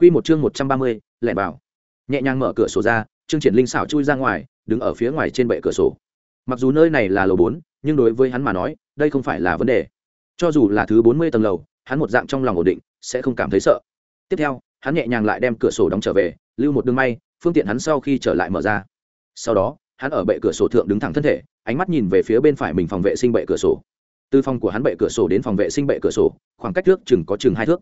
Quy một chương một trăm ba mươi, lẻn vào. Nhẹ nhàng mở cửa sổ ra, Trương Triển Linh xảo chui ra ngoài, đứng ở phía ngoài trên bệ cửa sổ. Mặc dù nơi này là lầu bốn, nhưng đối với hắn mà nói, đây không phải là vấn đề. Cho dù là thứ bốn mươi tầng lầu, hắn một dạng trong lòng ổn định, sẽ không cảm thấy sợ. Tiếp theo, hắn nhẹ nhàng lại đem cửa sổ đóng trở về, lưu một đường may, phương tiện hắn sau khi trở lại mở ra. Sau đó, hắn ở bệ cửa sổ thượng đứng thẳng thân thể, ánh mắt nhìn về phía bên phải mình phòng vệ sinh bệ cửa sổ. Từ phòng của hắn bệ cửa sổ đến phòng vệ sinh bệ cửa sổ, khoảng cách trước chừng có chừng hai thước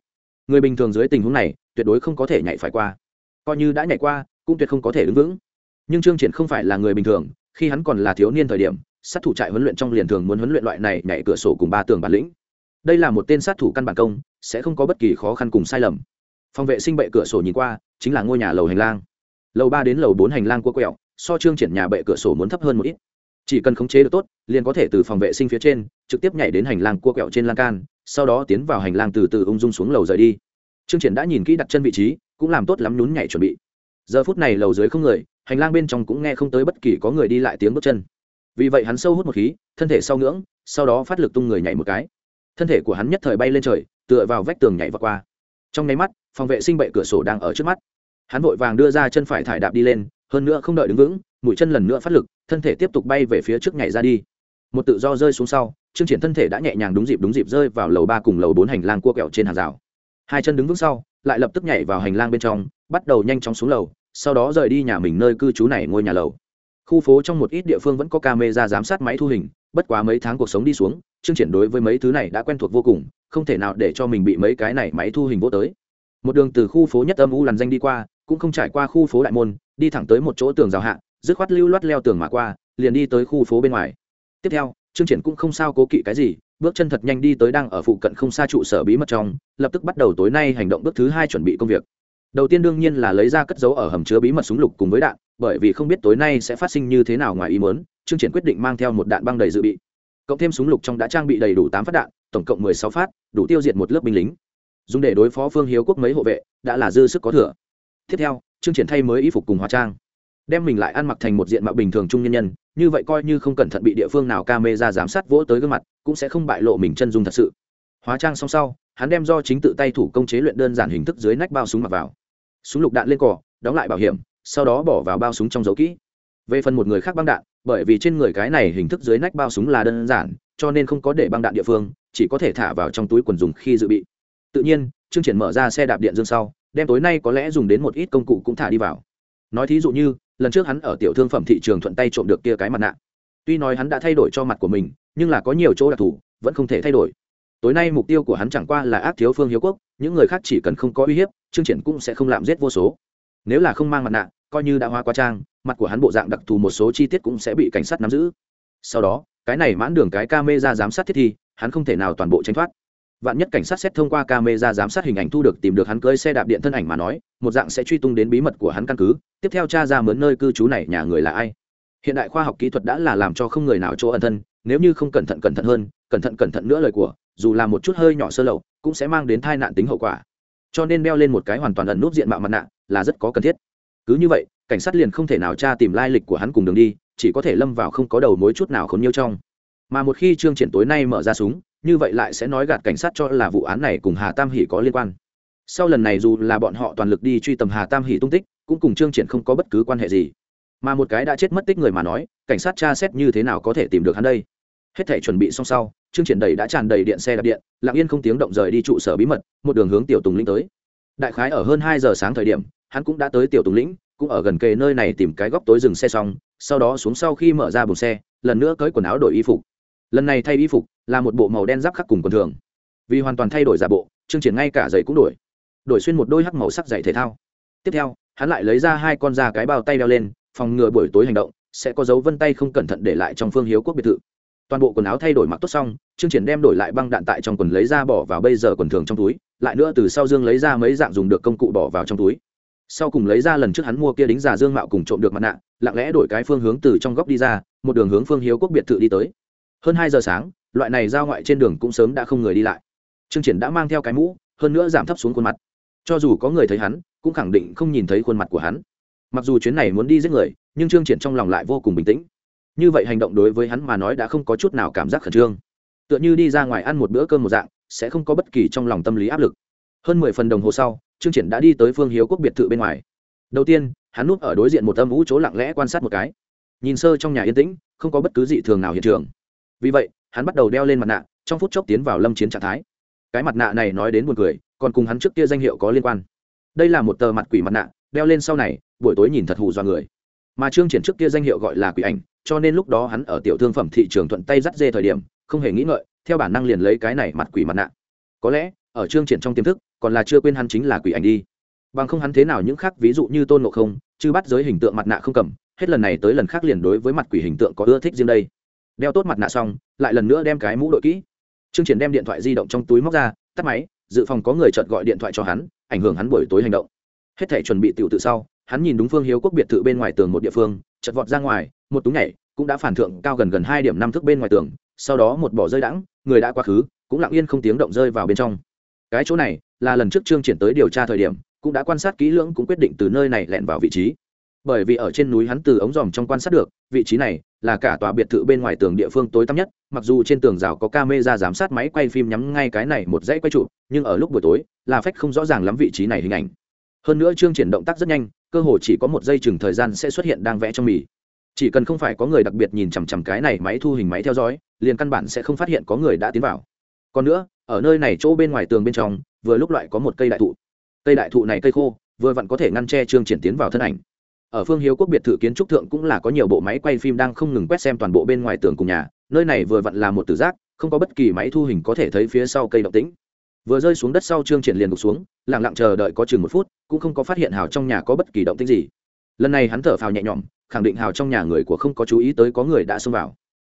người bình thường dưới tình huống này, tuyệt đối không có thể nhảy phải qua. Coi như đã nhảy qua, cũng tuyệt không có thể đứng vững. Nhưng trương triển không phải là người bình thường, khi hắn còn là thiếu niên thời điểm, sát thủ trại huấn luyện trong liền thường muốn huấn luyện loại này nhảy cửa sổ cùng ba tường bản lĩnh. Đây là một tên sát thủ căn bản công, sẽ không có bất kỳ khó khăn cùng sai lầm. Phòng vệ sinh bệ cửa sổ nhìn qua, chính là ngôi nhà lầu hành lang. Lầu ba đến lầu bốn hành lang cua quẹo, so trương triển nhà bệ cửa sổ muốn thấp hơn một ít. Chỉ cần khống chế được tốt, liền có thể từ phòng vệ sinh phía trên, trực tiếp nhảy đến hành lang cua quẹo trên lan can sau đó tiến vào hành lang từ từ ung dung xuống lầu rời đi. Trương triển đã nhìn kỹ đặt chân vị trí, cũng làm tốt lắm nhún nhảy chuẩn bị. Giờ phút này lầu dưới không người, hành lang bên trong cũng nghe không tới bất kỳ có người đi lại tiếng bước chân. Vì vậy hắn sâu hút một khí, thân thể sau ngưỡng, sau đó phát lực tung người nhảy một cái. Thân thể của hắn nhất thời bay lên trời, tựa vào vách tường nhảy vào qua. Trong nháy mắt, phòng vệ sinh bệ cửa sổ đang ở trước mắt. Hắn vội vàng đưa ra chân phải thải đạp đi lên, hơn nữa không đợi đứng vững, mũi chân lần nữa phát lực, thân thể tiếp tục bay về phía trước nhảy ra đi. Một tự do rơi xuống sau trương triển thân thể đã nhẹ nhàng đúng dịp đúng dịp rơi vào lầu ba cùng lầu bốn hành lang cua kẹo trên hàng rào. Hai chân đứng vững sau, lại lập tức nhảy vào hành lang bên trong, bắt đầu nhanh chóng xuống lầu, sau đó rời đi nhà mình nơi cư trú này ngôi nhà lầu. Khu phố trong một ít địa phương vẫn có camera giám sát máy thu hình, bất quá mấy tháng cuộc sống đi xuống chương triển đối với mấy thứ này đã quen thuộc vô cùng, không thể nào để cho mình bị mấy cái này máy thu hình vô tới. Một đường từ khu phố nhất âm u lằn danh đi qua, cũng không trải qua khu phố đại môn, đi thẳng tới một chỗ tường rào hạ, dứt khoát lưu loát leo tường mà qua, liền đi tới khu phố bên ngoài. Tiếp theo trương triển cũng không sao cố kỵ cái gì, bước chân thật nhanh đi tới đang ở phụ cận không xa trụ sở bí mật trong, lập tức bắt đầu tối nay hành động bước thứ hai chuẩn bị công việc. Đầu tiên đương nhiên là lấy ra cất giấu ở hầm chứa bí mật súng lục cùng với đạn, bởi vì không biết tối nay sẽ phát sinh như thế nào ngoài ý muốn, trương triển quyết định mang theo một đạn băng đầy dự bị. Cộng thêm súng lục trong đã trang bị đầy đủ tám phát đạn, tổng cộng mười sáu phát, đủ tiêu diệt một lớp binh lính. Dùng để đối phó phương hiếu quốc mấy hộ vệ, đã là dư sức có thừa. Tiếp theo, trương triển thay mới y phục cùng hóa trang đem mình lại ăn mặc thành một diện mạo bình thường trung nhân nhân, như vậy coi như không cẩn thận bị địa phương nào ca mê ra giám sát vỗ tới gương mặt, cũng sẽ không bại lộ mình chân dung thật sự. Hóa trang xong sau, hắn đem do chính tự tay thủ công chế luyện đơn giản hình thức dưới nách bao súng mặc vào. Súng lục đạn lên cỏ, đóng lại bảo hiểm, sau đó bỏ vào bao súng trong dấu kỹ. Về phần một người khác băng đạn, bởi vì trên người cái này hình thức dưới nách bao súng là đơn giản, cho nên không có để băng đạn địa phương, chỉ có thể thả vào trong túi quần dùng khi dự bị. Tự nhiên chương triển mở ra xe đạp điện dương sau, đem tối nay có lẽ dùng đến một ít công cụ cũng thả đi vào. Nói thí dụ như lần trước hắn ở tiểu thương phẩm thị trường thuận tay trộm được kia cái mặt nạ. Tuy nói hắn đã thay đổi cho mặt của mình, nhưng là có nhiều chỗ đặc thù, vẫn không thể thay đổi. Tối nay mục tiêu của hắn chẳng qua là ác thiếu phương hiếu quốc, những người khác chỉ cần không có uy hiếp chương triển cũng sẽ không làm giết vô số. Nếu là không mang mặt nạ, coi như đã hoa quá trang, mặt của hắn bộ dạng đặc thù một số chi tiết cũng sẽ bị cảnh sát nắm giữ. Sau đó, cái này mãn đường cái ca mê ra giám sát thiết thi, hắn không thể nào toàn bộ tránh thoát vạn nhất cảnh sát xét thông qua camera giám sát hình ảnh thu được tìm được hắn cưới xe đạp điện thân ảnh mà nói, một dạng sẽ truy tung đến bí mật của hắn căn cứ. Tiếp theo tra ra mướn nơi cư trú này nhà người là ai? Hiện đại khoa học kỹ thuật đã là làm cho không người nào chỗ ẩn thân, nếu như không cẩn thận cẩn thận hơn, cẩn thận cẩn thận nữa lời của, dù là một chút hơi nhỏ sơ lậu, cũng sẽ mang đến tai nạn tính hậu quả. Cho nên đeo lên một cái hoàn toàn ẩn nút diện mạo mặt nạ là rất có cần thiết. Cứ như vậy, cảnh sát liền không thể nào tra tìm lai lịch của hắn cùng đường đi, chỉ có thể lâm vào không có đầu mối chút nào khốn nhiêu trong. Mà một khi trương triển tối nay mở ra súng như vậy lại sẽ nói gạt cảnh sát cho là vụ án này cùng hà tam hỷ có liên quan. Sau lần này dù là bọn họ toàn lực đi truy tầm hà tam hỷ tung tích, cũng cùng trương triển không có bất cứ quan hệ gì. Mà một cái đã chết mất tích người mà nói, cảnh sát tra xét như thế nào có thể tìm được hắn đây? Hết thể chuẩn bị xong sau, trương triển đầy đã tràn đầy điện xe đạp điện, lặng yên không tiếng động rời đi trụ sở bí mật, một đường hướng tiểu tùng lĩnh tới. Đại khái ở hơn hai giờ sáng thời điểm, hắn cũng đã tới tiểu tùng lĩnh, cũng ở gần kề nơi này tìm cái góc tối dừng xe xong, sau đó xuống sau khi mở ra buồng xe, lần nữa cởi quần áo đổi y phục. Lần này thay y phục là một bộ màu đen giáp khắc cùng quần thường. Vì hoàn toàn thay đổi giả bộ chương triển ngay cả giày cũng đổi. Đổi xuyên một đôi hắc màu sắc giày thể thao. Tiếp theo, hắn lại lấy ra hai con da cái bao tay đeo lên, phòng ngừa buổi tối hành động, sẽ có dấu vân tay không cẩn thận để lại trong phương hiếu quốc biệt thự. Toàn bộ quần áo thay đổi mặc tốt xong chương triển đem đổi lại băng đạn tại trong quần lấy ra bỏ vào bây giờ quần thường trong túi, lại nữa từ sau dương lấy ra mấy dạng dùng được công cụ bỏ vào trong túi. Sau cùng lấy ra lần trước hắn mua kia đính giả dương mạo cùng trộm được mặt nạ, lặng lẽ đổi cái phương hướng từ trong góc đi ra, một đường hướng phương hiếu quốc biệt thự đi tới. Hơn hai giờ sáng loại này giao ngoại trên đường cũng sớm đã không người đi lại. Trương triển đã mang theo cái mũ, hơn nữa giảm thấp xuống khuôn mặt. Cho dù có người thấy hắn, cũng khẳng định không nhìn thấy khuôn mặt của hắn. Mặc dù chuyến này muốn đi giết người, nhưng trương triển trong lòng lại vô cùng bình tĩnh. Như vậy hành động đối với hắn mà nói đã không có chút nào cảm giác khẩn trương. Tựa như đi ra ngoài ăn một bữa cơm một dạng, sẽ không có bất kỳ trong lòng tâm lý áp lực. Hơn mười phần đồng hồ sau, trương triển đã đi tới phương hiếu quốc biệt thự bên ngoài. Đầu tiên, hắn núp ở đối diện một âm vũ chỗ lặng lẽ quan sát một cái. Nhìn sơ trong nhà yên tĩnh, không có bất cứ dị thường nào hiện trường. Vì vậy hắn bắt đầu đeo lên mặt nạ, trong phút chốc tiến vào lâm chiến trạng thái. Cái mặt nạ này nói đến buồn cười, còn cùng hắn trước kia danh hiệu có liên quan. Đây là một tờ mặt quỷ mặt nạ, đeo lên sau này, buổi tối nhìn thật hù do người. Mà trương triển trước kia danh hiệu gọi là quỷ ảnh, cho nên lúc đó hắn ở tiểu thương phẩm thị trường thuận tay dắt dê thời điểm, không hề nghĩ ngợi, theo bản năng liền lấy cái này mặt quỷ mặt nạ. Có lẽ, ở trương triển trong tiềm thức, còn là chưa quên hắn chính là quỷ ảnh đi. Bằng không hắn thế nào những khác, ví dụ như tôn ngộ không chứ bắt giới hình tượng mặt nạ không cầm, hết lần này tới lần khác liền đối với mặt quỷ hình tượng có ưa thích riêng đây đeo tốt mặt nạ xong, lại lần nữa đem cái mũ đội kỹ. Trương triển đem điện thoại di động trong túi móc ra, tắt máy, dự phòng có người chợt gọi điện thoại cho hắn, ảnh hưởng hắn buổi tối hành động. Hết thể chuẩn bị tiểu tự sau, hắn nhìn đúng phương hiếu quốc biệt thự bên ngoài tường một địa phương, chợt vọt ra ngoài, một túi nhảy, cũng đã phản thượng cao gần gần hai điểm năm thước bên ngoài tường, sau đó một bỏ rơi đãng, người đã quá khứ, cũng lặng yên không tiếng động rơi vào bên trong. Cái chỗ này, là lần trước trương triển tới điều tra thời điểm, cũng đã quan sát kỹ lưỡng, cũng quyết định từ nơi này lẹn vào vị trí. Bởi vì ở trên núi hắn từ ống dòm trong quan sát được, vị trí này là cả tòa biệt thự bên ngoài tường địa phương tối tăm nhất, mặc dù trên tường rào có camera giám sát máy quay phim nhắm ngay cái này một dãy quay chụp nhưng ở lúc buổi tối là phách không rõ ràng lắm vị trí này hình ảnh. Hơn nữa chương triển động tác rất nhanh, cơ hồ chỉ có một giây chừng thời gian sẽ xuất hiện đang vẽ trong mì. Chỉ cần không phải có người đặc biệt nhìn chằm chằm cái này máy thu hình máy theo dõi, liền căn bản sẽ không phát hiện có người đã tiến vào. Còn nữa, ở nơi này chỗ bên ngoài tường bên trong, vừa lúc loại có một cây đại thụ. Cây đại thụ này cây khô, vừa vặn có thể ngăn che trương triển tiến vào thân ảnh ở phương hiếu quốc biệt thự kiến trúc thượng cũng là có nhiều bộ máy quay phim đang không ngừng quét xem toàn bộ bên ngoài tường cùng nhà, nơi này vừa vặn là một tử giác, không có bất kỳ máy thu hình có thể thấy phía sau cây động tĩnh. Vừa rơi xuống đất sau trương triển liền gục xuống, lặng lặng chờ đợi có chừng một phút, cũng không có phát hiện hào trong nhà có bất kỳ động tĩnh gì. Lần này hắn thở phào nhẹ nhõm, khẳng định hào trong nhà người của không có chú ý tới có người đã xông vào.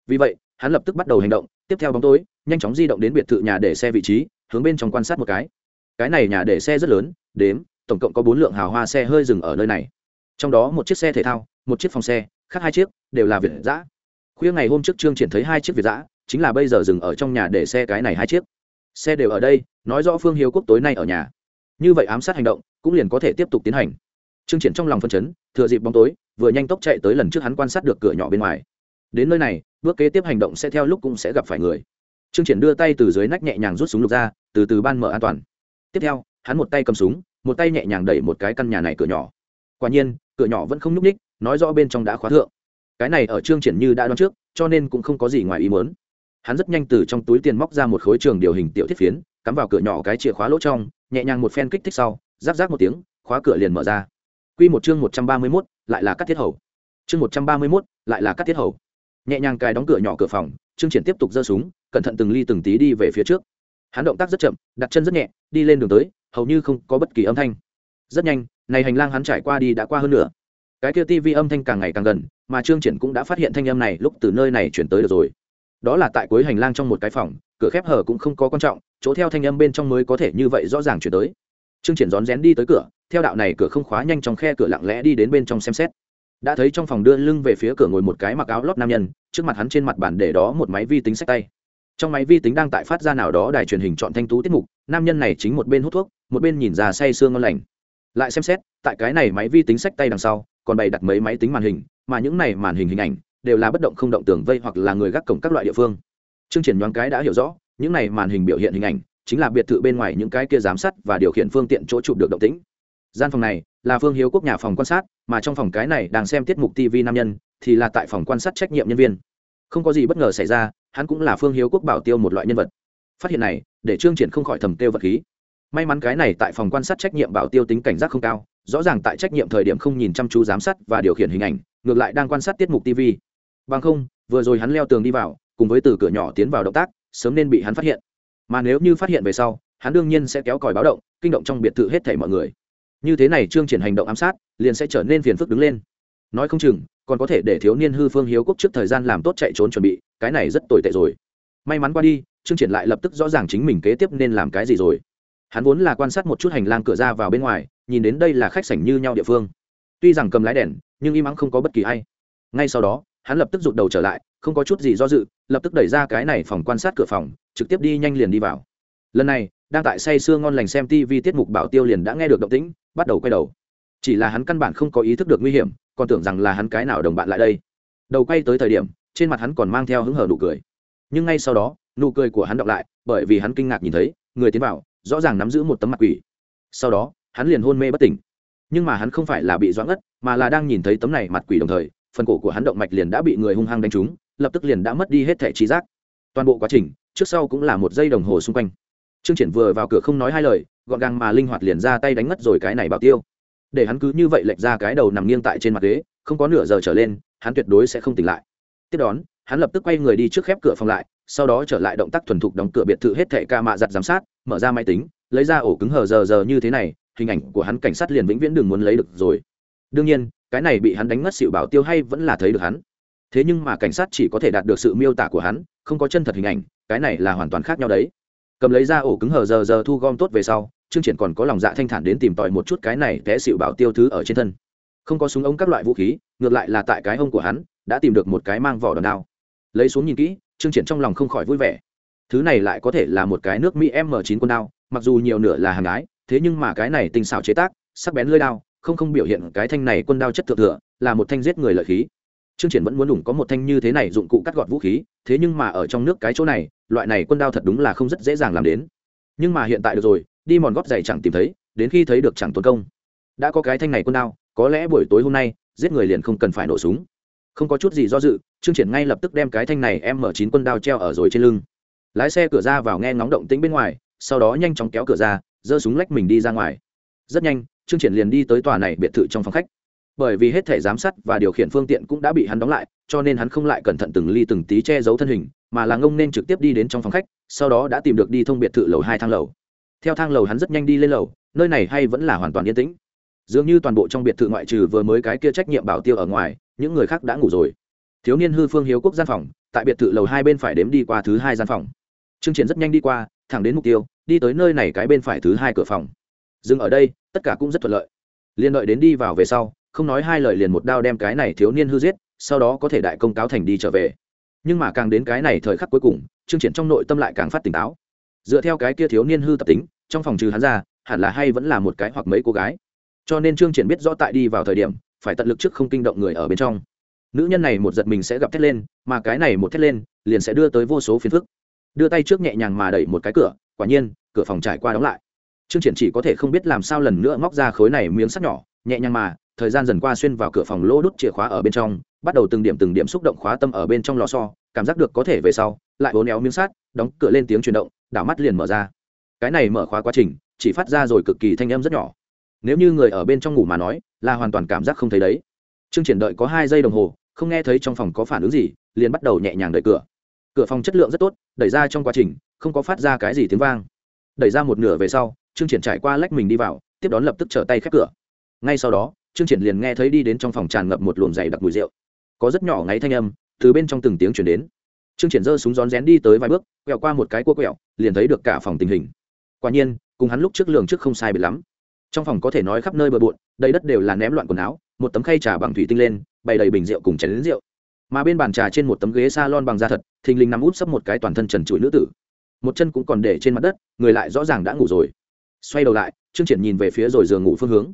Vì vậy, hắn lập tức bắt đầu hành động, tiếp theo bóng tối, nhanh chóng di động đến biệt thự nhà để xe vị trí, hướng bên trong quan sát một cái. Cái này nhà để xe rất lớn, đếm, tổng cộng có bốn lượng hào hoa xe hơi dừng ở nơi này trong đó một chiếc xe thể thao, một chiếc phòng xe, khác hai chiếc, đều là việt giã khuya ngày hôm trước trương triển thấy hai chiếc việt giã chính là bây giờ dừng ở trong nhà để xe cái này hai chiếc. Xe đều ở đây, nói rõ phương hiếu quốc tối nay ở nhà. Như vậy ám sát hành động, cũng liền có thể tiếp tục tiến hành. Trương triển trong lòng phân chấn, thừa dịp bóng tối, vừa nhanh tốc chạy tới lần trước hắn quan sát được cửa nhỏ bên ngoài. Đến nơi này, bước kế tiếp hành động sẽ theo lúc cũng sẽ gặp phải người. Trương triển đưa tay từ dưới nách nhẹ nhàng rút súng lục ra, từ từ ban mở an toàn. Tiếp theo, hắn một tay cầm súng, một tay nhẹ nhàng đẩy một cái căn nhà này cửa nhỏ. Quả nhiên cửa nhỏ vẫn không nhúc ních nói rõ bên trong đã khóa thượng cái này ở trương triển như đã đoán trước cho nên cũng không có gì ngoài ý muốn hắn rất nhanh từ trong túi tiền móc ra một khối trường điều hình tiểu thiết phiến cắm vào cửa nhỏ cái chìa khóa lỗ trong nhẹ nhàng một phen kích thích sau rác rác một tiếng khóa cửa liền mở ra Quy một chương một trăm ba mươi 131, lại là cắt thiết hầu. Chương một trăm ba mươi 131, lại là cắt thiết hầu. Nhẹ nhàng cài đóng cửa nhỏ cửa phòng, Trương Triển tiếp tục giơ súng, cẩn thận từng ly từng tí đi về phía trước. Hắn động tác rất chậm, đặt chân rất nhẹ, đi lên đường tới, hầu như không có bất kỳ âm thanh. Rất nhanh, này hành lang hắn trải qua đi đã qua hơn nửa. Cái kia tivi âm thanh càng ngày càng gần, mà Trương Triển cũng đã phát hiện thanh âm này lúc từ nơi này chuyển tới được rồi. Đó là tại cuối hành lang trong một cái phòng, cửa khép hở cũng không có quan trọng, chỗ theo thanh âm bên trong mới có thể như vậy rõ ràng chuyển tới. Trương Triển rón rén đi tới cửa, theo đạo này cửa không khóa nhanh trong khe cửa lặng lẽ đi đến bên trong xem xét đã thấy trong phòng đưa lưng về phía cửa ngồi một cái mặc áo lót nam nhân trước mặt hắn trên mặt bàn để đó một máy vi tính sách tay trong máy vi tính đang tại phát ra nào đó đài truyền hình chọn thanh tú tiết mục nam nhân này chính một bên hút thuốc một bên nhìn ra say sương ngon lành lại xem xét, tại cái này máy vi tính sách tay đằng sau, còn bày đặt mấy máy tính màn hình, mà những này màn hình hình ảnh đều là bất động không động tường vây hoặc là người gác cổng các loại địa phương. Chương triển nhoáng cái đã hiểu rõ, những này màn hình biểu hiện hình ảnh chính là biệt thự bên ngoài những cái kia giám sát và điều khiển phương tiện chỗ chụp được động tĩnh. Gian phòng này là phương hiếu quốc nhà phòng quan sát, mà trong phòng cái này đang xem tiết mục tv nam nhân thì là tại phòng quan sát trách nhiệm nhân viên. Không có gì bất ngờ xảy ra, hắn cũng là phương hiếu quốc bảo tiêu một loại nhân vật. Phát hiện này, để trương triển không khỏi thầm tiêu vật khí may mắn cái này tại phòng quan sát trách nhiệm bảo tiêu tính cảnh giác không cao, rõ ràng tại trách nhiệm thời điểm không nhìn chăm chú giám sát và điều khiển hình ảnh, ngược lại đang quan sát tiết mục tv bằng không, vừa rồi hắn leo tường đi vào, cùng với từ cửa nhỏ tiến vào động tác, sớm nên bị hắn phát hiện. Mà nếu như phát hiện về sau, hắn đương nhiên sẽ kéo còi báo động, kinh động trong biệt thự hết thảy mọi người. Như thế này trương triển hành động ám sát, liền sẽ trở nên phiền phức đứng lên. Nói không chừng, còn có thể để thiếu niên hư phương hiếu quốc trước thời gian làm tốt chạy trốn chuẩn bị, cái này rất tồi tệ rồi. May mắn qua đi, trương triển lại lập tức rõ ràng chính mình kế tiếp nên làm cái gì rồi hắn vốn là quan sát một chút hành lang cửa ra vào bên ngoài, nhìn đến đây là khách sảnh như nhau địa phương. Tuy rằng cầm lái đèn, nhưng im ắng không có bất kỳ ai. Ngay sau đó, hắn lập tức rụt đầu trở lại, không có chút gì do dự, lập tức đẩy ra cái này phòng quan sát cửa phòng, trực tiếp đi nhanh liền đi vào. Lần này, đang tại say sưa ngon lành xem tv tiết mục bảo tiêu liền đã nghe được động tĩnh, bắt đầu quay đầu. Chỉ là hắn căn bản không có ý thức được nguy hiểm, còn tưởng rằng là hắn cái nào đồng bạn lại đây. Đầu quay tới thời điểm, trên mặt hắn còn mang theo hứng hở nụ cười. Nhưng ngay sau đó, nụ cười của hắn đọc lại, bởi vì hắn kinh ngạc nhìn thấy, người tiến vào rõ ràng nắm giữ một tấm mặt quỷ. Sau đó, hắn liền hôn mê bất tỉnh. Nhưng mà hắn không phải là bị doãn ngất mà là đang nhìn thấy tấm này mặt quỷ đồng thời, phần cổ của hắn động mạch liền đã bị người hung hăng đánh trúng, lập tức liền đã mất đi hết thẻ trí giác. Toàn bộ quá trình, trước sau cũng là một giây đồng hồ xung quanh. Trương triển vừa vào cửa không nói hai lời, gọn gàng mà linh hoạt liền ra tay đánh ngất rồi cái này bảo tiêu. Để hắn cứ như vậy lệch ra cái đầu nằm nghiêng tại trên mặt ghế, không có nửa giờ trở lên, hắn tuyệt đối sẽ không tỉnh lại. Tiếp đón, hắn lập tức quay người đi trước khép cửa phòng lại sau đó trở lại động tác thuần thục đóng cửa biệt thự hết thệ ca mạ giặt giám sát, mở ra máy tính, lấy ra ổ cứng hờ giờ giờ như thế này, hình ảnh của hắn cảnh sát liền vĩnh viễn đừng muốn lấy được rồi. Đương nhiên, cái này bị hắn đánh ngất xịu bảo tiêu hay vẫn là thấy được hắn. Thế nhưng mà cảnh sát chỉ có thể đạt được sự miêu tả của hắn, không có chân thật hình ảnh, cái này là hoàn toàn khác nhau đấy. Cầm lấy ra ổ cứng hờ giờ giờ thu gom tốt về sau chương triển còn có lòng dạ thanh thản đến tìm tòi một chút cái này té xịu bảo tiêu thứ ở trên thân. Không có súng ống các loại vũ khí, ngược lại là tại cái hông của hắn, đã tìm được một cái mang vỏ đòn đao. Lấy xuống nhìn kỹ Trương triển trong lòng không khỏi vui vẻ thứ này lại có thể là một cái nước mỹ m 9 quân đao mặc dù nhiều nửa là hàng ái thế nhưng mà cái này tinh xảo chế tác sắc bén lưỡi đao không không biểu hiện cái thanh này quân đao chất thượng thừa là một thanh giết người lợi khí Trương Triển vẫn muốn đủng có một thanh như thế này dụng cụ cắt gọt vũ khí, thế nhưng mà ở trong nước cái chỗ này, loại này quân đao thật đúng là không rất dễ dàng làm đến. Nhưng mà hiện tại được rồi, đi mòn góp giày chẳng tìm thấy, đến khi thấy được chẳng tốn công. Đã có cái thanh này quân đao, có lẽ buổi tối hôm nay, giết người liền không cần phải nổ súng. Không có chút gì do dự, Trương Triển ngay lập tức đem cái thanh này M9 quân đao treo ở rồi trên lưng. Lái xe cửa ra vào nghe ngóng động tĩnh bên ngoài, sau đó nhanh chóng kéo cửa ra, giơ súng lách mình đi ra ngoài. Rất nhanh, Trương Triển liền đi tới tòa này biệt thự trong phòng khách bởi vì hết thể giám sát và điều khiển phương tiện cũng đã bị hắn đóng lại cho nên hắn không lại cẩn thận từng ly từng tí che giấu thân hình mà là ngông nên trực tiếp đi đến trong phòng khách sau đó đã tìm được đi thông biệt thự lầu hai thang lầu theo thang lầu hắn rất nhanh đi lên lầu nơi này hay vẫn là hoàn toàn yên tĩnh dường như toàn bộ trong biệt thự ngoại trừ vừa mới cái kia trách nhiệm bảo tiêu ở ngoài những người khác đã ngủ rồi thiếu niên hư phương hiếu quốc gian phòng, tại biệt thự lầu hai bên phải đếm đi qua thứ hai gian phòng. Chương triển rất nhanh đi qua, thẳng đến mục tiêu, đi tới nơi này cái bên phải thứ hai cửa phòng. Dừng ở đây, tất cả cũng rất thuận lợi. Liên đợi đến đi vào về sau, không nói hai lời liền một đao đem cái này thiếu niên hư giết, sau đó có thể đại công cáo thành đi trở về. Nhưng mà càng đến cái này thời khắc cuối cùng chương triển trong nội tâm lại càng phát tỉnh táo. Dựa theo cái kia thiếu niên hư tập tính, trong phòng trừ hắn ra, hẳn là hay vẫn là một cái hoặc mấy cô gái. Cho nên chương triển biết rõ tại đi vào thời điểm, phải tận lực trước không kinh động người ở bên trong nữ nhân này một giật mình sẽ gặp thét lên mà cái này một thét lên liền sẽ đưa tới vô số phiền phức. Đưa tay trước nhẹ nhàng mà đẩy một cái cửa quả nhiên cửa phòng trải qua đóng lại. Trương triển chỉ có thể không biết làm sao lần nữa móc ra khối này miếng sắt nhỏ nhẹ nhàng mà thời gian dần qua xuyên vào cửa phòng lỗ đút chìa khóa ở bên trong bắt đầu từng điểm từng điểm xúc động khóa tâm ở bên trong lò xo cảm giác được có thể về sau lại bốn éo miếng sắt, đóng cửa lên tiếng chuyển động đảo mắt liền mở ra. Cái này mở khóa quá trình chỉ phát ra rồi cực kỳ thanh âm rất nhỏ. Nếu như người ở bên trong ngủ mà nói là hoàn toàn cảm giác không thấy đấy trương triển đợi có hai giây đồng hồ, không nghe thấy trong phòng có phản ứng gì, liền bắt đầu nhẹ nhàng đẩy cửa. Cửa phòng chất lượng rất tốt, đẩy ra trong quá trình, không có phát ra cái gì tiếng vang. Đẩy ra một nửa về sau, trương triển trải qua lách mình đi vào, tiếp đón lập tức trở tay khép cửa. Ngay sau đó, trương triển liền nghe thấy đi đến trong phòng tràn ngập một luồng dày đặc mùi rượu. Có rất nhỏ ngáy thanh âm, từ bên trong từng tiếng chuyển đến. Trương triển giơ súng rón rén đi tới vài bước, quẹo qua một cái cua quẹo, liền thấy được cả phòng tình hình. Quả nhiên, cùng hắn lúc trước lường trước không sai biệt lắm. Trong phòng có thể nói khắp nơi bừa bộn, đầy đất đều là ném loạn quần áo một tấm khay trà bằng thủy tinh lên, bày đầy bình rượu cùng chén lớn rượu. Mà bên bàn trà trên một tấm ghế salon bằng da thật, thình lình nằm út sấp một cái toàn thân trần trụi nữ tử. Một chân cũng còn để trên mặt đất, người lại rõ ràng đã ngủ rồi. Xoay đầu lại, trương triển nhìn về phía rồi giường ngủ phương hướng.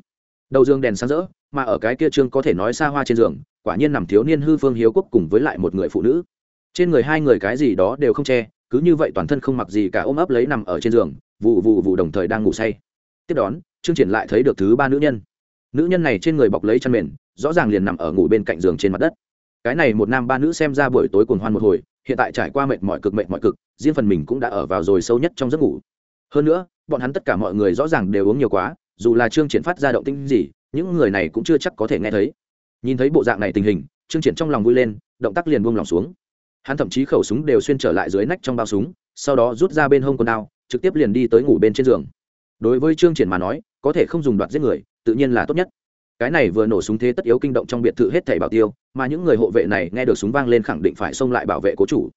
Đầu giường đèn sáng rỡ, mà ở cái kia trương có thể nói xa hoa trên giường, quả nhiên nằm thiếu niên hư phương hiếu quốc cùng với lại một người phụ nữ. Trên người hai người cái gì đó đều không che, cứ như vậy toàn thân không mặc gì cả ôm ấp lấy nằm ở trên giường vụ vụ vụ đồng thời đang ngủ say. Tiếp đón, trương triển lại thấy được thứ ba nữ nhân nữ nhân này trên người bọc lấy chăn mền, rõ ràng liền nằm ở ngủ bên cạnh giường trên mặt đất. Cái này một nam ba nữ xem ra buổi tối cuồng hoan một hồi, hiện tại trải qua mệt mỏi cực mệt mỏi cực, riêng phần mình cũng đã ở vào rồi sâu nhất trong giấc ngủ. Hơn nữa, bọn hắn tất cả mọi người rõ ràng đều uống nhiều quá, dù là trương triển phát ra động tĩnh gì, những người này cũng chưa chắc có thể nghe thấy. Nhìn thấy bộ dạng này tình hình, trương triển trong lòng vui lên, động tác liền buông lòng xuống. Hắn thậm chí khẩu súng đều xuyên trở lại dưới nách trong bao súng, sau đó rút ra bên hông quần đao trực tiếp liền đi tới ngủ bên trên giường đối với trương triển mà nói, có thể không dùng đoạt giết người, tự nhiên là tốt nhất. Cái này vừa nổ súng thế tất yếu kinh động trong biệt thự hết thảy bảo tiêu, mà những người hộ vệ này nghe được súng vang lên khẳng định phải xông lại bảo vệ cố chủ.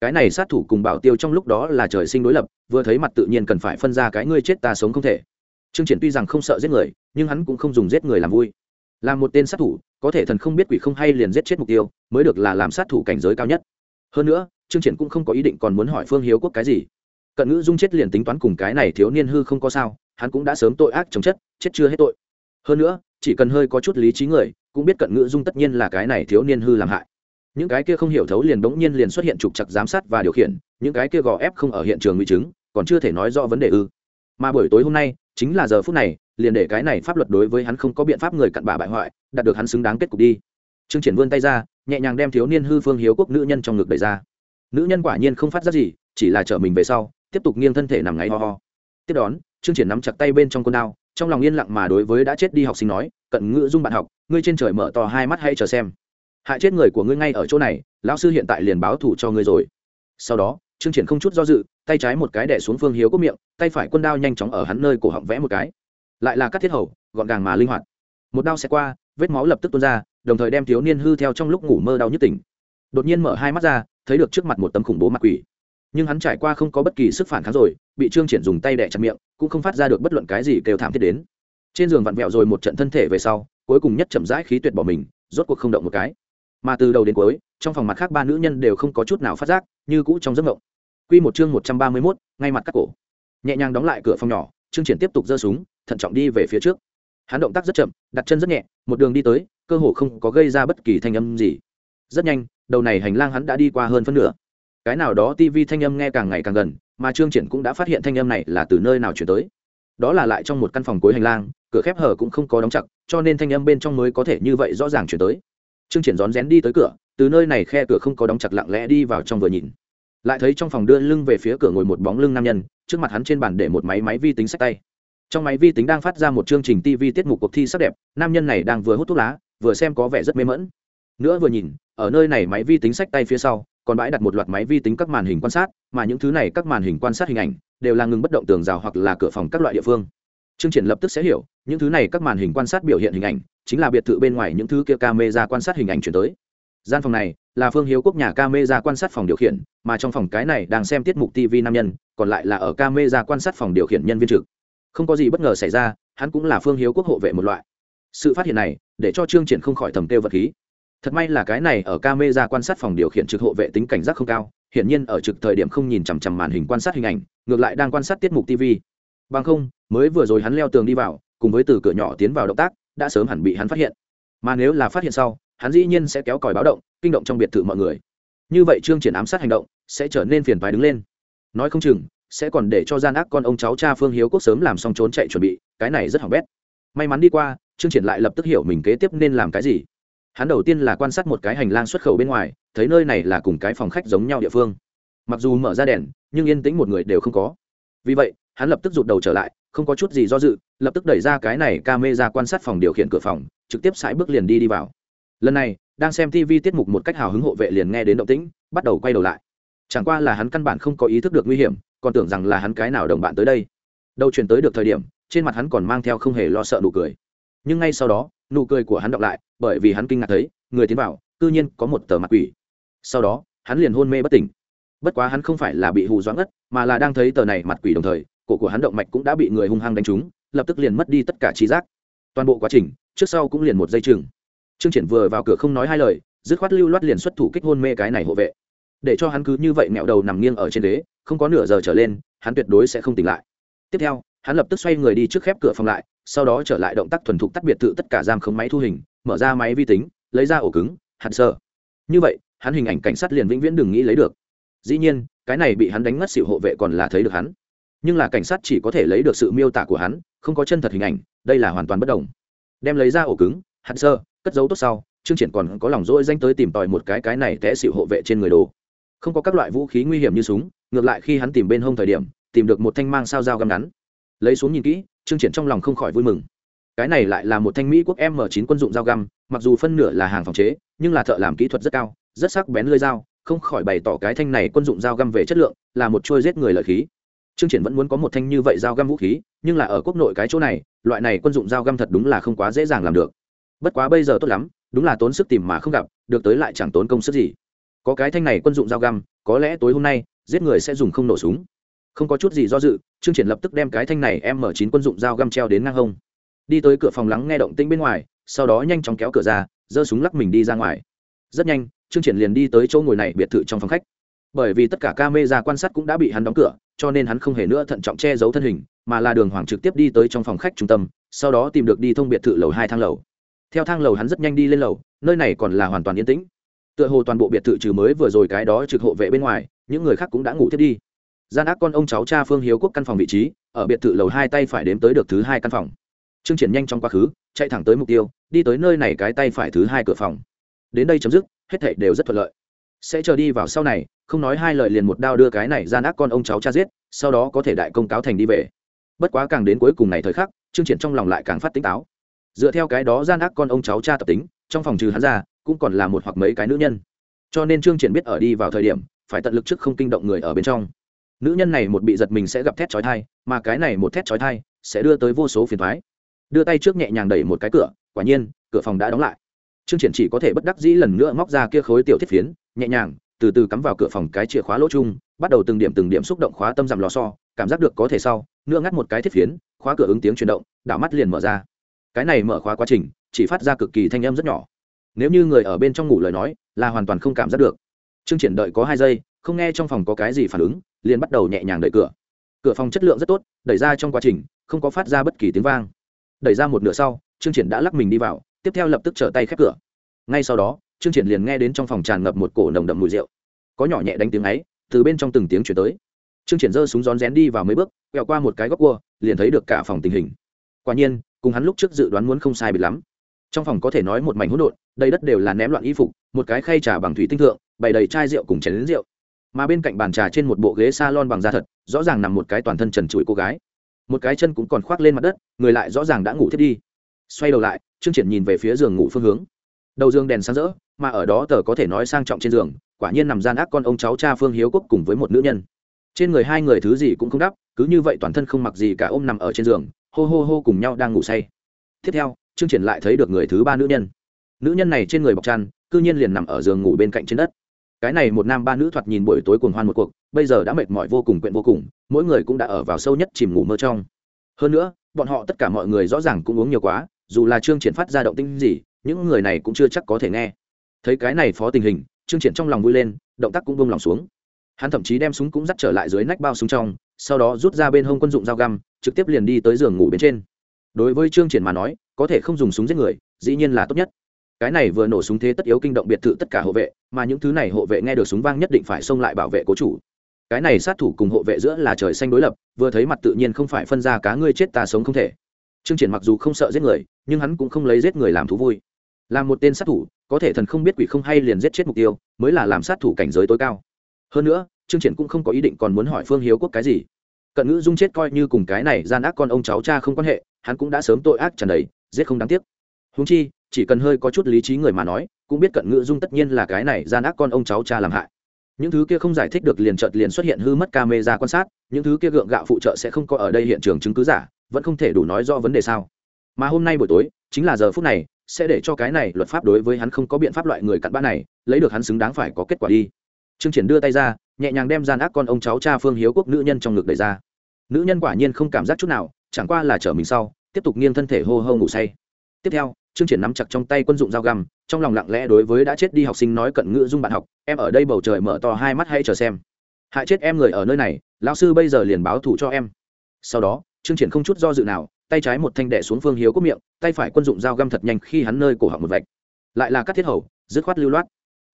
Cái này sát thủ cùng bảo tiêu trong lúc đó là trời sinh đối lập, vừa thấy mặt tự nhiên cần phải phân ra cái ngươi chết ta sống không thể. Trương triển tuy rằng không sợ giết người, nhưng hắn cũng không dùng giết người làm vui. Là một tên sát thủ, có thể thần không biết quỷ không hay liền giết chết mục tiêu, mới được là làm sát thủ cảnh giới cao nhất. Hơn nữa, trương triển cũng không có ý định còn muốn hỏi phương hiếu quốc cái gì cận ngữ dung chết liền tính toán cùng cái này thiếu niên hư không có sao, hắn cũng đã sớm tội ác chống chất, chết chưa hết tội. Hơn nữa, chỉ cần hơi có chút lý trí người, cũng biết cận ngữ dung tất nhiên là cái này thiếu niên hư làm hại. Những cái kia không hiểu thấu liền bỗng nhiên liền xuất hiện trục chặt giám sát và điều khiển, những cái kia gò ép không ở hiện trường nguy chứng, còn chưa thể nói rõ vấn đề ư. Mà buổi tối hôm nay, chính là giờ phút này, liền để cái này pháp luật đối với hắn không có biện pháp người cặn bà bại hoại, đạt được hắn xứng đáng kết cục đi. Trương triển vươn tay ra, nhẹ nhàng đem thiếu niên hư phương hiếu quốc nữ nhân trong ngực đẩy ra. Nữ nhân quả nhiên không phát ra gì, chỉ là trở mình về sau tiếp tục nghiêng thân thể nằm ngáy ho ho. Tiếp đón, trương triển nắm chặt tay bên trong con đao, trong lòng yên lặng mà đối với đã chết đi học sinh nói, cận ngữ dung bạn học, ngươi trên trời mở to hai mắt hay chờ xem. Hại chết người của ngươi ngay ở chỗ này, lão sư hiện tại liền báo thủ cho ngươi rồi. Sau đó, trương triển không chút do dự, tay trái một cái đẻ xuống phương hiếu quốc miệng, tay phải quân đao nhanh chóng ở hắn nơi cổ họng vẽ một cái. Lại là cắt thiết hầu, gọn gàng mà linh hoạt. Một đao sẽ qua, vết máu lập tức tuôn ra, đồng thời đem thiếu niên hư theo trong lúc ngủ mơ đau nhất tỉnh. Đột nhiên mở hai mắt ra, thấy được trước mặt một tấm khủng bố mặt quỷ nhưng hắn trải qua không có bất kỳ sức phản kháng rồi bị trương triển dùng tay đẻ chặt miệng cũng không phát ra được bất luận cái gì kêu thảm thiết đến. Trên giường vặn vẹo rồi một trận thân thể về sau cuối cùng nhất chậm rãi khí tuyệt bỏ mình rốt cuộc không động một cái. Mà từ đầu đến cuối trong phòng mặt khác ba nữ nhân đều không có chút nào phát giác như cũ trong giấc mộng. Quy một chương một trăm ba mươi 131, ngay mặt cắt cổ. Nhẹ nhàng đóng lại cửa phòng nhỏ trương triển tiếp tục giơ súng thận trọng đi về phía trước. Hắn động tác rất chậm đặt chân rất nhẹ một đường đi tới cơ hồ không có gây ra bất kỳ thanh âm gì. Rất nhanh đầu này hành lang hắn đã đi qua hơn phân nửa cái nào đó tivi thanh âm nghe càng ngày càng gần, mà trương triển cũng đã phát hiện thanh âm này là từ nơi nào chuyển tới. Đó là lại trong một căn phòng cuối hành lang, cửa khép hở cũng không có đóng chặt, cho nên thanh âm bên trong mới có thể như vậy rõ ràng chuyển tới. Trương triển rón rén đi tới cửa, từ nơi này khe cửa không có đóng chặt lặng lẽ đi vào trong vừa nhìn. Lại thấy trong phòng đưa lưng về phía cửa ngồi một bóng lưng nam nhân, trước mặt hắn trên bàn để một máy máy vi tính sách tay. Trong máy vi tính đang phát ra một chương trình tv tiết mục cuộc thi sắc đẹp, nam nhân này đang vừa hút thuốc lá, vừa xem có vẻ rất mê mẫn nữa vừa nhìn, ở nơi này máy vi tính sách tay phía sau còn bãi đặt một loạt máy vi tính các màn hình quan sát, mà những thứ này các màn hình quan sát hình ảnh đều là ngừng bất động tường rào hoặc là cửa phòng các loại địa phương. Chương triển lập tức sẽ hiểu, những thứ này các màn hình quan sát biểu hiện hình ảnh chính là biệt thự bên ngoài những thứ kia camera quan sát hình ảnh chuyển tới. Gian phòng này là phương hiếu quốc nhà camera quan sát phòng điều khiển, mà trong phòng cái này đang xem tiết mục tv nam nhân, còn lại là ở camera quan sát phòng điều khiển nhân viên trực. Không có gì bất ngờ xảy ra, hắn cũng là phương hiếu quốc hộ vệ một loại. Sự phát hiện này để cho trương triển không khỏi thầm tiêu vật khí thật may là cái này ở camera quan sát phòng điều khiển trực hộ vệ tính cảnh giác không cao, hiển nhiên ở trực thời điểm không nhìn chằm chằm màn hình quan sát hình ảnh, ngược lại đang quan sát tiết mục tv bằng không, mới vừa rồi hắn leo tường đi vào, cùng với từ cửa nhỏ tiến vào động tác, đã sớm hẳn bị hắn phát hiện. Mà nếu là phát hiện sau, hắn dĩ nhiên sẽ kéo còi báo động, kinh động trong biệt thự mọi người. Như vậy trương triển ám sát hành động, sẽ trở nên phiền phái đứng lên. Nói không chừng, sẽ còn để cho gian ác con ông cháu cha phương hiếu quốc sớm làm xong trốn chạy chuẩn bị, cái này rất hỏng bét. May mắn đi qua, trương triển lại lập tức hiểu mình kế tiếp nên làm cái gì hắn đầu tiên là quan sát một cái hành lang xuất khẩu bên ngoài, thấy nơi này là cùng cái phòng khách giống nhau địa phương. Mặc dù mở ra đèn, nhưng yên tĩnh một người đều không có. Vì vậy, hắn lập tức rụt đầu trở lại, không có chút gì do dự, lập tức đẩy ra cái này ca mê ra quan sát phòng điều khiển cửa phòng, trực tiếp sải bước liền đi đi vào. Lần này, đang xem tv tiết mục một cách hào hứng hộ vệ liền nghe đến động tĩnh, bắt đầu quay đầu lại. Chẳng qua là hắn căn bản không có ý thức được nguy hiểm, còn tưởng rằng là hắn cái nào đồng bạn tới đây. Đâu chuyển tới được thời điểm, trên mặt hắn còn mang theo không hề lo sợ nụ cười nhưng ngay sau đó, nụ cười của hắn đọc lại, bởi vì hắn kinh ngạc thấy, người tiến vào tự nhiên có một tờ mặt quỷ. Sau đó, hắn liền hôn mê bất tỉnh. Bất quá hắn không phải là bị hù doãn ngất, mà là đang thấy tờ này mặt quỷ đồng thời, cổ của hắn động mạch cũng đã bị người hung hăng đánh trúng, lập tức liền mất đi tất cả trí giác. Toàn bộ quá trình, trước sau cũng liền một dây chừng. Trương triển vừa vào cửa không nói hai lời, dứt khoát lưu loát liền xuất thủ kích hôn mê cái này hộ vệ. Để cho hắn cứ như vậy mẹo đầu nằm nghiêng ở trên đế không có nửa giờ trở lên, hắn tuyệt đối sẽ không tỉnh lại. Tiếp theo, hắn lập tức xoay người đi trước khép cửa phòng lại sau đó trở lại động tác thuần thục tắt biệt thự tất cả giam khống máy thu hình, mở ra máy vi tính, lấy ra ổ cứng, hạt sơ. Như vậy, hắn hình ảnh cảnh sát liền vĩnh viễn đừng nghĩ lấy được. Dĩ nhiên, cái này bị hắn đánh mất xịu hộ vệ còn là thấy được hắn. Nhưng là cảnh sát chỉ có thể lấy được sự miêu tả của hắn, không có chân thật hình ảnh, đây là hoàn toàn bất đồng. Đem lấy ra ổ cứng, hạt sơ, cất dấu tốt sau chương triển còn có lòng dỗi danh tới tìm tòi một cái cái này té xịu hộ vệ trên người đồ. Không có các loại vũ khí nguy hiểm như súng, ngược lại khi hắn tìm bên hông thời điểm, tìm được một thanh mang sao dao găm ngắn lấy xuống nhìn kỹ chương triển trong lòng không khỏi vui mừng cái này lại là một thanh mỹ quốc m 9 quân dụng dao găm mặc dù phân nửa là hàng phòng chế nhưng là thợ làm kỹ thuật rất cao rất sắc bén lưỡi dao không khỏi bày tỏ cái thanh này quân dụng dao găm về chất lượng là một trôi giết người lợi khí Trương Triển vẫn muốn có một thanh như vậy dao găm vũ khí, nhưng là ở quốc nội cái chỗ này, loại này quân dụng dao găm thật đúng là không quá dễ dàng làm được. Bất quá bây giờ tốt lắm, đúng là tốn sức tìm mà không gặp, được tới lại chẳng tốn công sức gì. Có cái thanh này quân dụng dao găm, có lẽ tối hôm nay, giết người sẽ dùng không nổ súng. Không có chút gì do dự, Trương Triển lập tức đem cái thanh này m chín quân dụng dao găm treo đến ngang hông. Đi tới cửa phòng lắng nghe động tĩnh bên ngoài, sau đó nhanh chóng kéo cửa ra, giơ súng lắc mình đi ra ngoài. Rất nhanh, Trương Triển liền đi tới chỗ ngồi này biệt thự trong phòng khách bởi vì tất cả camera quan sát cũng đã bị hắn đóng cửa cho nên hắn không hề nữa thận trọng che giấu thân hình mà là đường hoàng trực tiếp đi tới trong phòng khách trung tâm sau đó tìm được đi thông biệt thự lầu hai thang lầu theo thang lầu hắn rất nhanh đi lên lầu nơi này còn là hoàn toàn yên tĩnh tựa hồ toàn bộ biệt thự trừ mới vừa rồi cái đó trực hộ vệ bên ngoài những người khác cũng đã ngủ thiết đi gian ác con ông cháu cha phương hiếu quốc căn phòng vị trí, ở biệt thự lầu hai tay phải đếm tới được thứ hai căn phòng. Trương triển nhanh trong quá khứ, chạy thẳng tới mục tiêu, đi tới nơi này cái tay phải thứ hai cửa phòng. Đến đây chấm dứt, hết thảy đều rất thuận lợi. Sẽ chờ đi vào sau này, không nói hai lời liền một đao đưa cái này gian ác con ông cháu cha giết, sau đó có thể đại công cáo thành đi về. Bất quá càng đến cuối cùng này thời khắc, trương triển trong lòng lại càng phát tỉnh táo. Dựa theo cái đó gian ác con ông cháu cha tập tính, trong phòng trừ hắn ra, cũng còn là một hoặc mấy cái nữ nhân. Cho nên trương triển biết ở đi vào thời điểm, phải tận lực trước không kinh động người ở bên trong nữ nhân này một bị giật mình sẽ gặp thét chói thai mà cái này một thét chói thai sẽ đưa tới vô số phiền thoái đưa tay trước nhẹ nhàng đẩy một cái cửa, quả nhiên, cửa phòng đã đóng lại. Trương triển chỉ có thể bất đắc dĩ lần nữa móc ra kia khối tiểu thiết phiến, nhẹ nhàng, từ từ cắm vào cửa phòng cái chìa khóa lỗ chung, bắt đầu từng điểm từng điểm xúc động khóa tâm giảm lò so cảm giác được có thể sau nữa ngắt một cái thiết phiến, khóa cửa ứng tiếng chuyển động, đảo mắt liền mở ra. Cái này mở khóa quá trình, chỉ phát ra cực kỳ thanh âm rất nhỏ. Nếu như người ở bên trong ngủ lời nói, là hoàn toàn không cảm giác được. Trương triển đợi có hai giây, không nghe trong phòng có cái gì phản ứng liền bắt đầu nhẹ nhàng đẩy cửa. Cửa phòng chất lượng rất tốt, đẩy ra trong quá trình, không có phát ra bất kỳ tiếng vang. Đẩy ra một nửa sau, trương triển đã lắc mình đi vào, tiếp theo lập tức trở tay khép cửa. Ngay sau đó, trương triển liền nghe đến trong phòng tràn ngập một cổ nồng đậm mùi rượu. Có nhỏ nhẹ đánh tiếng ấy, từ bên trong từng tiếng chuyển tới. Trương triển giơ súng rón rén đi vào mấy bước, quẹo qua một cái góc cua, liền thấy được cả phòng tình hình. Quả nhiên, cùng hắn lúc trước dự đoán muốn không sai biệt lắm. Trong phòng có thể nói một mảnh hỗn độn, đầy đất đều là ném loạn y phục, một cái khay trà bằng thủy tinh thượng, bày đầy chai rượu cùng chén lính rượu mà bên cạnh bàn trà trên một bộ ghế salon bằng da thật, rõ ràng nằm một cái toàn thân trần trụi cô gái. Một cái chân cũng còn khoác lên mặt đất, người lại rõ ràng đã ngủ thiết đi. Xoay đầu lại, trương triển nhìn về phía giường ngủ phương hướng. Đầu giường đèn sáng rỡ, mà ở đó tờ có thể nói sang trọng trên giường, quả nhiên nằm gian ác con ông cháu cha phương hiếu quốc cùng với một nữ nhân. Trên người hai người thứ gì cũng không đắp, cứ như vậy toàn thân không mặc gì cả ôm nằm ở trên giường, hô hô hô cùng nhau đang ngủ say. Tiếp theo, trương triển lại thấy được người thứ ba nữ nhân. Nữ nhân này trên người bọc chăn, cư nhiên liền nằm ở giường ngủ bên cạnh trên đất cái này một nam ba nữ thoạt nhìn buổi tối cuồng hoan một cuộc, bây giờ đã mệt mỏi vô cùng, quyện vô cùng, mỗi người cũng đã ở vào sâu nhất chìm ngủ mơ trong. Hơn nữa, bọn họ tất cả mọi người rõ ràng cũng uống nhiều quá, dù là trương triển phát ra động tinh gì, những người này cũng chưa chắc có thể nghe. Thấy cái này phó tình hình, trương triển trong lòng vui lên, động tác cũng bông lòng xuống. Hắn thậm chí đem súng cũng dắt trở lại dưới nách bao súng trong, sau đó rút ra bên hông quân dụng dao găm, trực tiếp liền đi tới giường ngủ bên trên. Đối với trương triển mà nói, có thể không dùng súng giết người, dĩ nhiên là tốt nhất cái này vừa nổ súng thế tất yếu kinh động biệt thự tất cả hộ vệ, mà những thứ này hộ vệ nghe được súng vang nhất định phải xông lại bảo vệ cố chủ. Cái này sát thủ cùng hộ vệ giữa là trời xanh đối lập, vừa thấy mặt tự nhiên không phải phân ra cá ngươi chết ta sống không thể. Trương triển mặc dù không sợ giết người, nhưng hắn cũng không lấy giết người làm thú vui. Là một tên sát thủ, có thể thần không biết quỷ không hay liền giết chết mục tiêu, mới là làm sát thủ cảnh giới tối cao. Hơn nữa, trương triển cũng không có ý định còn muốn hỏi phương hiếu quốc cái gì. Cận ngữ dung chết coi như cùng cái này gian ác con ông cháu cha không quan hệ, hắn cũng đã sớm tội ác tràn đầy, giết không đáng tiếc húng chi, chỉ cần hơi có chút lý trí người mà nói, cũng biết cận ngữ dung tất nhiên là cái này gian ác con ông cháu cha làm hại. Những thứ kia không giải thích được liền chợt liền xuất hiện hư mất camera quan sát, những thứ kia gượng gạo phụ trợ sẽ không có ở đây hiện trường chứng cứ giả, vẫn không thể đủ nói rõ vấn đề sao. Mà hôm nay buổi tối, chính là giờ phút này, sẽ để cho cái này luật pháp đối với hắn không có biện pháp loại người cặn bã này, lấy được hắn xứng đáng phải có kết quả đi. Trương triển đưa tay ra, nhẹ nhàng đem gian ác con ông cháu cha phương hiếu quốc nữ nhân trong ngực đẩy ra. Nữ nhân quả nhiên không cảm giác chút nào, chẳng qua là trở mình sau, tiếp tục nghiêng thân thể hô hô ngủ say. Tiếp theo trương triển nắm chặt trong tay quân dụng dao găm, trong lòng lặng lẽ đối với đã chết đi học sinh nói cận ngữ dung bạn học, em ở đây bầu trời mở to hai mắt hay chờ xem. Hại chết em người ở nơi này, lão sư bây giờ liền báo thù cho em. Sau đó, trương triển không chút do dự nào, tay trái một thanh đệ xuống phương hiếu quốc miệng, tay phải quân dụng dao găm thật nhanh khi hắn nơi cổ họng một vạch. Lại là cắt thiết hầu, dứt khoát lưu loát.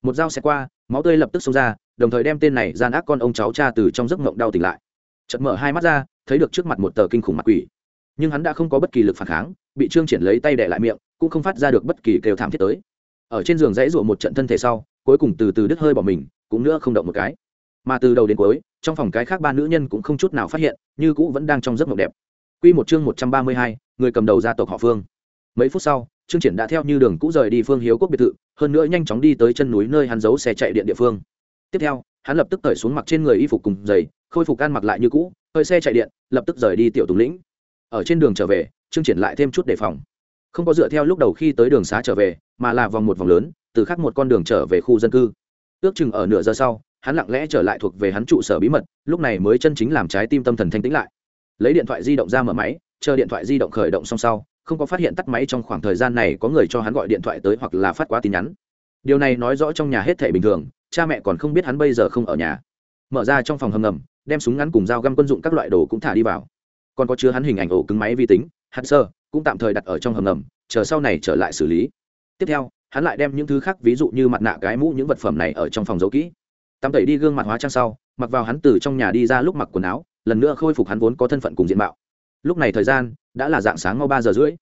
Một dao xẹt qua, máu tươi lập tức xông ra, đồng thời đem tên này gian ác con ông cháu cha từ trong giấc mộng đau tỉnh lại. Chợt mở hai mắt ra, thấy được trước mặt một tờ kinh khủng mặt quỷ nhưng hắn đã không có bất kỳ lực phản kháng bị trương triển lấy tay đẻ lại miệng cũng không phát ra được bất kỳ kêu thảm thiết tới ở trên giường dãy rụa một trận thân thể sau cuối cùng từ từ đứt hơi bỏ mình cũng nữa không động một cái mà từ đầu đến cuối trong phòng cái khác ba nữ nhân cũng không chút nào phát hiện như cũ vẫn đang trong giấc mộng đẹp Quy một chương một trăm ba mươi hai, người cầm đầu gia tộc họ Phương. Mấy phút sau, Trương Triển đã theo như đường cũ rời đi Phương Hiếu Quốc biệt thự, hơn nữa nhanh chóng đi tới chân núi nơi hắn giấu xe chạy điện địa phương. Tiếp theo, hắn lập tức cởi xuống mặc trên người y phục cùng giày, khôi phục ăn mặc lại như cũ, hơi xe chạy điện, lập tức rời đi tiểu Tùng lĩnh. Ở trên đường trở về, Trương Triển lại thêm chút đề phòng. Không có dựa theo lúc đầu khi tới đường xá trở về, mà là vòng một vòng lớn, từ khác một con đường trở về khu dân cư. Ước chừng ở nửa giờ sau, hắn lặng lẽ trở lại thuộc về hắn trụ sở bí mật, lúc này mới chân chính làm trái tim tâm thần thanh tĩnh lại lấy điện thoại di động ra mở máy chờ điện thoại di động khởi động xong sau không có phát hiện tắt máy trong khoảng thời gian này có người cho hắn gọi điện thoại tới hoặc là phát quá tin nhắn điều này nói rõ trong nhà hết thể bình thường cha mẹ còn không biết hắn bây giờ không ở nhà mở ra trong phòng hầm ngầm đem súng ngắn cùng dao găm quân dụng các loại đồ cũng thả đi vào còn có chứa hắn hình ảnh ổ cứng máy vi tính, hắn sơ, cũng tạm thời đặt ở trong hầm ngầm, chờ sau này trở lại xử lý. Tiếp theo, hắn lại đem những thứ khác, ví dụ như mặt nạ cái mũ, những vật phẩm này ở trong phòng giấu kỹ. Tắm tẩy đi gương mặt hóa trang sau, mặc vào hắn từ trong nhà đi ra lúc mặc quần áo, lần nữa khôi phục hắn vốn có thân phận cùng diện mạo. Lúc này thời gian, đã là dạng sáng ngao ba giờ rưỡi.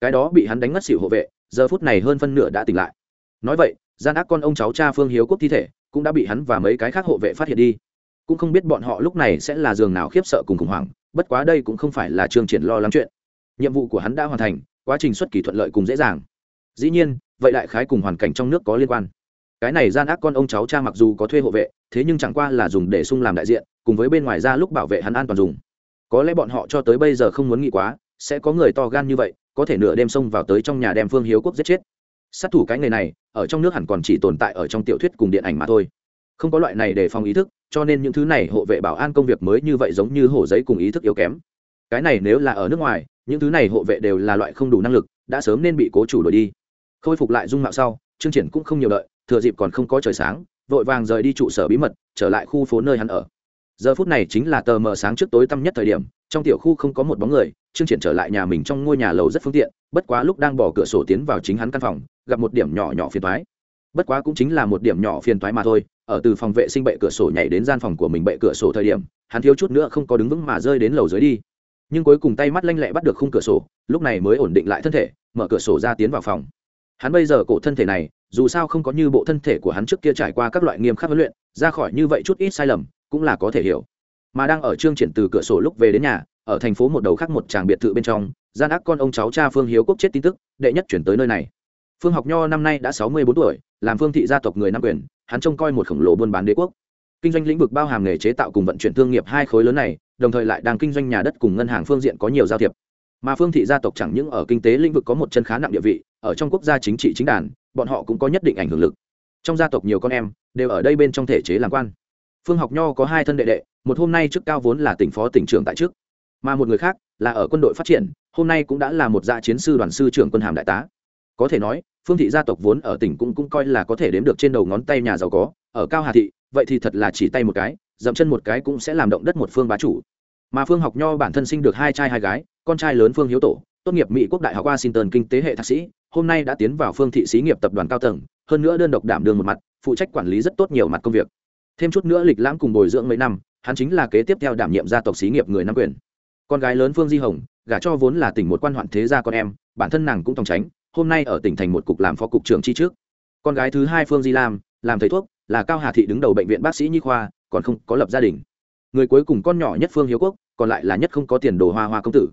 Cái đó bị hắn đánh ngất xỉu hộ vệ, giờ phút này hơn phân nửa đã tỉnh lại. Nói vậy, gian ác con ông cháu cha phương hiếu quốc thi thể, cũng đã bị hắn và mấy cái khác hộ vệ phát hiện đi cũng không biết bọn họ lúc này sẽ là giường nào khiếp sợ cùng khủng hoảng, bất quá đây cũng không phải là trương triển lo lắng chuyện. Nhiệm vụ của hắn đã hoàn thành, quá trình xuất kỳ thuận lợi cùng dễ dàng. Dĩ nhiên, vậy đại khái cùng hoàn cảnh trong nước có liên quan. Cái này gian ác con ông cháu cha mặc dù có thuê hộ vệ, thế nhưng chẳng qua là dùng để sung làm đại diện, cùng với bên ngoài ra lúc bảo vệ hắn an toàn dùng. Có lẽ bọn họ cho tới bây giờ không muốn nghĩ quá, sẽ có người to gan như vậy, có thể nửa đêm xông vào tới trong nhà đem phương hiếu quốc giết chết. Sát thủ cái nghề này, ở trong nước hẳn còn chỉ tồn tại ở trong tiểu thuyết cùng điện ảnh mà thôi không có loại này để phòng ý thức, cho nên những thứ này hộ vệ bảo an công việc mới như vậy giống như hổ giấy cùng ý thức yếu kém. Cái này nếu là ở nước ngoài, những thứ này hộ vệ đều là loại không đủ năng lực, đã sớm nên bị cố chủ đổi đi. Khôi phục lại dung mạo sau chương triển cũng không nhiều đợi, thừa dịp còn không có trời sáng, vội vàng rời đi trụ sở bí mật, trở lại khu phố nơi hắn ở. Giờ phút này chính là tờ mờ sáng trước tối tăm nhất thời điểm, trong tiểu khu không có một bóng người chương triển trở lại nhà mình trong ngôi nhà lầu rất phương tiện, bất quá lúc đang bỏ cửa sổ tiến vào chính hắn căn phòng, gặp một điểm nhỏ nhỏ phiền toái bất quá cũng chính là một điểm nhỏ phiền toái mà thôi, ở từ phòng vệ sinh bệ cửa sổ nhảy đến gian phòng của mình bệ cửa sổ thời điểm, hắn thiếu chút nữa không có đứng vững mà rơi đến lầu dưới đi. Nhưng cuối cùng tay mắt lanh lẹ bắt được khung cửa sổ, lúc này mới ổn định lại thân thể, mở cửa sổ ra tiến vào phòng. Hắn bây giờ cổ thân thể này, dù sao không có như bộ thân thể của hắn trước kia trải qua các loại nghiêm khắc huấn luyện, ra khỏi như vậy chút ít sai lầm, cũng là có thể hiểu. Mà đang ở trương triển từ cửa sổ lúc về đến nhà, ở thành phố một đầu khác một tràng biệt thự bên trong, gian ác con ông cháu cha phương hiếu quốc chết tin tức, đệ nhất chuyển tới nơi này. Phương học nho năm nay đã sáu mươi bốn tuổi làm phương thị gia tộc người nam quyền, hắn trông coi một khổng lồ buôn bán đế quốc. Kinh doanh lĩnh vực bao hàm nghề chế tạo cùng vận chuyển thương nghiệp hai khối lớn này, đồng thời lại đang kinh doanh nhà đất cùng ngân hàng phương diện có nhiều giao thiệp. Mà phương thị gia tộc chẳng những ở kinh tế lĩnh vực có một chân khá nặng địa vị, ở trong quốc gia chính trị chính đàn, bọn họ cũng có nhất định ảnh hưởng lực. Trong gia tộc nhiều con em, đều ở đây bên trong thể chế làm quan. Phương học nho có hai thân đệ đệ, một hôm nay trước cao vốn là tỉnh phó tỉnh trưởng tại trước mà một người khác là ở quân đội phát triển, hôm nay cũng đã là một dạ chiến sư đoàn sư trưởng quân hàm đại tá. Có thể nói phương thị gia tộc vốn ở tỉnh cũng cũng coi là có thể đếm được trên đầu ngón tay nhà giàu có, ở cao hà thị, vậy thì thật là chỉ tay một cái, dậm chân một cái cũng sẽ làm động đất một phương bá chủ. Mà phương học nho bản thân sinh được hai trai hai gái, con trai lớn phương hiếu tổ, tốt nghiệp mỹ quốc đại học washington kinh tế hệ thạc sĩ, hôm nay đã tiến vào phương thị xí nghiệp tập đoàn cao tầng, hơn nữa đơn độc đảm đương một mặt, phụ trách quản lý rất tốt nhiều mặt công việc. Thêm chút nữa lịch lãm cùng bồi dưỡng mấy năm, hắn chính là kế tiếp theo đảm nhiệm gia tộc xí nghiệp người nam quyền. Con gái lớn phương di hồng, gả cho vốn là tỉnh một quan hoạn thế gia con em, bản thân nàng cũng tòng tránh hôm nay ở tỉnh thành một cục làm phó cục trưởng chi trước. Con gái thứ hai phương di lam, làm thầy thuốc, là cao hà thị đứng đầu bệnh viện bác sĩ nhi khoa, còn không có lập gia đình. Người cuối cùng con nhỏ nhất phương hiếu quốc, còn lại là nhất không có tiền đồ hoa hoa công tử.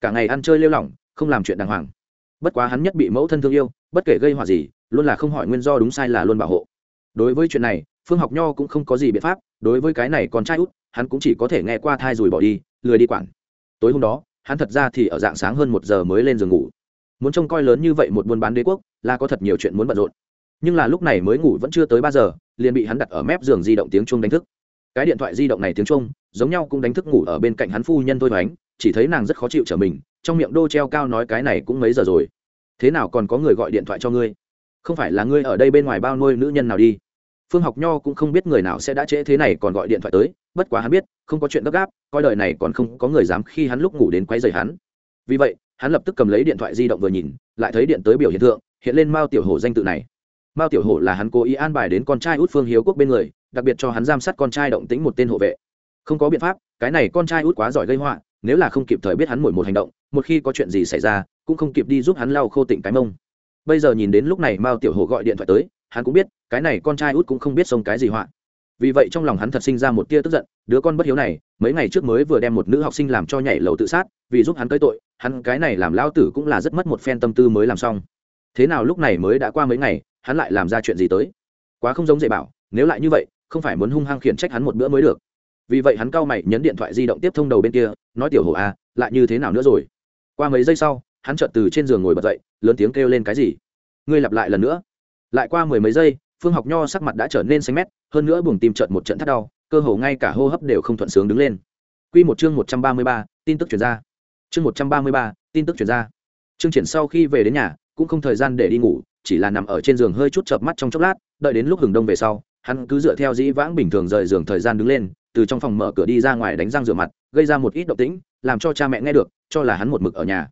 Cả ngày ăn chơi lêu lỏng, không làm chuyện đàng hoàng. Bất quá hắn nhất bị mẫu thân thương yêu, bất kể gây họa gì, luôn là không hỏi nguyên do đúng sai là luôn bảo hộ. Đối với chuyện này, phương học nho cũng không có gì biện pháp, đối với cái này con trai út, hắn cũng chỉ có thể nghe qua thai rồi bỏ đi, lười đi quản. Tối hôm đó, hắn thật ra thì ở dạng sáng hơn một giờ mới lên giường ngủ muốn trông coi lớn như vậy một buôn bán đế quốc, là có thật nhiều chuyện muốn bận rộn. Nhưng là lúc này mới ngủ vẫn chưa tới ba giờ, liền bị hắn đặt ở mép giường di động tiếng chuông đánh thức. Cái điện thoại di động này tiếng chuông, giống nhau cũng đánh thức ngủ ở bên cạnh hắn phu nhân thôi thoánh chỉ thấy nàng rất khó chịu trở mình, trong miệng đô treo cao nói cái này cũng mấy giờ rồi. Thế nào còn có người gọi điện thoại cho ngươi? Không phải là ngươi ở đây bên ngoài bao nuôi nữ nhân nào đi? Phương học nho cũng không biết người nào sẽ đã trễ thế này còn gọi điện thoại tới, bất quá hắn biết, không có chuyện gấp gáp, coi đời này còn không có người dám khi hắn lúc ngủ đến quấy rầy hắn. Vì vậy hắn lập tức cầm lấy điện thoại di động vừa nhìn, lại thấy điện tới biểu hiện tượng hiện lên mao tiểu hổ danh tự này. Mao tiểu hổ là hắn cố ý an bài đến con trai út phương hiếu quốc bên người, đặc biệt cho hắn giam sát con trai động tĩnh một tên hộ vệ. Không có biện pháp, cái này con trai út quá giỏi gây họa, nếu là không kịp thời biết hắn mỗi một hành động, một khi có chuyện gì xảy ra, cũng không kịp đi giúp hắn lau khô tịnh cái mông. Bây giờ nhìn đến lúc này mao tiểu hổ gọi điện thoại tới, hắn cũng biết, cái này con trai út cũng không biết xông cái gì họa vì vậy trong lòng hắn thật sinh ra một tia tức giận, đứa con bất hiếu này, mấy ngày trước mới vừa đem một nữ học sinh làm cho nhảy lầu tự sát, vì giúp hắn tới tội, hắn cái này làm lao tử cũng là rất mất một phen tâm tư mới làm xong. Thế nào lúc này mới đã qua mấy ngày, hắn lại làm ra chuyện gì tới? Quá không giống dạy bảo, nếu lại như vậy, không phải muốn hung hăng khiển trách hắn một bữa mới được. Vì vậy hắn cau mày nhấn điện thoại di động tiếp thông đầu bên kia, nói tiểu hồ à lại như thế nào nữa rồi? Qua mấy giây sau, hắn chợt từ trên giường ngồi bật dậy, lớn tiếng kêu lên cái gì? Ngươi lặp lại lần nữa. Lại qua mười mấy giây phương học nho sắc mặt đã trở nên xanh mét hơn nữa buồng tim trợn một trận thắt đau cơ hồ ngay cả hô hấp đều không thuận sướng đứng lên Quy một chương một trăm ba mươi ba, tin tức chuyển ra. Chương một trăm ba mươi ba, tin tức chuyển ra. Chương Triển sau khi về đến nhà, cũng không thời gian để đi ngủ, chỉ là nằm ở trên giường hơi chút chợp mắt trong chốc lát, đợi đến lúc hừng đông về sau, hắn cứ dựa theo dĩ vãng bình thường rời giường thời gian đứng lên, từ trong phòng mở cửa đi ra ngoài đánh răng rửa mặt, gây ra một ít động tĩnh, làm cho cha mẹ nghe được, cho là hắn một mực ở nhà.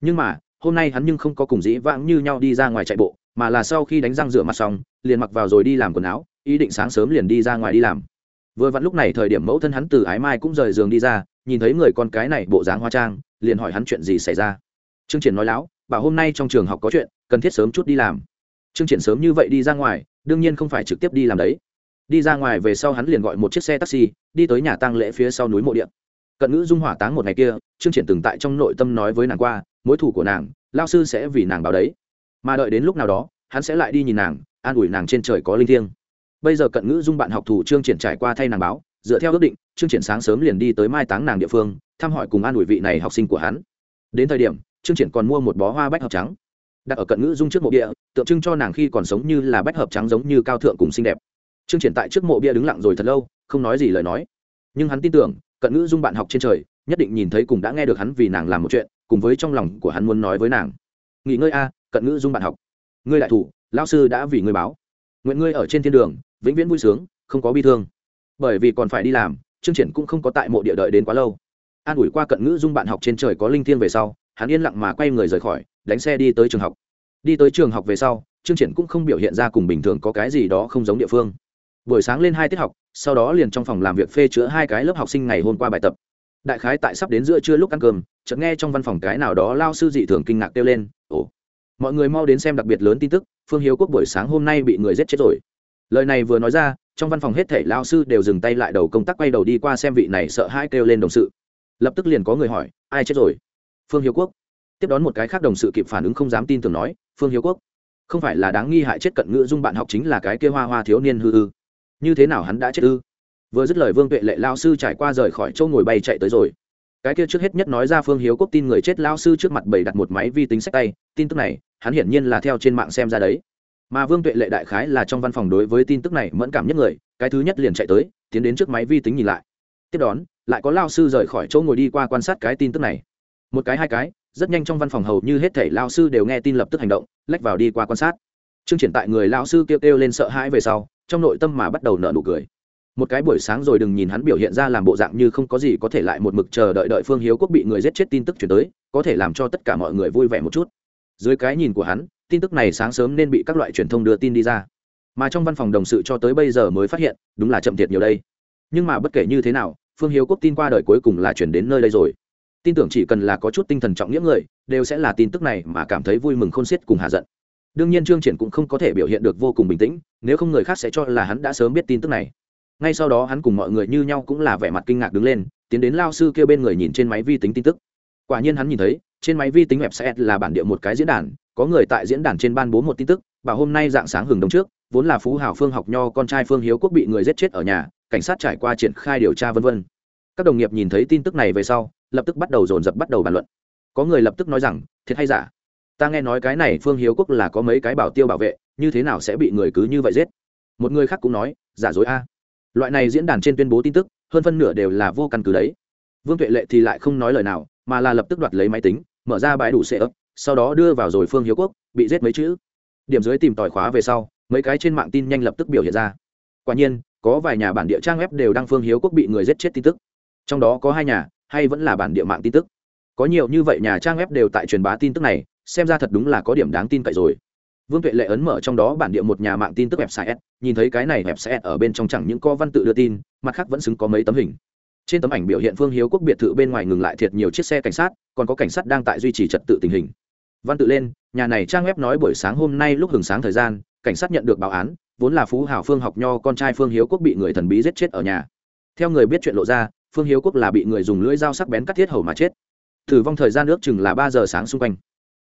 Nhưng mà, hôm nay hắn nhưng không có cùng dĩ vãng như nhau đi ra ngoài chạy bộ, mà là sau khi đánh răng rửa mặt xong, liền mặc vào rồi đi làm quần áo, ý định sáng sớm liền đi ra ngoài đi làm. Vừa vặn lúc này thời điểm mẫu thân hắn từ ái mai cũng rời giường đi ra, nhìn thấy người con cái này bộ dáng hoa trang, liền hỏi hắn chuyện gì xảy ra. Trương triển nói láo, bảo hôm nay trong trường học có chuyện, cần thiết sớm chút đi làm. Trương triển sớm như vậy đi ra ngoài, đương nhiên không phải trực tiếp đi làm đấy. Đi ra ngoài về sau hắn liền gọi một chiếc xe taxi, đi tới nhà tăng lễ phía sau núi mộ điện. Cận ngữ dung hỏa táng một ngày kia, trương triển từng tại trong nội tâm nói với nàng qua, mối thủ của nàng lao sư sẽ vì nàng báo đấy mà đợi đến lúc nào đó, hắn sẽ lại đi nhìn nàng, an ủi nàng trên trời có linh thiêng. Bây giờ cận ngữ dung bạn học thủ trương triển trải qua thay nàng báo, dựa theo ước định, trương triển sáng sớm liền đi tới mai táng nàng địa phương, thăm hỏi cùng an ủi vị này học sinh của hắn. Đến thời điểm, trương triển còn mua một bó hoa bách hợp trắng, đặt ở cận ngữ dung trước mộ bia, tượng trưng cho nàng khi còn sống như là bách hợp trắng giống như cao thượng cùng xinh đẹp. Trương triển tại trước mộ bia đứng lặng rồi thật lâu, không nói gì lời nói. Nhưng hắn tin tưởng, cận ngữ dung bạn học trên trời, nhất định nhìn thấy cùng đã nghe được hắn vì nàng làm một chuyện, cùng với trong lòng của hắn muốn nói với nàng. Nghỉ ngơi a cận ngữ dung bạn học. Ngươi đại thủ, lão sư đã vì ngươi báo. Nguyện ngươi ở trên thiên đường, vĩnh viễn vui sướng, không có bi thương. Bởi vì còn phải đi làm, trương triển cũng không có tại mộ địa đợi đến quá lâu. An ủi qua cận ngữ dung bạn học trên trời có linh thiêng về sau, hắn yên lặng mà quay người rời khỏi, đánh xe đi tới trường học. Đi tới trường học về sau, trương triển cũng không biểu hiện ra cùng bình thường có cái gì đó không giống địa phương. Buổi sáng lên hai tiết học, sau đó liền trong phòng làm việc phê chữa hai cái lớp học sinh ngày hôm qua bài tập. Đại khái tại sắp đến giữa trưa lúc ăn cơm, chợt nghe trong văn phòng cái nào đó lao sư dị thường kinh ngạc kêu lên, ồ mọi người mau đến xem đặc biệt lớn tin tức, phương hiếu quốc buổi sáng hôm nay bị người giết chết rồi. Lời này vừa nói ra, trong văn phòng hết thể lao sư đều dừng tay lại đầu công tác quay đầu đi qua xem vị này sợ hãi kêu lên đồng sự. Lập tức liền có người hỏi, ai chết rồi? Phương hiếu quốc. Tiếp đón một cái khác đồng sự kịp phản ứng không dám tin tưởng nói, phương hiếu quốc, không phải là đáng nghi hại chết cận ngữ dung bạn học chính là cái kia hoa hoa thiếu niên hư ư như thế nào hắn đã chết ư? Vừa dứt lời vương tuệ lệ lao sư trải qua rời khỏi châu ngồi bay chạy tới rồi. Cái kia trước hết nhất nói ra phương hiếu quốc tin người chết lao sư trước mặt bày đặt một máy vi tính sách tay, tin tức này hắn hiển nhiên là theo trên mạng xem ra đấy. Mà vương tuệ lệ đại khái là trong văn phòng đối với tin tức này mẫn cảm nhất người, cái thứ nhất liền chạy tới, tiến đến trước máy vi tính nhìn lại. Tiếp đón, lại có lao sư rời khỏi chỗ ngồi đi qua quan sát cái tin tức này. Một cái hai cái, rất nhanh trong văn phòng hầu như hết thể lao sư đều nghe tin lập tức hành động, lách vào đi qua quan sát. Chương triển tại người lao sư kêu kêu lên sợ hãi về sau, trong nội tâm mà bắt đầu nở nụ cười. Một cái buổi sáng rồi đừng nhìn hắn biểu hiện ra làm bộ dạng như không có gì có thể lại một mực chờ đợi đợi phương hiếu quốc bị người giết chết tin tức chuyển tới, có thể làm cho tất cả mọi người vui vẻ một chút dưới cái nhìn của hắn, tin tức này sáng sớm nên bị các loại truyền thông đưa tin đi ra. Mà trong văn phòng đồng sự cho tới bây giờ mới phát hiện, đúng là chậm thiệt nhiều đây. Nhưng mà bất kể như thế nào, phương hiếu quốc tin qua đời cuối cùng là chuyển đến nơi đây rồi. Tin tưởng chỉ cần là có chút tinh thần trọng nghĩa người, đều sẽ là tin tức này mà cảm thấy vui mừng khôn xiết cùng hạ giận. Đương nhiên trương triển cũng không có thể biểu hiện được vô cùng bình tĩnh, nếu không người khác sẽ cho là hắn đã sớm biết tin tức này. Ngay sau đó hắn cùng mọi người như nhau cũng là vẻ mặt kinh ngạc đứng lên, tiến đến lao sư kêu bên người nhìn trên máy vi tính tin tức. Quả nhiên hắn nhìn thấy trên máy vi tính website là bản địa một cái diễn đàn, có người tại diễn đàn trên ban bố một tin tức và hôm nay dạng sáng hừng đông trước, vốn là phú hào phương học nho con trai phương hiếu quốc bị người giết chết ở nhà, cảnh sát trải qua triển khai điều tra vân vân. Các đồng nghiệp nhìn thấy tin tức này về sau, lập tức bắt đầu dồn dập bắt đầu bàn luận. Có người lập tức nói rằng, thiệt hay giả? Ta nghe nói cái này phương hiếu quốc là có mấy cái bảo tiêu bảo vệ, như thế nào sẽ bị người cứ như vậy giết? Một người khác cũng nói, giả dối a. Loại này diễn đàn trên tuyên bố tin tức, hơn phân nửa đều là vô căn cứ đấy. Vương tuệ lệ thì lại không nói lời nào mà là lập tức đoạt lấy máy tính, mở ra bãi đủ xe ấp, sau đó đưa vào rồi phương hiếu quốc, bị giết mấy chữ. Điểm dưới tìm tòi khóa về sau, mấy cái trên mạng tin nhanh lập tức biểu hiện ra. Quả nhiên, có vài nhà bản địa trang web đều đăng phương hiếu quốc bị người giết chết tin tức. Trong đó có hai nhà, hay vẫn là bản địa mạng tin tức. Có nhiều như vậy nhà trang web đều tại truyền bá tin tức này, xem ra thật đúng là có điểm đáng tin cậy rồi. Vương tuệ lệ ấn mở trong đó bản địa một nhà mạng tin tức website, nhìn thấy cái này website ở bên trong chẳng những có văn tự đưa tin, mặt khác vẫn xứng có mấy tấm hình trên tấm ảnh biểu hiện phương hiếu quốc biệt thự bên ngoài ngừng lại thiệt nhiều chiếc xe cảnh sát, còn có cảnh sát đang tại duy trì trật tự tình hình. Văn tự lên, nhà này trang web nói buổi sáng hôm nay lúc hừng sáng thời gian, cảnh sát nhận được báo án, vốn là phú hảo phương học nho con trai phương hiếu quốc bị người thần bí giết chết ở nhà. Theo người biết chuyện lộ ra, phương hiếu quốc là bị người dùng lưỡi dao sắc bén cắt thiết hầu mà chết. Thử vong thời gian ước chừng là ba giờ sáng xung quanh.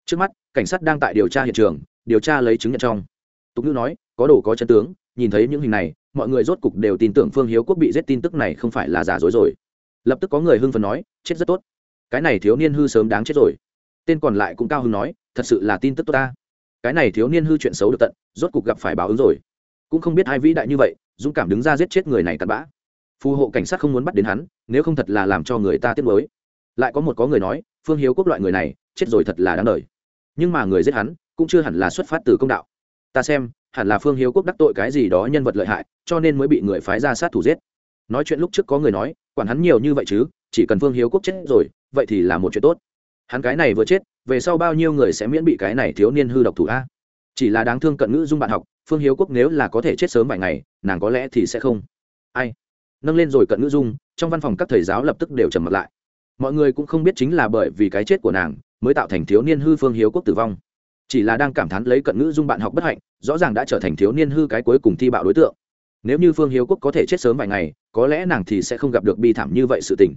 Trước mắt, cảnh sát đang tại điều tra hiện trường, điều tra lấy chứng nhận trong. Tục ngữ nói, có đồ có chân tướng nhìn thấy những hình này, mọi người rốt cục đều tin tưởng phương hiếu quốc bị giết tin tức này không phải là giả dối rồi. Lập tức có người hưng phấn nói, chết rất tốt. Cái này thiếu niên hư sớm đáng chết rồi. Tên còn lại cũng cao hưng nói, thật sự là tin tức tốt ta. Cái này thiếu niên hư chuyện xấu được tận, rốt cục gặp phải báo ứng rồi. Cũng không biết hai vĩ đại như vậy, dũng cảm đứng ra giết chết người này cặn bã. Phù hộ cảnh sát không muốn bắt đến hắn, nếu không thật là làm cho người ta tiếc mới lại có một có người nói, phương hiếu quốc loại người này, chết rồi thật là đáng đời. Nhưng mà người giết hắn, cũng chưa hẳn là xuất phát từ công đạo ta xem, hẳn là phương hiếu quốc đắc tội cái gì đó nhân vật lợi hại, cho nên mới bị người phái ra sát thủ giết. Nói chuyện lúc trước có người nói, quản hắn nhiều như vậy chứ, chỉ cần phương hiếu quốc chết rồi, vậy thì là một chuyện tốt. Hắn cái này vừa chết, về sau bao nhiêu người sẽ miễn bị cái này thiếu niên hư độc thủ a? Chỉ là đáng thương cận ngữ dung bạn học, phương hiếu quốc nếu là có thể chết sớm vài ngày, nàng có lẽ thì sẽ không. Ai? Nâng lên rồi cận ngữ dung, trong văn phòng các thầy giáo lập tức đều trầm mặt lại. Mọi người cũng không biết chính là bởi vì cái chết của nàng, mới tạo thành thiếu niên hư phương hiếu quốc tử vong chỉ là đang cảm thán lấy cận ngữ dung bạn học bất hạnh, rõ ràng đã trở thành thiếu niên hư cái cuối cùng thi bạo đối tượng. Nếu như phương hiếu quốc có thể chết sớm vài ngày, có lẽ nàng thì sẽ không gặp được bi thảm như vậy sự tình.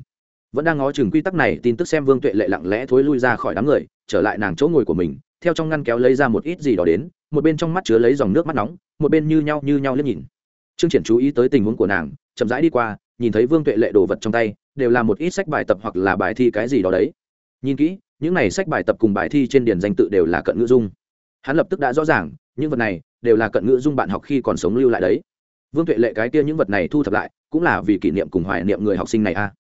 Vẫn đang ngó chừng quy tắc này, tin tức xem vương tuệ lệ lặng lẽ thối lui ra khỏi đám người, trở lại nàng chỗ ngồi của mình, theo trong ngăn kéo lấy ra một ít gì đó đến, một bên trong mắt chứa lấy dòng nước mắt nóng, một bên như nhau như nhau liếc nhìn. Trương triển chú ý tới tình huống của nàng, chậm rãi đi qua, nhìn thấy vương tuệ lệ đồ vật trong tay, đều là một ít sách bài tập hoặc là bài thi cái gì đó đấy. Nhìn kỹ những này sách bài tập cùng bài thi trên điển danh tự đều là cận ngữ dung. Hắn lập tức đã rõ ràng, những vật này đều là cận ngữ dung bạn học khi còn sống lưu lại đấy. Vương tuệ lệ cái kia những vật này thu thập lại, cũng là vì kỷ niệm cùng hoài niệm người học sinh này a.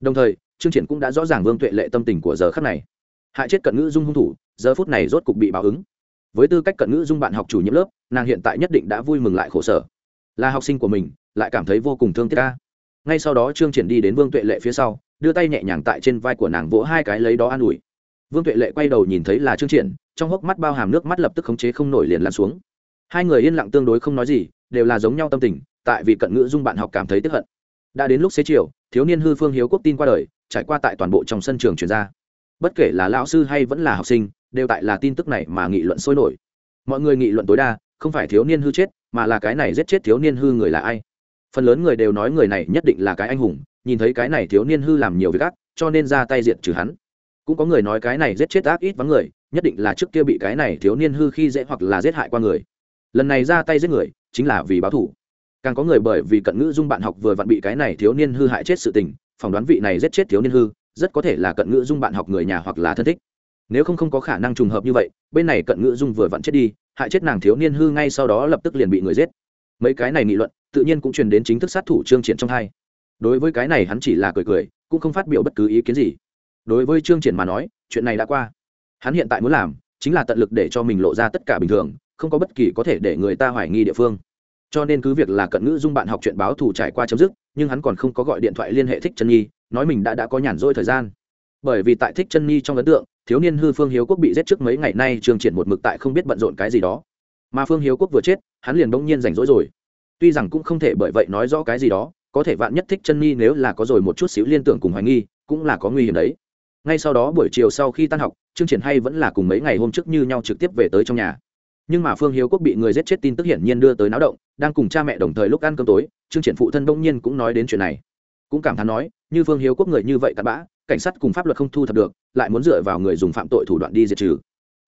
Đồng thời, chương triển cũng đã rõ ràng vương tuệ lệ tâm tình của giờ khắc này. Hại chết cận ngữ dung hung thủ, giờ phút này rốt cục bị báo ứng. Với tư cách cận ngữ dung bạn học chủ nhiệm lớp, nàng hiện tại nhất định đã vui mừng lại khổ sở. Là học sinh của mình, lại cảm thấy vô cùng thương tiếc ca ngay sau đó trương triển đi đến vương tuệ lệ phía sau, đưa tay nhẹ nhàng tại trên vai của nàng vỗ hai cái lấy đó an ủi vương tuệ lệ quay đầu nhìn thấy là trương triển, trong hốc mắt bao hàm nước mắt lập tức khống chế không nổi liền lăn xuống. Hai người yên lặng tương đối không nói gì, đều là giống nhau tâm tình, tại vì cận ngữ dung bạn học cảm thấy tức hận. Đã đến lúc xế chiều, thiếu niên hư phương hiếu quốc tin qua đời, trải qua tại toàn bộ trong sân trường truyền ra. Bất kể là lão sư hay vẫn là học sinh, đều tại là tin tức này mà nghị luận sôi nổi. Mọi người nghị luận tối đa, không phải thiếu niên hư chết, mà là cái này giết chết thiếu niên hư người là ai. Phần lớn người đều nói người này nhất định là cái anh hùng, nhìn thấy cái này thiếu niên hư làm nhiều việc ác, cho nên ra tay diệt trừ hắn cũng có người nói cái này giết chết ác ít vắng người, nhất định là trước kia bị cái này thiếu niên hư khi dễ hoặc là giết hại qua người. Lần này ra tay giết người, chính là vì báo thủ càng có người bởi vì cận ngữ dung bạn học vừa vặn bị cái này thiếu niên hư hại chết sự tình, phỏng đoán vị này giết chết thiếu niên hư, rất có thể là cận ngữ dung bạn học người nhà hoặc là thân thích. Nếu không không có khả năng trùng hợp như vậy, bên này cận ngữ dung vừa vặn chết đi, hại chết nàng thiếu niên hư ngay sau đó lập tức liền bị người giết. Mấy cái này nghị luận, tự nhiên cũng truyền đến chính thức sát thủ trương triển trong hai. Đối với cái này hắn chỉ là cười cười, cũng không phát biểu bất cứ ý kiến gì đối với trương triển mà nói, chuyện này đã qua. Hắn hiện tại muốn làm chính là tận lực để cho mình lộ ra tất cả bình thường, không có bất kỳ có thể để người ta hoài nghi địa phương. Cho nên cứ việc là cận ngữ dung bạn học chuyện báo thù trải qua chấm dứt, nhưng hắn còn không có gọi điện thoại liên hệ thích chân nhi, nói mình đã đã có nhàn rỗi thời gian. Bởi vì tại thích chân nhi trong ấn tượng, thiếu niên hư phương hiếu quốc bị giết trước mấy ngày nay trương triển một mực tại không biết bận rộn cái gì đó. Mà phương hiếu quốc vừa chết, hắn liền bỗng nhiên rảnh rỗi rồi. Tuy rằng cũng không thể bởi vậy nói rõ cái gì đó, có thể vạn nhất thích chân nhi nếu là có rồi một chút xíu liên tưởng cùng hoài nghi, cũng là có nguy hiểm đấy ngay sau đó buổi chiều sau khi tan học chương triển hay vẫn là cùng mấy ngày hôm trước như nhau trực tiếp về tới trong nhà nhưng mà phương hiếu quốc bị người giết chết tin tức hiển nhiên đưa tới náo động đang cùng cha mẹ đồng thời lúc ăn cơm tối chương triển phụ thân đông nhiên cũng nói đến chuyện này cũng cảm thán nói như phương hiếu quốc người như vậy cặn bã cảnh sát cùng pháp luật không thu thập được lại muốn dựa vào người dùng phạm tội thủ đoạn đi diệt trừ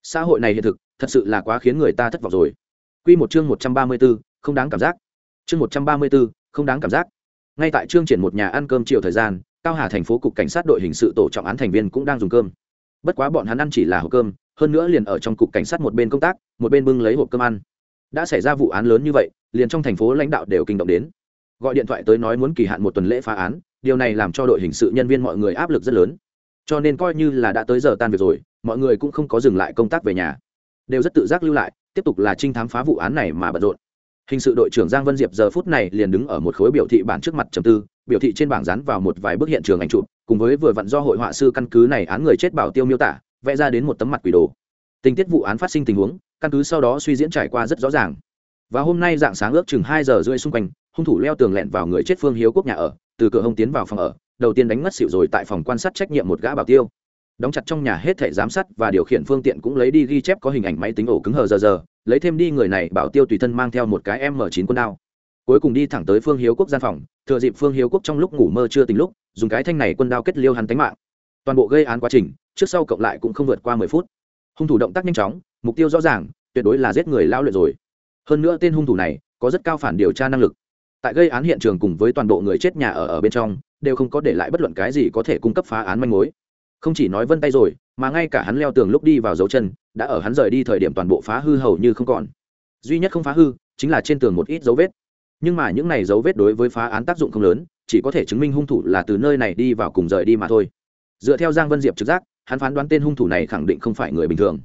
xã hội này hiện thực thật sự là quá khiến người ta thất vọng rồi Quy một chương một trăm ba mươi 134, không đáng cảm giác. Chương một trăm ba mươi 134, không đáng cảm giác. Ngay tại chương triển một nhà ăn cơm chiều thời gian, Cao Hà thành phố cục cảnh sát đội hình sự tổ trọng án thành viên cũng đang dùng cơm. Bất quá bọn hắn ăn chỉ là hộp cơm, hơn nữa liền ở trong cục cảnh sát một bên công tác, một bên bưng lấy hộp cơm ăn. Đã xảy ra vụ án lớn như vậy, liền trong thành phố lãnh đạo đều kinh động đến. Gọi điện thoại tới nói muốn kỳ hạn một tuần lễ phá án, điều này làm cho đội hình sự nhân viên mọi người áp lực rất lớn cho nên coi như là đã tới giờ tan việc rồi mọi người cũng không có dừng lại công tác về nhà đều rất tự giác lưu lại tiếp tục là trinh thám phá vụ án này mà bận rộn hình sự đội trưởng giang vân diệp giờ phút này liền đứng ở một khối biểu thị bản trước mặt trầm tư, biểu thị trên bảng dán vào một vài bức hiện trường ảnh chụp, cùng với vừa vặn do hội họa sư căn cứ này án người chết bảo tiêu miêu tả, vẽ ra đến một tấm mặt quỷ đồ. Tình tiết vụ án phát sinh tình huống, căn cứ sau đó suy diễn trải qua rất rõ ràng. Và hôm nay dạng sáng ước chừng hai giờ rưỡi xung quanh, hung thủ leo tường lẹn vào người chết phương hiếu quốc nhà ở, từ cửa hông tiến vào phòng ở, đầu tiên đánh ngất xỉu rồi tại phòng quan sát trách nhiệm một gã bảo tiêu. Đóng chặt trong nhà hết thể giám sát và điều khiển phương tiện cũng lấy đi ghi chép có hình ảnh máy tính ổ cứng hờ giờ giờ lấy thêm đi người này bảo tiêu tùy thân mang theo một cái m 9 quân đao. Cuối cùng đi thẳng tới phương hiếu quốc gian phòng, thừa dịp phương hiếu quốc trong lúc ngủ mơ chưa tính lúc, dùng cái thanh này quân đao kết liêu hắn tánh mạng. Toàn bộ gây án quá trình, trước sau cộng lại cũng không vượt qua mười phút. Hung thủ động tác nhanh chóng, mục tiêu rõ ràng, tuyệt đối là giết người lao luyện rồi. Hơn nữa tên hung thủ này, có rất cao phản điều tra năng lực. Tại gây án hiện trường cùng với toàn bộ người chết nhà ở ở bên trong, đều không có để lại bất luận cái gì có thể cung cấp phá án manh mối. Không chỉ nói vân tay rồi, mà ngay cả hắn leo tường lúc đi vào dấu chân đã ở hắn rời đi thời điểm toàn bộ phá hư hầu như không còn. Duy nhất không phá hư chính là trên tường một ít dấu vết. Nhưng mà những này dấu vết đối với phá án tác dụng không lớn, chỉ có thể chứng minh hung thủ là từ nơi này đi vào cùng rời đi mà thôi. Dựa theo giang vân diệp trực giác, hắn phán đoán tên hung thủ này khẳng định không phải người bình thường.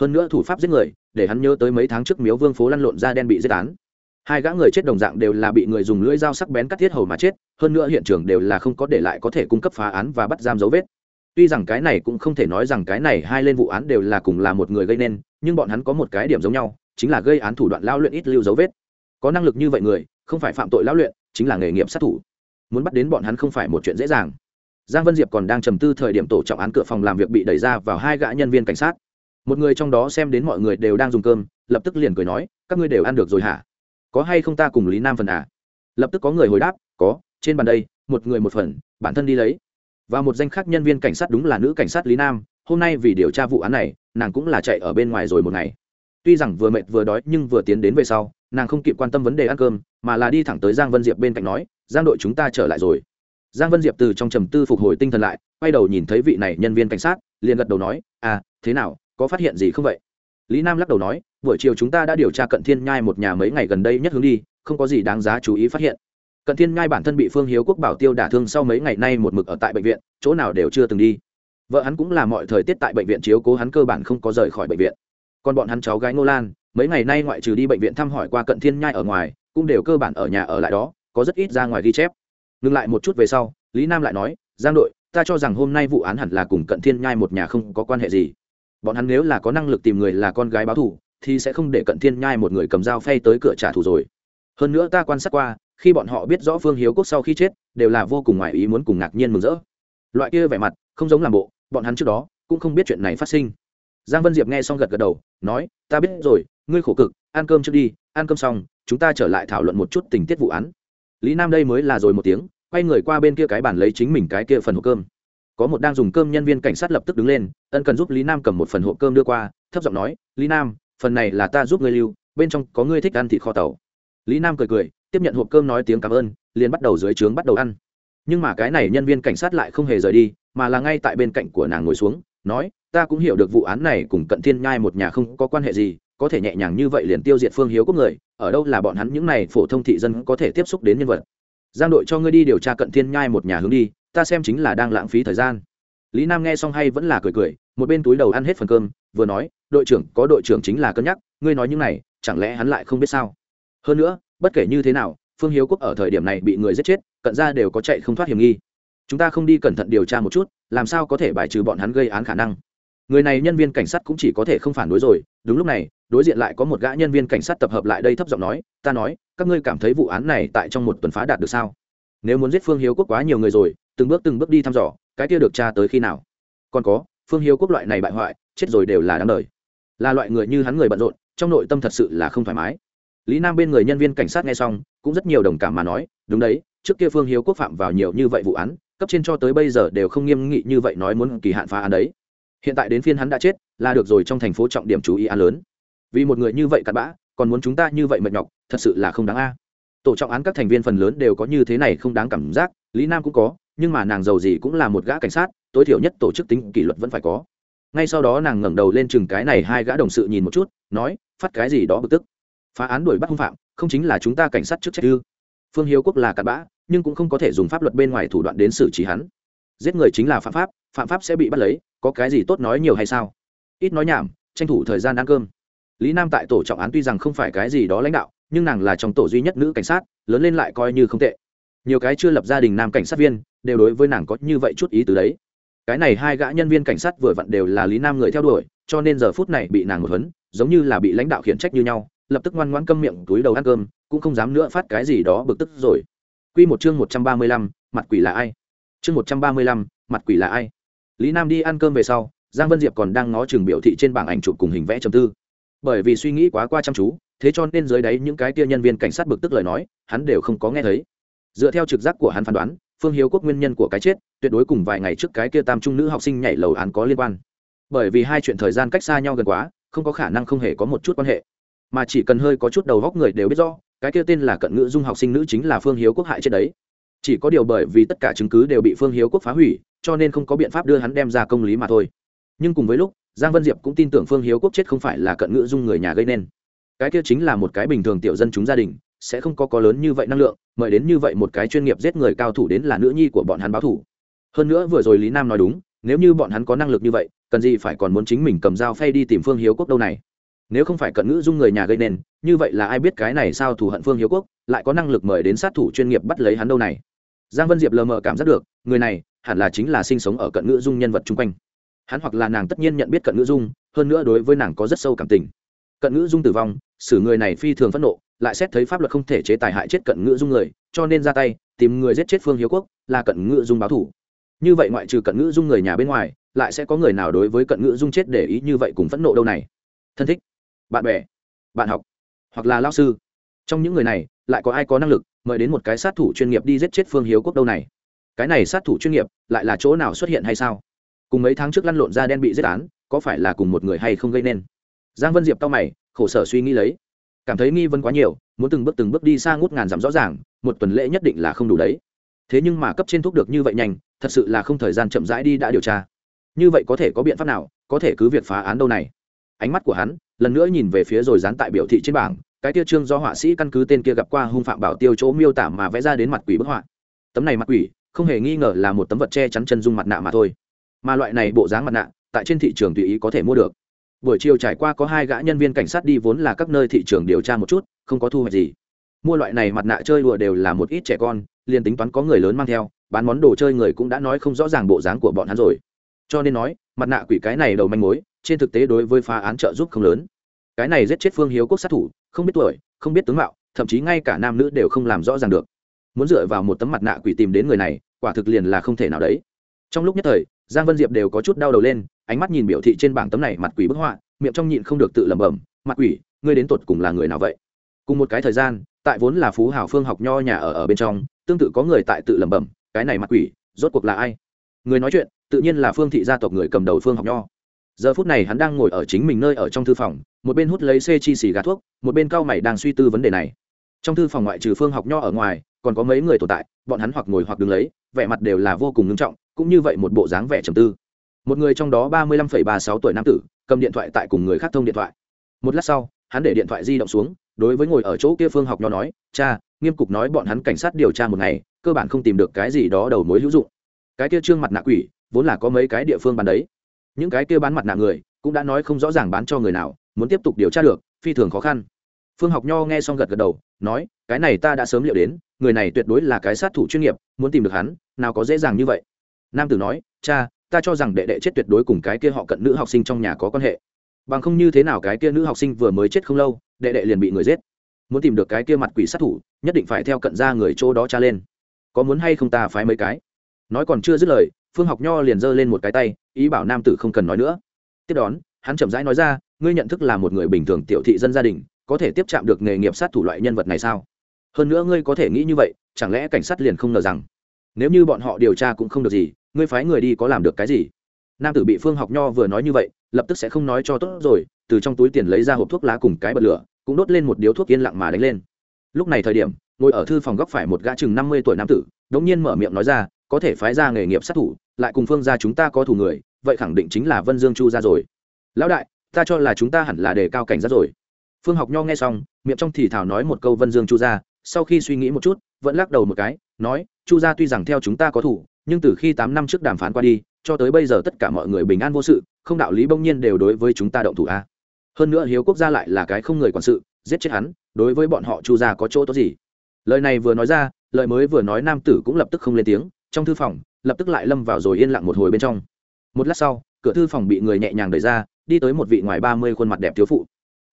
Hơn nữa thủ pháp giết người, để hắn nhớ tới mấy tháng trước miếu vương phố lăn lộn ra đen bị giết án. Hai gã người chết đồng dạng đều là bị người dùng lưỡi dao sắc bén cắt thiết hầu mà chết, hơn nữa hiện trường đều là không có để lại có thể cung cấp phá án và bắt giam dấu vết tuy rằng cái này cũng không thể nói rằng cái này hai lên vụ án đều là cùng là một người gây nên, nhưng bọn hắn có một cái điểm giống nhau, chính là gây án thủ đoạn lao luyện ít lưu dấu vết. Có năng lực như vậy người, không phải phạm tội lao luyện, chính là nghề nghiệp sát thủ. Muốn bắt đến bọn hắn không phải một chuyện dễ dàng. Giang vân diệp còn đang trầm tư thời điểm tổ trọng án cửa phòng làm việc bị đẩy ra vào hai gã nhân viên cảnh sát. Một người trong đó xem đến mọi người đều đang dùng cơm, lập tức liền cười nói, các ngươi đều ăn được rồi hả? Có hay không ta cùng lý nam phần à? Lập tức có người hồi đáp, có, trên bàn đây, một người một phần, bản thân đi lấy và một danh khác nhân viên cảnh sát đúng là nữ cảnh sát lý nam. Hôm nay vì điều tra vụ án này, nàng cũng là chạy ở bên ngoài rồi một ngày. Tuy rằng vừa mệt vừa đói, nhưng vừa tiến đến về sau, nàng không kịp quan tâm vấn đề ăn cơm, mà là đi thẳng tới giang vân diệp bên cạnh nói, giang đội chúng ta trở lại rồi. Giang vân diệp từ trong trầm tư phục hồi tinh thần lại, quay đầu nhìn thấy vị này nhân viên cảnh sát, liền gật đầu nói à thế nào, có phát hiện gì không vậy? Lý nam lắc đầu nói, buổi chiều chúng ta đã điều tra cận thiên nhai một nhà mấy ngày gần đây nhất hướng đi, không có gì đáng giá chú ý phát hiện cận thiên nhai bản thân bị phương hiếu quốc bảo tiêu đả thương sau mấy ngày nay một mực ở tại bệnh viện, chỗ nào đều chưa từng đi. Vợ hắn cũng là mọi thời tiết tại bệnh viện chiếu cố hắn cơ bản không có rời khỏi bệnh viện. Còn bọn hắn cháu gái ngô lan, mấy ngày nay ngoại trừ đi bệnh viện thăm hỏi qua cận thiên nhai ở ngoài, cũng đều cơ bản ở nhà ở lại đó, có rất ít ra ngoài ghi chép. Ngừng lại một chút về sau, lý nam lại nói, giang đội, ta cho rằng hôm nay vụ án hẳn là cùng cận thiên nhai một nhà không có quan hệ gì. Bọn hắn nếu là có năng lực tìm người là con gái báo thù, thì sẽ không để cận thiên nhai một người cầm dao phay tới cửa trả thù rồi. Hơn nữa ta quan sát qua khi bọn họ biết rõ phương hiếu quốc sau khi chết, đều là vô cùng ngoài ý muốn cùng ngạc nhiên mừng rỡ. Loại kia vẻ mặt, không giống làm bộ, bọn hắn trước đó cũng không biết chuyện này phát sinh. Giang vân diệp nghe xong gật gật đầu, nói, ta biết rồi, ngươi khổ cực, ăn cơm trước đi, ăn cơm xong, chúng ta trở lại thảo luận một chút tình tiết vụ án. Lý nam đây mới là rồi một tiếng, quay người qua bên kia cái bàn lấy chính mình cái kia phần hộp cơm. Có một đang dùng cơm nhân viên cảnh sát lập tức đứng lên, ân cần giúp lý nam cầm một phần hộp cơm đưa qua, thấp giọng nói, lý nam, phần này là ta giúp ngươi lưu, bên trong có ngươi thích ăn thịt kho tàu. Lý nam cười cười tiếp nhận hộp cơm nói tiếng cảm ơn, liền bắt đầu dưới trướng bắt đầu ăn. Nhưng mà cái này nhân viên cảnh sát lại không hề rời đi, mà là ngay tại bên cạnh của nàng ngồi xuống, nói, ta cũng hiểu được vụ án này cùng cận thiên nhai một nhà không có quan hệ gì, có thể nhẹ nhàng như vậy liền tiêu diệt phương hiếu quốc người, ở đâu là bọn hắn những này phổ thông thị dân có thể tiếp xúc đến nhân vật. Giang đội cho ngươi đi điều tra cận thiên nhai một nhà hướng đi, ta xem chính là đang lãng phí thời gian. Lý nam nghe xong hay vẫn là cười cười, một bên túi đầu ăn hết phần cơm, vừa nói, đội trưởng, có đội trưởng chính là cân nhắc, ngươi nói những này, chẳng lẽ hắn lại không biết sao? Hơn nữa bất kể như thế nào, phương hiếu quốc ở thời điểm này bị người giết chết, cận ra đều có chạy không thoát hiểm nghi. Chúng ta không đi cẩn thận điều tra một chút, làm sao có thể bài trừ bọn hắn gây án khả năng. Người này nhân viên cảnh sát cũng chỉ có thể không phản đối rồi, đúng lúc này, đối diện lại có một gã nhân viên cảnh sát tập hợp lại đây thấp giọng nói, ta nói, các ngươi cảm thấy vụ án này tại trong một tuần phá đạt được sao? Nếu muốn giết phương hiếu quốc quá nhiều người rồi, từng bước từng bước đi thăm dò, cái kia được tra tới khi nào? Còn có, phương hiếu quốc loại này bại hoại, chết rồi đều là đáng đời. Là loại người như hắn người bận rộn, trong nội tâm thật sự là không thoải mái lý nam bên người nhân viên cảnh sát nghe xong, cũng rất nhiều đồng cảm mà nói, đúng đấy, trước kia phương hiếu quốc phạm vào nhiều như vậy vụ án, cấp trên cho tới bây giờ đều không nghiêm nghị như vậy nói muốn kỳ hạn phá án đấy. Hiện tại đến phiên hắn đã chết, là được rồi trong thành phố trọng điểm chú ý án lớn. Vì một người như vậy cặn bã, còn muốn chúng ta như vậy mệt nhọc, thật sự là không đáng a. Tổ trọng án các thành viên phần lớn đều có như thế này không đáng cảm giác, lý nam cũng có, nhưng mà nàng giàu gì cũng là một gã cảnh sát, tối thiểu nhất tổ chức tính kỷ luật vẫn phải có. Ngay sau đó nàng ngẩng đầu lên chừng cái này, hai gã đồng sự nhìn một chút, nói, phát cái gì đó bực tức phá án đuổi bắt hung phạm, không chính là chúng ta cảnh sát trước trách ư? Phương hiếu quốc là cặn bã, nhưng cũng không có thể dùng pháp luật bên ngoài thủ đoạn đến xử trí hắn. Giết người chính là phạm pháp phạm pháp sẽ bị bắt lấy, có cái gì tốt nói nhiều hay sao? Ít nói nhảm, tranh thủ thời gian ăn cơm. Lý nam tại tổ trọng án tuy rằng không phải cái gì đó lãnh đạo, nhưng nàng là trong tổ duy nhất nữ cảnh sát, lớn lên lại coi như không tệ. Nhiều cái chưa lập gia đình nam cảnh sát viên, đều đối với nàng có như vậy chút ý từ đấy. Cái này hai gã nhân viên cảnh sát vừa vặn đều là lý nam người theo đuổi, cho nên giờ phút này bị nàng một huấn, giống như là bị lãnh đạo khiển trách như nhau lập tức ngoan ngoãn câm miệng túi đầu ăn cơm cũng không dám nữa phát cái gì đó bực tức rồi Quy một chương một trăm ba mươi lăm, mặt quỷ là ai? Chương một trăm ba mươi lăm, mặt quỷ là ai? Lý Nam đi ăn cơm về sau, Giang Vân Diệp còn đang ngó chừng biểu thị trên bảng ảnh chụp cùng hình vẽ trầm tư. Bởi vì suy nghĩ quá qua chăm chú, thế cho nên dưới đáy những cái kia nhân viên cảnh sát bực tức lời nói, hắn đều không có nghe thấy. Dựa theo trực giác của hắn phán đoán, Phương Hiếu Quốc nguyên nhân của cái chết, tuyệt đối cùng vài ngày trước cái kia tam trung nữ học sinh nhảy lầu án có liên quan. Bởi vì hai chuyện thời gian cách xa nhau gần quá, không có khả năng không hề có một chút quan hệ mà chỉ cần hơi có chút đầu góc người đều biết rõ, cái kia tên là cận ngữ dung học sinh nữ chính là phương hiếu quốc hại chết đấy. Chỉ có điều bởi vì tất cả chứng cứ đều bị phương hiếu quốc phá hủy, cho nên không có biện pháp đưa hắn đem ra công lý mà thôi. Nhưng cùng với lúc, giang vân diệp cũng tin tưởng phương hiếu quốc chết không phải là cận ngữ dung người nhà gây nên. Cái kia chính là một cái bình thường tiểu dân chúng gia đình, sẽ không có có lớn như vậy năng lượng, mời đến như vậy một cái chuyên nghiệp giết người cao thủ đến là nữ nhi của bọn hắn báo thủ. Hơn nữa vừa rồi lý nam nói đúng, nếu như bọn hắn có năng lực như vậy, cần gì phải còn muốn chính mình cầm dao phay đi tìm phương hiếu quốc đâu này? Nếu không phải cận ngữ dung người nhà gây nên, như vậy là ai biết cái này sao thù hận phương hiếu quốc, lại có năng lực mời đến sát thủ chuyên nghiệp bắt lấy hắn đâu này? Giang vân diệp lờ mờ cảm giác được, người này hẳn là chính là sinh sống ở cận ngữ dung nhân vật chung quanh. Hắn hoặc là nàng tất nhiên nhận biết cận ngữ dung, hơn nữa đối với nàng có rất sâu cảm tình. Cận ngữ dung tử vong, xử người này phi thường phẫn nộ, lại xét thấy pháp luật không thể chế tài hại chết cận ngữ dung người, cho nên ra tay, tìm người giết chết phương hiếu quốc là cận ngữ dung báo thủ. Như vậy ngoại trừ cận ngữ dung người nhà bên ngoài, lại sẽ có người nào đối với cận ngữ dung chết để ý như vậy cùng phẫn nộ đâu này? Thân thích bạn bè, bạn học, hoặc là lao sư. Trong những người này, lại có ai có năng lực mời đến một cái sát thủ chuyên nghiệp đi giết chết phương hiếu quốc đâu này? Cái này sát thủ chuyên nghiệp lại là chỗ nào xuất hiện hay sao? Cùng mấy tháng trước lăn lộn ra đen bị giết án, có phải là cùng một người hay không gây nên? Giang vân diệp tao mày, khổ sở suy nghĩ lấy. Cảm thấy nghi vấn quá nhiều, muốn từng bước từng bước đi xa ngút ngàn dặm rõ ràng, một tuần lễ nhất định là không đủ đấy. Thế nhưng mà cấp trên thúc được như vậy nhanh, thật sự là không thời gian chậm rãi đi đã điều tra. Như vậy có thể có biện pháp nào, có thể cứ việc phá án đâu này? Ánh mắt của hắn lần nữa nhìn về phía rồi dán tại biểu thị trên bảng, cái tiêu trương do họa sĩ căn cứ tên kia gặp qua hung phạm bảo tiêu chỗ miêu tả mà vẽ ra đến mặt quỷ bức họa. Tấm này mặt quỷ, không hề nghi ngờ là một tấm vật che chắn chân dung mặt nạ mà thôi. Mà loại này bộ dáng mặt nạ, tại trên thị trường tùy ý có thể mua được. Buổi chiều trải qua có hai gã nhân viên cảnh sát đi vốn là các nơi thị trường điều tra một chút, không có thu hoạch gì. Mua loại này mặt nạ chơi đùa đều là một ít trẻ con, liền tính toán có người lớn mang theo, bán món đồ chơi người cũng đã nói không rõ ràng bộ dáng của bọn hắn rồi cho nên nói, mặt nạ quỷ cái này đầu manh mối, trên thực tế đối với phá án trợ giúp không lớn. Cái này giết chết phương hiếu quốc sát thủ, không biết tuổi, không biết tướng mạo, thậm chí ngay cả nam nữ đều không làm rõ ràng được. Muốn dựa vào một tấm mặt nạ quỷ tìm đến người này, quả thực liền là không thể nào đấy. Trong lúc nhất thời, giang vân diệp đều có chút đau đầu lên, ánh mắt nhìn biểu thị trên bảng tấm này mặt quỷ bức họa, miệng trong nhịn không được tự lẩm bẩm, mặt quỷ, ngươi đến tột cùng là người nào vậy? Cùng một cái thời gian, tại vốn là phú hào phương học nho nhà ở ở bên trong, tương tự có người tại tự lẩm bẩm, cái này mặt quỷ, rốt cuộc là ai? Người nói chuyện tự nhiên là phương thị gia tộc người cầm đầu phương học nho. Giờ phút này hắn đang ngồi ở chính mình nơi ở trong thư phòng, một bên hút lấy xê chi xì gà thuốc, một bên cao mày đang suy tư vấn đề này. Trong thư phòng ngoại trừ phương học nho ở ngoài, còn có mấy người tồn tại, bọn hắn hoặc ngồi hoặc đứng lấy, vẻ mặt đều là vô cùng nghiêm trọng, cũng như vậy một bộ dáng vẻ trầm tư. Một người trong đó ba mươi lăm phẩy ba sáu tuổi nam tử, cầm điện thoại tại cùng người khác thông điện thoại. Một lát sau, hắn để điện thoại di động xuống, đối với ngồi ở chỗ kia phương học nho nói, cha, nghiêm cục nói bọn hắn cảnh sát điều tra một ngày, cơ bản không tìm được cái gì đó đầu mối hữu dụng. Cái kia trương mặt nạ quỷ vốn là có mấy cái địa phương bán đấy. Những cái kia bán mặt nạ người, cũng đã nói không rõ ràng bán cho người nào, muốn tiếp tục điều tra được, phi thường khó khăn. Phương học nho nghe xong gật gật đầu, nói, cái này ta đã sớm liệu đến, người này tuyệt đối là cái sát thủ chuyên nghiệp, muốn tìm được hắn, nào có dễ dàng như vậy. Nam tử nói, cha, ta cho rằng đệ đệ chết tuyệt đối cùng cái kia họ cận nữ học sinh trong nhà có quan hệ. Bằng không như thế nào cái kia nữ học sinh vừa mới chết không lâu, đệ đệ liền bị người giết. Muốn tìm được cái kia mặt quỷ sát thủ, nhất định phải theo cận ra người chỗ đó cha lên. Có muốn hay không ta phái mấy cái? Nói còn chưa dứt lời phương học nho liền giơ lên một cái tay, ý bảo nam tử không cần nói nữa. Tiếp đón, hắn chậm rãi nói ra, ngươi nhận thức là một người bình thường tiểu thị dân gia đình, có thể tiếp chạm được nghề nghiệp sát thủ loại nhân vật này sao? Hơn nữa ngươi có thể nghĩ như vậy, chẳng lẽ cảnh sát liền không ngờ rằng, nếu như bọn họ điều tra cũng không được gì, ngươi phái người đi có làm được cái gì? Nam tử bị phương học nho vừa nói như vậy, lập tức sẽ không nói cho tốt rồi, từ trong túi tiền lấy ra hộp thuốc lá cùng cái bật lửa, cũng đốt lên một điếu thuốc yên lặng mà đánh lên. Lúc này thời điểm, ngồi ở thư phòng góc phải một gã chừng năm mươi tuổi nam tử đống nhiên mở miệng nói ra có thể phái ra nghề nghiệp sát thủ, lại cùng phương gia chúng ta có thủ người, vậy khẳng định chính là vân dương chu ra rồi. Lão đại, ta cho là chúng ta hẳn là đề cao cảnh giác rồi. Phương học nho nghe xong, miệng trong thì thảo nói một câu vân dương chu ra sau khi suy nghĩ một chút, vẫn lắc đầu một cái, nói, chu gia tuy rằng theo chúng ta có thủ, nhưng từ khi tám năm trước đàm phán qua đi, cho tới bây giờ tất cả mọi người bình an vô sự, không đạo lý bỗng nhiên đều đối với chúng ta động thủ a. Hơn nữa hiếu quốc gia lại là cái không người quản sự, giết chết hắn, đối với bọn họ chu gia có chỗ tốt gì? Lời này vừa nói ra, lời mới vừa nói nam tử cũng lập tức không lên tiếng trong thư phòng, lập tức lại lâm vào rồi yên lặng một hồi bên trong. Một lát sau, cửa thư phòng bị người nhẹ nhàng đẩy ra, đi tới một vị ngoài ba mươi khuôn mặt đẹp thiếu phụ.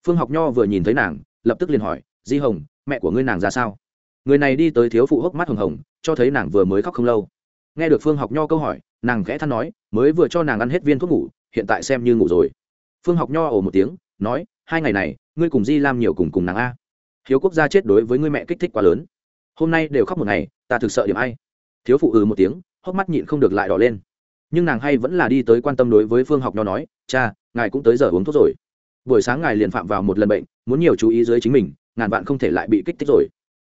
Phương học nho vừa nhìn thấy nàng, lập tức liền hỏi, di hồng, mẹ của ngươi nàng ra sao? Người này đi tới thiếu phụ hốc mắt hồng hồng, cho thấy nàng vừa mới khóc không lâu. Nghe được phương học nho câu hỏi, nàng khẽ than nói, mới vừa cho nàng ăn hết viên thuốc ngủ, hiện tại xem như ngủ rồi. Phương học nho ồ một tiếng, nói, hai ngày này, ngươi cùng di lam nhiều cùng cùng nàng a. Hiếu quốc gia chết đối với ngươi mẹ kích thích quá lớn. Hôm nay đều khóc một ngày, ta thực sợ điểm ai? Thiếu phụ ừ một tiếng, hốc mắt nhịn không được lại đỏ lên. Nhưng nàng hay vẫn là đi tới quan tâm đối với phương học nho nói, cha, ngài cũng tới giờ uống thuốc rồi. Buổi sáng ngài liền phạm vào một lần bệnh, muốn nhiều chú ý dưới chính mình, ngàn vạn không thể lại bị kích thích rồi.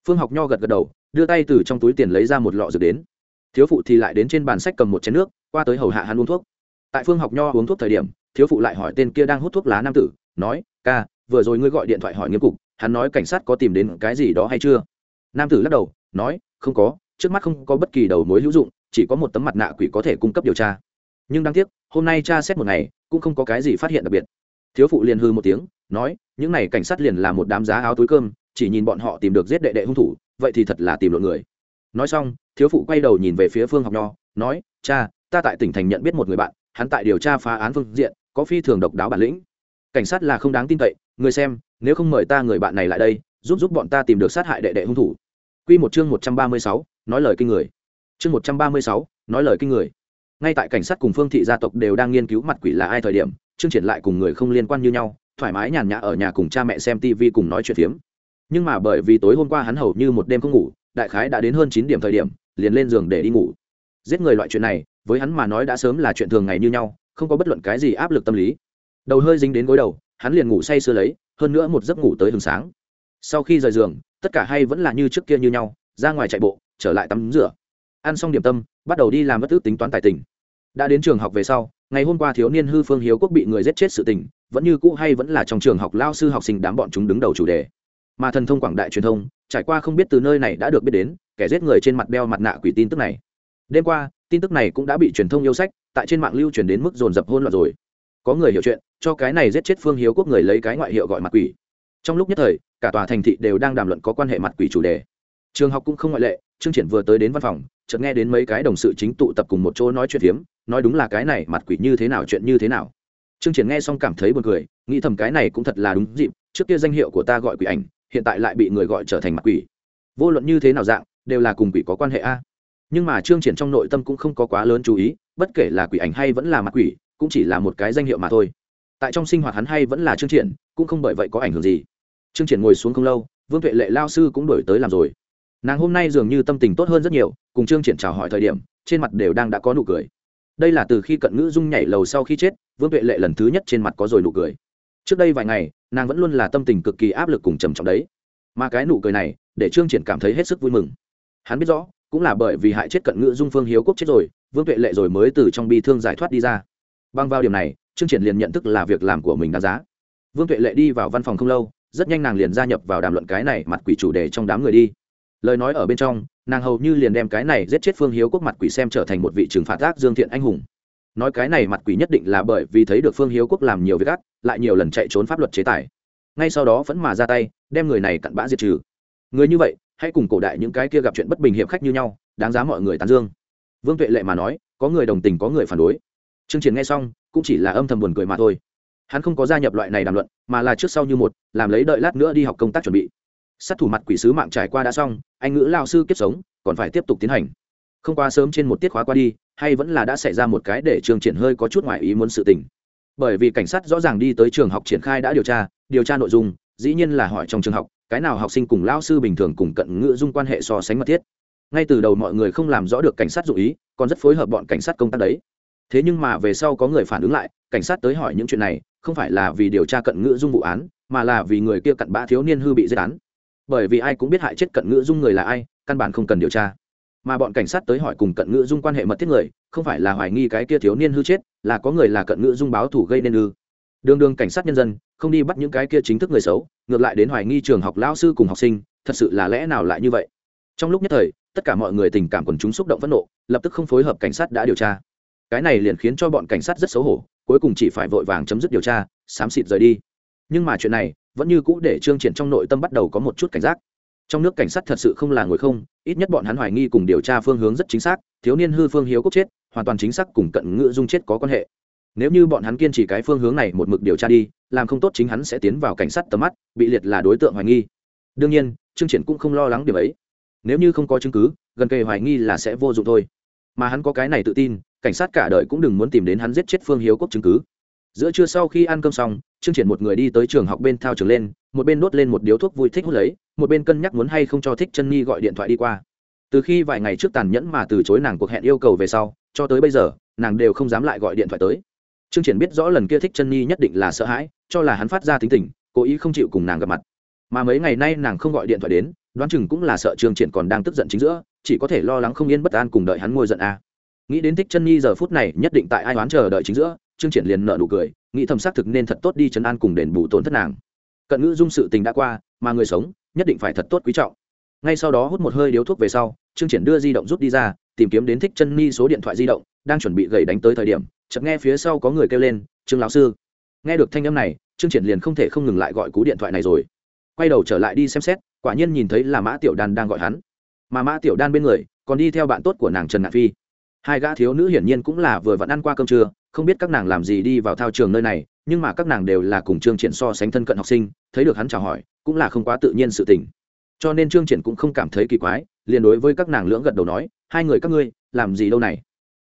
Phương học nho gật gật đầu, đưa tay từ trong túi tiền lấy ra một lọ dược đến. Thiếu phụ thì lại đến trên bàn sách cầm một chén nước, qua tới hầu hạ hắn uống thuốc. Tại phương học nho uống thuốc thời điểm, thiếu phụ lại hỏi tên kia đang hút thuốc lá nam tử, nói, ca, vừa rồi ngươi gọi điện thoại hỏi nghiêm cục, hắn nói cảnh sát có tìm đến cái gì đó hay chưa? Nam tử lắc đầu, nói, không có trước mắt không có bất kỳ đầu mối hữu dụng, chỉ có một tấm mặt nạ quỷ có thể cung cấp điều tra. Nhưng đáng tiếc, hôm nay cha xét một ngày, cũng không có cái gì phát hiện đặc biệt. Thiếu phụ liền hư một tiếng, nói, những này cảnh sát liền là một đám giá áo túi cơm, chỉ nhìn bọn họ tìm được giết đệ đệ hung thủ, vậy thì thật là tìm được người. Nói xong, thiếu phụ quay đầu nhìn về phía phương học nho, nói, cha, ta tại tỉnh thành nhận biết một người bạn, hắn tại điều tra phá án phương diện, có phi thường độc đáo bản lĩnh. Cảnh sát là không đáng tin cậy, người xem, nếu không mời ta người bạn này lại đây, giúp giúp bọn ta tìm được sát hại đệ đệ hung thủ. Quy một chương một trăm ba mươi sáu nói lời kinh người. Chương một trăm ba mươi sáu, nói lời kinh người. Ngay tại cảnh sát cùng phương thị gia tộc đều đang nghiên cứu mặt quỷ là ai thời điểm, trương triển lại cùng người không liên quan như nhau, thoải mái nhàn nhã ở nhà cùng cha mẹ xem tv cùng nói chuyện phiếm. Nhưng mà bởi vì tối hôm qua hắn hầu như một đêm không ngủ, đại khái đã đến hơn chín điểm thời điểm, liền lên giường để đi ngủ. Giết người loại chuyện này, với hắn mà nói đã sớm là chuyện thường ngày như nhau, không có bất luận cái gì áp lực tâm lý. Đầu hơi dính đến gối đầu, hắn liền ngủ say sưa lấy, hơn nữa một giấc ngủ tới hừng sáng. Sau khi rời giường, tất cả hay vẫn là như trước kia như nhau, ra ngoài chạy bộ trở lại tắm rửa. Ăn xong điểm tâm, bắt đầu đi làm bất thức tính toán tài tình. Đã đến trường học về sau, ngày hôm qua thiếu niên hư phương hiếu quốc bị người giết chết sự tình, vẫn như cũ hay vẫn là trong trường học lao sư học sinh đám bọn chúng đứng đầu chủ đề. Mà thần thông quảng đại truyền thông, trải qua không biết từ nơi này đã được biết đến, kẻ giết người trên mặt đeo mặt nạ quỷ tin tức này. Đêm qua, tin tức này cũng đã bị truyền thông yêu sách, tại trên mạng lưu truyền đến mức dồn dập hôn loạn rồi. Có người hiểu chuyện, cho cái này giết chết phương hiếu quốc người lấy cái ngoại hiệu gọi mặt quỷ. Trong lúc nhất thời, cả tòa thành thị đều đang đàm luận có quan hệ mặt quỷ chủ đề. Trường học cũng không ngoại lệ trương triển vừa tới đến văn phòng, chợt nghe đến mấy cái đồng sự chính tụ tập cùng một chỗ nói chuyện phiếm, nói đúng là cái này mặt quỷ như thế nào, chuyện như thế nào. Trương triển nghe xong cảm thấy buồn cười, nghĩ thầm cái này cũng thật là đúng dịp, trước kia danh hiệu của ta gọi quỷ ảnh, hiện tại lại bị người gọi trở thành mặt quỷ. Vô luận như thế nào dạng, đều là cùng quỷ có quan hệ a. Nhưng mà trương triển trong nội tâm cũng không có quá lớn chú ý, bất kể là quỷ ảnh hay vẫn là mặt quỷ, cũng chỉ là một cái danh hiệu mà thôi. Tại trong sinh hoạt hắn hay vẫn là trương triển, cũng không bởi vậy có ảnh hưởng gì. Trương triển ngồi xuống không lâu, vương tuệ lệ lao sư cũng đổi tới làm rồi nàng hôm nay dường như tâm tình tốt hơn rất nhiều, cùng trương triển chào hỏi thời điểm, trên mặt đều đang đã có nụ cười. Đây là từ khi cận ngữ dung nhảy lầu sau khi chết, vương tuệ lệ lần thứ nhất trên mặt có rồi nụ cười. Trước đây vài ngày, nàng vẫn luôn là tâm tình cực kỳ áp lực cùng trầm trọng đấy. Mà cái nụ cười này, để trương triển cảm thấy hết sức vui mừng. Hắn biết rõ, cũng là bởi vì hại chết cận ngữ dung phương hiếu quốc chết rồi, vương tuệ lệ rồi mới từ trong bi thương giải thoát đi ra. Băng vào điểm này, trương triển liền nhận thức là việc làm của mình đáng giá. Vương tuệ lệ đi vào văn phòng không lâu, rất nhanh nàng liền gia nhập vào đàm luận cái này mặt quỷ chủ đề trong đám người đi lời nói ở bên trong, nàng hầu như liền đem cái này giết chết phương hiếu quốc mặt quỷ xem trở thành một vị trừng phạt ác dương thiện anh hùng. Nói cái này mặt quỷ nhất định là bởi vì thấy được phương hiếu quốc làm nhiều việc ác, lại nhiều lần chạy trốn pháp luật chế tài. Ngay sau đó vẫn mà ra tay, đem người này cặn bã diệt trừ. Người như vậy, hãy cùng cổ đại những cái kia gặp chuyện bất bình hiệp khách như nhau, đáng giá mọi người tán dương. Vương tuệ lệ mà nói, có người đồng tình có người phản đối. Chương trình nghe xong, cũng chỉ là âm thầm buồn cười mà thôi. Hắn không có gia nhập loại này đàm luận, mà là trước sau như một, làm lấy đợi lát nữa đi học công tác chuẩn bị sát thủ mặt quỷ sứ mạng trải qua đã xong, anh ngữ lao sư kiếp sống, còn phải tiếp tục tiến hành. Không quá sớm trên một tiết khóa qua đi, hay vẫn là đã xảy ra một cái để trường triển hơi có chút ngoại ý muốn sự tình. Bởi vì cảnh sát rõ ràng đi tới trường học triển khai đã điều tra điều tra nội dung, dĩ nhiên là hỏi trong trường học, cái nào học sinh cùng lao sư bình thường cùng cận ngữ dung quan hệ so sánh mật thiết. Ngay từ đầu mọi người không làm rõ được cảnh sát dụ ý, còn rất phối hợp bọn cảnh sát công tác đấy. Thế nhưng mà về sau có người phản ứng lại, cảnh sát tới hỏi những chuyện này, không phải là vì điều tra cận ngữ dung vụ án, mà là vì người kia cận bã thiếu niên hư bị giết án bởi vì ai cũng biết hại chết cận ngữ dung người là ai, căn bản không cần điều tra. Mà bọn cảnh sát tới hỏi cùng cận ngữ dung quan hệ mật thiết người, không phải là hoài nghi cái kia thiếu niên hư chết, là có người là cận ngữ dung báo thủ gây nên ư. Đường đường cảnh sát nhân dân, không đi bắt những cái kia chính thức người xấu, ngược lại đến hoài nghi trường học lao sư cùng học sinh, thật sự là lẽ nào lại như vậy? Trong lúc nhất thời, tất cả mọi người tình cảm quần chúng xúc động phẫn nộ, lập tức không phối hợp cảnh sát đã điều tra. Cái này liền khiến cho bọn cảnh sát rất xấu hổ, cuối cùng chỉ phải vội vàng chấm dứt điều tra, xám xịt rời đi. Nhưng mà chuyện này vẫn như cũ để trương triển trong nội tâm bắt đầu có một chút cảnh giác. Trong nước cảnh sát thật sự không là ngồi không, ít nhất bọn hắn hoài nghi cùng điều tra phương hướng rất chính xác, thiếu niên hư phương hiếu cốt chết, hoàn toàn chính xác cùng cận ngữ dung chết có quan hệ. Nếu như bọn hắn kiên trì cái phương hướng này một mực điều tra đi, làm không tốt chính hắn sẽ tiến vào cảnh sát tầm mắt, bị liệt là đối tượng hoài nghi. Đương nhiên, trương triển cũng không lo lắng điểm ấy. Nếu như không có chứng cứ, gần kề hoài nghi là sẽ vô dụng thôi. Mà hắn có cái này tự tin, cảnh sát cả đời cũng đừng muốn tìm đến hắn giết chết phương hiếu quốc chứng cứ giữa trưa sau khi ăn cơm xong, trương triển một người đi tới trường học bên thao trường lên, một bên đốt lên một điếu thuốc vui thích hút lấy, một bên cân nhắc muốn hay không cho thích chân nhi gọi điện thoại đi qua. Từ khi vài ngày trước tàn nhẫn mà từ chối nàng cuộc hẹn yêu cầu về sau, cho tới bây giờ, nàng đều không dám lại gọi điện thoại tới. Trương triển biết rõ lần kia thích chân nhi nhất định là sợ hãi, cho là hắn phát ra tính tình, cố ý không chịu cùng nàng gặp mặt. Mà mấy ngày nay nàng không gọi điện thoại đến, đoán chừng cũng là sợ trương triển còn đang tức giận chính giữa, chỉ có thể lo lắng không yên bất an cùng đợi hắn nguôi giận a. Nghĩ đến thích chân nhi giờ phút này nhất định tại ai đoán chờ đợi chính giữa trương triển liền nợ nụ cười, nghĩ thầm xác thực nên thật tốt đi chấn an cùng đền bù tổn thất nàng. Cận ngữ dung sự tình đã qua, mà người sống, nhất định phải thật tốt quý trọng. Ngay sau đó hút một hơi điếu thuốc về sau, trương triển đưa di động rút đi ra, tìm kiếm đến thích chân ni số điện thoại di động, đang chuẩn bị gậy đánh tới thời điểm, chợt nghe phía sau có người kêu lên, trương lão sư. Nghe được thanh âm này, trương triển liền không thể không ngừng lại gọi cú điện thoại này rồi. Quay đầu trở lại đi xem xét, quả nhiên nhìn thấy là mã tiểu đan đang gọi hắn. Mà mã tiểu đan bên người, còn đi theo bạn tốt của nàng trần ngạn phi. Hai gã thiếu nữ hiển nhiên cũng là vừa vẫn ăn qua cơm trưa không biết các nàng làm gì đi vào thao trường nơi này, nhưng mà các nàng đều là cùng trương triển so sánh thân cận học sinh, thấy được hắn chào hỏi, cũng là không quá tự nhiên sự tình. Cho nên trương triển cũng không cảm thấy kỳ quái, liền đối với các nàng lưỡng gật đầu nói, hai người các ngươi, làm gì đâu này?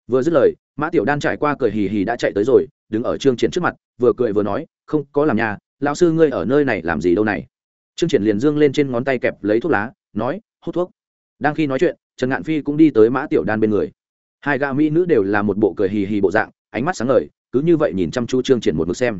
Vừa dứt lời, mã tiểu đan trải qua cười hì hì đã chạy tới rồi, đứng ở trương triển trước mặt, vừa cười vừa nói, không, có làm nhà lão sư ngươi ở nơi này làm gì đâu này? Trương triển liền dương lên trên ngón tay kẹp lấy thuốc lá, nói, hút thuốc. Đang khi nói chuyện, trần ngạn phi cũng đi tới mã tiểu đan bên người. Hai gã mỹ nữ đều là một bộ cười hì hì bộ dạng ánh mắt sáng ngời, cứ như vậy nhìn chăm chú trương triển một mực xem.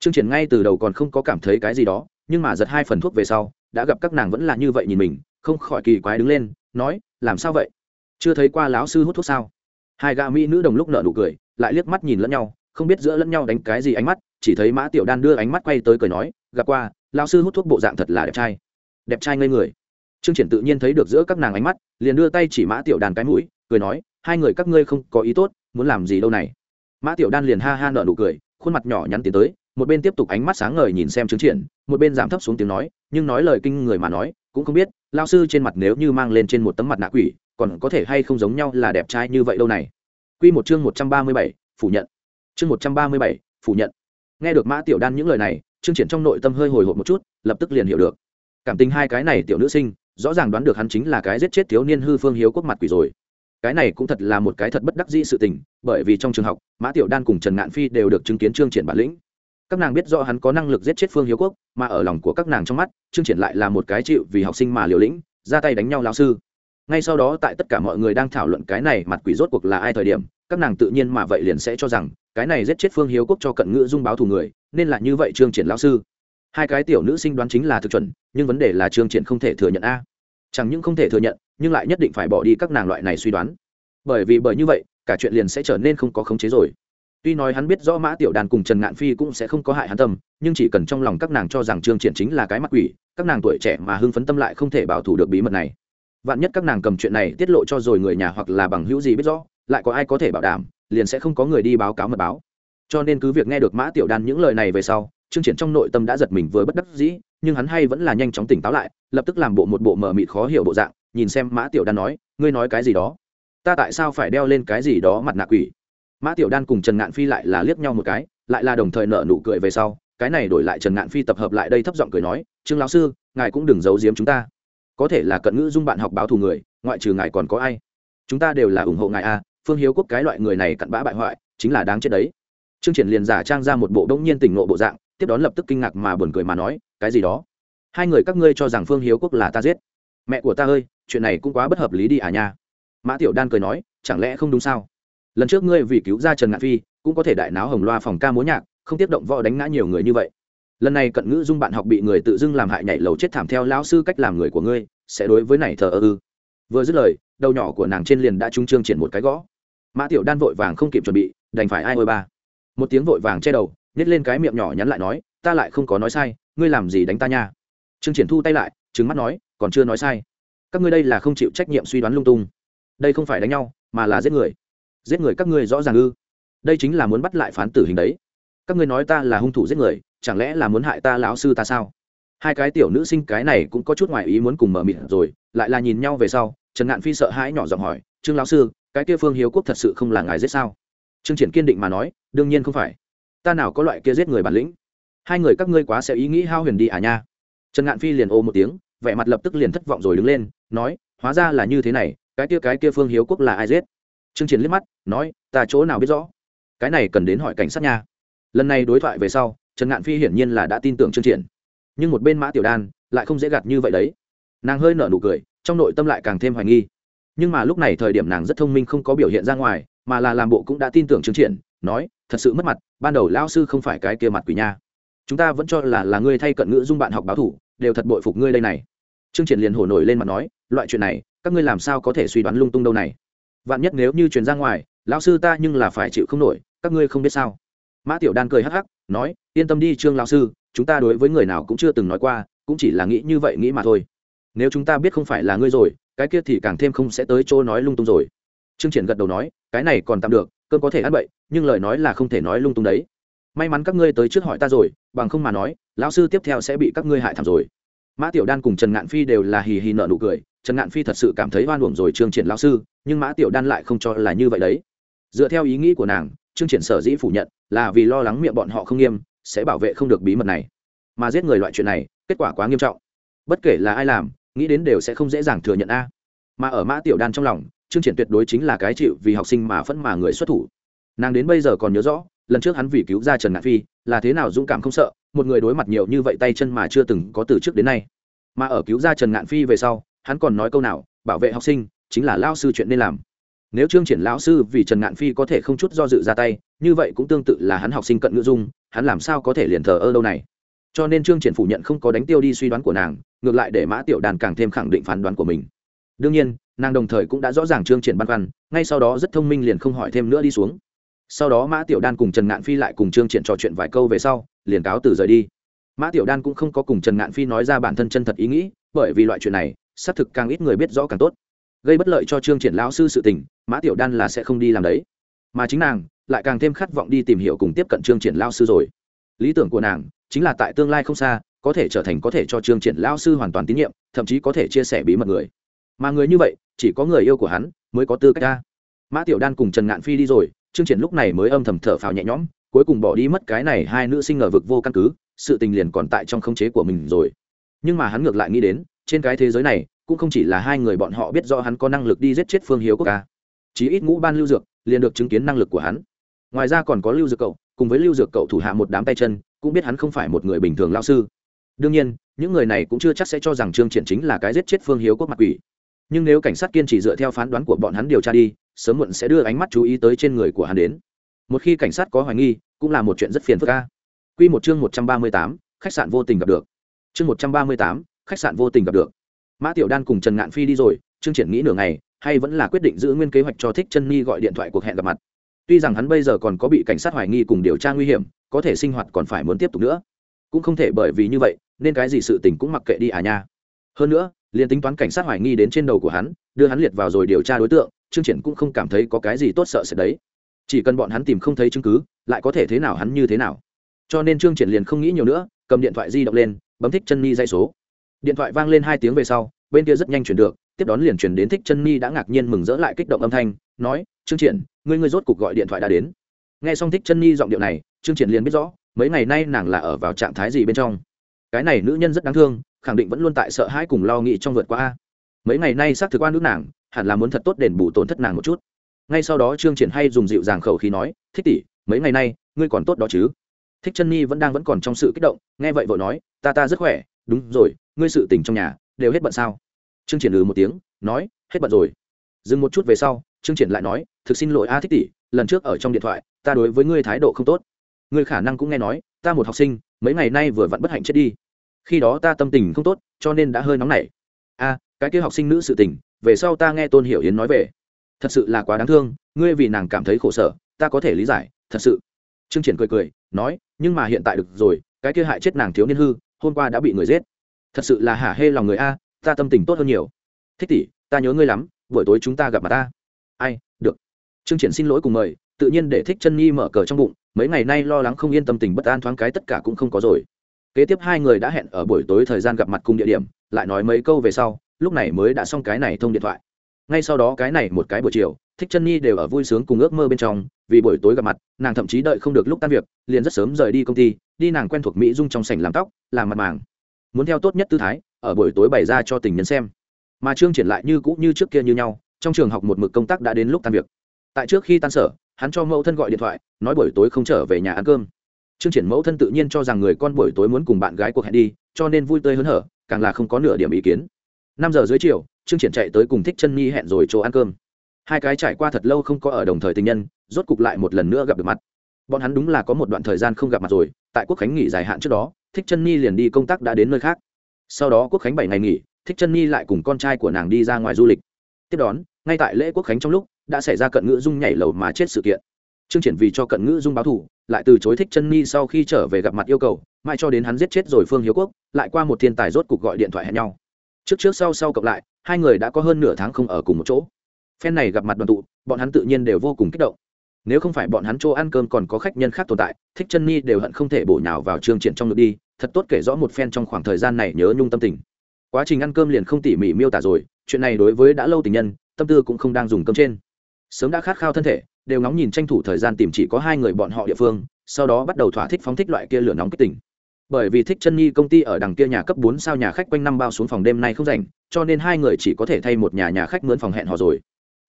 Trương triển ngay từ đầu còn không có cảm thấy cái gì đó, nhưng mà giật hai phần thuốc về sau, đã gặp các nàng vẫn là như vậy nhìn mình, không khỏi kỳ quái đứng lên, nói, làm sao vậy? Chưa thấy qua lão sư hút thuốc sao? Hai gã mỹ nữ đồng lúc nợ nụ cười, lại liếc mắt nhìn lẫn nhau, không biết giữa lẫn nhau đánh cái gì ánh mắt, chỉ thấy mã tiểu đan đưa ánh mắt quay tới cười nói, gặp qua, lão sư hút thuốc bộ dạng thật là đẹp trai. Đẹp trai ngây người. Trương triển tự nhiên thấy được giữa các nàng ánh mắt, liền đưa tay chỉ mã tiểu đan cái mũi, cười nói, hai người các ngươi không có ý tốt, muốn làm gì đâu này? Mã tiểu đan liền ha ha nợ nụ cười, khuôn mặt nhỏ nhắn tiến tới, một bên tiếp tục ánh mắt sáng ngời nhìn xem trương triển, một bên giảm thấp xuống tiếng nói, nhưng nói lời kinh người mà nói, cũng không biết lao sư trên mặt nếu như mang lên trên một tấm mặt nạ quỷ, còn có thể hay không giống nhau là đẹp trai như vậy đâu này. Quy một chương một trăm ba mươi bảy, phủ nhận. Chương một trăm ba mươi bảy, phủ nhận. Nghe được mã tiểu đan những lời này, trương triển trong nội tâm hơi hồi hộp một chút, lập tức liền hiểu được. Cảm tình hai cái này tiểu nữ sinh, rõ ràng đoán được hắn chính là cái giết chết thiếu niên hư phương hiếu quốc mặt quỷ rồi. Cái này cũng thật là một cái thật bất đắc dĩ sự tình bởi vì trong trường học, mã tiểu đan cùng trần ngạn phi đều được chứng kiến trương triển bản lĩnh. Các nàng biết rõ hắn có năng lực giết chết phương hiếu quốc, mà ở lòng của các nàng trong mắt, trương triển lại là một cái chịu vì học sinh mà liều lĩnh, ra tay đánh nhau lao sư. Ngay sau đó, tại tất cả mọi người đang thảo luận cái này mặt quỷ rốt cuộc là ai thời điểm, các nàng tự nhiên mà vậy liền sẽ cho rằng, cái này giết chết phương hiếu quốc cho cận ngữ dung báo thù người, nên là như vậy trương triển lao sư. Hai cái tiểu nữ sinh đoán chính là thực chuẩn, nhưng vấn đề là trương triển không thể thừa nhận a. Chẳng những không thể thừa nhận, nhưng lại nhất định phải bỏ đi các nàng loại này suy đoán. Bởi vì bởi như vậy cả chuyện liền sẽ trở nên không có khống chế rồi. Tuy nói hắn biết rõ mã tiểu đàn cùng trần ngạn phi cũng sẽ không có hại hắn tâm, nhưng chỉ cần trong lòng các nàng cho rằng trương triển chính là cái mặt quỷ, các nàng tuổi trẻ mà hưng phấn tâm lại không thể bảo thủ được bí mật này. Vạn nhất các nàng cầm chuyện này tiết lộ cho rồi người nhà hoặc là bằng hữu gì biết rõ, lại có ai có thể bảo đảm, liền sẽ không có người đi báo cáo mật báo. Cho nên cứ việc nghe được mã tiểu đan những lời này về sau, trương triển trong nội tâm đã giật mình với bất đắc dĩ, nhưng hắn hay vẫn là nhanh chóng tỉnh táo lại, lập tức làm bộ một bộ mờ mịt khó hiểu bộ dạng, nhìn xem mã tiểu đan nói, ngươi nói cái gì đó? Ta tại sao phải đeo lên cái gì đó mặt nạ quỷ? Mã tiểu đan cùng trần ngạn phi lại là liếc nhau một cái, lại là đồng thời nợ nụ cười về sau, cái này đổi lại trần ngạn phi tập hợp lại đây thấp giọng cười nói, trương lão sư, ngài cũng đừng giấu giếm chúng ta. Có thể là cận ngữ dung bạn học báo thù người, ngoại trừ ngài còn có ai? Chúng ta đều là ủng hộ ngài a, phương hiếu quốc cái loại người này cặn bã bại hoại, chính là đáng chết đấy. Trương triển liền giả trang ra một bộ đông nhiên tỉnh ngộ bộ dạng, tiếp đón lập tức kinh ngạc mà buồn cười mà nói, cái gì đó? Hai người các ngươi cho rằng phương hiếu quốc là ta giết? Mẹ của ta ơi, chuyện này cũng quá bất hợp lý đi à nha mã tiểu đan cười nói, chẳng lẽ không đúng sao? Lần trước ngươi vì cứu ra trần ngạn phi, cũng có thể đại náo hồng loa phòng ca múa nhạc, không tiếp động võ đánh ngã nhiều người như vậy. Lần này cận ngữ dung bạn học bị người tự dưng làm hại nhảy lầu chết thảm theo lão sư cách làm người của ngươi, sẽ đối với này thờ ơ ư. Vừa dứt lời, đầu nhỏ của nàng trên liền đã trung trương triển một cái gõ. Mã tiểu đan vội vàng không kịp chuẩn bị, đành phải ai ôi ba. Một tiếng vội vàng che đầu, nhét lên cái miệng nhỏ nhắn lại nói, ta lại không có nói sai, ngươi làm gì đánh ta nha? Trương triển thu tay lại trứng mắt nói, còn chưa nói sai. Các ngươi đây là không chịu trách nhiệm suy đoán lung tung đây không phải đánh nhau, mà là giết người. Giết người các ngươi rõ ràng ư? Đây chính là muốn bắt lại phán tử hình đấy. Các ngươi nói ta là hung thủ giết người, chẳng lẽ là muốn hại ta lão sư ta sao? Hai cái tiểu nữ sinh cái này cũng có chút ngoại ý muốn cùng mở mịt rồi, lại là nhìn nhau về sau, trần ngạn phi sợ hãi nhỏ giọng hỏi, trương lão sư, cái kia phương hiếu quốc thật sự không là ngài giết sao? Trương triển kiên định mà nói, đương nhiên không phải. Ta nào có loại kia giết người bản lĩnh? Hai người các ngươi quá sẽ ý nghĩ hao huyền đi à nha. Trần ngạn phi liền ô một tiếng, vẻ mặt lập tức liền thất vọng rồi đứng lên, nói, hóa ra là như thế này cái kia cái kia phương hiếu quốc là ai giết? Trương triển liếc mắt, nói, ta chỗ nào biết rõ? Cái này cần đến hỏi cảnh sát nha. Lần này đối thoại về sau, trần ngạn phi hiển nhiên là đã tin tưởng trương triển. Nhưng một bên mã tiểu đan lại không dễ gạt như vậy đấy. Nàng hơi nở nụ cười, trong nội tâm lại càng thêm hoài nghi. Nhưng mà lúc này thời điểm nàng rất thông minh không có biểu hiện ra ngoài, mà là làm bộ cũng đã tin tưởng trương triển, nói, thật sự mất mặt, ban đầu lão sư không phải cái kia mặt quỷ nha. Chúng ta vẫn cho là là ngươi thay cận ngữ dung bạn học báo thủ, đều thật bội phục ngươi đây này trương triển liền hổ nổi lên mặt nói, loại chuyện này, các ngươi làm sao có thể suy đoán lung tung đâu này? Vạn nhất nếu như truyền ra ngoài, lão sư ta nhưng là phải chịu không nổi, các ngươi không biết sao? Mã tiểu đan cười hắc hắc, nói, yên tâm đi, trương lão sư, chúng ta đối với người nào cũng chưa từng nói qua, cũng chỉ là nghĩ như vậy nghĩ mà thôi. Nếu chúng ta biết không phải là ngươi rồi, cái kia thì càng thêm không sẽ tới chỗ nói lung tung rồi. Trương triển gật đầu nói, cái này còn tạm được cơn có thể ăn bậy, nhưng lời nói là không thể nói lung tung đấy. May mắn các ngươi tới trước hỏi ta rồi, bằng không mà nói, lão sư tiếp theo sẽ bị các ngươi hại thảm rồi mã tiểu đan cùng trần ngạn phi đều là hì hì nợ nụ cười, trần ngạn phi thật sự cảm thấy oan uổng rồi trương triển lão sư, nhưng mã tiểu đan lại không cho là như vậy đấy. Dựa theo ý nghĩ của nàng, trương triển sở dĩ phủ nhận là vì lo lắng miệng bọn họ không nghiêm, sẽ bảo vệ không được bí mật này. Mà giết người loại chuyện này, kết quả quá nghiêm trọng. Bất kể là ai làm, nghĩ đến đều sẽ không dễ dàng thừa nhận a. Mà ở mã tiểu đan trong lòng, trương triển tuyệt đối chính là cái chịu vì học sinh mà phẫn mà người xuất thủ. Nàng đến bây giờ còn nhớ rõ, lần trước hắn vì cứu ra trần ngạn phi là thế nào dũng cảm không sợ, một người đối mặt nhiều như vậy tay chân mà chưa từng có từ trước đến nay. Mà ở cứu ra trần ngạn phi về sau, hắn còn nói câu nào, bảo vệ học sinh, chính là lao sư chuyện nên làm. Nếu trương triển lão sư vì trần ngạn phi có thể không chút do dự ra tay, như vậy cũng tương tự là hắn học sinh cận ngữ dung, hắn làm sao có thể liền thờ ơ đâu này? Cho nên trương triển phủ nhận không có đánh tiêu đi suy đoán của nàng, ngược lại để mã tiểu đàn càng thêm khẳng định phán đoán của mình. Đương nhiên, nàng đồng thời cũng đã rõ ràng trương triển băn khoăn, ngay sau đó rất thông minh liền không hỏi thêm nữa đi xuống sau đó mã tiểu đan cùng trần ngạn phi lại cùng trương triển trò chuyện vài câu về sau, liền cáo từ rời đi. mã tiểu đan cũng không có cùng trần ngạn phi nói ra bản thân chân thật ý nghĩ, bởi vì loại chuyện này, xác thực càng ít người biết rõ càng tốt. gây bất lợi cho trương triển lão sư sự tình, mã tiểu đan là sẽ không đi làm đấy. mà chính nàng lại càng thêm khát vọng đi tìm hiểu cùng tiếp cận trương triển lao sư rồi. lý tưởng của nàng chính là tại tương lai không xa, có thể trở thành có thể cho trương triển lao sư hoàn toàn tín nhiệm, thậm chí có thể chia sẻ bí mật người. mà người như vậy, chỉ có người yêu của hắn mới có tư cách ra. mã tiểu đan cùng trần ngạn phi đi rồi trương triển lúc này mới âm thầm thở phào nhẹ nhõm, cuối cùng bỏ đi mất cái này hai nữ sinh ngờ vực vô căn cứ, sự tình liền còn tại trong khống chế của mình rồi. Nhưng mà hắn ngược lại nghĩ đến, trên cái thế giới này, cũng không chỉ là hai người bọn họ biết do hắn có năng lực đi giết chết phương hiếu quốc ca. Chí ít ngũ ban lưu dược, liền được chứng kiến năng lực của hắn. Ngoài ra còn có lưu dược cậu, cùng với lưu dược cậu thủ hạ một đám tay chân, cũng biết hắn không phải một người bình thường lao sư. Đương nhiên, những người này cũng chưa chắc sẽ cho rằng trương triển chính là cái giết chết phương hiếu quốc mặt quỷ. Nhưng nếu cảnh sát kiên trì dựa theo phán đoán của bọn hắn điều tra đi sớm muộn sẽ đưa ánh mắt chú ý tới trên người của hắn đến một khi cảnh sát có hoài nghi cũng là một chuyện rất phiền phức ca Quy một chương một trăm ba mươi tám, khách sạn vô tình gặp được. Chương một trăm ba mươi tám, khách sạn vô tình gặp được. Mã Tiểu Đan cùng Trần Ngạn Phi đi rồi, Trương Triển nghĩ nửa ngày, hay vẫn là quyết định giữ nguyên kế hoạch cho Thích Chân Ni gọi điện thoại cuộc hẹn gặp mặt. Tuy rằng hắn bây giờ còn có bị cảnh sát hoài nghi cùng điều tra nguy hiểm, có thể sinh hoạt còn phải muốn tiếp tục nữa, cũng không thể bởi vì như vậy, nên cái gì sự tình cũng mặc kệ đi à nha. Hơn nữa, liền tính toán cảnh sát hoài nghi đến trên đầu của hắn, đưa hắn liệt vào rồi điều tra đối tượng, Trương Triển cũng không cảm thấy có cái gì tốt sợ sẽ đấy. Chỉ cần bọn hắn tìm không thấy chứng cứ, lại có thể thế nào hắn như thế nào. Cho nên trương triển liền không nghĩ nhiều nữa cầm điện thoại di động lên bấm thích chân ni dây số. Điện thoại vang lên hai tiếng về sau bên kia rất nhanh chuyển được tiếp đón liền chuyển đến thích chân ni đã ngạc nhiên mừng rỡ lại kích động âm thanh nói trương triển ngươi ngươi rốt cuộc gọi điện thoại đã đến. Nghe xong thích chân ni giọng điệu này trương triển liền biết rõ mấy ngày nay nàng là ở vào trạng thái gì bên trong. Cái này nữ nhân rất đáng thương khẳng định vẫn luôn tại sợ hãi cùng lo nghĩ trong vượt qua mấy ngày nay xác thực quan nước nàng, hẳn là muốn thật tốt đền bù tổn thất nàng một chút. Ngay sau đó trương triển hay dùng dịu dàng khẩu khí nói, thích tỷ, mấy ngày nay, ngươi còn tốt đó chứ? Thích chân nhi vẫn đang vẫn còn trong sự kích động, nghe vậy vội nói, ta ta rất khỏe, đúng rồi, ngươi sự tình trong nhà, đều hết bận sao? Trương triển lừ một tiếng, nói, hết bận rồi. Dừng một chút về sau, trương triển lại nói, thực xin lỗi a, thích tỷ, lần trước ở trong điện thoại, ta đối với ngươi thái độ không tốt. Ngươi khả năng cũng nghe nói, ta một học sinh, mấy ngày nay vừa vặn bất hạnh chết đi. Khi đó ta tâm tình không tốt, cho nên đã hơi nóng nảy. A cái kia học sinh nữ sự tình, về sau ta nghe tôn hiểu yến nói về. Thật sự là quá đáng thương, ngươi vì nàng cảm thấy khổ sở, ta có thể lý giải, thật sự. Trương triển cười cười, nói, nhưng mà hiện tại được rồi, cái kia hại chết nàng thiếu niên hư, hôm qua đã bị người giết. Thật sự là hả hê lòng người a, ta tâm tình tốt hơn nhiều. Thích tỷ, ta nhớ ngươi lắm, buổi tối chúng ta gặp mặt ta. Ai, được. Trương triển xin lỗi cùng mời, tự nhiên để thích chân nhi mở cờ trong bụng, mấy ngày nay lo lắng không yên tâm tình bất an thoáng cái tất cả cũng không có rồi. Kế tiếp hai người đã hẹn ở buổi tối thời gian gặp mặt cùng địa điểm, lại nói mấy câu về sau lúc này mới đã xong cái này thông điện thoại. Ngay sau đó cái này một cái buổi chiều, thích chân nhi đều ở vui sướng cùng ước mơ bên trong, vì buổi tối gặp mặt, nàng thậm chí đợi không được lúc tan việc, liền rất sớm rời đi công ty, đi nàng quen thuộc mỹ dung trong sảnh làm tóc, làm mặt màng. Muốn theo tốt nhất tư thái, ở buổi tối bày ra cho tình nhân xem. Mà trương triển lại như cũ như trước kia như nhau, trong trường học một mực công tác đã đến lúc tan việc. Tại trước khi tan sở, hắn cho mẫu thân gọi điện thoại, nói buổi tối không trở về nhà ăn cơm. Trương triển mẫu thân tự nhiên cho rằng người con buổi tối muốn cùng bạn gái cuộc hẹn đi, cho nên vui tươi hớn hở, càng là không có nửa điểm ý kiến năm giờ dưới chiều, trương triển chạy tới cùng thích chân nhi hẹn rồi chỗ ăn cơm. Hai cái trải qua thật lâu không có ở đồng thời tình nhân, rốt cục lại một lần nữa gặp được mặt. Bọn hắn đúng là có một đoạn thời gian không gặp mặt rồi, tại quốc khánh nghỉ dài hạn trước đó, thích chân nhi liền đi công tác đã đến nơi khác. Sau đó quốc khánh bảy ngày nghỉ, thích chân nhi lại cùng con trai của nàng đi ra ngoài du lịch. Tiếp đón, ngay tại lễ quốc khánh trong lúc, đã xảy ra cận ngữ dung nhảy lầu mà chết sự kiện. Trương triển vì cho cận ngữ dung báo thù, lại từ chối thích chân nhi sau khi trở về gặp mặt yêu cầu, mãi cho đến hắn giết chết rồi phương hiếu quốc, lại qua một thiên tài rốt cục gọi điện thoại hẹn nhau trước trước sau sau cộng lại, hai người đã có hơn nửa tháng không ở cùng một chỗ. Phen này gặp mặt đoàn tụ, bọn hắn tự nhiên đều vô cùng kích động. Nếu không phải bọn hắn chỗ ăn cơm còn có khách nhân khác tồn tại, thích chân ni đều hận không thể bổ nhào vào chương triển trong ngực đi, thật tốt kể rõ một phen trong khoảng thời gian này nhớ nhung tâm tình. Quá trình ăn cơm liền không tỉ mỉ miêu tả rồi, chuyện này đối với đã lâu tình nhân, tâm tư cũng không đang dùng cơm trên. Sớm đã khát khao thân thể, đều ngóng nhìn tranh thủ thời gian tìm chỉ có hai người bọn họ địa phương, sau đó bắt đầu thỏa thích phóng thích loại kia lửa nóng kích tỉnh bởi vì thích chân nhi công ty ở đằng kia nhà cấp bốn sao nhà khách quanh năm bao xuống phòng đêm nay không rảnh, cho nên hai người chỉ có thể thay một nhà nhà khách mướn phòng hẹn họ rồi.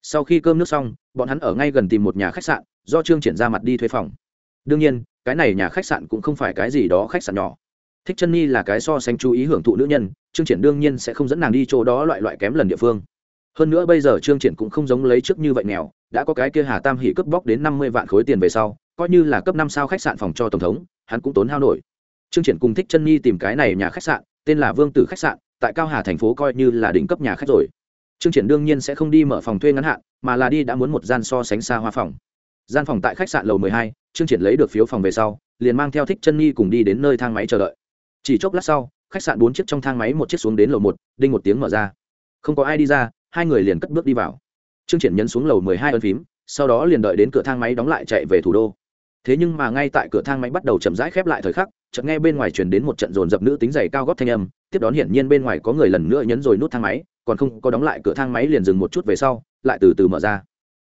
Sau khi cơm nước xong, bọn hắn ở ngay gần tìm một nhà khách sạn, do trương triển ra mặt đi thuê phòng. Đương nhiên, cái này nhà khách sạn cũng không phải cái gì đó khách sạn nhỏ. Thích chân nhi là cái so sánh chú ý hưởng thụ nữ nhân, trương triển đương nhiên sẽ không dẫn nàng đi chỗ đó loại loại kém lần địa phương. Hơn nữa bây giờ trương triển cũng không giống lấy trước như vậy nghèo, đã có cái kia hà tam hỉ cướp bóc đến năm mươi vạn khối tiền về sau, coi như là cấp năm sao khách sạn phòng cho tổng thống, hắn cũng tốn hao nổi trương triển cùng thích chân nhi tìm cái này nhà khách sạn, tên là vương tử khách sạn, tại cao hà thành phố coi như là đỉnh cấp nhà khách rồi. Trương triển đương nhiên sẽ không đi mở phòng thuê ngắn hạn, mà là đi đã muốn một gian so sánh xa hoa phòng. Gian phòng tại khách sạn lầu mười hai, trương triển lấy được phiếu phòng về sau, liền mang theo thích chân nhi cùng đi đến nơi thang máy chờ đợi. Chỉ chốc lát sau, khách sạn bốn chiếc trong thang máy một chiếc xuống đến lầu một, đinh một tiếng mở ra. Không có ai đi ra, hai người liền cất bước đi vào. Trương triển nhấn xuống lầu mười hai ân phím, sau đó liền đợi đến cửa thang máy đóng lại chạy về thủ đô thế nhưng mà ngay tại cửa thang máy bắt đầu chậm rãi khép lại thời khắc, chợt nghe bên ngoài truyền đến một trận dồn dập nữ tính giày cao gót thanh âm, tiếp đón hiển nhiên bên ngoài có người lần nữa nhấn rồi nút thang máy, còn không có đóng lại cửa thang máy liền dừng một chút về sau, lại từ từ mở ra.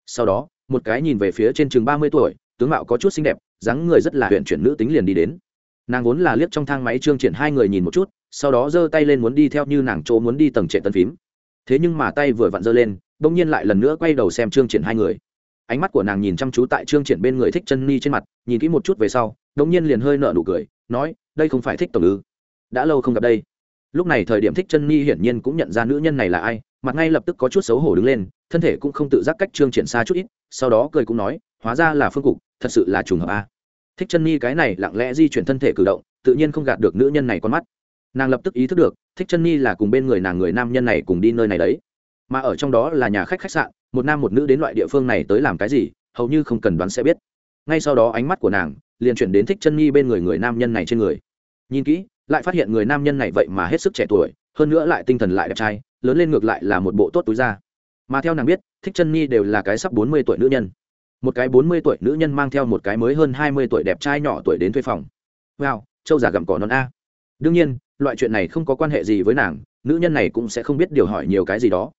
Sau đó, một cái nhìn về phía trên chừng ba mươi tuổi, tướng mạo có chút xinh đẹp, dáng người rất là huyện chuyển nữ tính liền đi đến. Nàng vốn là liếc trong thang máy trương triển hai người nhìn một chút, sau đó giơ tay lên muốn đi theo như nàng chỗ muốn đi tầng trệ tân phím. Thế nhưng mà tay vừa vặn giơ lên, bỗng nhiên lại lần nữa quay đầu xem trương triển hai người ánh mắt của nàng nhìn chăm chú tại trương triển bên người thích chân ni trên mặt, nhìn kỹ một chút về sau, đống nhiên liền hơi nở nụ cười, nói, đây không phải thích tổng ư? Đã lâu không gặp đây. Lúc này thời điểm thích chân ni hiển nhiên cũng nhận ra nữ nhân này là ai, mặt ngay lập tức có chút xấu hổ đứng lên, thân thể cũng không tự giác cách trương triển xa chút ít, sau đó cười cũng nói, hóa ra là phương cục, thật sự là trùng hợp a. Thích chân ni cái này lặng lẽ di chuyển thân thể cử động, tự nhiên không gạt được nữ nhân này con mắt. Nàng lập tức ý thức được, thích chân ni là cùng bên người nàng người nam nhân này cùng đi nơi này đấy. Mà ở trong đó là nhà khách khách sạn một nam một nữ đến loại địa phương này tới làm cái gì, hầu như không cần đoán sẽ biết. Ngay sau đó ánh mắt của nàng liền chuyển đến thích chân nhi bên người người nam nhân này trên người. Nhìn kỹ, lại phát hiện người nam nhân này vậy mà hết sức trẻ tuổi, hơn nữa lại tinh thần lại đẹp trai, lớn lên ngược lại là một bộ tốt túi da. Mà theo nàng biết, thích chân nhi đều là cái sắp bốn mươi tuổi nữ nhân. Một cái bốn mươi tuổi nữ nhân mang theo một cái mới hơn hai mươi tuổi đẹp trai nhỏ tuổi đến thuê phòng. Wow châu già gặm cỏ non a. Đương nhiên, loại chuyện này không có quan hệ gì với nàng, nữ nhân này cũng sẽ không biết điều hỏi nhiều cái gì đó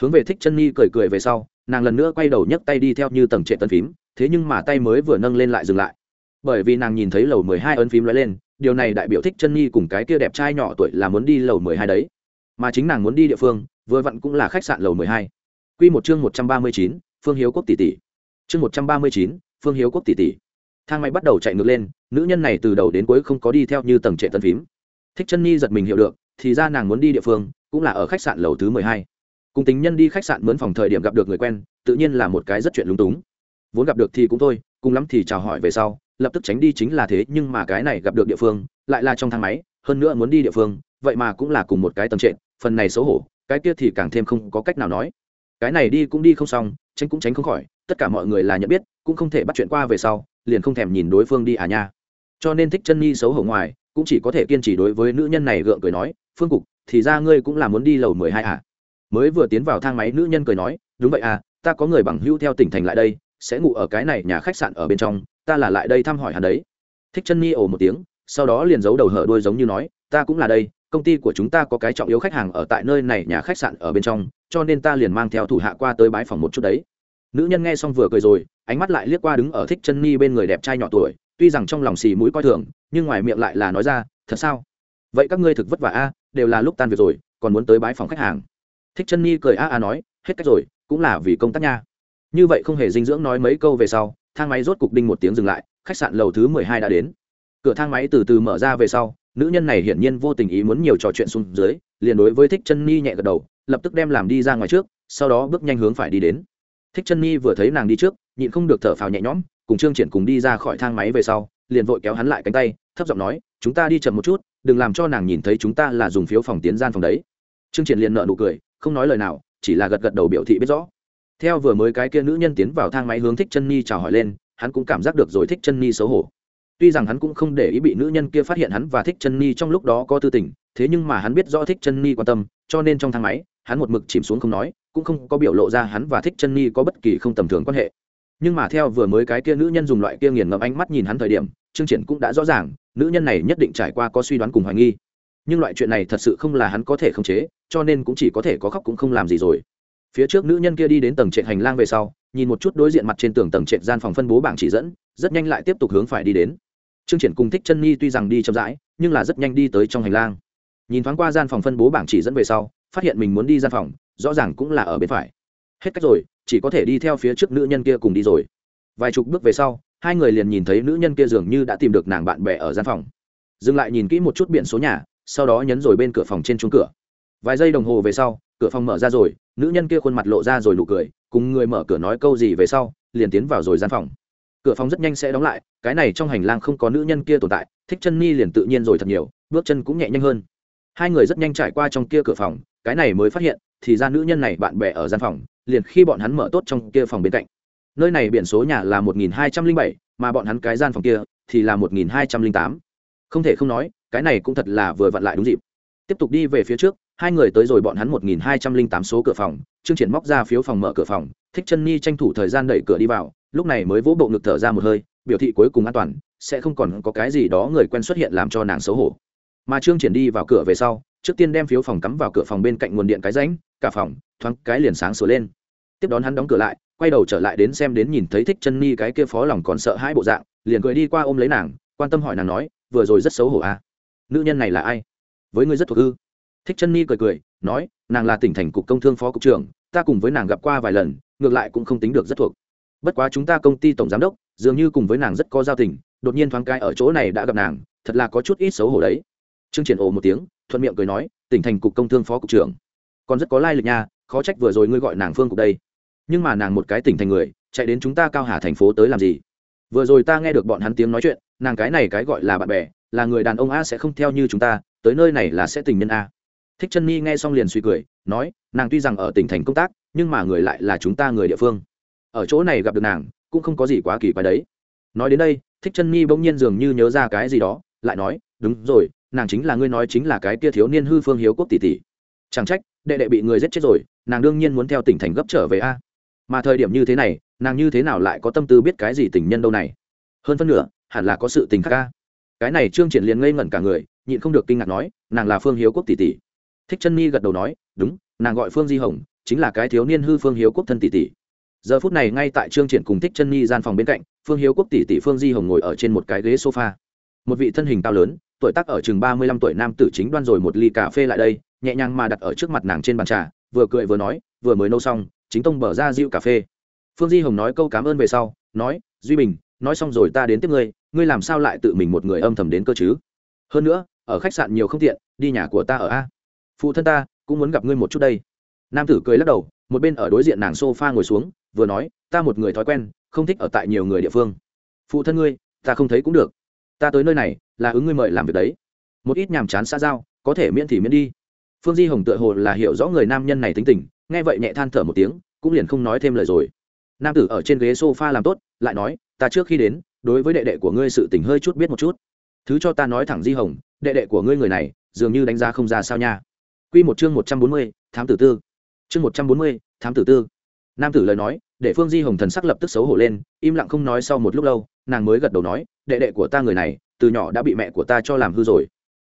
hướng về thích chân nhi cười cười về sau, nàng lần nữa quay đầu nhấc tay đi theo như tầng trệ tân phím, thế nhưng mà tay mới vừa nâng lên lại dừng lại. Bởi vì nàng nhìn thấy lầu mười hai ấn phím lóe lên, điều này đại biểu thích chân nhi cùng cái kia đẹp trai nhỏ tuổi là muốn đi lầu mười hai đấy. Mà chính nàng muốn đi địa phương, vừa vặn cũng là khách sạn lầu mười hai. Q một chương một trăm ba mươi chín, phương hiếu quốc tỷ tỷ. Chương một trăm ba mươi chín, phương hiếu quốc tỷ tỷ. Thang máy bắt đầu chạy ngược lên, nữ nhân này từ đầu đến cuối không có đi theo như tầng trệ tân phím. Thích chân nhi giật mình hiểu được, thì ra nàng muốn đi địa phương, cũng là ở khách sạn lầu thứ mười hai cùng tính nhân đi khách sạn mướn phòng thời điểm gặp được người quen, tự nhiên là một cái rất chuyện lúng túng. Vốn gặp được thì cũng thôi, cùng lắm thì chào hỏi về sau, lập tức tránh đi chính là thế, nhưng mà cái này gặp được địa phương, lại là trong thang máy, hơn nữa muốn đi địa phương, vậy mà cũng là cùng một cái tầng trệ phần này xấu hổ, cái kia thì càng thêm không có cách nào nói. Cái này đi cũng đi không xong, tránh cũng tránh không khỏi, tất cả mọi người là nhận biết, cũng không thể bắt chuyện qua về sau, liền không thèm nhìn đối phương đi à nha. Cho nên thích chân nhi xấu hổ ngoài, cũng chỉ có thể kiên trì đối với nữ nhân này gượng cười nói, phương cục, thì ra ngươi cũng là muốn đi lầu mười hai à? Mới vừa tiến vào thang máy, nữ nhân cười nói, đúng vậy à ta có người bằng hữu theo tỉnh thành lại đây, sẽ ngủ ở cái này nhà khách sạn ở bên trong, ta là lại đây thăm hỏi hắn đấy. Thích chân mi ồ một tiếng, sau đó liền giấu đầu hở đuôi giống như nói, ta cũng là đây, công ty của chúng ta có cái trọng yếu khách hàng ở tại nơi này nhà khách sạn ở bên trong, cho nên ta liền mang theo thủ hạ qua tới bái phòng một chút đấy. Nữ nhân nghe xong vừa cười rồi, ánh mắt lại liếc qua đứng ở thích chân mi bên người đẹp trai nhỏ tuổi, tuy rằng trong lòng xì mũi coi thường, nhưng ngoài miệng lại là nói ra, thật sao? Vậy các ngươi thực vất vả a, đều là lúc tan việc rồi, còn muốn tới bái phòng khách hàng thích chân nhi cười a a nói, hết cách rồi, cũng là vì công tác nha. Như vậy không hề dinh dưỡng nói mấy câu về sau, thang máy rốt cục đinh một tiếng dừng lại, khách sạn lầu thứ mười hai đã đến. Cửa thang máy từ từ mở ra về sau, nữ nhân này hiển nhiên vô tình ý muốn nhiều trò chuyện xuống dưới, liền đối với thích chân nhi nhẹ gật đầu, lập tức đem làm đi ra ngoài trước, sau đó bước nhanh hướng phải đi đến. Thích chân nhi vừa thấy nàng đi trước, nhịn không được thở phào nhẹ nhõm, cùng trương triển cùng đi ra khỏi thang máy về sau, liền vội kéo hắn lại cánh tay, thấp giọng nói, chúng ta đi chậm một chút, đừng làm cho nàng nhìn thấy chúng ta là dùng phiếu phòng tiến gian phòng đấy. Trương triển liền nợ nụ cười không nói lời nào, chỉ là gật gật đầu biểu thị biết rõ. Theo vừa mới cái kia nữ nhân tiến vào thang máy hướng thích chân ni chào hỏi lên, hắn cũng cảm giác được rồi thích chân ni xấu hổ. Tuy rằng hắn cũng không để ý bị nữ nhân kia phát hiện hắn và thích chân ni trong lúc đó có tư tình, thế nhưng mà hắn biết rõ thích chân ni quan tâm, cho nên trong thang máy, hắn một mực chìm xuống không nói, cũng không có biểu lộ ra hắn và thích chân ni có bất kỳ không tầm thường quan hệ. Nhưng mà theo vừa mới cái kia nữ nhân dùng loại kia nghiền ngẫm ánh mắt nhìn hắn thời điểm chương triển cũng đã rõ ràng, nữ nhân này nhất định trải qua có suy đoán cùng hoài nghi nhưng loại chuyện này thật sự không là hắn có thể khống chế, cho nên cũng chỉ có thể có khóc cũng không làm gì rồi. Phía trước nữ nhân kia đi đến tầng trệt hành lang về sau, nhìn một chút đối diện mặt trên tường tầng trệt gian phòng phân bố bảng chỉ dẫn, rất nhanh lại tiếp tục hướng phải đi đến. Trương triển cùng thích chân nhi tuy rằng đi chậm rãi, nhưng là rất nhanh đi tới trong hành lang. Nhìn thoáng qua gian phòng phân bố bảng chỉ dẫn về sau, phát hiện mình muốn đi gian phòng, rõ ràng cũng là ở bên phải. Hết cách rồi, chỉ có thể đi theo phía trước nữ nhân kia cùng đi rồi. Vài chục bước về sau, hai người liền nhìn thấy nữ nhân kia dường như đã tìm được nàng bạn bè ở gian phòng. Dừng lại nhìn kỹ một chút biển số nhà sau đó nhấn rồi bên cửa phòng trên chuông cửa. Vài giây đồng hồ về sau, cửa phòng mở ra rồi, nữ nhân kia khuôn mặt lộ ra rồi nụ cười, cùng người mở cửa nói câu gì về sau, liền tiến vào rồi gian phòng. Cửa phòng rất nhanh sẽ đóng lại, cái này trong hành lang không có nữ nhân kia tồn tại, thích chân ni liền tự nhiên rồi thật nhiều, bước chân cũng nhẹ nhanh hơn. Hai người rất nhanh trải qua trong kia cửa phòng, cái này mới phát hiện, thì ra nữ nhân này bạn bè ở gian phòng, liền khi bọn hắn mở tốt trong kia phòng bên cạnh. Nơi này biển số nhà là một nghìn hai trăm linh bảy, mà bọn hắn cái gian phòng kia thì là một nghìn hai trăm linh tám không thể không nói, cái này cũng thật là vừa vặn lại đúng dịp. Tiếp tục đi về phía trước, hai người tới rồi bọn hắn một nghìn hai trăm linh tám số cửa phòng, trương triển móc ra phiếu phòng mở cửa phòng, thích chân nhi tranh thủ thời gian đẩy cửa đi vào, lúc này mới vỗ bộ ngực thở ra một hơi, biểu thị cuối cùng an toàn, sẽ không còn có cái gì đó người quen xuất hiện làm cho nàng xấu hổ. Mà trương triển đi vào cửa về sau, trước tiên đem phiếu phòng cắm vào cửa phòng bên cạnh nguồn điện cái rãnh, cả phòng, thoáng cái liền sáng sửa lên. Tiếp đón hắn đóng cửa lại, quay đầu trở lại đến xem đến nhìn thấy thích chân nhi cái kia phó lòng còn sợ hai bộ dạng, liền cười đi qua ôm lấy nàng, quan tâm hỏi nàng nói vừa rồi rất xấu hổ à? Nữ nhân này là ai? Với ngươi rất thuộc ư? Thích chân ni cười cười, nói, nàng là tỉnh thành cục công thương phó cục trưởng, ta cùng với nàng gặp qua vài lần, ngược lại cũng không tính được rất thuộc. Bất quá chúng ta công ty tổng giám đốc, dường như cùng với nàng rất có giao tình, đột nhiên thoáng cái ở chỗ này đã gặp nàng, thật là có chút ít xấu hổ đấy. Trương triển ồ một tiếng, thuận miệng cười nói, tỉnh thành cục công thương phó cục trưởng. Còn rất có lai lịch nha, khó trách vừa rồi ngươi gọi nàng phương cục đây. Nhưng mà nàng một cái tỉnh thành người, chạy đến chúng ta cao hà thành phố tới làm gì? Vừa rồi ta nghe được bọn hắn tiếng nói chuyện, nàng cái này cái gọi là bạn bè, là người đàn ông a sẽ không theo như chúng ta, tới nơi này là sẽ tình nhân a. Thích chân nhi nghe xong liền suy cười, nói, nàng tuy rằng ở tỉnh thành công tác, nhưng mà người lại là chúng ta người địa phương. Ở chỗ này gặp được nàng, cũng không có gì quá kỳ quái đấy. Nói đến đây, thích chân nhi bỗng nhiên dường như nhớ ra cái gì đó, lại nói, đúng rồi, nàng chính là ngươi nói chính là cái kia thiếu niên hư phương hiếu quốc tỷ tỷ. Chẳng trách, đệ đệ bị người giết chết rồi, nàng đương nhiên muốn theo tỉnh thành gấp trở về a. Mà thời điểm như thế này nàng như thế nào lại có tâm tư biết cái gì tình nhân đâu này? Hơn phân nửa, hẳn là có sự tình khác ca cái này trương triển liền ngây ngẩn cả người, nhịn không được kinh ngạc nói, nàng là phương hiếu quốc tỷ tỷ. Thích chân mi gật đầu nói, đúng, nàng gọi phương di hồng, chính là cái thiếu niên hư phương hiếu quốc thân tỷ tỷ. Giờ phút này ngay tại trương triển cùng thích chân mi gian phòng bên cạnh, phương hiếu quốc tỷ tỷ phương di hồng ngồi ở trên một cái ghế sofa. Một vị thân hình cao lớn, tuổi tác ở chừng ba mươi lăm tuổi nam tử chính đoan rồi một ly cà phê lại đây, nhẹ nhàng mà đặt ở trước mặt nàng trên bàn trà, vừa cười vừa nói, vừa mới nấu xong, chính tông bở ra rượu cà phê phương di hồng nói câu cảm ơn về sau, nói, duy bình, nói xong rồi ta đến tiếp ngươi ngươi làm sao lại tự mình một người âm thầm đến cơ chứ? Hơn nữa, ở khách sạn nhiều không tiện, đi nhà của ta ở a. Phụ thân ta cũng muốn gặp ngươi một chút đây. Nam tử cười lắc đầu, một bên ở đối diện nàng s o f a ngồi xuống, vừa nói, ta một người thói quen, không thích ở tại nhiều người địa phương. Phụ thân ngươi, ta không thấy cũng được. Ta tới nơi này, là ứng ngươi mời làm việc đấy. Một ít nhàm chán xa giao, có thể miễn thì miễn đi. Phương di hồng tựa hồ là hiểu rõ người nam nhân này tính tình, nghe vậy nhẹ than thở một tiếng, cũng liền không nói thêm lời rồi nam tử ở trên ghế sofa làm tốt, lại nói, ta trước khi đến, đối với đệ đệ của ngươi sự tình hơi chút biết một chút. Thứ cho ta nói thẳng di hồng, đệ đệ của ngươi người này, dường như đánh giá không ra sao nha. Quy một chương một trăm bốn mươi, thám tử tư. Chương một trăm bốn mươi, thám tử tư. Nam tử lời nói, để phương di hồng thần sắc lập tức xấu hổ lên, im lặng không nói sau một lúc lâu, nàng mới gật đầu nói, đệ đệ của ta người này, từ nhỏ đã bị mẹ của ta cho làm hư rồi.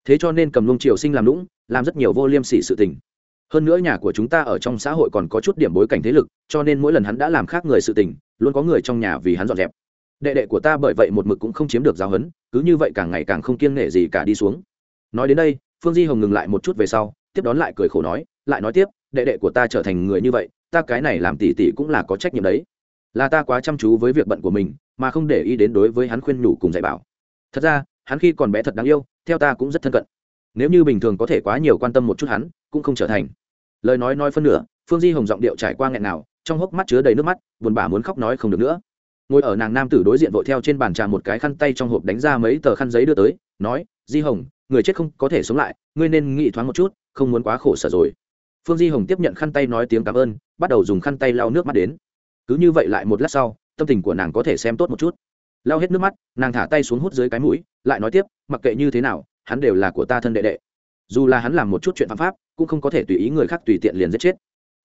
Thế cho nên cầm lung triều sinh làm lũng, làm rất nhiều vô liêm sỉ sự tình hơn nữa nhà của chúng ta ở trong xã hội còn có chút điểm bối cảnh thế lực cho nên mỗi lần hắn đã làm khác người sự tình luôn có người trong nhà vì hắn dọn dẹp. Đệ đệ của ta bởi vậy một mực cũng không chiếm được giáo hấn, cứ như vậy càng ngày càng không kiêng nể gì cả đi xuống. Nói đến đây phương di hồng ngừng lại một chút về sau tiếp đón lại cười khổ nói lại nói tiếp đệ đệ của ta trở thành người như vậy ta cái này làm tỉ tỉ cũng là có trách nhiệm đấy. Là ta quá chăm chú với việc bận của mình mà không để ý đến đối với hắn khuyên nhủ cùng dạy bảo. Thật ra hắn khi còn bé thật đáng yêu theo ta cũng rất thân cận. Nếu như bình thường có thể quá nhiều quan tâm một chút hắn cũng không trở thành lời nói nói phân nửa, phương di hồng giọng điệu trải qua nghẹn nào, trong hốc mắt chứa đầy nước mắt, buồn bã muốn khóc nói không được nữa. Ngồi ở nàng nam tử đối diện vội theo trên bàn trà một cái khăn tay trong hộp đánh ra mấy tờ khăn giấy đưa tới, nói, di hồng, người chết không có thể sống lại, ngươi nên nghĩ thoáng một chút, không muốn quá khổ sở rồi. Phương di hồng tiếp nhận khăn tay nói tiếng cảm ơn, bắt đầu dùng khăn tay lau nước mắt đến. Cứ như vậy lại một lát sau, tâm tình của nàng có thể xem tốt một chút. Lau hết nước mắt, nàng thả tay xuống hút dưới cái mũi, lại nói tiếp, mặc kệ như thế nào, hắn đều là của ta thân đệ đệ. Dù là hắn làm một chút chuyện phạm pháp cũng không có thể tùy ý người khác tùy tiện liền giết chết.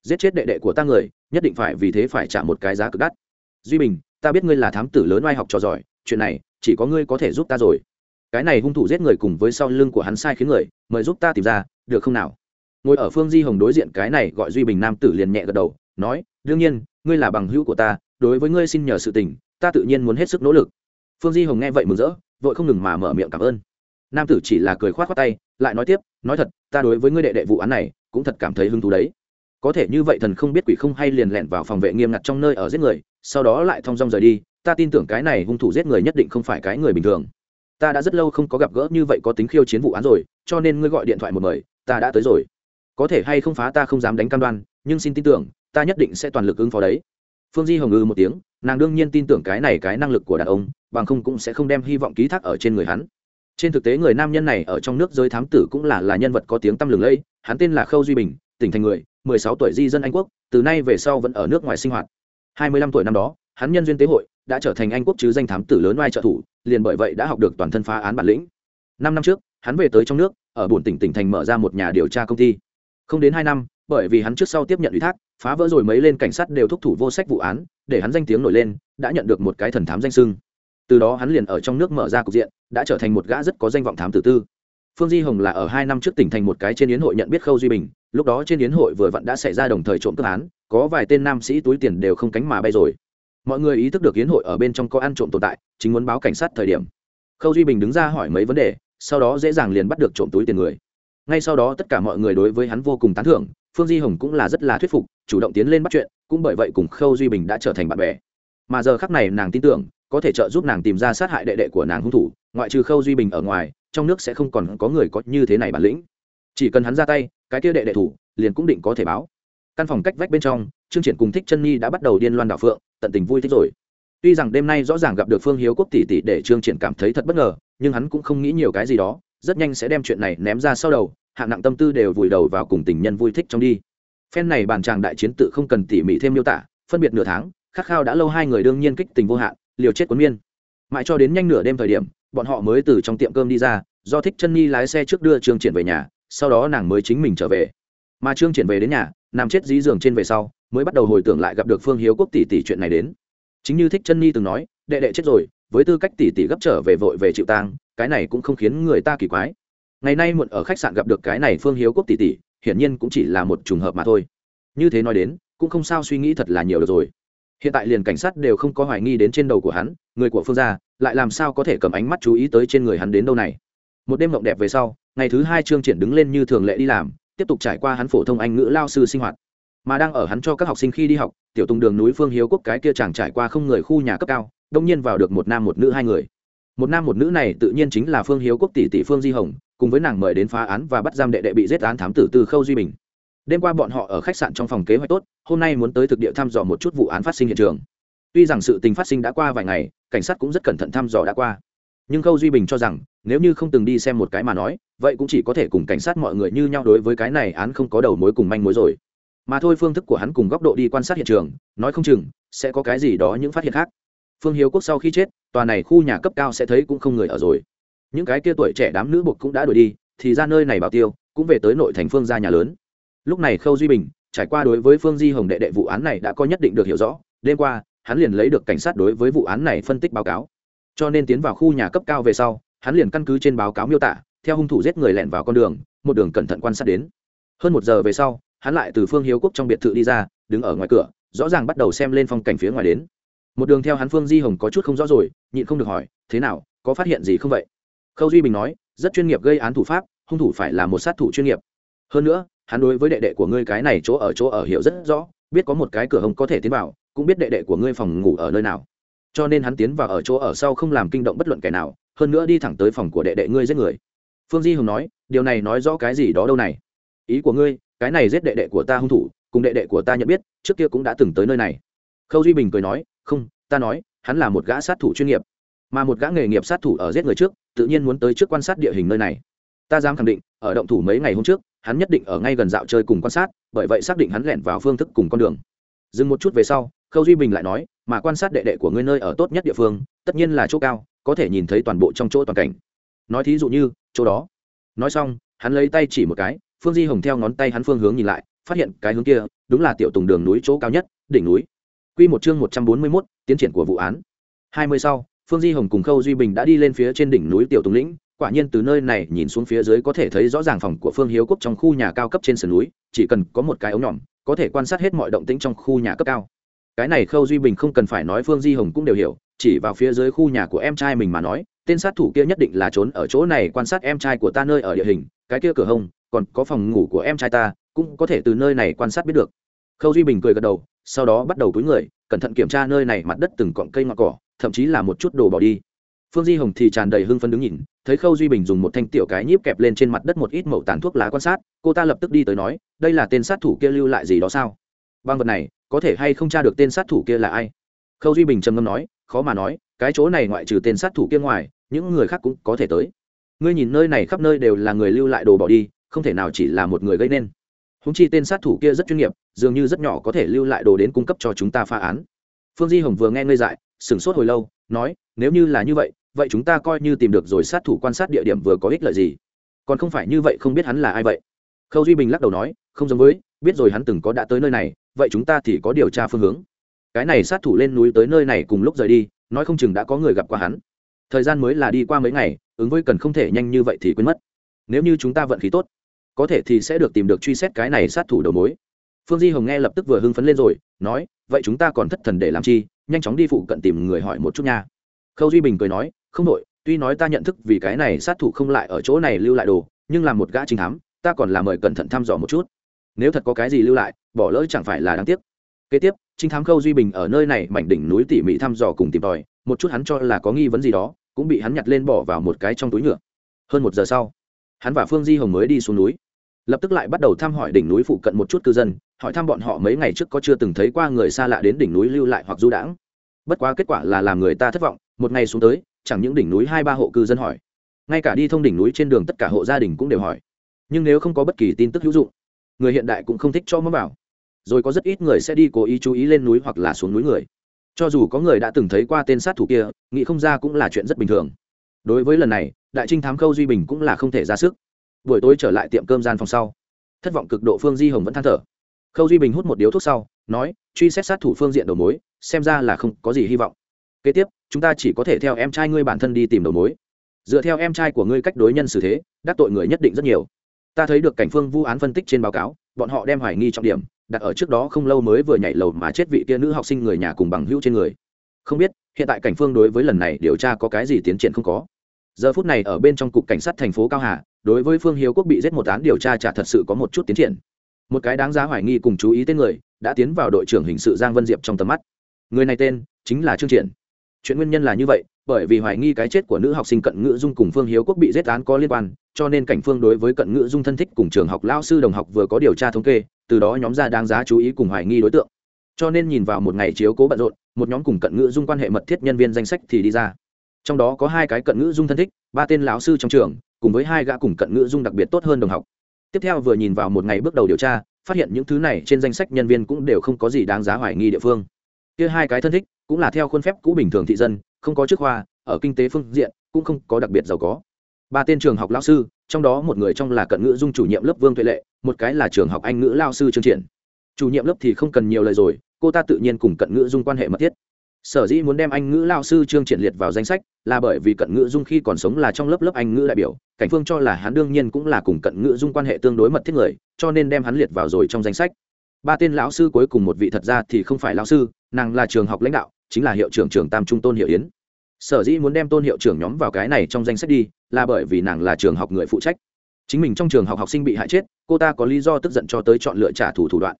Giết chết đệ đệ của ta người, nhất định phải vì thế phải trả một cái giá cực đắt. Duy bình, ta biết ngươi là thám tử lớn oai học trò giỏi, chuyện này, chỉ có ngươi có thể giúp ta rồi. Cái này hung thủ giết người cùng với sau lưng của hắn sai khiến người, mời giúp ta tìm ra, được không nào? Ngồi ở phương di hồng đối diện cái này gọi duy bình nam tử liền nhẹ gật đầu, nói, đương nhiên, ngươi là bằng hữu của ta, đối với ngươi xin nhờ sự tình, ta tự nhiên muốn hết sức nỗ lực. Phương di hồng nghe vậy mừng rỡ, vội không ngừng mà mở miệng cảm ơn nam tử chỉ là cười khoát khoát tay, lại nói tiếp, nói thật, ta đối với ngươi đệ đệ vụ án này cũng thật cảm thấy hứng thú đấy. Có thể như vậy thần không biết quỷ không hay liền lẹn vào phòng vệ nghiêm ngặt trong nơi ở giết người, sau đó lại thong dong rời đi. Ta tin tưởng cái này hung thủ giết người nhất định không phải cái người bình thường. Ta đã rất lâu không có gặp gỡ như vậy có tính khiêu chiến vụ án rồi, cho nên ngươi gọi điện thoại một mời, ta đã tới rồi. Có thể hay không phá ta không dám đánh cam đoan, nhưng xin tin tưởng, ta nhất định sẽ toàn lực ứng phó đấy. Phương di hồng ngư một tiếng, nàng đương nhiên tin tưởng cái này cái năng lực của đàn ông, bằng không cũng sẽ không đem hy vọng ký thác ở trên người hắn trên thực tế người nam nhân này ở trong nước giới thám tử cũng là là nhân vật có tiếng tăm lừng lẫy, hắn tên là khâu duy bình, tỉnh thành người, mười sáu tuổi di dân anh quốc, từ nay về sau vẫn ở nước ngoài sinh hoạt. Hai mươi lăm tuổi năm đó, hắn nhân duyên tế hội, đã trở thành anh quốc chứ danh thám tử lớn oai trợ thủ, liền bởi vậy đã học được toàn thân phá án bản lĩnh. Năm năm trước, hắn về tới trong nước, ở bổn tỉnh tỉnh thành mở ra một nhà điều tra công ty. Không đến hai năm, bởi vì hắn trước sau tiếp nhận ủy thác, phá vỡ rồi mấy lên cảnh sát đều thúc thủ vô sách vụ án, để hắn danh tiếng nổi lên, đã nhận được một cái thần thám danh sưng từ đó hắn liền ở trong nước mở ra cục diện, đã trở thành một gã rất có danh vọng thám tử tư. Phương di hồng là ở hai năm trước tỉnh thành một cái trên yến hội nhận biết khâu duy bình, lúc đó trên yến hội vừa vặn đã xảy ra đồng thời trộm cướp án, có vài tên nam sĩ túi tiền đều không cánh mà bay rồi. Mọi người ý thức được yến hội ở bên trong có ăn trộm tồn tại, chính muốn báo cảnh sát thời điểm. Khâu duy bình đứng ra hỏi mấy vấn đề, sau đó dễ dàng liền bắt được trộm túi tiền người. Ngay sau đó tất cả mọi người đối với hắn vô cùng tán thưởng, phương di hồng cũng là rất là thuyết phục, chủ động tiến lên bắt chuyện, cũng bởi vậy cùng khâu duy bình đã trở thành bạn bè. Mà giờ khắc này nàng tin tưởng có thể trợ giúp nàng tìm ra sát hại đệ đệ của nàng hung thủ, ngoại trừ khâu duy bình ở ngoài, trong nước sẽ không còn có người có như thế này bản lĩnh. Chỉ cần hắn ra tay, cái kia đệ đệ thủ, liền cũng định có thể báo. Căn phòng cách vách bên trong, trương triển cùng thích chân nhi đã bắt đầu điên loan đảo phượng, tận tình vui thích rồi. Tuy rằng đêm nay rõ ràng gặp được phương hiếu quốc tỷ tỷ để trương triển cảm thấy thật bất ngờ, nhưng hắn cũng không nghĩ nhiều cái gì đó, rất nhanh sẽ đem chuyện này ném ra sau đầu, hạng nặng tâm tư đều vùi đầu vào cùng tình nhân vui thích trong đi. Phen này bàn tràng đại chiến tự không cần tỉ mỉ thêm miêu tả, phân biệt nửa tháng, khát khao đã lâu hai người đương nhiên kích tình vô hạn liều chết cuốn miên. Mãi cho đến nhanh nửa đêm thời điểm, bọn họ mới từ trong tiệm cơm đi ra, do thích chân nhi lái xe trước đưa trương triển về nhà, sau đó nàng mới chính mình trở về. Mà trương triển về đến nhà, nằm chết dí giường trên về sau, mới bắt đầu hồi tưởng lại gặp được phương hiếu quốc tỷ tỷ chuyện này đến. Chính như thích chân nhi từng nói, đệ đệ chết rồi, với tư cách tỷ tỷ gấp trở về vội về chịu tang, cái này cũng không khiến người ta kỳ quái. Ngày nay muộn ở khách sạn gặp được cái này phương hiếu quốc tỷ tỷ, hiển nhiên cũng chỉ là một trùng hợp mà thôi. Như thế nói đến, cũng không sao suy nghĩ thật là nhiều được rồi hiện tại liền cảnh sát đều không có hoài nghi đến trên đầu của hắn, người của phương gia, lại làm sao có thể cầm ánh mắt chú ý tới trên người hắn đến đâu này? Một đêm mộng đẹp về sau, ngày thứ hai trương triển đứng lên như thường lệ đi làm, tiếp tục trải qua hắn phổ thông anh ngữ lao sư sinh hoạt. Mà đang ở hắn cho các học sinh khi đi học, tiểu tùng đường núi phương hiếu quốc cái kia chẳng trải qua không người khu nhà cấp cao, đông nhiên vào được một nam một nữ hai người. Một nam một nữ này tự nhiên chính là phương hiếu quốc tỷ tỷ phương di hồng, cùng với nàng mời đến phá án và bắt giam đệ đệ bị giết án thám tử từ khâu duy bình đêm qua bọn họ ở khách sạn trong phòng kế hoạch tốt, hôm nay muốn tới thực địa thăm dò một chút vụ án phát sinh hiện trường. Tuy rằng sự tình phát sinh đã qua vài ngày, cảnh sát cũng rất cẩn thận thăm dò đã qua. Nhưng khâu duy bình cho rằng, nếu như không từng đi xem một cái mà nói, vậy cũng chỉ có thể cùng cảnh sát mọi người như nhau đối với cái này án không có đầu mối cùng manh mối rồi. Mà thôi phương thức của hắn cùng góc độ đi quan sát hiện trường, nói không chừng, sẽ có cái gì đó những phát hiện khác. Phương hiếu quốc sau khi chết, tòa này khu nhà cấp cao sẽ thấy cũng không người ở rồi. Những cái kia tuổi trẻ đám nữ bục cũng đã đuổi đi, thì ra nơi này bảo tiêu, cũng về tới nội thành phương ra nhà lớn lúc này khâu duy bình trải qua đối với phương di hồng đệ đệ vụ án này đã có nhất định được hiểu rõ, đêm qua, hắn liền lấy được cảnh sát đối với vụ án này phân tích báo cáo. Cho nên tiến vào khu nhà cấp cao về sau, hắn liền căn cứ trên báo cáo miêu tả, theo hung thủ giết người lẻn vào con đường, một đường cẩn thận quan sát đến. Hơn một giờ về sau, hắn lại từ phương hiếu quốc trong biệt thự đi ra, đứng ở ngoài cửa, rõ ràng bắt đầu xem lên phong cảnh phía ngoài đến. Một đường theo hắn phương di hồng có chút không rõ rồi, nhịn không được hỏi, thế nào, có phát hiện gì không vậy? Khâu duy bình nói, rất chuyên nghiệp gây án thủ pháp, hung thủ phải là một sát thủ chuyên nghiệp. Hơn nữa hắn đối với đệ đệ của ngươi cái này chỗ ở chỗ ở hiểu rất rõ, biết có một cái cửa hồng có thể tiến vào, cũng biết đệ đệ của ngươi phòng ngủ ở nơi nào. Cho nên hắn tiến vào ở chỗ ở sau không làm kinh động bất luận kẻ nào, hơn nữa đi thẳng tới phòng của đệ đệ ngươi giết người. Phương di hồng nói, điều này nói rõ cái gì đó đâu này? Ý của ngươi, cái này giết đệ đệ của ta hung thủ, cùng đệ đệ của ta nhận biết, trước kia cũng đã từng tới nơi này. Khâu duy bình cười nói, không, ta nói, hắn là một gã sát thủ chuyên nghiệp. Mà một gã nghề nghiệp sát thủ ở giết người trước, tự nhiên muốn tới trước quan sát địa hình nơi này. Ta dám khẳng định, ở động thủ mấy ngày hôm trước hắn nhất định ở ngay gần dạo chơi cùng quan sát, bởi vậy xác định hắn lẻn vào phương thức cùng con đường. Dừng một chút về sau, khâu duy bình lại nói, mà quan sát đệ đệ của ngươi nơi ở tốt nhất địa phương, tất nhiên là chỗ cao, có thể nhìn thấy toàn bộ trong chỗ toàn cảnh. Nói thí dụ như, chỗ đó. Nói xong, hắn lấy tay chỉ một cái, phương di hồng theo ngón tay hắn phương hướng nhìn lại, phát hiện cái hướng kia, đúng là tiểu tùng đường núi chỗ cao nhất, đỉnh núi. Q một chương một trăm bốn mươi mốt, tiến triển của vụ án. Hai mươi sau, phương di hồng cùng khâu duy bình đã đi lên phía trên đỉnh núi tiểu tùng lĩnh quả nhiên từ nơi này nhìn xuống phía dưới có thể thấy rõ ràng phòng của phương hiếu quốc trong khu nhà cao cấp trên sườn núi, chỉ cần có một cái ống nhỏm có thể quan sát hết mọi động tĩnh trong khu nhà cấp cao. Cái này khâu duy bình không cần phải nói, phương di hồng cũng đều hiểu, chỉ vào phía dưới khu nhà của em trai mình mà nói, tên sát thủ kia nhất định là trốn ở chỗ này quan sát em trai của ta nơi ở địa hình, cái kia cửa hông, còn có phòng ngủ của em trai ta, cũng có thể từ nơi này quan sát biết được. Khâu duy bình cười gật đầu, sau đó bắt đầu túi người, cẩn thận kiểm tra nơi này mặt đất từng cọng cây ngọn cỏ, thậm chí là một chút đồ bỏ đi. Phương di hồng thì tràn đầy hưng phấn đứng nhìn thấy khâu duy bình dùng một thanh tiểu cái nhíp kẹp lên trên mặt đất một ít mẩu tàn thuốc lá quan sát, cô ta lập tức đi tới nói, đây là tên sát thủ kia lưu lại gì đó sao? Băng vật này, có thể hay không tra được tên sát thủ kia là ai? Khâu duy bình trầm ngâm nói, khó mà nói, cái chỗ này ngoại trừ tên sát thủ kia ngoài, những người khác cũng có thể tới. Ngươi nhìn nơi này khắp nơi đều là người lưu lại đồ bỏ đi, không thể nào chỉ là một người gây nên. Húng chi tên sát thủ kia rất chuyên nghiệp, dường như rất nhỏ có thể lưu lại đồ đến cung cấp cho chúng ta phá án. Phương di hồng vừa nghe ngơi dại, sửng sốt hồi lâu, nói, nếu như là như vậy vậy chúng ta coi như tìm được rồi sát thủ quan sát địa điểm vừa có ích lợi gì? Còn không phải như vậy không biết hắn là ai vậy? Khâu duy bình lắc đầu nói, không giống với, biết rồi hắn từng có đã tới nơi này, vậy chúng ta thì có điều tra phương hướng. Cái này sát thủ lên núi tới nơi này cùng lúc rời đi, nói không chừng đã có người gặp qua hắn. Thời gian mới là đi qua mấy ngày, ứng với cần không thể nhanh như vậy thì quên mất. Nếu như chúng ta vận khí tốt, có thể thì sẽ được tìm được truy xét cái này sát thủ đầu mối. Phương di hồng nghe lập tức vừa hưng phấn lên rồi, nói, vậy chúng ta còn thất thần để làm chi, nhanh chóng đi phụ cận tìm người hỏi một chút nha. Khâu duy bình cười nói không đội, tuy nói ta nhận thức vì cái này sát thủ không lại ở chỗ này lưu lại đồ, nhưng là một gã trinh thám, ta còn là mời cẩn thận thăm dò một chút. Nếu thật có cái gì lưu lại, bỏ lỡ chẳng phải là đáng tiếc. Kế tiếp trinh thám khâu duy bình ở nơi này mảnh đỉnh núi tỉ mỉ thăm dò cùng tìm tòi, một chút hắn cho là có nghi vấn gì đó, cũng bị hắn nhặt lên bỏ vào một cái trong túi nhựa. Hơn một giờ sau, hắn và phương di hồng mới đi xuống núi. Lập tức lại bắt đầu thăm hỏi đỉnh núi phụ cận một chút cư dân, hỏi thăm bọn họ mấy ngày trước có chưa từng thấy qua người xa lạ đến đỉnh núi lưu lại hoặc du đãng. Bất quá kết quả là làm người ta thất vọng, một ngày xuống tới chẳng những đỉnh núi hai ba hộ cư dân hỏi, ngay cả đi thông đỉnh núi trên đường tất cả hộ gia đình cũng đều hỏi. Nhưng nếu không có bất kỳ tin tức hữu dụng, người hiện đại cũng không thích cho mắm bảo rồi có rất ít người sẽ đi cố ý chú ý lên núi hoặc là xuống núi người. Cho dù có người đã từng thấy qua tên sát thủ kia, nghĩ không ra cũng là chuyện rất bình thường. Đối với lần này, đại trinh thám khâu duy bình cũng là không thể ra sức. Buổi tối trở lại tiệm cơm gian phòng sau, thất vọng cực độ phương di hồng vẫn than thở. Khâu duy bình hút một điếu thuốc sau, nói, truy xét sát thủ phương diện đầu mối, xem ra là không có gì hy vọng kế tiếp, chúng ta chỉ có thể theo em trai ngươi bản thân đi tìm đầu mối. Dựa theo em trai của ngươi cách đối nhân xử thế, đắc tội người nhất định rất nhiều. Ta thấy được cảnh phương vu án phân tích trên báo cáo, bọn họ đem hoài nghi trọng điểm đặt ở trước đó không lâu mới vừa nhảy lầu mà chết vị kia nữ học sinh người nhà cùng bằng hữu trên người. Không biết, hiện tại cảnh phương đối với lần này điều tra có cái gì tiến triển không có. Giờ phút này ở bên trong cục cảnh sát thành phố cao hà, đối với phương hiếu quốc bị giết một án điều tra chả thật sự có một chút tiến triển. Một cái đáng giá hoài nghi cùng chú ý tên người, đã tiến vào đội trưởng hình sự giang vân diệp trong tầm mắt. Người này tên chính là trương triển chuyện nguyên nhân là như vậy, bởi vì hoài nghi cái chết của nữ học sinh cận ngữ dung cùng phương hiếu quốc bị giết án có liên quan, cho nên cảnh phương đối với cận ngữ dung thân thích cùng trường học lao sư đồng học vừa có điều tra thống kê, từ đó nhóm ra đáng giá chú ý cùng hoài nghi đối tượng. Cho nên nhìn vào một ngày chiếu cố bận rộn, một nhóm cùng cận ngữ dung quan hệ mật thiết nhân viên danh sách thì đi ra. Trong đó có hai cái cận ngữ dung thân thích, ba tên lão sư trong trường, cùng với hai gã cùng cận ngữ dung đặc biệt tốt hơn đồng học. Tiếp theo vừa nhìn vào một ngày bước đầu điều tra, phát hiện những thứ này trên danh sách nhân viên cũng đều không có gì đáng giá hoài nghi địa phương. Kia hai cái thân thích cũng là theo khuôn phép cũ bình thường thị dân, không có chức khoa, ở kinh tế phương diện cũng không có đặc biệt giàu có. Ba tên trường học lao sư, trong đó một người trong là cận ngữ dung chủ nhiệm lớp vương tuệ lệ, một cái là trường học anh ngữ lao sư trương triển. Chủ nhiệm lớp thì không cần nhiều lời rồi, cô ta tự nhiên cùng cận ngữ dung quan hệ mật thiết. Sở dĩ muốn đem anh ngữ lao sư trương triển liệt vào danh sách là bởi vì cận ngữ dung khi còn sống là trong lớp lớp anh ngữ đại biểu, cảnh phương cho là hắn đương nhiên cũng là cùng cận ngữ dung quan hệ tương đối mật thiết người, cho nên đem hắn liệt vào rồi trong danh sách ba tên lão sư cuối cùng một vị thật ra thì không phải lão sư, nàng là trường học lãnh đạo, chính là hiệu trưởng trường tam trung tôn hiệu yến. Sở dĩ muốn đem tôn hiệu trưởng nhóm vào cái này trong danh sách đi, là bởi vì nàng là trường học người phụ trách. Chính mình trong trường học học sinh bị hại chết, cô ta có lý do tức giận cho tới chọn lựa trả thù thủ đoạn.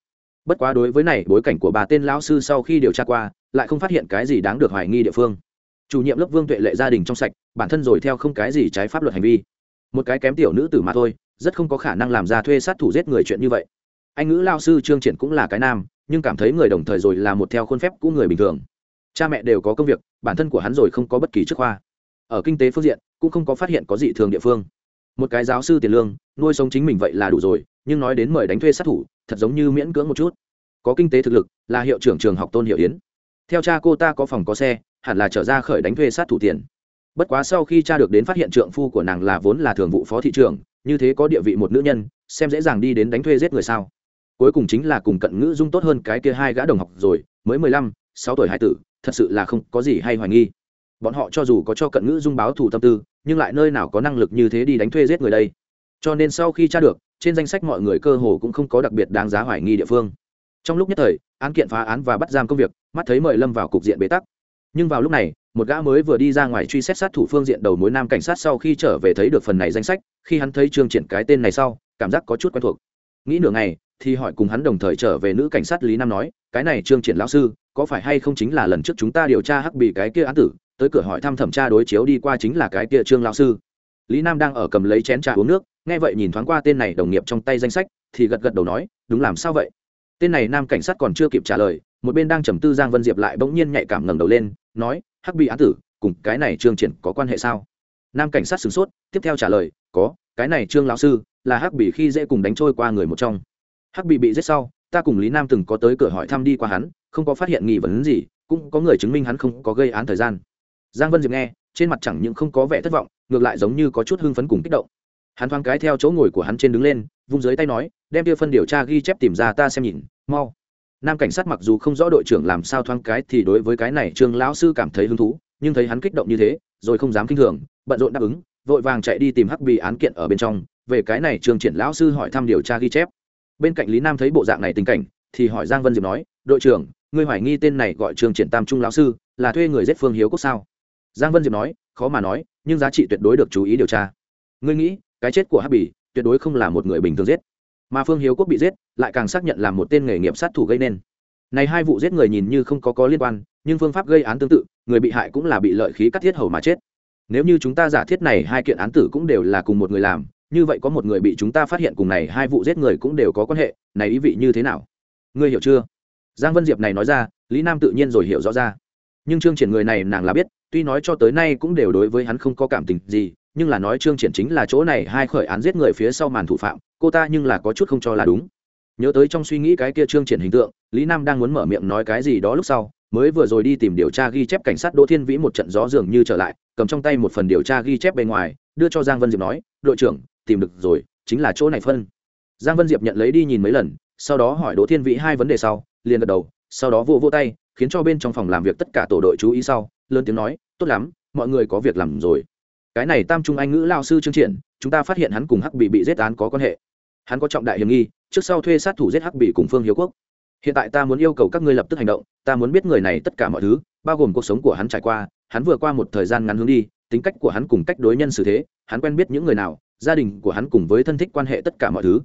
Bất quá đối với này, bối cảnh của bà tên lão sư sau khi điều tra qua, lại không phát hiện cái gì đáng được hoài nghi địa phương. Chủ nhiệm lớp vương tuệ lệ gia đình trong sạch, bản thân rồi theo không cái gì trái pháp luật hành vi. Một cái kém tiểu nữ tử mà thôi, rất không có khả năng làm ra thuê sát thủ giết người chuyện như vậy anh ngữ lao sư trương triển cũng là cái nam, nhưng cảm thấy người đồng thời rồi là một theo khuôn phép của người bình thường. Cha mẹ đều có công việc, bản thân của hắn rồi không có bất kỳ chức khoa. Ở kinh tế phương diện, cũng không có phát hiện có gì thường địa phương. Một cái giáo sư tiền lương, nuôi sống chính mình vậy là đủ rồi, nhưng nói đến mời đánh thuê sát thủ, thật giống như miễn cưỡng một chút. Có kinh tế thực lực, là hiệu trưởng trường học tôn hiệu yến. Theo cha cô ta có phòng có xe, hẳn là trở ra khởi đánh thuê sát thủ tiền. Bất quá sau khi cha được đến phát hiện trượng phu của nàng là vốn là thường vụ phó thị trưởng, như thế có địa vị một nữ nhân, xem dễ dàng đi đến đánh thuê giết người sao cuối cùng chính là cùng cận ngữ dung tốt hơn cái kia hai gã đồng học rồi, mới mười lăm, sáu tuổi hai tử, thật sự là không có gì hay hoài nghi. Bọn họ cho dù có cho cận ngữ dung báo thủ tâm tư, nhưng lại nơi nào có năng lực như thế đi đánh thuê giết người đây? Cho nên sau khi tra được, trên danh sách mọi người cơ hồ cũng không có đặc biệt đáng giá hoài nghi địa phương. Trong lúc nhất thời, án kiện phá án và bắt giam công việc, mắt thấy mời lâm vào cục diện bế tắc. Nhưng vào lúc này, một gã mới vừa đi ra ngoài truy xét sát thủ phương diện đầu mối nam cảnh sát sau khi trở về thấy được phần này danh sách, khi hắn thấy trương triển cái tên này sau, cảm giác có chút quen thuộc. Nghĩ nửa ngày thì hỏi cùng hắn đồng thời trở về nữ cảnh sát lý nam nói, cái này trương triển lão sư, có phải hay không chính là lần trước chúng ta điều tra hắc bị cái kia án tử, tới cửa hỏi thăm thẩm tra đối chiếu đi qua chính là cái kia trương lão sư? Lý nam đang ở cầm lấy chén trà uống nước, nghe vậy nhìn thoáng qua tên này đồng nghiệp trong tay danh sách, thì gật gật đầu nói, đúng làm sao vậy? Tên này nam cảnh sát còn chưa kịp trả lời, một bên đang trầm tư giang vân diệp lại bỗng nhiên nhạy cảm ngẩng đầu lên, nói, hắc bị án tử, cùng cái này trương triển có quan hệ sao? Nam cảnh sát sửng sốt, tiếp theo trả lời, có, cái này trương lão sư là hắc bị khi dễ cùng đánh trôi qua người một trong hắc bị bị giết sau, ta cùng lý nam từng có tới cửa hỏi thăm đi qua hắn, không có phát hiện nghi vấn gì, cũng có người chứng minh hắn không có gây án thời gian. Giang vân diệp nghe, trên mặt chẳng những không có vẻ thất vọng, ngược lại giống như có chút hưng phấn cùng kích động. Hắn thoáng cái theo chỗ ngồi của hắn trên đứng lên, vung dưới tay nói, đem kia phân điều tra ghi chép tìm ra ta xem nhìn, mau. Nam cảnh sát mặc dù không rõ đội trưởng làm sao thoáng cái thì đối với cái này trương lão sư cảm thấy hứng thú, nhưng thấy hắn kích động như thế, rồi không dám kinh thường, bận rộn đáp ứng, vội vàng chạy đi tìm hắc bị án kiện ở bên trong, về cái này trương triển lão sư hỏi thăm điều tra ghi chép bên cạnh lý nam thấy bộ dạng này tình cảnh, thì hỏi giang vân diệp nói, đội trưởng, ngươi hoài nghi tên này gọi trương triển tam trung lão sư là thuê người giết phương hiếu quốc sao? Giang vân diệp nói, khó mà nói, nhưng giá trị tuyệt đối được chú ý điều tra. Ngươi nghĩ, cái chết của hắc bỉ tuyệt đối không là một người bình thường giết, mà phương hiếu quốc bị giết lại càng xác nhận là một tên nghề nghiệp sát thủ gây nên. Này hai vụ giết người nhìn như không có có liên quan, nhưng phương pháp gây án tương tự, người bị hại cũng là bị lợi khí cắt thiết hầu mà chết. Nếu như chúng ta giả thiết này hai kiện án tử cũng đều là cùng một người làm như vậy có một người bị chúng ta phát hiện cùng này, hai vụ giết người cũng đều có quan hệ, này ý vị như thế nào? Ngươi hiểu chưa? Giang vân diệp này nói ra, lý nam tự nhiên rồi hiểu rõ ra. Nhưng trương triển người này nàng là biết, tuy nói cho tới nay cũng đều đối với hắn không có cảm tình gì, nhưng là nói trương triển chính là chỗ này, hai khởi án giết người phía sau màn thủ phạm, cô ta nhưng là có chút không cho là đúng. Nhớ tới trong suy nghĩ cái kia trương triển hình tượng, lý nam đang muốn mở miệng nói cái gì đó lúc sau, mới vừa rồi đi tìm điều tra ghi chép cảnh sát đỗ thiên vĩ một trận gió dường như trở lại, cầm trong tay một phần điều tra ghi chép bên ngoài, đưa cho giang vân diệp nói, đội trưởng tìm được rồi, chính là chỗ này phân. Giang vân diệp nhận lấy đi nhìn mấy lần, sau đó hỏi đỗ thiên vĩ hai vấn đề sau, liền gật đầu, sau đó vô vô tay, khiến cho bên trong phòng làm việc tất cả tổ đội chú ý sau, lớn tiếng nói, tốt lắm, mọi người có việc làm rồi. Cái này tam trung anh ngữ lao sư trương triển, chúng ta phát hiện hắn cùng hắc bị bị giết án có quan hệ. Hắn có trọng đại hiểm nghi, trước sau thuê sát thủ giết hắc bị cùng phương hiếu quốc. Hiện tại ta muốn yêu cầu các ngươi lập tức hành động, ta muốn biết người này tất cả mọi thứ, bao gồm cuộc sống của hắn trải qua, hắn vừa qua một thời gian ngắn hướng đi, tính cách của hắn cùng cách đối nhân xử thế, hắn quen biết những người nào gia đình của hắn cùng với thân thích quan hệ tất cả mọi thứ.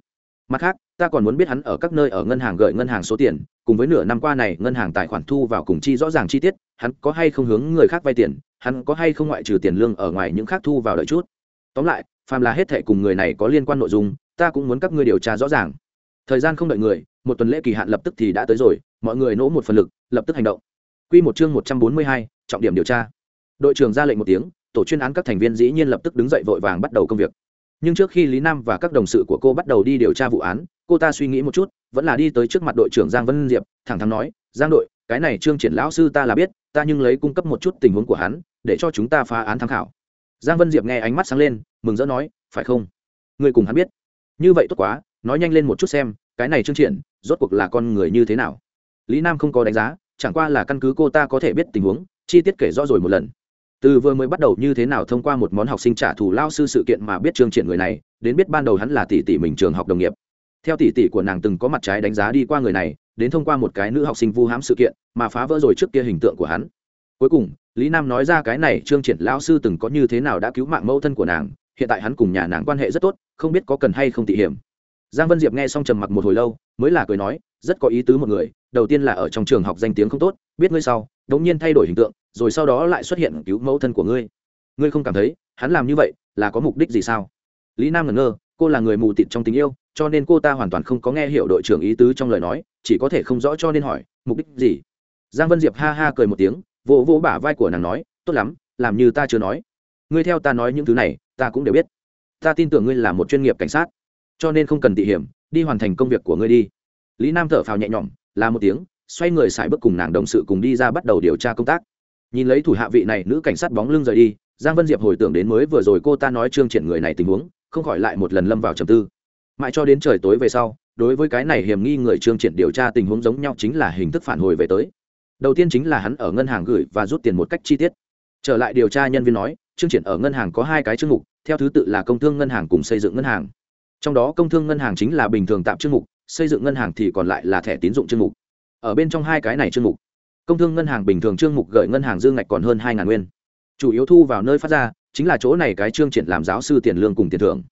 Mặt khác ta còn muốn biết hắn ở các nơi ở ngân hàng gửi ngân hàng số tiền cùng với nửa năm qua này ngân hàng tài khoản thu vào cùng chi rõ ràng chi tiết hắn có hay không hướng người khác vay tiền hắn có hay không ngoại trừ tiền lương ở ngoài những khác thu vào đợi chút. Tóm lại phàm là hết thệ cùng người này có liên quan nội dung ta cũng muốn các ngươi điều tra rõ ràng. Thời gian không đợi người một tuần lễ kỳ hạn lập tức thì đã tới rồi mọi người nỗ một phần lực lập tức hành động. Quy một chương một trăm bốn mươi hai, trọng điểm điều tra. Đội trưởng ra lệnh một tiếng tổ chuyên án các thành viên dĩ nhiên lập tức đứng dậy vội vàng bắt đầu công việc nhưng trước khi lý nam và các đồng sự của cô bắt đầu đi điều tra vụ án, cô ta suy nghĩ một chút, vẫn là đi tới trước mặt đội trưởng giang vân diệp, thẳng thắn nói, giang đội, cái này trương triển lão sư ta là biết, ta nhưng lấy cung cấp một chút tình huống của hắn, để cho chúng ta phá án tham khảo. Giang vân diệp nghe ánh mắt sáng lên, mừng rỡ nói, phải không? Người cùng hắn biết. Như vậy tốt quá, nói nhanh lên một chút xem, cái này trương triển, rốt cuộc là con người như thế nào? Lý nam không có đánh giá, chẳng qua là căn cứ cô ta có thể biết tình huống, chi tiết kể rõ rồi một lần từ vừa mới bắt đầu như thế nào thông qua một món học sinh trả thù lao sư sự kiện mà biết trương triển người này, đến biết ban đầu hắn là tỷ tỷ mình trường học đồng nghiệp. Theo tỷ tỷ của nàng từng có mặt trái đánh giá đi qua người này, đến thông qua một cái nữ học sinh vu hãm sự kiện mà phá vỡ rồi trước kia hình tượng của hắn. Cuối cùng, lý nam nói ra cái này trương triển lão sư từng có như thế nào đã cứu mạng mẫu thân của nàng, hiện tại hắn cùng nhà nàng quan hệ rất tốt, không biết có cần hay không tỉ hiểm. Giang vân diệp nghe xong trầm mặc một hồi lâu, mới là cười nói, rất có ý tứ một người, đầu tiên là ở trong trường học danh tiếng không tốt, biết ngươi sau đống nhiên thay đổi hình tượng rồi sau đó lại xuất hiện cứu mẫu thân của ngươi. Ngươi không cảm thấy hắn làm như vậy là có mục đích gì sao? Lý nam ngẩn ngơ, cô là người mù tịt trong tình yêu, cho nên cô ta hoàn toàn không có nghe hiểu đội trưởng ý tứ trong lời nói, chỉ có thể không rõ cho nên hỏi, mục đích gì? Giang vân diệp ha ha cười một tiếng, vỗ vỗ bả vai của nàng nói, tốt lắm, làm như ta chưa nói. Ngươi theo ta nói những thứ này, ta cũng đều biết. Ta tin tưởng ngươi là một chuyên nghiệp cảnh sát, cho nên không cần tỉ hiểm, đi hoàn thành công việc của ngươi đi. Lý nam thở phào nhẹ nhõm là một tiếng, xoay người xài bước cùng nàng đồng sự cùng đi ra bắt đầu điều tra công tác nhìn lấy thủ hạ vị này nữ cảnh sát bóng lưng rời đi, giang vân diệp hồi tưởng đến mới vừa rồi cô ta nói trương triển người này tình huống, không khỏi lại một lần lâm vào trầm tư. Mãi cho đến trời tối về sau, đối với cái này hiểm nghi người trương triển điều tra tình huống giống nhau chính là hình thức phản hồi về tới. Đầu tiên chính là hắn ở ngân hàng gửi và rút tiền một cách chi tiết. Trở lại điều tra nhân viên nói, trương triển ở ngân hàng có hai cái chương mục, theo thứ tự là công thương ngân hàng cùng xây dựng ngân hàng. Trong đó công thương ngân hàng chính là bình thường tạm chương mục, xây dựng ngân hàng thì còn lại là thẻ tín dụng chương mục. Ở bên trong hai cái này chương mục công thương ngân hàng bình thường chương mục gửi ngân hàng dương ngạch còn hơn hai ngàn nguyên. Chủ yếu thu vào nơi phát ra, chính là chỗ này cái chương triển làm giáo sư tiền lương cùng tiền thưởng.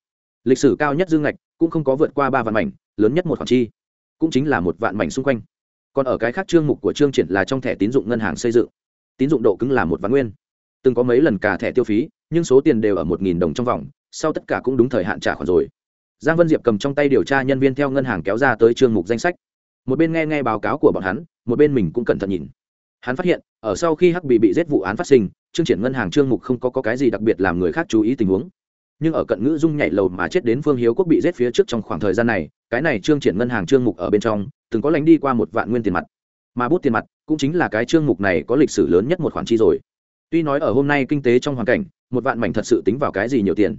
Lịch sử cao nhất dương ngạch cũng không có vượt qua ba vạn mảnh, lớn nhất một khoản chi cũng chính là một vạn mảnh xung quanh. Còn ở cái khác chương mục của chương triển là trong thẻ tín dụng ngân hàng xây dựng. Tín dụng độ cứng là một vạn nguyên. Từng có mấy lần cả thẻ tiêu phí, nhưng số tiền đều ở một nghìn đồng trong vòng, sau tất cả cũng đúng thời hạn trả khoản rồi. Giang vân diệp cầm trong tay điều tra nhân viên theo ngân hàng kéo ra tới chương mục danh sách. Một bên nghe nghe báo cáo của bọn hắn, một bên mình cũng cẩn thận nhìn hắn phát hiện ở sau khi hắc bị bị giết vụ án phát sinh chương triển ngân hàng trương mục không có, có cái gì đặc biệt làm người khác chú ý tình huống. Nhưng ở cận ngữ dung nhảy lầu mà chết đến phương hiếu quốc bị giết phía trước trong khoảng thời gian này cái này chương triển ngân hàng trương mục ở bên trong từng có lánh đi qua một vạn nguyên tiền mặt. Mà bút tiền mặt cũng chính là cái chương mục này có lịch sử lớn nhất một khoản chi rồi. Tuy nói ở hôm nay kinh tế trong hoàn cảnh một vạn mảnh thật sự tính vào cái gì nhiều tiền.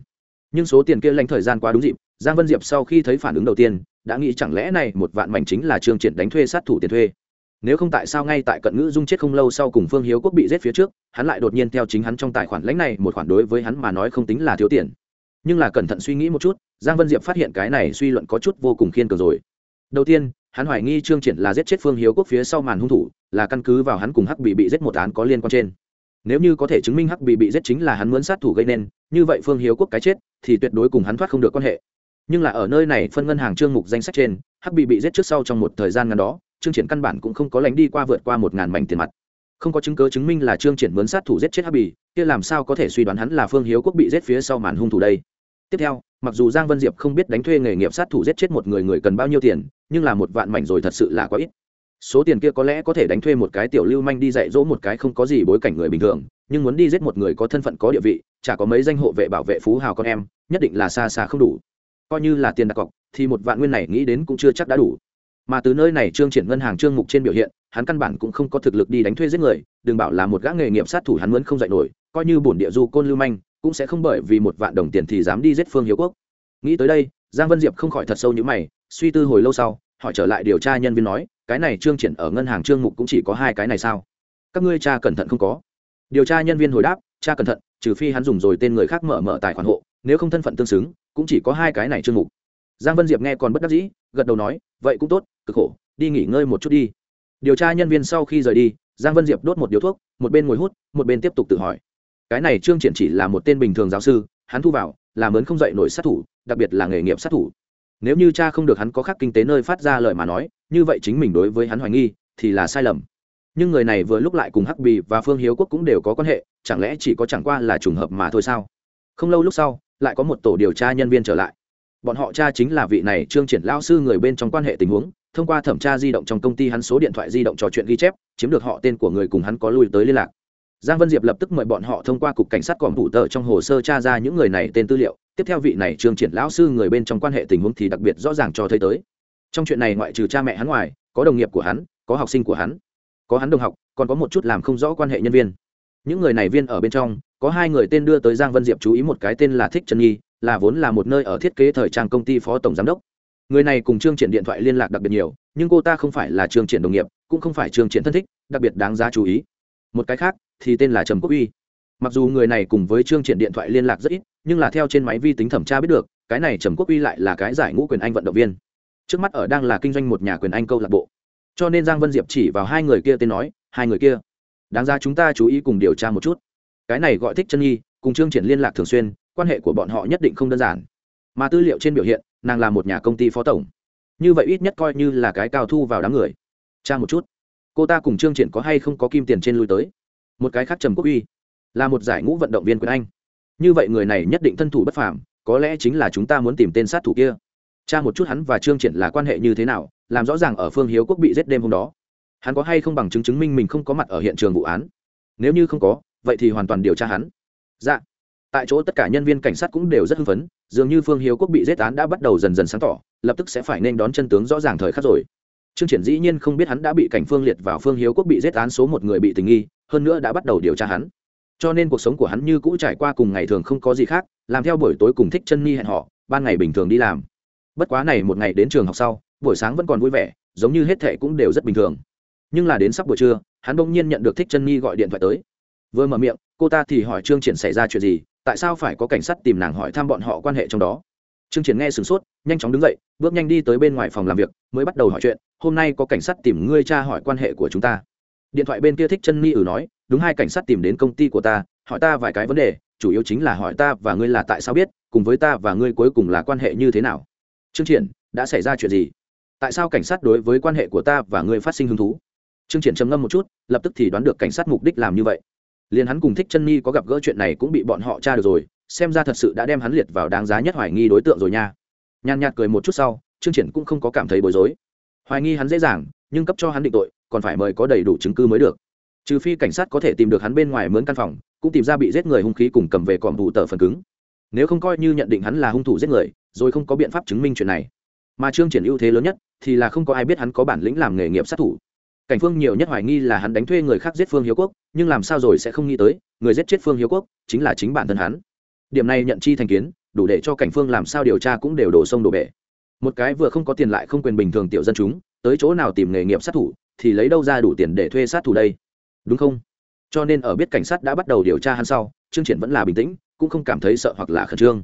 Nhưng số tiền kia lãnh thời gian quá đúng dịp giang vân diệp sau khi thấy phản ứng đầu tiên đã nghĩ chẳng lẽ này một vạn mảnh chính là chương triển đánh thuê sát thủ tiền thuê nếu không tại sao ngay tại cận ngữ dung chết không lâu sau cùng phương hiếu quốc bị giết phía trước, hắn lại đột nhiên theo chính hắn trong tài khoản lãnh này một khoản đối với hắn mà nói không tính là thiếu tiền. Nhưng là cẩn thận suy nghĩ một chút, giang vân diệp phát hiện cái này suy luận có chút vô cùng khiên cường rồi. Đầu tiên, hắn hoài nghi trương triển là giết chết phương hiếu quốc phía sau màn hung thủ, là căn cứ vào hắn cùng hắc bị bị giết một án có liên quan trên. Nếu như có thể chứng minh hắc bị bị giết chính là hắn muốn sát thủ gây nên, như vậy phương hiếu quốc cái chết thì tuyệt đối cùng hắn thoát không được quan hệ. Nhưng là ở nơi này phân ngân hàng trương mục danh sách trên, hắc bị bị giết trước sau trong một thời gian ngắn đó trương triển căn bản cũng không có lánh đi qua vượt qua một ngàn mảnh tiền mặt. Không có chứng cứ chứng minh là trương triển mướn sát thủ giết chết hắc Bì, kia làm sao có thể suy đoán hắn là phương hiếu quốc bị giết phía sau màn hung thủ đây? Tiếp theo mặc dù giang vân diệp không biết đánh thuê nghề nghiệp sát thủ giết chết một người người cần bao nhiêu tiền nhưng là một vạn mảnh rồi thật sự là quá ít. Số tiền kia có lẽ có thể đánh thuê một cái tiểu lưu manh đi dạy dỗ một cái không có gì bối cảnh người bình thường nhưng muốn đi giết một người có thân phận có địa vị chả có mấy danh hộ vệ bảo vệ phú hào con em nhất định là xa xa không đủ. Coi như là tiền đặt cọc thì một vạn nguyên này nghĩ đến cũng chưa chắc đã đủ mà từ nơi này trương triển ngân hàng trương mục trên biểu hiện, hắn căn bản cũng không có thực lực đi đánh thuê giết người, đừng bảo là một gã nghề nghiệp sát thủ hắn muốn không dạy nổi, coi như bổn địa du côn lưu manh, cũng sẽ không bởi vì một vạn đồng tiền thì dám đi giết phương hiếu quốc. Nghĩ tới đây, giang vân diệp không khỏi thật sâu như mày, suy tư hồi lâu sau họ trở lại điều tra nhân viên nói, cái này trương triển ở ngân hàng trương mục cũng chỉ có hai cái này sao? Các ngươi cha cẩn thận không có. Điều tra nhân viên hồi đáp, cha cẩn thận, trừ phi hắn dùng rồi tên người khác mở mở tài khoản hộ, nếu không thân phận tương xứng, cũng chỉ có hai cái này trương mục giang vân diệp nghe còn bất đắc dĩ, gật đầu nói, vậy cũng tốt, cực khổ, đi nghỉ ngơi một chút đi. Điều tra nhân viên sau khi rời đi, giang vân diệp đốt một điếu thuốc, một bên ngồi hút, một bên tiếp tục tự hỏi. Cái này trương triển chỉ là một tên bình thường giáo sư, hắn thu vào, làm ớn không dạy nổi sát thủ, đặc biệt là nghề nghiệp sát thủ. Nếu như cha không được hắn có khác kinh tế nơi phát ra lời mà nói, như vậy chính mình đối với hắn hoài nghi, thì là sai lầm. Nhưng người này vừa lúc lại cùng hắc bì và phương hiếu quốc cũng đều có quan hệ, chẳng lẽ chỉ có chẳng qua là trùng hợp mà thôi sao? Không lâu lúc sau, lại có một tổ điều tra nhân viên trở lại bọn họ cha chính là vị này trương triển lao sư người bên trong quan hệ tình huống, thông qua thẩm tra di động trong công ty hắn số điện thoại di động trò chuyện ghi chép, chiếm được họ tên của người cùng hắn có lui tới liên lạc. Giang vân diệp lập tức mời bọn họ thông qua cục cảnh sát còn thủ tờ trong hồ sơ tra ra những người này tên tư liệu. Tiếp theo vị này trương triển lão sư người bên trong quan hệ tình huống thì đặc biệt rõ ràng cho thấy tới. Trong chuyện này ngoại trừ cha mẹ hắn ngoài, có đồng nghiệp của hắn, có học sinh của hắn, có hắn đồng học, còn có một chút làm không rõ quan hệ nhân viên. Những người này viên ở bên trong, có hai người tên đưa tới giang vân diệp chú ý, một cái tên là thích trần nhi là vốn là một nơi ở thiết kế thời trang công ty phó tổng giám đốc. Người này cùng trương triển điện thoại liên lạc đặc biệt nhiều, nhưng cô ta không phải là trương triển đồng nghiệp, cũng không phải trương triển thân thích, đặc biệt đáng giá chú ý. Một cái khác, thì tên là trầm quốc uy. Mặc dù người này cùng với trương triển điện thoại liên lạc rất ít, nhưng là theo trên máy vi tính thẩm tra biết được, cái này trầm quốc uy lại là cái giải ngũ quyền anh vận động viên. Trước mắt ở đang là kinh doanh một nhà quyền anh câu lạc bộ. Cho nên giang vân diệp chỉ vào hai người kia tên nói, hai người kia, đáng ra chúng ta chú ý cùng điều tra một chút. Cái này gọi thích chân nhi, cùng trương triển liên lạc thường xuyên quan hệ của bọn họ nhất định không đơn giản. Mà tư liệu trên biểu hiện, nàng là một nhà công ty phó tổng. Như vậy ít nhất coi như là cái cao thu vào đám người. Tra một chút. Cô ta cùng trương triển có hay không có kim tiền trên lui tới? Một cái khác trầm quốc uy là một giải ngũ vận động viên quyền anh. Như vậy người này nhất định thân thủ bất phàm, có lẽ chính là chúng ta muốn tìm tên sát thủ kia. Cha một chút hắn và trương triển là quan hệ như thế nào, làm rõ ràng ở phương hiếu quốc bị giết đêm hôm đó. Hắn có hay không bằng chứng chứng minh mình không có mặt ở hiện trường vụ án? Nếu như không có, vậy thì hoàn toàn điều tra hắn. Dạ tại chỗ tất cả nhân viên cảnh sát cũng đều rất hưng phấn, dường như phương hiếu quốc bị giết án đã bắt đầu dần dần sáng tỏ, lập tức sẽ phải nên đón chân tướng rõ ràng thời khắc rồi. Trương triển dĩ nhiên không biết hắn đã bị cảnh phương liệt vào phương hiếu quốc bị giết án số một người bị tình nghi, hơn nữa đã bắt đầu điều tra hắn. Cho nên cuộc sống của hắn như cũ trải qua cùng ngày thường không có gì khác, làm theo buổi tối cùng thích chân ni hẹn họ ban ngày bình thường đi làm. Bất quá này một ngày đến trường học sau, buổi sáng vẫn còn vui vẻ, giống như hết thệ cũng đều rất bình thường. Nhưng là đến sắp buổi trưa, hắn bỗng nhiên nhận được thích chân ni gọi điện thoại tới. Vừa mở miệng, cô ta thì hỏi trương triển xảy ra chuyện gì tại sao phải có cảnh sát tìm nàng hỏi thăm bọn họ quan hệ trong đó? Trương triển nghe sửng sốt, nhanh chóng đứng dậy, bước nhanh đi tới bên ngoài phòng làm việc, mới bắt đầu hỏi chuyện, hôm nay có cảnh sát tìm ngươi cha hỏi quan hệ của chúng ta? Điện thoại bên kia thích chân ni ử nói, đúng hai cảnh sát tìm đến công ty của ta, hỏi ta vài cái vấn đề, chủ yếu chính là hỏi ta và ngươi là tại sao biết, cùng với ta và ngươi cuối cùng là quan hệ như thế nào? Trương triển, đã xảy ra chuyện gì? Tại sao cảnh sát đối với quan hệ của ta và ngươi phát sinh hứng thú? Trương triển trầm ngâm một chút, lập tức thì đoán được cảnh sát mục đích làm như vậy liền hắn cùng thích chân nhi có gặp gỡ chuyện này cũng bị bọn họ tra được rồi, xem ra thật sự đã đem hắn liệt vào đáng giá nhất hoài nghi đối tượng rồi nha. Nhàn nhạt cười một chút sau, trương triển cũng không có cảm thấy bối rối. Hoài nghi hắn dễ dàng, nhưng cấp cho hắn định tội, còn phải mời có đầy đủ chứng cứ mới được. Trừ phi cảnh sát có thể tìm được hắn bên ngoài mướn căn phòng, cũng tìm ra bị giết người hung khí cùng cầm về còm thủ tờ phần cứng. Nếu không coi như nhận định hắn là hung thủ giết người, rồi không có biện pháp chứng minh chuyện này. Mà trương triển ưu thế lớn nhất thì là không có ai biết hắn có bản lĩnh làm nghề nghiệp sát thủ cảnh phương nhiều nhất hoài nghi là hắn đánh thuê người khác giết phương hiếu quốc, nhưng làm sao rồi sẽ không nghĩ tới, người giết chết phương hiếu quốc chính là chính bản thân hắn. Điểm này nhận chi thành kiến, đủ để cho cảnh phương làm sao điều tra cũng đều đổ sông đổ bể. Một cái vừa không có tiền lại không quyền bình thường tiểu dân chúng, tới chỗ nào tìm nghề nghiệp sát thủ, thì lấy đâu ra đủ tiền để thuê sát thủ đây? Đúng không? Cho nên ở biết cảnh sát đã bắt đầu điều tra hắn sau, trương triển vẫn là bình tĩnh, cũng không cảm thấy sợ hoặc là khẩn trương.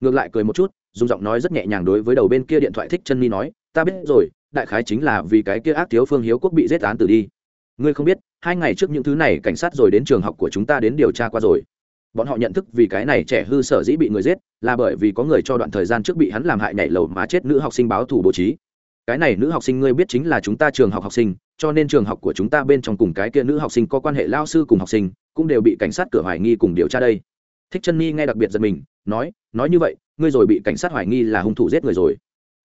Ngược lại cười một chút, dùng giọng nói rất nhẹ nhàng đối với đầu bên kia điện thoại thích chân ni nói, ta biết rồi đại khái chính là vì cái kia ác thiếu phương hiếu quốc bị giết án tử đi. Ngươi không biết, hai ngày trước những thứ này cảnh sát rồi đến trường học của chúng ta đến điều tra qua rồi. Bọn họ nhận thức vì cái này trẻ hư sở dĩ bị người giết, là bởi vì có người cho đoạn thời gian trước bị hắn làm hại nhảy lầu mà chết nữ học sinh báo thủ bố trí. Cái này nữ học sinh ngươi biết chính là chúng ta trường học học sinh, cho nên trường học của chúng ta bên trong cùng cái kia nữ học sinh có quan hệ lao sư cùng học sinh, cũng đều bị cảnh sát cửa hoài nghi cùng điều tra đây. Thích chân nhi nghe đặc biệt giật mình, nói nói như vậy, ngươi rồi bị cảnh sát hoài nghi là hung thủ giết người rồi.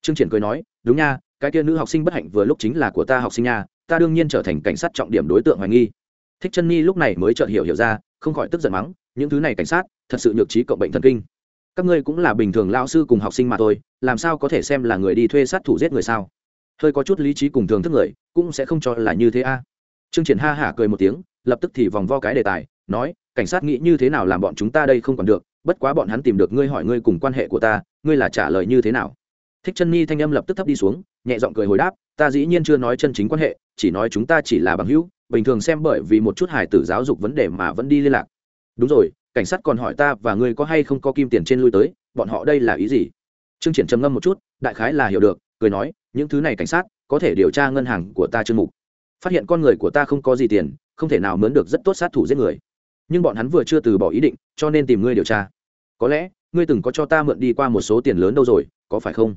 Trương triển cười nói, đúng nha cái kia nữ học sinh bất hạnh vừa lúc chính là của ta học sinh nha, ta đương nhiên trở thành cảnh sát trọng điểm đối tượng hoài nghi. Thích chân nhi lúc này mới chợt hiểu hiểu ra, không khỏi tức giận mắng, những thứ này cảnh sát, thật sự nhược trí cộng bệnh thần kinh. Các ngươi cũng là bình thường lao sư cùng học sinh mà thôi, làm sao có thể xem là người đi thuê sát thủ giết người sao? Hơi có chút lý trí cùng thường thức người, cũng sẽ không cho là như thế a. Trương triển ha hả cười một tiếng, lập tức thì vòng vo cái đề tài, nói, cảnh sát nghĩ như thế nào làm bọn chúng ta đây không còn được, bất quá bọn hắn tìm được ngươi hỏi ngươi cùng quan hệ của ta, ngươi là trả lời như thế nào? Thích chân nhi thanh âm lập tức thấp đi xuống, nhẹ giọng cười hồi đáp, ta dĩ nhiên chưa nói chân chính quan hệ, chỉ nói chúng ta chỉ là bằng hữu, bình thường xem bởi vì một chút hài tử giáo dục vấn đề mà vẫn đi liên lạc. Đúng rồi, cảnh sát còn hỏi ta và ngươi có hay không có kim tiền trên lui tới, bọn họ đây là ý gì? Trương triển trầm ngâm một chút, đại khái là hiểu được, cười nói, những thứ này cảnh sát, có thể điều tra ngân hàng của ta chương mục. Phát hiện con người của ta không có gì tiền, không thể nào mướn được rất tốt sát thủ giết người. Nhưng bọn hắn vừa chưa từ bỏ ý định, cho nên tìm ngươi điều tra. Có lẽ, ngươi từng có cho ta mượn đi qua một số tiền lớn đâu rồi, có phải không?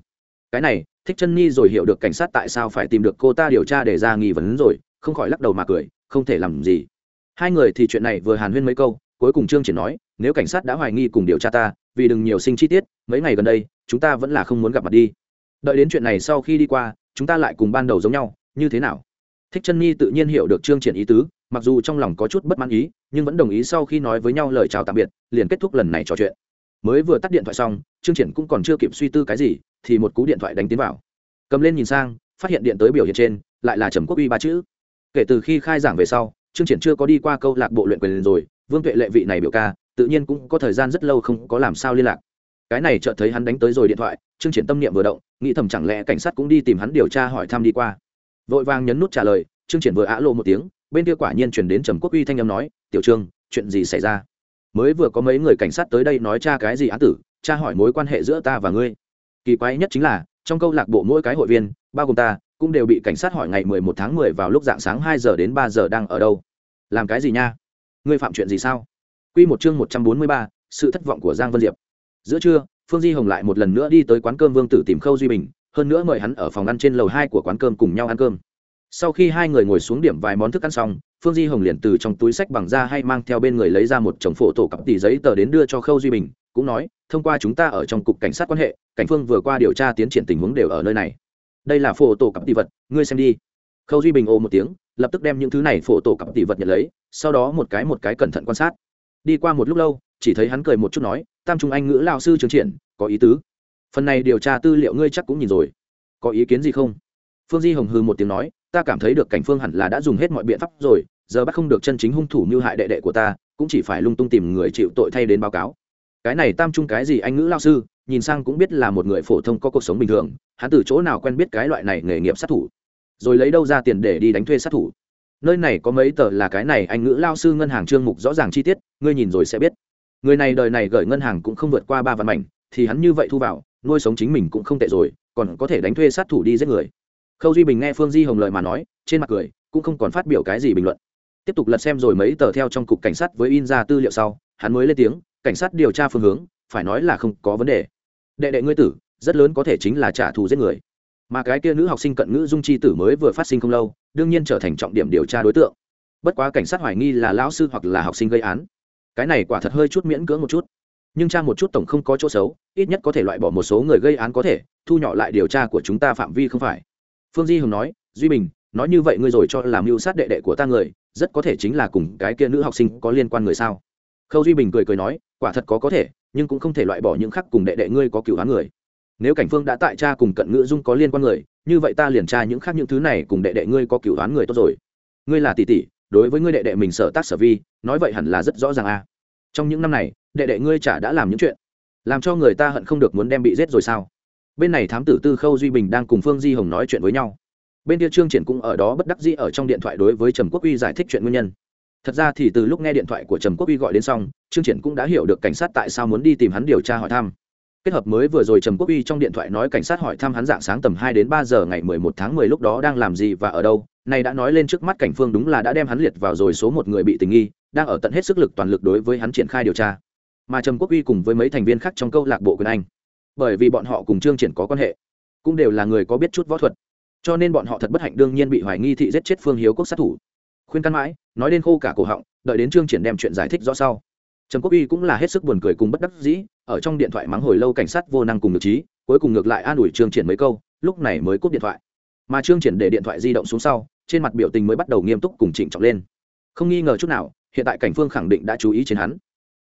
Cái này, thích chân nhi rồi hiểu được cảnh sát tại sao phải tìm được cô ta điều tra để ra nghi vấn rồi, không khỏi lắc đầu mà cười, không thể làm gì. Hai người thì chuyện này vừa hàn huyên mấy câu, cuối cùng trương triển nói, nếu cảnh sát đã hoài nghi cùng điều tra ta, vì đừng nhiều sinh chi tiết, mấy ngày gần đây, chúng ta vẫn là không muốn gặp mặt đi. Đợi đến chuyện này sau khi đi qua, chúng ta lại cùng ban đầu giống nhau, như thế nào? Thích chân nhi tự nhiên hiểu được trương triển ý tứ, mặc dù trong lòng có chút bất mãn ý, nhưng vẫn đồng ý sau khi nói với nhau lời chào tạm biệt, liền kết thúc lần này trò chuyện mới vừa tắt điện thoại xong, trương triển cũng còn chưa kịp suy tư cái gì, thì một cú điện thoại đánh tiến vào. Cầm lên nhìn sang, phát hiện điện tới biểu hiện trên, lại là trầm quốc uy ba chữ. Kể từ khi khai giảng về sau, trương triển chưa có đi qua câu lạc bộ luyện quyền rồi, vương tuệ lệ vị này biểu ca, tự nhiên cũng có thời gian rất lâu không có làm sao liên lạc. Cái này chợt thấy hắn đánh tới rồi điện thoại, trương triển tâm niệm vừa động, nghĩ thầm chẳng lẽ cảnh sát cũng đi tìm hắn điều tra hỏi thăm đi qua. Vội vàng nhấn nút trả lời, trương triển vừa á lộ một tiếng, bên kia quả nhiên chuyển đến trầm quốc uy thanh âm nói, tiểu trương, chuyện gì xảy ra? Mới vừa có mấy người cảnh sát tới đây nói cha cái gì án tử, cha hỏi mối quan hệ giữa ta và ngươi. Kỳ quái nhất chính là, trong câu lạc bộ mỗi cái hội viên, bao gồm ta, cũng đều bị cảnh sát hỏi ngày mười một tháng mười vào lúc dạng sáng hai giờ đến ba giờ đang ở đâu. Làm cái gì nha? Ngươi phạm chuyện gì sao? Quy một chương một trăm bốn mươi ba, sự thất vọng của giang vân diệp. Giữa trưa, phương di hồng lại một lần nữa đi tới quán cơm vương tử tìm khâu duy bình, hơn nữa mời hắn ở phòng ăn trên lầu hai của quán cơm cùng nhau ăn cơm sau khi hai người ngồi xuống điểm vài món thức ăn xong, phương di hồng liền từ trong túi sách bằng da hay mang theo bên người lấy ra một chồng phổ tổ cặp tỷ giấy tờ đến đưa cho khâu duy bình, cũng nói, thông qua chúng ta ở trong cục cảnh sát quan hệ, cảnh phương vừa qua điều tra tiến triển tình huống đều ở nơi này. Đây là phổ tổ cặp tỷ vật, ngươi xem đi. Khâu duy bình ô một tiếng, lập tức đem những thứ này phổ tổ cặp tỷ vật nhận lấy, sau đó một cái một cái cẩn thận quan sát. Đi qua một lúc lâu, chỉ thấy hắn cười một chút nói, tam trung anh ngữ lao sư trường triển, có ý tứ. Phần này điều tra tư liệu ngươi chắc cũng nhìn rồi. Có ý kiến gì không? Phương di hồng hư một tiếng nói ta cảm thấy được cảnh phương hẳn là đã dùng hết mọi biện pháp rồi, giờ bắt không được chân chính hung thủ như hại đệ đệ của ta, cũng chỉ phải lung tung tìm người chịu tội thay đến báo cáo. Cái này tam trung cái gì anh ngữ lao sư, nhìn sang cũng biết là một người phổ thông có cuộc sống bình thường, hắn từ chỗ nào quen biết cái loại này nghề nghiệp sát thủ? Rồi lấy đâu ra tiền để đi đánh thuê sát thủ? Nơi này có mấy tờ là cái này anh ngữ lao sư ngân hàng trương mục rõ ràng chi tiết, ngươi nhìn rồi sẽ biết. Người này đời này gửi ngân hàng cũng không vượt qua ba vạn mảnh, thì hắn như vậy thu vào, nuôi sống chính mình cũng không tệ rồi, còn có thể đánh thuê sát thủ đi giết người khâu duy bình nghe phương di hồng lời mà nói, trên mặt cười, cũng không còn phát biểu cái gì bình luận. Tiếp tục lật xem rồi mấy tờ theo trong cục cảnh sát với in ra tư liệu sau, hắn mới lên tiếng, cảnh sát điều tra phương hướng, phải nói là không có vấn đề. Đệ đệ ngươi tử, rất lớn có thể chính là trả thù giết người. Mà cái kia nữ học sinh cận ngữ dung chi tử mới vừa phát sinh không lâu, đương nhiên trở thành trọng điểm điều tra đối tượng. Bất quá cảnh sát hoài nghi là lão sư hoặc là học sinh gây án. Cái này quả thật hơi chút miễn cưỡng một chút. Nhưng tra một chút tổng không có chỗ xấu, ít nhất có thể loại bỏ một số người gây án có thể, thu nhỏ lại điều tra của chúng ta phạm vi không phải phương di hồng nói, duy bình, nói như vậy ngươi rồi cho làm mưu sát đệ đệ của ta người, rất có thể chính là cùng cái kia nữ học sinh có liên quan người sao? Khâu duy bình cười cười nói, quả thật có có thể, nhưng cũng không thể loại bỏ những khác cùng đệ đệ ngươi có cựu hán người. Nếu cảnh phương đã tại cha cùng cận ngữ dung có liên quan người, như vậy ta liền tra những khác những thứ này cùng đệ đệ ngươi có cựu hán người tốt rồi. Ngươi là tỷ tỷ, đối với ngươi đệ đệ mình sở tác sở vi, nói vậy hẳn là rất rõ ràng a. Trong những năm này, đệ đệ ngươi chả đã làm những chuyện, làm cho người ta hận không được muốn đem bị giết rồi sao? Bên này thám tử tư khâu duy bình đang cùng phương di hồng nói chuyện với nhau. Bên kia trương triển cũng ở đó bất đắc dĩ ở trong điện thoại đối với trầm quốc uy giải thích chuyện nguyên nhân. Thật ra thì từ lúc nghe điện thoại của trầm quốc uy gọi đến xong, trương triển cũng đã hiểu được cảnh sát tại sao muốn đi tìm hắn điều tra hỏi thăm. Kết hợp mới vừa rồi trầm quốc uy trong điện thoại nói cảnh sát hỏi thăm hắn dạng sáng tầm hai đến ba giờ ngày mười một tháng mười lúc đó đang làm gì và ở đâu này đã nói lên trước mắt cảnh phương đúng là đã đem hắn liệt vào rồi số một người bị tình nghi, đang ở tận hết sức lực toàn lực đối với hắn triển khai điều tra. Mà trầm quốc uy cùng với mấy thành viên khác trong câu lạc bộ quyền anh bởi vì bọn họ cùng trương triển có quan hệ, cũng đều là người có biết chút võ thuật, cho nên bọn họ thật bất hạnh đương nhiên bị hoài nghi thị giết chết phương hiếu quốc sát thủ. Khuyên căn mãi, nói đến khô cả cổ họng, đợi đến trương triển đem chuyện giải thích rõ sau. Trầm quốc uy cũng là hết sức buồn cười cùng bất đắc dĩ, ở trong điện thoại mắng hồi lâu cảnh sát vô năng cùng được trí, cuối cùng ngược lại an ủi trương triển mấy câu, lúc này mới cúp điện thoại. Mà trương triển để điện thoại di động xuống sau, trên mặt biểu tình mới bắt đầu nghiêm túc cùng trịnh trọng lên. Không nghi ngờ chút nào, hiện tại cảnh phương khẳng định đã chú ý trên hắn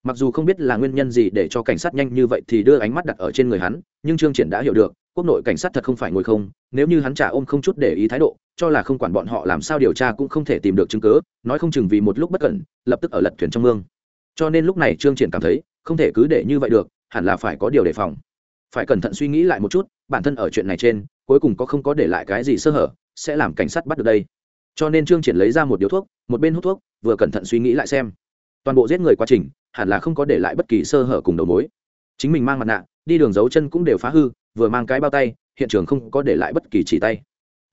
mặc dù không biết là nguyên nhân gì để cho cảnh sát nhanh như vậy thì đưa ánh mắt đặt ở trên người hắn, nhưng trương triển đã hiểu được, quốc nội cảnh sát thật không phải ngồi không, nếu như hắn trả ôm không chút để ý thái độ, cho là không quản bọn họ làm sao điều tra cũng không thể tìm được chứng cứ, nói không chừng vì một lúc bất cẩn, lập tức ở lật thuyền trong mương. Cho nên lúc này trương triển cảm thấy, không thể cứ để như vậy được, hẳn là phải có điều đề phòng. Phải cẩn thận suy nghĩ lại một chút, bản thân ở chuyện này trên, cuối cùng có không có để lại cái gì sơ hở, sẽ làm cảnh sát bắt được đây. Cho nên trương triển lấy ra một điếu thuốc, một bên hút thuốc, vừa cẩn thận suy nghĩ lại xem. Toàn bộ giết người quá trình hẳn là không có để lại bất kỳ sơ hở cùng đầu mối. Chính mình mang mặt nạ, đi đường dấu chân cũng đều phá hư, vừa mang cái bao tay, hiện trường không có để lại bất kỳ chỉ tay.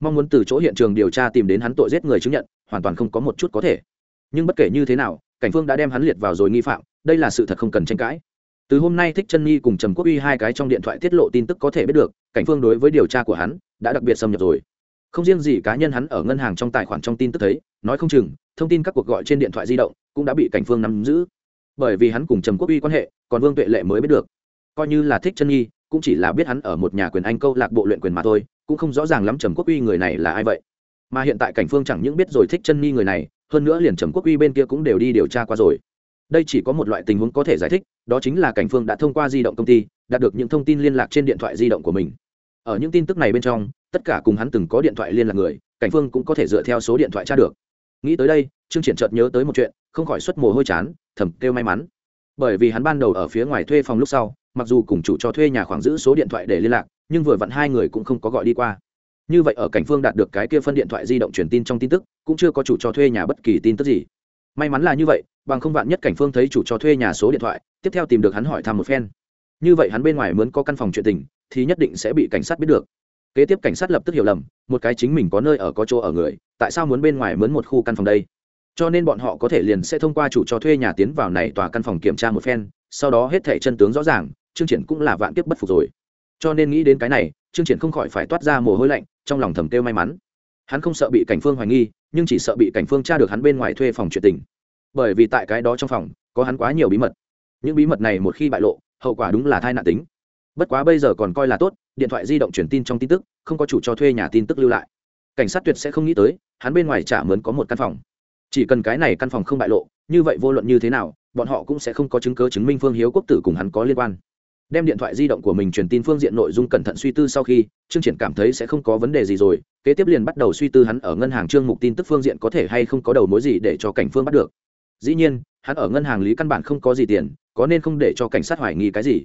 Mong muốn từ chỗ hiện trường điều tra tìm đến hắn tội giết người chứng nhận, hoàn toàn không có một chút có thể. Nhưng bất kể như thế nào, cảnh phương đã đem hắn liệt vào rồi nghi phạm, đây là sự thật không cần tranh cãi. Từ hôm nay thích chân nhi cùng trầm quốc uy hai cái trong điện thoại tiết lộ tin tức có thể biết được, cảnh phương đối với điều tra của hắn đã đặc biệt xâm nhập rồi. Không riêng gì cá nhân hắn ở ngân hàng trong tài khoản trong tin tức thấy, nói không chừng, thông tin các cuộc gọi trên điện thoại di động cũng đã bị cảnh phương nắm giữ bởi vì hắn cùng trầm quốc uy quan hệ, còn vương tuệ lệ mới biết được. Coi như là thích chân nhi cũng chỉ là biết hắn ở một nhà quyền anh câu lạc bộ luyện quyền mà thôi, cũng không rõ ràng lắm trầm quốc uy người này là ai vậy. Mà hiện tại cảnh phương chẳng những biết rồi thích chân nhi người này, hơn nữa liền trầm quốc uy bên kia cũng đều đi điều tra qua rồi. Đây chỉ có một loại tình huống có thể giải thích, đó chính là cảnh phương đã thông qua di động công ty, đạt được những thông tin liên lạc trên điện thoại di động của mình. Ở những tin tức này bên trong, tất cả cùng hắn từng có điện thoại liên lạc người, cảnh phương cũng có thể dựa theo số điện thoại tra được nghĩ tới đây, trương triển chợt nhớ tới một chuyện, không khỏi xuất mồ hôi chán, thầm kêu may mắn. Bởi vì hắn ban đầu ở phía ngoài thuê phòng lúc sau, mặc dù cùng chủ cho thuê nhà khoảng giữ số điện thoại để liên lạc, nhưng vừa vặn hai người cũng không có gọi đi qua. Như vậy ở cảnh phương đạt được cái kia phân điện thoại di động truyền tin trong tin tức, cũng chưa có chủ cho thuê nhà bất kỳ tin tức gì. May mắn là như vậy, bằng không vạn nhất cảnh phương thấy chủ cho thuê nhà số điện thoại, tiếp theo tìm được hắn hỏi thăm một phen. Như vậy hắn bên ngoài mướn có căn phòng chuyện tình, thì nhất định sẽ bị cảnh sát biết được kế tiếp cảnh sát lập tức hiểu lầm, một cái chính mình có nơi ở có chỗ ở người, tại sao muốn bên ngoài mướn một khu căn phòng đây? Cho nên bọn họ có thể liền sẽ thông qua chủ cho thuê nhà tiến vào này tòa căn phòng kiểm tra một phen, sau đó hết thẻ chân tướng rõ ràng chương triển cũng là vạn kiếp bất phục rồi. Cho nên nghĩ đến cái này chương triển không khỏi phải toát ra mồ hôi lạnh, trong lòng thầm kêu may mắn. Hắn không sợ bị cảnh phương hoài nghi, nhưng chỉ sợ bị cảnh phương tra được hắn bên ngoài thuê phòng chuyện tình. Bởi vì tại cái đó trong phòng, có hắn quá nhiều bí mật. Những bí mật này một khi bại lộ, hậu quả đúng là thai nạn tính. Bất quá bây giờ còn coi là tốt điện thoại di động truyền tin trong tin tức, không có chủ cho thuê nhà tin tức lưu lại. Cảnh sát tuyệt sẽ không nghĩ tới, hắn bên ngoài trả mướn có một căn phòng. Chỉ cần cái này căn phòng không bại lộ, như vậy vô luận như thế nào, bọn họ cũng sẽ không có chứng cứ chứng minh phương hiếu quốc tử cùng hắn có liên quan. Đem điện thoại di động của mình truyền tin phương diện nội dung cẩn thận suy tư sau khi, trương triển cảm thấy sẽ không có vấn đề gì rồi, kế tiếp liền bắt đầu suy tư hắn ở ngân hàng trương mục tin tức phương diện có thể hay không có đầu mối gì để cho cảnh phương bắt được. Dĩ nhiên, hắn ở ngân hàng lý căn bản không có gì tiền, có nên không để cho cảnh sát hoài nghi cái gì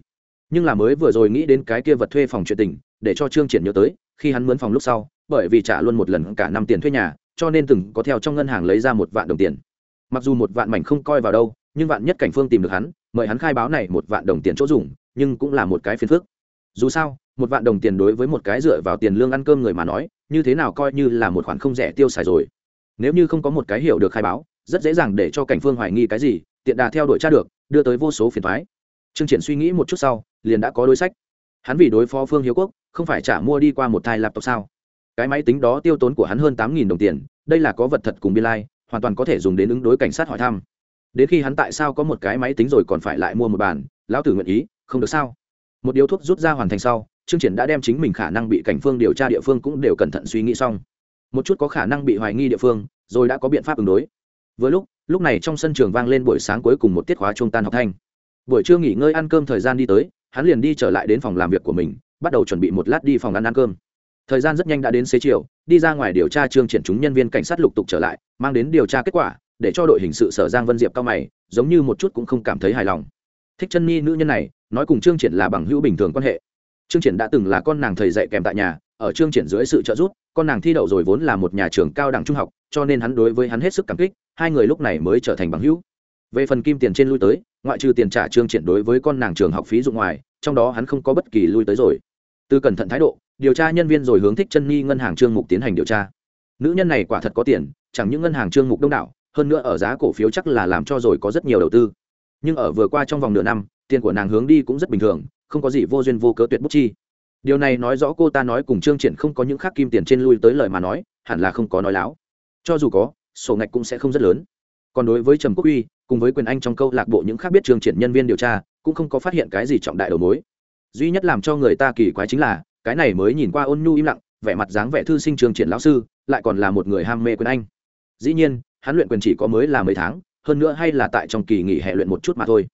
nhưng là mới vừa rồi nghĩ đến cái kia vật thuê phòng chuyện tình, để cho trương triển nhớ tới, khi hắn mướn phòng lúc sau, bởi vì trả luôn một lần cả năm tiền thuê nhà, cho nên từng có theo trong ngân hàng lấy ra một vạn đồng tiền. Mặc dù một vạn mảnh không coi vào đâu, nhưng vạn nhất cảnh phương tìm được hắn, mời hắn khai báo này một vạn đồng tiền chỗ dùng, nhưng cũng là một cái phiền phức. Dù sao, một vạn đồng tiền đối với một cái dựa vào tiền lương ăn cơm người mà nói, như thế nào coi như là một khoản không rẻ tiêu xài rồi. Nếu như không có một cái hiểu được khai báo, rất dễ dàng để cho cảnh phương hoài nghi cái gì, tiện đà theo đuổi tra được, đưa tới vô số phiền thoái trương triển suy nghĩ một chút sau liền đã có đối sách. Hắn vì đối phó phương hiếu quốc không phải trả mua đi qua một thai laptop sao? Cái máy tính đó tiêu tốn của hắn hơn tám nghìn đồng tiền đây là có vật thật cùng biên lai、like, hoàn toàn có thể dùng đến ứng đối cảnh sát hỏi thăm. Đến khi hắn tại sao có một cái máy tính rồi còn phải lại mua một bàn lão tử nguyện ý không được sao? Một điếu thuốc rút ra hoàn thành sau chương triển đã đem chính mình khả năng bị cảnh phương điều tra địa phương cũng đều cẩn thận suy nghĩ xong. Một chút có khả năng bị hoài nghi địa phương rồi đã có biện pháp ứng đối. Vừa lúc lúc này trong sân trường vang lên buổi sáng cuối cùng một tiết khóa trung tan học thanh buổi trưa nghỉ ngơi ăn cơm thời gian đi tới, hắn liền đi trở lại đến phòng làm việc của mình, bắt đầu chuẩn bị một lát đi phòng ăn ăn cơm. Thời gian rất nhanh đã đến xế chiều, đi ra ngoài điều tra trương triển chúng nhân viên cảnh sát lục tục trở lại, mang đến điều tra kết quả, để cho đội hình sự sở giang vân diệp cao mày, giống như một chút cũng không cảm thấy hài lòng. Thích chân nhi nữ nhân này, nói cùng trương triển là bằng hữu bình thường quan hệ. Trương triển đã từng là con nàng thầy dạy kèm tại nhà, ở trương triển dưới sự trợ giúp, con nàng thi đậu rồi vốn là một nhà trường cao đẳng trung học, cho nên hắn đối với hắn hết sức cảm kích, hai người lúc này mới trở thành bằng hữu. Về phần kim tiền trên lui tới ngoại trừ tiền trả trương triển đối với con nàng trường học phí dụng ngoài, trong đó hắn không có bất kỳ lui tới rồi. Từ cẩn thận thái độ, điều tra nhân viên rồi hướng thích chân nhi ngân hàng trương mục tiến hành điều tra. Nữ nhân này quả thật có tiền, chẳng những ngân hàng trương mục đông đảo, hơn nữa ở giá cổ phiếu chắc là làm cho rồi có rất nhiều đầu tư. Nhưng ở vừa qua trong vòng nửa năm, tiền của nàng hướng đi cũng rất bình thường, không có gì vô duyên vô cớ tuyệt bút chi. Điều này nói rõ cô ta nói cùng trương triển không có những khác kim tiền trên lui tới lời mà nói, hẳn là không có nói láo. Cho dù có, sổ ngạch cũng sẽ không rất lớn. Còn đối với trầm quốc uy cùng với quyền anh trong câu lạc bộ những khác biết trường triển nhân viên điều tra, cũng không có phát hiện cái gì trọng đại đầu mối. Duy nhất làm cho người ta kỳ quái chính là, cái này mới nhìn qua ôn nhu im lặng, vẻ mặt dáng vẻ thư sinh trường triển lão sư, lại còn là một người ham mê quyền anh. Dĩ nhiên, hắn luyện quyền chỉ có mới là mấy tháng, hơn nữa hay là tại trong kỳ nghỉ hè luyện một chút mà thôi.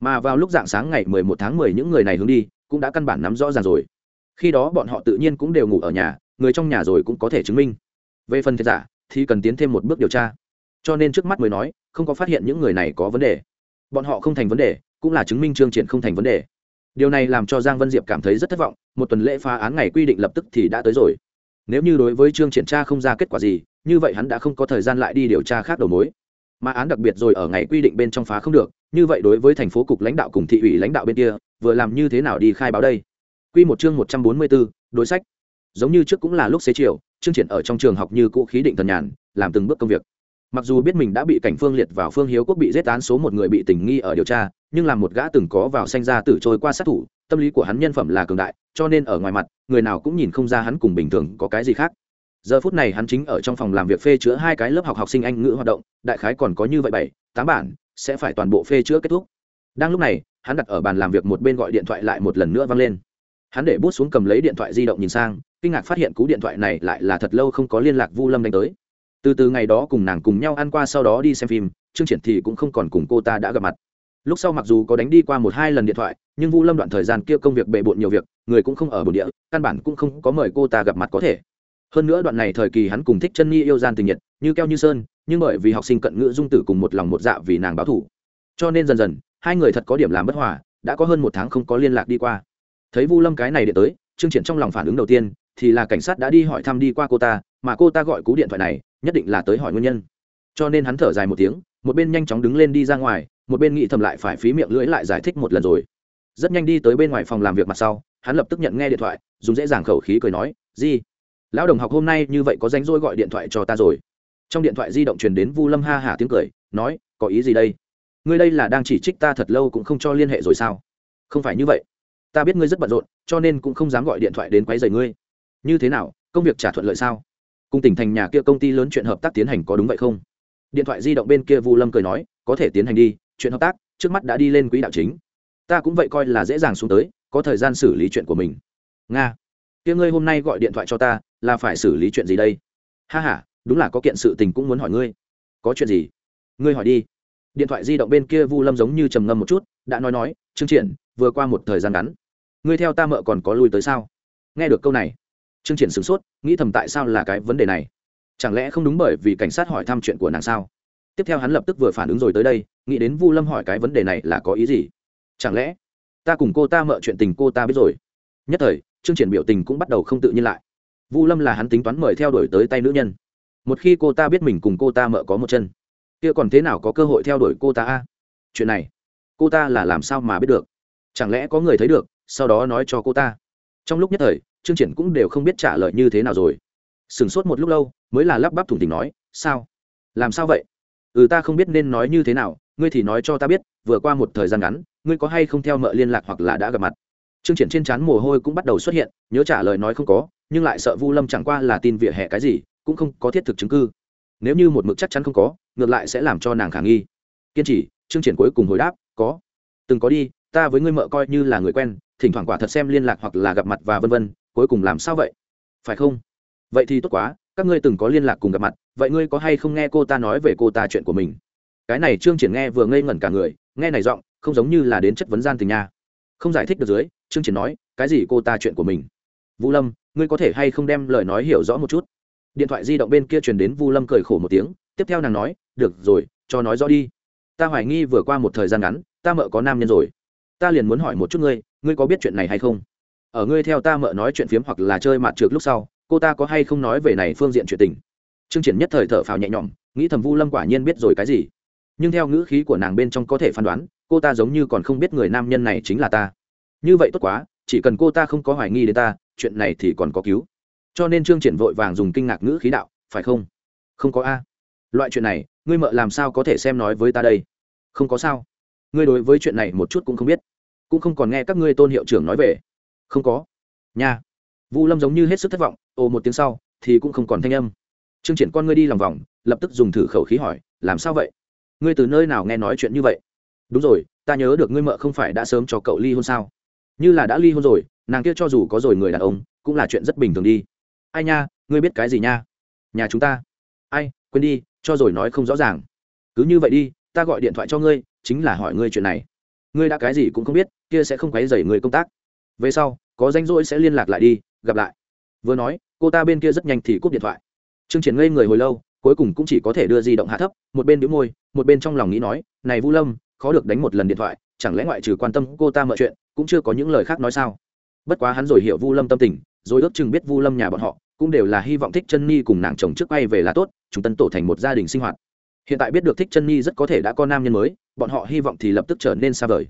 Mà vào lúc dạng sáng ngày 11 tháng 10 những người này hướng đi, cũng đã căn bản nắm rõ ràng rồi. Khi đó bọn họ tự nhiên cũng đều ngủ ở nhà, người trong nhà rồi cũng có thể chứng minh. Về phần thiệt giả, thì cần tiến thêm một bước điều tra cho nên trước mắt mới nói không có phát hiện những người này có vấn đề. Bọn họ không thành vấn đề cũng là chứng minh trương triển không thành vấn đề. Điều này làm cho giang vân diệp cảm thấy rất thất vọng một tuần lễ phá án ngày quy định lập tức thì đã tới rồi. Nếu như đối với trương triển tra không ra kết quả gì như vậy hắn đã không có thời gian lại đi điều tra khác đầu mối. Mà án đặc biệt rồi ở ngày quy định bên trong phá không được như vậy đối với thành phố cục lãnh đạo cùng thị ủy lãnh đạo bên kia vừa làm như thế nào đi khai báo đây? Quy một chương 144, đối sách. Giống như trước cũng là lúc xế chiều, trương triển ở trong trường học như cũ khí định thần nhàn, làm từng bước công việc. Mặc dù biết mình đã bị cảnh phương liệt vào phương hiếu quốc bị giết án số một người bị tình nghi ở điều tra, nhưng làm một gã từng có vào sanh ra tử trôi qua sát thủ, tâm lý của hắn nhân phẩm là cường đại, cho nên ở ngoài mặt, người nào cũng nhìn không ra hắn cùng bình thường có cái gì khác. Giờ phút này hắn chính ở trong phòng làm việc phê chữa hai cái lớp học học sinh Anh ngữ hoạt động, đại khái còn có như vậy bảy, tám bản, sẽ phải toàn bộ phê chữa kết thúc. Đang lúc này, hắn đặt ở bàn làm việc một bên gọi điện thoại lại một lần nữa vang lên hắn để bút xuống cầm lấy điện thoại di động nhìn sang kinh ngạc phát hiện cú điện thoại này lại là thật lâu không có liên lạc vu lâm đánh tới từ từ ngày đó cùng nàng cùng nhau ăn qua sau đó đi xem phim chương triển thì cũng không còn cùng cô ta đã gặp mặt. Lúc sau mặc dù có đánh đi qua một hai lần điện thoại, nhưng vu lâm đoạn thời gian kia công việc bệ bộn nhiều việc, người cũng không ở bồn địa, căn bản cũng không có mời cô ta gặp mặt có thể. Hơn nữa đoạn này thời kỳ hắn cùng thích chân nhi yêu gian tình nhiệt, như keo như sơn, nhưng bởi vì học sinh cận ngữ dung tử cùng một lòng một dạ vì nàng báo thủ. Cho nên dần dần, hai người thật có điểm làm bất hòa, đã có hơn một tháng không có liên lạc đi qua. Thấy vu lâm cái này điện tới chương triển trong lòng phản ứng đầu tiên, thì là cảnh sát đã đi hỏi thăm đi qua cô ta mà cô ta gọi cú điện thoại này, nhất định là tới hỏi nguyên nhân. Cho nên hắn thở dài một tiếng, một bên nhanh chóng đứng lên đi ra ngoài, một bên nghĩ thầm lại phải phí miệng lưỡi lại giải thích một lần rồi. Rất nhanh đi tới bên ngoài phòng làm việc mặt sau, hắn lập tức nhận nghe điện thoại, dùng dễ dàng khẩu khí cười nói gì lão đồng học hôm nay như vậy có rảnh rỗi gọi điện thoại cho ta rồi. Trong điện thoại di động truyền đến vu lâm ha hả tiếng cười, nói, có ý gì đây? Ngươi đây là đang chỉ trích ta thật lâu cũng không cho liên hệ rồi sao? Không phải như vậy. Ta biết ngươi rất bận rộn, cho nên cũng không dám gọi điện thoại đến quấy rầy ngươi. Như thế nào? Công việc trả thuận lợi sao? Cùng tỉnh thành nhà kia công ty lớn chuyện hợp tác tiến hành có đúng vậy không? Điện thoại di động bên kia vu lâm cười nói, có thể tiến hành đi, chuyện hợp tác, trước mắt đã đi lên quỹ đạo chính. Ta cũng vậy coi là dễ dàng xuống tới, có thời gian xử lý chuyện của mình. Nga, kia ngươi hôm nay gọi điện thoại cho ta, là phải xử lý chuyện gì đây? Ha h a đúng là có kiện sự tình cũng muốn hỏi ngươi. Có chuyện gì? Ngươi hỏi đi. Điện thoại di động bên kia vu lâm giống như trầm ngâm một chút, đã nói nói chương triển, vừa qua một thời gian ngắn, ngươi theo ta mợ còn có lui tới sao? Nghe được câu này trương triển sửng sốt, nghĩ thầm tại sao là cái vấn đề này. Chẳng lẽ không đúng bởi vì cảnh sát hỏi thăm chuyện của nàng sao? Tiếp theo hắn lập tức vừa phản ứng rồi tới đây, nghĩ đến vu lâm hỏi cái vấn đề này là có ý gì? Chẳng lẽ ta cùng cô ta mợ chuyện tình cô ta biết rồi? Nhất thời, trương triển biểu tình cũng bắt đầu không tự nhiên lại. Vu lâm là hắn tính toán mời theo đuổi tới tay nữ nhân. Một khi cô ta biết mình cùng cô ta mợ có một chân, kia còn thế nào có cơ hội theo đuổi cô ta a? Chuyện này, cô ta là làm sao mà biết được? Chẳng lẽ có người thấy được, sau đó nói cho cô ta. Trong lúc nhất thời trương triển cũng đều không biết trả lời như thế nào rồi. Sửng sốt một lúc lâu, mới là lắp bắp thủng tình nói, sao? Làm sao vậy? Ừ ta không biết nên nói như thế nào, ngươi thì nói cho ta biết, vừa qua một thời gian ngắn, ngươi có hay không theo mợ liên lạc hoặc là đã gặp mặt? Trương triển trên trán mồ hôi cũng bắt đầu xuất hiện, nhớ trả lời nói không có, nhưng lại sợ vu lâm chẳng qua là tin vỉa hè cái gì, cũng không có thiết thực chứng cứ. Nếu như một mực chắc chắn không có, ngược lại sẽ làm cho nàng khả nghi. Kiên trì, trương triển cuối cùng hồi đáp, có. Từng có đi, ta với ngươi mợ coi như là người quen, thỉnh thoảng quả thật xem liên lạc hoặc là gặp mặt và vân vân cuối cùng làm sao vậy? Phải không? Vậy thì tốt quá, các ngươi từng có liên lạc cùng gặp mặt, vậy ngươi có hay không nghe cô ta nói về cô ta chuyện của mình? Cái này trương triển nghe vừa ngây ngẩn cả người, nghe này giọng, không giống như là đến chất vấn gian tình nha. Không giải thích được dưới, trương triển nói, cái gì cô ta chuyện của mình? Vũ lâm, ngươi có thể hay không đem lời nói hiểu rõ một chút? Điện thoại di động bên kia truyền đến vu lâm cười khổ một tiếng, tiếp theo nàng nói, được rồi, cho nói rõ đi. Ta hoài nghi vừa qua một thời gian ngắn, ta mợ có nam nhân rồi. Ta liền muốn hỏi một chút ngươi ngươi có biết chuyện này hay không? Ở ngươi theo ta mợ nói chuyện phiếm hoặc là chơi mặt trược lúc sau, cô ta có hay không nói về này phương diện chuyện tình? Trương triển nhất thời thở phào nhẹ nhõm, nghĩ thầm vu lâm quả nhiên biết rồi cái gì. Nhưng theo ngữ khí của nàng bên trong có thể phán đoán, cô ta giống như còn không biết người nam nhân này chính là ta. Như vậy tốt quá, chỉ cần cô ta không có hoài nghi đến ta, chuyện này thì còn có cứu. Cho nên trương triển vội vàng dùng kinh ngạc ngữ khí đạo, phải không? Không có a. Loại chuyện này, ngươi mợ làm sao có thể xem nói với ta đây? Không có sao. Ngươi đối với chuyện này một chút cũng không biết, cũng không còn nghe các ngươi tôn hiệu trưởng nói về không có. Nha. Vu lâm giống như hết sức thất vọng, ồ một tiếng sau, thì cũng không còn thanh âm. Trương triển con ngươi đi lòng vòng, lập tức dùng thử khẩu khí hỏi, làm sao vậy? Ngươi từ nơi nào nghe nói chuyện như vậy? Đúng rồi, ta nhớ được ngươi mợ không phải đã sớm cho cậu ly hôn sao? Như là đã ly hôn rồi, nàng kia cho dù có rồi người đàn ông, cũng là chuyện rất bình thường đi. Ai nha, ngươi biết cái gì nha? Nhà chúng ta. Ai, quên đi, cho rồi nói không rõ ràng. Cứ như vậy đi, ta gọi điện thoại cho ngươi, chính là hỏi ngươi chuyện này. Ngươi đã cái gì cũng không biết, kia sẽ không quấy dày người công tác về sau, có danh rỗi sẽ liên lạc lại đi, gặp lại. Vừa nói, cô ta bên kia rất nhanh thì cúp điện thoại. Trương triển ngây người hồi lâu, cuối cùng cũng chỉ có thể đưa di động hạ thấp, một bên đĩu môi, một bên trong lòng nghĩ nói, này vũ lâm, khó được đánh một lần điện thoại, chẳng lẽ ngoại trừ quan tâm cô ta mọi chuyện, cũng chưa có những lời khác nói sao? Bất quá hắn rồi hiểu vu lâm tâm tình, rồi ước chừng biết vu lâm nhà bọn họ, cũng đều là hy vọng thích chân ni cùng nàng chồng trước quay về là tốt, chúng tân tổ thành một gia đình sinh hoạt. Hiện tại biết được thích chân ni rất có thể đã có nam nhân mới, bọn họ hy vọng thì lập tức trở nên xa vời.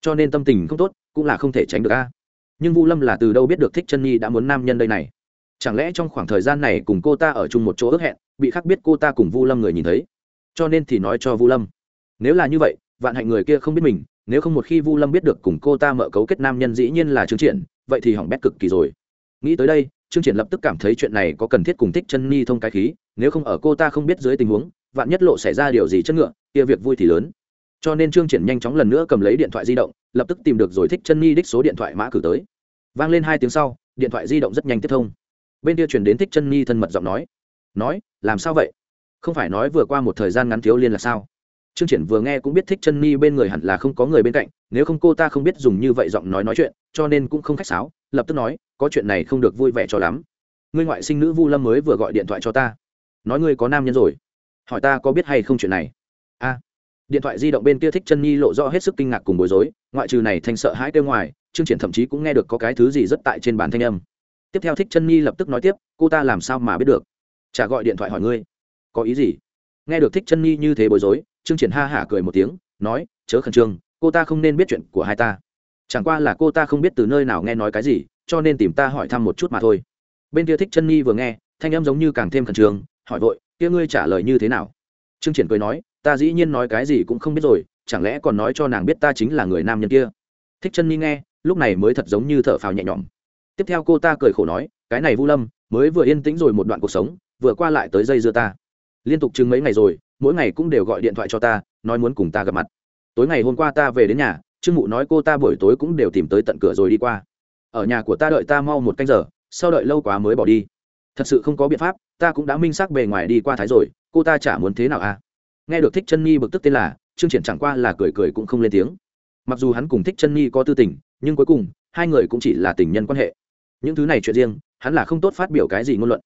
Cho nên tâm tình không tốt, cũng là không thể tránh được a nhưng vu lâm là từ đâu biết được thích chân Nhi đã muốn nam nhân đây này? Chẳng lẽ trong khoảng thời gian này cùng cô ta ở chung một chỗ ước hẹn, bị khác biết cô ta cùng vu lâm người nhìn thấy? Cho nên thì nói cho vu lâm. Nếu là như vậy, vạn hạnh người kia không biết mình, nếu không một khi vu lâm biết được cùng cô ta mở cấu kết nam nhân dĩ nhiên là trương triển, vậy thì hỏng bét cực kỳ rồi. Nghĩ tới đây, trương triển lập tức cảm thấy chuyện này có cần thiết cùng thích chân Nhi thông cái khí, nếu không ở cô ta không biết dưới tình huống, vạn nhất lộ xảy ra điều gì chất ngựa, kia việc vui thì lớn cho nên trương triển nhanh chóng lần nữa cầm lấy điện thoại di động, lập tức tìm được rồi thích chân nhi đích số điện thoại mã cử tới. Vang lên hai tiếng sau, điện thoại di động rất nhanh tiếp thông. Bên kia chuyển đến thích chân nhi thân mật giọng nói. Nói, làm sao vậy? Không phải nói vừa qua một thời gian ngắn thiếu liên là sao? Trương triển vừa nghe cũng biết thích chân nhi bên người hẳn là không có người bên cạnh, nếu không cô ta không biết dùng như vậy giọng nói nói chuyện, cho nên cũng không khách sáo, lập tức nói, có chuyện này không được vui vẻ cho lắm. Ngươi ngoại sinh nữ vu lâm mới vừa gọi điện thoại cho ta. Nói ngươi có nam nhân rồi. Hỏi ta có biết hay không chuyện này? A điện thoại di động bên kia thích chân nhi lộ rõ hết sức kinh ngạc cùng bối rối, ngoại trừ này thành sợ hãi kêu ngoài chương triển thậm chí cũng nghe được có cái thứ gì rất tại trên bàn thanh âm. Tiếp theo thích chân nhi lập tức nói tiếp, cô ta làm sao mà biết được? Chả gọi điện thoại hỏi ngươi. Có ý gì? Nghe được thích chân nhi như thế bối rối chương triển ha hả cười một tiếng, nói, chớ khẩn trương, cô ta không nên biết chuyện của hai ta. Chẳng qua là cô ta không biết từ nơi nào nghe nói cái gì, cho nên tìm ta hỏi thăm một chút mà thôi. Bên kia thích chân nhi vừa nghe, thanh âm giống như càng thêm khẩn trương, hỏi vội, kia ngươi trả lời như thế nào? Chương triển cười nói ta dĩ nhiên nói cái gì cũng không biết rồi, chẳng lẽ còn nói cho nàng biết ta chính là người nam nhân kia? Thích chân mi nghe, lúc này mới thật giống như thở phào nhẹ nhõm. Tiếp theo cô ta cười khổ nói, cái này vu lâm, mới vừa yên tĩnh rồi một đoạn cuộc sống, vừa qua lại tới dây dưa ta. Liên tục chừng mấy ngày rồi, mỗi ngày cũng đều gọi điện thoại cho ta, nói muốn cùng ta gặp mặt. Tối ngày hôm qua ta về đến nhà, trương mụ nói cô ta buổi tối cũng đều tìm tới tận cửa rồi đi qua. Ở nhà của ta đợi ta mau một canh giờ, sau đợi lâu quá mới bỏ đi. Thật sự không có biện pháp, ta cũng đã minh xác bề ngoài đi qua thái rồi, cô ta chả muốn thế nào à? Nghe được thích chân nhi bực tức tên là, trương triển chẳng qua là cười cười cũng không lên tiếng. Mặc dù hắn cùng thích chân nhi có tư tình, nhưng cuối cùng, hai người cũng chỉ là tình nhân quan hệ. Những thứ này chuyện riêng, hắn là không tốt phát biểu cái gì ngôn luận.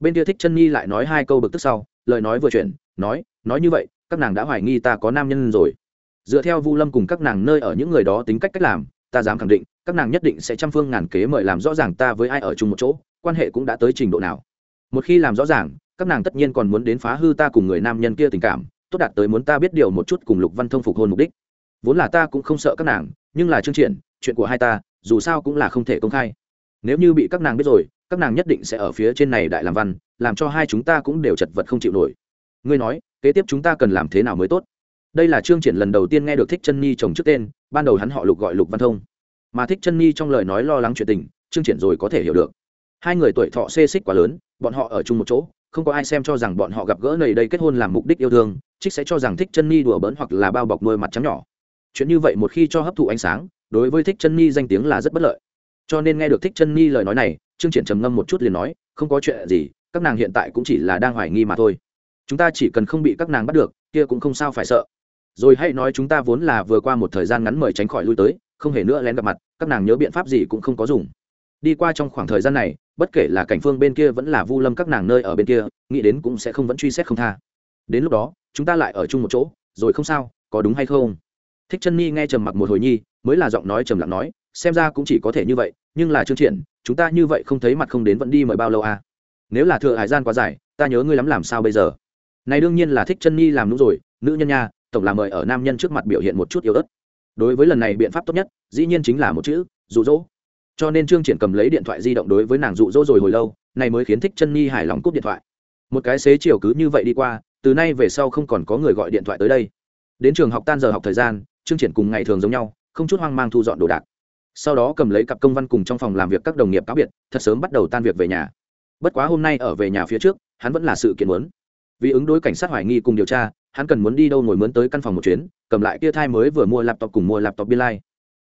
Bên kia thích chân nhi lại nói hai câu bực tức sau, lời nói vừa chuyển, nói nói như vậy, các nàng đã hoài nghi ta có nam nhân rồi. Dựa theo vu lâm cùng các nàng nơi ở những người đó tính cách cách làm, ta dám khẳng định, các nàng nhất định sẽ trăm phương ngàn kế mời làm rõ ràng ta với ai ở chung một chỗ, quan hệ cũng đã tới trình độ nào. Một khi làm rõ ràng, các nàng tất nhiên còn muốn đến phá hư ta cùng người nam nhân kia tình cảm tốt đạt tới muốn ta biết điều một chút cùng lục văn thông phục hôn mục đích. Vốn là ta cũng không sợ các nàng, nhưng là chương triển chuyện của hai ta, dù sao cũng là không thể công khai. Nếu như bị các nàng biết rồi, các nàng nhất định sẽ ở phía trên này đại làm văn, làm cho hai chúng ta cũng đều chật vật không chịu nổi. Ngươi nói, kế tiếp chúng ta cần làm thế nào mới tốt? Đây là chương triển lần đầu tiên nghe được thích chân nhi chồng trước tên, ban đầu hắn họ lục gọi lục văn thông. Mà thích chân nhi trong lời nói lo lắng chuyện tình, chương triển rồi có thể hiểu được. Hai người tuổi thọ xê xích quá lớn, bọn họ ở chung một chỗ, không có ai xem cho rằng bọn họ gặp gỡ nầy đây kết hôn làm mục đích yêu thương trích sẽ cho rằng thích chân nhi đùa bỡn hoặc là bao bọc nuôi mặt trắng nhỏ. Chuyện như vậy một khi cho hấp thụ ánh sáng, đối với thích chân nhi danh tiếng là rất bất lợi. Cho nên nghe được thích chân nhi lời nói này, trương triển trầm ngâm một chút liền nói, không có chuyện gì, các nàng hiện tại cũng chỉ là đang hoài nghi mà thôi. Chúng ta chỉ cần không bị các nàng bắt được, kia cũng không sao phải sợ. Rồi hãy nói chúng ta vốn là vừa qua một thời gian ngắn mời tránh khỏi lui tới, không hề nữa lén gặp mặt, các nàng nhớ biện pháp gì cũng không có dùng. Đi qua trong khoảng thời gian này, bất kể là cảnh phương bên kia vẫn là vu lâm các nàng nơi ở bên kia, nghĩ đến cũng sẽ không vẫn truy xét không tha. Đến lúc đó chúng ta lại ở chung một chỗ, rồi không sao, có đúng hay không? Thích chân nhi nghe trầm mặc một hồi nhi, mới là giọng nói trầm lặng nói, xem ra cũng chỉ có thể như vậy, nhưng là chương triển, chúng ta như vậy không thấy mặt không đến vẫn đi mời bao lâu à? Nếu là thừa hải gian quá dài, ta nhớ ngươi lắm làm sao bây giờ? Này đương nhiên là thích chân nhi làm đúng rồi, nữ nhân nha, tổng là mời ở nam nhân trước mặt biểu hiện một chút yếu ớt. Đối với lần này biện pháp tốt nhất, dĩ nhiên chính là một chữ rụ rỗ cho nên trương triển cầm lấy điện thoại di động đối với nàng rụ rỗ rồi hồi lâu, này mới khiến thích chân nhi hài lòng cúp điện thoại. Một cái xế chiều cứ như vậy đi qua từ nay về sau không còn có người gọi điện thoại tới đây. Đến trường học tan giờ học thời gian chương triển cùng ngày thường giống nhau, không chút hoang mang thu dọn đồ đạc. Sau đó cầm lấy cặp công văn cùng trong phòng làm việc các đồng nghiệp cáo biệt, thật sớm bắt đầu tan việc về nhà. Bất quá hôm nay ở về nhà phía trước, hắn vẫn là sự kiện muốn. Vì ứng đối cảnh sát hoài nghi cùng điều tra, hắn cần muốn đi đâu ngồi mướn tới căn phòng một chuyến, cầm lại kia thai mới vừa mua laptop cùng mua laptop biên lai.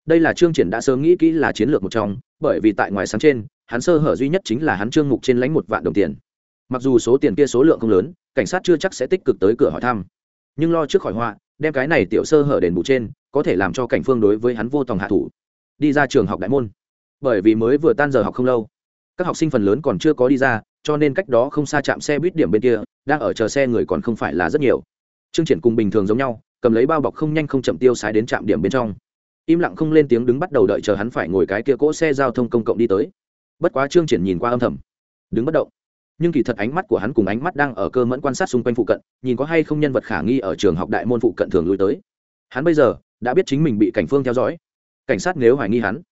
Đây là chương triển đã sớm nghĩ kỹ là chiến lược một trong, bởi vì tại ngoài sáng trên, hắn sơ hở duy nhất chính là hắn trương mục trên lãnh một vạn đồng tiền mặc dù số tiền kia số lượng không lớn, cảnh sát chưa chắc sẽ tích cực tới cửa hỏi thăm. Nhưng lo trước khỏi họa, đem cái này tiểu sơ hở đền bù trên, có thể làm cho cảnh phương đối với hắn vô tòng hạ thủ. Đi ra trường học đại môn. Bởi vì mới vừa tan giờ học không lâu. Các học sinh phần lớn còn chưa có đi ra, cho nên cách đó không xa chạm xe buýt điểm bên kia, đang ở chờ xe người còn không phải là rất nhiều. Chương triển cùng bình thường giống nhau, cầm lấy bao bọc không nhanh không chậm tiêu sái đến trạm điểm bên trong. Im lặng không lên tiếng đứng bắt đầu đợi chờ hắn phải ngồi cái kia cỗ xe giao thông công cộng đi tới. Bất quá chương triển nhìn qua âm thầm. Đứng bất động nhưng kỳ thật ánh mắt của hắn cùng ánh mắt đang ở cơ mẫn quan sát xung quanh phụ cận, nhìn có hay không nhân vật khả nghi ở trường học đại môn phụ cận thường lui tới. Hắn bây giờ đã biết chính mình bị cảnh phương theo dõi. Cảnh sát nếu hoài nghi hắn,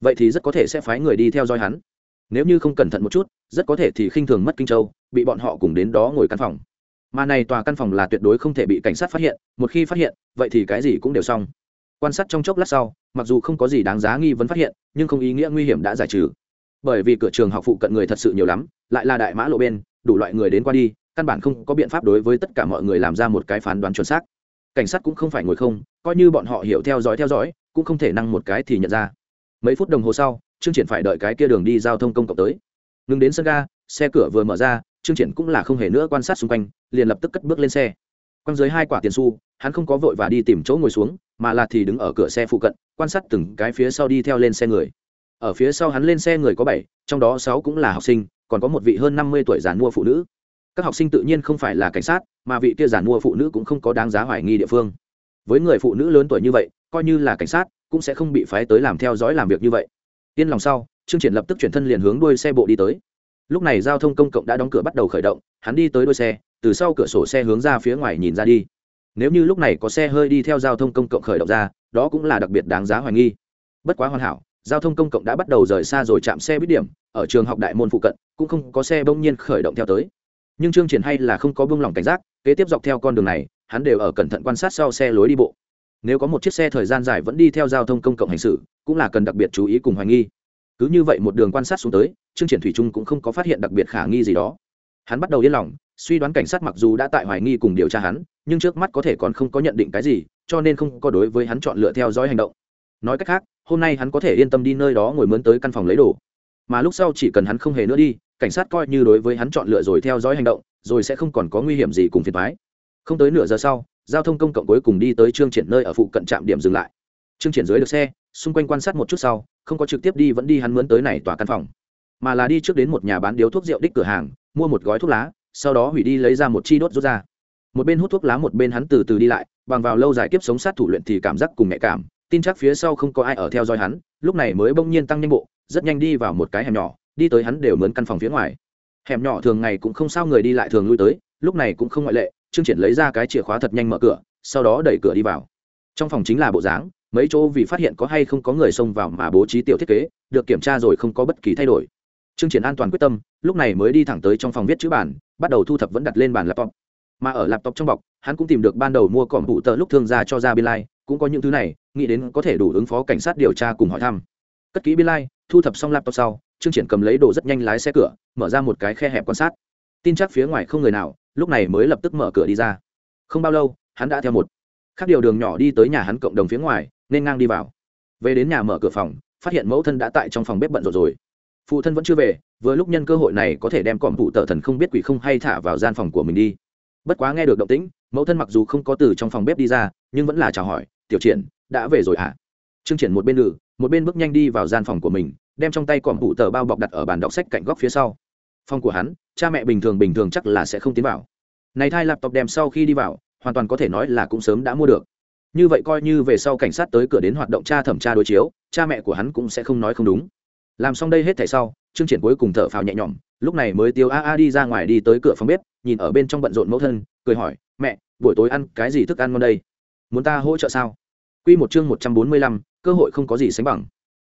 vậy thì rất có thể sẽ phái người đi theo dõi hắn. Nếu như không cẩn thận một chút, rất có thể thì khinh thường mất kinh châu, bị bọn họ cùng đến đó ngồi căn phòng. Mà này tòa căn phòng là tuyệt đối không thể bị cảnh sát phát hiện, một khi phát hiện, vậy thì cái gì cũng đều xong. Quan sát trong chốc lát sau, mặc dù không có gì đáng giá nghi vấn phát hiện, nhưng không ý nghĩa nguy hiểm đã giải trừ bởi vì cửa trường học phụ cận người thật sự nhiều lắm, lại là đại mã lộ bên, đủ loại người đến qua đi, căn bản không có biện pháp đối với tất cả mọi người làm ra một cái phán đoán chuẩn xác. Cảnh sát cũng không phải ngồi không, coi như bọn họ hiểu theo dõi theo dõi, cũng không thể năng một cái thì nhận ra. Mấy phút đồng hồ sau chương triển phải đợi cái kia đường đi giao thông công cộng tới. Ngừng đến sân ga, xe cửa vừa mở ra chương triển cũng là không hề nữa quan sát xung quanh, liền lập tức cất bước lên xe. Quăng dưới hai quả tiền xu, hắn không có vội và đi tìm chỗ ngồi xuống, mà là thì đứng ở cửa xe phụ cận, quan sát từng cái phía sau đi theo lên xe người ở phía sau hắn lên xe người có bảy, trong đó sáu cũng là học sinh, còn có một vị hơn năm mươi tuổi giàn mua phụ nữ. Các học sinh tự nhiên không phải là cảnh sát, mà vị kia giàn mua phụ nữ cũng không có đáng giá hoài nghi địa phương. Với người phụ nữ lớn tuổi như vậy, coi như là cảnh sát, cũng sẽ không bị phái tới làm theo dõi làm việc như vậy. Yên lòng sau chương triển lập tức chuyển thân liền hướng đuôi xe bộ đi tới. Lúc này giao thông công cộng đã đóng cửa bắt đầu khởi động, hắn đi tới đuôi xe, từ sau cửa sổ xe hướng ra phía ngoài nhìn ra đi. Nếu như lúc này có xe hơi đi theo giao thông công cộng khởi động ra, đó cũng là đặc biệt đáng giá hoài nghi. Bất quá hoàn hảo giao thông công cộng đã bắt đầu rời xa rồi chạm xe buýt điểm, ở trường học đại môn phụ cận, cũng không có xe bỗng nhiên khởi động theo tới. Nhưng trương triển hay là không có buông lỏng cảnh giác, kế tiếp dọc theo con đường này, hắn đều ở cẩn thận quan sát sau xe lối đi bộ. Nếu có một chiếc xe thời gian dài vẫn đi theo giao thông công cộng hành xử, cũng là cần đặc biệt chú ý cùng hoài nghi. Cứ như vậy một đường quan sát xuống tới, trương triển thủy trung cũng không có phát hiện đặc biệt khả nghi gì đó. Hắn bắt đầu yên lòng, suy đoán cảnh sát mặc dù đã tại hoài nghi cùng điều tra hắn, nhưng trước mắt có thể còn không có nhận định cái gì, cho nên không có đối với hắn chọn lựa theo dõi hành động nói cách khác, hôm nay hắn có thể yên tâm đi nơi đó ngồi mướn tới căn phòng lấy đồ. Mà lúc sau chỉ cần hắn không hề nữa đi, cảnh sát coi như đối với hắn chọn lựa rồi theo dõi hành động, rồi sẽ không còn có nguy hiểm gì cùng phiền thoái không tới nửa giờ sau, giao thông công cộng cuối cùng đi tới trương triển nơi ở phụ cận trạm điểm dừng lại. Trương triển dưới được xe, xung quanh quan sát một chút sau, không có trực tiếp đi vẫn đi hắn mướn tới này tòa căn phòng. Mà là đi trước đến một nhà bán điếu thuốc rượu đích cửa hàng, mua một gói thuốc lá, sau đó hủy đi lấy ra một chi đốt rút ra. Một bên hút thuốc lá một bên hắn từ từ đi lại, bằng vào lâu dài kiếp sống sát thủ luyện thì cảm giác cùng nhạy cảm tin chắc phía sau không có ai ở theo dõi hắn, lúc này mới bỗng nhiên tăng nhanh bộ, rất nhanh đi vào một cái hẻm nhỏ, đi tới hắn đều mướn căn phòng phía ngoài. Hẻm nhỏ thường ngày cũng không sao người đi lại thường lui tới, lúc này cũng không ngoại lệ, trương triển lấy ra cái chìa khóa thật nhanh mở cửa, sau đó đẩy cửa đi vào. Trong phòng chính là bộ dáng, mấy chỗ vì phát hiện có hay không có người xông vào mà bố trí tiểu thiết kế, được kiểm tra rồi không có bất kỳ thay đổi. Chương triển an toàn quyết tâm, lúc này mới đi thẳng tới trong phòng viết chữ bản, bắt đầu thu thập vẫn đặt lên bàn laptop. Mà ở laptop trong bọc, hắn cũng tìm được ban đầu mua cỏm bụ tờ lúc thương gia cho ra biên lai, cũng có những thứ này nghĩ đến có thể đủ ứng phó cảnh sát điều tra cùng hỏi thăm. Cất kỹ biên lai、like, thu thập xong laptop sau trương triển cầm lấy đồ rất nhanh lái xe cửa mở ra một cái khe hẹp quan sát. Tin chắc phía ngoài không người nào lúc này mới lập tức mở cửa đi ra. Không bao lâu hắn đã theo một khác điều đường nhỏ đi tới nhà hắn cộng đồng phía ngoài nên ngang đi vào. Về đến nhà mở cửa phòng phát hiện mẫu thân đã tại trong phòng bếp bận rộn rồi. Phụ thân vẫn chưa về vừa lúc nhân cơ hội này có thể đem còm phụ tờ thần không biết quỷ không hay thả vào gian phòng của mình đi. Bất quá nghe được động tĩnh mẫu thân mặc dù không có từ trong phòng bếp đi ra nhưng vẫn là chào hỏi tiểu triển đã về rồi hả? À? trương triển một bên lử một bên bước nhanh đi vào gian phòng của mình, đem trong tay còm phụ tờ bao bọc đặt ở bàn đọc sách cạnh góc phía sau. Phòng của hắn, cha mẹ bình thường bình thường chắc là sẽ không tiến vào. Này thai laptop đem sau khi đi vào, hoàn toàn có thể nói là cũng sớm đã mua được. Như vậy coi như về sau cảnh sát tới cửa đến hoạt động tra thẩm tra đối chiếu, cha mẹ của hắn cũng sẽ không nói không đúng. Làm xong đây hết thảy sau, trương triển cuối cùng thở phào nhẹ nhõm, lúc này mới tiêu a a đi ra ngoài đi tới cửa phòng bếp, nhìn ở bên trong bận rộn mẫu thân, cười hỏi, mẹ, buổi tối ăn cái gì thức ăn ngon đây? Muốn ta hỗ trợ sao? Quy một chương một trăm bốn mươi lăm, cơ hội không có gì sánh bằng.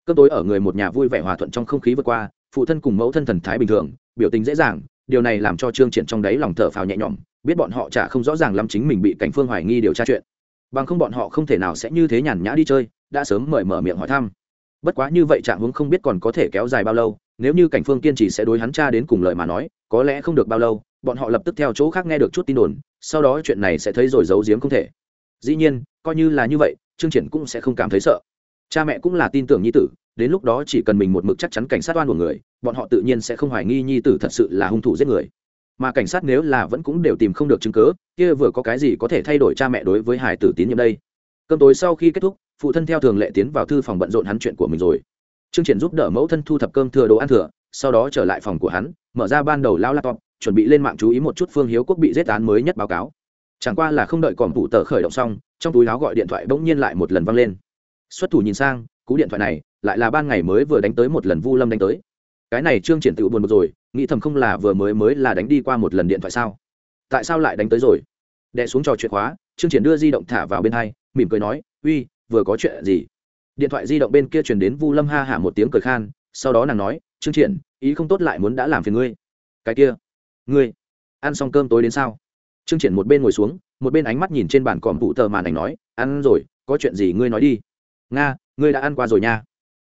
Cơm tối ở người một nhà vui vẻ hòa thuận trong không khí vượt qua phụ thân cùng mẫu thân thần thái bình thường biểu tình dễ dàng điều này làm cho trương triển trong đáy lòng thở phào nhẹ nhõm biết bọn họ chả không rõ ràng lắm chính mình bị cảnh phương hoài nghi điều tra chuyện. Bằng không bọn họ không thể nào sẽ như thế nhàn nhã đi chơi đã sớm mời mở miệng hỏi thăm. Bất quá như vậy trạng huống không biết còn có thể kéo dài bao lâu nếu như cảnh phương kiên trì sẽ đối hắn cha đến cùng lời mà nói có lẽ không được bao lâu bọn họ lập tức theo chỗ khác nghe được chút tin đồn sau đó chuyện này sẽ thấy rồi giấu giếm không thể. Dĩ nhiên coi như là như vậy trương triển cũng sẽ không cảm thấy sợ. Cha mẹ cũng là tin tưởng nhi tử, đến lúc đó chỉ cần mình một mực chắc chắn cảnh sát oan của người, bọn họ tự nhiên sẽ không hoài nghi nhi tử thật sự là hung thủ giết người. Mà cảnh sát nếu là vẫn cũng đều tìm không được chứng cớ kia vừa có cái gì có thể thay đổi cha mẹ đối với hải tử tín nhiệm đây? Cơm tối sau khi kết thúc, phụ thân theo thường lệ tiến vào thư phòng bận rộn hắn chuyện của mình rồi. Trương triển giúp đỡ mẫu thân thu thập cơm thừa đồ ăn thừa, sau đó trở lại phòng của hắn, mở ra ban đầu lao laptop, chuẩn bị lên mạng chú ý một chút phương hiếu quốc bị giết án mới nhất báo cáo. Chẳng qua là không đợi còm phụ tờ khởi động xong trong túi áo gọi điện thoại bỗng nhiên lại một lần văng lên. Xuất thủ nhìn sang, cú điện thoại này lại là ban ngày mới vừa đánh tới một lần vu lâm đánh tới. Cái này trương triển tự buồn một rồi, nghĩ thầm không là vừa mới mới là đánh đi qua một lần điện thoại sao? Tại sao lại đánh tới rồi? Đè xuống trò chuyện khóa, trương triển đưa di động thả vào bên hai, mỉm cười nói, uy, vừa có chuyện gì? Điện thoại di động bên kia truyền đến vu lâm ha hả một tiếng cười khan, sau đó nàng nói, trương triển, ý không tốt lại muốn đã làm phiền ngươi. Cái kia, ngươi ăn xong cơm tối đến sao? Trương triển một bên ngồi xuống một bên ánh mắt nhìn trên bàn còm phụ tờ màn ảnh nói, ăn rồi, có chuyện gì ngươi nói đi. Nga, ngươi đã ăn qua rồi nha.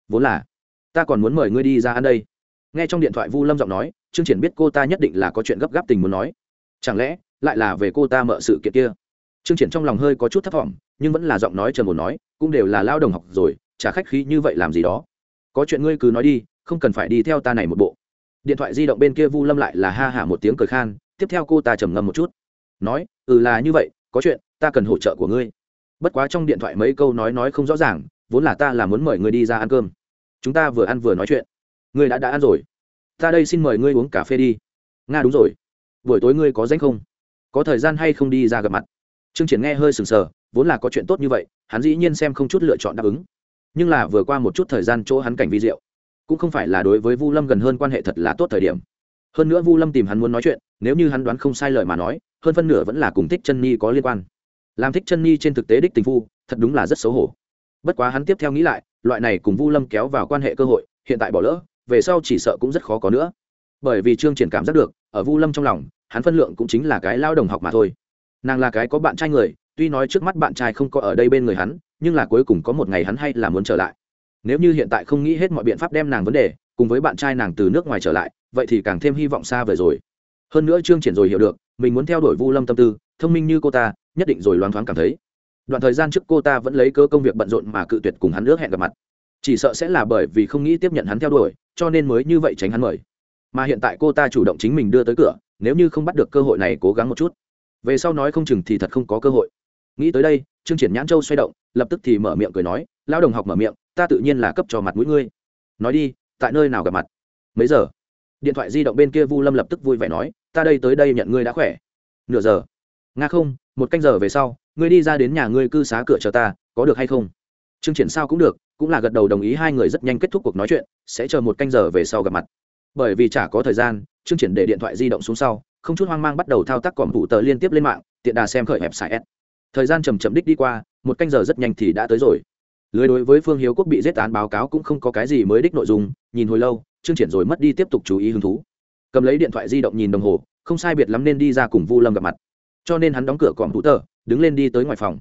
Vốn là, ta còn muốn mời ngươi đi ra ăn đây. Nghe trong điện thoại vu lâm giọng nói, trương triển biết cô ta nhất định là có chuyện gấp gáp tình muốn nói. Chẳng lẽ, lại là về cô ta mợ sự kiện kia? Trương triển trong lòng hơi có chút thất vọng nhưng vẫn là giọng nói trần một nói, cũng đều là lao đồng học rồi, chả khách khí như vậy làm gì đó. Có chuyện ngươi cứ nói đi, không cần phải đi theo ta này một bộ. Điện thoại di động bên kia vu lâm lại là ha hả một tiếng cười khan, tiếp theo cô ta trầm ngâm một chút nói ừ là như vậy, có chuyện, ta cần hỗ trợ của ngươi. Bất quá trong điện thoại mấy câu nói nói không rõ ràng, vốn là ta là muốn mời ngươi đi ra ăn cơm. Chúng ta vừa ăn vừa nói chuyện. Ngươi đã đã ăn rồi. Ta đây xin mời ngươi uống cà phê đi. Nga đúng rồi. Buổi tối ngươi có danh không? Có thời gian hay không đi ra gặp mặt? Trương triển nghe hơi sừng sờ, vốn là có chuyện tốt như vậy, hắn dĩ nhiên xem không chút lựa chọn đáp ứng. Nhưng là vừa qua một chút thời gian chỗ hắn cảnh vi diệu, cũng không phải là đối với vu lâm gần hơn quan hệ thật là tốt thời điểm hơn nữa vu lâm tìm hắn muốn nói chuyện, nếu như hắn đoán không sai lời mà nói, hơn phân nửa vẫn là cùng thích chân nhi có liên quan. Làm thích chân nhi trên thực tế đích tình phu, thật đúng là rất xấu hổ. Bất quá hắn tiếp theo nghĩ lại, loại này cùng vu lâm kéo vào quan hệ cơ hội, hiện tại bỏ lỡ, về sau chỉ sợ cũng rất khó có nữa. Bởi vì trương triển cảm giác được, ở vu lâm trong lòng, hắn phân lượng cũng chính là cái lao đồng học mà thôi. Nàng là cái có bạn trai người, tuy nói trước mắt bạn trai không có ở đây bên người hắn, nhưng là cuối cùng có một ngày hắn hay là muốn trở lại. Nếu như hiện tại không nghĩ hết mọi biện pháp đem nàng vấn đề, cùng với bạn trai nàng từ nước ngoài trở lại vậy thì càng thêm hy vọng xa vời rồi. Hơn nữa trương triển rồi hiểu được, mình muốn theo đuổi vu lâm tâm tư, thông minh như cô ta, nhất định rồi loáng thoáng cảm thấy. Đoạn thời gian trước cô ta vẫn lấy cơ công việc bận rộn mà cự tuyệt cùng hắn nước hẹn gặp mặt. Chỉ sợ sẽ là bởi vì không nghĩ tiếp nhận hắn theo đuổi, cho nên mới như vậy tránh hắn mời. Mà hiện tại cô ta chủ động chính mình đưa tới cửa, nếu như không bắt được cơ hội này cố gắng một chút. Về sau nói không chừng thì thật không có cơ hội. Nghĩ tới đây, trương triển nhãn châu xoay động, lập tức thì mở miệng cười nói lao đồng học mở miệng, ta tự nhiên là cấp cho mặt mũi ngươi. Nói đi, tại nơi nào gặp mặt? Mấy giờ? Điện thoại di động bên kia vu lâm lập tức vui vẻ nói, ta đây tới đây nhận ngươi đã khỏe. Nửa giờ. Nga không, một canh giờ về sau, ngươi đi ra đến nhà ngươi cư xá cửa chờ ta, có được hay không? Chương triển sao cũng được, cũng là gật đầu đồng ý hai người rất nhanh kết thúc cuộc nói chuyện, sẽ chờ một canh giờ về sau gặp mặt. Bởi vì chả có thời gian chương triển để điện thoại di động xuống sau, không chút hoang mang bắt đầu thao tác còm thủ tờ liên tiếp lên mạng, tiện đà xem khởi hẹp xài s thời gian chầm chậm đích đi qua, một canh giờ rất nhanh thì đã tới rồi. Lưới đối với phương hiếu quốc bị giết án báo cáo cũng không có cái gì mới đích nội dung, nhìn hồi lâu chương triển rồi mất đi tiếp tục chú ý hứng thú. Cầm lấy điện thoại di động nhìn đồng hồ, không sai biệt lắm nên đi ra cùng vu lâm gặp mặt. Cho nên hắn đóng cửa còm tủ tờ, đứng lên đi tới ngoài phòng.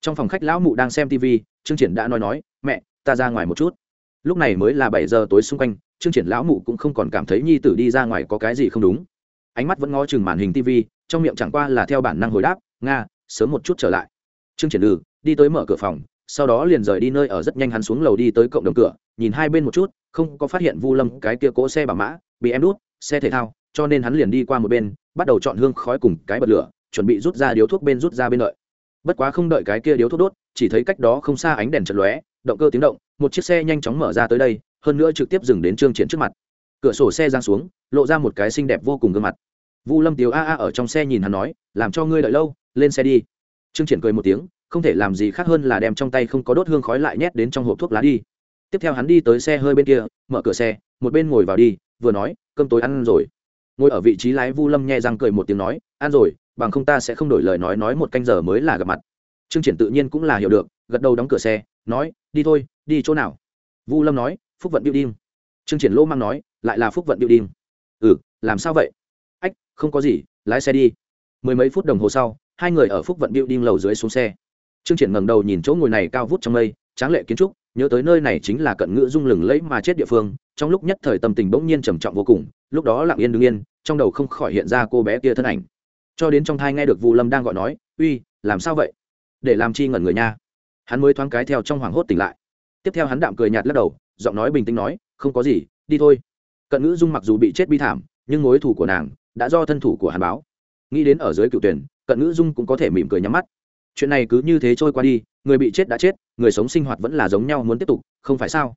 Trong phòng khách lão mụ đang xem tv chương triển đã nói nói, mẹ, ta ra ngoài một chút. Lúc này mới là bảy giờ tối xung quanh chương triển lão mụ cũng không còn cảm thấy nhi tử đi ra ngoài có cái gì không đúng. Ánh mắt vẫn ngó chừng màn hình tv trong miệng chẳng qua là theo bản năng hồi đáp, nga, sớm một chút trở lại. Chương triển lừ đi tới mở cửa phòng sau đó liền rời đi nơi ở rất nhanh hắn xuống lầu đi tới cộng đồng cửa, nhìn hai bên một chút, không có phát hiện vu lâm cái kia cỗ xe bà mã, bị em đút, xe thể thao, cho nên hắn liền đi qua một bên, bắt đầu chọn hương khói cùng cái bật lửa, chuẩn bị rút ra điếu thuốc bên rút ra bên đợi. Bất quá không đợi cái kia điếu thuốc đốt, chỉ thấy cách đó không xa ánh đèn chật lóe, động cơ tiếng động, một chiếc xe nhanh chóng mở ra tới đây, hơn nữa trực tiếp dừng đến trương triển trước mặt. Cửa sổ xe giang xuống, lộ ra một cái xinh đẹp vô cùng gương mặt. Vu lâm tiếu a a ở trong xe nhìn hắn nói, làm cho ngươi đợi lâu, lên xe đi. Trương triển cười một tiếng không thể làm gì khác hơn là đem trong tay không có đốt hương khói lại nhét đến trong hộp thuốc lá đi. Tiếp theo hắn đi tới xe hơi bên kia, mở cửa xe, một bên ngồi vào đi, vừa nói, cơm tối ăn rồi. Ngồi ở vị trí lái vu lâm nhẹ răng cười một tiếng nói, ăn rồi, bằng không ta sẽ không đổi lời nói nói một canh giờ mới là gặp mặt. Trương triển tự nhiên cũng là hiểu được, gật đầu đóng cửa xe, nói, đi thôi, đi chỗ nào? Vu lâm nói, phúc vận building. Trương triển lô mang nói, lại là phúc vận building. Ừ làm sao vậy? Ách, không có gì, lái xe đi. Mười mấy phút đồng hồ sau, hai người ở phúc vận building lầu dưới xuống xe trương triển ngẩng đầu nhìn chỗ ngồi này cao vút trong mây, tráng lệ kiến trúc, nhớ tới nơi này chính là cận ngữ dung lừng lẫy mà chết địa phương, trong lúc nhất thời tâm tình bỗng nhiên trầm trọng vô cùng, lúc đó lặng yên đứng yên, trong đầu không khỏi hiện ra cô bé kia thân ảnh. Cho đến trong thai nghe được vu lâm đang gọi nói, uy, làm sao vậy? Để làm chi ngẩn người nha. Hắn mới thoáng cái theo trong hoảng hốt tỉnh lại. Tiếp theo hắn đạm cười nhạt lắc đầu, giọng nói bình tĩnh nói, không có gì, đi thôi. Cận ngữ dung mặc dù bị chết bi thảm, nhưng mối thủ của nàng đã do thân thủ của hàn báo. Nghĩ đến ở dưới cựu tuyển, cận ngữ dung cũng có thể mỉm cười nhắm mắt chuyện này cứ như thế trôi qua đi, người bị chết đã chết, người sống sinh hoạt vẫn là giống nhau muốn tiếp tục, không phải sao?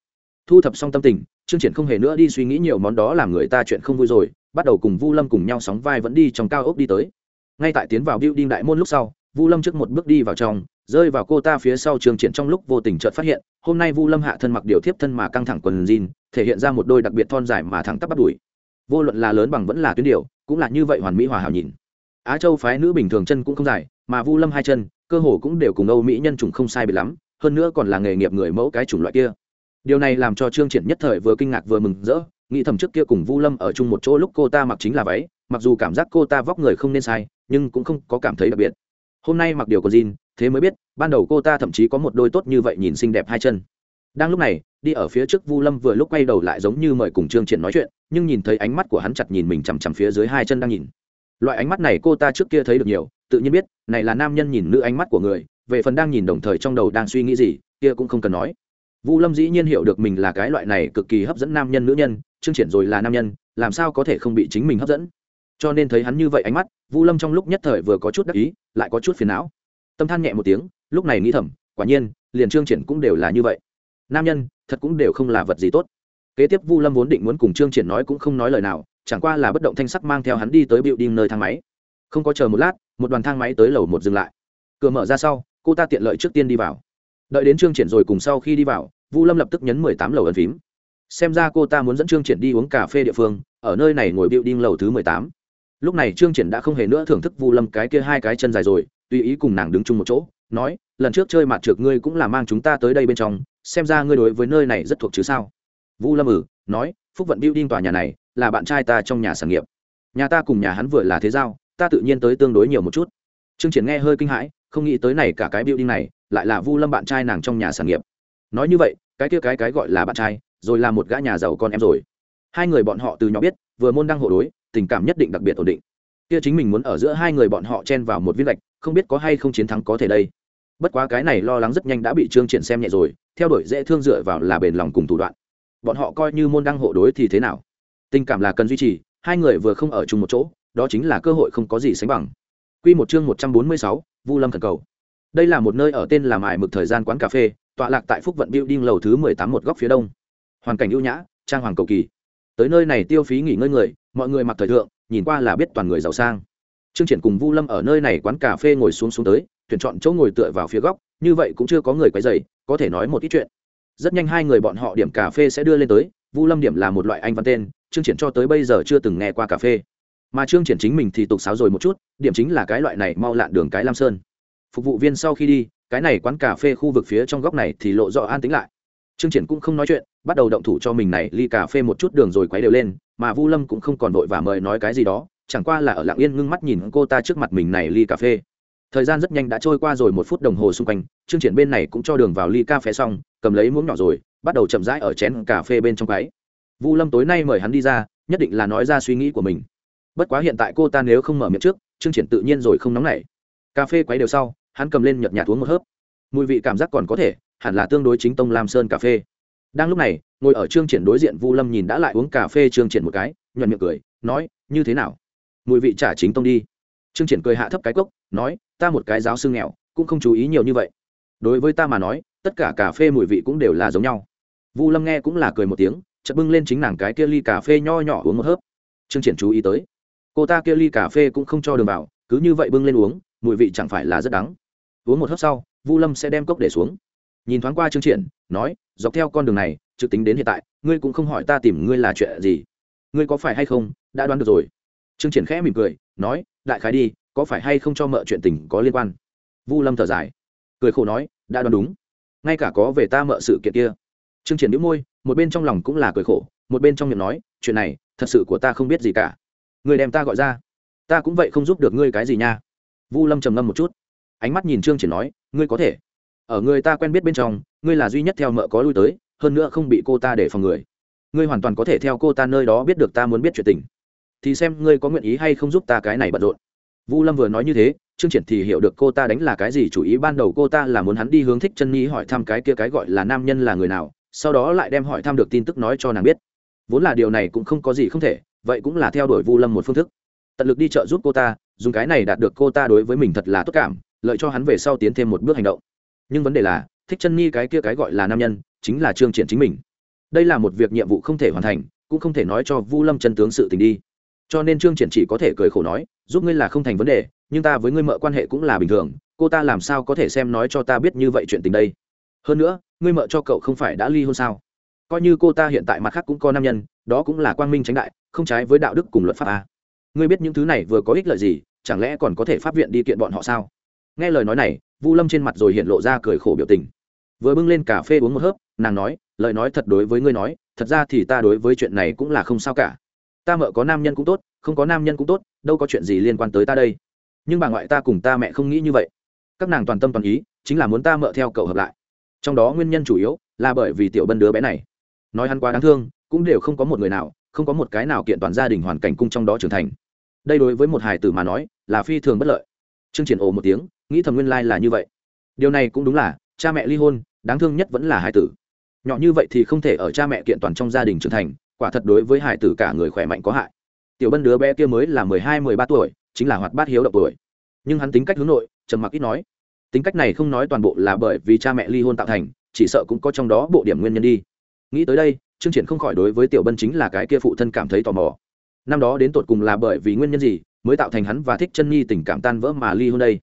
Thu thập xong tâm tình chương triển không hề nữa đi suy nghĩ nhiều món đó làm người ta chuyện không vui rồi, bắt đầu cùng vu lâm cùng nhau sóng vai vẫn đi trong cao ốc đi tới. Ngay tại tiến vào building đại môn lúc sau, vu lâm trước một bước đi vào trong, rơi vào cô ta phía sau trường triển trong lúc vô tình chợt phát hiện, hôm nay vu lâm hạ thân mặc điều thiếp thân mà căng thẳng quần jean, thể hiện ra một đôi đặc biệt thon dài mà thẳng tắp bắt đùi. Vô luận là lớn bằng vẫn là tuyến điều cũng là như vậy hoàn mỹ hòa hảo nhìn. Á châu phái nữ bình thường chân cũng không dài, mà vu lâm hai chân cơ hồ cũng đều cùng âu mỹ nhân chủng không sai biệt lắm, hơn nữa còn là nghề nghiệp người mẫu cái chủng loại kia. Điều này làm cho trương triển nhất thời vừa kinh ngạc vừa mừng rỡ, nghĩ thầm trước kia cùng vu lâm ở chung một chỗ lúc cô ta mặc chính là váy, mặc dù cảm giác cô ta vóc người không nên sai, nhưng cũng không có cảm thấy đặc biệt. Hôm nay mặc điều có jean thế mới biết, ban đầu cô ta thậm chí có một đôi tốt như vậy nhìn xinh đẹp hai chân. Đang lúc này, đi ở phía trước vu lâm vừa lúc quay đầu lại giống như mời cùng trương triển nói chuyện, nhưng nhìn thấy ánh mắt của hắn chặt nhìn mình chằm chằm phía dưới hai chân đang nhìn. Loại ánh mắt này cô ta trước kia thấy được nhiều tự nhiên biết, này là nam nhân nhìn nữ ánh mắt của người, về phần đang nhìn đồng thời trong đầu đang suy nghĩ gì, kia cũng không cần nói. Vu lâm dĩ nhiên hiểu được mình là cái loại này cực kỳ hấp dẫn nam nhân nữ nhân chương triển rồi là nam nhân, làm sao có thể không bị chính mình hấp dẫn? Cho nên thấy hắn như vậy ánh mắt, vu lâm trong lúc nhất thời vừa có chút đắc ý, lại có chút phiền não. Tâm than nhẹ một tiếng, lúc này nghĩ thầm, quả nhiên, liền trương triển cũng đều là như vậy. Nam nhân, thật cũng đều không là vật gì tốt. Kế tiếp vu lâm vốn định muốn cùng trương triển nói cũng không nói lời nào, chẳng qua là bất động thanh sắc mang theo hắn đi tới biểu đi nơi thang máy không có chờ một lát một đoàn thang máy tới lầu một dừng lại. Cửa mở ra sau cô ta tiện lợi trước tiên đi vào. Đợi đến trương triển rồi cùng sau khi đi vào vu lâm lập tức nhấn mười tám lầu ấn phím. Xem ra cô ta muốn dẫn trương triển đi uống cà phê địa phương ở nơi này ngồi biểu đinh lầu thứ mười tám. Lúc này trương triển đã không hề nữa thưởng thức vu lâm cái kia hai cái chân dài rồi tùy ý cùng nàng đứng chung một chỗ nói lần trước chơi mặt trượt ngươi cũng là mang chúng ta tới đây bên trong xem ra ngươi đối với nơi này rất thuộc chứ sao? Vu lâm ử ừ, nói phúc vận building tòa nhà này là bạn trai ta trong nhà sản nghiệp. Nhà ta cùng nhà hắn vừa là thế giao ta tự nhiên tới tương đối nhiều một chút. Trương triển nghe hơi kinh hãi, không nghĩ tới này cả cái building này, lại là vu lâm bạn trai nàng trong nhà sản nghiệp. Nói như vậy, cái kia cái cái gọi là bạn trai, rồi là một gã nhà giàu con em rồi. Hai người bọn họ từ nhỏ biết, vừa môn đăng hộ đối, tình cảm nhất định đặc biệt ổn định. Kia chính mình muốn ở giữa hai người bọn họ chen vào một viên gạch, không biết có hay không chiến thắng có thể đây. Bất quá cái này lo lắng rất nhanh đã bị trương triển xem nhẹ rồi, theo đuổi dễ thương dựa vào là bền lòng cùng thủ đoạn. Bọn họ coi như môn đăng hộ đối thì thế nào? Tình cảm là cần duy trì, hai người vừa không ở chung một chỗ đó chính là cơ hội không có gì sánh bằng. Quy một chương một trăm bốn mươi sáu, vu lâm thần cầu. Đây là một nơi ở tên là mải mực thời gian quán cà phê tọa lạc tại phúc vận building lầu thứ mười tám một góc phía đông. Hoàn cảnh ưu nhã trang hoàng cầu kỳ. Tới nơi này tiêu phí nghỉ ngơi người mọi người mặc thời thượng nhìn qua là biết toàn người giàu sang. Trương triển cùng vu lâm ở nơi này quán cà phê ngồi xuống xuống tới tuyển chọn chỗ ngồi tựa vào phía góc như vậy cũng chưa có người quấy rầy có thể nói một ít chuyện. Rất nhanh hai người bọn họ điểm cà phê sẽ đưa lên tới vu lâm điểm là một loại anh văn tên trương triển cho tới bây giờ chưa từng nghe qua cà phê mà trương triển chính mình thì tục sáo rồi một chút, điểm chính là cái loại này mau lạn đường cái lam sơn. Phục vụ viên sau khi đi, cái này quán cà phê khu vực phía trong góc này thì lộ rõ an tính lại. Trương triển cũng không nói chuyện, bắt đầu động thủ cho mình này, ly cà phê một chút đường rồi quấy đều lên, mà vu lâm cũng không còn vội và mời nói cái gì đó, chẳng qua là ở lặng yên ngưng mắt nhìn cô ta trước mặt mình này ly cà phê. Thời gian rất nhanh đã trôi qua rồi một phút đồng hồ xung quanh chương triển bên này cũng cho đường vào ly cà phê xong, cầm lấy muỗng nhỏ rồi, bắt đầu chậm rãi ở chén cà phê bên trong cái vu lâm tối nay mời hắn đi ra, nhất định là nói ra suy nghĩ của mình bất quá hiện tại cô ta nếu không mở miệng trước chương triển tự nhiên rồi không nóng nảy. Cà phê quấy đều sau, hắn cầm lên nhợt nhạt uống một hớp. Mùi vị cảm giác còn có thể, hẳn là tương đối chính tông lam sơn cà phê. Đang lúc này, ngồi ở trương triển đối diện vu lâm nhìn đã lại uống cà phê trương triển một cái, nhuận miệng cười, nói, như thế nào? Mùi vị trả chính tông đi. Trương triển cười hạ thấp cái cốc, nói, ta một cái giáo sư nghèo, cũng không chú ý nhiều như vậy. Đối với ta mà nói, tất cả cà phê mùi vị cũng đều là giống nhau. Vu lâm nghe cũng là cười một tiếng, chợt bưng lên chính nàng cái kia ly cà phê nho nhỏ uống một hớp. Trương triển chú ý tới cô ta kia ly cà phê cũng không cho đường vào, cứ như vậy bưng lên uống, mùi vị chẳng phải là rất đắng. Uống một hớp sau, vu lâm sẽ đem cốc để xuống. Nhìn thoáng qua trương triển, nói, dọc theo con đường này, trực tính đến hiện tại, ngươi cũng không hỏi ta tìm ngươi là chuyện gì. Ngươi có phải hay không, đã đoán được rồi. Trương triển khẽ mỉm cười, nói, đại khái đi, có phải hay không cho mợ chuyện tình có liên quan? Vu lâm thở dài. Cười khổ nói, đã đoán đúng. Ngay cả có về ta mợ sự kiện kia. Trương triển đĩu môi, một bên trong lòng cũng là cười khổ, một bên trong miệng nói, chuyện này, thật sự của ta không biết gì cả người đem ta gọi ra. Ta cũng vậy không giúp được ngươi cái gì nha. Vu lâm trầm ngâm một chút. Ánh mắt nhìn trương triển nói, ngươi có thể. Ở người ta quen biết bên trong, ngươi là duy nhất theo mợ có lui tới, hơn nữa không bị cô ta để phòng người. Ngươi hoàn toàn có thể theo cô ta nơi đó biết được ta muốn biết chuyện tình. Thì xem ngươi có nguyện ý hay không giúp ta cái này bận rộn. Vu lâm vừa nói như thế, trương triển thì hiểu được cô ta đánh là cái gì, chủ ý ban đầu cô ta là muốn hắn đi hướng thích chân nhi hỏi thăm cái kia cái gọi là nam nhân là người nào, sau đó lại đem hỏi thăm được tin tức nói cho nàng biết. Vốn là điều này cũng không có gì không thể vậy cũng là theo đuổi vu lâm một phương thức. Tận lực đi trợ giúp cô ta, dùng cái này đạt được cô ta đối với mình thật là tốt cảm, lợi cho hắn về sau tiến thêm một bước hành động. Nhưng vấn đề là, thích chân nhi cái kia cái gọi là nam nhân, chính là trương triển chính mình. Đây là một việc nhiệm vụ không thể hoàn thành, cũng không thể nói cho vu lâm chân tướng sự tình đi. Cho nên trương triển chỉ có thể cười khổ nói, giúp ngươi là không thành vấn đề, nhưng ta với ngươi mợ quan hệ cũng là bình thường, cô ta làm sao có thể xem nói cho ta biết như vậy chuyện tình đây? Hơn nữa, ngươi mợ cho cậu không phải đã ly hôn sao? Coi như cô ta hiện tại mặt khác cũng có nam nhân, đó cũng là quang minh tránh đại không trái với đạo đức cùng luật pháp à. ngươi biết những thứ này vừa có ích lợi gì, chẳng lẽ còn có thể pháp viện đi kiện bọn họ sao? Nghe lời nói này, vu lâm trên mặt rồi hiện lộ ra cười khổ biểu tình. Vừa bưng lên cà phê uống một hớp, nàng nói, lời nói thật đối với ngươi nói, thật ra thì ta đối với chuyện này cũng là không sao cả. Ta mợ có nam nhân cũng tốt, không có nam nhân cũng tốt, đâu có chuyện gì liên quan tới ta đây. Nhưng bà ngoại ta cùng ta mẹ không nghĩ như vậy. Các nàng toàn tâm toàn ý, chính là muốn ta mợ theo cậu hợp lại. Trong đó nguyên nhân chủ yếu là bởi vì tiểu bân đứa bé này. Nói hắn quá đáng thương, cũng đều không có một người nào không có một cái nào kiện toàn gia đình hoàn cảnh cung trong đó trưởng thành. Đây đối với một hài tử mà nói, là phi thường bất lợi. Trương triển ồ một tiếng, nghĩ thầm nguyên lai là như vậy. Điều này cũng đúng là, cha mẹ ly hôn, đáng thương nhất vẫn là hài tử. Nhỏ như vậy thì không thể ở cha mẹ kiện toàn trong gia đình trưởng thành, quả thật đối với hài tử cả người khỏe mạnh có hại. Tiểu bân đứa bé kia mới là mười hai, mười ba tuổi, chính là hoạt bát hiếu động tuổi. Nhưng hắn tính cách hướng nội, trầm mặc ít nói. Tính cách này không nói toàn bộ là bởi vì cha mẹ ly hôn tạo thành, chỉ sợ cũng có trong đó bộ điểm nguyên nhân đi. Nghĩ tới đây trương triển không khỏi đối với tiểu bân chính là cái kia phụ thân cảm thấy tò mò. Năm đó đến tột cùng là bởi vì nguyên nhân gì mới tạo thành hắn và thích chân nhi tình cảm tan vỡ mà ly hôn đây?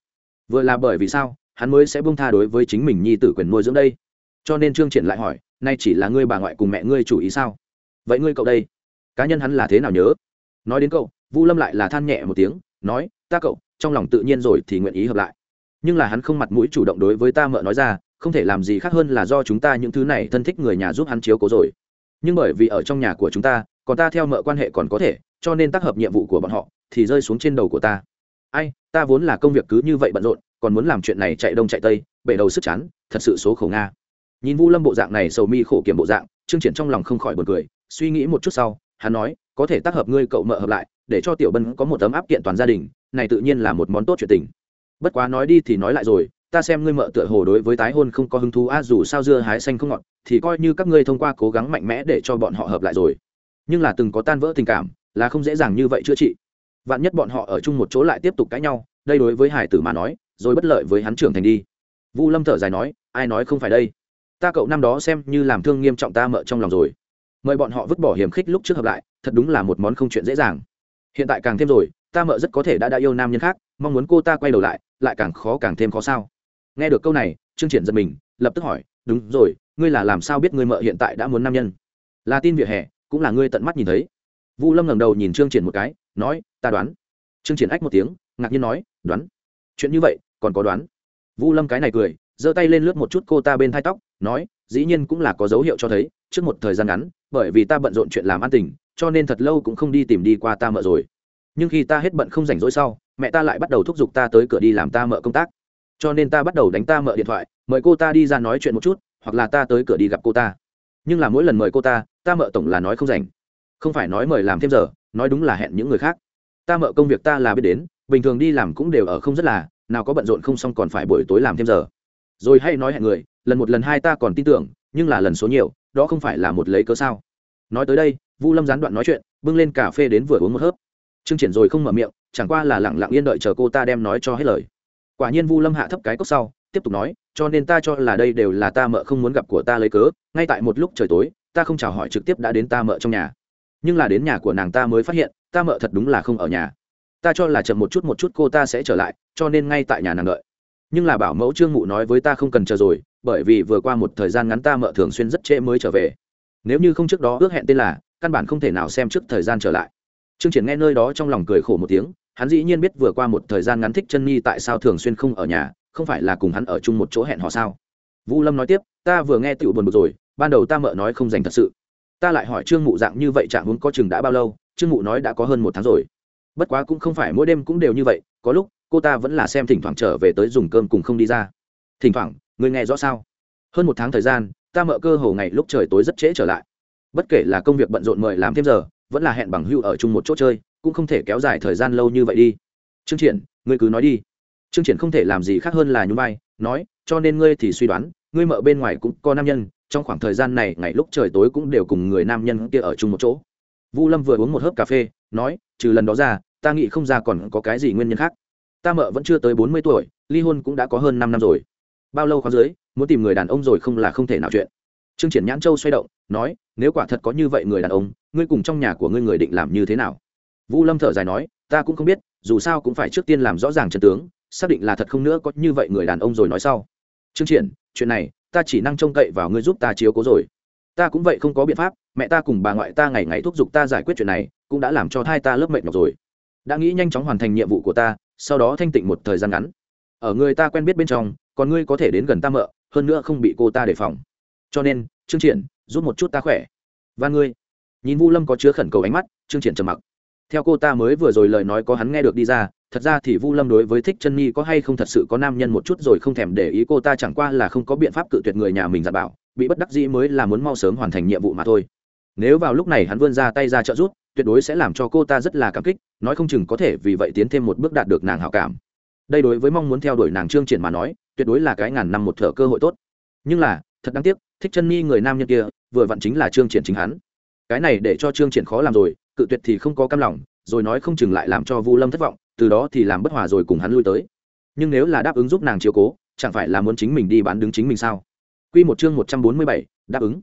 Vừa là bởi vì sao hắn mới sẽ buông tha đối với chính mình nhi tử quyền nuôi dưỡng đây? Cho nên trương triển lại hỏi, nay chỉ là ngươi bà ngoại cùng mẹ ngươi chủ ý sao? Vậy ngươi cậu đây, cá nhân hắn là thế nào nhớ? Nói đến cậu, vu lâm lại là than nhẹ một tiếng, nói, ta cậu, trong lòng tự nhiên rồi thì nguyện ý hợp lại. Nhưng là hắn không mặt mũi chủ động đối với ta mợ nói ra, không thể làm gì khác hơn là do chúng ta những thứ này thân thích người nhà giúp hắn chiếu cố rồi nhưng bởi vì ở trong nhà của chúng ta, còn ta theo mợ quan hệ còn có thể, cho nên tác hợp nhiệm vụ của bọn họ thì rơi xuống trên đầu của ta. Ai, ta vốn là công việc cứ như vậy bận rộn, còn muốn làm chuyện này chạy đông chạy tây, bể đầu sức chán, thật sự số khổ nga. Nhìn vu lâm bộ dạng này sầu mi khổ kiểm bộ dạng, trương triển trong lòng không khỏi buồn cười, suy nghĩ một chút sau, hắn nói, có thể tác hợp ngươi cậu mợ hợp lại, để cho tiểu bân có một tấm áp kiện toàn gia đình, này tự nhiên là một món tốt chuyện tình. Bất quá nói đi thì nói lại rồi ta xem ngươi mợ tựa hồ đối với tái hôn không có hứng thú, a, dù sao dưa hái xanh không ngọt, thì coi như các ngươi thông qua cố gắng mạnh mẽ để cho bọn họ hợp lại rồi. Nhưng là từng có tan vỡ tình cảm, là không dễ dàng như vậy chữa trị. Vạn nhất bọn họ ở chung một chỗ lại tiếp tục cãi nhau, đây đối với hải tử mà nói, rồi bất lợi với hắn trưởng thành đi. Vu lâm thở dài nói, ai nói không phải đây? Ta cậu năm đó xem như làm thương nghiêm trọng ta mợ trong lòng rồi. Mời bọn họ vứt bỏ hiểm khích lúc trước hợp lại, thật đúng là một món không chuyện dễ dàng. Hiện tại càng thêm rồi, ta mợ rất có thể đã đã yêu nam nhân khác, mong muốn cô ta quay đầu lại lại càng khó càng thêm khó sao nghe được câu này, trương triển giật mình, lập tức hỏi, đúng rồi, ngươi là làm sao biết ngươi mợ hiện tại đã muốn nam nhân? Là tin vỉa hè, cũng là ngươi tận mắt nhìn thấy. Vu lâm ngẩng đầu nhìn trương triển một cái, nói, ta đoán. Trương triển ách một tiếng, ngạc nhiên nói, đoán? Chuyện như vậy, còn có đoán? Vu lâm cái này cười, giơ tay lên lướt một chút cô ta bên thai tóc, nói, dĩ nhiên cũng là có dấu hiệu cho thấy, trước một thời gian ngắn, bởi vì ta bận rộn chuyện làm ăn tình, cho nên thật lâu cũng không đi tìm đi qua ta mợ rồi. Nhưng khi ta hết bận không rảnh rỗi sau, mẹ ta lại bắt đầu thúc giục ta tới cửa đi làm ta mợ công tác cho nên ta bắt đầu đánh ta mợ điện thoại, mời cô ta đi ra nói chuyện một chút, hoặc là ta tới cửa đi gặp cô ta. Nhưng là mỗi lần mời cô ta ta mợ tổng là nói không rảnh. Không phải nói mời làm thêm giờ, nói đúng là hẹn những người khác. Ta mợ công việc ta là biết đến, bình thường đi làm cũng đều ở không rất là, nào có bận rộn không xong còn phải buổi tối làm thêm giờ. Rồi hay nói hẹn người, lần một lần hai ta còn tin tưởng, nhưng là lần số nhiều, đó không phải là một lấy cớ sao. Nói tới đây, vu lâm gián đoạn nói chuyện, bưng lên cà phê đến vừa uống một hớp. Trương triển rồi không mở miệng, chẳng qua là lẳng lặng yên đợi chờ cô ta đem nói cho hết lời quả nhiên vu lâm hạ thấp cái cốc sau, tiếp tục nói, cho nên ta cho là đây đều là ta mợ không muốn gặp của ta lấy cớ, ngay tại một lúc trời tối, ta không chào hỏi trực tiếp đã đến ta mợ trong nhà. Nhưng là đến nhà của nàng ta mới phát hiện, ta mợ thật đúng là không ở nhà. Ta cho là chậm một chút một chút cô ta sẽ trở lại, cho nên ngay tại nhà nàng đợi. Nhưng là bảo mẫu trương mụ nói với ta không cần chờ rồi, bởi vì vừa qua một thời gian ngắn ta mợ thường xuyên rất trễ mới trở về. Nếu như không trước đó ước hẹn tên là, căn bản không thể nào xem trước thời gian trở lại. Trương triển nghe nơi đó trong lòng cười khổ một tiếng hắn dĩ nhiên biết vừa qua một thời gian ngắn thích chân nhi tại sao thường xuyên không ở nhà, không phải là cùng hắn ở chung một chỗ hẹn họ sao? Vũ lâm nói tiếp, ta vừa nghe tựu buồn bực rồi, ban đầu ta mợ nói không dành thật sự. Ta lại hỏi trương mụ dạng như vậy trạng huống có chừng đã bao lâu, trương mụ nói đã có hơn một tháng rồi. Bất quá cũng không phải mỗi đêm cũng đều như vậy, có lúc, cô ta vẫn là xem thỉnh thoảng trở về tới dùng cơm cùng không đi ra. Thỉnh thoảng, người nghe rõ sao? Hơn một tháng thời gian, ta mợ cơ hồ ngày lúc trời tối rất trễ trở lại. Bất kể là công việc bận rộn mời làm thêm giờ, vẫn là hẹn bằng hưu ở chung một chỗ chơi cũng không thể kéo dài thời gian lâu như vậy đi. Trương triển, ngươi cứ nói đi. Trương triển không thể làm gì khác hơn là nhún vai, nói, cho nên ngươi thì suy đoán, ngươi mợ bên ngoài cũng có nam nhân, trong khoảng thời gian này, ngày lúc trời tối cũng đều cùng người nam nhân kia ở chung một chỗ. Vu lâm vừa uống một hớp cà phê, nói, trừ lần đó ra, ta nghĩ không ra còn có cái gì nguyên nhân khác. Ta mợ vẫn chưa tới bốn mươi tuổi, ly hôn cũng đã có hơn năm năm rồi. Bao lâu khoáng dưới, muốn tìm người đàn ông rồi không là không thể nào chuyện. Trương triển nhãn châu xoay động, nói, nếu quả thật có như vậy người đàn ông, ngươi cùng trong nhà của ngươi người định làm như thế nào? Vũ lâm thở dài nói, ta cũng không biết, dù sao cũng phải trước tiên làm rõ ràng trận tướng, xác định là thật không nữa có như vậy người đàn ông rồi nói sau. Trương triển, chuyện này, ta chỉ năng trông cậy vào ngươi giúp ta chiếu cố rồi. Ta cũng vậy không có biện pháp, mẹ ta cùng bà ngoại ta ngày ngày thúc giục ta giải quyết chuyện này, cũng đã làm cho thai ta lớp mệt nhọc rồi. Đã nghĩ nhanh chóng hoàn thành nhiệm vụ của ta, sau đó thanh tịnh một thời gian ngắn. Ở người ta quen biết bên trong, còn ngươi có thể đến gần ta mợ, hơn nữa không bị cô ta đề phòng. Cho nên, trương triển, giúp một chút ta khỏe. Và ngươi. Nhìn vu lâm có chứa khẩn cầu ánh mắt, trương triển trầm mặc theo cô ta mới vừa rồi lời nói có hắn nghe được đi ra, thật ra thì vu lâm đối với thích chân nhi có hay không thật sự có nam nhân một chút rồi không thèm để ý cô ta chẳng qua là không có biện pháp cự tuyệt người nhà mình dặn bảo, bị bất đắc dĩ mới là muốn mau sớm hoàn thành nhiệm vụ mà thôi. Nếu vào lúc này hắn vươn ra tay ra trợ giúp, tuyệt đối sẽ làm cho cô ta rất là cảm kích, nói không chừng có thể vì vậy tiến thêm một bước đạt được nàng hảo cảm. Đây đối với mong muốn theo đuổi nàng trương triển mà nói, tuyệt đối là cái ngàn năm một thở cơ hội tốt. Nhưng là, thật đáng tiếc, thích chân nhi người nam nhân kia, vừa vặn chính là trương triển chính hắn. Cái này để cho trương triển khó làm rồi cự tuyệt thì không có cam lòng rồi nói không chừng lại làm cho vu lâm thất vọng từ đó thì làm bất hòa rồi cùng hắn lui tới nhưng nếu là đáp ứng giúp nàng chiếu cố chẳng phải là muốn chính mình đi bán đứng chính mình sao Quy một chương một trăm bốn mươi bảy, đáp ứng.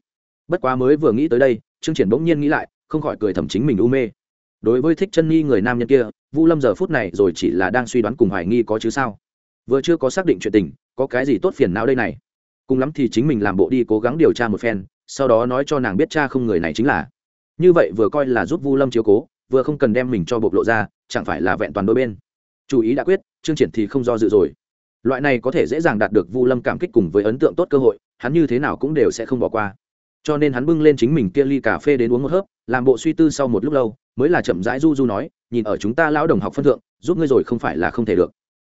Bất quá mới vừa nghĩ tới đây, Trương Triển bỗng nhiên nghĩ lại, không khỏi cười thầm chính mình u mê. Đối với thích chân nghi người nam nhân kia, Vu Lâm giờ phút này rồi chỉ là đang suy đoán cùng hoài nghi có chứ sao? Vừa chưa có xác định chuyện tình, có cái gì tốt phiền não đây này? Cùng lắm thì chính mình làm bộ đi cố gắng điều tra một phen, sau đó nói cho nàng biết cha không người này chính là. Như vậy vừa coi là giúp Vu Lâm chiếu cố, vừa không cần đem mình cho bộc lộ ra, chẳng phải là vẹn toàn đôi bên. Chủ ý đã quyết, chương Triển thì không do dự rồi. Loại này có thể dễ dàng đạt được vu lâm cảm kích cùng với ấn tượng tốt cơ hội hắn như thế nào cũng đều sẽ không bỏ qua. Cho nên hắn bưng lên chính mình kia ly cà phê đến uống một hớp làm bộ suy tư sau một lúc lâu mới là chậm rãi du du nói nhìn ở chúng ta lão đồng học phân thượng giúp ngươi rồi không phải là không thể được.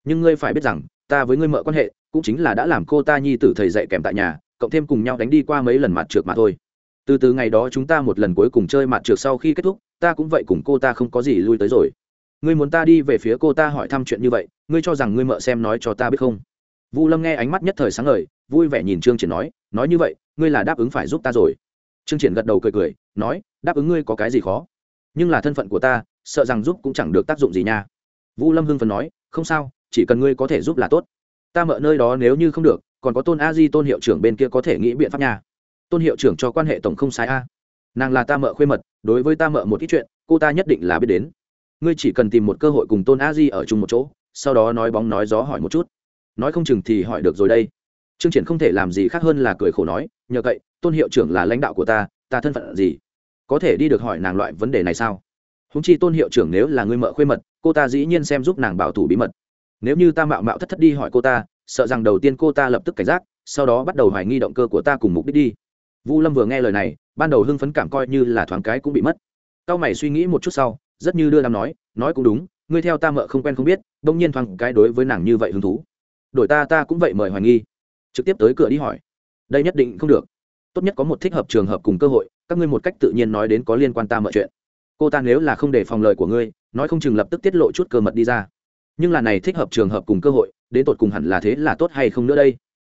Nhưng ngươi phải biết rằng ta với ngươi mợ quan hệ cũng chính là đã làm cô ta nhi tử thầy dạy kèm tại nhà cộng thêm cùng nhau đánh đi qua mấy lần mặt trượt mà thôi từ từ ngày đó chúng ta một lần cuối cùng chơi mặt trượt sau khi kết thúc, ta cũng vậy cùng cô ta không có gì lui tới rồi. Ngươi muốn ta đi về phía cô ta hỏi thăm chuyện như vậy, ngươi cho rằng ngươi mợ xem nói cho ta biết không? Vu lâm nghe ánh mắt nhất thời sáng ngời, vui vẻ nhìn trương triển nói nói như vậy, ngươi là đáp ứng phải giúp ta rồi. Trương triển gật đầu cười cười, nói, đáp ứng ngươi có cái gì khó? Nhưng là thân phận của ta, sợ rằng giúp cũng chẳng được tác dụng gì nha. Vu lâm hưng phần nói, không sao, chỉ cần ngươi có thể giúp là tốt. Ta mợ nơi đó nếu như không được, còn có tôn a di tôn hiệu trưởng bên kia có thể nghĩ biện pháp nha tôn hiệu trưởng cho quan hệ tổng không sai a. Nàng là ta mợ khuê mật, đối với ta mợ một ít chuyện, cô ta nhất định là biết đến. Ngươi chỉ cần tìm một cơ hội cùng tôn a di ở chung một chỗ, sau đó nói bóng nói gió hỏi một chút. Nói không chừng thì hỏi được rồi đây. Trương triển không thể làm gì khác hơn là cười khổ nói, nhờ vậy tôn hiệu trưởng là lãnh đạo của ta ta thân phận gì? Có thể đi được hỏi nàng loại vấn đề này sao? Húng chi tôn hiệu trưởng nếu là người mợ khuê mật, cô ta dĩ nhiên xem giúp nàng bảo thủ bí mật. Nếu như ta mạo mạo thất thất đi hỏi cô ta, sợ rằng đầu tiên cô ta lập tức cảnh giác, sau đó bắt đầu hoài nghi động cơ của ta cùng mục đích đi vu lâm vừa nghe lời này, ban đầu hưng phấn cảm coi như là thoáng cái cũng bị mất. Cao mày suy nghĩ một chút sau, rất như đưa đám nói nói cũng đúng, ngươi theo ta mợ không quen không biết đông nhiên thoáng cái đối với nàng như vậy hứng thú. Đổi ta ta cũng vậy mời hoài nghi. Trực tiếp tới cửa đi hỏi. Đây nhất định không được. Tốt nhất có một thích hợp trường hợp cùng cơ hội, các ngươi một cách tự nhiên nói đến có liên quan ta mọi chuyện. Cô ta nếu là không để phòng lời của ngươi, nói không chừng lập tức tiết lộ chút cơ mật đi ra. Nhưng là này thích hợp trường hợp cùng cơ hội, đến tột cùng hẳn là thế là tốt hay không nữa đây?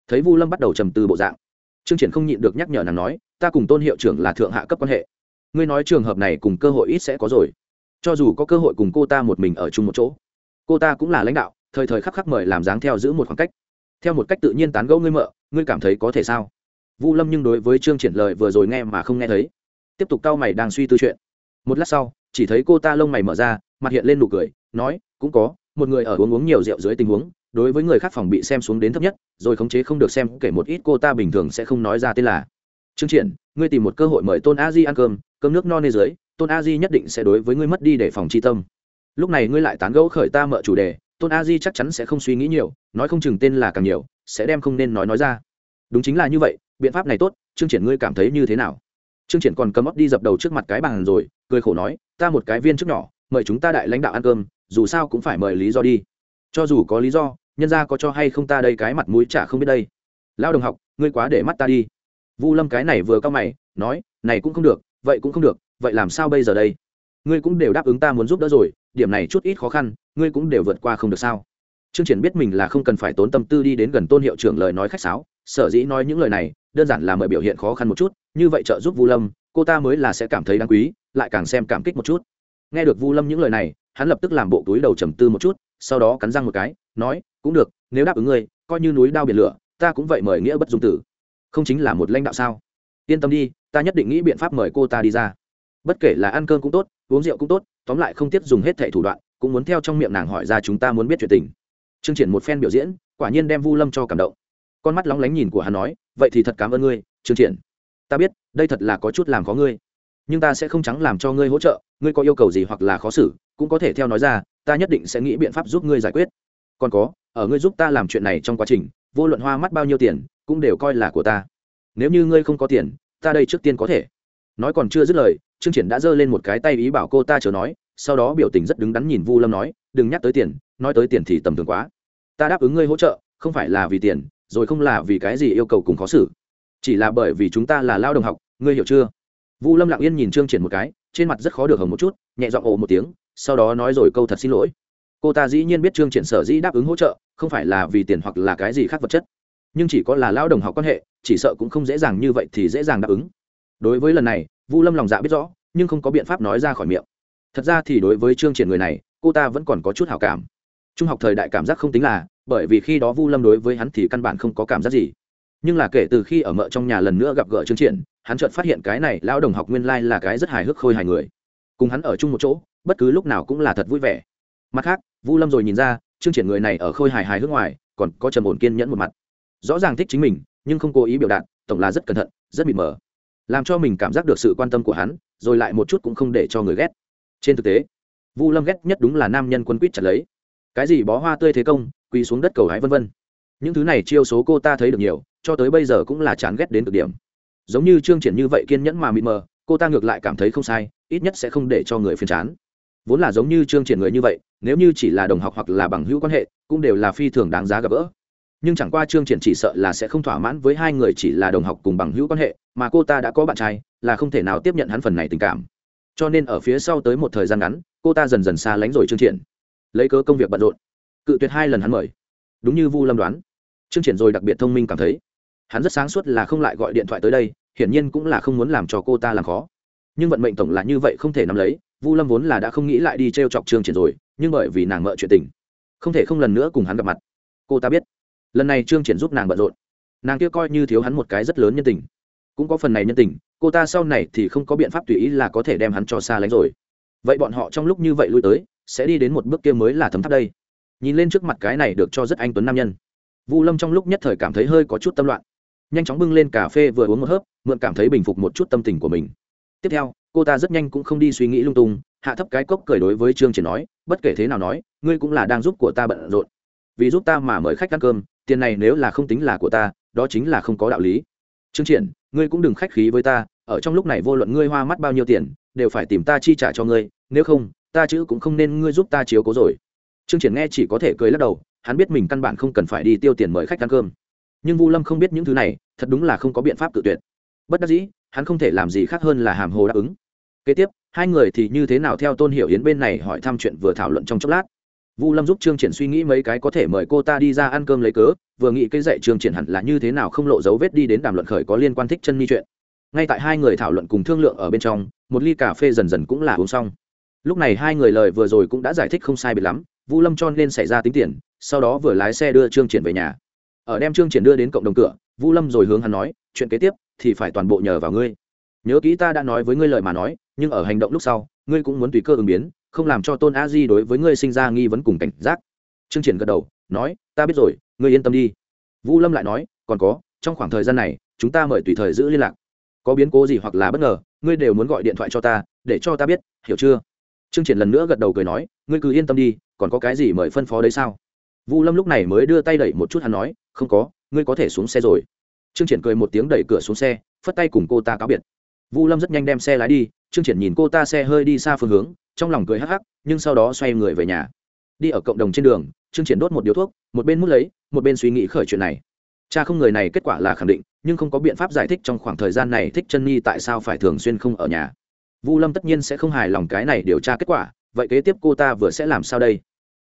Thấy vu lâm bắt đầu trầm tư bộ dạng trương triển không nhịn được nhắc nhở nàng nói, ta cùng tôn hiệu trưởng là thượng hạ cấp quan hệ. Ngươi nói trường hợp này cùng cơ hội ít sẽ có rồi. Cho dù có cơ hội cùng cô ta một mình ở chung một chỗ, cô ta cũng là lãnh đạo, thời thời khắc khắc mời làm dáng theo giữ một khoảng cách. Theo một cách tự nhiên tán gẫu ngươi mợ, ngươi cảm thấy có thể sao? Vu lâm nhưng đối với trương triển lời vừa rồi nghe mà không nghe thấy. Tiếp tục cau mày đang suy tư chuyện. Một lát sau, chỉ thấy cô ta lông mày mở ra, mặt hiện lên nụ cười, nói, cũng có, một người ở uống uống nhiều rượu dưới tình huống đối với người khác phòng bị xem xuống đến thấp nhất, rồi khống chế không được xem, kể một ít cô ta bình thường sẽ không nói ra tên là. Trương triển, ngươi tìm một cơ hội mời tôn a di ăn cơm cơm nước no nê dưới, tôn a di nhất định sẽ đối với ngươi mất đi để phòng tri tâm. Lúc này ngươi lại tán gẫu khởi ta mợ chủ đề, tôn a di chắc chắn sẽ không suy nghĩ nhiều, nói không chừng tên là càng nhiều, sẽ đem không nên nói nói ra. Đúng chính là như vậy, biện pháp này tốt, trương triển ngươi cảm thấy như thế nào? Trương triển còn cấm ấp đi dập đầu trước mặt cái bàn rồi, cười khổ nói, ta một cái viên trước nhỏ, mời chúng ta đại lãnh đạo ăn cơm, dù sao cũng phải mời lý do đi. Cho dù có lý do nhân ra có cho hay không ta đây cái mặt mũi chả không biết đây. Lao đồng học, ngươi quá để mắt ta đi. Vu lâm cái này vừa cao mày, nói, này cũng không được, vậy cũng không được, vậy làm sao bây giờ đây? Ngươi cũng đều đáp ứng ta muốn giúp đỡ rồi, điểm này chút ít khó khăn, ngươi cũng đều vượt qua không được sao? Trương triển biết mình là không cần phải tốn tâm tư đi đến gần tôn hiệu trưởng lời nói khách sáo, sở dĩ nói những lời này, đơn giản là mời biểu hiện khó khăn một chút, như vậy trợ giúp vu lâm, cô ta mới là sẽ cảm thấy đáng quý, lại càng xem cảm kích một chút. Nghe được vu lâm những lời này, hắn lập tức làm bộ túi đầu trầm tư một chút, sau đó cắn răng một cái, nói cũng được, nếu đáp ứng ngươi, coi như núi đao biển lửa, ta cũng vậy mời nghĩa bất dung tử. Không chính là một lãnh đạo sao? Yên tâm đi, ta nhất định nghĩ biện pháp mời cô ta đi ra. Bất kể là ăn cơm cũng tốt, uống rượu cũng tốt, tóm lại không tiếp dùng hết thẻ thủ đoạn, cũng muốn theo trong miệng nàng hỏi ra chúng ta muốn biết chuyện tình. Chương triển một phen biểu diễn, quả nhiên đem vu lâm cho cảm động. Con mắt lóng lánh nhìn của hắn nói, vậy thì thật cảm ơn ngươi chương triển. Ta biết, đây thật là có chút làm khó ngươi. Nhưng ta sẽ không trắng làm cho ngươi hỗ trợ, ngươi có yêu cầu gì hoặc là khó xử, cũng có thể theo nói ra, ta nhất định sẽ nghĩ biện pháp giúp ngươi giải quyết còn có, ở ngươi giúp ta làm chuyện này trong quá trình, vô luận hoa mắt bao nhiêu tiền, cũng đều coi là của ta. Nếu như ngươi không có tiền, ta đây trước tiên có thể. Nói còn chưa dứt lời, trương triển đã giơ lên một cái tay ý bảo cô ta chờ nói, sau đó biểu tình rất đứng đắn nhìn vu lâm nói, đừng nhắc tới tiền, nói tới tiền thì tầm thường quá. Ta đáp ứng ngươi hỗ trợ, không phải là vì tiền, rồi không là vì cái gì yêu cầu cùng khó xử. Chỉ là bởi vì chúng ta là lao động học, ngươi hiểu chưa? Vu lâm lặng yên nhìn trương triển một cái, trên mặt rất khó được hồng một chút, nhẹ giọng ồ một tiếng, sau đó nói rồi câu thật xin lỗi cô ta dĩ nhiên biết trương triển sở dĩ đáp ứng hỗ trợ, không phải là vì tiền hoặc là cái gì khác vật chất. Nhưng chỉ có là lao đồng học quan hệ, chỉ sợ cũng không dễ dàng như vậy thì dễ dàng đáp ứng. Đối với lần này, vu lâm lòng dạ biết rõ, nhưng không có biện pháp nói ra khỏi miệng. Thật ra thì đối với trương triển người này, cô ta vẫn còn có chút hảo cảm. Trung học thời đại cảm giác không tính là, bởi vì khi đó vu lâm đối với hắn thì căn bản không có cảm giác gì. Nhưng là kể từ khi ở mợ trong nhà lần nữa gặp gỡ trương triển, hắn chợt phát hiện cái này lão đồng học nguyên lai là cái rất hài hước khôi hài người. Cùng hắn ở chung một chỗ, bất cứ lúc nào cũng là thật vui vẻ mặt khác, vu lâm rồi nhìn ra, trương triển người này ở khôi hài hài hước ngoài, còn có trầm ổn kiên nhẫn một mặt. Rõ ràng thích chính mình, nhưng không cố ý biểu đạt, tổng là rất cẩn thận, rất mịt mờ. Làm cho mình cảm giác được sự quan tâm của hắn, rồi lại một chút cũng không để cho người ghét. Trên thực tế, vu lâm ghét nhất đúng là nam nhân quân quýt chặt lấy. Cái gì bó hoa tươi thế công, quỳ xuống đất cầu hái vân vân. Những thứ này chiêu số cô ta thấy được nhiều, cho tới bây giờ cũng là chán ghét đến cực điểm. Giống như trương triển như vậy kiên nhẫn mà mịt mờ, cô ta ngược lại cảm thấy không sai, ít nhất sẽ không để cho người phiền chán vốn là giống như trương triển người như vậy, nếu như chỉ là đồng học hoặc là bằng hữu quan hệ, cũng đều là phi thường đáng giá gặp gỡ. Nhưng chẳng qua trương triển chỉ sợ là sẽ không thỏa mãn với hai người chỉ là đồng học cùng bằng hữu quan hệ, mà cô ta đã có bạn trai, là không thể nào tiếp nhận hắn phần này tình cảm. Cho nên ở phía sau tới một thời gian ngắn, cô ta dần dần xa lánh rồi trương triển. Lấy cớ công việc bận rộn, cự tuyệt hai lần hắn mời. Đúng như vu lâm đoán trương triển rồi đặc biệt thông minh cảm thấy, hắn rất sáng suốt là không lại gọi điện thoại tới đây, hiển nhiên cũng là không muốn làm cho cô ta làm khó. Nhưng vận mệnh tổng là như vậy không thể nắm lấy vu lâm vốn là đã không nghĩ lại đi t r e o chọc trương triển rồi, nhưng bởi vì nàng mợ chuyện tình, không thể không lần nữa cùng hắn gặp mặt. Cô ta biết, lần này trương triển giúp nàng bận rộn. Nàng kia coi như thiếu hắn một cái rất lớn nhân tình. Cũng có phần này nhân tình, cô ta sau này thì không có biện pháp tùy ý là có thể đem hắn cho xa lánh rồi. Vậy bọn họ trong lúc như vậy lui tới, sẽ đi đến một bước kia mới là thấm tháp đây. Nhìn lên trước mặt cái này được cho rất anh tuấn nam nhân. Vu lâm trong lúc nhất thời cảm thấy hơi có chút tâm loạn. Nhanh chóng bưng lên cà phê vừa uống một hớp, mượn cảm thấy bình phục một chút tâm tình của mình. Tiếp theo cô ta rất nhanh cũng không đi suy nghĩ lung tung, hạ thấp cái cốc cười đối với trương triển nói, bất kể thế nào nói, ngươi cũng là đang giúp của ta bận rộn. Vì giúp ta mà mời khách ăn cơm, tiền này nếu là không tính là của ta, đó chính là không có đạo lý. Trương triển, ngươi cũng đừng khách khí với ta, ở trong lúc này vô luận ngươi hoa mắt bao nhiêu tiền, đều phải tìm ta chi trả cho ngươi, nếu không, ta chữ cũng không nên ngươi giúp ta chiếu cố rồi. Trương triển nghe chỉ có thể cười lắc đầu, hắn biết mình căn bản không cần phải đi tiêu tiền mời khách ăn cơm. Nhưng vu lâm không biết những thứ này, thật đúng là không có biện pháp tự tuyệt. Bất đắc dĩ, hắn không thể làm gì khác hơn là hàm hồ đáp ứng kế tiếp, hai người thì như thế nào theo tôn hiểu yến bên này hỏi thăm chuyện vừa thảo luận trong chốc lát. Vu lâm giúp trương triển suy nghĩ mấy cái có thể mời cô ta đi ra ăn cơm lấy cớ, vừa nghĩ cái dạy trương triển hẳn là như thế nào không lộ dấu vết đi đến đàm luận khởi có liên quan thích chân ni chuyện. Ngay tại hai người thảo luận cùng thương lượng ở bên trong, một ly cà phê dần dần cũng là uống xong. Lúc này hai người lời vừa rồi cũng đã giải thích không sai biệt lắm, vu lâm cho nên xảy ra tính tiền, sau đó vừa lái xe đưa trương triển về nhà. Ở đem trương triển đưa đến cộng đồng cửa, vu lâm rồi hướng hắn nói, chuyện kế tiếp thì phải toàn bộ nhờ vào ngươi nhớ kỹ ta đã nói với ngươi lời mà nói, nhưng ở hành động lúc sau, ngươi cũng muốn tùy cơ ứng biến, không làm cho tôn a di đối với ngươi sinh ra nghi vấn cùng cảnh giác. Trương triển gật đầu, nói, ta biết rồi, ngươi yên tâm đi. Vũ lâm lại nói, còn có, trong khoảng thời gian này, chúng ta mời tùy thời giữ liên lạc. Có biến cố gì hoặc là bất ngờ, ngươi đều muốn gọi điện thoại cho ta, để cho ta biết, hiểu chưa? Trương triển lần nữa gật đầu cười nói, ngươi cứ yên tâm đi, còn có cái gì mời phân phó đấy sao? Vũ lâm lúc này mới đưa tay đẩy một chút hắn nói, không có, ngươi có thể xuống xe rồi. Trương triển cười một tiếng đẩy cửa xuống xe, phất tay cùng cô ta cáo biệt vũ lâm rất nhanh đem xe lái đi, trương triển nhìn cô ta xe hơi đi xa phương hướng, trong lòng cười hắc hắc, nhưng sau đó xoay người về nhà. Đi ở cộng đồng trên đường, trương triển đốt một điếu thuốc, một bên mút lấy, một bên suy nghĩ khởi chuyện này. Cha không người này kết quả là khẳng định, nhưng không có biện pháp giải thích trong khoảng thời gian này thích chân nhi tại sao phải thường xuyên không ở nhà. Vu lâm tất nhiên sẽ không hài lòng cái này điều tra kết quả, vậy kế tiếp cô ta vừa sẽ làm sao đây?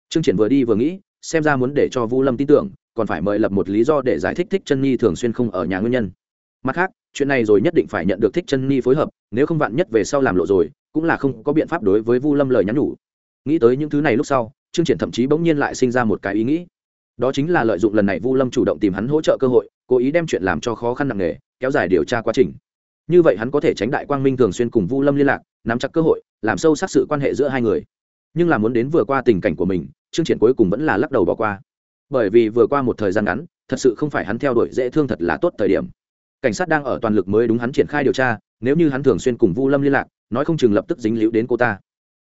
Trương triển vừa đi vừa nghĩ, xem ra muốn để cho vu lâm tin tưởng, còn phải mời lập một lý do để giải thích thích chân nhi thường xuyên không ở nhà nguyên nhân. Mặt khác chuyện này rồi nhất định phải nhận được thích chân ni phối hợp, nếu không vạn nhất về sau làm lộ rồi, cũng là không có biện pháp đối với vu lâm lời nhắn nhủ. Nghĩ tới những thứ này lúc sau, trương triển thậm chí bỗng nhiên lại sinh ra một cái ý nghĩ. Đó chính là lợi dụng lần này vu lâm chủ động tìm hắn hỗ trợ cơ hội, cố ý đem chuyện làm cho khó khăn nặng nề, kéo dài điều tra quá trình. Như vậy hắn có thể tránh đại quang minh thường xuyên cùng vu lâm liên lạc, nắm chắc cơ hội, làm sâu sắc sự quan hệ giữa hai người. Nhưng là muốn đến vừa qua tình cảnh của mình, trương triển cuối cùng vẫn là lắc đầu bỏ qua. Bởi vì vừa qua một thời gian ngắn, thật sự không phải hắn theo đuổi dễ thương thật là tốt thời điểm cảnh sát đang ở toàn lực mới đúng hắn triển khai điều tra, nếu như hắn thường xuyên cùng vu lâm liên lạc, nói không chừng lập tức dính líu đến cô ta.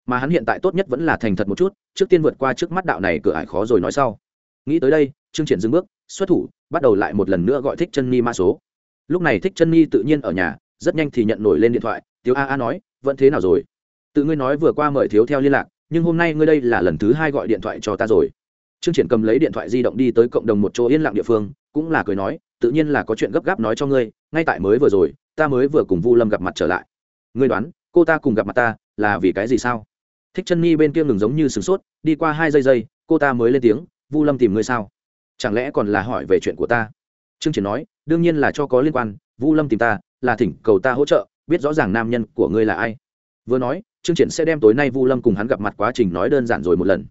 Mà hắn hiện tại tốt nhất vẫn là thành thật một chút, trước tiên vượt qua trước mắt đạo này cửa ải khó rồi nói sau. Nghĩ tới đây, trương triển dừng bước, xuất thủ, bắt đầu lại một lần nữa gọi thích chân ni mã số. Lúc này thích chân ni tự nhiên ở nhà, rất nhanh thì nhận nổi lên điện thoại, tiếu a a nói, vẫn thế nào rồi? Tự ngươi nói vừa qua mời thiếu theo liên lạc, nhưng hôm nay ngươi đây là lần thứ hai gọi điện thoại cho ta rồi trương triển cầm lấy điện thoại di động đi tới cộng đồng một chỗ yên lặng địa phương, cũng là cười nói, tự nhiên là có chuyện gấp gáp nói cho ngươi, ngay tại mới vừa rồi, ta mới vừa cùng vu lâm gặp mặt trở lại. Ngươi đoán, cô ta cùng gặp mặt ta là vì cái gì sao? Thích chân nhi bên kia ngừng giống như sửng sốt, đi qua hai giây giây, cô ta mới lên tiếng, vu lâm tìm ngươi sao? Chẳng lẽ còn là hỏi về chuyện của ta? Trương triển nói, đương nhiên là cho có liên quan, vu lâm tìm ta là thỉnh cầu ta hỗ trợ, biết rõ ràng nam nhân của ngươi là ai. Vừa nói, trương triển sẽ đem tối nay vu lâm cùng hắn gặp mặt quá trình nói đơn giản rồi một lần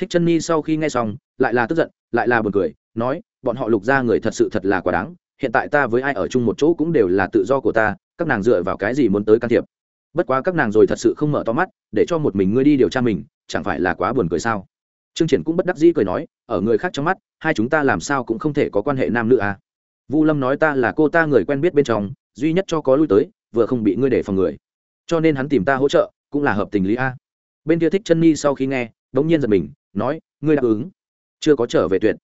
thích chân nhi sau khi nghe xong, lại là tức giận, lại là buồn cười, nói, bọn họ lục ra người thật sự thật là quá đáng, hiện tại ta với ai ở chung một chỗ cũng đều là tự do của ta, các nàng dựa vào cái gì muốn tới can thiệp? Bất quá các nàng rồi thật sự không mở to mắt, để cho một mình ngươi đi điều tra mình, chẳng phải là quá buồn cười sao? Trương triển cũng bất đắc dĩ cười nói, ở người khác trong mắt, hai chúng ta làm sao cũng không thể có quan hệ nam nữ à? Vu lâm nói ta là cô ta người quen biết bên trong, duy nhất cho có lui tới, vừa không bị ngươi để phòng người. Cho nên hắn tìm ta hỗ trợ, cũng là hợp tình lý a. Bên kia thích chân nhi sau khi nghe đống nhiên giật mình nói, ngươi đáp ứng? Chưa có trở về tuyệt.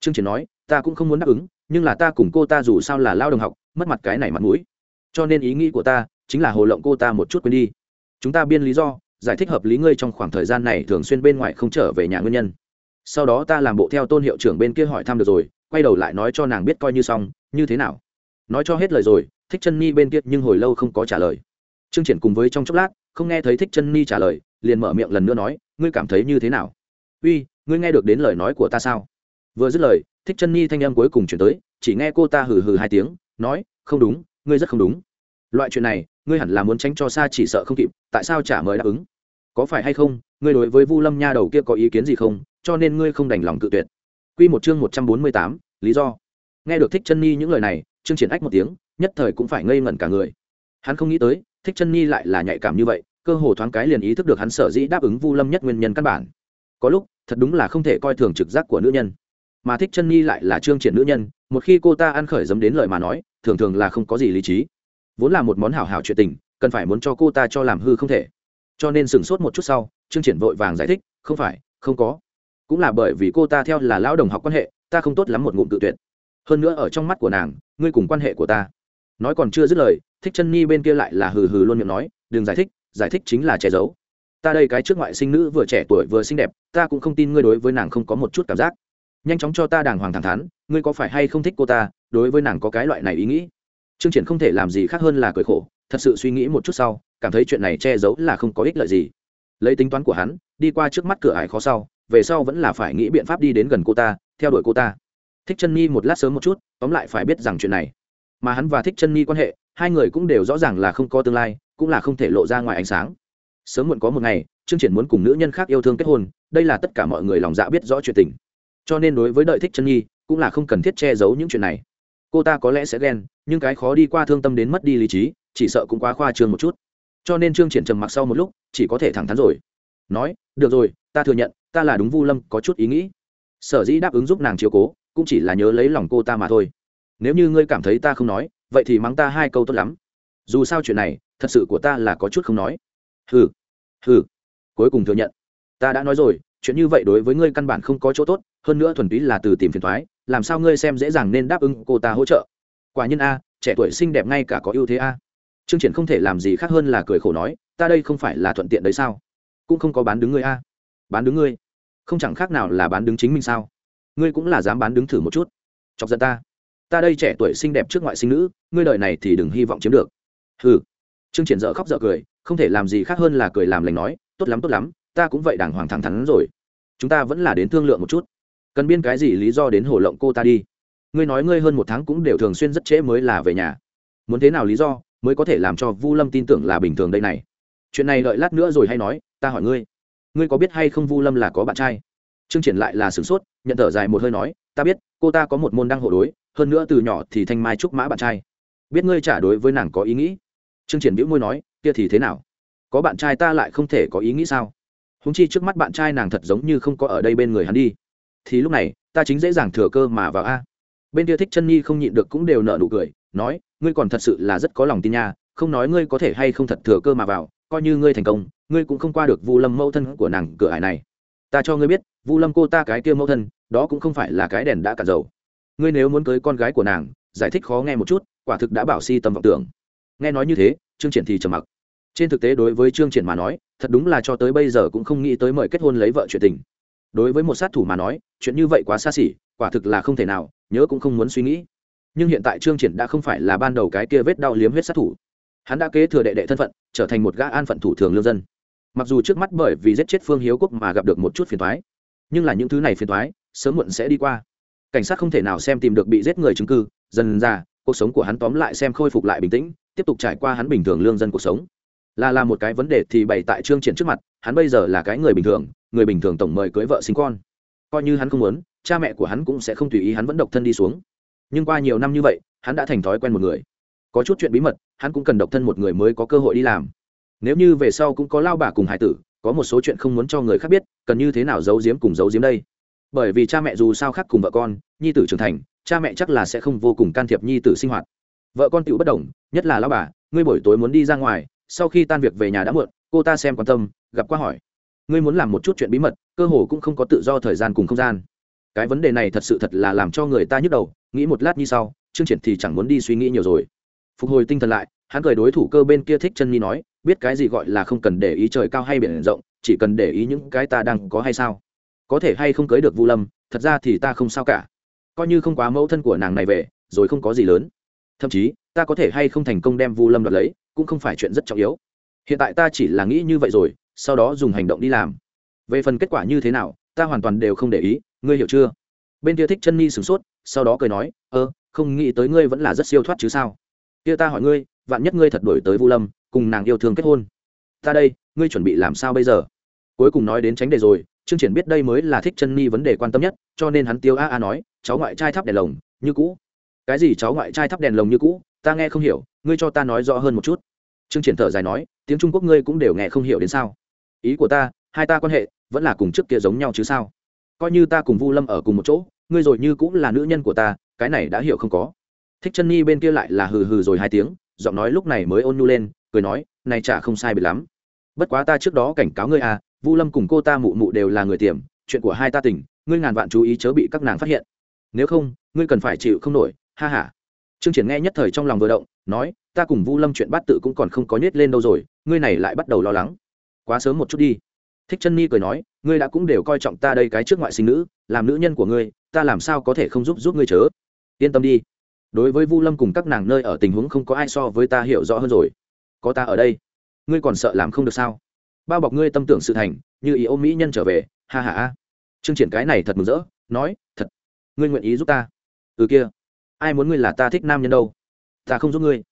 Trương triển nói, ta cũng không muốn đáp ứng, nhưng là ta cùng cô ta dù sao là lao đồng học, mất mặt cái này mặt mũi. Cho nên ý nghĩ của ta chính là hồ lộng cô ta một chút quên đi. Chúng ta biên lý do, giải thích hợp lý ngươi trong khoảng thời gian này thường xuyên bên ngoài không trở về nhà nguyên nhân. Sau đó ta làm bộ theo tôn hiệu trưởng bên kia hỏi thăm được rồi, quay đầu lại nói cho nàng biết coi như xong, như thế nào. Nói cho hết lời rồi, thích chân ni bên kia nhưng hồi lâu không có trả lời. Trương triển cùng với trong chốc lát, không nghe thấy thích chân ni trả lời, liền mở miệng lần nữa nói, ngươi cảm thấy như thế nào? Uy, ngươi nghe được đến lời nói của ta sao? Vừa dứt lời, thích chân nhi thanh âm cuối cùng chuyển tới, chỉ nghe cô ta hừ hừ hai tiếng, nói, không đúng, ngươi rất không đúng. Loại chuyện này, ngươi hẳn là muốn tránh cho xa chỉ sợ không kịp, tại sao trả mời đáp ứng? Có phải hay không, ngươi đối với vu lâm nha đầu kia có ý kiến gì không, cho nên ngươi không đành lòng cự tuyệt. Q một chương một trăm bốn mươi tám, lý do. Nghe được thích chân nhi những lời này chương triển ách một tiếng, nhất thời cũng phải ngây ngẩn cả người. Hắn không nghĩ tới, thích chân nhi lại là nhạy cảm như vậy, cơ hồ thoáng cái liền ý thức được hắn sở dĩ đáp ứng vu lâm nhất nguyên nhân căn bản có lúc, thật đúng là không thể coi thường trực giác của nữ nhân. Mà thích chân nhi lại là trương triển nữ nhân, một khi cô ta ăn khởi dấm đến lời mà nói, thường thường là không có gì lý trí. Vốn là một món hảo hảo chuyện tình, cần phải muốn cho cô ta cho làm hư không thể. Cho nên sửng sốt một chút sau, trương triển vội vàng giải thích, không phải, không có. Cũng là bởi vì cô ta theo là lão đồng học quan hệ, ta không tốt lắm một ngụm tự tuyệt. Hơn nữa ở trong mắt của nàng, ngươi cùng quan hệ của ta. Nói còn chưa dứt lời, thích chân nhi bên kia lại là hừ hừ luôn miệng nói, đừng giải thích giải thích chính là che giấu ta đây cái trước ngoại sinh nữ vừa trẻ tuổi vừa xinh đẹp, ta cũng không tin ngươi đối với nàng không có một chút cảm giác. Nhanh chóng cho ta đàng hoàng thẳng thắn, ngươi có phải hay không thích cô ta? Đối với nàng có cái loại này ý nghĩ? Trương triển không thể làm gì khác hơn là cười khổ, thật sự suy nghĩ một chút sau, cảm thấy chuyện này che giấu là không có ích lợi gì. Lấy tính toán của hắn, đi qua trước mắt cửa ải khó sau, về sau vẫn là phải nghĩ biện pháp đi đến gần cô ta, theo đuổi cô ta. Thích chân nhi một lát sớm một chút, tóm lại phải biết rằng chuyện này. Mà hắn và thích chân nhi quan hệ, hai người cũng đều rõ ràng là không có tương lai, cũng là không thể lộ ra ngoài ánh sáng sớm muộn có một ngày, trương triển muốn cùng nữ nhân khác yêu thương kết hôn, đây là tất cả mọi người lòng dạ biết rõ chuyện tình. Cho nên đối với đợi thích chân nhi, cũng là không cần thiết che giấu những chuyện này. Cô ta có lẽ sẽ ghen, nhưng cái khó đi qua thương tâm đến mất đi lý trí, chỉ sợ cũng quá khoa trương một chút. Cho nên trương triển trầm mặc sau một lúc, chỉ có thể thẳng thắn rồi. Nói, được rồi, ta thừa nhận, ta là đúng vu lâm, có chút ý nghĩ. Sở dĩ đáp ứng giúp nàng chiếu cố, cũng chỉ là nhớ lấy lòng cô ta mà thôi. Nếu như ngươi cảm thấy ta không nói, vậy thì mắng ta hai câu tốt lắm. Dù sao chuyện này, thật sự của ta là có chút không nói hừ hừ. Cuối cùng thừa nhận. Ta đã nói rồi, chuyện như vậy đối với ngươi căn bản không có chỗ tốt, hơn nữa thuần túy là từ tìm phiền thoái, làm sao ngươi xem dễ dàng nên đáp ứng cô ta hỗ trợ? Quả nhiên a, trẻ tuổi xinh đẹp ngay cả có ưu thế a. Trương triển không thể làm gì khác hơn là cười khổ nói, ta đây không phải là thuận tiện đấy sao? Cũng không có bán đứng ngươi a. Bán đứng ngươi? Không chẳng khác nào là bán đứng chính mình sao? Ngươi cũng là dám bán đứng thử một chút. Chọc giận ta. Ta đây trẻ tuổi xinh đẹp trước ngoại sinh nữ, ngươi đời này thì đừng hy vọng chiếm được. Ừ trương triển dở khóc dở cười, không thể làm gì khác hơn là cười làm lành nói, tốt lắm tốt lắm, ta cũng vậy đàng hoàng thẳng thắn rồi. Chúng ta vẫn là đến thương lượng một chút. Cần biên cái gì lý do đến hổ lộng cô ta đi. Ngươi nói ngươi hơn một tháng cũng đều thường xuyên rất trễ mới là về nhà. Muốn thế nào lý do mới có thể làm cho vu lâm tin tưởng là bình thường đây này? Chuyện này đợi lát nữa rồi hay nói, ta hỏi ngươi. Ngươi có biết hay không vu lâm là có bạn trai? Trương triển lại là sửng sốt, nhận thở dài một hơi nói, ta biết, cô ta có một môn đăng hộ đối, hơn nữa từ nhỏ thì thanh mai trúc mã bạn trai. Biết ngươi trả đối với nàng có ý nghĩ trương triển bĩu môi nói, kia thì thế nào? Có bạn trai ta lại không thể có ý nghĩ sao? Huống chi trước mắt bạn trai nàng thật giống như không có ở đây bên người hắn đi. Thì lúc này, ta chính dễ dàng thừa cơ mà vào a. Bên kia thích chân nhi không nhịn được cũng đều nở nụ cười, nói, ngươi còn thật sự là rất có lòng tin nha, không nói ngươi có thể hay không thật thừa cơ mà vào, coi như ngươi thành công, ngươi cũng không qua được vu lâm mẫu thân của nàng cửa ải này. Ta cho ngươi biết, vu lâm cô ta cái kia mẫu thân, đó cũng không phải là cái đèn đã cạn dầu. Ngươi nếu muốn cưới con gái của nàng, giải thích khó nghe một chút, quả thực đã bảo si tâm vọng tưởng nghe nói như thế trương triển thì trầm mặc. Trên thực tế đối với trương triển mà nói thật đúng là cho tới bây giờ cũng không nghĩ tới mời kết hôn lấy vợ chuyện tình. Đối với một sát thủ mà nói chuyện như vậy quá xa xỉ quả thực là không thể nào nhớ cũng không muốn suy nghĩ. Nhưng hiện tại trương triển đã không phải là ban đầu cái kia vết đau liếm huyết sát thủ. Hắn đã kế thừa đệ đệ thân phận trở thành một gã an phận thủ thường lương dân. Mặc dù trước mắt bởi vì giết chết phương hiếu quốc mà gặp được một chút phiền toái, nhưng là những thứ này phiền toái, sớm muộn sẽ đi qua. Cảnh sát không thể nào xem tìm được bị giết người chứng cứ dần ra cuộc sống của hắn tóm lại xem khôi phục lại bình tĩnh tiếp tục trải qua hắn bình thường lương dân cuộc sống. Là là một cái vấn đề thì bày tại trương triển trước mặt, hắn bây giờ là cái người bình thường, người bình thường tổng mời cưới vợ sinh con. Coi như hắn không muốn, cha mẹ của hắn cũng sẽ không tùy ý hắn vẫn độc thân đi xuống. Nhưng qua nhiều năm như vậy, hắn đã thành thói quen một người. Có chút chuyện bí mật, hắn cũng cần độc thân một người mới có cơ hội đi làm. Nếu như về sau cũng có lao bà cùng hải tử, có một số chuyện không muốn cho người khác biết, cần như thế nào giấu giếm cùng giấu giếm đây? Bởi vì cha mẹ dù sao khác cùng vợ con, nhi tử trưởng thành, cha mẹ chắc là sẽ không vô cùng can thiệp nhi tử sinh hoạt vợ con tựu bất đồng, nhất là lao bà, ngươi buổi tối muốn đi ra ngoài, sau khi tan việc về nhà đã muộn, cô ta xem quan tâm, gặp qua hỏi. Ngươi muốn làm một chút chuyện bí mật, cơ hồ cũng không có tự do thời gian cùng không gian. Cái vấn đề này thật sự thật là làm cho người ta nhức đầu, nghĩ một lát như sau chương triển thì chẳng muốn đi suy nghĩ nhiều rồi. Phục hồi tinh thần lại, hắn cười đối thủ cơ bên kia thích chân nhi nói, biết cái gì gọi là không cần để ý trời cao hay biển rộng, chỉ cần để ý những cái ta đang có hay sao. Có thể hay không cưới được vu lâm, thật ra thì ta không sao cả. Coi như không quá mẫu thân của nàng này về, rồi không có gì lớn thậm chí, ta có thể hay không thành công đem vu lâm đoạt lấy, cũng không phải chuyện rất trọng yếu. Hiện tại ta chỉ là nghĩ như vậy rồi, sau đó dùng hành động đi làm. Về phần kết quả như thế nào, ta hoàn toàn đều không để ý, ngươi hiểu chưa? Bên kia thích chân ni sửng sốt, sau đó cười nói ơ không nghĩ tới ngươi vẫn là rất siêu thoát chứ sao? Kia ta hỏi ngươi, vạn nhất ngươi thật đổi tới vu lâm, cùng nàng yêu thương kết hôn. Ta đây, ngươi chuẩn bị làm sao bây giờ? Cuối cùng nói đến tránh đề rồi, trương triển biết đây mới là thích chân ni vấn đề quan tâm nhất, cho nên hắn tiêu a a nói, cháu ngoại trai thắp đèn lồng, như cũ cái gì cháu ngoại trai thắp đèn lồng như cũ, ta nghe không hiểu, ngươi cho ta nói rõ hơn một chút. Trương triển thở dài nói, tiếng trung quốc ngươi cũng đều nghe không hiểu đến sao? Ý của ta, hai ta quan hệ, vẫn là cùng trước kia giống nhau chứ sao? Coi như ta cùng vu lâm ở cùng một chỗ, ngươi rồi như cũng là nữ nhân của ta, cái này đã hiểu không có. Thích chân nhi bên kia lại là hừ hừ rồi hai tiếng, giọng nói lúc này mới ôn nhu lên, cười nói, này chả không sai biệt lắm. Bất quá ta trước đó cảnh cáo ngươi à vu lâm cùng cô ta mụ mụ đều là người tiềm, chuyện của hai ta tỉnh ngươi ngàn vạn chú ý chớ bị các nàng phát hiện. Nếu không, ngươi cần phải chịu không nổi ha ha. Trương triển nghe nhất thời trong lòng vừa động, nói, ta cùng vu lâm chuyện bát tự cũng còn không có nhét lên đâu rồi, ngươi này lại bắt đầu lo lắng. Quá sớm một chút đi. Thích chân ni cười nói, ngươi đã cũng đều coi trọng ta đây cái trước ngoại sinh nữ, làm nữ nhân của ngươi, ta làm sao có thể không giúp giúp ngươi chớ? Yên tâm đi. Đối với vu lâm cùng các nàng nơi ở tình huống không có ai so với ta hiểu rõ hơn rồi. Có ta ở đây, ngươi còn sợ làm không được sao? Bao bọc ngươi tâm tưởng sự thành, như ý ôm mỹ nhân trở về, ha ha trương chương triển cái này thật mừng rỡ, nói, thật, ngươi nguyện ý giúp ta? Ừ kia ai muốn ngươi là ta thích nam nhân đâu? Ta không giúp ngươi.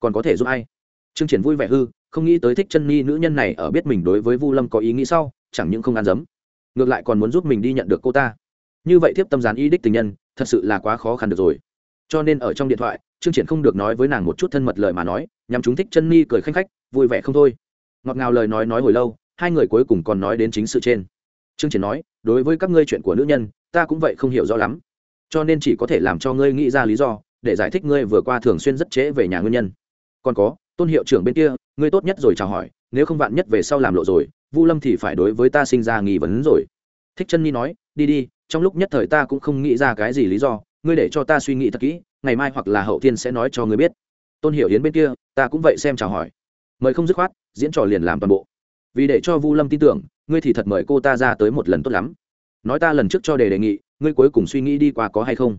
Còn có thể giúp ai? Trương triển vui vẻ hư, không nghĩ tới thích chân nhi nữ nhân này ở biết mình đối với vu lâm có ý nghĩ sau, chẳng những không ăn dấm, ngược lại còn muốn giúp mình đi nhận được cô ta. Như vậy thiếp tâm gián ý đích tình nhân, thật sự là quá khó khăn được rồi. Cho nên ở trong điện thoại, Trương triển không được nói với nàng một chút thân mật lời mà nói nhằm chúng thích chân nhi cười khanh khách, vui vẻ không thôi. Ngọt ngào lời nói nói hồi lâu, hai người cuối cùng còn nói đến chính sự trên. Trương triển nói, đối với các ngươi chuyện của nữ nhân, ta cũng vậy không hiểu rõ lắm cho nên chỉ có thể làm cho ngươi nghĩ ra lý do, để giải thích ngươi vừa qua thường xuyên rất trễ về nhà nguyên nhân. Còn có, tôn hiệu trưởng bên kia, ngươi tốt nhất rồi chào hỏi, nếu không vạn nhất về sau làm lộ rồi, vu lâm thì phải đối với ta sinh ra nghi vấn rồi. Thích chân nhi nói, đi đi, trong lúc nhất thời ta cũng không nghĩ ra cái gì lý do, ngươi để cho ta suy nghĩ thật kỹ, ngày mai hoặc là hậu thiên sẽ nói cho ngươi biết. Tôn hiểu hiến bên kia, ta cũng vậy xem chào hỏi. Mời không dứt khoát, diễn trò liền làm toàn bộ. Vì để cho vu lâm tin tưởng, ngươi thì thật mời cô ta ra tới một lần tốt lắm. Nói ta lần trước cho đề đề nghị ngươi cuối cùng suy nghĩ đi qua có hay không?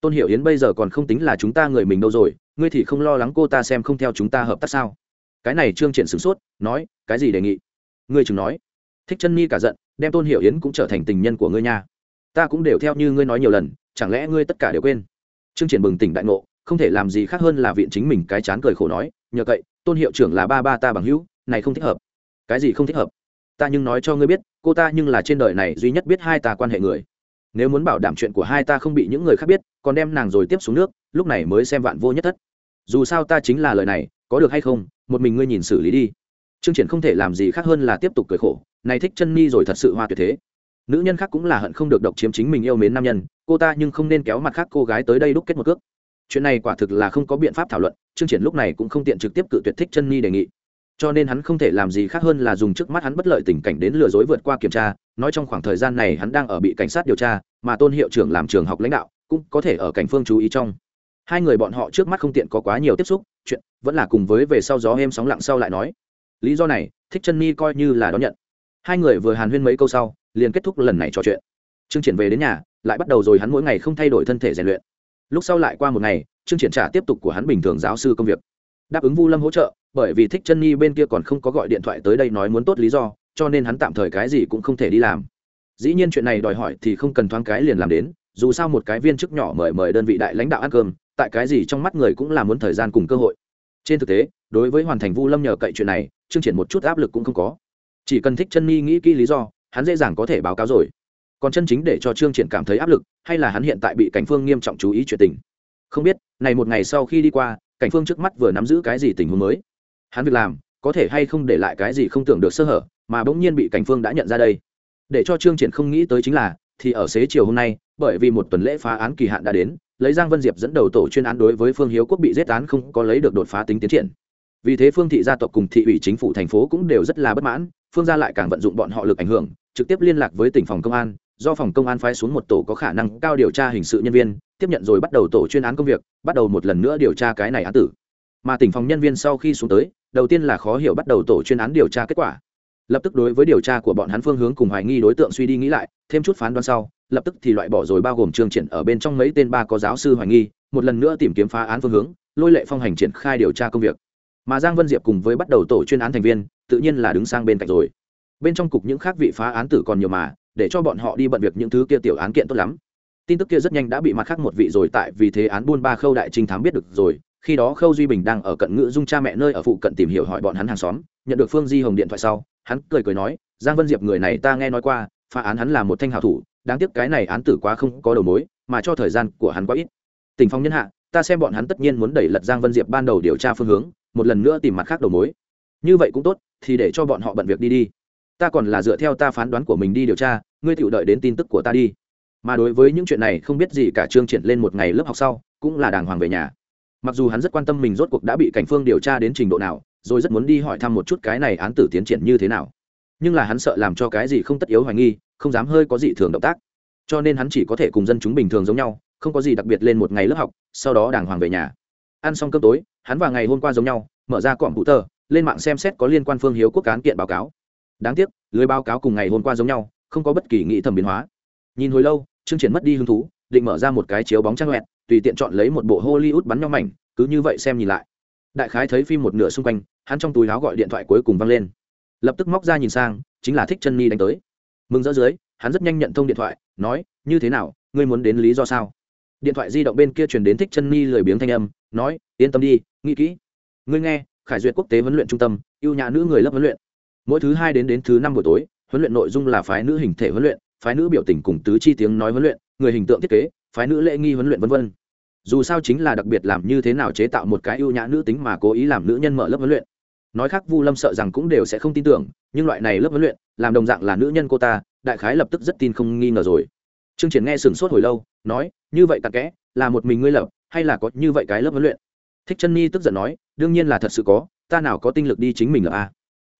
Tôn hiểu Yến bây giờ còn không tính là chúng ta người mình đâu rồi, ngươi thì không lo lắng cô ta xem không theo chúng ta hợp tác sao? Cái này trương triển sửng sốt, nói, cái gì đề nghị? Ngươi chừng nói. Thích chân nhi cả giận, đem tôn hiểu Yến cũng trở thành tình nhân của ngươi nha. Ta cũng đều theo như ngươi nói nhiều lần, chẳng lẽ ngươi tất cả đều quên? Trương triển bừng tỉnh đại ngộ, không thể làm gì khác hơn là viện chính mình cái chán cười khổ nói, nhờ cậy, tôn hiệu trưởng là ba ba ta bằng hữu, này không thích hợp. Cái gì không thích hợp? Ta nhưng nói cho ngươi biết, cô ta nhưng là trên đời này duy nhất biết hai ta quan hệ người nếu muốn bảo đảm chuyện của hai ta không bị những người khác biết, còn đem nàng rồi tiếp xuống nước, lúc này mới xem vạn vô nhất thất. Dù sao ta chính là lời này, có được hay không, một mình ngươi nhìn xử lý đi. Chương triển không thể làm gì khác hơn là tiếp tục cười khổ, này thích chân ni rồi thật sự hoa tuyệt thế. Nữ nhân khác cũng là hận không được độc chiếm chính mình yêu mến nam nhân, cô ta nhưng không nên kéo mặt khác cô gái tới đây đúc kết một cước. Chuyện này quả thực là không có biện pháp thảo luận chương triển lúc này cũng không tiện trực tiếp cự tuyệt thích chân ni đề nghị cho nên hắn không thể làm gì khác hơn là dùng trước mắt hắn bất lợi tình cảnh đến lừa dối vượt qua kiểm tra, nói trong khoảng thời gian này hắn đang ở bị cảnh sát điều tra, mà tôn hiệu trưởng làm trường học lãnh đạo, cũng có thể ở cảnh phương chú ý trong. Hai người bọn họ trước mắt không tiện có quá nhiều tiếp xúc, chuyện vẫn là cùng với về sau gió êm sóng lặng sau lại nói. Lý do này, thích chân ni coi như là đón nhận. Hai người vừa hàn huyên mấy câu sau, liền kết thúc lần này trò chuyện. Trương triển về đến nhà, lại bắt đầu rồi hắn mỗi ngày không thay đổi thân thể rèn luyện. Lúc sau lại qua một ngày, trương triển trả tiếp tục của hắn bình thường giáo sư công việc đáp ứng vu lâm hỗ trợ, bởi vì thích chân nhi bên kia còn không có gọi điện thoại tới đây nói muốn tốt lý do, cho nên hắn tạm thời cái gì cũng không thể đi làm. Dĩ nhiên chuyện này đòi hỏi thì không cần thoáng cái liền làm đến, dù sao một cái viên chức nhỏ mời mời đơn vị đại lãnh đạo ăn cơm, tại cái gì trong mắt người cũng là muốn thời gian cùng cơ hội. Trên thực tế, đối với hoàn thành vu lâm nhờ cậy chuyện này, trương triển một chút áp lực cũng không có. Chỉ cần thích chân nhi nghĩ kỹ lý do, hắn dễ dàng có thể báo cáo rồi. Còn chân chính để cho trương triển cảm thấy áp lực, hay là hắn hiện tại bị cảnh phương nghiêm trọng chú ý chuyện tình. Không biết, này một ngày sau khi đi qua cảnh phương trước mắt vừa nắm giữ cái gì tình huống mới? Hắn việc làm, có thể hay không để lại cái gì không tưởng được sơ hở, mà bỗng nhiên bị cảnh phương đã nhận ra đây. Để cho trương triển không nghĩ tới chính là, thì ở xế chiều hôm nay, bởi vì một tuần lễ phá án kỳ hạn đã đến, lấy giang vân diệp dẫn đầu tổ chuyên án đối với phương hiếu quốc bị giết án không có lấy được đột phá tính tiến triển. Vì thế phương thị gia tộc cùng thị ủy chính phủ thành phố cũng đều rất là bất mãn, phương gia lại càng vận dụng bọn họ lực ảnh hưởng, trực tiếp liên lạc với tỉnh phòng công an do phòng công an phái xuống một tổ có khả năng cao điều tra hình sự nhân viên, tiếp nhận rồi bắt đầu tổ chuyên án công việc, bắt đầu một lần nữa điều tra cái này án tử. Mà tỉnh phòng nhân viên sau khi xuống tới, đầu tiên là khó hiểu bắt đầu tổ chuyên án điều tra kết quả. Lập tức đối với điều tra của bọn hắn phương hướng cùng hoài nghi đối tượng suy đi nghĩ lại, thêm chút phán đoán sau, lập tức thì loại bỏ rồi bao gồm trương triển ở bên trong mấy tên ba có giáo sư hoài nghi, một lần nữa tìm kiếm phá án phương hướng, lôi lệ phong hành triển khai điều tra công việc. Mà giang vân diệp cùng với bắt đầu tổ chuyên án thành viên, tự nhiên là đứng sang bên cạnh rồi. Bên trong cục những khác vị phá án tử còn nhiều mà để cho bọn họ đi bận việc những thứ kia tiểu án kiện tốt lắm. Tin tức kia rất nhanh đã bị mặt khác một vị rồi, tại vì thế án buôn ba khâu đại trinh thám biết được rồi, khi đó khâu duy bình đang ở cận ngữ dung cha mẹ nơi ở phụ cận tìm hiểu hỏi bọn hắn hàng xóm, nhận được phương di hồng điện thoại sau, hắn cười cười nói, giang vân diệp người này ta nghe nói qua, phá án hắn là một thanh hảo thủ, đáng tiếc cái này án tử quá không có đầu mối, mà cho thời gian của hắn quá ít. Tình phong nhân hạ, ta xem bọn hắn tất nhiên muốn đẩy lật giang vân diệp ban đầu điều tra phương hướng, một lần nữa tìm mặt khác đầu mối. Như vậy cũng tốt, thì để cho bọn họ bận việc đi đi ta còn là dựa theo ta phán đoán của mình đi điều tra, ngươi tự đợi đến tin tức của ta đi. Mà đối với những chuyện này không biết gì cả trương triển lên một ngày lớp học sau, cũng là đàng hoàng về nhà. Mặc dù hắn rất quan tâm mình rốt cuộc đã bị cảnh phương điều tra đến trình độ nào, rồi rất muốn đi hỏi thăm một chút cái này án tử tiến triển như thế nào. Nhưng là hắn sợ làm cho cái gì không tất yếu hoài nghi, không dám hơi có gì thường động tác. Cho nên hắn chỉ có thể cùng dân chúng bình thường giống nhau, không có gì đặc biệt lên một ngày lớp học, sau đó đàng hoàng về nhà. Ăn xong cơm tối, hắn và ngày hôm qua giống nhau, mở ra cọm hữu tờ lên mạng xem xét có liên quan phương hiếu quốc cán kiện báo cáo đáng tiếc, lưới báo cáo cùng ngày hôm qua giống nhau, không có bất kỳ nghĩ thầm biến hóa. Nhìn hồi lâu chương triển mất đi hứng thú, định mở ra một cái chiếu bóng trang loẹt tùy tiện chọn lấy một bộ hollywood bắn nhau mảnh, cứ như vậy xem nhìn lại. Đại khái thấy phim một nửa xung quanh, hắn trong túi áo gọi điện thoại cuối cùng vang lên. Lập tức móc ra nhìn sang, chính là thích chân ni đánh tới. Mừng rỡ dưới, hắn rất nhanh nhận thông điện thoại, nói, như thế nào, ngươi muốn đến lý do sao? Điện thoại di động bên kia truyền đến thích chân ni lười biếng thanh âm, nói, yên tâm đi, nghĩ kỹ. Ngươi nghe, khải duyệt quốc tế huấn luyện trung tâm ưu nhã nữ người lớp huấn luyện mỗi thứ hai đến đến thứ năm buổi tối, huấn luyện nội dung là phái nữ hình thể huấn luyện, phái nữ biểu tình cùng tứ chi tiếng nói huấn luyện, người hình tượng thiết kế, phái nữ lễ nghi huấn luyện v v dù sao chính là đặc biệt làm như thế nào chế tạo một cái ưu nhã nữ tính mà cố ý làm nữ nhân mở lớp huấn luyện. Nói khác, vu lâm sợ rằng cũng đều sẽ không tin tưởng, nhưng loại này lớp huấn luyện, làm đồng dạng là nữ nhân cô ta, đại khái lập tức rất tin không nghi ngờ rồi. Trương triển nghe sừng sốt hồi lâu, nói, như vậy tặc kẽ, là một mình ngươi lập, hay là có như vậy cái lớp huấn luyện? Thích chân nhi tức giận nói, đương nhiên là thật sự có, ta nào có tinh lực đi chính mình ở a à?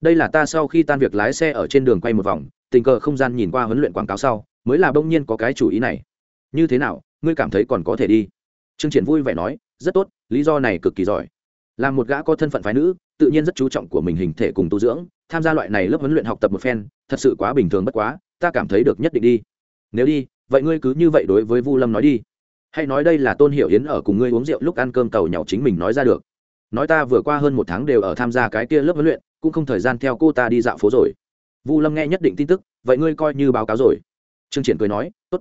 Đây là ta sau khi tan việc lái xe ở trên đường quay một vòng, tình cờ không gian nhìn qua huấn luyện quảng cáo sau, mới là bỗng nhiên có cái chủ ý này. Như thế nào, ngươi cảm thấy còn có thể đi? Trương triển vui vẻ nói, rất tốt, lý do này cực kỳ giỏi. Là một gã có thân phận phái nữ, tự nhiên rất chú trọng của mình hình thể cùng tu dưỡng, tham gia loại này lớp huấn luyện học tập một phen, thật sự quá bình thường bất quá, ta cảm thấy được nhất định đi. Nếu đi, vậy ngươi cứ như vậy đối với vu lâm nói đi. Hay nói đây là tôn hiệu yến ở cùng ngươi uống rượu lúc ăn cơm tàu nhỏ chính mình nói ra được. Nói ta vừa qua hơn một tháng đều ở tham gia cái kia lớp huấn luyện cũng không thời gian theo cô ta đi dạo phố rồi. Vu lâm nghe nhất định tin tức, vậy ngươi coi như báo cáo rồi. Trương triển cười nói, tốt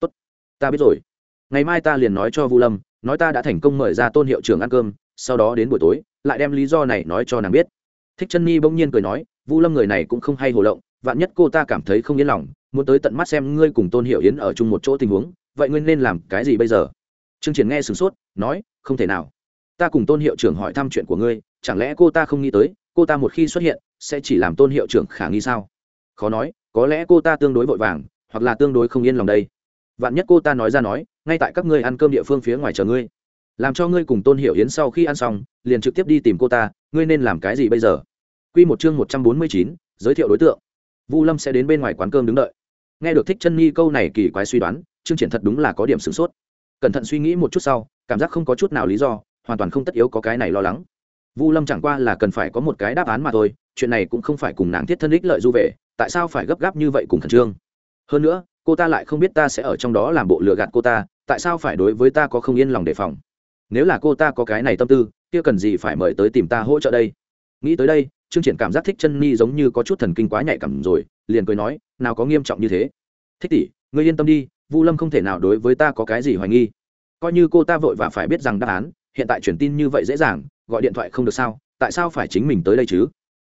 tốt, ta biết rồi. Ngày mai ta liền nói cho vu lâm, nói ta đã thành công mời ra tôn hiệu trưởng ăn cơm, sau đó đến buổi tối, lại đem lý do này nói cho nàng biết. Thích chân nhi bỗng nhiên cười nói, vu lâm người này cũng không hay hồ lộng, vạn nhất cô ta cảm thấy không yên lòng, muốn tới tận mắt xem ngươi cùng tôn hiệu yến ở chung một chỗ tình huống, vậy ngươi nên làm cái gì bây giờ? Trương triển nghe sửng sốt, nói, không thể nào. Ta cùng tôn hiệu trưởng hỏi thăm chuyện của ngươi, chẳng lẽ cô ta không nghĩ tới cô ta một khi xuất hiện, sẽ chỉ làm tôn hiệu trưởng khả nghi sao? Khó nói, có lẽ cô ta tương đối vội vàng, hoặc là tương đối không yên lòng đây. Vạn nhất cô ta nói ra nói, ngay tại các ngươi ăn cơm địa phương phía ngoài chờ ngươi. Làm cho ngươi cùng tôn hiệu yến sau khi ăn xong, liền trực tiếp đi tìm cô ta, ngươi nên làm cái gì bây giờ? Q một chương một trăm bốn mươi chín, giới thiệu đối tượng. Vu lâm sẽ đến bên ngoài quán cơm đứng đợi. Nghe được thích chân nhi câu này kỳ quái suy đoán chương triển thật đúng là có điểm sửng sốt. Cẩn thận suy nghĩ một chút sau, cảm giác không có chút nào lý do, hoàn toàn không tất yếu có cái này lo lắng vu lâm chẳng qua là cần phải có một cái đáp án mà thôi, chuyện này cũng không phải cùng nàng thiết thân ích lợi du vệ tại sao phải gấp gáp như vậy cùng khẩn trương? Hơn nữa, cô ta lại không biết ta sẽ ở trong đó làm bộ lừa gạt cô ta, tại sao phải đối với ta có không yên lòng đề phòng? Nếu là cô ta có cái này tâm tư, kia cần gì phải mời tới tìm ta hỗ trợ đây? Nghĩ tới đây, trương triển cảm giác thích chân ni giống như có chút thần kinh quá nhạy cảm rồi, liền cười nói, nào có nghiêm trọng như thế. Thích tỷ, ngươi yên tâm đi, vu lâm không thể nào đối với ta có cái gì hoài nghi. Coi như cô ta vội và phải biết rằng đáp án, hiện tại truyền tin như vậy dễ dàng gọi điện thoại không được sao? Tại sao phải chính mình tới đây chứ?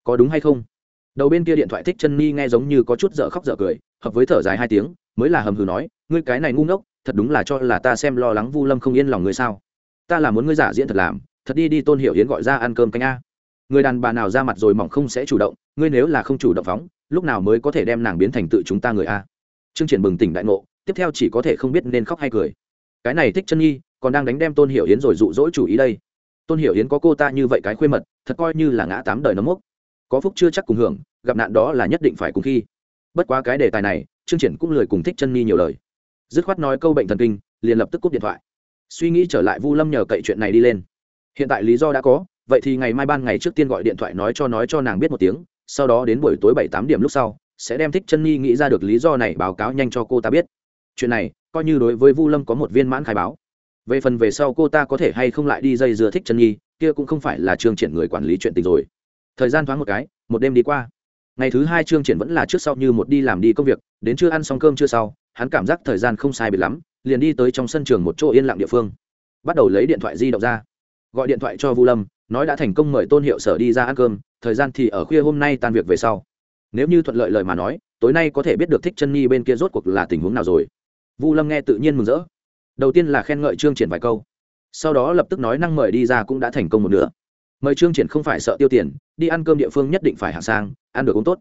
Có đúng hay không? Đầu bên kia điện thoại thích chân ni nghe giống như có chút dở khóc dở cười, hợp với thở dài hai tiếng, mới là hầm hừ nói, ngươi cái này ngu ngốc, thật đúng là cho là ta xem lo lắng vu lâm không yên lòng ngươi sao? Ta là muốn ngươi giả diễn thật làm, thật đi đi tôn hiểu yến gọi ra ăn cơm canh a. Người đàn bà nào ra mặt rồi mỏng không sẽ chủ động, ngươi nếu là không chủ động phóng, lúc nào mới có thể đem nàng biến thành tự chúng ta người a? Chương triển bừng tỉnh đại ngộ, tiếp theo chỉ có thể không biết nên khóc hay cười. Cái này thích chân nhi còn đang đánh đem tôn hiểu yến rồi dụ dỗ chủ ý đây tôn hiểu yến có cô ta như vậy cái khuê mật, thật coi như là ngã tám đời nấm mốc. Có phúc chưa chắc cùng hưởng, gặp nạn đó là nhất định phải cùng khi. Bất quá cái đề tài này chương triển cũng lười cùng thích chân nhi nhiều lời. Dứt khoát nói câu bệnh thần kinh, liền lập tức cúp điện thoại. Suy nghĩ trở lại vu lâm nhờ cậy chuyện này đi lên. Hiện tại lý do đã có, vậy thì ngày mai ban ngày trước tiên gọi điện thoại nói cho nói cho nàng biết một tiếng, sau đó đến buổi tối bảy tám điểm lúc sau, sẽ đem thích chân nhi nghĩ ra được lý do này báo cáo nhanh cho cô ta biết. Chuyện này, coi như đối với vu lâm có một viên mãn khai báo về phần về sau cô ta có thể hay không lại đi dây dưa thích chân nhi kia cũng không phải là trương triển người quản lý chuyện tình rồi. Thời gian thoáng một cái, một đêm đi qua. Ngày thứ hai trương triển vẫn là trước sau như một đi làm đi công việc, đến chưa ăn xong cơm chưa sau, hắn cảm giác thời gian không sai biệt lắm, liền đi tới trong sân trường một chỗ yên lặng địa phương. Bắt đầu lấy điện thoại di động ra. Gọi điện thoại cho vu lâm, nói đã thành công mời tôn hiệu sở đi ra ăn cơm, thời gian thì ở khuya hôm nay tan việc về sau. Nếu như thuận lợi lời mà nói, tối nay có thể biết được thích chân nhi bên kia rốt cuộc là tình huống nào rồi. Vu lâm nghe tự nhiên mừng rỡ đầu tiên là khen ngợi trương triển vài câu. Sau đó lập tức nói năng mời đi ra cũng đã thành công một nửa. Mời trương triển không phải sợ tiêu tiền, đi ăn cơm địa phương nhất định phải hạng sang, ăn được cũng tốt.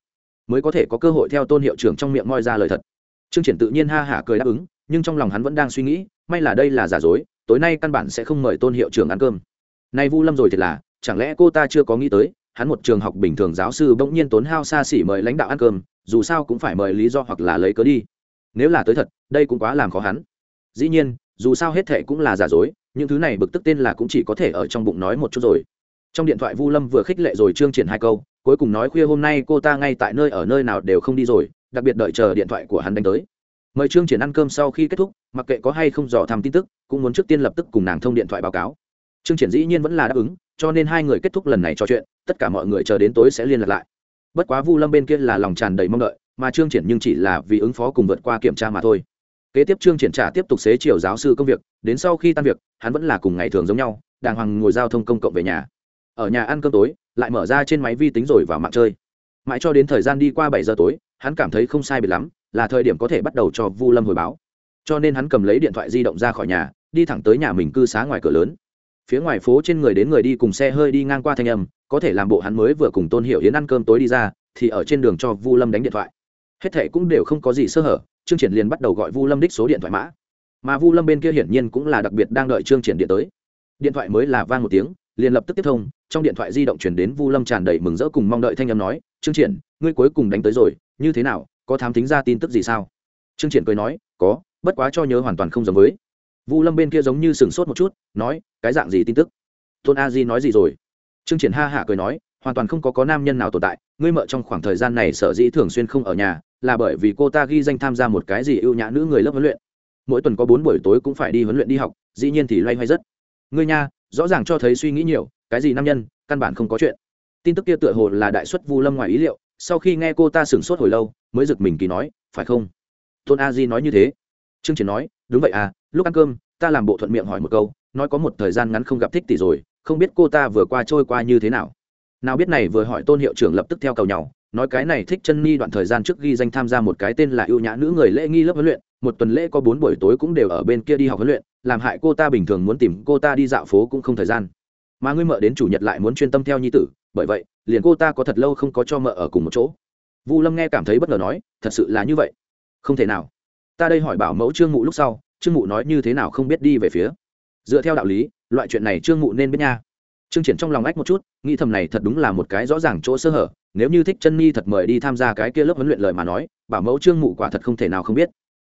Mới có thể có cơ hội theo tôn hiệu trưởng trong miệng moi ra lời thật. Trương triển tự nhiên ha hả cười đáp ứng, nhưng trong lòng hắn vẫn đang suy nghĩ, may là đây là giả dối, tối nay căn bản sẽ không mời tôn hiệu trưởng ăn cơm. Nay vu lâm rồi thì là, chẳng lẽ cô ta chưa có nghĩ tới, hắn một trường học bình thường giáo sư bỗng nhiên tốn hao xa xỉ mời lãnh đạo ăn cơm, dù sao cũng phải mời lý do hoặc là lấy cớ đi. Nếu là tới thật, đây cũng quá làm khó hắn. Dĩ nhiên dù sao hết thệ cũng là giả dối, những thứ này bực tức tên là cũng chỉ có thể ở trong bụng nói một chút rồi. Trong điện thoại vu lâm vừa khích lệ rồi trương triển hai câu, cuối cùng nói khuya hôm nay cô ta ngay tại nơi ở nơi nào đều không đi rồi, đặc biệt đợi chờ điện thoại của hắn đánh tới. Mời trương triển ăn cơm sau khi kết thúc, mặc kệ có hay không dò thăm tin tức, cũng muốn trước tiên lập tức cùng nàng thông điện thoại báo cáo. Trương triển dĩ nhiên vẫn là đáp ứng, cho nên hai người kết thúc lần này trò chuyện, tất cả mọi người chờ đến tối sẽ liên lạc lại. Bất quá vu lâm bên kia là lòng tràn đầy mong đợi, mà trương triển nhưng chỉ là vì ứng phó cùng vượt qua kiểm tra mà thôi kế tiếp trương triển trả tiếp tục xế chiều giáo sư công việc, đến sau khi tan việc, hắn vẫn là cùng ngày thường giống nhau, đàng hoàng ngồi giao thông công cộng về nhà. Ở nhà ăn cơm tối, lại mở ra trên máy vi tính rồi vào mạng chơi. Mãi cho đến thời gian đi qua bảy giờ tối, hắn cảm thấy không sai biệt lắm, là thời điểm có thể bắt đầu cho vu lâm hồi báo. Cho nên hắn cầm lấy điện thoại di động ra khỏi nhà, đi thẳng tới nhà mình cư xá ngoài cửa lớn. Phía ngoài phố trên người đến người đi cùng xe hơi đi ngang qua thanh âm, có thể làm bộ hắn mới vừa cùng tôn hiệu yến ăn cơm tối đi ra, thì ở trên đường cho vu lâm đánh điện thoại hết thệ cũng đều không có gì sơ hở, trương triển liền bắt đầu gọi vu lâm đích số điện thoại mã. Mà vu lâm bên kia hiển nhiên cũng là đặc biệt đang đợi trương triển điện tới. Điện thoại mới là vang một tiếng, liền lập tức tiếp thông, trong điện thoại di động chuyển đến vu lâm tràn đầy mừng rỡ cùng mong đợi thanh âm nói, trương triển, ngươi cuối cùng đánh tới rồi, như thế nào, có thám tính ra tin tức gì sao? Trương triển cười nói, có, bất quá cho nhớ hoàn toàn không giống với. Vu lâm bên kia giống như sửng sốt một chút, nói, cái dạng gì tin tức? Tôn a di nói gì rồi? Trương triển ha hạ cười nói hoàn toàn không có có nam nhân nào tồn tại. Ngươi mợ trong khoảng thời gian này sở dĩ thường xuyên không ở nhà, là bởi vì cô ta ghi danh tham gia một cái gì ưu nhã nữ người lớp huấn luyện. Mỗi tuần có bốn buổi tối cũng phải đi huấn luyện đi học, dĩ nhiên thì loay hoay rất. Ngươi nha, rõ ràng cho thấy suy nghĩ nhiều, cái gì nam nhân, căn bản không có chuyện. Tin tức kia tựa hồ là đại xuất vu lâm ngoài ý liệu, sau khi nghe cô ta sửng sốt hồi lâu, mới giật mình kỳ nói, phải không? Tôn a di nói như thế. Trương triển nói, đúng vậy à lúc ăn cơm, ta làm bộ thuận miệng hỏi một câu, nói có một thời gian ngắn không gặp thích tỷ rồi, không biết cô ta vừa qua trôi qua như thế nào nào biết này vừa hỏi tôn hiệu trưởng lập tức theo cầu nhau, nói cái này thích chân ni đoạn thời gian trước ghi danh tham gia một cái tên là ưu nhã nữ người lễ nghi lớp huấn luyện, một tuần lễ có bốn buổi tối cũng đều ở bên kia đi học huấn luyện, làm hại cô ta bình thường muốn tìm cô ta đi dạo phố cũng không thời gian. Mà ngươi mợ đến chủ nhật lại muốn chuyên tâm theo nhi tử, bởi vậy, liền cô ta có thật lâu không có cho mợ ở cùng một chỗ. Vu lâm nghe cảm thấy bất ngờ nói, thật sự là như vậy. Không thể nào. Ta đây hỏi bảo mẫu trương mụ lúc sau, trương mụ nói như thế nào không biết đi về phía. Dựa theo đạo lý, loại chuyện này trương mụ nên biết nha trương triển trong lòng ách một chút, nghĩ thầm này thật đúng là một cái rõ ràng chỗ sơ hở, nếu như thích chân nhi thật mời đi tham gia cái kia lớp huấn luyện lời mà nói, bảo mẫu trương mụ quả thật không thể nào không biết.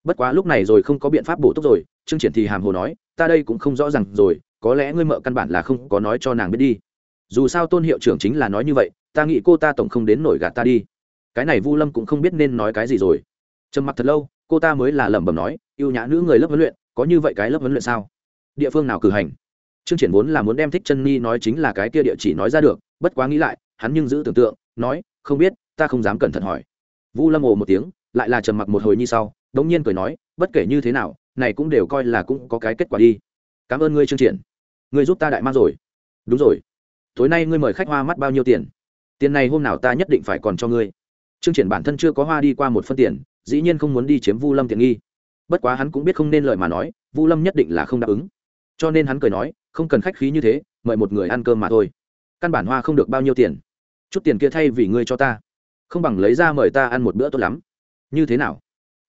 Bất quá lúc này rồi không có biện pháp bổ túc rồi, trương triển thì hàm hồ nói, ta đây cũng không rõ ràng rồi, có lẽ ngươi mợ căn bản là không có nói cho nàng biết đi. Dù sao tôn hiệu trưởng chính là nói như vậy, ta nghĩ cô ta tổng không đến nổi gạt ta đi. Cái này vu lâm cũng không biết nên nói cái gì rồi. Trầm mặc thật lâu, cô ta mới là lẩm bẩm nói, yêu nhã nữ người lớp huấn luyện, có như vậy cái lớp huấn luyện sao? Địa phương nào cử hành? Trương triển vốn là muốn đem thích chân ni nói chính là cái kia địa chỉ nói ra được, bất quá nghĩ lại, hắn nhưng giữ tưởng tượng, nói, không biết, ta không dám cẩn thận hỏi. Vu lâm ồ một tiếng, lại là trầm mặc một hồi như sau, đống nhiên cười nói, bất kể như thế nào, này cũng đều coi là cũng có cái kết quả đi. Cảm ơn ngươi, trương triển. Ngươi giúp ta đại mang rồi. Đúng rồi. Tối nay ngươi mời khách hoa mắt bao nhiêu tiền? Tiền này hôm nào ta nhất định phải còn cho ngươi. Trương triển bản thân chưa có hoa đi qua một phân tiền, dĩ nhiên không muốn đi chiếm vu lâm tiện nghi. Bất quá hắn cũng biết không nên lời mà nói, vu lâm nhất định là không đáp ứng. Cho nên hắn cười nói không cần khách khí như thế, mời một người ăn cơm mà thôi. Căn bản hoa không được bao nhiêu tiền. Chút tiền kia thay vì ngươi cho ta. Không bằng lấy ra mời ta ăn một bữa tốt lắm. Như thế nào?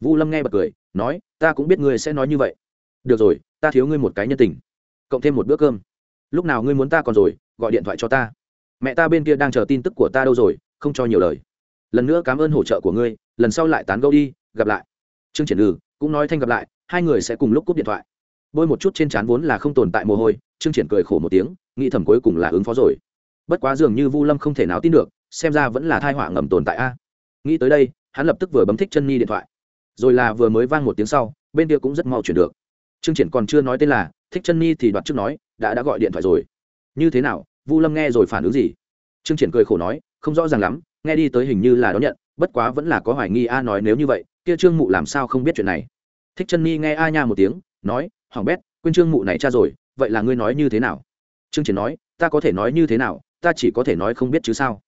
Vu lâm nghe bật cười, nói, ta cũng biết ngươi sẽ nói như vậy. Được rồi, ta thiếu ngươi một cái nhân tình. Cộng thêm một bữa cơm. Lúc nào ngươi muốn ta còn rồi, gọi điện thoại cho ta. Mẹ ta bên kia đang chờ tin tức của ta đâu rồi, không cho nhiều lời. Lần nữa cảm ơn hỗ trợ của ngươi, lần sau lại tán gẫu đi, gặp lại. Trương triển ừ cũng nói thanh gặp lại, hai người sẽ cùng lúc cúp điện thoại. Bôi một chút trên trán vốn là không tồn tại mồ hôi trương triển cười khổ một tiếng, nghĩ thầm cuối cùng là ứng phó rồi. Bất quá dường như vu lâm không thể nào tin được, xem ra vẫn là thai họa ngầm tồn tại a. Nghĩ tới đây, hắn lập tức vừa bấm thích chân nhi điện thoại. Rồi là vừa mới vang một tiếng sau, bên kia cũng rất mau chuyển được. Trương triển còn chưa nói tên là, thích chân nhi thì đoạt trước nói, đã đã gọi điện thoại rồi. Như thế nào, vu lâm nghe rồi phản ứng gì? Trương triển cười khổ nói, không rõ ràng lắm, nghe đi tới hình như là đón nhận, bất quá vẫn là có hoài nghi a nói nếu như vậy, kia trương mụ làm sao không biết chuyện này. Thích chân nhi nghe a nha một tiếng, nói, hoàng bét, quên trương mụ này cha rồi vậy là ngươi nói như thế nào? Trương triển nói ta có thể nói như thế nào ta chỉ có thể nói không biết chứ sao.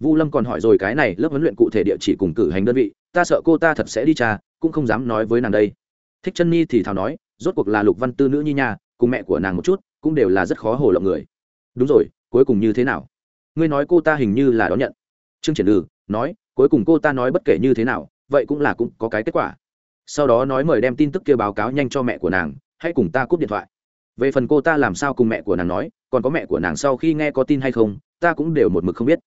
Vu lâm còn hỏi rồi cái này lớp huấn luyện cụ thể địa chỉ cùng cử hành đơn vị ta sợ cô ta thật sẽ đi trà, cũng không dám nói với nàng đây. Thích chân nhi thì thào nói rốt cuộc là lục văn tư nữ nhi nha cùng mẹ của nàng một chút cũng đều là rất khó hồ lộng người. Đúng rồi cuối cùng như thế nào? Ngươi nói cô ta hình như là đón nhận. Trương triển ừ nói cuối cùng cô ta nói bất kể như thế nào vậy cũng là cũng có cái kết quả. Sau đó nói mời đem tin tức kia báo cáo nhanh cho mẹ của nàng hãy cùng ta cúp điện thoại về phần cô ta làm sao cùng mẹ của nàng nói, còn có mẹ của nàng sau khi nghe có tin hay không, ta cũng đều một mực không biết.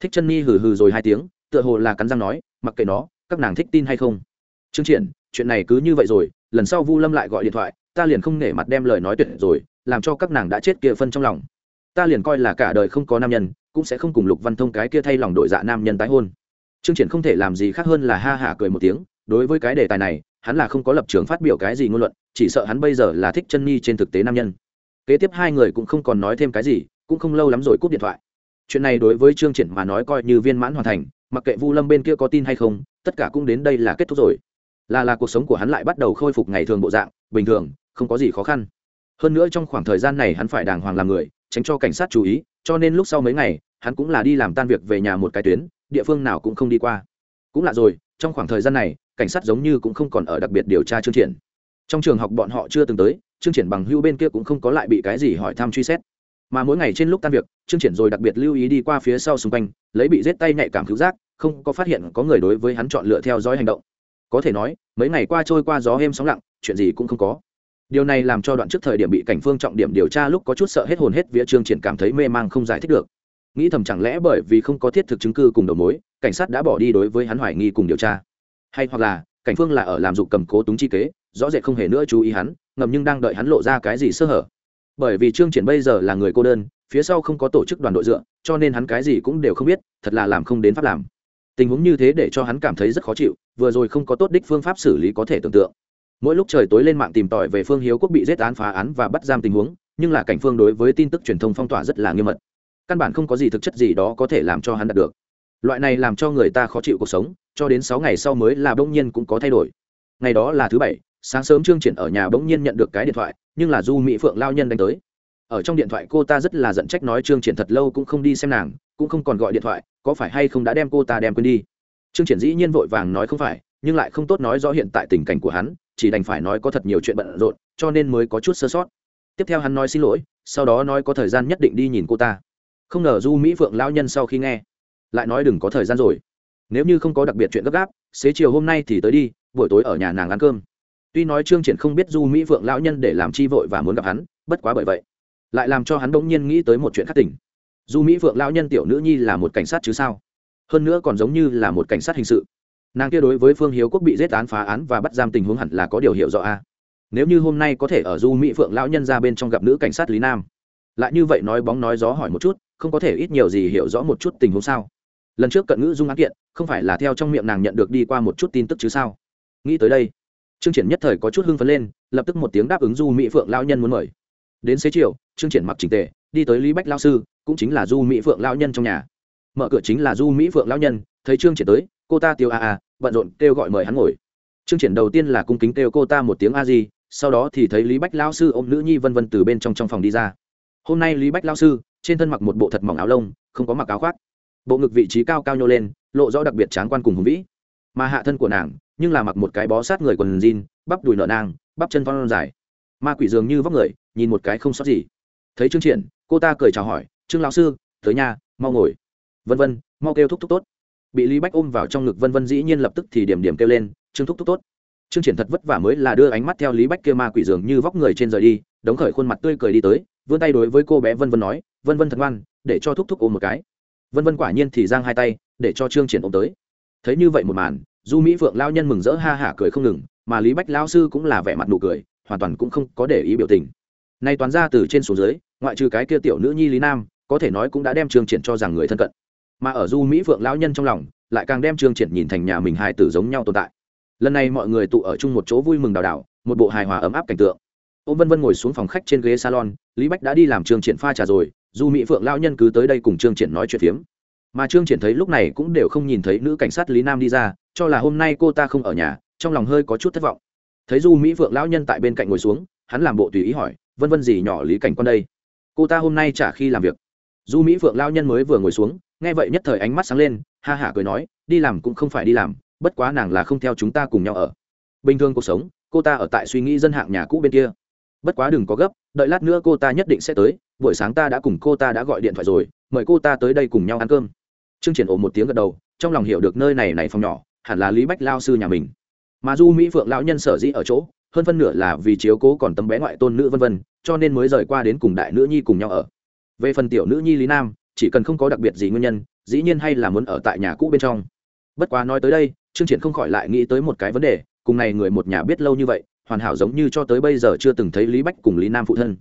Thích chân nhi hừ hừ rồi hai tiếng, tựa hồ là cắn răng nói, mặc kệ nó, các nàng thích tin hay không. Trương triển, chuyện này cứ như vậy rồi, lần sau vu lâm lại gọi điện thoại, ta liền không nể mặt đem lời nói tuyệt rồi, làm cho các nàng đã chết kia phân trong lòng. Ta liền coi là cả đời không có nam nhân, cũng sẽ không cùng lục văn thông cái kia thay lòng đổi dạ nam nhân tái hôn. Trương triển không thể làm gì khác hơn là ha hả cười một tiếng, đối với cái đề tài này hắn là không có lập trường phát biểu cái gì ngôn luận, chỉ sợ hắn bây giờ là thích chân nhi trên thực tế nam nhân. Kế tiếp hai người cũng không còn nói thêm cái gì, cũng không lâu lắm rồi cúp điện thoại. Chuyện này đối với trương triển mà nói coi như viên mãn hoàn thành, mặc kệ vu lâm bên kia có tin hay không, tất cả cũng đến đây là kết thúc rồi. Là là cuộc sống của hắn lại bắt đầu khôi phục ngày thường bộ dạng, bình thường, không có gì khó khăn. Hơn nữa trong khoảng thời gian này hắn phải đàng hoàng làm người, tránh cho cảnh sát chú ý, cho nên lúc sau mấy ngày, hắn cũng là đi làm tan việc về nhà một cái tuyến, địa phương nào cũng không đi qua. Cũng lạ rồi, trong khoảng thời gian này cảnh sát giống như cũng không còn ở đặc biệt điều tra chương triển. Trong trường học bọn họ chưa từng tới, chương triển bằng hưu bên kia cũng không có lại bị cái gì hỏi thăm truy xét. Mà mỗi ngày trên lúc tan việc, chương triển rồi đặc biệt lưu ý đi qua phía sau xung quanh, lấy bị giết tay nhạy cảm cứu giác, không có phát hiện có người đối với hắn chọn lựa theo dõi hành động. Có thể nói, mấy ngày qua trôi qua gió êm sóng lặng, chuyện gì cũng không có. Điều này làm cho đoạn trước thời điểm bị cảnh phương trọng điểm điều tra lúc có chút sợ hết hồn hết vía trương triển cảm thấy mê mang không giải thích được. Nghĩ thầm chẳng lẽ bởi vì không có thiết thực chứng cứ cùng đầu mối, cảnh sát đã bỏ đi đối với hắn hoài nghi cùng điều tra hay hoặc là, cảnh phương là ở làm dụng cầm cố túng chi kế, rõ rệt không hề nữa chú ý hắn, ngầm nhưng đang đợi hắn lộ ra cái gì sơ hở. Bởi vì trương triển bây giờ là người cô đơn, phía sau không có tổ chức đoàn đội dựa, cho nên hắn cái gì cũng đều không biết, thật là làm không đến pháp làm. Tình huống như thế để cho hắn cảm thấy rất khó chịu, vừa rồi không có tốt đích phương pháp xử lý có thể tưởng tượng. Mỗi lúc trời tối lên mạng tìm tòi về phương hiếu quốc bị giết án phá án và bắt giam tình huống, nhưng là cảnh phương đối với tin tức truyền thông phong tỏa rất là nghiêm mật. Căn bản không có gì thực chất gì đó có thể làm cho hắn đạt được loại này làm cho người ta khó chịu cuộc sống, cho đến sáu ngày sau mới là bỗng nhiên cũng có thay đổi. Ngày đó là thứ bảy, sáng sớm trương triển ở nhà bỗng nhiên nhận được cái điện thoại, nhưng là du mỹ phượng lao nhân đánh tới. Ở trong điện thoại cô ta rất là giận trách nói trương triển thật lâu cũng không đi xem nàng, cũng không còn gọi điện thoại, có phải hay không đã đem cô ta đem quên đi? Trương triển dĩ nhiên vội vàng nói không phải, nhưng lại không tốt nói rõ hiện tại tình cảnh của hắn, chỉ đành phải nói có thật nhiều chuyện bận rộn, cho nên mới có chút sơ sót. Tiếp theo hắn nói xin lỗi, sau đó nói có thời gian nhất định đi nhìn cô ta. Không ngờ du mỹ phượng lao nhân sau khi nghe lại nói đừng có thời gian rồi. Nếu như không có đặc biệt chuyện gấp gáp, xế chiều hôm nay thì tới đi, buổi tối ở nhà nàng ăn cơm. Tuy nói trương triển không biết du mỹ phượng lão nhân để làm chi vội và muốn gặp hắn, bất quá bởi vậy, lại làm cho hắn bỗng nhiên nghĩ tới một chuyện khác tỉnh. Du mỹ phượng lão nhân tiểu nữ nhi là một cảnh sát chứ sao? Hơn nữa còn giống như là một cảnh sát hình sự. Nàng kia đối với phương hiếu quốc bị giết án phá án và bắt giam tình huống hẳn là có điều hiểu rõ a. Nếu như hôm nay có thể ở du mỹ phượng lão nhân ra bên trong gặp nữ cảnh sát lý nam. Lại như vậy nói bóng nói gió hỏi một chút, không có thể ít nhiều gì hiểu rõ một chút tình huống sao? Lần trước cận ngữ dung án kiện, không phải là theo trong miệng nàng nhận được đi qua một chút tin tức chứ sao? Nghĩ tới đây, trương triển nhất thời có chút hưng phấn lên, lập tức một tiếng đáp ứng du mỹ phượng lao nhân muốn mời. Đến xế chiều, trương triển mặc trình tề, đi tới lý bách lao sư, cũng chính là du mỹ phượng lao nhân trong nhà. Mở cửa chính là du mỹ phượng lao nhân, thấy trương triển tới, cô ta tiêu a a, bận rộn kêu gọi mời hắn ngồi. Trương triển đầu tiên là cung kính kêu cô ta một tiếng a di, sau đó thì thấy lý bách lao sư ôm nữ nhi vân vân từ bên trong trong phòng đi ra. Hôm nay lý bách lao sư, trên thân mặc một bộ thật mỏng áo lông, không có mặc áo khoác bộ ngực vị trí cao cao nhô lên, lộ rõ đặc biệt tráng quan cùng hùng vĩ. Mà hạ thân của nàng, nhưng là mặc một cái bó sát người quần jean, bắp đùi nợ nang, bắp chân phong dài. Ma quỷ dường như vóc người, nhìn một cái không sót gì. Thấy trương triển, cô ta cười chào hỏi, trương lão sư, tới nhà, mau ngồi. Vân vân, mau kêu thúc thúc tốt. Bị lý bách ôm vào trong ngực vân vân dĩ nhiên lập tức thì điểm điểm kêu lên, trương thúc thúc tốt. Trương triển thật vất vả mới là đưa ánh mắt theo lý bách kia ma quỷ dường như vóc người trên rời đi đóng khởi khuôn mặt tươi cười đi tới, vươn tay đối với cô bé vân vân nói, vân vân thật ngoan, để cho thúc thúc ôm một cái vân vân quả nhiên thì giang hai tay, để cho trương triển ôm tới. Thấy như vậy một màn, du mỹ phượng lao nhân mừng rỡ ha hả cười không ngừng, mà lý bách lao sư cũng là vẻ mặt nụ cười, hoàn toàn cũng không có để ý biểu tình. Nay toán ra từ trên xuống dưới, ngoại trừ cái kia tiểu nữ nhi lý nam, có thể nói cũng đã đem trương triển cho rằng người thân cận. Mà ở du mỹ phượng lao nhân trong lòng, lại càng đem trương triển nhìn thành nhà mình hài tử giống nhau tồn tại. Lần này mọi người tụ ở chung một chỗ vui mừng đào đảo, một bộ hài hòa ấm áp cảnh tượng. Ô vân vân ngồi xuống phòng khách trên ghế salon, lý bách đã đi làm trương triển pha trà rồi du mỹ phượng lão nhân cứ tới đây cùng trương triển nói chuyện phiếm. Mà trương triển thấy lúc này cũng đều không nhìn thấy nữ cảnh sát lý nam đi ra, cho là hôm nay cô ta không ở nhà, trong lòng hơi có chút thất vọng. Thấy du mỹ phượng lão nhân tại bên cạnh ngồi xuống, hắn làm bộ tùy ý hỏi, vân vân gì nhỏ lý cảnh quan đây? Cô ta hôm nay trả khi làm việc. Du mỹ phượng lão nhân mới vừa ngồi xuống, nghe vậy nhất thời ánh mắt sáng lên, ha hả cười nói, đi làm cũng không phải đi làm, bất quá nàng là không theo chúng ta cùng nhau ở. Bình thường cuộc sống, cô ta ở tại suy nghĩ dân hạng nhà cũ bên kia bất quá đừng có gấp, đợi lát nữa cô ta nhất định sẽ tới, buổi sáng ta đã cùng cô ta đã gọi điện thoại rồi, mời cô ta tới đây cùng nhau ăn cơm. Trương triển ổ một tiếng gật đầu, trong lòng hiểu được nơi này này phòng nhỏ, hẳn là lý bách lao sư nhà mình. Mà du mỹ phượng lão nhân sở dĩ ở chỗ, hơn phân nửa là vì chiếu cố còn tấm bé ngoại tôn nữ vân vân, cho nên mới rời qua đến cùng đại nữ nhi cùng nhau ở. Về phần tiểu nữ nhi lý nam, chỉ cần không có đặc biệt gì nguyên nhân, dĩ nhiên hay là muốn ở tại nhà cũ bên trong. Bất quá nói tới đây, trương triển không khỏi lại nghĩ tới một cái vấn đề, cùng này người một nhà biết lâu như vậy hoàn hảo giống như cho tới bây giờ chưa từng thấy lý bách cùng lý nam phụ thân.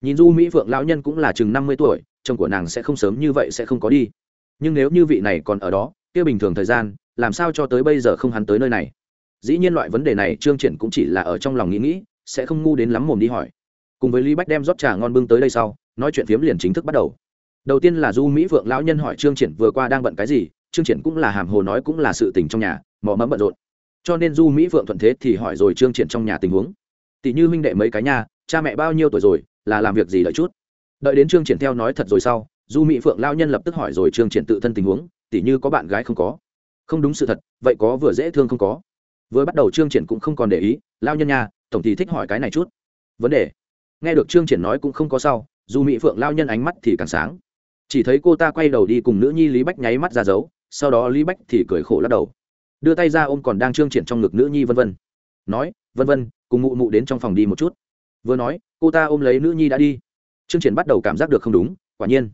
Nhìn du mỹ phượng lão nhân cũng là chừng năm mươi tuổi, chồng của nàng sẽ không sớm như vậy sẽ không có đi. Nhưng nếu như vị này còn ở đó, kia bình thường thời gian, làm sao cho tới bây giờ không hắn tới nơi này? Dĩ nhiên loại vấn đề này trương triển cũng chỉ là ở trong lòng nghĩ nghĩ, sẽ không ngu đến lắm mồm đi hỏi. Cùng với lý bách đem rót trà ngon bưng tới đây sau, nói chuyện phiếm liền chính thức bắt đầu. Đầu tiên là du mỹ vượng lão nhân hỏi trương triển vừa qua đang bận cái gì, trương triển cũng là hàm hồ nói cũng là sự tình trong nhà, mò mẫm bận rộn cho nên du mỹ vượng thuận thế thì hỏi rồi trương triển trong nhà tình huống. Tỷ như huynh đệ mấy cái nhà cha mẹ bao nhiêu tuổi rồi là làm việc gì đợi chút? Đợi đến trương triển theo nói thật rồi sau du mỹ phượng lao nhân lập tức hỏi rồi trương triển tự thân tình huống tỷ như có bạn gái không có? Không đúng sự thật vậy có vừa dễ thương không có? Vừa bắt đầu trương triển cũng không còn để ý lao nhân nhà, tổng thì thích hỏi cái này chút. Vấn đề. Nghe được trương triển nói cũng không có sau dù mỹ phượng lao nhân ánh mắt thì càng sáng. Chỉ thấy cô ta quay đầu đi cùng nữ nhi lý bách nháy mắt ra dấu sau đó lý bách thì cười khổ lắc đầu đưa tay ra ôm còn đang trương triển trong ngực nữ nhi vân vân. Nói, vân vân, cùng mụ mụ đến trong phòng đi một chút. Vừa nói, cô ta ôm lấy nữ nhi đã đi. Trương triển bắt đầu cảm giác được không đúng, quả nhiên.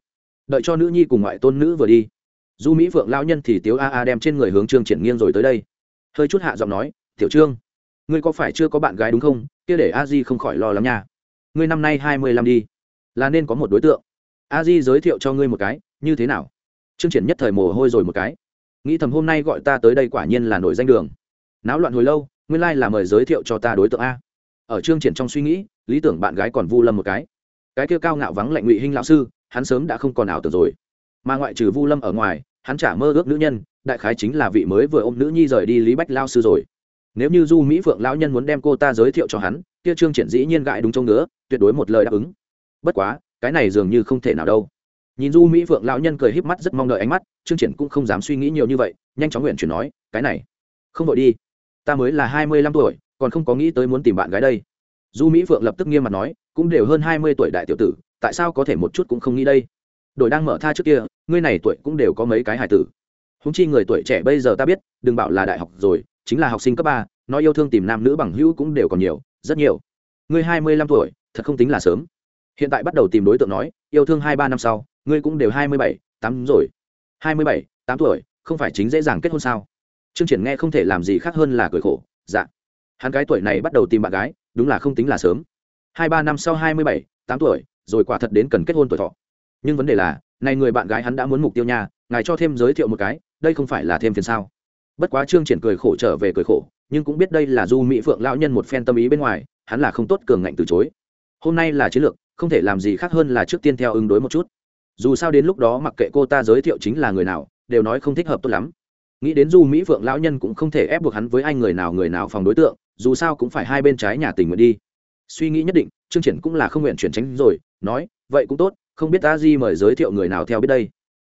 Đợi cho nữ nhi cùng ngoại tôn nữ vừa đi, du mỹ phượng lao nhân thì tiếu a a đem trên người hướng trương triển nghiêng rồi tới đây. Hơi chút hạ giọng nói, tiểu trương, ngươi có phải chưa có bạn gái đúng không? Kia để a di không khỏi lo lắng nha. Ngươi năm nay hai mươi lăm đi, là nên có một đối tượng. A di giới thiệu cho ngươi một cái, như thế nào? Trương triển nhất thời mồ hôi rồi một cái nghĩ thầm hôm nay gọi ta tới đây quả nhiên là nổi danh đường. Náo loạn hồi lâu, nguyên lai là mời giới thiệu cho ta đối tượng a. Ở trương triển trong suy nghĩ, lý tưởng bạn gái còn vu lâm một cái. Cái kia cao ngạo vắng lạnh ngụy hinh lão sư, hắn sớm đã không còn ảo tưởng rồi. Mà ngoại trừ vu lâm ở ngoài, hắn chả mơ ước nữ nhân, đại khái chính là vị mới vừa ôm nữ nhi rời đi lý bách lao sư rồi. Nếu như du mỹ phượng lão nhân muốn đem cô ta giới thiệu cho hắn, kia trương triển dĩ nhiên gãi đúng trông nữa tuyệt đối một lời đáp ứng. Bất quá, cái này dường như không thể nào đâu nhìn du mỹ phượng lão nhân cười híp mắt rất mong đợi ánh mắt, trương triển cũng không dám suy nghĩ nhiều như vậy, nhanh chóng nguyện chuyển nói, cái này, không vội đi. Ta mới là hai mươi lăm tuổi, còn không có nghĩ tới muốn tìm bạn gái đây. Du mỹ phượng lập tức nghiêm mặt nói, cũng đều hơn hai mươi tuổi đại tiểu tử, tại sao có thể một chút cũng không nghĩ đây? Đội đang mở tha trước kia, ngươi này tuổi cũng đều có mấy cái hài tử. Húng chi người tuổi trẻ bây giờ ta biết, đừng bảo là đại học rồi, chính là học sinh cấp ba, nói yêu thương tìm nam nữ bằng hữu cũng đều còn nhiều, rất nhiều. Ngươi hai mươi lăm tuổi, thật không tính là sớm. Hiện tại bắt đầu tìm đối tượng nói, yêu thương hai ba năm sau ngươi cũng đều hai mươi bảy, tám rồi. hai mươi bảy, tám tuổi, không phải chính dễ dàng kết hôn sao? Trương triển nghe không thể làm gì khác hơn là cười khổ dạ. Hắn cái tuổi này bắt đầu tìm bạn gái, đúng là không tính là sớm. Hai ba năm sau hai mươi bảy, tám tuổi, rồi quả thật đến cần kết hôn tuổi thọ. Nhưng vấn đề là, này người bạn gái hắn đã muốn mục tiêu nha, ngài cho thêm giới thiệu một cái, đây không phải là thêm phiền sao? Bất quá trương triển cười khổ trở về cười khổ, nhưng cũng biết đây là du mỹ phượng lão nhân một phen tâm ý bên ngoài, hắn là không tốt cường ngạnh từ chối. Hôm nay là chiến lược, không thể làm gì khác hơn là trước tiên theo ứng đối một chút dù sao đến lúc đó mặc kệ cô ta giới thiệu chính là người nào, đều nói không thích hợp tốt lắm. Nghĩ đến du mỹ phượng lão nhân cũng không thể ép buộc hắn với ai người nào người nào phòng đối tượng, dù sao cũng phải hai bên trái nhà tình nguyện đi. Suy nghĩ nhất định chương triển cũng là không nguyện chuyển tránh rồi, nói, vậy cũng tốt, không biết ta di mời giới thiệu người nào theo biết đây.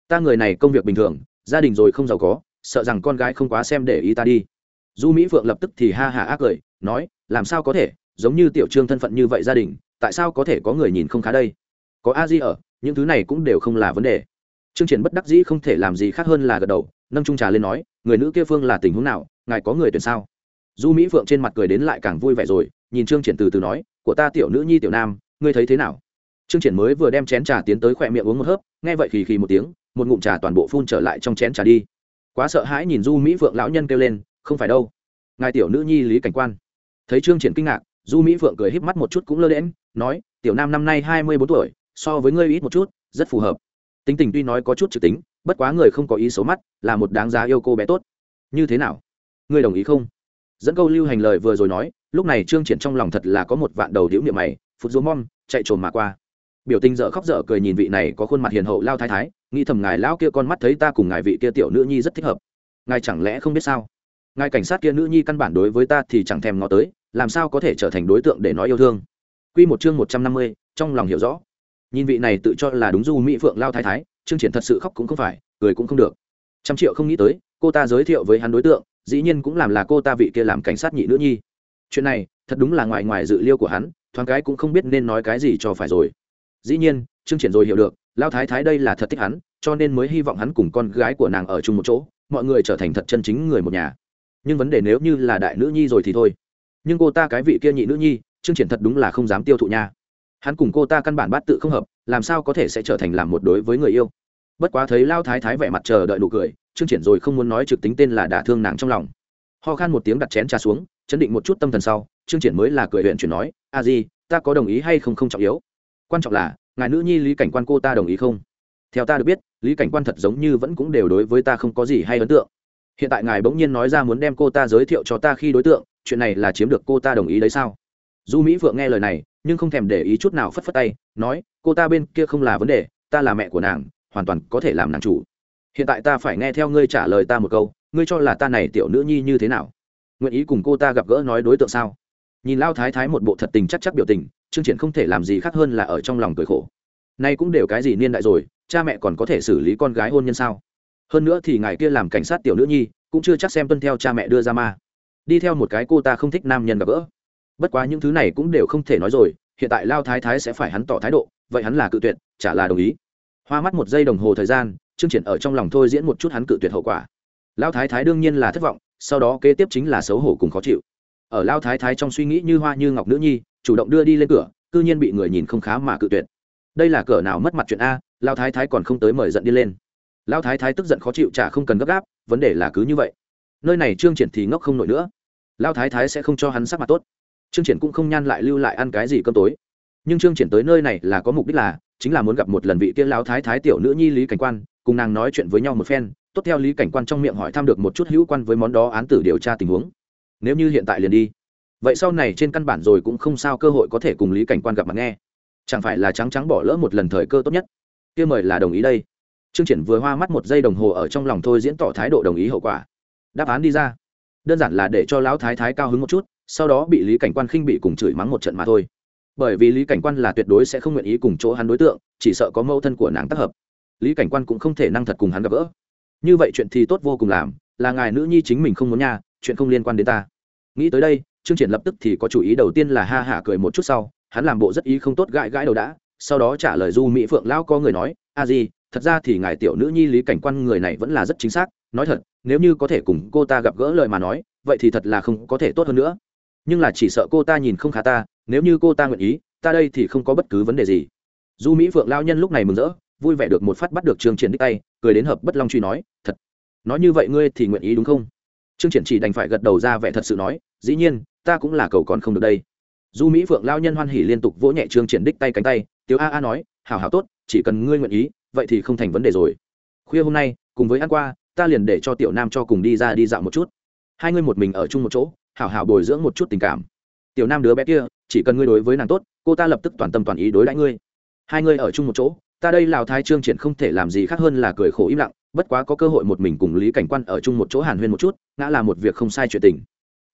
Ta người này công việc bình thường, gia đình rồi không giàu có, sợ rằng con gái không quá xem để ý ta đi. Du mỹ phượng lập tức thì ha hà ác cười, nói, làm sao có thể, giống như tiểu trương thân phận như vậy gia đình, tại sao có thể có người nhìn không khá đây? Có a di ở những thứ này cũng đều không là vấn đề. Trương triển bất đắc dĩ không thể làm gì khác hơn là gật đầu, nâng trung trà lên nói, người nữ kia phương là tình huống nào, ngài có người tuyển sao? Du mỹ phượng trên mặt cười đến lại càng vui vẻ rồi, nhìn trương triển từ từ nói, của ta tiểu nữ nhi tiểu nam, ngươi thấy thế nào? Trương triển mới vừa đem chén trà tiến tới khỏe miệng uống một hớp, nghe vậy khì khì một tiếng, một ngụm trà toàn bộ phun trở lại trong chén trà đi. Quá sợ hãi nhìn du mỹ phượng lão nhân kêu lên, không phải đâu. Ngài tiểu nữ nhi lý cảnh quan. Thấy trương triển kinh ngạc, du mỹ phượng cười híp mắt một chút cũng lơ đễm nói, tiểu nam năm nay hai mươi bốn tuổi so với ngươi ít một chút rất phù hợp. Tính tình tuy nói có chút trực tính bất quá người không có ý xấu mắt là một đáng giá yêu cô bé tốt. Như thế nào? Ngươi đồng ý không? Dẫn câu lưu hành lời vừa rồi nói lúc này trương triển trong lòng thật là có một vạn đầu điếu niệm mày phút dỗ mom chạy trồn mà qua. Biểu tình dở khóc dở cười nhìn vị này có khuôn mặt hiền hậu lao thái thái nghĩ thầm ngài lão kia con mắt thấy ta cùng ngài vị kia tiểu nữ nhi rất thích hợp. Ngài chẳng lẽ không biết sao? Ngài cảnh sát kia nữ nhi căn bản đối với ta thì chẳng thèm ngó tới làm sao có thể trở thành đối tượng để nói yêu thương? Quy một chương một trăm năm mươi, trong lòng hiểu rõ nhìn vị này tự cho là đúng du mỹ phượng lao thái thái, trương triển thật sự khóc cũng không phải, cười cũng không được. Trăm triệu không nghĩ tới, cô ta giới thiệu với hắn đối tượng, dĩ nhiên cũng làm là cô ta vị kia làm cảnh sát nhị nữ nhi. Chuyện này, thật đúng là ngoài ngoài dự liêu của hắn, thoáng cái cũng không biết nên nói cái gì cho phải rồi. Dĩ nhiên, trương triển rồi hiểu được, lao thái thái đây là thật thích hắn, cho nên mới hy vọng hắn cùng con gái của nàng ở chung một chỗ, mọi người trở thành thật chân chính người một nhà. Nhưng vấn đề nếu như là đại nữ nhi rồi thì thôi. Nhưng cô ta cái vị kia nhị nữ nhi, trương triển thật đúng là không dám tiêu thụ nha hắn cùng cô ta căn bản bát tự không hợp, làm sao có thể sẽ trở thành làm một đối với người yêu? Bất quá thấy lao thái thái vẻ mặt chờ đợi nụ cười, trương triển rồi không muốn nói trực tính tên là đả thương nàng trong lòng. Ho khan một tiếng đặt chén trà xuống, chấn định một chút tâm thần sau, trương triển mới là cười huyện chuyển nói, a di, ta có đồng ý hay không không trọng yếu. Quan trọng là, ngài nữ nhi lý cảnh quan cô ta đồng ý không? Theo ta được biết, lý cảnh quan thật giống như vẫn cũng đều đối với ta không có gì hay ấn tượng. Hiện tại ngài bỗng nhiên nói ra muốn đem cô ta giới thiệu cho ta khi đối tượng, chuyện này là chiếm được cô ta đồng ý đấy sao? Du mỹ Vượng nghe lời này nhưng không thèm để ý chút nào phất phất tay, nói, cô ta bên kia không là vấn đề, ta là mẹ của nàng, hoàn toàn có thể làm nàng chủ. Hiện tại ta phải nghe theo ngươi trả lời ta một câu, ngươi cho là ta này tiểu nữ nhi như thế nào? Nguyện ý cùng cô ta gặp gỡ nói đối tượng sao? Nhìn lao thái thái một bộ thật tình chắc chắc biểu tình chương triển không thể làm gì khác hơn là ở trong lòng cười khổ. Nay cũng đều cái gì niên đại rồi, cha mẹ còn có thể xử lý con gái hôn nhân sao? Hơn nữa thì ngài kia làm cảnh sát tiểu nữ nhi, cũng chưa chắc xem tuân theo cha mẹ đưa ra ma đi theo một cái cô ta không thích nam nhân gặp gỡ bất quá những thứ này cũng đều không thể nói rồi, hiện tại lao thái thái sẽ phải hắn tỏ thái độ, vậy hắn là cự tuyệt, chả là đồng ý. Hoa mắt một giây đồng hồ thời gian chương triển ở trong lòng thôi diễn một chút hắn cự tuyệt hậu quả. Lao thái thái đương nhiên là thất vọng, sau đó kế tiếp chính là xấu hổ cùng khó chịu. Ở lao thái thái trong suy nghĩ như hoa như ngọc nữ nhi, chủ động đưa đi lên cửa, cư nhiên bị người nhìn không khá mà cự tuyệt. Đây là cửa nào mất mặt chuyện a, lao thái thái còn không tới mời giận đi lên. Lao thái thái tức giận khó chịu chả không cần gấp gáp, vấn đề là cứ như vậy. Nơi này trương triển thì ngốc không nổi nữa. Lao thái thái sẽ không cho hắn sắc mặt tốt trương triển cũng không nhan lại lưu lại ăn cái gì cơm tối. Nhưng trương triển tới nơi này là có mục đích là, chính là muốn gặp một lần vị kia lão thái thái tiểu nữ nhi lý cảnh quan, cùng nàng nói chuyện với nhau một phen, tốt theo lý cảnh quan trong miệng hỏi thăm được một chút hữu quan với món đó án tử điều tra tình huống. Nếu như hiện tại liền đi. Vậy sau này trên căn bản rồi cũng không sao cơ hội có thể cùng lý cảnh quan gặp mặt nghe. Chẳng phải là trắng trắng bỏ lỡ một lần thời cơ tốt nhất. Kia mời là đồng ý đây. Trương triển vừa hoa mắt một giây đồng hồ ở trong lòng thôi diễn tỏ thái độ đồng ý hậu quả. Đáp án đi ra. Đơn giản là để cho lão thái thái cao hứng một chút sau đó bị lý cảnh quan khinh bị cùng chửi mắng một trận mà thôi bởi vì lý cảnh quan là tuyệt đối sẽ không nguyện ý cùng chỗ hắn đối tượng chỉ sợ có mâu thân của nàng tác hợp lý cảnh quan cũng không thể năng thật cùng hắn gặp gỡ như vậy chuyện thì tốt vô cùng làm là ngài nữ nhi chính mình không muốn nha chuyện không liên quan đến ta nghĩ tới đây trương triển lập tức thì có chủ ý đầu tiên là ha hả cười một chút sau hắn làm bộ rất ý không tốt gãi gãi đầu đã sau đó trả lời du mỹ phượng lão có người nói a gì, thật ra thì ngài tiểu nữ nhi lý cảnh quan người này vẫn là rất chính xác nói thật nếu như có thể cùng cô ta gặp gỡ lời mà nói vậy thì thật là không có thể tốt hơn nữa nhưng là chỉ sợ cô ta nhìn không khá ta, nếu như cô ta nguyện ý, ta đây thì không có bất cứ vấn đề gì. Du mỹ phượng lao nhân lúc này mừng rỡ, vui vẻ được một phát bắt được trương triển đích tay, cười đến hợp bất long truy nói, thật, nói như vậy ngươi thì nguyện ý đúng không? Trương triển chỉ đành phải gật đầu ra vẻ thật sự nói, dĩ nhiên, ta cũng là cầu còn không được đây. Du mỹ phượng lao nhân hoan hỉ liên tục vỗ nhẹ trương triển đích tay cánh tay tiếu a a nói, hảo hảo tốt, chỉ cần ngươi nguyện ý, vậy thì không thành vấn đề rồi. Khuya hôm nay, cùng với ăn qua, ta liền để cho tiểu nam cho cùng đi ra đi dạo một chút. Hai ngươi một mình ở chung một chỗ hảo hảo bồi dưỡng một chút tình cảm. Tiểu nam đứa bé kia, chỉ cần ngươi đối với nàng tốt, cô ta lập tức toàn tâm toàn ý đối đãi ngươi. Hai ngươi ở chung một chỗ, ta đây lào thái trương triển không thể làm gì khác hơn là cười khổ im lặng, bất quá có cơ hội một mình cùng lý cảnh quan ở chung một chỗ hàn huyên một chút, ngã là một việc không sai chuyện tình.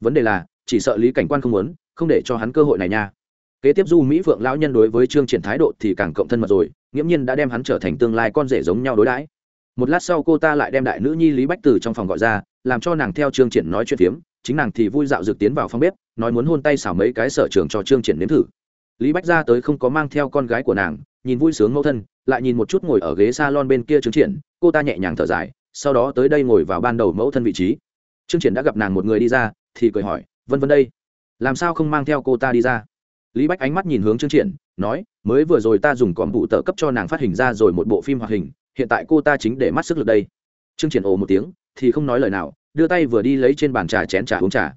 Vấn đề là, chỉ sợ lý cảnh quan không muốn, không để cho hắn cơ hội này nha. Kế tiếp du mỹ phượng lão nhân đối với trương triển thái độ thì càng cộng thân mật rồi, nghiễm nhiên đã đem hắn trở thành tương lai con rể giống nhau đối đãi. Một lát sau cô ta lại đem đại nữ nhi lý bách từ trong phòng gọi ra, làm cho nàng theo trương triển nói chuyện phiếm chính nàng thì vui dạo dược tiến vào phòng bếp, nói muốn hôn tay xảo mấy cái sở trường cho trương triển nếm thử. Lý bách ra tới không có mang theo con gái của nàng, nhìn vui sướng mẫu thân, lại nhìn một chút ngồi ở ghế s a lon bên kia trương triển, cô ta nhẹ nhàng thở dài, sau đó tới đây ngồi vào ban đầu mẫu thân vị trí. Trương triển đã gặp nàng một người đi ra, thì cười hỏi, vân vân đây, làm sao không mang theo cô ta đi ra? Lý bách ánh mắt nhìn hướng trương triển, nói, mới vừa rồi ta dùng còm vụ tờ cấp cho nàng phát hình ra rồi một bộ phim hoạt hình, hiện tại cô ta chính để mắt sức lực đây trương triển ồ một tiếng, thì không nói lời nào, đưa tay vừa đi lấy trên bàn trà chén trà uống trà.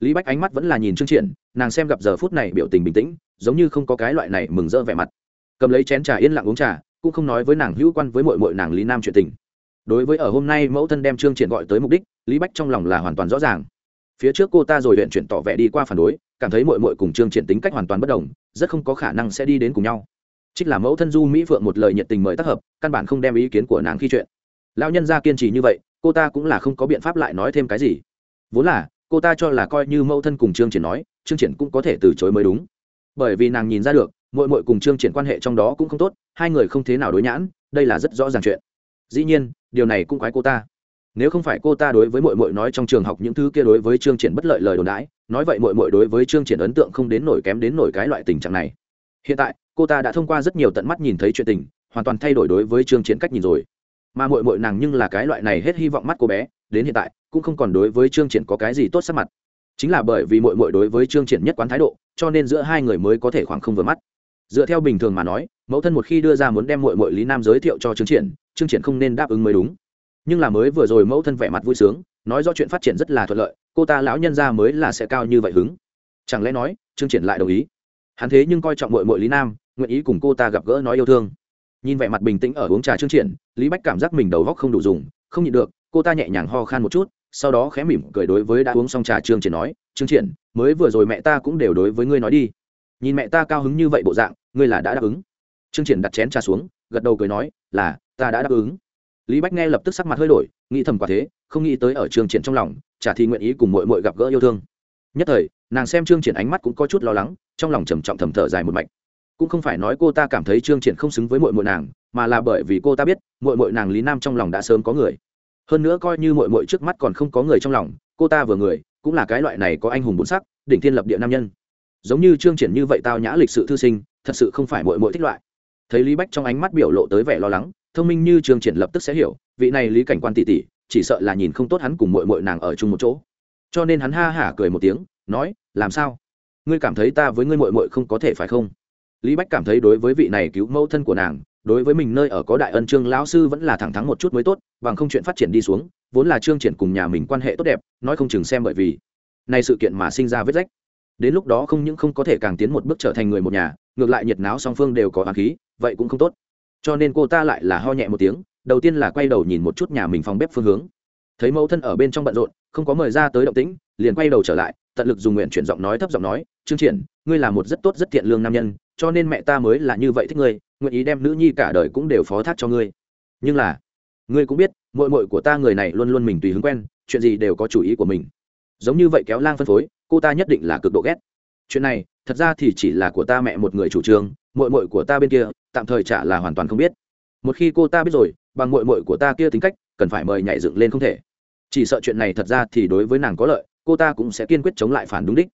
Lý bách ánh mắt vẫn là nhìn trương triển, nàng xem gặp giờ phút này biểu tình bình tĩnh, giống như không có cái loại này mừng rỡ vẻ mặt. Cầm lấy chén trà yên lặng uống trà, cũng không nói với nàng hữu quan với mội mội nàng lý nam chuyện tình. Đối với ở hôm nay mẫu thân đem trương triển gọi tới mục đích, lý bách trong lòng là hoàn toàn rõ ràng. Phía trước cô ta rồi huyện chuyển tỏ vẻ đi qua phản đối, cảm thấy mội mội cùng trương triển tính cách hoàn toàn bất đồng, rất không có khả năng sẽ đi đến cùng nhau. Trích là mẫu thân du mỹ phượng một lời nhiệt tình mời tác hợp, căn bản không đem ý kiến của nàng khi chuyện. Lão nhân gia kiên trì như vậy, cô ta cũng là không có biện pháp lại nói thêm cái gì. Vốn là, cô ta cho là coi như mẫu thân cùng trương triển nói, trương triển cũng có thể từ chối mới đúng. Bởi vì nàng nhìn ra được mội mội cùng trương triển quan hệ trong đó cũng không tốt, hai người không thế nào đối nhãn, đây là rất rõ ràng chuyện. Dĩ nhiên, điều này cũng quái cô ta. Nếu không phải cô ta đối với mội mội nói trong trường học những thứ kia đối với trương triển bất lợi lời đồn đãi, nói vậy mội mội đối với trương triển ấn tượng không đến nổi kém đến nổi cái loại tình trạng này. Hiện tại, cô ta đã thông qua rất nhiều tận mắt nhìn thấy chuyện tình, hoàn toàn thay đổi đối với trương triển cách nhìn rồi mà mội mội nàng nhưng là cái loại này hết hy vọng mắt cô bé, đến hiện tại, cũng không còn đối với trương triển có cái gì tốt sắc mặt. Chính là bởi vì mội mội đối với trương triển nhất quán thái độ, cho nên giữa hai người mới có thể khoảng không vừa mắt. Dựa theo bình thường mà nói, mẫu thân một khi đưa ra muốn đem mội mội lý nam giới thiệu cho trương triển trương triển không nên đáp ứng mới đúng. Nhưng là mới vừa rồi mẫu thân vẻ mặt vui sướng, nói do chuyện phát triển rất là thuận lợi, cô ta lão nhân ra mới là sẽ cao như vậy hứng. Chẳng lẽ nói, trương triển lại đồng ý? Hắn thế nhưng coi trọng mội mội lý nam, nguyện ý cùng cô ta gặp gỡ nói yêu thương nhìn vẻ mặt bình tĩnh ở uống trà trương triển, lý bách cảm giác mình đầu góc không đủ dùng, không nhịn được, cô ta nhẹ nhàng ho khan một chút, sau đó khẽ mỉm cười đối với đã uống xong trà trương triển nói, trương triển, mới vừa rồi mẹ ta cũng đều đối với ngươi nói đi. Nhìn mẹ ta cao hứng như vậy bộ dạng, ngươi là đã đáp ứng. Trương triển đặt chén trà xuống, gật đầu cười nói, là, ta đã đáp ứng. Lý bách nghe lập tức sắc mặt hơi đổi, nghĩ thầm quả thế, không nghĩ tới ở trương triển trong lòng, chả thì nguyện ý cùng mội mội gặp gỡ yêu thương. Nhất thời, nàng xem trương triển ánh mắt cũng có chút lo lắng, trong lòng trầm trọng thầm thở dài một mạch cũng không phải nói cô ta cảm thấy trương triển không xứng với mội mội nàng, mà là bởi vì cô ta biết mội mội nàng lý nam trong lòng đã sớm có người. Hơn nữa coi như mội mội trước mắt còn không có người trong lòng, cô ta vừa người, cũng là cái loại này có anh hùng bốn sắc, đỉnh thiên lập địa nam nhân. Giống như trương triển như vậy tao nhã lịch sự thư sinh, thật sự không phải mội mội thích loại. Thấy lý bách trong ánh mắt biểu lộ tới vẻ lo lắng, thông minh như trương triển lập tức sẽ hiểu, vị này lý cảnh quan tỷ tỷ, chỉ sợ là nhìn không tốt hắn cùng mội mội nàng ở chung một chỗ. Cho nên hắn ha hả cười một tiếng, nói, làm sao? Ngươi cảm thấy ta với ngươi mội mội không có thể phải không? Lý bách cảm thấy đối với vị này cứu mẫu thân của nàng, đối với mình nơi ở có đại ân trương lão sư vẫn là thẳng thắng một chút mới tốt, bằng không chuyện phát triển đi xuống, vốn là trương triển cùng nhà mình quan hệ tốt đẹp, nói không chừng xem bởi vì nay sự kiện mà sinh ra vết rách. Đến lúc đó không những không có thể càng tiến một bước trở thành người một nhà, ngược lại nhiệt náo song phương đều có hoàng khí, vậy cũng không tốt. Cho nên cô ta lại là ho nhẹ một tiếng, đầu tiên là quay đầu nhìn một chút nhà mình phòng bếp phương hướng. Thấy mẫu thân ở bên trong bận rộn, không có mời ra tới động tĩnh, liền quay đầu trở lại, tận lực dùng nguyện chuyển giọng nói thấp giọng nói, trương triển, ngươi là một rất tốt rất thiện lương nam nhân cho nên mẹ ta mới là như vậy thích ngươi, nguyện ý đem nữ nhi cả đời cũng đều phó thác cho ngươi. Nhưng là, ngươi cũng biết mội mội của ta người này luôn luôn mình tùy hứng quen, chuyện gì đều có chủ ý của mình. Giống như vậy kéo lang phân phối, cô ta nhất định là cực độ ghét. Chuyện này, thật ra thì chỉ là của ta mẹ một người chủ trương mội mội của ta bên kia, tạm thời chả là hoàn toàn không biết. Một khi cô ta biết rồi, bằng mội mội của ta kia tính cách, cần phải mời nhảy dựng lên không thể. Chỉ sợ chuyện này thật ra thì đối với nàng có lợi, cô ta cũng sẽ kiên quyết chống lại phản đúng đích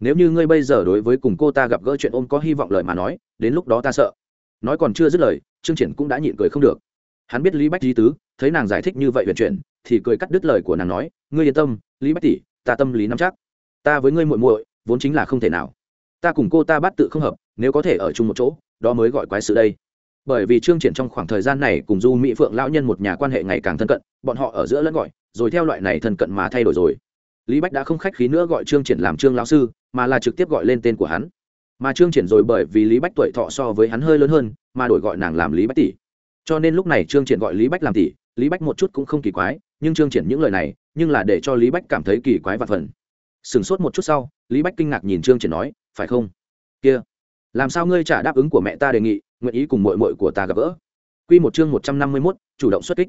nếu như ngươi bây giờ đối với cùng cô ta gặp gỡ chuyện ôm có hy vọng lời mà nói, đến lúc đó ta sợ. Nói còn chưa dứt lời, trương triển cũng đã nhịn cười không được. Hắn biết lý bách di tứ, thấy nàng giải thích như vậy về chuyện thì cười cắt đứt lời của nàng nói, ngươi yên tâm, lý bách tỷ, ta tâm lý nắm chắc. Ta với ngươi muội muội, vốn chính là không thể nào. Ta cùng cô ta bắt tự không hợp, nếu có thể ở chung một chỗ, đó mới gọi quái sự đây. Bởi vì trương triển trong khoảng thời gian này cùng du mỹ phượng lão nhân một nhà quan hệ ngày càng thân cận, bọn họ ở giữa lẫn gọi, rồi theo loại này thân cận mà thay đổi rồi. Lý bách đã không khách khí nữa gọi trương triển làm trương lão sư mà là trực tiếp gọi lên tên của hắn. Mà trương triển rồi bởi vì lý bách tuổi thọ so với hắn hơi lớn hơn, mà đổi gọi nàng làm lý bách tỷ. Cho nên lúc này trương triển gọi lý bách làm tỷ, lý bách một chút cũng không kỳ quái, nhưng trương triển những lời này, nhưng là để cho lý bách cảm thấy kỳ quái và phần. Sửng sốt một chút sau, lý bách kinh ngạc nhìn trương triển nói, phải không? Kia, làm sao ngươi trả đáp ứng của mẹ ta đề nghị, nguyện ý cùng muội muội của ta gặp gỡ? Quy một chương một trăm năm mươi mốt, chủ động xuất kích.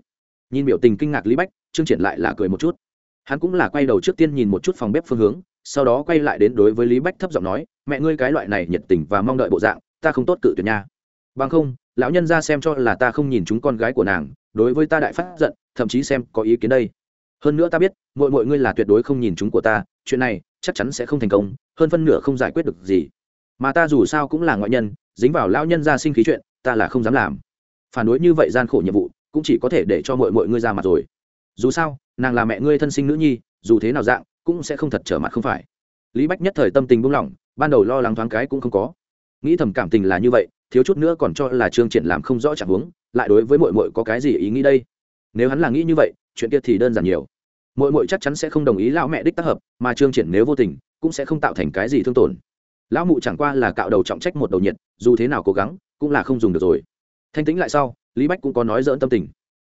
Nhìn biểu tình kinh ngạc lý bách, trương triển lại là cười một chút. Hắn cũng là quay đầu trước tiên nhìn một chút phòng bếp phương hướng sau đó quay lại đến đối với lý bách thấp giọng nói, mẹ ngươi cái loại này nhiệt tình và mong đợi bộ dạng, ta không tốt cự tuyệt nha. Bằng không, lão nhân ra xem cho là ta không nhìn chúng con gái của nàng, đối với ta đại phát giận, thậm chí xem có ý kiến đây. Hơn nữa ta biết mọi mọi ngươi là tuyệt đối không nhìn chúng của ta, chuyện này chắc chắn sẽ không thành công, hơn phân nửa không giải quyết được gì. Mà ta dù sao cũng là ngoại nhân, dính vào lão nhân ra sinh khí chuyện, ta là không dám làm. Phản đối như vậy gian khổ nhiệm vụ, cũng chỉ có thể để cho mọi mọi ngươi ra mặt rồi. Dù sao, nàng là mẹ ngươi thân sinh nữ nhi, dù thế nào dạng cũng sẽ không thật trở mặt không phải. Lý bách nhất thời tâm tình buông lỏng, ban đầu lo lắng thoáng cái cũng không có. Nghĩ thầm cảm tình là như vậy, thiếu chút nữa còn cho là trương triển làm không rõ chẳng huống, lại đối với mội mội có cái gì ý nghĩ đây? Nếu hắn là nghĩ như vậy, chuyện kia thì đơn giản nhiều. Mội mội chắc chắn sẽ không đồng ý lão mẹ đích tác hợp, mà trương triển nếu vô tình, cũng sẽ không tạo thành cái gì thương tổn. Lão mụ chẳng qua là cạo đầu trọng trách một đầu nhiệt, dù thế nào cố gắng, cũng là không dùng được rồi. Thanh tĩnh lại sau, lý bách cũng có nói dỡn tâm tình.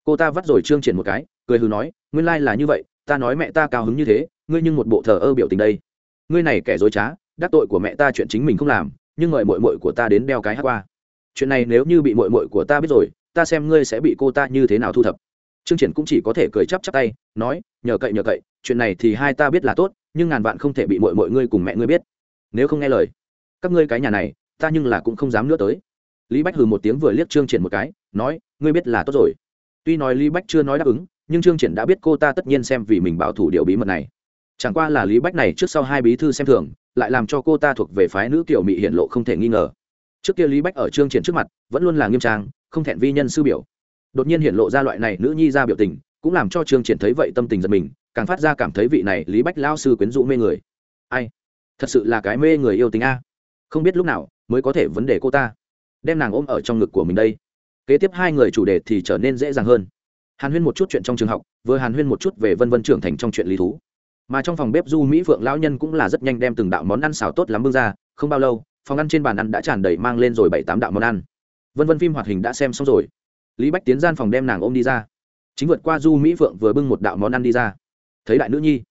Cô ta vắt rồi trương triển một cái, cười hừ nói, nguyên lai là như vậy ta nói mẹ ta cao hứng như thế, ngươi nhưng một bộ thờ ơ biểu tình đây. Ngươi này kẻ dối trá, đắc tội của mẹ ta chuyện chính mình không làm, nhưng mời mội mội của ta đến đeo cái hát qua. Chuyện này nếu như bị mội mội của ta biết rồi, ta xem ngươi sẽ bị cô ta như thế nào thu thập. Trương triển cũng chỉ có thể cười chắp chắp tay, nói, nhờ cậy nhờ cậy, chuyện này thì hai ta biết là tốt, nhưng ngàn vạn không thể bị mội mội ngươi cùng mẹ ngươi biết. Nếu không nghe lời, các ngươi cái nhà này, ta nhưng là cũng không dám nữa tới. Lý bách hừ một tiếng vừa liếc trương triển một cái, nói, ngươi biết là tốt rồi. Tuy nói lý bách chưa nói đáp ứng nhưng trương triển đã biết cô ta tất nhiên xem vì mình bảo thủ điều bí mật này. Chẳng qua là lý bách này trước sau hai bí thư xem thường, lại làm cho cô ta thuộc về phái nữ kiểu mỹ hiện lộ không thể nghi ngờ. Trước kia lý bách ở trương triển trước mặt, vẫn luôn là nghiêm trang, không thẹn vi nhân sư biểu. Đột nhiên hiện lộ ra loại này nữ nhi ra biểu tình, cũng làm cho trương triển thấy vậy tâm tình giật mình, càng phát ra cảm thấy vị này lý bách lao sư quyến rũ mê người. Ai? Thật sự là cái mê người yêu tính a. Không biết lúc nào mới có thể vấn đề cô ta. Đem nàng ôm ở trong ngực của mình đây. Kế tiếp hai người chủ đề thì trở nên dễ dàng hơn hàn huyên một chút chuyện trong trường học, vừa hàn huyên một chút về vân vân trưởng thành trong chuyện lý thú. Mà trong phòng bếp du mỹ phượng lão nhân cũng là rất nhanh đem từng đạo món ăn xào tốt lắm bưng ra, không bao lâu, phòng ăn trên bàn ăn đã tràn đầy mang lên rồi bảy tám đạo món ăn. Vân vân phim hoạt hình đã xem xong rồi. Lý bách tiến gian phòng đem nàng ôm đi ra. Chính vượt qua du mỹ phượng vừa bưng một đạo món ăn đi ra. Thấy đại nữ nhi,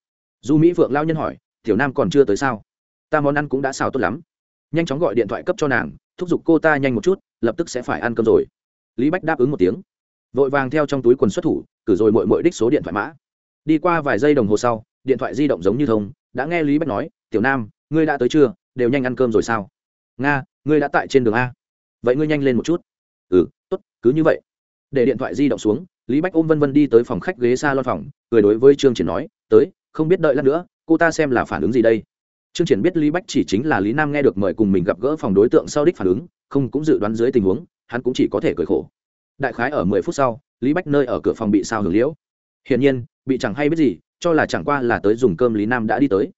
du mỹ phượng lao nhân hỏi, tiểu nam còn chưa tới sao? Ta món ăn cũng đã xào tốt lắm. Nhanh chóng gọi điện thoại cấp cho nàng, thúc giục cô ta nhanh một chút, lập tức sẽ phải ăn cơm rồi. Lý bách đáp ứng một tiếng vội vàng theo trong túi quần xuất thủ, cử rồi mội mội đích số điện thoại mã. Đi qua vài giây đồng hồ sau, điện thoại di động giống như thông, đã nghe lý bách nói, tiểu nam, ngươi đã tới chưa? Đều nhanh ăn cơm rồi sao? Nga, ngươi đã tại trên đường a. Vậy ngươi nhanh lên một chút. Ừ tốt, cứ như vậy. Để điện thoại di động xuống, lý bách ôm vân vân đi tới phòng khách ghế s a lon phòng, cười đối với trương triển nói, tới, không biết đợi lát nữa, cô ta xem là phản ứng gì đây? Trương triển biết lý bách chỉ chính là lý nam nghe được mời cùng mình gặp gỡ phòng đối tượng sau đích phản ứng, không cũng dự đoán dưới tình huống, hắn cũng chỉ có thể cười khổ đại khái ở mười phút sau, lý bách nơi ở cửa phòng bị sao hưởng liễu. Hiển nhiên, bị chẳng hay biết gì, cho là chẳng qua là tới dùng cơm lý nam đã đi tới.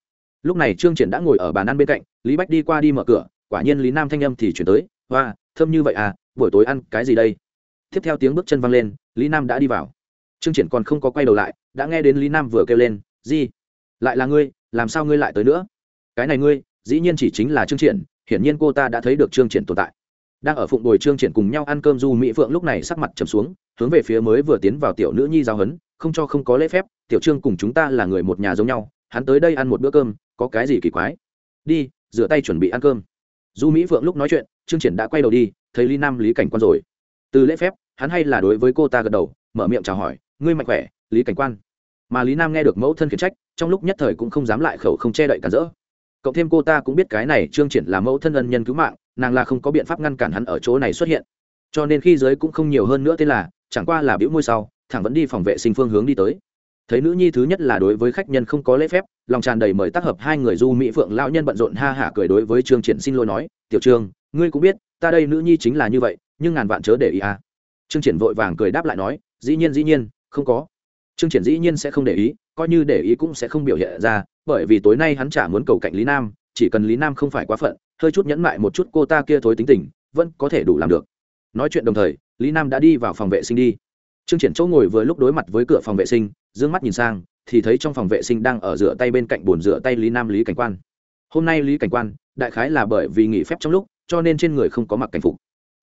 Lúc này trương triển đã ngồi ở bàn ăn bên cạnh, lý bách đi qua đi mở cửa, quả nhiên lý nam thanh âm thì chuyển tới, hoa, thơm như vậy à buổi tối ăn cái gì đây? Tiếp theo tiếng bước chân văng lên, lý nam đã đi vào. Trương triển còn không có quay đầu lại, đã nghe đến lý nam vừa kêu lên gì lại là ngươi, làm sao ngươi lại tới nữa? Cái này ngươi, dĩ nhiên chỉ chính là trương triển, hiển nhiên cô ta đã thấy được trương triển tồn tại đang ở phụng đồi trương triển cùng nhau ăn cơm du mỹ phượng lúc này sắc mặt trầm xuống, hướng về phía mới vừa tiến vào tiểu nữ nhi giao hấn, không cho không có lễ phép, tiểu trương cùng chúng ta là người một nhà giống nhau, hắn tới đây ăn một bữa cơm, có cái gì kỳ quái? Đi, rửa tay chuẩn bị ăn cơm. Du mỹ phượng lúc nói chuyện, trương triển đã quay đầu đi, thấy lý nam, lý cảnh quan rồi. Từ lễ phép, hắn hay là đối với cô ta gật đầu, mở miệng chào hỏi, ngươi mạnh khỏe, lý cảnh quan. Mà lý nam nghe được mẫu thân khiển trách, trong lúc nhất thời cũng không dám lại khẩu không che đậy cản rỡ. Cộng thêm cô ta cũng biết cái này trương triển là mẫu thân ân nhân cứu mạng nàng là không có biện pháp ngăn cản hắn ở chỗ này xuất hiện. Cho nên khi giới cũng không nhiều hơn nữa tên là, chẳng qua là biểu môi sau, thẳng vẫn đi phòng vệ sinh phương hướng đi tới. Thấy nữ nhi thứ nhất là đối với khách nhân không có lễ phép, lòng tràn đầy mời tác hợp hai người du mỹ phượng lão nhân bận rộn ha hả cười đối với trương triển xin lỗi nói, tiểu trương, ngươi cũng biết, ta đây nữ nhi chính là như vậy, nhưng ngàn vạn chớ để ý à. Trương triển vội vàng cười đáp lại nói, dĩ nhiên dĩ nhiên, không có. Trương triển dĩ nhiên sẽ không để ý, coi như để ý cũng sẽ không biểu hiện ra, bởi vì tối nay hắn chả muốn cầu cạnh lý nam chỉ cần lý nam không phải quá phận, hơi chút nhẫn mại một chút cô ta kia thối tính tình, vẫn có thể đủ làm được. Nói chuyện đồng thời, lý nam đã đi vào phòng vệ sinh đi. Trương triển chỗ ngồi vừa lúc đối mặt với cửa phòng vệ sinh d ư ơ n g mắt nhìn sang, thì thấy trong phòng vệ sinh đang ở rửa tay bên cạnh bồn rửa tay lý nam lý cảnh quan. Hôm nay lý cảnh quan, đại khái là bởi vì nghỉ phép trong lúc, cho nên trên người không có mặc cảnh phục.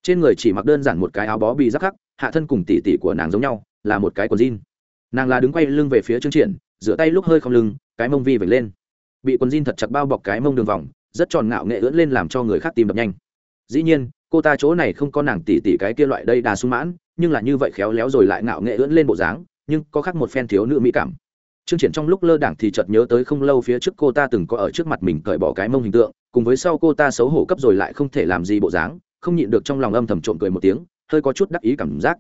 Trên người chỉ mặc đơn giản một cái áo bó bị rắc khắc, hạ thân cùng tỉ tỉ của nàng giống nhau, là một cái quần jean. Nàng là đứng quay lưng về phía trương triển, rửa tay lúc hơi không lưng, cái mông vi vểnh lên bị quần jean thật chặt bao bọc cái mông đường vòng rất tròn ngạo nghệ ưỡn lên làm cho người khác tìm đập nhanh dĩ nhiên cô ta chỗ này không có nàng tỉ tỉ cái kia loại đây đà sung mãn nhưng là như vậy khéo léo rồi lại ngạo nghệ ưỡn lên bộ dáng nhưng có khác một phen thiếu nữ mỹ cảm Trương Triển trong lúc lơ đảng thì chợt nhớ tới không lâu phía trước cô ta từng có ở trước mặt mình cởi bỏ cái mông hình tượng, cùng với sau cô ta xấu hổ cấp rồi lại không thể làm gì bộ dáng, không nhịn được trong lòng âm thầm trộm cười một tiếng, hơi có chút đắc ý cảm giác.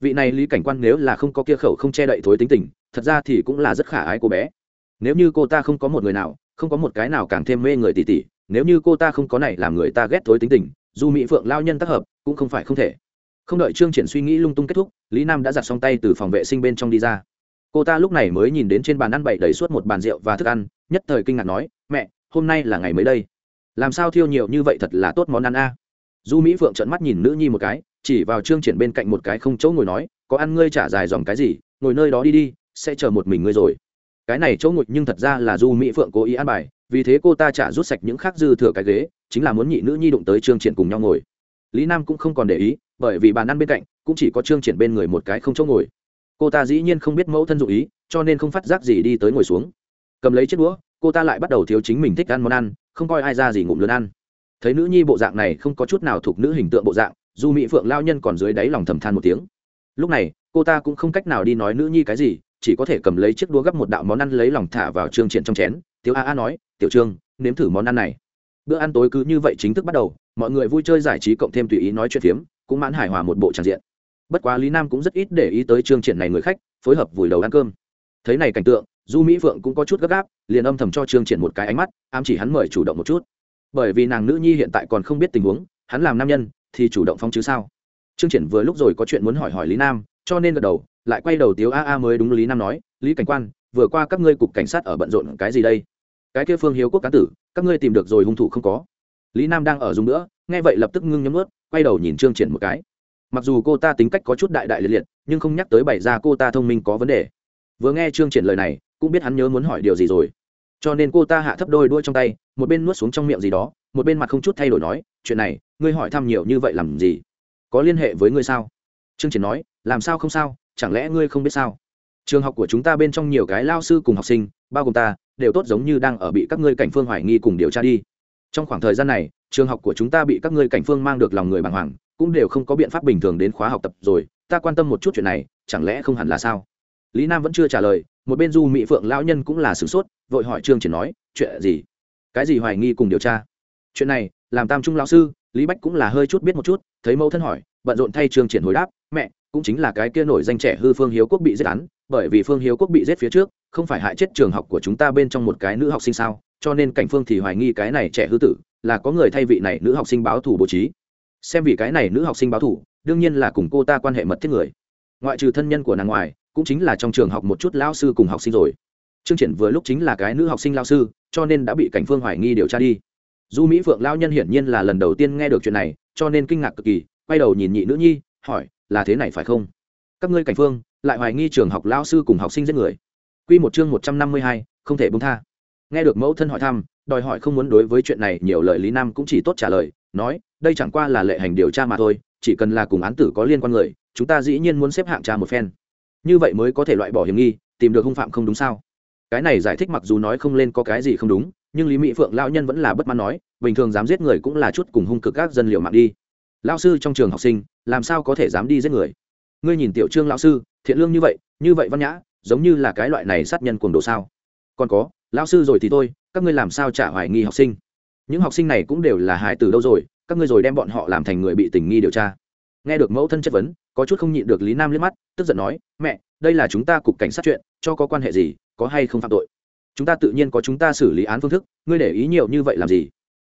Vị này Lý Cảnh Quan nếu là không có kia khẩu không che đậy thối tính tình, thật ra thì cũng là rất khả ái cô bé. Nếu như cô ta không có một người nào, không có một cái nào càng thêm mê người tỷ tỷ, nếu như cô ta không có này làm người ta ghét thối tính tình, dù Mỹ Phượng lao nhân tác hợp, cũng không phải không thể. Không đợi trương triển suy nghĩ lung tung kết thúc lý nam đã giặt xong tay từ phòng vệ sinh bên trong đi ra. Cô ta lúc này mới nhìn đến trên bàn ăn bậy đầy suốt một bàn rượu và thức ăn nhất thời kinh ngạc nói mẹ hôm nay là ngày mới đây. Làm sao thiêu nhiều như vậy thật là tốt món ăn a? Du mỹ phượng trợn mắt nhìn nữ nhi một cái chỉ vào trương triển bên cạnh một cái không chỗ ngồi nói có ăn ngươi trả dài dòng cái gì ngồi nơi đó đi đi sẽ chờ một mình ngươi rồi cái này chỗ ngồi nhưng thật ra là du mỹ phượng cố ý ăn bài, vì thế cô ta trả rút sạch những khác dư thừa cái ghế, chính là muốn nhị nữ nhi đụng tới trương triển cùng nhau ngồi. Lý nam cũng không còn để ý, bởi vì bàn ăn bên cạnh cũng chỉ có trương triển bên người một cái không chỗ ngồi. Cô ta dĩ nhiên không biết mẫu thân dụ ý, cho nên không phát giác gì đi tới ngồi xuống. Cầm lấy chiếc đũa, cô ta lại bắt đầu thiếu chính mình thích ăn món ăn, không coi ai ra gì ngụm lớn ăn. Thấy nữ nhi bộ dạng này không có chút nào thuộc nữ hình tượng bộ dạng dù mỹ phượng lao nhân còn dưới đáy lòng thầm than một tiếng. Lúc này, cô ta cũng không cách nào đi nói nữ nhi cái gì chỉ có thể cầm lấy chiếc đũa gấp một đạo món ăn lấy lòng thả vào trương triển trong chén. Tiểu a a nói, tiểu trương, nếm thử món ăn này. Bữa ăn tối cứ như vậy chính thức bắt đầu, mọi người vui chơi giải trí cộng thêm tùy ý nói chuyện phiếm, cũng mãn hài hòa một bộ tràng diện. Bất quá lý nam cũng rất ít để ý tới chương triển này người khách, phối hợp vùi đầu ăn cơm. Thấy này cảnh tượng, du mỹ phượng cũng có chút gấp gáp, liền âm thầm cho trương triển một cái ánh mắt, ám chỉ hắn mời chủ động một chút. Bởi vì nàng nữ nhi hiện tại còn không biết tình huống, hắn làm nam nhân thì chủ động phong chứ sao? Trương triển vừa lúc rồi có chuyện muốn hỏi hỏi lý nam, cho nên gật đầu lại quay đầu tiếu a a mới đúng lý nam nói, lý cảnh quan, vừa qua các ngươi cục cảnh sát ở bận rộn cái gì đây? Cái kia phương hiếu quốc cá tử, các ngươi tìm được rồi hung thủ không có? Lý nam đang ở dùng nữa, nghe vậy lập tức ngưng nhấm ướt quay đầu nhìn trương triển một cái. Mặc dù cô ta tính cách có chút đại đại liệt liệt, nhưng không nhắc tới bày ra cô ta thông minh có vấn đề. Vừa nghe trương triển lời này, cũng biết hắn nhớ muốn hỏi điều gì rồi. Cho nên cô ta hạ thấp đôi đuôi trong tay, một bên nuốt xuống trong miệng gì đó, một bên mặt không chút thay đổi nói, chuyện này, ngươi hỏi thăm nhiều như vậy làm gì? Có liên hệ với ngươi sao? Trương triển nói, làm sao không sao chẳng lẽ ngươi không biết sao? Trường học của chúng ta bên trong nhiều cái lao sư cùng học sinh, bao gồm ta, đều tốt giống như đang ở bị các ngươi cảnh phương hoài nghi cùng điều tra đi. Trong khoảng thời gian này, trường học của chúng ta bị các ngươi cảnh phương mang được lòng người bàng hoàng, cũng đều không có biện pháp bình thường đến khóa học tập rồi. Ta quan tâm một chút chuyện này, chẳng lẽ không hẳn là sao? Lý nam vẫn chưa trả lời, một bên du mỹ phượng lão nhân cũng là sửng sốt, vội hỏi trương triển nói, chuyện gì? Cái gì hoài nghi cùng điều tra? Chuyện này, làm tam trung lão sư, lý bách cũng là hơi chút biết một chút, thấy mẫu thân hỏi, bận rộn thay trương triển hồi đáp, mẹ cũng chính là cái kia nổi danh trẻ hư phương hiếu quốc bị giết án, bởi vì phương hiếu quốc bị giết phía trước, không phải hại chết trường học của chúng ta bên trong một cái nữ học sinh sao? Cho nên cảnh phương thì hoài nghi cái này trẻ hư tử là có người thay vị này nữ học sinh báo thủ bố trí. Xem vì cái này nữ học sinh báo thủ đương nhiên là cùng cô ta quan hệ mật thiết người. Ngoại trừ thân nhân của nàng ngoài, cũng chính là trong trường học một chút lao sư cùng học sinh rồi. Chương triển vừa lúc chính là cái nữ học sinh lao sư, cho nên đã bị cảnh phương hoài nghi điều tra đi. Du mỹ phượng lao nhân hiển nhiên là lần đầu tiên nghe được chuyện này, cho nên kinh ngạc cực kỳ, quay đầu nhìn nhị nữ nhi, hỏi là thế này phải không? Các ngươi cảnh phương, lại hoài nghi trường học lao sư cùng học sinh giết người. Q một chương một trăm năm mươi hai, không thể bông tha. Nghe được mẫu thân hỏi thăm, đòi hỏi không muốn đối với chuyện này nhiều lời, lý nam cũng chỉ tốt trả lời, nói, đây chẳng qua là lệ hành điều tra mà thôi, chỉ cần là cùng án tử có liên quan người, chúng ta dĩ nhiên muốn xếp hạng tra một phen. Như vậy mới có thể loại bỏ hiểm nghi, tìm được hung phạm không đúng sao? Cái này giải thích mặc dù nói không lên có cái gì không đúng, nhưng lý mỹ phượng lao nhân vẫn là bất mãn nói, bình thường dám giết người cũng là chút cùng hung cực các dân liệu mạng đi lao sư trong trường học sinh, làm sao có thể dám đi giết người? Ngươi nhìn tiểu trương lão sư, thiện lương như vậy như vậy văn nhã, giống như là cái loại này sát nhân cuồng đồ sao? Còn có, lão sư rồi thì thôi, các ngươi làm sao trả hoài nghi học sinh? Những học sinh này cũng đều là hài từ đâu rồi, các ngươi rồi đem bọn họ làm thành người bị tình nghi điều tra. Nghe được mẫu thân chất vấn, có chút không nhịn được lý nam liếc mắt, tức giận nói, mẹ, đây là chúng ta cục cảnh sát chuyện, cho có quan hệ gì, có hay không phạm tội? Chúng ta tự nhiên có chúng ta xử lý án phương thức, ngươi để ý nhiều như vậy làm gì?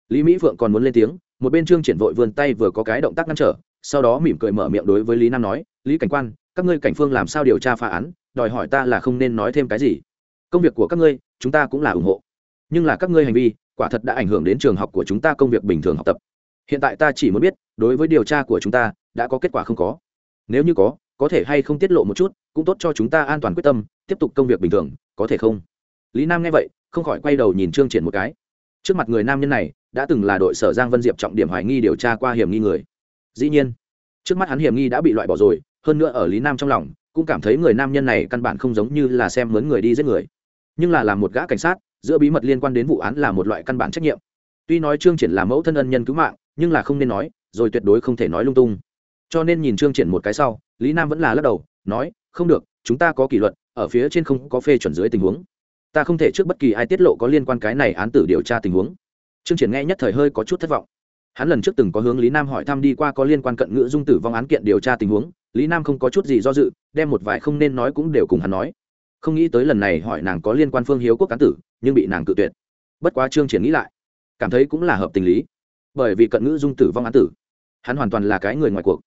Lý mỹ phượng còn muốn lên tiếng một bên trương triển vội vươn tay vừa có cái động tác ngăn trở, sau đó mỉm cười mở miệng đối với lý nam nói, lý cảnh quan, các ngươi cảnh phương làm sao điều tra phá án, đòi hỏi ta là không nên nói thêm cái gì. Công việc của các ngươi, chúng ta cũng là ủng hộ. Nhưng là các ngươi hành vi, quả thật đã ảnh hưởng đến trường học của chúng ta công việc bình thường học tập. Hiện tại ta chỉ muốn biết, đối với điều tra của chúng ta, đã có kết quả không có. Nếu như có có thể hay không tiết lộ một chút, cũng tốt cho chúng ta an toàn quyết tâm, tiếp tục công việc bình thường, có thể không? Lý nam nghe vậy, không khỏi quay đầu nhìn trương triển một cái. Trước mặt người nam nhân này đã từng là đội sở giang vân diệp trọng điểm hoài nghi điều tra qua hiểm nghi người. Dĩ nhiên, trước mắt hắn hiểm nghi đã bị loại bỏ rồi, hơn nữa ở lý nam trong lòng, cũng cảm thấy người nam nhân này căn bản không giống như là xem mướn người đi giết người. Nhưng là làm một gã cảnh sát, giữa bí mật liên quan đến vụ án là một loại căn bản trách nhiệm. Tuy nói trương triển là mẫu thân ân nhân cứu mạng, nhưng là không nên nói, rồi tuyệt đối không thể nói lung tung. Cho nên nhìn trương triển một cái sau, lý nam vẫn là lắc đầu, nói, không được, chúng ta có kỷ luật, ở phía trên không có phê chuẩn dưới tình huống. Ta không thể trước bất kỳ ai tiết lộ có liên quan cái này án tử điều tra tình huống trương triển nghe nhất thời hơi có chút thất vọng. Hắn lần trước từng có hướng lý nam hỏi thăm đi qua có liên quan cận ngữ dung tử vong án kiện điều tra tình huống, lý nam không có chút gì do dự, đem một vài không nên nói cũng đều cùng hắn nói. Không nghĩ tới lần này hỏi nàng có liên quan phương hiếu quốc cán tử, nhưng bị nàng cự tuyệt. Bất quá trương triển nghĩ lại, cảm thấy cũng là hợp tình lý. Bởi vì cận ngữ dung tử vong án tử, hắn hoàn toàn là cái người ngoài cuộc,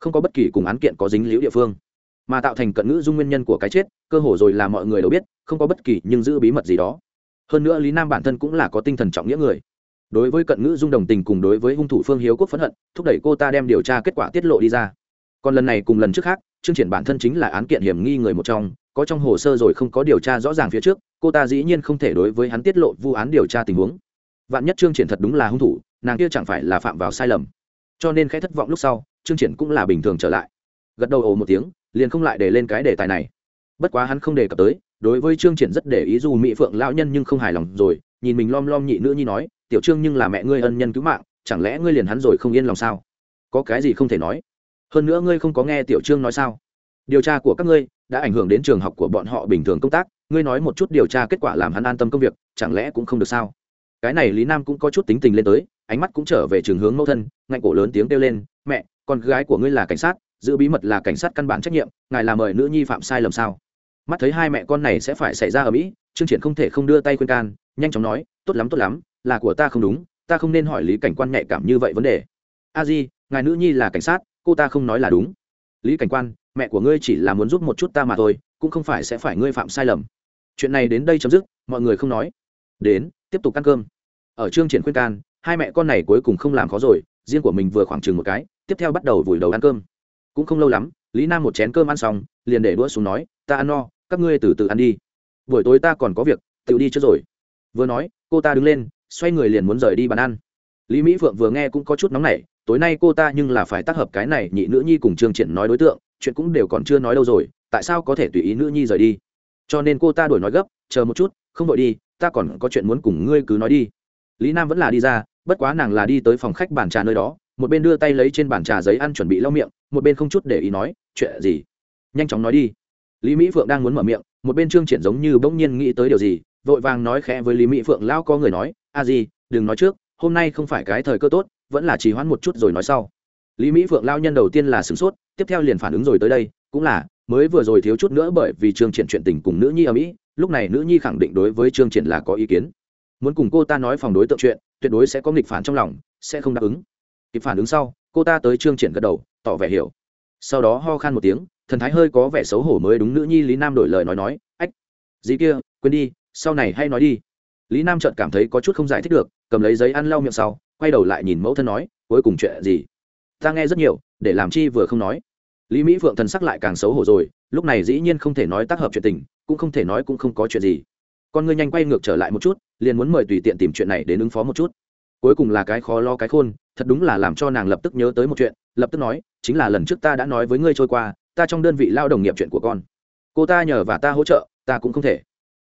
không có bất kỳ cùng án kiện có dính liễu địa phương. Mà tạo thành cận ngữ dung nguyên nhân của cái chết, cơ hồ rồi là mọi người đều biết, không có bất kỳ nhưng giữ bí mật gì đó. Hơn nữa lý nam bản thân cũng là có tinh thần trọng nghĩa người đối với cận ngữ dung đồng tình cùng đối với hung thủ phương hiếu quốc phẫn hận, thúc đẩy cô ta đem điều tra kết quả tiết lộ đi ra. Còn lần này cùng lần trước khác, chương triển bản thân chính là án kiện hiểm nghi người một trong, có trong hồ sơ rồi không có điều tra rõ ràng phía trước, cô ta dĩ nhiên không thể đối với hắn tiết lộ vụ án điều tra tình huống. Vạn nhất chương triển thật đúng là hung thủ, nàng kia chẳng phải là phạm vào sai lầm. Cho nên khẽ thất vọng lúc sau, chương triển cũng là bình thường trở lại. Gật đầu ồ một tiếng, liền không lại để lên cái đề tài này. Bất quá hắn không đề cập tới, đối với chương triển rất để ý dù mỹ phượng lão nhân nhưng không hài lòng rồi nhìn mình lom lom nhị nữ nhi nói, tiểu trương nhưng là mẹ ngươi ân nhân cứu mạng, chẳng lẽ ngươi liền hắn rồi không yên lòng sao? Có cái gì không thể nói? Hơn nữa ngươi không có nghe tiểu trương nói sao? Điều tra của các ngươi đã ảnh hưởng đến trường học của bọn họ bình thường công tác, ngươi nói một chút điều tra kết quả làm hắn an tâm công việc, chẳng lẽ cũng không được sao? Cái này lý nam cũng có chút tính tình lên tới, ánh mắt cũng trở về trường hướng mẫu thân, ngạnh cổ lớn tiếng kêu lên, mẹ, con gái của ngươi là cảnh sát, giữ bí mật là cảnh sát căn bản trách nhiệm, ngài là mời nữ nhi phạm sai lầm sao? Mắt thấy hai mẹ con này sẽ phải xảy ra ở mỹ trương triển không thể không đưa tay khuyên can, nhanh chóng nói, tốt lắm tốt lắm, là của ta không đúng, ta không nên hỏi lý cảnh quan nhạy cảm như vậy vấn đề. A di, ngài nữ nhi là cảnh sát, cô ta không nói là đúng. Lý cảnh quan, mẹ của ngươi chỉ là muốn giúp một chút ta mà thôi, cũng không phải sẽ phải ngươi phạm sai lầm. Chuyện này đến đây chấm dứt, mọi người không nói. Đến, tiếp tục ăn cơm. Ở trương triển khuyên can, hai mẹ con này cuối cùng không làm khó rồi, riêng của mình vừa khoảng chừng một cái, tiếp theo bắt đầu vùi đầu ăn cơm. Cũng không lâu lắm, lý nam một chén cơm ăn xong, liền để đũa xuống nói, ta ăn no, các ngươi từ từ ăn đi buổi tối ta còn có việc tự đi trước rồi. Vừa nói, cô ta đứng lên, xoay người liền muốn rời đi bàn ăn. Lý mỹ phượng vừa nghe cũng có chút nóng nảy, tối nay cô ta nhưng là phải tác hợp cái này nhị nữ nhi cùng trương triển nói đối tượng, chuyện cũng đều còn chưa nói đâu rồi, tại sao có thể tùy ý nữ nhi rời đi? Cho nên cô ta đổi nói gấp, chờ một chút, không vội đi, ta còn có chuyện muốn cùng ngươi cứ nói đi. Lý nam vẫn là đi ra, bất quá nàng là đi tới phòng khách bàn trà nơi đó, một bên đưa tay lấy trên bàn trà giấy ăn chuẩn bị lau miệng, một bên không chút để ý nói, chuyện gì? Nhanh chóng nói đi lý mỹ phượng đang muốn mở miệng, một bên trương triển giống như bỗng nhiên nghĩ tới điều gì, vội vàng nói khẽ với lý mỹ phượng lao có người nói, a gì đừng nói trước, hôm nay không phải cái thời cơ tốt, vẫn là trì hoãn một chút rồi nói sau. Lý mỹ phượng lao nhân đầu tiên là sửng sốt, tiếp theo liền phản ứng rồi tới đây, cũng là, mới vừa rồi thiếu chút nữa bởi vì trương triển chuyện tình cùng nữ nhi ở mỹ, lúc này nữ nhi khẳng định đối với trương triển là có ý kiến. Muốn cùng cô ta nói phòng đối tượng chuyện, tuyệt đối sẽ có nghịch phản trong lòng, sẽ không đáp ứng. Kịp phản ứng sau, cô ta tới trương triển gật đầu, tỏ vẻ hiểu. Sau đó ho khan một tiếng thần thái hơi có vẻ xấu hổ mới đúng nữ nhi lý nam đổi lời nói nói, ách, gì kia, quên đi, sau này hay nói đi. Lý nam trợt cảm thấy có chút không giải thích được, cầm lấy giấy ăn lau miệng sau, quay đầu lại nhìn mẫu thân nói, cuối cùng chuyện gì? Ta nghe rất nhiều, để làm chi vừa không nói. Lý mỹ phượng thần sắc lại càng xấu hổ rồi, lúc này dĩ nhiên không thể nói tác hợp chuyện tình, cũng không thể nói cũng không có chuyện gì. Con ngươi nhanh quay ngược trở lại một chút, liền muốn mời tùy tiện tìm chuyện này đến ứng phó một chút. Cuối cùng là cái khó lo cái khôn, thật đúng là làm cho nàng lập tức nhớ tới một chuyện, lập tức nói, chính là lần trước ta đã nói với ngươi trôi qua ta trong đơn vị lao đồng nghiệp chuyện của con. Cô ta nhờ và ta hỗ trợ, ta cũng không thể.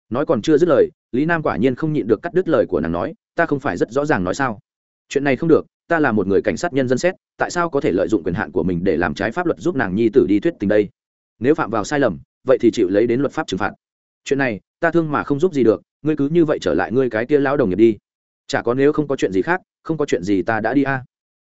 Nói còn chưa dứt lời, lý nam quả nhiên không nhịn được cắt đứt lời của nàng nói, ta không phải rất rõ ràng nói sao. Chuyện này không được, ta là một người cảnh sát nhân dân xét, tại sao có thể lợi dụng quyền hạn của mình để làm trái pháp luật giúp nàng nhi tử đi thuyết tình đây? Nếu phạm vào sai lầm, vậy thì chịu lấy đến luật pháp trừng phạt. Chuyện này, ta thương mà không giúp gì được, ngươi cứ như vậy trở lại ngươi cái kia lão đồng nghiệp đi. Chả có nếu không có chuyện gì khác, không có chuyện gì ta đã đi a.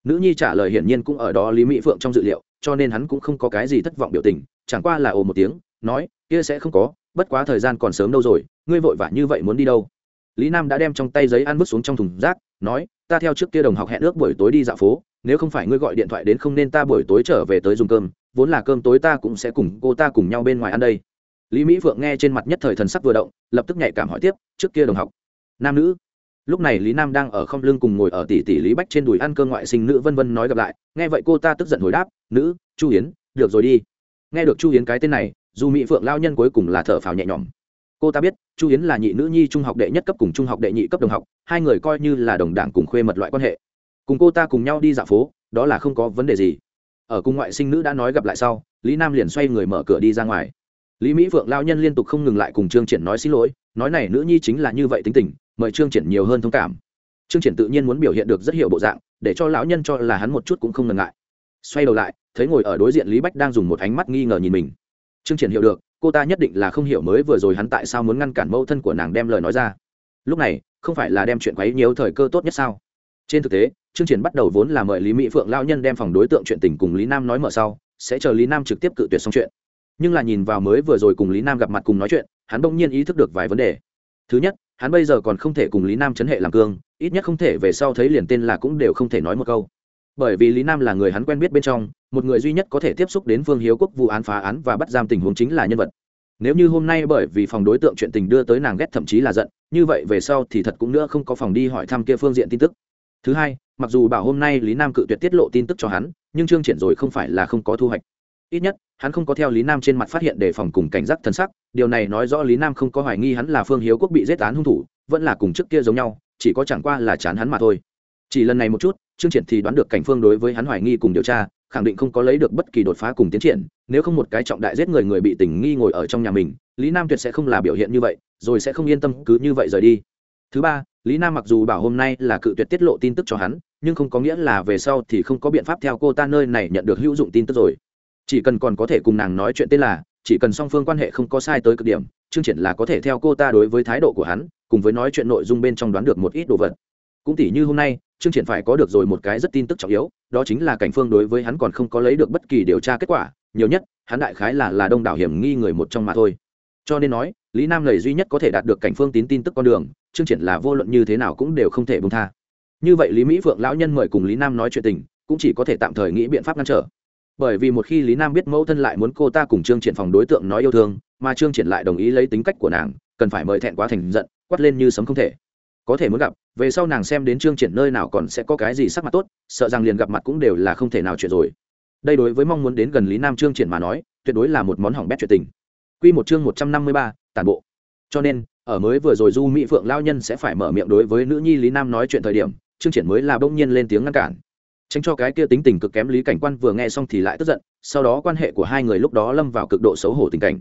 Nữ nhi trả lời hiển nhiên cũng ở đó lý mỹ phượng trong dự liệu cho nên hắn cũng không có cái gì thất vọng biểu tình, chẳng qua là ồ một tiếng, nói, kia sẽ không có, bất quá thời gian còn sớm đâu rồi, ngươi vội vã như vậy muốn đi đâu? Lý nam đã đem trong tay giấy ăn vứt xuống trong thùng rác, nói, ta theo trước kia đồng học hẹn ước buổi tối đi dạo phố, nếu không phải ngươi gọi điện thoại đến không nên ta buổi tối trở về tới dùng cơm, vốn là cơm tối ta cũng sẽ cùng cô ta cùng nhau bên ngoài ăn đây. Lý mỹ phượng nghe trên mặt nhất thời thần sắc vừa động, lập tức nhạy cảm hỏi tiếp, trước kia đồng học? Nam nữ lúc này lý nam đang ở không lưng cùng ngồi ở tỷ tỷ lý bách trên đùi ăn cơm ngoại sinh nữ vân vân nói gặp lại. Nghe vậy cô ta tức giận hồi đáp, nữ, chu Yến được rồi đi. Nghe được chu Yến cái tên này, dù mỹ phượng lao nhân cuối cùng là thở phào nhẹ nhõm. Cô ta biết, chu Yến là nhị nữ nhi trung học đệ nhất cấp cùng trung học đệ nhị cấp đồng học, hai người coi như là đồng đảng cùng khuê mật loại quan hệ. Cùng cô ta cùng nhau đi dạo phố, đó là không có vấn đề gì. Ở cùng ngoại sinh nữ đã nói gặp lại sau, lý nam liền xoay người mở cửa đi ra ngoài. Lý mỹ phượng lao nhân liên tục không ngừng lại cùng trương triển nói xin lỗi, nói này nữ nhi chính là như vậy tính tình mời trương triển nhiều hơn thông cảm. Trương triển tự nhiên muốn biểu hiện được rất hiểu bộ dạng, để cho lão nhân cho là hắn một chút cũng không ngần ngại. Xoay đầu lại, thấy ngồi ở đối diện lý bách đang dùng một ánh mắt nghi ngờ nhìn mình. Trương triển hiểu được, cô ta nhất định là không hiểu mới vừa rồi hắn tại sao muốn ngăn cản mẫu thân của nàng đem lời nói ra. Lúc này, không phải là đem chuyện quấy nhiều thời cơ tốt nhất sao? Trên thực tế, trương triển bắt đầu vốn là mời lý mỹ phượng lão nhân đem phòng đối tượng chuyện tình cùng lý nam nói mở sau, sẽ chờ lý nam trực tiếp cự tuyệt xong chuyện. Nhưng là nhìn vào mới vừa rồi cùng lý nam gặp mặt cùng nói chuyện, hắn bỗng nhiên ý thức được vài vấn đề. Thứ nhất hắn bây giờ còn không thể cùng lý nam chấn hệ làm cương, ít nhất không thể về sau thấy liền tên là cũng đều không thể nói một câu. Bởi vì lý nam là người hắn quen biết bên trong, một người duy nhất có thể tiếp xúc đến phương hiếu quốc vụ án phá án và bắt giam tình huống chính là nhân vật. Nếu như hôm nay bởi vì phòng đối tượng chuyện tình đưa tới nàng ghét thậm chí là giận, như vậy về sau thì thật cũng nữa không có phòng đi hỏi thăm kia phương diện tin tức. Thứ hai, mặc dù bảo hôm nay lý nam cự tuyệt tiết lộ tin tức cho hắn, nhưng chương triển rồi không phải là không có thu hoạch ít nhất, hắn không có theo lý nam trên mặt phát hiện đề phòng cùng cảnh giác thân sắc. Điều này nói rõ lý nam không có hoài nghi hắn là phương hiếu quốc bị giết án hung thủ, vẫn là cùng trước kia giống nhau, chỉ có chẳng qua là chán hắn mà thôi. Chỉ lần này một chút, trương triển thì đoán được cảnh phương đối với hắn hoài nghi cùng điều tra, khẳng định không có lấy được bất kỳ đột phá cùng tiến triển. Nếu không một cái trọng đại giết người người bị tình nghi ngồi ở trong nhà mình, lý nam tuyệt sẽ không là biểu hiện như vậy, rồi sẽ không yên tâm cứ như vậy rời đi. Thứ ba, lý nam mặc dù bảo hôm nay là cự tuyệt tiết lộ tin tức cho hắn, nhưng không có nghĩa là về sau thì không có biện pháp theo cô ta nơi này nhận được hữu dụng tin tức rồi chỉ cần còn có thể cùng nàng nói chuyện tên là, chỉ cần song phương quan hệ không có sai tới cực điểm chương triển là có thể theo cô ta đối với thái độ của hắn, cùng với nói chuyện nội dung bên trong đoán được một ít đồ vật. Cũng tỉ như hôm nay chương triển phải có được rồi một cái rất tin tức trọng yếu, đó chính là cảnh phương đối với hắn còn không có lấy được bất kỳ điều tra kết quả, nhiều nhất, hắn đại khái là là đông đảo hiểm nghi người một trong mà thôi. Cho nên nói, lý nam lầy duy nhất có thể đạt được cảnh phương tín tin tức con đường chương triển là vô luận như thế nào cũng đều không thể bông tha. Như vậy lý mỹ phượng lão nhân mời cùng lý nam nói chuyện tình, cũng chỉ có thể tạm thời nghĩ biện pháp ngăn trở bởi vì một khi lý nam biết mẫu thân lại muốn cô ta cùng trương triển phòng đối tượng nói yêu thương mà trương triển lại đồng ý lấy tính cách của nàng cần phải mời thẹn quá thành giận quát lên như sấm không thể. Có thể muốn gặp về sau nàng xem đến trương triển nơi nào còn sẽ có cái gì sắc mặt tốt sợ rằng liền gặp mặt cũng đều là không thể nào chuyện rồi. Đây đối với mong muốn đến gần lý nam trương triển mà nói tuyệt đối là một món hỏng bét chuyện tình. Quy một chương một trăm năm mươi ba, tàn bộ. Cho nên ở mới vừa rồi du mỹ phượng lao nhân sẽ phải mở miệng đối với nữ nhi lý nam nói chuyện thời điểm trương triển mới là bỗng nhiên lên tiếng ngăn cản tránh cho cái kia tính tình cực kém lý cảnh quan vừa nghe xong thì lại tức giận, sau đó quan hệ của hai người lúc đó lâm vào cực độ xấu hổ tình cảnh.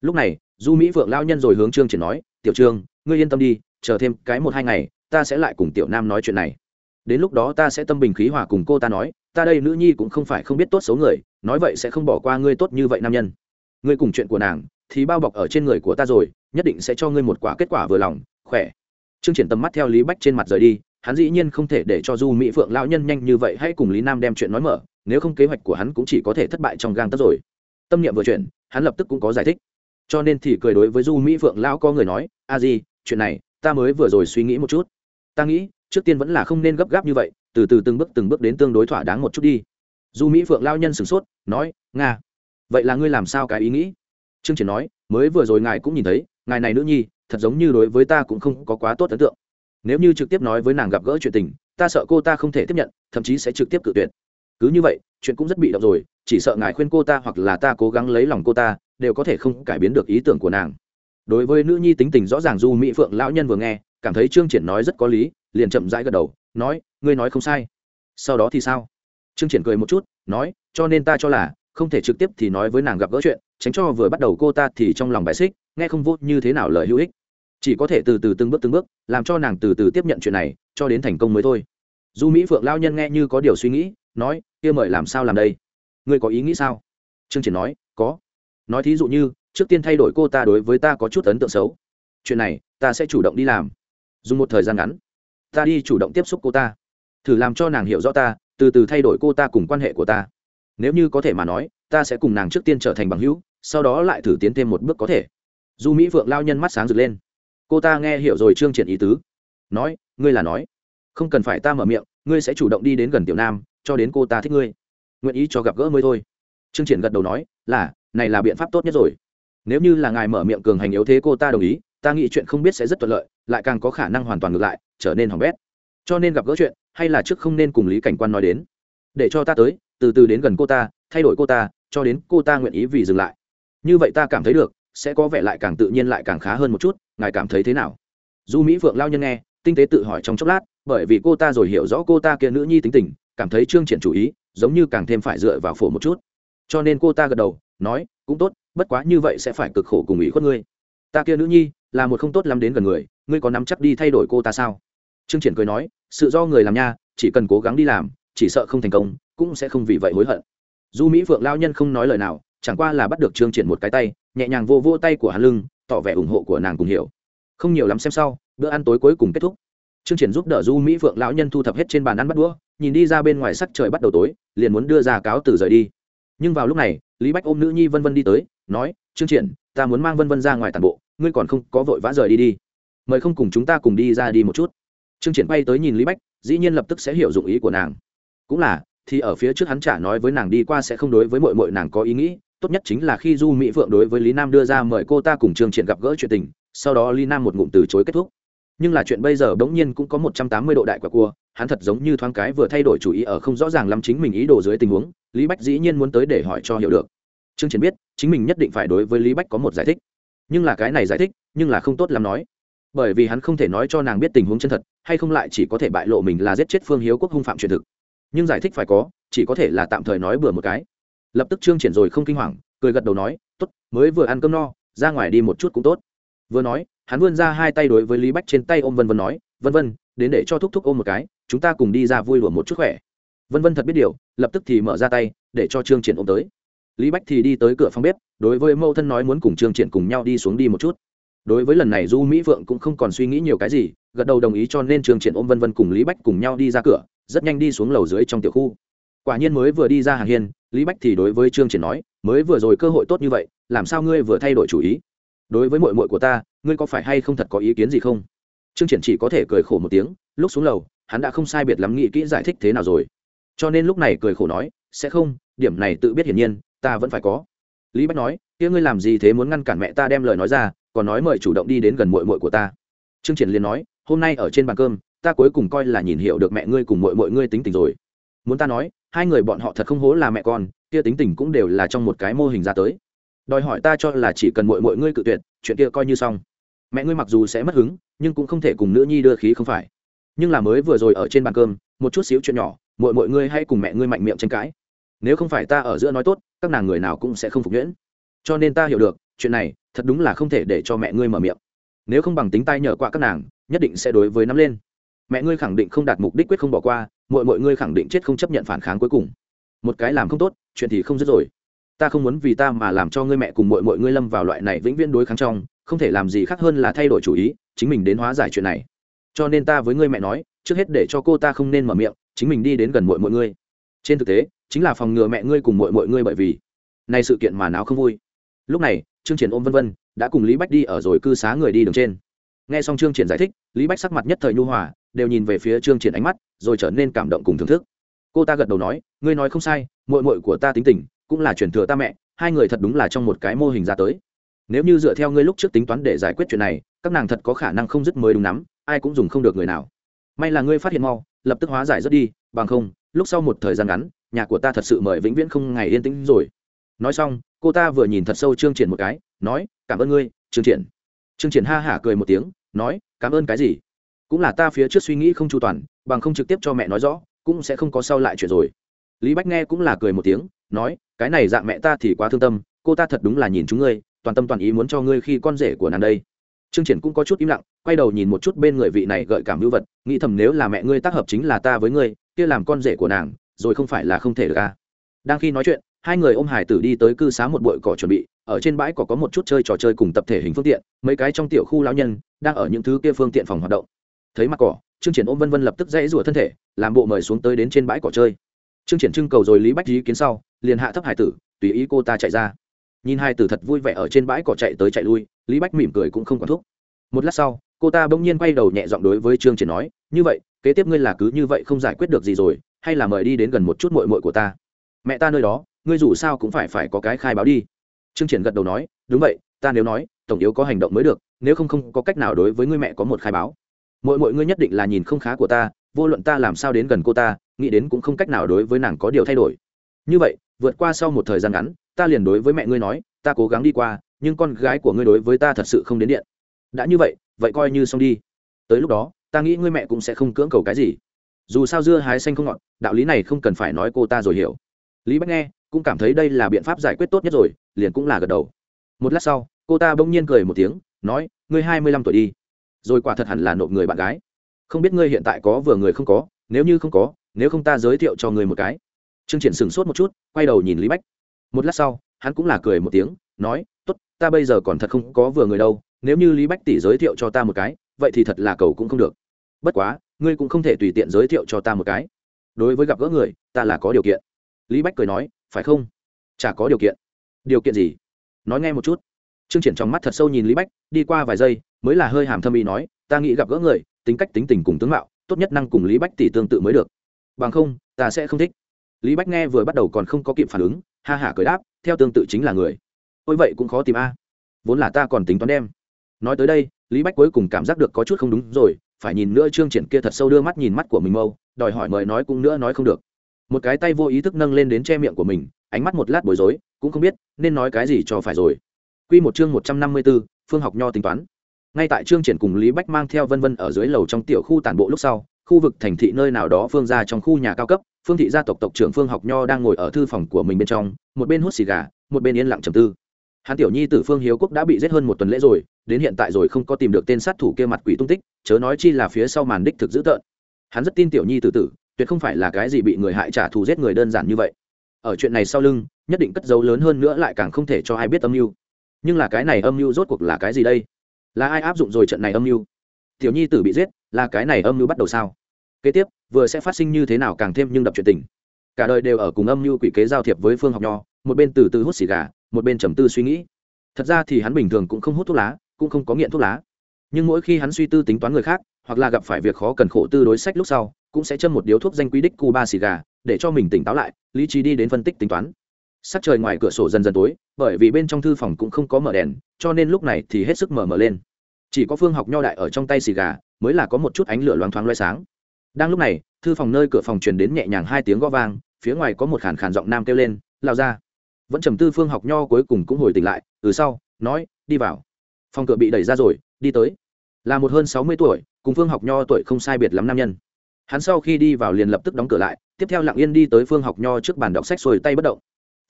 Lúc này, du mỹ vượng lao nhân rồi hướng trương triển nói, tiểu trương, ngươi yên tâm đi, chờ thêm cái một hai ngày, ta sẽ lại cùng tiểu nam nói chuyện này. Đến lúc đó ta sẽ tâm bình khí hòa cùng cô ta nói, ta đây nữ nhi cũng không phải không biết tốt xấu người, nói vậy sẽ không bỏ qua ngươi tốt như vậy nam nhân. Ngươi cùng chuyện của nàng, thì bao bọc ở trên người của ta rồi, nhất định sẽ cho ngươi một quả kết quả vừa lòng, khỏe. Trương triển tầm mắt theo lý bách trên mặt rời đi hắn dĩ nhiên không thể để cho du mỹ phượng lão nhân nhanh như vậy hãy cùng lý nam đem chuyện nói mở, nếu không kế hoạch của hắn cũng chỉ có thể thất bại trong gang tấc rồi. Tâm niệm vừa chuyển, hắn lập tức cũng có giải thích. Cho nên thì cười đối với du mỹ phượng lão có người nói, a di, chuyện này, ta mới vừa rồi suy nghĩ một chút. Ta nghĩ, trước tiên vẫn là không nên gấp gáp như vậy, từ từ từng bước từng bước đến tương đối thỏa đáng một chút đi. Du mỹ phượng lao nhân sửng sốt, nói, nga, vậy là ngươi làm sao cái ý nghĩ? Trương triển nói, mới vừa rồi ngài cũng nhìn thấy, ngài này nữ nhi, thật giống như đối với ta cũng không có quá tốt ấn tượng nếu như trực tiếp nói với nàng gặp gỡ chuyện tình, ta sợ cô ta không thể tiếp nhận, thậm chí sẽ trực tiếp cự tuyệt. Cứ như vậy, chuyện cũng rất bị động rồi, chỉ sợ ngài khuyên cô ta hoặc là ta cố gắng lấy lòng cô ta, đều có thể không cải biến được ý tưởng của nàng. Đối với nữ nhi tính tình rõ ràng du mỹ phượng lão nhân vừa nghe, cảm thấy trương triển nói rất có lý, liền chậm rãi gật đầu, nói, ngươi nói không sai. Sau đó thì sao? Trương triển cười một chút, nói, cho nên ta cho là, không thể trực tiếp thì nói với nàng gặp gỡ chuyện, tránh cho vừa bắt đầu cô ta thì trong lòng bài xích, nghe không vô như thế nào lời hữu ích chỉ có thể từ từ từng bước từng bước, làm cho nàng từ từ tiếp nhận chuyện này, cho đến thành công mới thôi. Du mỹ phượng lao nhân nghe như có điều suy nghĩ, nói, kia mời làm sao làm đây? Ngươi có ý nghĩ sao? Trương triển nói, có. Nói thí dụ như, trước tiên thay đổi cô ta đối với ta có chút ấn tượng xấu. Chuyện này, ta sẽ chủ động đi làm. Dùng một thời gian ngắn, ta đi chủ động tiếp xúc cô ta. Thử làm cho nàng hiểu rõ ta, từ từ thay đổi cô ta cùng quan hệ của ta. Nếu như có thể mà nói, ta sẽ cùng nàng trước tiên trở thành bằng hữu, sau đó lại thử tiến thêm một bước có thể. Du mỹ phượng lao nhân mắt sáng rực lên cô ta nghe hiểu rồi trương triển ý tứ. Nói, ngươi là nói. Không cần phải ta mở miệng, ngươi sẽ chủ động đi đến gần tiểu nam, cho đến cô ta thích ngươi. Nguyện ý cho gặp gỡ mới thôi. Trương triển gật đầu nói, là, này là biện pháp tốt nhất rồi. Nếu như là ngài mở miệng cường hành yếu thế cô ta đồng ý, ta nghĩ chuyện không biết sẽ rất thuận lợi, lại càng có khả năng hoàn toàn ngược lại, trở nên hỏng bét. Cho nên gặp gỡ chuyện, hay là trước không nên cùng lý cảnh quan nói đến. Để cho ta tới, từ từ đến gần cô ta, thay đổi cô ta, cho đến cô ta nguyện ý vì dừng lại. Như vậy ta cảm thấy được sẽ có vẻ lại càng tự nhiên lại càng khá hơn một chút, ngài cảm thấy thế nào? Du mỹ phượng lao nhân nghe, tinh tế tự hỏi trong chốc lát, bởi vì cô ta rồi hiểu rõ cô ta kia nữ nhi tính tình, cảm thấy trương triển chủ ý, giống như càng thêm phải dựa vào phổ một chút. Cho nên cô ta gật đầu, nói, cũng tốt, bất quá như vậy sẽ phải cực khổ cùng ý khuất ngươi. Ta kia nữ nhi, là một không tốt lắm đến gần người, ngươi có nắm chắc đi thay đổi cô ta sao? Trương triển cười nói, sự do người làm nha, chỉ cần cố gắng đi làm, chỉ sợ không thành công, cũng sẽ không vì vậy hối hận. Du mỹ phượng lao nhân không nói lời nào chẳng qua là bắt được trương triển một cái tay, nhẹ nhàng vô vô tay của hắn lưng, tỏ vẻ ủng hộ của nàng cùng hiểu. Không nhiều lắm xem sau, bữa ăn tối cuối cùng kết thúc. Trương triển giúp đỡ du mỹ phượng lão nhân thu thập hết trên bàn ăn bắt đũa, nhìn đi ra bên ngoài sắc trời bắt đầu tối, liền muốn đưa ra cáo từ rời đi. Nhưng vào lúc này, lý bách ôm nữ nhi vân vân đi tới, nói, trương triển, ta muốn mang vân vân ra ngoài tàn bộ, ngươi còn không có vội vã rời đi đi. Mời không cùng chúng ta cùng đi ra đi một chút. Trương triển bay tới nhìn lý bách, dĩ nhiên lập tức sẽ hiểu dụng ý của nàng. Cũng là, thì ở phía trước hắn trả nói với nàng đi qua sẽ không đối với muội muội nàng có ý nghĩ tốt nhất chính là khi du mỹ Vượng đối với lý nam đưa ra mời cô ta cùng trương triển gặp gỡ chuyện tình, sau đó lý nam một ngụm từ chối kết thúc. Nhưng là chuyện bây giờ bỗng nhiên cũng có một trăm tám mươi độ đại quả cua, hắn thật giống như thoáng cái vừa thay đổi chủ ý ở không rõ ràng lắm chính mình ý đồ dưới tình huống, lý bách dĩ nhiên muốn tới để hỏi cho hiểu được. Trương triển biết, chính mình nhất định phải đối với lý bách có một giải thích. Nhưng là cái này giải thích, nhưng là không tốt lắm nói. Bởi vì hắn không thể nói cho nàng biết tình huống chân thật, hay không lại chỉ có thể bại lộ mình là giết chết phương hiếu quốc hung phạm truyền thực. Nhưng giải thích phải có, chỉ có thể là tạm thời nói bừa một cái lập tức trương triển rồi không kinh hoàng, cười gật đầu nói, tốt, mới vừa ăn cơm no, ra ngoài đi một chút cũng tốt. Vừa nói, hắn vươn ra hai tay đối với lý bách trên tay ôm vân vân nói, vân vân, đến để cho thúc thúc ôm một cái, chúng ta cùng đi ra vui lùa một chút khỏe. Vân vân thật biết điều, lập tức thì mở ra tay, để cho trương triển ôm tới. Lý bách thì đi tới cửa phòng bếp, đối với mâu thân nói muốn cùng trương triển cùng nhau đi xuống đi một chút. Đối với lần này du mỹ vượng cũng không còn suy nghĩ nhiều cái gì, gật đầu đồng ý cho nên trương triển ôm vân vân cùng lý bách cùng nhau đi ra cửa, rất nhanh đi xuống lầu dưới trong tiểu khu quả nhiên mới vừa đi ra hàng hiên, lý bách thì đối với trương triển nói, mới vừa rồi cơ hội tốt như vậy, làm sao ngươi vừa thay đổi chủ ý? Đối với mội mội của ta, ngươi có phải hay không thật có ý kiến gì không? Trương triển chỉ có thể cười khổ một tiếng, lúc xuống lầu, hắn đã không sai biệt lắm nghĩ kỹ giải thích thế nào rồi. Cho nên lúc này cười khổ nói, sẽ không, điểm này tự biết hiển nhiên, ta vẫn phải có. Lý bách nói, kia ngươi làm gì thế muốn ngăn cản mẹ ta đem lời nói ra, còn nói mời chủ động đi đến gần mội mội của ta. Trương triển liền nói, hôm nay ở trên bàn cơm, ta cuối cùng coi là nhìn hiểu được mẹ ngươi cùng mội mội ngươi tính tình rồi. Muốn ta nói hai người bọn họ thật không hố là mẹ con, kia tính tình cũng đều là trong một cái mô hình ra tới. Đòi hỏi ta cho là chỉ cần mọi mọi ngươi cự tuyệt, chuyện kia coi như xong. Mẹ ngươi mặc dù sẽ mất hứng, nhưng cũng không thể cùng nữ nhi đưa khí không phải. Nhưng là mới vừa rồi ở trên bàn cơm, một chút xíu chuyện nhỏ mọi mọi ngươi hãy cùng mẹ ngươi mạnh miệng tranh cãi. Nếu không phải ta ở giữa nói tốt, các nàng người nào cũng sẽ không phục nhuyễn. Cho nên ta hiểu được, chuyện này thật đúng là không thể để cho mẹ ngươi mở miệng. Nếu không bằng tính tay nhờ qua các nàng, nhất định sẽ đối với nắm lên mẹ ngươi khẳng định không đạt mục đích quyết không bỏ qua mọi mọi ngươi khẳng định chết không chấp nhận phản kháng cuối cùng. Một cái làm không tốt, chuyện thì không dứt rồi. Ta không muốn vì ta mà làm cho ngươi mẹ cùng mọi mọi ngươi lâm vào loại này vĩnh viễn đối kháng trong, không thể làm gì khác hơn là thay đổi chủ ý, chính mình đến hóa giải chuyện này. Cho nên ta với ngươi mẹ nói, trước hết để cho cô ta không nên mở miệng, chính mình đi đến gần mọi mọi ngươi. Trên thực tế, chính là phòng ngừa mẹ ngươi cùng mọi mọi ngươi bởi vì này sự kiện mà não không vui. Lúc này chương triển ôm vân vân đã cùng lý bách đi ở rồi cư xá người đi đường trên nghe xong trương triển giải thích, lý bách sắc mặt nhất thời nhu hòa, đều nhìn về phía trương triển ánh mắt, rồi trở nên cảm động cùng thưởng thức. Cô ta gật đầu nói, ngươi nói không sai, muội muội của ta tính tình cũng là truyền thừa ta mẹ, hai người thật đúng là trong một cái mô hình ra tới. Nếu như dựa theo ngươi lúc trước tính toán để giải quyết chuyện này, các nàng thật có khả năng không dứt mới đúng lắm, ai cũng dùng không được người nào. May là ngươi phát hiện mau, lập tức hóa giải rất đi, bằng không, lúc sau một thời gian ngắn, nhà của ta thật sự mời vĩnh viễn không ngày yên tĩnh rồi. Nói xong, cô ta vừa nhìn thật sâu trương triển một cái, nói, cảm ơn ngươi, trương triển. Trương triển ha hả cười một tiếng nói, cảm ơn cái gì? Cũng là ta phía trước suy nghĩ không chu toàn, bằng không trực tiếp cho mẹ nói rõ, cũng sẽ không có sau lại chuyện rồi. Lý bách nghe cũng là cười một tiếng, nói, cái này dạng mẹ ta thì quá thương tâm, cô ta thật đúng là nhìn chúng ngươi, toàn tâm toàn ý muốn cho ngươi khi con rể của nàng đây. Trương triển cũng có chút im lặng, quay đầu nhìn một chút bên người vị này gợi cảm hữu vật, nghĩ thầm nếu là mẹ ngươi tác hợp chính là ta với ngươi, kia làm con rể của nàng, rồi không phải là không thể được à. đang khi nói chuyện, hai người ôm hải tử đi tới cư xá một bụi cỏ chuẩn bị ở trên bãi cỏ có một chút chơi trò chơi cùng tập thể hình phương tiện, mấy cái trong tiểu khu lao nhân đang ở những thứ kia phương tiện phòng hoạt động. Thấy mặt cỏ, trương triển ôm vân vân lập tức dãy rủa thân thể, làm bộ mời xuống tới đến trên bãi cỏ chơi. Trương triển trưng cầu rồi lý bách ý kiến sau, liền hạ thấp hải tử, tùy ý cô ta chạy ra. Nhìn hai tử thật vui vẻ ở trên bãi cỏ chạy tới chạy lui, lý bách mỉm cười cũng không quản thúc. Một lát sau, cô ta bỗng nhiên quay đầu nhẹ giọng đối với trương triển nói, như vậy, kế tiếp ngươi là cứ như vậy không giải quyết được gì rồi, hay là mời đi đến gần một chút mội mội của ta? Mẹ ta nơi đó, ngươi dù sao cũng phải phải có cái khai báo đi trương triển gật đầu nói, đúng vậy, ta nếu nói, tổng yếu có hành động mới được, nếu không không có cách nào đối với ngươi mẹ có một khai báo. Mỗi mỗi ngươi nhất định là nhìn không khá của ta, vô luận ta làm sao đến gần cô ta, nghĩ đến cũng không cách nào đối với nàng có điều thay đổi. Như vậy, vượt qua sau một thời gian ngắn, ta liền đối với mẹ ngươi nói, ta cố gắng đi qua, nhưng con gái của ngươi đối với ta thật sự không đến điện. Đã như vậy vậy coi như xong đi. Tới lúc đó, ta nghĩ ngươi mẹ cũng sẽ không cưỡng cầu cái gì. Dù sao dưa hái xanh không ngọt, đạo lý này không cần phải nói cô ta rồi hiểu. Lý bách nghe cũng cảm thấy đây là biện pháp giải quyết tốt nhất rồi, liền cũng là gật đầu. Một lát sau, cô ta bỗng nhiên cười một tiếng, nói, ngươi hai mươi lăm tuổi đi. Rồi quả thật hẳn là nộp người bạn gái. Không biết ngươi hiện tại có vừa người không có, nếu như không có, nếu không ta giới thiệu cho ngươi một cái. Trương triển sửng sốt một chút, quay đầu nhìn lý bách. Một lát sau, hắn cũng là cười một tiếng, nói, tốt, ta bây giờ còn thật không có vừa người đâu, nếu như lý bách tỷ giới thiệu cho ta một cái, vậy thì thật là cầu cũng không được. Bất quá, ngươi cũng không thể tùy tiện giới thiệu cho ta một cái. Đối với gặp gỡ người, ta là có điều kiện. Lý bách cười nói phải không? Chả có điều kiện. Điều kiện gì? Nói nghe một chút. Trương triển trong mắt thật sâu nhìn lý bách, đi qua vài giây, mới là hơi hàm thâm ý nói, ta nghĩ gặp gỡ người, tính cách, tính tình cùng tướng mạo, tốt nhất năng cùng lý bách tỷ tương tự mới được. Bằng không, ta sẽ không thích. Lý bách nghe vừa bắt đầu còn không có kịp phản ứng, ha hả cười đáp, theo tương tự chính là người. Ôi vậy cũng khó tìm a. Vốn là ta còn tính toán đem. Nói tới đây, lý bách cuối cùng cảm giác được có chút không đúng rồi, phải nhìn nữa trương triển kia thật sâu đưa mắt nhìn mắt của mình mâu đòi hỏi mời nói cũng nữa nói không được một cái tay vô ý thức nâng lên đến che miệng của mình ánh mắt một lát bối rối cũng không biết nên nói cái gì cho phải rồi Quy một chương một trăm năm mươi 154, phương học nho tính toán. Ngay tại trương triển cùng Lý Bách mang theo Vân Vân ở dưới lầu trong tiểu khu tản bộ lúc sau, khu vực thành thị nơi nào đó phương ra trong khu nhà cao cấp, Phương thị gia tộc tộc trưởng Phương Học Nho đang ngồi ở thư phòng của mình bên trong, một bên hút xì gà, một bên yên lặng trầm tư. Hắn tiểu nhi tử Phương Hiếu Quốc đã bị giết hơn một tuần lễ rồi, đến hiện tại rồi không có tìm được tên sát thủ kia mặt quỷ tung tích, chớ nói chi là phía sau màn đích thực dữ tợn. Hắn rất tin tiểu nhi tử tử, tuyệt không phải là cái gì bị người hại trả thù giết người đơn giản như vậy. Ở chuyện này sau lưng, nhất định cất dấu lớn hơn nữa lại càng không thể cho ai biết âm mưu. Nhưng là cái này âm mưu rốt cuộc là cái gì đây? Là ai áp dụng rồi trận này âm mưu? Tiểu nhi tử bị giết là cái này âm mưu bắt đầu sao? Kế tiếp vừa sẽ phát sinh như thế nào càng thêm nhưng đập chuyện tình. Cả đời đều ở cùng âm mưu quỷ kế giao thiệp với phương học nho một bên từ từ hút xì gà một bên trầm tư suy nghĩ. Thật ra thì hắn bình thường cũng không hút thuốc lá cũng không có nghiện thuốc lá. Nhưng mỗi khi hắn suy tư tính toán người khác hoặc là gặp phải việc khó cần khổ tư đối sách lúc sau cũng sẽ châm một điếu thuốc danh quý đích Cuba xì gà, để cho mình tỉnh táo lại, lý trí đi đến phân tích tính toán. Sắc trời ngoài cửa sổ dần dần tối, bởi vì bên trong thư phòng cũng không có mở đèn, cho nên lúc này thì hết sức mở mở lên. Chỉ có phương học nho đại ở trong tay xì gà, mới là có một chút ánh lửa loáng thoáng loay sáng. Đang lúc này, thư phòng nơi cửa phòng truyền đến nhẹ nhàng hai tiếng gõ vang, phía ngoài có một khàn khàn giọng nam kêu lên lao ra vẫn trầm tư phương học nho cuối cùng cũng hồi tỉnh lại từ sau, nói, đi vào. Phòng cửa bị đẩy ra rồi, đi tới. Là một hơn sáu mươi tuổi, cùng phương học nho tuổi không sai biệt lắm nam nhân hắn sau khi đi vào liền lập tức đóng cửa lại, tiếp theo lặng yên đi tới phương học nho trước bàn đọc sách rồi tay bất động.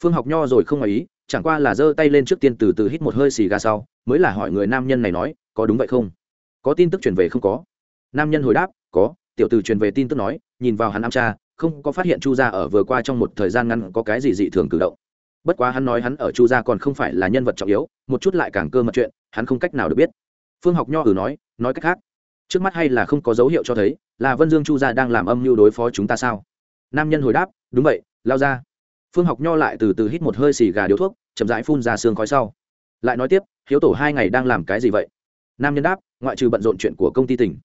Phương học nho rồi không ngoài ý, chẳng qua là giơ tay lên trước tiên từ từ hít một hơi xì gà sau, mới là hỏi người nam nhân này nói, có đúng vậy không? Có tin tức truyền về không có. Nam nhân hồi đáp, có. Tiểu từ truyền về tin tức nói, nhìn vào hắn am cha không có phát hiện chu gia ở vừa qua trong một thời gian ngắn có cái gì dị thường cử động. Bất quá hắn nói hắn ở chu gia còn không phải là nhân vật trọng yếu, một chút lại càng cơ mật chuyện, hắn không cách nào được biết. Phương học nho ừ nói nói cách khác, trước mắt hay là không có dấu hiệu cho thấy là vân dương chu gia đang làm âm mưu đối phó chúng ta sao? Nam nhân hồi đáp, đúng vậy, lao ra. Phương học nho lại từ từ hít một hơi xì gà điếu thuốc, chậm rãi phun ra xương khói sau. Lại nói tiếp, hiếu tổ hai ngày đang làm cái gì vậy? Nam nhân đáp, ngoại trừ bận rộn chuyện của công ty tỉnh.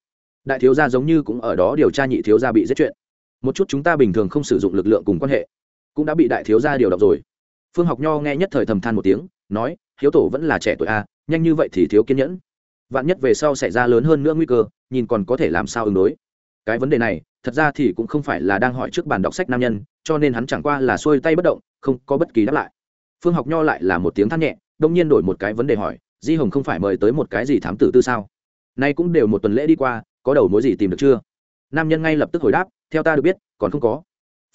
Đại thiếu gia giống như cũng ở đó điều tra nhị thiếu gia bị giết chuyện. Một chút chúng ta bình thường không sử dụng lực lượng cùng quan hệ, cũng đã bị đại thiếu gia điều động rồi. Phương học nho nghe nhất thời thầm than một tiếng, nói, hiếu tổ vẫn là trẻ tuổi a, nhanh như vậy thì thiếu kiên nhẫn. Vạn nhất về sau xảy ra lớn hơn nữa nguy cơ, nhìn còn có thể làm sao ứng đối cái vấn đề này, thật ra thì cũng không phải là đang hỏi trước bàn đọc sách nam nhân, cho nên hắn chẳng qua là xuôi tay bất động, không có bất kỳ đáp lại. Phương học nho lại là một tiếng than nhẹ, đông nhiên đổi một cái vấn đề hỏi, di hồng không phải mời tới một cái gì thám tử tư sao? Nay cũng đều một tuần lễ đi qua, có đầu mối gì tìm được chưa? Nam nhân ngay lập tức hồi đáp, theo ta được biết, còn không có.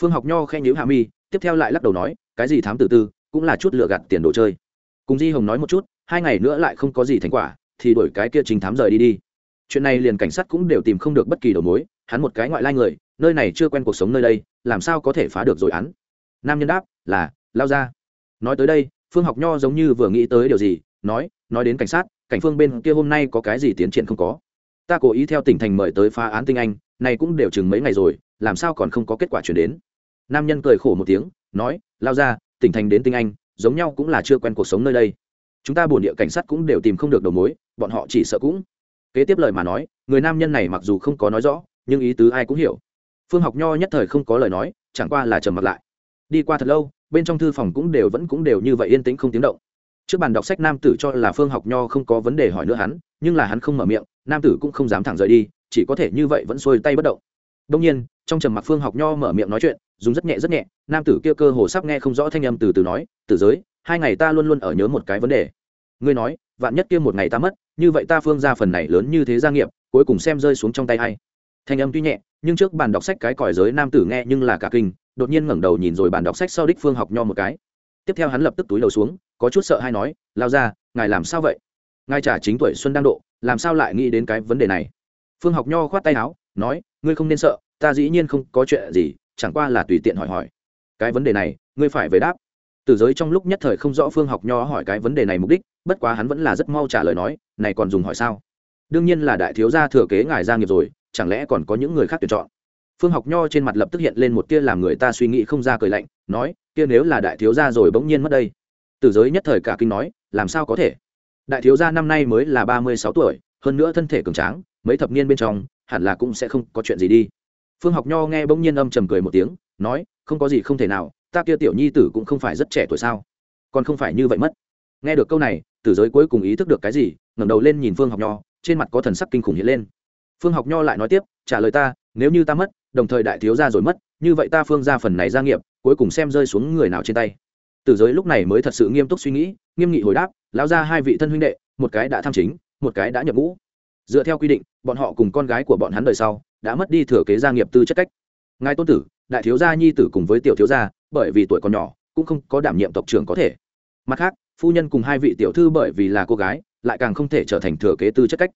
Phương học nho khen nhíu hạ mi, tiếp theo lại lắc đầu nói, cái gì thám tử tư, cũng là chút lựa gạt tiền đồ chơi. Cùng di hồng nói một chút, hai ngày nữa lại không có gì thành quả, thì đổi cái kia chính thám rời đi đi. Chuyện này liền cảnh sát cũng đều tìm không được bất kỳ đầu mối hắn một cái ngoại lai người, nơi này chưa quen cuộc sống nơi đây, làm sao có thể phá được rồi hắn? Nam nhân đáp, là, lao ra. Nói tới đây, phương học nho giống như vừa nghĩ tới điều gì, nói nói đến cảnh sát, cảnh phương bên kia hôm nay có cái gì tiến triển không có? Ta cố ý theo tỉnh thành mời tới phá án tinh anh, này cũng đều chừng mấy ngày rồi, làm sao còn không có kết quả chuyển đến? Nam nhân cười khổ một tiếng, nói, lao ra, tỉnh thành đến tinh anh, giống nhau cũng là chưa quen cuộc sống nơi đây. Chúng ta bổn địa cảnh sát cũng đều tìm không được đầu mối, bọn họ chỉ sợ cũng. Kế tiếp lời mà nói, người nam nhân này mặc dù không có nói rõ nhưng ý tứ ai cũng hiểu. Phương học nho nhất thời không có lời nói, chẳng qua là trầm mặt lại. Đi qua thật lâu, bên trong thư phòng cũng đều vẫn cũng đều như vậy yên tĩnh không tiếng động. Trước bàn đọc sách nam tử cho là phương học nho không có vấn đề hỏi nữa hắn, nhưng là hắn không mở miệng, nam tử cũng không dám thẳng rời đi, chỉ có thể như vậy vẫn xuôi tay bất động. Đông nhiên, trong trầm mặc phương học nho mở miệng nói chuyện, dùng rất nhẹ rất nhẹ, nam tử kia cơ hồ sắp nghe không rõ thanh âm từ từ nói từ giới, hai ngày ta luôn luôn ở nhớ một cái vấn đề. Ngươi nói, vạn nhất kia một ngày ta mất, như vậy ta phương ra phần này lớn như thế gia nghiệp, cuối cùng xem rơi xuống trong tay hay thanh âm tuy nhẹ, nhưng trước bàn đọc sách cái còi giới nam tử nghe nhưng là cả kinh, đột nhiên ngẩng đầu nhìn rồi bàn đọc sách sau đích phương học nho một cái. Tiếp theo hắn lập tức túi đầu xuống, có chút sợ hay nói, lao ra, ngài làm sao vậy? Ngài trả chính tuổi xuân đang độ, làm sao lại nghĩ đến cái vấn đề này? Phương học nho khoát tay áo, nói, ngươi không nên sợ, ta dĩ nhiên không có chuyện gì, chẳng qua là tùy tiện hỏi hỏi. Cái vấn đề này, ngươi phải về đáp. Từ giới trong lúc nhất thời không rõ phương học nho hỏi cái vấn đề này mục đích, bất quá hắn vẫn là rất mau trả lời nói, này còn dùng hỏi sao? Đương nhiên là đại thiếu gia thừa kế ngài gia nghiệp rồi chẳng lẽ còn có những người khác tuyển chọn? Phương học nho trên mặt lập tức hiện lên một tia làm người ta suy nghĩ không ra cười lạnh, nói, kia nếu là đại thiếu gia rồi bỗng nhiên mất đây. Tử giới nhất thời cả kinh nói, làm sao có thể? Đại thiếu gia năm nay mới là ba mươi sáu tuổi, hơn nữa thân thể cường tráng, mấy thập niên bên trong, hẳn là cũng sẽ không có chuyện gì đi. Phương học nho nghe bỗng nhiên âm trầm cười một tiếng, nói, không có gì không thể nào, ta kia tiểu nhi tử cũng không phải rất trẻ tuổi sao? Còn không phải như vậy mất. Nghe được câu này, tử giới cuối cùng ý thức được cái gì, ngẩng đầu lên nhìn phương học nho, trên mặt có thần sắc kinh khủng hiện lên phương học nho lại nói tiếp, trả lời ta, nếu như ta mất, đồng thời đại thiếu gia rồi mất, như vậy ta phương ra phần này gia nghiệp, cuối cùng xem rơi xuống người nào trên tay. Tử giới lúc này mới thật sự nghiêm túc suy nghĩ, nghiêm nghị hồi đáp, lão ra hai vị thân huynh đệ, một cái đã tham chính, một cái đã nhập ngũ. Dựa theo quy định, bọn họ cùng con gái của bọn hắn đời sau, đã mất đi thừa kế gia nghiệp tư chất cách. Ngài tôn tử, đại thiếu gia nhi tử cùng với tiểu thiếu gia, bởi vì tuổi còn nhỏ, cũng không có đảm nhiệm tộc trưởng có thể. Mặt khác, phu nhân cùng hai vị tiểu thư bởi vì là cô gái, lại càng không thể trở thành thừa kế tư chất cách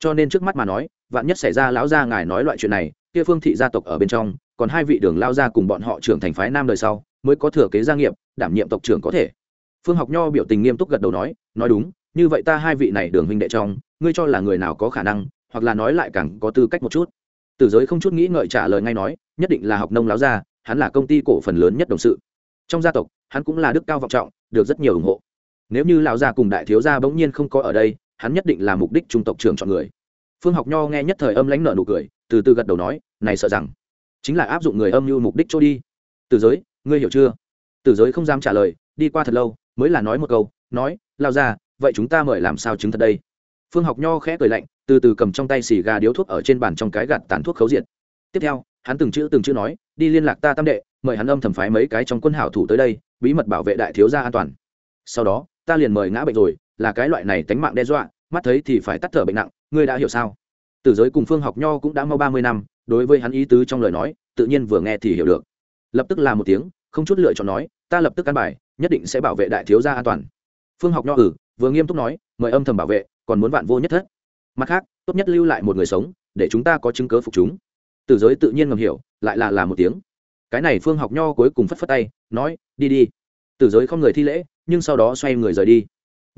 cho nên trước mắt mà nói, vạn nhất xảy ra lão gia ngài nói loại chuyện này, kia phương thị gia tộc ở bên trong, còn hai vị đường lao gia cùng bọn họ trưởng thành phái nam đời sau, mới có thừa kế gia nghiệp, đảm nhiệm tộc trưởng có thể. Phương học nho biểu tình nghiêm túc gật đầu nói nói đúng, như vậy ta hai vị này đường huynh đệ trong, ngươi cho là người nào có khả năng, hoặc là nói lại càng có tư cách một chút. Tử giới không chút nghĩ ngợi trả lời ngay nói, nhất định là học nông láo gia, hắn là công ty cổ phần lớn nhất đồng sự. Trong gia tộc, hắn cũng là đức cao vọng trọng, được rất nhiều ủng hộ. Nếu như lão gia cùng đại thiếu gia bỗng nhiên không có ở đây hắn nhất định là mục đích trung tộc trưởng chọn người. Phương học nho nghe nhất thời âm lãnh nợ nụ cười, từ từ gật đầu nói, này sợ rằng chính là áp dụng người âm mưu mục đích trôi đi. Từ giới, ngươi hiểu chưa? Từ giới không dám trả lời, đi qua thật lâu, mới là nói một câu, nói, lao ra, vậy chúng ta mời làm sao chứng thật đây? Phương học nho khẽ cười lạnh, từ từ cầm trong tay xì gà điếu thuốc ở trên bàn trong cái gạt tàn thuốc khấu diện tiếp theo, hắn từng chữ từng chữ nói, đi liên lạc ta tam đệ, mời hắn âm thầm phái mấy cái trong quân hảo thủ tới đây, bí mật bảo vệ đại thiếu gia an toàn. Sau đó, ta liền mời ngã bệnh rồi là cái loại này tánh mạng đe dọa, mắt thấy thì phải tắt thở bệnh nặng, ngươi đã hiểu sao? Tử giới cùng phương học nho cũng đã mau ba mươi năm, đối với hắn ý tứ trong lời nói, tự nhiên vừa nghe thì hiểu được. Lập tức là một tiếng, không chút lựa chọn nói, ta lập tức căn bài, nhất định sẽ bảo vệ đại thiếu gia an toàn. Phương học nho ử vừa nghiêm túc nói, mời âm thầm bảo vệ, còn muốn vạn vô nhất thất. Mặt khác, tốt nhất lưu lại một người sống, để chúng ta có chứng cớ phục chúng. Từ giới tự nhiên ngầm hiểu, lại là là một tiếng. Cái này phương học nho cuối cùng phất phất tay, nói, đi đi. Từ giới không người thi lễ, nhưng sau đó xoay người rời đi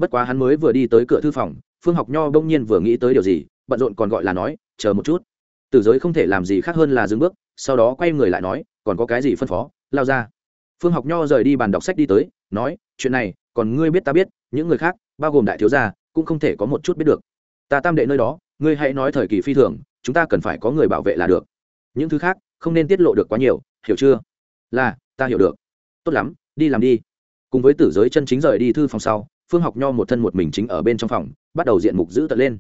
bất quá hắn mới vừa đi tới cửa thư phòng, phương học nho đông nhiên vừa nghĩ tới điều gì, bận rộn còn gọi là nói, chờ một chút. Tử giới không thể làm gì khác hơn là dừng bước, sau đó quay người lại nói, còn có cái gì phân phó? Lao ra. Phương học nho rời đi bàn đọc sách đi tới, nói, chuyện này, còn ngươi biết ta biết, những người khác, bao gồm đại thiếu gia, cũng không thể có một chút biết được. Ta tam đệ nơi đó, ngươi hãy nói thời kỳ phi thường, chúng ta cần phải có người bảo vệ là được. Những thứ khác, không nên tiết lộ được quá nhiều, hiểu chưa? Là, ta hiểu được. Tốt lắm, đi làm đi. Cùng với tử giới chân chính rời đi thư phòng sau phương học nho một thân một mình chính ở bên trong phòng, bắt đầu diện mục giữ tận lên.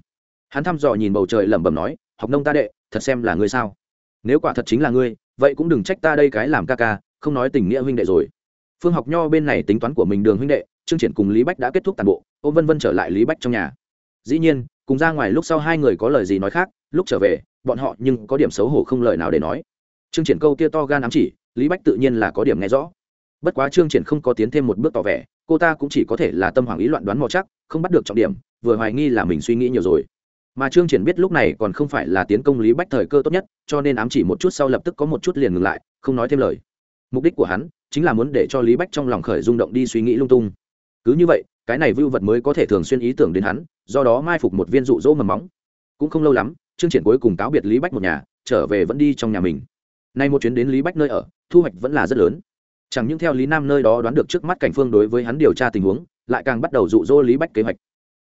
Hắn thăm dò nhìn bầu trời lẩm bẩm nói, học nông ta đệ, thật xem là ngươi sao? Nếu quả thật chính là ngươi, vậy cũng đừng trách ta đây cái làm ca ca, không nói tình nghĩa huynh đệ rồi. Phương học nho bên này tính toán của mình đường huynh đệ chương triển cùng lý bách đã kết thúc toàn bộ ô vân vân trở lại lý bách trong nhà. Dĩ nhiên, cùng ra ngoài lúc sau hai người có lời gì nói khác, lúc trở về, bọn họ nhưng có điểm xấu hổ không lời nào để nói. Chương triển câu kia to gan ám chỉ, lý bách tự nhiên là có điểm nghe rõ bất quá trương triển không có tiến thêm một bước tỏ vẻ, cô ta cũng chỉ có thể là tâm hoàng ý loạn đoán mò chắc, không bắt được trọng điểm, vừa hoài nghi là mình suy nghĩ nhiều rồi. Mà trương triển biết lúc này còn không phải là tiến công lý bách thời cơ tốt nhất, cho nên ám chỉ một chút sau lập tức có một chút liền ngừng lại, không nói thêm lời. Mục đích của hắn chính là muốn để cho lý bách trong lòng khởi rung động đi suy nghĩ lung tung. Cứ như vậy, cái này vưu vật mới có thể thường xuyên ý tưởng đến hắn, do đó mai phục một viên dụ dỗ mầm móng. Cũng không lâu lắm, trương triển cuối cùng cáo biệt lý bách một nhà, trở về vẫn đi trong nhà mình. Nay một chuyến đến lý bách nơi ở, thu hoạch vẫn là rất lớn chẳng những theo lý nam nơi đó đoán được trước mắt cảnh phương đối với hắn điều tra tình huống, lại càng bắt đầu rụ rỗ lý bách kế hoạch.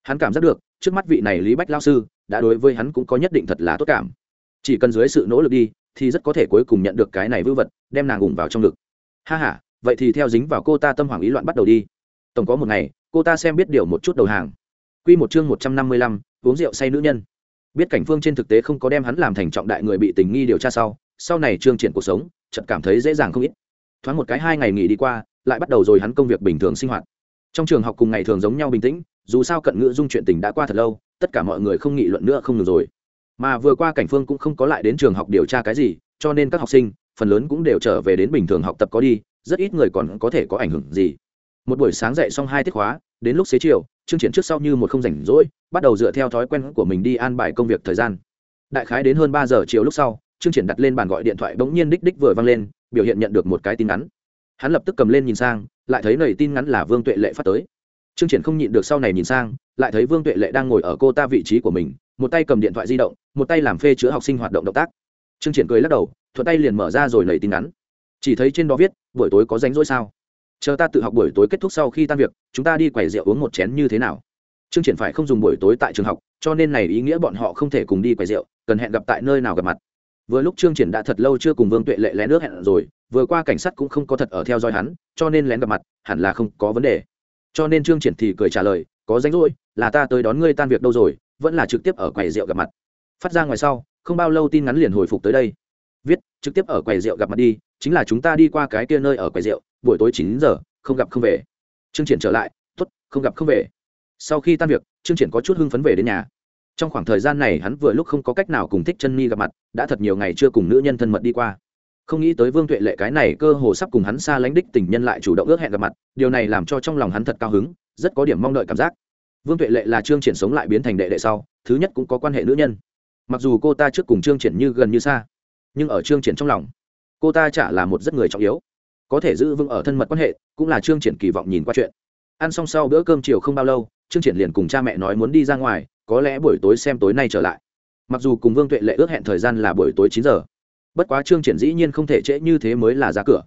Hắn cảm giác được, trước mắt vị này lý bách lao sư, đã đối với hắn cũng có nhất định thật là tốt cảm. Chỉ cần dưới sự nỗ lực đi, thì rất có thể cuối cùng nhận được cái này vư vật, đem nàng ủng vào trong lực ha h a vậy thì theo dính vào cô ta tâm hoàng ý loạn bắt đầu đi. Tổng có một ngày, cô ta xem biết điều một chút đầu hàng. Q một chương một trăm năm mươi lăm, uống rượu say nữ nhân. Biết cảnh phương trên thực tế không có đem hắn làm thành trọng đại người bị tình nghi điều tra sau sau này trương triển cuộc sống chật cảm thấy dễ dàng không ít thoáng một cái hai ngày nghỉ đi qua, lại bắt đầu rồi hắn công việc bình thường sinh hoạt. Trong trường học cùng ngày thường giống nhau bình tĩnh, dù sao cận ngữ dung chuyện tình đã qua thật lâu, tất cả mọi người không nghị luận nữa không ngừng rồi. Mà vừa qua cảnh phương cũng không có lại đến trường học điều tra cái gì, cho nên các học sinh, phần lớn cũng đều trở về đến bình thường học tập có đi, rất ít người còn có thể có ảnh hưởng gì. Một buổi sáng dậy xong hai tiết khóa, đến lúc xế chiều, chương triển trước sau như một không rảnh rỗi, bắt đầu dựa theo thói quen của mình đi an bài công việc thời gian. Đại khái đến hơn ba giờ chiều lúc sau, chương triển đặt lên bàn gọi điện thoại bỗng nhiên đích đích vừa vang lên biểu hiện nhận được một cái tin ngắn hắn lập tức cầm lên nhìn sang lại thấy nầy tin ngắn là vương tuệ lệ phát tới Trương Triển không nhịn được sau này nhìn sang, lại thấy Vương Tuệ Lệ đang ngồi ở cô ta vị trí của mình, một tay cầm điện thoại di động, một tay làm phê chữa học sinh hoạt động động tác. Trương Triển cười lắc đầu, thuận tay liền mở ra rồi nầy tin ngắn. Chỉ thấy trên đó viết, buổi tối có rảnh rỗi sao? Chờ ta tự học buổi tối kết thúc sau khi tan việc, chúng ta đi quầy rượu uống một chén như thế nào? Trương Triển phải không dùng buổi tối tại trường học, cho nên này ý nghĩa bọn họ không thể cùng đi quầy rượu, cần hẹn gặp tại nơi nào gặp mặt. Vừa lúc Trương Triển đã thật lâu chưa cùng Vương Tuệ Lệ lén nước hẹn rồi, vừa qua cảnh sát cũng không có thật ở theo dõi hắn, cho nên lén gặp mặt, hẳn là không có vấn đề. Cho nên trương triển thì cười trả lời có rảnh rỗi là ta tới đón ngươi tan việc đâu rồi vẫn là trực tiếp ở quầy rượu gặp mặt. Phát ra ngoài sau không bao lâu tin ngắn liền hồi phục tới đây. Viết trực tiếp ở quầy rượu gặp mặt đi chính là chúng ta đi qua cái kia nơi ở quầy rượu buổi tối chín giờ không gặp không về. Trương triển trở lại tốt không gặp không về. Sau khi tan việc trương triển có chút hưng phấn về đến nhà trong khoảng thời gian này hắn vừa lúc không có cách nào cùng thích chân mi gặp mặt, đã thật nhiều ngày chưa cùng nữ nhân thân mật đi qua. Không nghĩ tới vương tuệ lệ cái này cơ hồ sắp cùng hắn xa lánh đích tình nhân lại chủ động ước hẹn gặp mặt, điều này làm cho trong lòng hắn thật cao hứng, rất có điểm mong đợi cảm giác. Vương tuệ lệ là trương triển sống lại biến thành đệ đệ sau, thứ nhất cũng có quan hệ nữ nhân. Mặc dù cô ta trước cùng trương triển như gần như xa, nhưng ở trương triển trong lòng, cô ta chả là một rất người trọng yếu. Có thể giữ vững ở thân mật quan hệ, cũng là trương triển kỳ vọng nhìn qua chuyện. Ăn xong sau bữa cơm chiều không bao lâu, trương triển liền cùng cha mẹ nói muốn đi ra ngoài có lẽ buổi tối xem tối nay trở lại. Mặc dù cùng vương tuệ lệ ước hẹn thời gian là buổi tối chín giờ, bất quá trương triển dĩ nhiên không thể trễ như thế mới là ra cửa.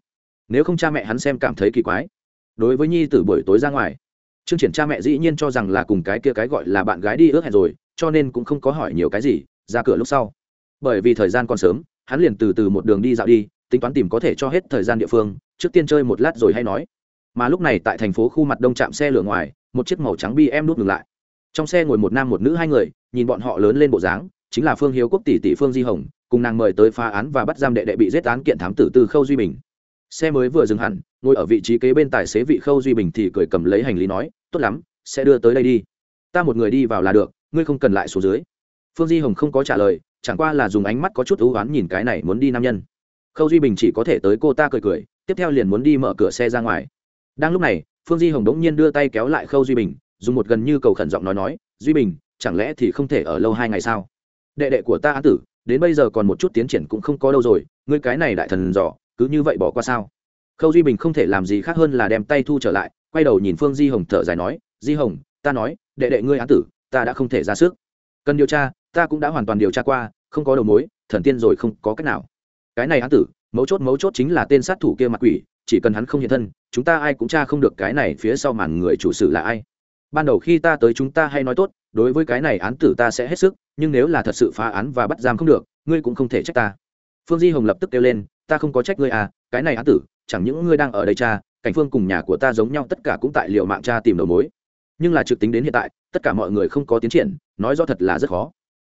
Nếu không cha mẹ hắn xem cảm thấy kỳ quái. Đối với nhi tử buổi tối ra ngoài, trương triển cha mẹ dĩ nhiên cho rằng là cùng cái kia cái gọi là bạn gái đi ước hẹn rồi, cho nên cũng không có hỏi nhiều cái gì, ra cửa lúc sau. Bởi vì thời gian còn sớm, hắn liền từ từ một đường đi dạo đi, tính toán tìm có thể cho hết thời gian địa phương, trước tiên chơi một lát rồi hay nói. Mà lúc này tại thành phố khu mặt đông trạm xe lửa ngoài, một chiếc màu trắng bi em đút ngừng lại trong xe ngồi một nam một nữ hai người, nhìn bọn họ lớn lên bộ dáng, chính là phương hiếu quốc tỷ tỷ phương di hồng, cùng nàng mời tới phá án và bắt giam đệ đệ bị giết án kiện thám tử từ khâu duy bình. Xe mới vừa dừng hẳn, ngồi ở vị trí kế bên tài xế vị khâu duy bình thì cười cầm lấy hành lý nói, tốt lắm, sẽ đưa tới đây đi. Ta một người đi vào là được, ngươi không cần lại xuống dưới. Phương di hồng không có trả lời, chẳng qua là dùng ánh mắt có chút ưu oán nhìn cái này muốn đi nam nhân. Khâu duy bình chỉ có thể tới cô ta cười cười, tiếp theo liền muốn đi mở cửa xe ra ngoài. Đang lúc này, phương di hồng đống nhiên đưa tay kéo lại khâu duy bình dùng một gần như cầu khẩn giọng nói nói, duy bình, chẳng lẽ thì không thể ở lâu hai ngày sao? Đệ đệ của ta án tử, đến bây giờ còn một chút tiến triển cũng không có đâu rồi, ngươi cái này đại thần dò, cứ như vậy bỏ qua sao? Khâu duy bình không thể làm gì khác hơn là đem tay thu trở lại, quay đầu nhìn phương di hồng thở dài nói, di hồng, ta nói, đệ đệ ngươi án tử, ta đã không thể ra sức. Cần điều tra, ta cũng đã hoàn toàn điều tra qua, không có đầu mối, thần tiên rồi không có cách nào. Cái này án tử, mấu chốt mấu chốt chính là tên sát thủ kia mặt quỷ, chỉ cần hắn không hiện thân, chúng ta ai cũng tra không được cái này phía sau màn người chủ sử là ai ban đầu khi ta tới chúng ta hay nói tốt, đối với cái này án tử ta sẽ hết sức, nhưng nếu là thật sự phá án và bắt giam không được, ngươi cũng không thể trách ta. Phương di hồng lập tức kêu lên, ta không có trách ngươi à cái này án tử, chẳng những ngươi đang ở đây cha, cảnh phương cùng nhà của ta giống nhau, tất cả cũng tại liệu mạng cha tìm đầu mối. Nhưng là trực tính đến hiện tại, tất cả mọi người không có tiến triển, nói rõ thật là rất khó.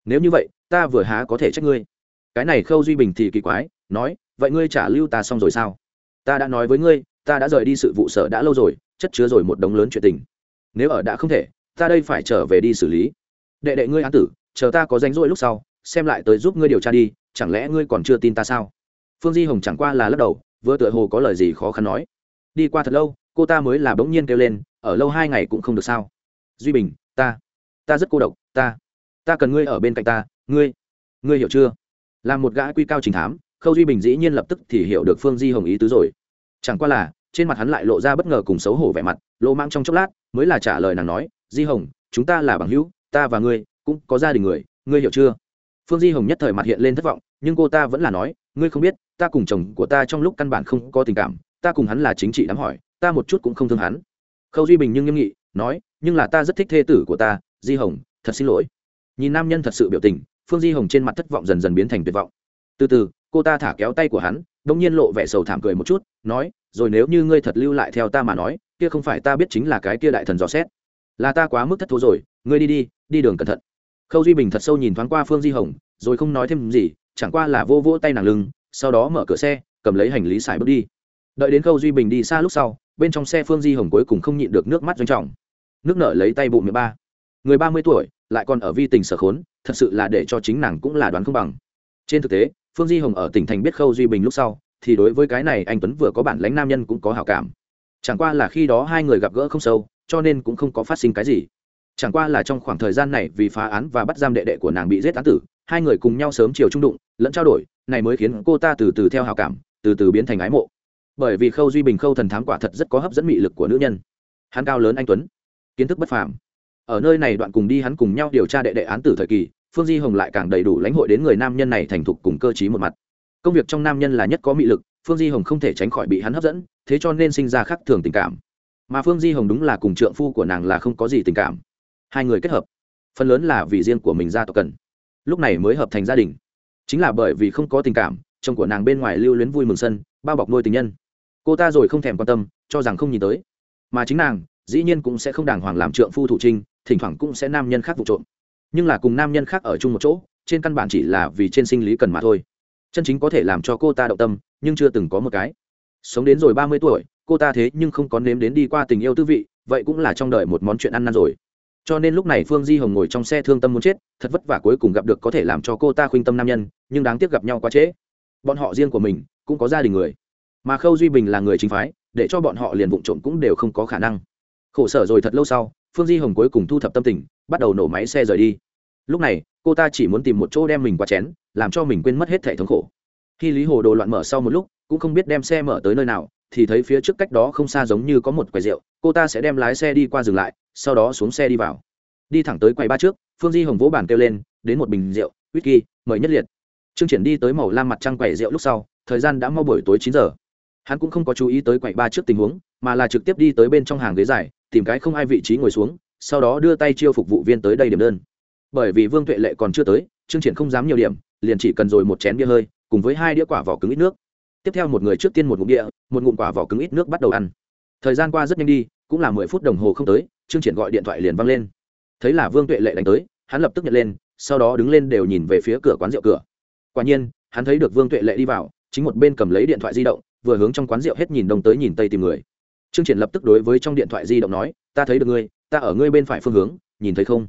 Nếu như vậy, ta vừa há có thể trách ngươi. Cái này khâu duy bình thì kỳ quái, nói, vậy ngươi trả lưu ta xong rồi sao? Ta đã nói với ngươi, ta đã rời đi sự vụ sở đã lâu rồi, chất chứa rồi một đống lớn chuyện tình nếu ở đã không thể, ta đây phải trở về đi xử lý. Đệ đệ ngươi án tử, chờ ta có danh rỗi lúc sau, xem lại tới giúp ngươi điều tra đi, chẳng lẽ ngươi còn chưa tin ta sao? Phương di hồng chẳng qua là lắc đầu, vừa tựa hồ có lời gì khó khăn nói. Đi qua thật lâu, cô ta mới là bỗng nhiên kêu lên, ở lâu hai ngày cũng không được sao. Duy bình, ta ta rất cô độc, ta ta cần ngươi ở bên cạnh ta, ngươi ngươi hiểu chưa? Là một gã quy cao trình thám, khâu duy bình dĩ nhiên lập tức thì hiểu được phương di hồng ý tứ rồi. Chẳng qua là trên mặt hắn lại lộ ra bất ngờ cùng xấu hổ vẻ mặt lộ mang trong chốc lát, mới là trả lời nàng nói, di hồng, chúng ta là bằng hữu, ta và ngươi cũng có gia đình người, ngươi hiểu chưa? Phương di hồng nhất thời mặt hiện lên thất vọng, nhưng cô ta vẫn là nói, ngươi không biết, ta cùng chồng của ta trong lúc căn bản không có tình cảm, ta cùng hắn là chính trị đám hỏi, ta một chút cũng không thương hắn. Khâu duy bình nhưng nghiêm nghị, nói, nhưng là ta rất thích thê tử của ta, di hồng, thật xin lỗi. Nhìn nam nhân thật sự biểu tình, phương di hồng trên mặt thất vọng dần dần biến thành tuyệt vọng. Từ từ, cô ta thả kéo tay của hắn đ ỗ n g nhiên lộ vẻ sầu thảm cười một chút, nói rồi nếu như ngươi thật lưu lại theo ta mà nói, kia không phải ta biết chính là cái kia đại thần dò xét. Là ta quá mức thất thố rồi, ngươi đi đi đi đường cẩn thận. Khâu duy bình thật sâu nhìn thoáng qua phương di hồng, rồi không nói thêm gì, chẳng qua là vô vỗ tay nàng lưng, sau đó mở cửa xe, cầm lấy hành lý xài bước đi. Đợi đến khâu duy bình đi xa lúc sau, bên trong xe phương di hồng cuối cùng không nhịn được nước mắt doanh trọng. Nước nở lấy tay bụng mười ba. Người ba mươi tuổi, lại còn ở vi tình sở khốn, thật sự là để cho chính nàng cũng là đoán không bằng. Trên thực tế, phương di hồng ở tỉnh thành biết khâu duy bình lúc sau thì đối với cái này anh tuấn vừa có bản lãnh nam nhân cũng có hảo cảm. Chẳng qua là khi đó hai người gặp gỡ không sâu, cho nên cũng không có phát sinh cái gì. Chẳng qua là trong khoảng thời gian này vì phá án và bắt giam đệ đệ của nàng bị giết án tử, hai người cùng nhau sớm chiều trung đụng, lẫn trao đổi, này mới khiến cô ta từ từ theo hào cảm, từ từ biến thành ái mộ. Bởi vì khâu duy bình khâu thần thám quả thật rất có hấp dẫn mị lực của nữ nhân. Hắn cao lớn anh tuấn, kiến thức bất phàm. Ở nơi này đoạn cùng đi hắn cùng nhau điều tra đệ đệ án tử thời kỳ, phương di hồng lại càng đầy đủ lãnh hội đến người nam nhân này thành thục cùng cơ t một mặt công việc trong nam nhân là nhất có mị lực, phương di hồng không thể tránh khỏi bị hắn hấp dẫn, thế cho nên sinh ra khác thường tình cảm. Mà phương di hồng đúng là cùng trượng phu của nàng là không có gì tình cảm. Hai người kết hợp, phần lớn là vì riêng của mình ra tộc cần. Lúc này mới hợp thành gia đình. Chính là bởi vì không có tình cảm, chồng của nàng bên ngoài lưu luyến vui mừng sân, bao bọc nuôi tình nhân. Cô ta rồi không thèm quan tâm, cho rằng không nhìn tới. Mà chính nàng, dĩ nhiên cũng sẽ không đàng hoàng làm trượng phu thủ trinh, thỉnh thoảng cũng sẽ nam nhân khác vụ trộm. Nhưng là cùng nam nhân khác ở chung một chỗ, trên căn bản chỉ là vì trên sinh lý cần mà thôi chân chính có thể làm cho cô ta động tâm, nhưng chưa từng có một cái. Sống đến rồi ba mươi tuổi, cô ta thế nhưng không có nếm đến đi qua tình yêu tư vị, vậy cũng là trong đời một món chuyện ăn năn rồi. Cho nên lúc này phương di hồng ngồi trong xe thương tâm muốn chết, thật vất vả cuối cùng gặp được có thể làm cho cô ta khuynh tâm nam nhân, nhưng đáng tiếc gặp nhau quá trễ. Bọn họ riêng của mình, cũng có gia đình người. Mà khâu duy bình là người chính phái, để cho bọn họ liền vụng trộm cũng đều không có khả năng. Khổ sở rồi thật lâu sau, phương di hồng cuối cùng thu thập tâm tình, bắt đầu nổ máy xe rời đi. Lúc này cô ta chỉ muốn tìm một chỗ đem mình qua chén, làm cho mình quên mất hết thẻ thống khổ. Khi lý hồ đồ loạn mở sau một lúc, cũng không biết đem xe mở tới nơi nào, thì thấy phía trước cách đó không xa giống như có một quầy rượu, cô ta sẽ đem lái xe đi qua dừng lại, sau đó xuống xe đi vào. Đi thẳng tới quầy ba trước, phương di hồng vỗ bàn kêu lên, đến một bình rượu, whisky, mời nhất liệt. Trương triển đi tới màu lam mặt trăng quầy rượu lúc sau, thời gian đã mau buổi tối chín giờ. Hắn cũng không có chú ý tới quầy ba trước tình huống, mà là trực tiếp đi tới bên trong hàng ghế dài, tìm cái không ai vị trí ngồi xuống, sau đó đưa tay chiêu phục vụ viên tới đây điểm đơn bởi vì vương tuệ lệ còn chưa tới chương triển không dám nhiều điểm, liền chỉ cần rồi một chén bia hơi, cùng với hai đĩa quả vỏ cứng ít nước. Tiếp theo một người trước tiên một ngụm địa một ngụm quả vỏ cứng ít nước bắt đầu ăn. Thời gian qua rất nhanh đi, cũng là mười phút đồng hồ không tới chương triển gọi điện thoại liền văng lên. Thấy là vương tuệ lệ đánh tới, hắn lập tức nhận lên, sau đó đứng lên đều nhìn về phía cửa quán rượu cửa. Quả nhiên, hắn thấy được vương tuệ lệ đi vào, chính một bên cầm lấy điện thoại di động, vừa hướng trong quán rượu hết nhìn đông tới nhìn tây tìm người. Trương triển lập tức đối với trong điện thoại di động nói, ta thấy được ngươi, ta ở ngươi bên phải phương hướng, nhìn thấy không?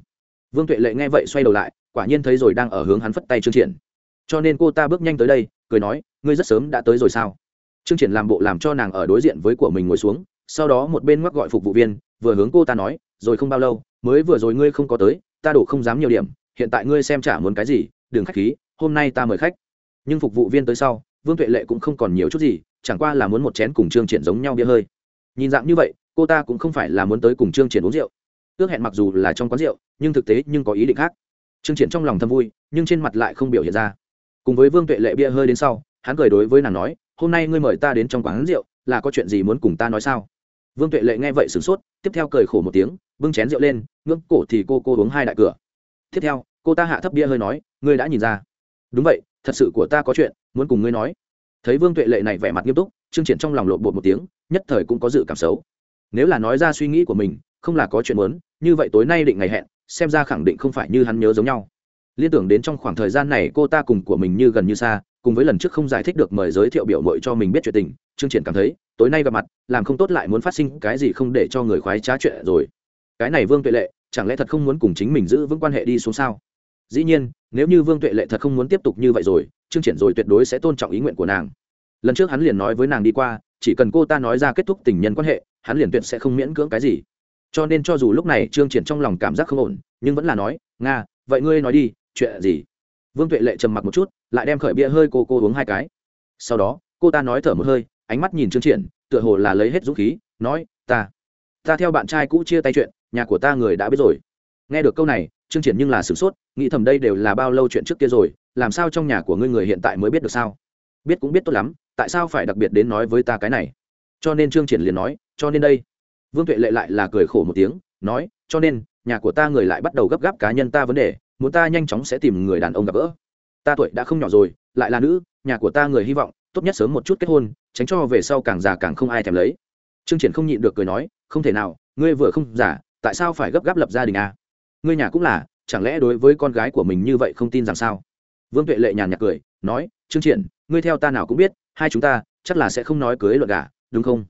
Vương tuệ lệ nghe vậy xoay đầu lại, quả nhiên thấy rồi đang ở hướng hắn phất tay trương triển. Cho nên cô ta bước nhanh tới đây, cười nói, ngươi rất sớm đã tới rồi sao? Trương triển làm bộ làm cho nàng ở đối diện với của mình ngồi xuống, sau đó một bên ngoắc gọi phục vụ viên, vừa hướng cô ta nói, rồi không bao lâu, mới vừa rồi ngươi không có tới, ta đổ không dám nhiều điểm, hiện tại ngươi xem trả muốn cái gì, đừng khách khí, hôm nay ta mời khách. Nhưng phục vụ viên tới sau, vương tuệ lệ cũng không còn nhiều chút gì, chẳng qua là muốn một chén cùng trương triển giống nhau bia hơi. Nhìn dạng như vậy, cô ta cũng không phải là muốn tới cùng trương triển uống rượu ước hẹn mặc dù là trong quán rượu, nhưng thực tế nhưng có ý định khác. Trương triển trong lòng thâm vui, nhưng trên mặt lại không biểu hiện ra. Cùng với vương tuệ lệ bia hơi đến sau, hắn cười đối với nàng nói, hôm nay ngươi mời ta đến trong quán rượu, là có chuyện gì muốn cùng ta nói sao? Vương tuệ lệ nghe vậy sửng sốt, tiếp theo cười khổ một tiếng, bưng chén rượu lên, ngưỡng cổ thì cô cô uống hai đại cửa. Tiếp theo, cô ta hạ thấp bia hơi nói, ngươi đã nhìn ra. Đúng vậy, thật sự của ta có chuyện muốn cùng ngươi nói. Thấy vương tuệ lệ này vẻ mặt nghiêm túc, trương triển trong lòng lộn bột một tiếng, nhất thời cũng có dự cảm xấu. Nếu là nói ra suy nghĩ của mình không là có chuyện muốn, như vậy tối nay định ngày hẹn, xem ra khẳng định không phải như hắn nhớ giống nhau. Liên tưởng đến trong khoảng thời gian này cô ta cùng của mình như gần như xa, cùng với lần trước không giải thích được mời giới thiệu biểu mội cho mình biết chuyện tình, trương triển cảm thấy, tối nay gặp mặt, làm không tốt lại muốn phát sinh cái gì không để cho người khoái trá chuyện rồi. Cái này vương tuệ lệ, chẳng lẽ thật không muốn cùng chính mình giữ vững quan hệ đi xuống sao? Dĩ nhiên, nếu như vương tuệ lệ thật không muốn tiếp tục như vậy rồi, trương triển rồi tuyệt đối sẽ tôn trọng ý nguyện của nàng. Lần trước hắn liền nói với nàng đi qua, chỉ cần cô ta nói ra kết thúc tình nhân quan hệ, hắn liền tuyệt sẽ không miễn cưỡng cái gì cho nên cho dù lúc này trương triển trong lòng cảm giác không ổn, nhưng vẫn là nói, nga, vậy ngươi nói đi, chuyện gì? Vương tuệ lệ trầm mặc một chút, lại đem khởi bia hơi cô cô uống hai cái. Sau đó, cô ta nói thở một hơi, ánh mắt nhìn trương triển, tựa hồ là lấy hết dũng khí, nói, ta ta theo bạn trai cũ chia tay chuyện, nhà của ta người đã biết rồi. Nghe được câu này, trương triển nhưng là sửng sốt, nghĩ thầm đây đều là bao lâu chuyện trước kia rồi, làm sao trong nhà của ngươi người hiện tại mới biết được sao? Biết cũng biết tốt lắm, tại sao phải đặc biệt đến nói với ta cái này? Cho nên trương triển liền nói, cho nên đây vương tuệ lệ lại là cười khổ một tiếng, nói, cho nên, nhà của ta người lại bắt đầu gấp gáp cá nhân ta vấn đề, muốn ta nhanh chóng sẽ tìm người đàn ông gặp gỡ. Ta tuổi đã không nhỏ rồi, lại là nữ, nhà của ta người hy vọng, tốt nhất sớm một chút kết hôn, tránh cho về sau càng già càng không ai thèm lấy. Trương triển không nhịn được cười nói, không thể nào, ngươi vừa không giả tại sao phải gấp gáp lập gia đình à? ngươi nhà cũng là, chẳng lẽ đối với con gái của mình như vậy không tin rằng sao? Vương tuệ lệ nhàn nhạt cười, nói, trương triển, ngươi theo ta nào cũng biết, hai chúng ta chắc là sẽ không nói cưới luận gả đúng không?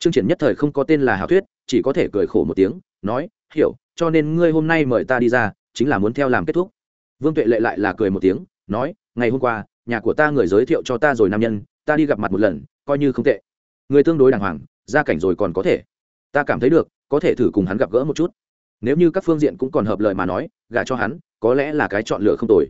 Trương triển nhất thời không có tên là hảo thuyết, chỉ có thể cười khổ một tiếng, nói, hiểu, cho nên ngươi hôm nay mời ta đi ra, chính là muốn theo làm kết thúc. Vương tuệ lệ lại là cười một tiếng, nói, ngày hôm qua, nhà của ta người giới thiệu cho ta rồi nam nhân, ta đi gặp mặt một lần, coi như không tệ. Người tương đối đàng hoàng, gia cảnh rồi còn có thể. Ta cảm thấy được, có thể thử cùng hắn gặp gỡ một chút. Nếu như các phương diện cũng còn hợp lời mà nói, gả cho hắn, có lẽ là cái chọn lựa không tồi.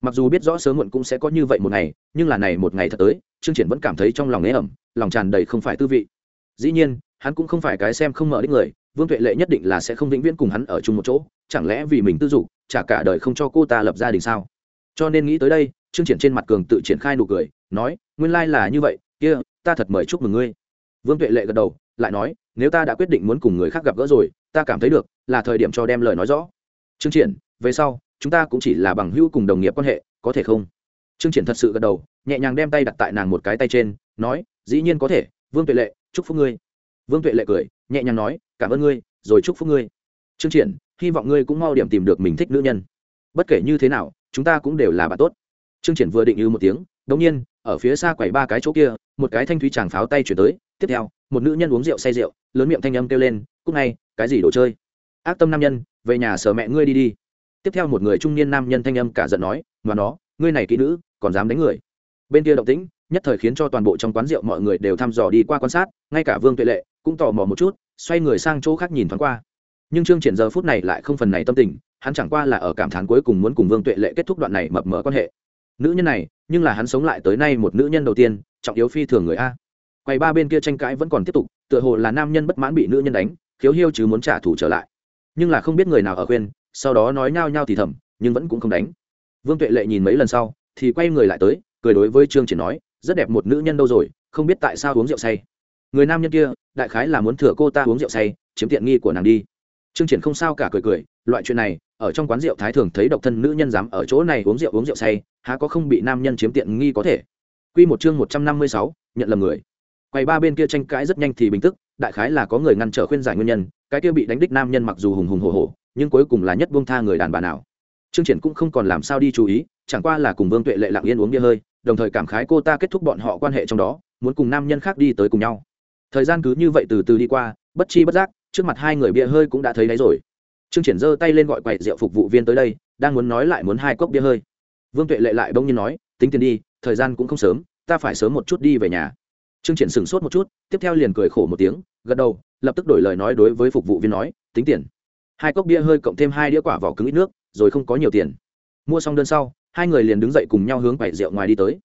Mặc dù biết rõ sớm muộn cũng sẽ có như vậy một ngày, nhưng là này một ngày thật tới, trương triển vẫn cảm thấy trong lòng ế ẩm, lòng tràn đầy không phải tư vị dĩ nhiên, hắn cũng không phải cái xem không mở đích người, vương tuệ lệ nhất định là sẽ không vĩnh viễn cùng hắn ở chung một chỗ, chẳng lẽ vì mình tư dục, chả cả đời không cho cô ta lập gia đình sao? Cho nên nghĩ tới đây, trương triển trên mặt cường tự triển khai nụ cười, nói, nguyên lai là như vậy, kia, ta thật mời chúc mừng ngươi. Vương tuệ lệ gật đầu, lại nói, nếu ta đã quyết định muốn cùng người khác gặp gỡ rồi, ta cảm thấy được, là thời điểm cho đem lời nói rõ. Trương triển, về sau, chúng ta cũng chỉ là bằng hữu cùng đồng nghiệp quan hệ, có thể không? Trương triển thật sự gật đầu, nhẹ nhàng đem tay đặt tại nàng một cái tay trên, nói, dĩ nhiên có thể, vương tuệ lệ chúc phúc ngươi. Vương tuệ lệ cười, nhẹ nhàng nói, cảm ơn ngươi, rồi chúc phúc ngươi. Trương triển, hy vọng ngươi cũng mau điểm tìm được mình thích nữ nhân. Bất kể như thế nào, chúng ta cũng đều là bạn tốt. Trương triển vừa định như một tiếng đống nhiên, ở phía xa quầy ba cái chỗ kia, một cái thanh thúy chàng pháo tay chuyển tới. Tiếp theo, một nữ nhân uống rượu say rượu, lớn miệng thanh âm kêu lên, cúc ngay cái gì đồ chơi? Ác tâm nam nhân, về nhà sờ mẹ ngươi đi đi. Tiếp theo một người trung niên nam nhân thanh âm cả giận nói mà nó, ngươi này kỹ nữ, còn dám đánh người. Bên kia động tĩnh nhất thời khiến cho toàn bộ trong quán rượu mọi người đều thăm dò đi qua quan sát, ngay cả vương tuệ lệ cũng tò mò một chút, xoay người sang chỗ khác nhìn thoáng qua. Nhưng trương triển giờ phút này lại không phần này tâm tình, hắn chẳng qua là ở cảm thán cuối cùng muốn cùng vương tuệ lệ kết thúc đoạn này mập mờ quan hệ. Nữ nhân này, nhưng là hắn sống lại tới nay một nữ nhân đầu tiên, trọng yếu phi thường người a. Quầy ba bên kia tranh cãi vẫn còn tiếp tục, tựa hồ là nam nhân bất mãn bị nữ nhân đánh, khiếu hiêu chứ muốn trả thù trở lại. Nhưng là không biết người nào ở khuyên, sau đó nói nhao nhao thì thầm, nhưng vẫn cũng không đánh. Vương tuệ lệ nhìn mấy lần sau, thì quay người lại tới, cười đối với trương triển nói rất đẹp một nữ nhân đâu rồi không biết tại sao uống rượu say. Người nam nhân kia đại khái là muốn thừa cô ta uống rượu say chiếm tiện nghi của nàng đi. Trương triển không sao cả cười cười loại chuyện này ở trong quán rượu thái thường thấy độc thân nữ nhân dám ở chỗ này uống rượu uống rượu say há có không bị nam nhân chiếm tiện nghi có thể. Quy một chương một trăm năm mươi sáu, nhận lầm người. Quầy ba bên kia tranh cãi rất nhanh thì bình tức đại khái là có người ngăn trở khuyên giải nguyên nhân cái kia bị đánh đích nam nhân mặc dù hùng hùng hổ hổ nhưng cuối cùng là nhất buông tha người đàn bà nào. Trương triển cũng không còn làm sao đi chú ý chẳng qua là cùng vương tuệ lệ lặng yên uống bia hơi đồng thời cảm khái cô ta kết thúc bọn họ quan hệ trong đó, muốn cùng nam nhân khác đi tới cùng nhau. Thời gian cứ như vậy từ từ đi qua, bất chi bất giác, trước mặt hai người bia hơi cũng đã thấy đấy rồi. Trương triển giơ tay lên gọi quầy rượu phục vụ viên tới đây, đang muốn nói lại muốn hai cốc bia hơi. Vương tuệ lệ lại bỗng nhiên nói, tính tiền đi, thời gian cũng không sớm, ta phải sớm một chút đi về nhà. Trương triển sửng sốt một chút, tiếp theo liền cười khổ một tiếng, gật đầu, lập tức đổi lời nói đối với phục vụ viên nói, tính tiền. Hai cốc bia hơi cộng thêm hai đĩa quả vỏ cứng ít nước, rồi không có nhiều tiền. Mua xong đơn sau hai người liền đứng dậy cùng nhau hướng quầy rượu ngoài đi tới.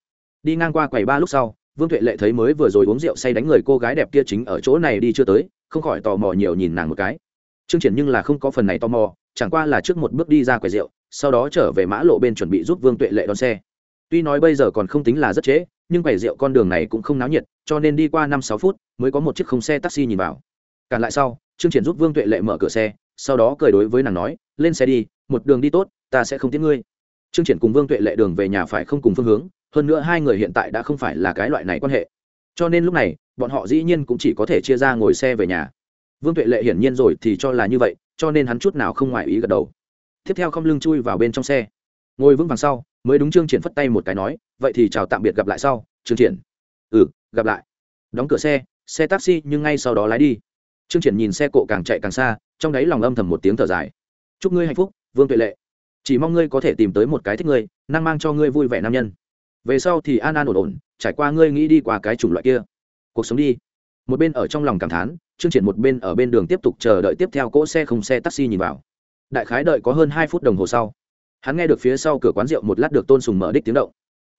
Đi ngang qua quầy ba lúc sau, vương tuệ lệ thấy mới vừa rồi uống rượu say đánh người cô gái đẹp kia chính ở chỗ này đi chưa tới, không khỏi tò mò nhiều nhìn nàng một cái. Trương triển nhưng là không có phần này tò mò, chẳng qua là trước một bước đi ra quầy rượu, sau đó trở về mã lộ bên chuẩn bị giúp vương tuệ lệ đón xe. Tuy nói bây giờ còn không tính là rất trễ, nhưng quầy rượu con đường này cũng không náo nhiệt, cho nên đi qua năm sáu phút mới có một chiếc không xe taxi nhìn vào. Cản lại sau, trương triển giúp vương tuệ lệ mở cửa xe, sau đó cười đối với nàng nói, lên xe đi, một đường đi tốt, ta sẽ không tiễn ngươi trương triển cùng vương tuệ lệ đường về nhà phải không cùng phương hướng, hơn nữa hai người hiện tại đã không phải là cái loại này quan hệ. Cho nên lúc này, bọn họ dĩ nhiên cũng chỉ có thể chia ra ngồi xe về nhà. Vương tuệ lệ hiển nhiên rồi thì cho là như vậy, cho nên hắn chút nào không ngoài ý gật đầu. Tiếp theo không lưng chui vào bên trong xe. Ngồi vững vàng sau, mới đúng trương triển phất tay một cái nói, vậy thì chào tạm biệt gặp lại sau, trương triển. Ừ gặp lại. Đóng cửa xe xe taxi nhưng ngay sau đó lái đi. Trương triển nhìn xe cộ càng chạy càng xa, trong đáy lòng âm thầm một tiếng thở dài. Chúc ngươi hạnh phúc, vương tuệ lệ chỉ mong ngươi có thể tìm tới một cái thích ngươi, năng mang cho ngươi vui vẻ nam nhân. Về sau thì an an ổn ổn, trải qua ngươi nghĩ đi qua cái chủng loại kia. Cuộc sống đi. Một bên ở trong lòng cảm thán, trương triển một bên ở bên đường tiếp tục chờ đợi tiếp theo cỗ xe không xe taxi nhìn vào. Đại khái đợi có hơn hai phút đồng hồ sau, hắn nghe được phía sau cửa quán rượu một lát được tôn sùng mở đích tiếng động.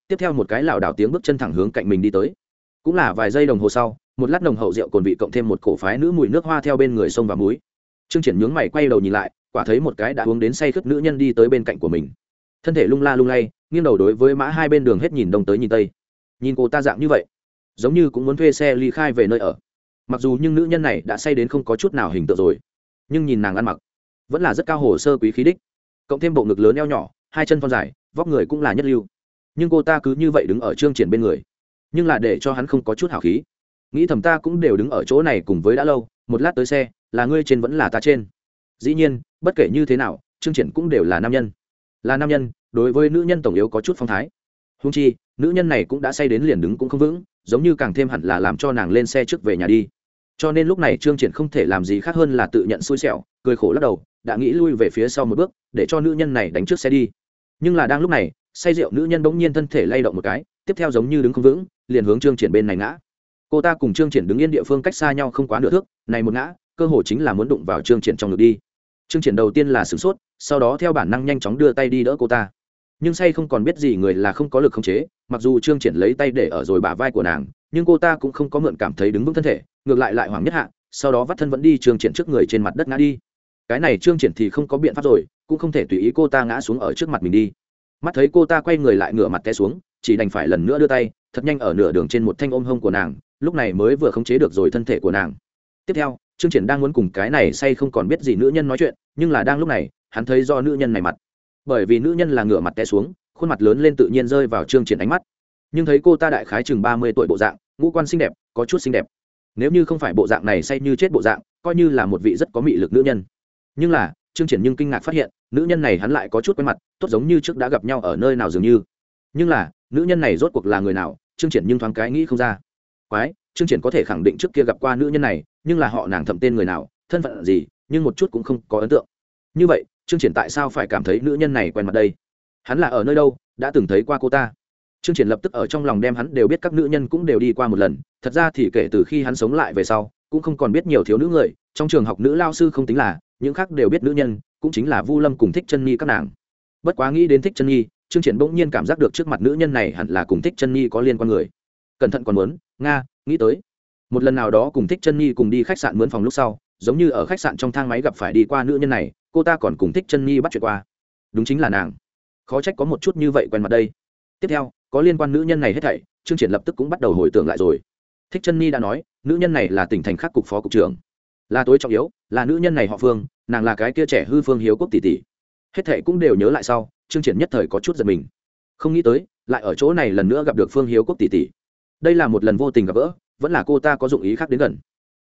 Tiếp theo một cái lảo đảo tiếng bước chân thẳng hướng cạnh mình đi tới. Cũng là vài giây đồng hồ sau, một lát nồng hậu rượu còn vị cộng thêm một cổ phái nữ mùi nước hoa theo bên người sông và múi trương triển nhướng mày quay đầu nhìn lại quả thấy một cái đã uống đến say khướt nữ nhân đi tới bên cạnh của mình. Thân thể lung la lung lay, nghiêng đầu đối với mã hai bên đường hết nhìn đông tới nhìn tây. Nhìn cô ta dạng như vậy, giống như cũng muốn thuê xe ly khai về nơi ở. Mặc dù nhưng nữ nhân này đã say đến không có chút nào hình tượng rồi, nhưng nhìn nàng ăn mặc, vẫn là rất cao hồ sơ quý khí đích. Cộng thêm bộ ngực lớn eo nhỏ, hai chân phong dài, vóc người cũng là nhất lưu. Nhưng cô ta cứ như vậy đứng ở trương triển bên người, nhưng là để cho hắn không có chút hào khí. Nghĩ thầm ta cũng đều đứng ở chỗ này cùng với đã lâu, một lát tới xe, là ngươi trên vẫn là ta trên dĩ nhiên, bất kể như thế nào, trương triển cũng đều là nam nhân. Là nam nhân, đối với nữ nhân tổng yếu có chút phong thái. Húng chi, nữ nhân này cũng đã say đến liền đứng cũng không vững, giống như càng thêm hẳn là làm cho nàng lên xe trước về nhà đi. Cho nên lúc này trương triển không thể làm gì khác hơn là tự nhận xui xẻo, cười khổ lắc đầu, đã nghĩ lui về phía sau một bước, để cho nữ nhân này đánh trước xe đi. Nhưng là đang lúc này, say rượu nữ nhân bỗng nhiên thân thể lay động một cái, tiếp theo giống như đứng không vững, liền hướng trương triển bên này ngã. Cô ta cùng trương triển đứng yên địa phương cách xa nhau không quá nửa thước, này một ngã, cơ hồ chính là muốn đụng vào trương triển trong ngực đi trương triển đầu tiên là sửng sốt, sau đó theo bản năng nhanh chóng đưa tay đi đỡ cô ta. Nhưng say không còn biết gì người là không có lực khống chế, mặc dù trương triển lấy tay để ở rồi bả vai của nàng, nhưng cô ta cũng không có mượn cảm thấy đứng vững thân thể, ngược lại lại hoảng nhất hạ, sau đó vắt thân vẫn đi trương triển trước người trên mặt đất ngã đi. Cái này trương triển thì không có biện pháp rồi, cũng không thể tùy ý cô ta ngã xuống ở trước mặt mình đi. Mắt thấy cô ta quay người lại ngửa mặt té xuống, chỉ đành phải lần nữa đưa tay, thật nhanh ở nửa đường trên một thanh ôm hông của nàng, lúc này mới vừa khống chế được rồi thân thể của nàng. Tiếp theo trương triển đang muốn cùng cái này say không còn biết gì nữ nhân nói chuyện, nhưng là đang lúc này, hắn thấy do nữ nhân này mặt. Bởi vì nữ nhân là ngửa mặt té xuống, khuôn mặt lớn lên tự nhiên rơi vào trương triển ánh mắt. Nhưng thấy cô ta đại khái chừng ba mươi tuổi bộ dạng, ngũ quan xinh đẹp, có chút xinh đẹp. Nếu như không phải bộ dạng này say như chết bộ dạng, coi như là một vị rất có mị lực nữ nhân. Nhưng là, trương triển nhưng kinh ngạc phát hiện, nữ nhân này hắn lại có chút quen mặt, tốt giống như trước đã gặp nhau ở nơi nào dường như. Nhưng là, nữ nhân này rốt cuộc là người nào, trương triển nhưng thoáng cái nghĩ không ra. Quái trương triển có thể khẳng định trước kia gặp qua nữ nhân này, nhưng là họ nàng thẩm tên người nào, thân phận gì, nhưng một chút cũng không có ấn tượng. Như vậy, trương triển tại sao phải cảm thấy nữ nhân này quen mặt đây? Hắn là ở nơi đâu, đã từng thấy qua cô ta? Trương triển lập tức ở trong lòng đem hắn đều biết các nữ nhân cũng đều đi qua một lần, thật ra thì kể từ khi hắn sống lại về sau, cũng không còn biết nhiều thiếu nữ người, trong trường học nữ lao sư không tính là, những khác đều biết nữ nhân, cũng chính là vu lâm cùng thích chân nhi các nàng. Bất quá nghĩ đến thích chân nhi, trương triển bỗng nhiên cảm giác được trước mặt nữ nhân này hẳn là cùng thích chân nhi có liên quan người. Cẩn thận còn muốn, nga nghĩ tới, một lần nào đó cùng thích chân nhi cùng đi khách sạn mướn phòng lúc sau, giống như ở khách sạn trong thang máy gặp phải đi qua nữ nhân này, cô ta còn cùng thích chân nhi bắt chuyện qua. Đúng chính là nàng. Khó trách có một chút như vậy quen mặt đây. Tiếp theo, có liên quan nữ nhân này hết thảy, trương triển lập tức cũng bắt đầu hồi tưởng lại rồi. Thích chân nhi đã nói, nữ nhân này là tỉnh thành khắc cục phó cục trưởng. Là tối trọng yếu, là nữ nhân này họ phương, nàng là cái kia trẻ hư phương hiếu quốc tỷ tỷ. Hết thảy cũng đều nhớ lại sau, trương triển nhất thời có chút giật mình. Không nghĩ tới, lại ở chỗ này lần nữa gặp được phương hiếu quốc tỷ tỷ đây là một lần vô tình gặp gỡ vẫn là cô ta có dụng ý khác đến gần.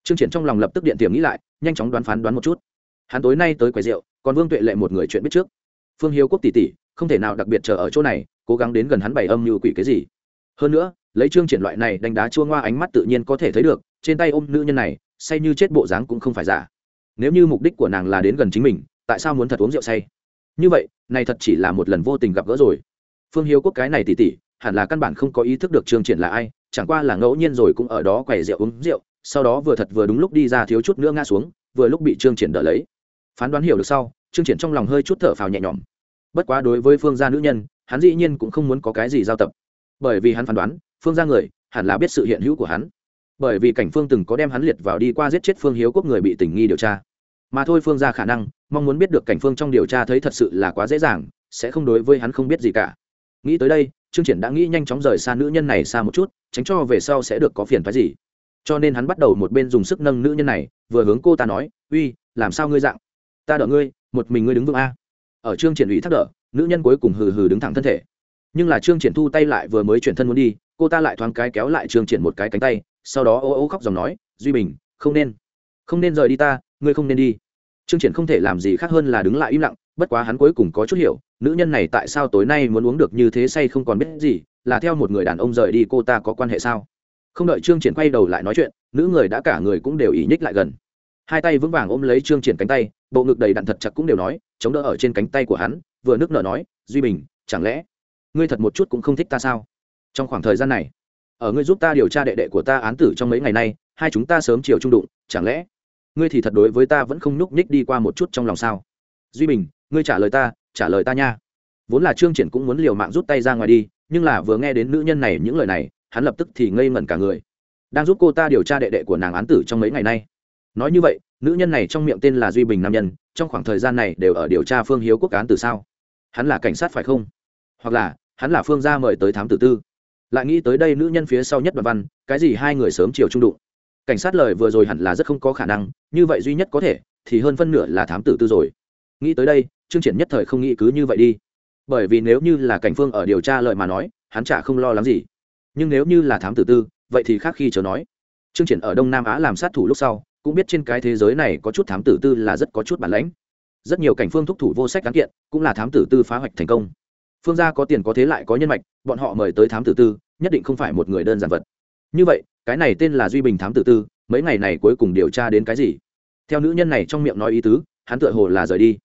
Trương triển trong lòng lập tức điện tiềm nghĩ lại nhanh chóng đoán phán đoán một chút. Hắn tối nay tới quầy rượu còn vương tuệ lệ một người chuyện biết trước. Phương hiếu quốc tỷ tỷ không thể nào đặc biệt chờ ở chỗ này cố gắng đến gần hắn bày âm như quỷ cái gì. Hơn nữa lấy trương triển loại này đánh đá chua ngoa ánh mắt tự nhiên có thể thấy được trên tay ôm nữ nhân này say như chết bộ dáng cũng không phải giả. Nếu như mục đích của nàng là đến gần chính mình tại sao muốn thật uống rượu say? Như vậy này thật chỉ là một lần vô tình gặp gỡ rồi. Phương hiếu quốc cái này tỷ tỷ, hẳn là căn bản không có ý thức được trương triển là ai chẳng qua là ngẫu nhiên rồi cũng ở đó quầy rượu uống rượu, sau đó vừa thật vừa đúng lúc đi ra thiếu chút nữa ngã xuống, vừa lúc bị trương triển đỡ lấy. Phán đoán hiểu được sau, trương triển trong lòng hơi chút thở phào nhẹ nhõm. Bất quá đối với phương gia nữ nhân, hắn dĩ nhiên cũng không muốn có cái gì giao tập. Bởi vì hắn phán đoán, phương gia người hẳn là biết sự hiện hữu của hắn. Bởi vì cảnh phương từng có đem hắn liệt vào đi qua giết chết phương hiếu quốc người bị tình nghi điều tra. Mà thôi phương ra khả năng, mong muốn biết được cảnh phương trong điều tra thấy thật sự là quá dễ dàng, sẽ không đối với hắn không biết gì cả. Nghĩ tới đây trương triển đã nghĩ nhanh chóng rời xa nữ nhân này xa một chút, tránh cho về sau sẽ được có phiền phức gì. Cho nên hắn bắt đầu một bên dùng sức nâng nữ nhân này, vừa hướng cô ta nói, uy, làm sao ngươi dạng? Ta đỡ ngươi, một mình ngươi đứng vững a. Ở trương triển ủy thác đỡ, nữ nhân cuối cùng hừ hừ đứng thẳng thân thể. Nhưng là trương triển thu tay lại vừa mới chuyển thân muốn đi, cô ta lại thoáng cái kéo lại trương triển một cái cánh tay, sau đó ô ô khóc dòng nói, duy bình, không nên không nên rời đi ta, ngươi không nên đi. Trương triển không thể làm gì khác hơn là đứng lại im lặng, bất quá hắn cuối cùng có chút hiểu nữ nhân này tại sao tối nay muốn uống được như thế say không còn biết gì, là theo một người đàn ông rời đi cô ta có quan hệ sao? Không đợi trương triển quay đầu lại nói chuyện, nữ người đã cả người cũng đều ý nhích lại gần. Hai tay vững vàng ôm lấy trương triển cánh tay, bộ ngực đầy đặn thật chặt cũng đều nói, chống đỡ ở trên cánh tay của hắn, vừa nước nở nói, duy bình, chẳng lẽ ngươi thật một chút cũng không thích ta sao? Trong khoảng thời gian này, ở ngươi giúp ta điều tra đệ đệ của ta án tử trong mấy ngày nay, hai chúng ta sớm chiều trung đụng, chẳng lẽ ngươi thì thật đối với ta vẫn không nhúc nhích đi qua một chút trong lòng sao? Duy bình, ngươi trả lời ta trả lời ta nha. Vốn là trương triển cũng muốn liều mạng rút tay ra ngoài đi, nhưng là vừa nghe đến nữ nhân này những lời này, hắn lập tức thì ngây ngẩn cả người. Đang giúp cô ta điều tra đệ đệ của nàng án tử trong mấy ngày nay. Nói như vậy, nữ nhân này trong miệng tên là duy bình nam nhân, trong khoảng thời gian này đều ở điều tra phương hiếu quốc án tử sao? Hắn là cảnh sát phải không? Hoặc là, hắn là phương gia mời tới thám tử tư? Lại nghĩ tới đây nữ nhân phía sau nhất đoàn văn, cái gì hai người sớm chiều trung đụng? Cảnh sát lời vừa rồi hẳn là rất không có khả năng, như vậy duy nhất có thể, thì hơn phân nửa là thám tử tư rồi. Nghĩ tới đây chương triển nhất thời không nghĩ cứ như vậy đi. Bởi vì nếu như là cảnh phương ở điều tra lời mà nói, hắn chả không lo lắng gì. Nhưng nếu như là thám tử tư, vậy thì khác khi chờ nói. Chương triển ở đông nam á làm sát thủ lúc sau, cũng biết trên cái thế giới này có chút thám tử tư là rất có chút bản lãnh. Rất nhiều cảnh phương thúc thủ vô sách cán kiện, cũng là thám tử tư phá hoạch thành công. Phương gia có tiền có thế lại có nhân mạch, bọn họ mời tới thám tử tư, nhất định không phải một người đơn giản vật. Như vậy, cái này tên là duy bình thám tử tư, mấy ngày này cuối cùng điều tra đến cái gì? Theo nữ nhân này trong miệng nói ý tứ, hắn tựa hồ là rời đi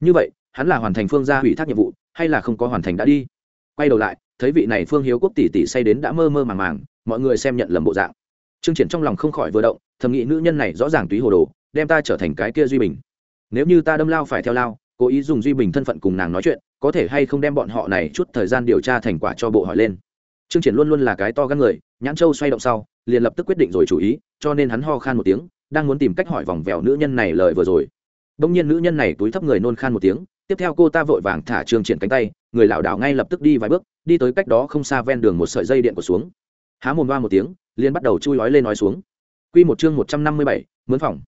như vậy, hắn là hoàn thành phương gia ủy thác nhiệm vụ, hay là không có hoàn thành đã đi? Quay đầu lại, thấy vị này phương hiếu quốc tỷ tỷ say đến đã mơ mơ màng màng, mọi người xem nhận lầm bộ dạng. Trương triển trong lòng không khỏi vừa động, thầm nghĩ nữ nhân này rõ ràng túy hồ đồ, đem ta trở thành cái kia duy bình. Nếu như ta đâm lao phải theo lao, cố ý dùng duy bình thân phận cùng nàng nói chuyện, có thể hay không đem bọn họ này chút thời gian điều tra thành quả cho bộ hỏi lên. Trương triển luôn luôn là cái to gan người, nhãn châu xoay động sau, liền lập tức quyết định rồi chủ ý, cho nên hắn ho khan một tiếng, đang muốn tìm cách hỏi vòng vèo nữ nhân này lời vừa rồi đông nhiên nữ nhân này túi thấp người nôn khan một tiếng, tiếp theo cô ta vội vàng thả trương triển cánh tay, người lảo đảo ngay lập tức đi vài bước, đi tới cách đó không xa ven đường một sợi dây điện của xuống. Há mồm ba một tiếng, liền bắt đầu chui lói lên nói xuống. Quy một chương một trăm năm mươi bảy, mướn phòng.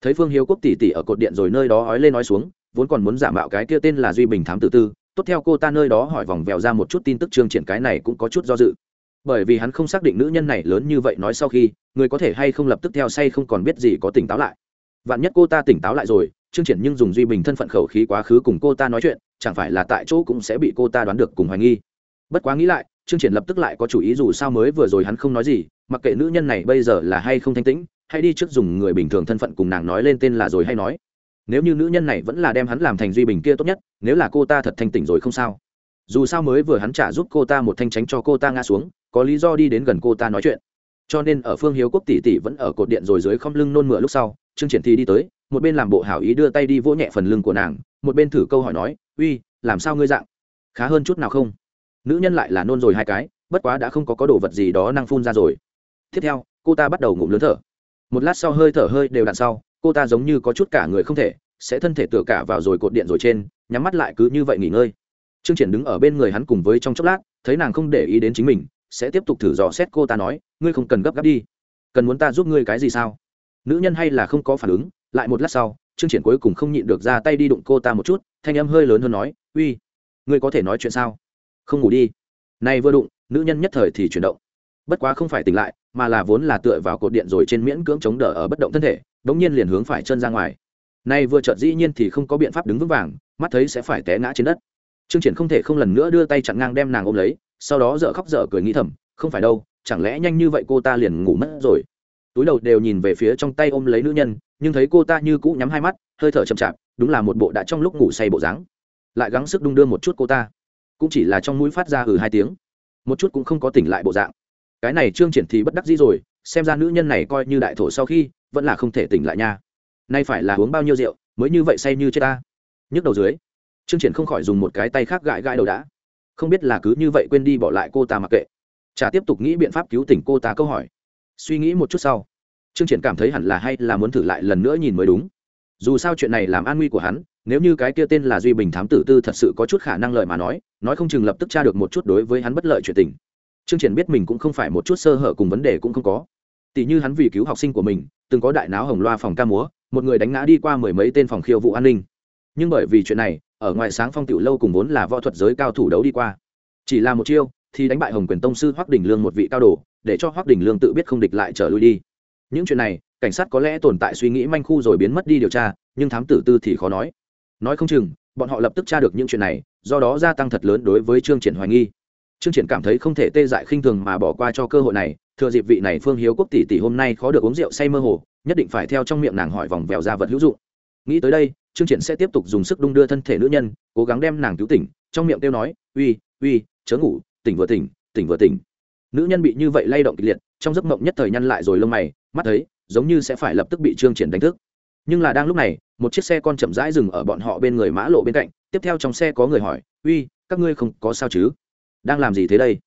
Thấy phương hiếu quốc tỷ tỷ ở cột điện rồi nơi đó ói lên nói xuống, vốn còn muốn giả mạo cái kia tên là duy bình thám tử tư, tốt theo cô ta nơi đó hỏi vòng vèo ra một chút tin tức trương triển cái này cũng có chút do dự. Bởi vì hắn không xác định nữ nhân này lớn như vậy nói sau khi, người có thể hay không lập tức theo say không còn biết gì có tỉnh táo lại. Vạn nhất cô ta tỉnh táo lại rồi trương triển nhưng dùng duy bình thân phận khẩu khí quá khứ cùng cô ta nói chuyện, chẳng phải là tại chỗ cũng sẽ bị cô ta đoán được cùng hoài nghi. Bất quá nghĩ lại, trương triển lập tức lại có chủ ý dù sao mới vừa rồi hắn không nói gì, mặc kệ nữ nhân này bây giờ là hay không thanh tĩnh, hay đi trước dùng người bình thường thân phận cùng nàng nói lên tên là rồi hay nói. Nếu như nữ nhân này vẫn là đem hắn làm thành duy bình kia tốt nhất, nếu là cô ta thật thanh tỉnh rồi không sao. Dù sao mới vừa hắn trả giúp cô ta một thanh tránh cho cô ta ngã xuống, có lý do đi đến gần cô ta nói chuyện. Cho nên ở phương hiếu quốc tỷ tỷ vẫn ở cột điện rồi dưới không lưng nôn mửa lúc sau, trương triển thi đi tới một bên làm bộ hảo ý đưa tay đi vỗ nhẹ phần lưng của nàng, một bên thử câu hỏi nói, uy, làm sao ngươi dạng? Khá hơn chút nào không? Nữ nhân lại là nôn rồi hai cái, bất quá đã không có có đồ vật gì đó năng phun ra rồi. Tiếp theo, cô ta bắt đầu ngụm lớn thở. Một lát sau hơi thở hơi đều đặn sau, cô ta giống như có chút cả người không thể, sẽ thân thể tựa cả vào rồi cột điện rồi trên, nhắm mắt lại cứ như vậy nghỉ ngơi. Trương triển đứng ở bên người hắn cùng với trong chốc lát, thấy nàng không để ý đến chính mình, sẽ tiếp tục thử dò xét cô ta nói, ngươi không cần gấp gáp đi. Cần muốn ta giúp ngươi cái gì sao? Nữ nhân hay là không có phản ứng lại một lát sau, trương triển cuối cùng không nhịn được ra tay đi đụng cô ta một chút, thanh âm hơi lớn hơn nói, uy, ngươi có thể nói chuyện sao? Không ngủ đi. Nay vừa đụng, nữ nhân nhất thời thì chuyển động. Bất quá không phải tỉnh lại, mà là vốn là tựa vào cột điện rồi trên miễn cưỡng chống đỡ ở bất động thân thể, đống nhiên liền hướng phải chân ra ngoài. Nay vừa chợt dĩ nhiên thì không có biện pháp đứng vững vàng, mắt thấy sẽ phải té ngã trên đất. Trương triển không thể không lần nữa đưa tay chặn ngang đem nàng ôm lấy, sau đó dở khóc dở cười nghĩ thầm, không phải đâu, chẳng lẽ nhanh như vậy cô ta liền ngủ mất rồi? Túi đầu đều nhìn về phía trong tay ôm lấy nữ nhân nhưng thấy cô ta như cũ nhắm hai mắt, hơi thở chậm chạp, đúng là một bộ đã trong lúc ngủ say bộ dáng. Lại gắng sức đung đưa một chút cô ta. Cũng chỉ là trong mũi phát ra ừ hai tiếng. Một chút cũng không có tỉnh lại bộ dạng. Cái này trương triển thì bất đắc dĩ rồi, xem ra nữ nhân này coi như đại thổ sau khi, vẫn là không thể tỉnh lại nha. Nay phải là uống bao nhiêu rượu, mới như vậy say như chết ta. Nhức đầu dưới, trương triển không khỏi dùng một cái tay khác gãi gãi đầu đã. Không biết là cứ như vậy quên đi bỏ lại cô ta mặc kệ. Chả tiếp tục nghĩ biện pháp cứu tỉnh cô ta câu hỏi. Suy nghĩ một chút sau trương triển cảm thấy hẳn là hay là muốn thử lại lần nữa nhìn mới đúng. Dù sao chuyện này làm an nguy của hắn, nếu như cái kia tên là duy bình thám tử tư thật sự có chút khả năng lợi mà nói nói không chừng lập tức tra được một chút đối với hắn bất lợi chuyện tình. Trương triển biết mình cũng không phải một chút sơ hở cùng vấn đề cũng không có. Tỷ như hắn vì cứu học sinh của mình, từng có đại náo hồng loa phòng ca múa, một người đánh ngã đi qua mười mấy tên phòng khiêu vụ an ninh. Nhưng bởi vì chuyện này, ở ngoài sáng phong tiểu lâu cùng vốn là võ thuật giới cao thủ đấu đi qua. Chỉ là một chiêu, thì đánh bại hồng quyền tông sư hoắc đình lương một vị cao đồ, để cho hoắc đình lương tự biết không địch lại trở lui đi những chuyện này, cảnh sát có lẽ tồn tại suy nghĩ manh khu rồi biến mất đi điều tra, nhưng thám tử tư thì khó nói. Nói không chừng, bọn họ lập tức tra được những chuyện này, do đó gia tăng thật lớn đối với trương triển hoài nghi. Trương triển cảm thấy không thể tê dại khinh thường mà bỏ qua cho cơ hội này, thừa dịp vị này phương hiếu quốc tỷ tỷ hôm nay khó được uống rượu say mơ hồ, nhất định phải theo trong miệng nàng hỏi vòng vèo ra vật hữu dụng. Nghĩ tới đây, trương triển sẽ tiếp tục dùng sức đung đưa thân thể nữ nhân, cố gắng đem nàng cứu tỉnh, trong miệng kêu nói, uy uy, chớ ngủ, tỉnh vừa tỉnh tỉnh vừa tỉnh nữ nhân bị như vậy lay động kịch liệt, trong giấc mộng nhất thời nhăn lại rồi lông mày, mắt thấy, giống như sẽ phải lập tức bị trương triển đánh thức. Nhưng là đang lúc này, một chiếc xe con chậm rãi dừng ở bọn họ bên người mã lộ bên cạnh, tiếp theo trong xe có người hỏi, uy, các ngươi không có sao chứ? Đang làm gì thế đây?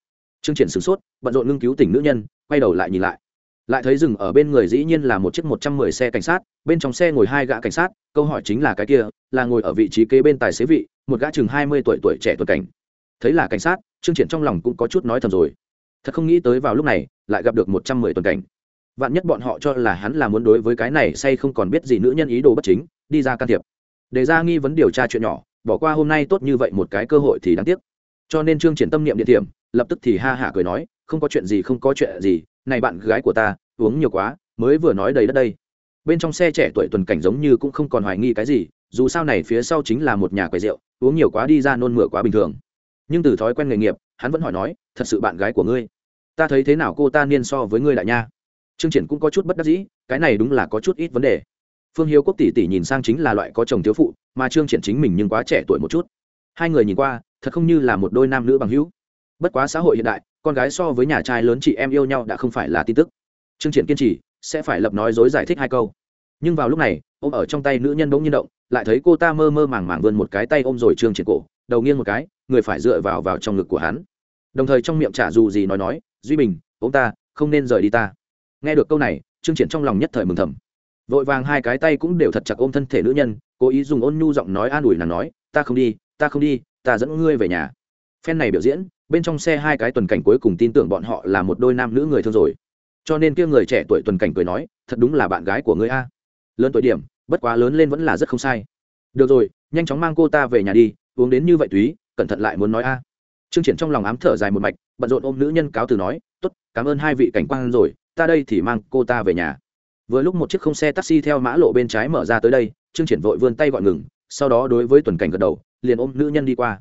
Trương triển sửng sốt, bận rộn ngưng cứu tỉnh nữ nhân, quay đầu lại nhìn lại. Lại thấy dừng ở bên người dĩ nhiên là một chiếc một trăm mười xe cảnh sát, bên trong xe ngồi hai gã cảnh sát, câu hỏi chính là cái kia, là ngồi ở vị trí kế bên tài xế vị, một gã chừng hai mươi tuổi tuổi trẻ tuần cảnh. Thấy là cảnh sát, trương triển trong lòng cũng có chút nói thầm rồi thật không nghĩ tới vào lúc này, lại gặp được một trăm mười tuần cảnh. Vạn nhất bọn họ cho là hắn là muốn đối với cái này say không còn biết gì nữ nhân ý đồ bất chính, đi ra can thiệp. Để ra nghi vấn điều tra chuyện nhỏ, bỏ qua hôm nay tốt như vậy một cái cơ hội thì đáng tiếc. Cho nên trương triển tâm niệm địa điểm lập tức thì ha hả cười nói, không có chuyện gì, không có chuyện gì, này bạn gái của ta, uống nhiều quá, mới vừa nói đầy đất đây. Bên trong xe trẻ tuổi tuần cảnh giống như cũng không còn hoài nghi cái gì, dù sao này phía sau chính là một nhà quầy rượu, uống nhiều quá đi ra nôn mửa quá bình thường. Nhưng từ thói quen nghề nghiệp, hắn vẫn hỏi nói, thật sự bạn gái của ngươi? Ta thấy thế nào cô ta niên so với ngươi đại nha? Trương triển cũng có chút bất đắc dĩ, cái này đúng là có chút ít vấn đề. Phương hiếu quốc tỷ tỷ nhìn sang chính là loại có chồng thiếu phụ, mà trương triển chính mình nhưng quá trẻ tuổi một chút. Hai người nhìn qua, thật không như là một đôi nam nữ bằng hữu. Bất quá xã hội hiện đại, con gái so với nhà trai lớn chị em yêu nhau đã không phải là tin tức. Trương triển kiên trì, sẽ phải lập nói dối giải thích hai câu. Nhưng vào lúc này, ôm ở trong tay nữ nhân bỗng nhiên động, lại thấy cô ta mơ mơ màng màng vươn một cái tay ôm rồi trương triển cổ, đầu nghiêng một cái, người phải dựa vào vào trong ngực của hắn. Đồng thời trong miệng trả dù gì nói nói duy bình, ông ta, không nên rời đi ta. Nghe được câu này, trương triển trong lòng nhất thời mừng thầm. Vội vàng hai cái tay cũng đều thật chặt ôm thân thể nữ nhân, cố ý dùng ôn nhu giọng nói an ủi nàng nói, ta không đi, ta không đi, ta dẫn ngươi về nhà. Phen này biểu diễn, bên trong xe hai cái tuần cảnh cuối cùng tin tưởng bọn họ là một đôi nam nữ người thương rồi. Cho nên kia người trẻ tuổi tuần cảnh cười nói, thật đúng là bạn gái của ngươi a. Lớn tuổi điểm, bất quá lớn lên vẫn là rất không sai. Được rồi, nhanh chóng mang cô ta về nhà đi, uống đến như vậy túy, cẩn thận lại muốn nói a trương triển trong lòng ám thở dài một mạch, bận rộn ôm nữ nhân cáo từ nói, tốt, cảm ơn hai vị cảnh quan rồi, ta đây thì mang cô ta về nhà. Vừa lúc một chiếc không xe taxi theo mã lộ bên trái mở ra tới đây, trương triển vội vươn tay gọi ngừng, sau đó đối với tuần cảnh gật đầu, liền ôm nữ nhân đi qua.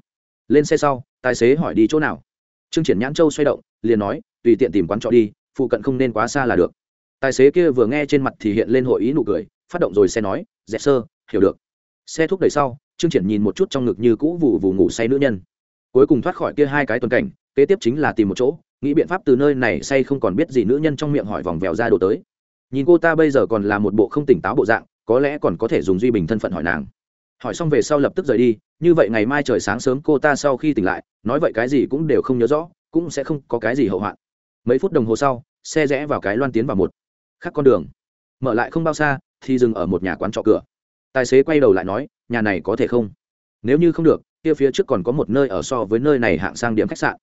Lên xe sau, tài xế hỏi đi chỗ nào. Trương triển nhãn châu xoay động, liền nói, tùy tiện tìm quán trọ đi, phụ cận không nên quá xa là được. Tài xế kia vừa nghe trên mặt thì hiện lên hội ý nụ cười, phát động rồi xe nói, dẹp sơ, hiểu được. Xe thúc đẩy sau, trương triển nhìn một chút trong ngực như cũ vụ vụ ngủ say nữ nhân cuối cùng thoát khỏi kia hai cái tuần cảnh, kế tiếp chính là tìm một chỗ, nghĩ biện pháp từ nơi này say không còn biết gì nữ nhân trong miệng hỏi vòng vèo ra đồ tới. Nhìn cô ta bây giờ còn là một bộ không tỉnh táo bộ dạng, có lẽ còn có thể dùng duy bình thân phận hỏi nàng. Hỏi xong về sau lập tức rời đi, như vậy ngày mai trời sáng sớm cô ta sau khi tỉnh lại, nói vậy cái gì cũng đều không nhớ rõ, cũng sẽ không có cái gì hậu hoạn. Mấy phút đồng hồ sau, xe rẽ vào cái loan tiến vào một khác con đường. Mở lại không bao xa, thì dừng ở một nhà quán trọ cửa. Tài xế quay đầu lại nói, nhà này có thể không? Nếu như không được, kia phía trước còn có một nơi ở so với nơi này hạng sang điểm khách sạn.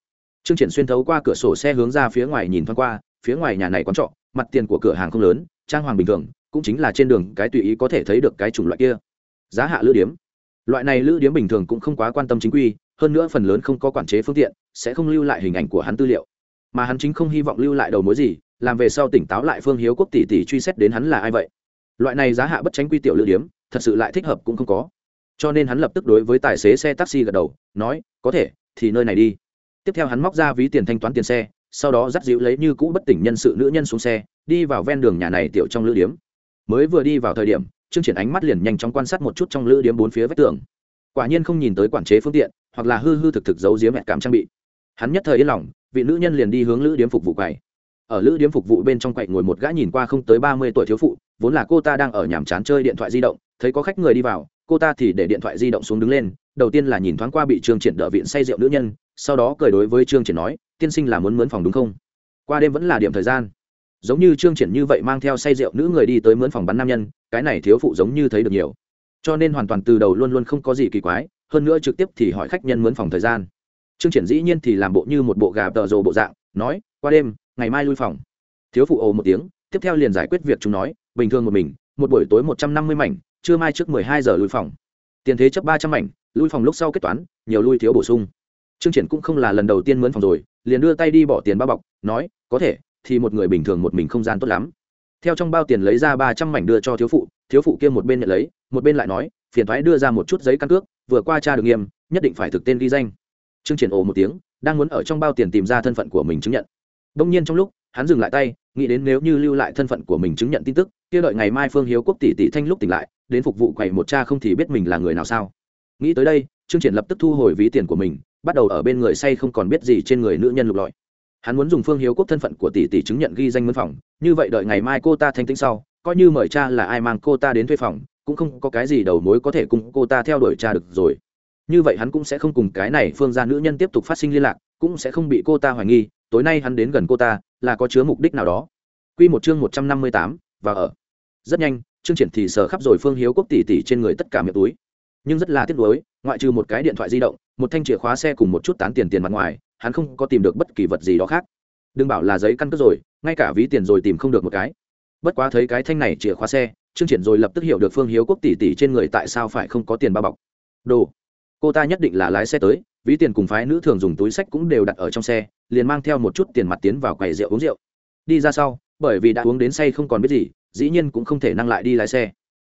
Trương triển xuyên thấu qua cửa sổ xe hướng ra phía ngoài nhìn thoáng qua, phía ngoài nhà này quán trọ, mặt tiền của cửa hàng không lớn, trang hoàng bình thường, cũng chính là trên đường, cái tùy ý có thể thấy được cái chủng loại kia. Giá hạ lữ điếm. Loại này lữ điếm bình thường cũng không quá quan tâm chính quy, hơn nữa phần lớn không có quản chế phương tiện, sẽ không lưu lại hình ảnh của hắn tư liệu. Mà hắn chính không hy vọng lưu lại đầu mối gì, làm về sau tỉnh táo lại phương hiếu quốc tỷ tỷ truy xét đến hắn là ai vậy. Loại này giá hạ bất tránh quy tiểu lữ điếm, thật sự lại thích hợp cũng không có cho nên hắn lập tức đối với tài xế xe taxi gật đầu, nói, có thể, thì nơi này đi. Tiếp theo hắn móc ra ví tiền thanh toán tiền xe, sau đó dắt dịu lấy như cũ bất tỉnh nhân sự nữ nhân xuống xe, đi vào ven đường nhà này tiểu trong lữ điếm. Mới vừa đi vào thời điểm, trương triển ánh mắt liền nhanh chóng quan sát một chút trong lữ điếm bốn phía vách tường. Quả nhiên không nhìn tới quản chế phương tiện, hoặc là hư hư thực thực giấu giếm mẹ cảm trang bị. Hắn nhất thời yên lòng, vị nữ nhân liền đi hướng lữ điếm phục vụ quầy. Ở lữ điếm phục vụ bên trong quầy ngồi một gã nhìn qua không tới ba mươi tuổi thiếu phụ, vốn là cô ta đang ở nhàm chán chơi điện thoại di động, thấy có khách người đi vào cô ta thì để điện thoại di động xuống đứng lên, đầu tiên là nhìn thoáng qua bị trương triển đỡ viện say rượu nữ nhân, sau đó cười đối với trương triển nói, tiên sinh là muốn mướn phòng đúng không? Qua đêm vẫn là điểm thời gian. Giống như trương triển như vậy mang theo say rượu nữ người đi tới mướn phòng bắn nam nhân, cái này thiếu phụ giống như thấy được nhiều. Cho nên hoàn toàn từ đầu luôn luôn không có gì kỳ quái, hơn nữa trực tiếp thì hỏi khách nhân mướn phòng thời gian. Trương triển dĩ nhiên thì làm bộ như một bộ gà tờ rồ bộ dạng, nói, qua đêm, ngày mai lui phòng. Thiếu phụ ồ một tiếng, tiếp theo liền giải quyết việc chúng nói, bình thường một mình, một buổi tối một trăm năm mươi mảnh trưa mai trước mười hai giờ lui phòng. Tiền thế chấp ba trăm mảnh, lui phòng lúc sau kết toán, nhiều lui thiếu bổ sung. Trương triển cũng không là lần đầu tiên mướn phòng rồi, liền đưa tay đi bỏ tiền bao bọc, nói, có thể, thì một người bình thường một mình không gian tốt lắm. Theo trong bao tiền lấy ra ba trăm mảnh đưa cho thiếu phụ thiếu phụ kia một bên nhận lấy, một bên lại nói, phiền thoái đưa ra một chút giấy căn cước, vừa qua tra được nghiêm, nhất định phải thực tên ghi danh. Trương triển ồ một tiếng, đang muốn ở trong bao tiền tìm ra thân phận của mình chứng nhận. Đông nhiên trong lúc, hắn dừng lại tay, nghĩ đến nếu như lưu lại thân phận của mình chứng nhận tin tức kia đợi ngày mai phương hiếu quốc tỷ tỷ thanh lúc tỉnh lại, đến phục vụ quầy một cha không thì biết mình là người nào sao. Nghĩ tới đây, trương triển lập tức thu hồi ví tiền của mình, bắt đầu ở bên người say không còn biết gì trên người nữ nhân lục lọi. Hắn muốn dùng phương hiếu quốc thân phận của tỷ tỷ chứng nhận ghi danh mân phòng, như vậy đợi ngày mai cô ta thanh tĩnh sau, coi như mời cha là ai mang cô ta đến thuê phòng, cũng không có cái gì đầu mối có thể cùng cô ta theo đuổi cha được rồi. Như vậy hắn cũng sẽ không cùng cái này phương gia nữ nhân tiếp tục phát sinh liên lạc, cũng sẽ không bị cô ta hoài nghi, tối nay hắn đến gần cô ta, là có chứa mục đích nào đó. Quy một chương một trăm năm mươi tám và ở rất nhanh chương triển thì sờ khắp rồi phương hiếu quốc tỷ tỷ trên người tất cả miệng túi. Nhưng rất là tiếc nuối, ngoại trừ một cái điện thoại di động, một thanh chìa khóa xe cùng một chút tán tiền tiền mặt ngoài, hắn không có tìm được bất kỳ vật gì đó khác. Đừng bảo là giấy căn cước rồi, ngay cả ví tiền rồi tìm không được một cái. Bất quá thấy cái thanh này chìa khóa xe chương triển rồi lập tức hiểu được phương hiếu quốc tỷ tỷ trên người tại sao phải không có tiền bao bọc. Đồ, cô ta nhất định là lái xe tới, ví tiền cùng phái nữ thường dùng túi sách cũng đều đặt ở trong xe, liền mang theo một chút tiền mặt tiến vào quầy rượu uống rượu. Đi ra sau, bởi vì đã uống đến say không còn biết gì dĩ nhiên cũng không thể năng lại đi lái xe.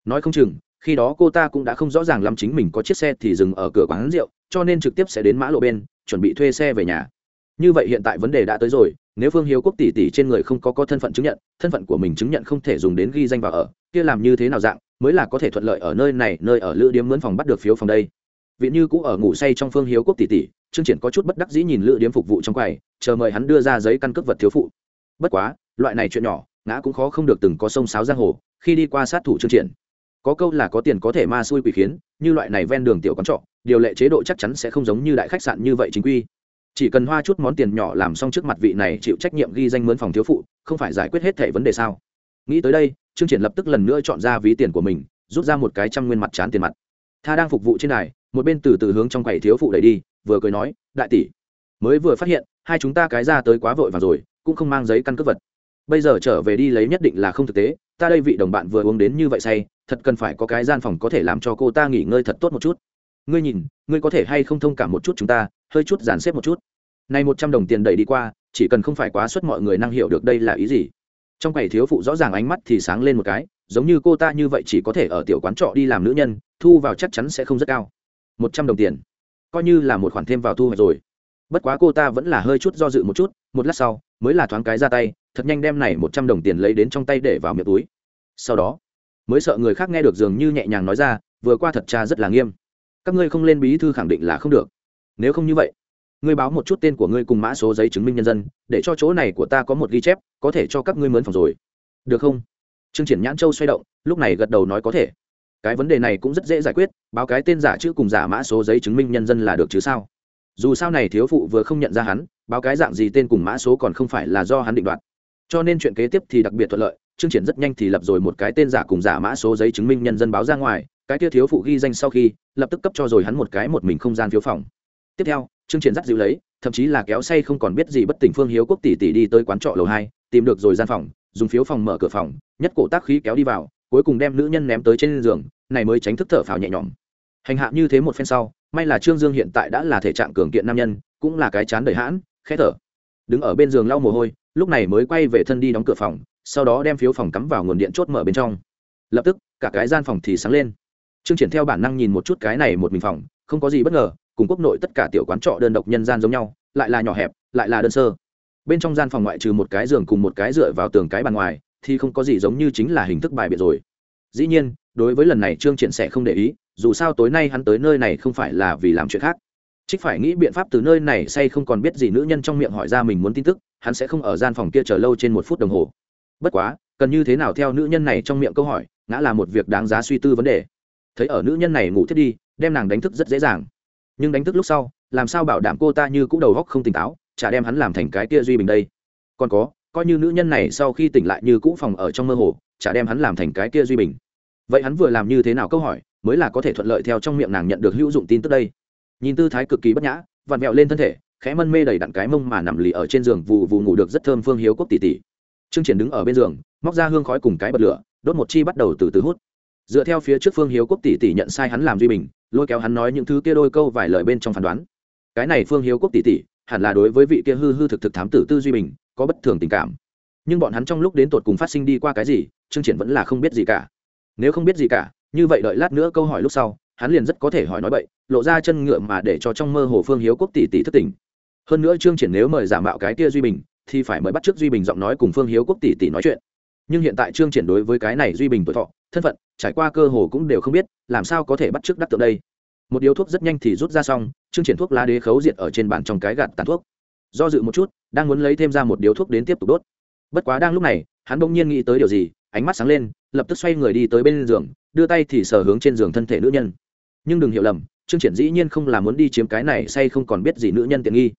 Nói không chừng, khi đó cô ta cũng đã không rõ ràng lắm chính mình có chiếc xe thì dừng ở cửa quán rượu, cho nên trực tiếp sẽ đến mã lộ bên, chuẩn bị thuê xe về nhà. Như vậy hiện tại vấn đề đã tới rồi, nếu phương hiếu quốc tỷ tỷ trên người không có có thân phận chứng nhận, thân phận của mình chứng nhận không thể dùng đến ghi danh vào ở, kia làm như thế nào dạng, mới là có thể thuận lợi ở nơi này, nơi ở lữ điếm mướn phòng bắt được phiếu phòng đây. Vị như cũ ở ngủ say trong phương hiếu quốc tỷ tỷ, trương triển có chút bất đắc dĩ nhìn lữ điếm phục vụ trong quầy, chờ mời hắn đưa ra giấy căn cước vật thiếu phụ. Bất quá, loại này chuyện nhỏ ngã cũng khó không được từng có sông sáo giang hồ khi đi qua sát thủ trương triển. Có câu là có tiền có thể ma xui quỷ khiến như loại này ven đường tiểu quán trọ điều lệ chế độ chắc chắn sẽ không giống như đại khách sạn như vậy chính quy. Chỉ cần hoa chút món tiền nhỏ làm xong trước mặt vị này chịu trách nhiệm ghi danh mướn phòng thiếu phụ không phải giải quyết hết thể vấn đề sao? Nghĩ tới đây trương triển lập tức lần nữa chọn ra ví tiền của mình rút ra một cái trăm nguyên mặt chán tiền mặt. Tha đang phục vụ trên này, một bên từ từ hướng trong quầy thiếu phụ đẩy đi vừa cười nói đại tỷ mới vừa phát hiện hai chúng ta cái ra tới quá vội vàng rồi cũng không mang giấy căn cước vật bây giờ trở về đi lấy nhất định là không thực tế, ta đây vị đồng bạn vừa uống đến như vậy say, thật cần phải có cái gian phòng có thể làm cho cô ta nghỉ ngơi thật tốt một chút. Ngươi nhìn, ngươi có thể hay không thông cảm một chút chúng ta, hơi chút dàn xếp một chút. Nay một trăm đồng tiền đẩy đi qua, chỉ cần không phải quá suất mọi người năng hiểu được đây là ý gì. Trong quầy thiếu phụ rõ ràng ánh mắt thì sáng lên một cái, giống như cô ta như vậy chỉ có thể ở tiểu quán trọ đi làm nữ nhân, thu vào chắc chắn sẽ không rất cao. Một trăm đồng tiền, coi như là một khoản thêm vào thu hoạch rồi. Bất quá cô ta vẫn là hơi chút do dự một chút, một lát sau, mới là thoáng cái ra tay thật nhanh đem này một trăm đồng tiền lấy đến trong tay để vào miệng túi. Sau đó, mới sợ người khác nghe được dường như nhẹ nhàng nói ra, vừa qua thật cha rất là nghiêm. Các ngươi không lên bí thư khẳng định là không được. Nếu không như vậy, ngươi báo một chút tên của ngươi cùng mã số giấy chứng minh nhân dân, để cho chỗ này của ta có một ghi chép, có thể cho các ngươi mướn phòng rồi. Được không? Trương triển nhãn châu xoay động, lúc này gật đầu nói có thể. Cái vấn đề này cũng rất dễ giải quyết, báo cái tên giả chữ cùng giả mã số giấy chứng minh nhân dân là được chứ sao? Dù sao này thiếu phụ vừa không nhận ra hắn, báo cái dạng gì tên cùng mã số còn không phải là do hắn định đoạt cho nên chuyện kế tiếp thì đặc biệt thuận lợi, chương triển rất nhanh thì lập rồi một cái tên giả cùng giả mã số giấy chứng minh nhân dân báo ra ngoài, cái kia thiếu phụ ghi danh sau khi, lập tức cấp cho rồi hắn một cái một mình không gian phiếu phòng. Tiếp theo, chương triển dắt dịu lấy, thậm chí là kéo say không còn biết gì bất tỉnh phương hiếu quốc tỷ tỷ đi tới quán trọ lầu hai, tìm được rồi gian phòng, dùng phiếu phòng mở cửa phòng, nhất cổ tác khí kéo đi vào, cuối cùng đem nữ nhân ném tới trên giường, này mới tránh thức thở phào nhẹ nhõm. Hành hạ như thế một phen sau, may là trương dương hiện tại đã là thể trạng cường kiện nam nhân, cũng là cái chán đầy hãn, khẽ thở. Đứng ở bên giường lau mồ hôi lúc này mới quay về thân đi đóng cửa phòng, sau đó đem phiếu phòng cắm vào nguồn điện chốt mở bên trong. Lập tức, cả cái gian phòng thì sáng lên. Trương triển theo bản năng nhìn một chút cái này một mình phòng, không có gì bất ngờ, cùng quốc nội tất cả tiểu quán trọ đơn độc nhân gian giống nhau, lại là nhỏ hẹp, lại là đơn sơ. Bên trong gian phòng ngoại trừ một cái giường cùng một cái dựa vào tường cái bàn ngoài, thì không có gì giống như chính là hình thức bài biệt rồi. Dĩ nhiên, đối với lần này trương triển sẽ không để ý, dù sao tối nay hắn tới nơi này không phải là vì làm chuyện khác. Trích phải nghĩ biện pháp từ nơi này, say không còn biết gì nữ nhân trong miệng hỏi ra mình muốn tin tức hắn sẽ không ở gian phòng kia chờ lâu trên một phút đồng hồ. Bất quá, cần như thế nào theo nữ nhân này trong miệng câu hỏi, ngã là một việc đáng giá suy tư vấn đề. Thấy ở nữ nhân này ngủ thiết đi, đem nàng đánh thức rất dễ dàng. Nhưng đánh thức lúc sau, làm sao bảo đảm cô ta như cũng đầu góc không tỉnh táo, chả đem hắn làm thành cái kia duy bình đây. Còn có, coi như nữ nhân này sau khi tỉnh lại như cũ phòng ở trong mơ hồ, chả đem hắn làm thành cái kia duy bình. Vậy hắn vừa làm như thế nào câu hỏi, mới là có thể thuận lợi theo trong miệng nàng nhận được hữu dụng tin tức đây. Nhìn tư thái cực kỳ bất nhã, vặn vẹo lên thân thể khẽ mân mê đầy đặn cái mông mà nằm lì ở trên giường vụ vụ ngủ được rất thơm phương hiếu quốc tỷ tỷ. Trương triển đứng ở bên giường, móc ra hương khói cùng cái bật lửa, đốt một chi bắt đầu từ từ hút. Dựa theo phía trước phương hiếu quốc tỷ tỷ nhận sai hắn làm duy bình, lôi kéo hắn nói những thứ kia đôi câu vài lời bên trong phán đoán. Cái này phương hiếu quốc tỷ tỷ, hẳn là đối với vị kia hư hư thực thực thám tử tư duy bình, có bất thường tình cảm. Nhưng bọn hắn trong lúc đến tột cùng phát sinh đi qua cái gì, trương triển vẫn là không biết gì cả. Nếu không biết gì cả, như vậy đợi lát nữa câu hỏi lúc sau, hắn liền rất có thể hỏi nói bậy, lộ ra chân ngựa mà để cho trong mơ hồ phương hiếu quốc tỷ tỷ thất tình hơn nữa trương triển nếu mời giả mạo cái kia duy bình, thì phải mời bắt trước duy bình giọng nói cùng phương hiếu quốc tỷ tỷ nói chuyện. Nhưng hiện tại trương triển đối với cái này duy bình tuổi thọ, thân phận, trải qua cơ hồ cũng đều không biết, làm sao có thể bắt trước đắc tượng đây? Một điếu thuốc rất nhanh thì rút ra xong, trương triển thuốc lá đế khấu diệt ở trên bàn trong cái gạt tàn thuốc. Do dự một chút, đang muốn lấy thêm ra một điếu thuốc đến tiếp tục đốt. Bất quá đang lúc này, hắn bỗng nhiên nghĩ tới điều gì, ánh mắt sáng lên, lập tức xoay người đi tới bên giường, đưa tay thì sờ hướng trên giường thân thể nữ nhân. Nhưng đừng hiểu lầm, trương triển dĩ nhiên không là muốn đi chiếm cái này, say không còn biết gì nữ nhân tiện nghi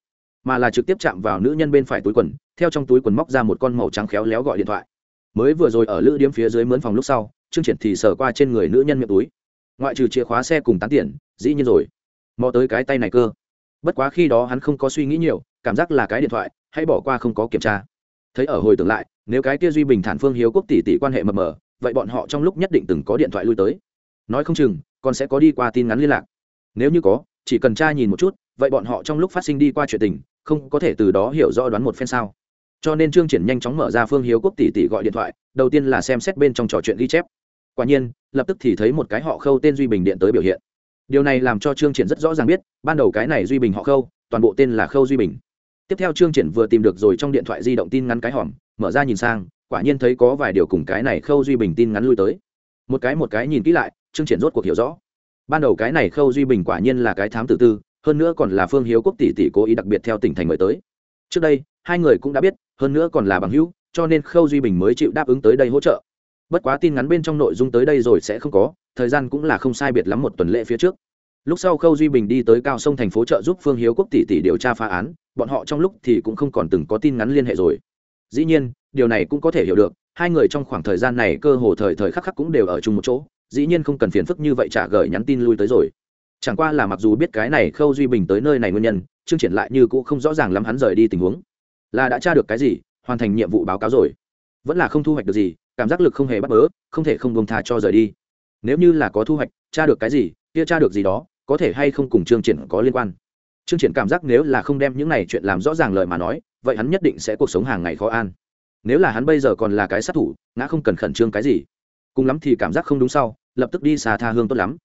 mà là trực tiếp chạm vào nữ nhân bên phải túi quần, theo trong túi quần móc ra một con màu trắng khéo léo gọi điện thoại. Mới vừa rồi ở lữ điếm phía dưới mướn phòng lúc sau, trương triển thì sờ qua trên người nữ nhân miệng túi. Ngoại trừ chìa khóa xe cùng tán tiền, dĩ nhiên rồi. Mò tới cái tay này cơ. Bất quá khi đó hắn không có suy nghĩ nhiều, cảm giác là cái điện thoại hay bỏ qua không có kiểm tra. Thấy ở hồi tưởng lại, nếu cái kia duy bình thản phương hiếu quốc tỷ tỷ quan hệ mờ mờ, vậy bọn họ trong lúc nhất định từng có điện thoại lui tới. Nói không chừng, còn sẽ có đi qua tin ngắn liên lạc. Nếu như có, chỉ cần tra nhìn một chút, vậy bọn họ trong lúc phát sinh đi qua chuyện tình không có thể từ đó hiểu rõ đoán một phen sao. Cho nên trương triển nhanh chóng mở ra phương hiếu quốc tỷ tỷ gọi điện thoại, đầu tiên là xem xét bên trong trò chuyện ghi chép. Quả nhiên, lập tức thì thấy một cái họ khâu tên duy bình điện tới biểu hiện. Điều này làm cho trương triển rất rõ ràng biết, ban đầu cái này duy bình họ khâu, toàn bộ tên là khâu duy bình. Tiếp theo trương triển vừa tìm được rồi trong điện thoại di động tin ngắn cái hòm, mở ra nhìn sang, quả nhiên thấy có vài điều cùng cái này khâu duy bình tin ngắn lui tới. Một cái một cái nhìn kỹ lại, trương triển rốt cuộc hiểu rõ. Ban đầu cái này khâu duy bình quả nhiên là cái thám tử tư hơn nữa còn là phương hiếu quốc tỷ tỷ cố ý đặc biệt theo tỉnh thành mời tới. Trước đây, hai người cũng đã biết, hơn nữa còn là bằng hữu, cho nên khâu duy bình mới chịu đáp ứng tới đây hỗ trợ. Bất quá tin ngắn bên trong nội dung tới đây rồi sẽ không có, thời gian cũng là không sai biệt lắm một tuần lễ phía trước. Lúc sau khâu duy bình đi tới cao sông thành phố trợ giúp phương hiếu quốc tỷ tỷ điều tra phá án, bọn họ trong lúc thì cũng không còn từng có tin ngắn liên hệ rồi. Dĩ nhiên, điều này cũng có thể hiểu được, hai người trong khoảng thời gian này cơ hồ thời thời khắc khắc cũng đều ở chung một chỗ, dĩ nhiên không cần phiền phức như vậy trả gửi nhắn tin lui tới rồi chẳng qua là mặc dù biết cái này khâu duy bình tới nơi này nguyên nhân chương triển lại như cũng không rõ ràng lắm hắn rời đi tình huống. Là đã tra được cái gì, hoàn thành nhiệm vụ báo cáo rồi. Vẫn là không thu hoạch được gì, cảm giác lực không hề bắt bớ, không thể không buông tha cho rời đi. Nếu như là có thu hoạch, tra được cái gì, kia tra được gì đó, có thể hay không cùng chương triển có liên quan. Chương triển cảm giác nếu là không đem những này chuyện làm rõ ràng lời mà nói, vậy hắn nhất định sẽ cuộc sống hàng ngày khó an. Nếu là hắn bây giờ còn là cái sát thủ, ngã không cần khẩn trương cái gì. Cùng lắm thì cảm giác không đúng sau, lập tức đi xà tha hương tốt lắm.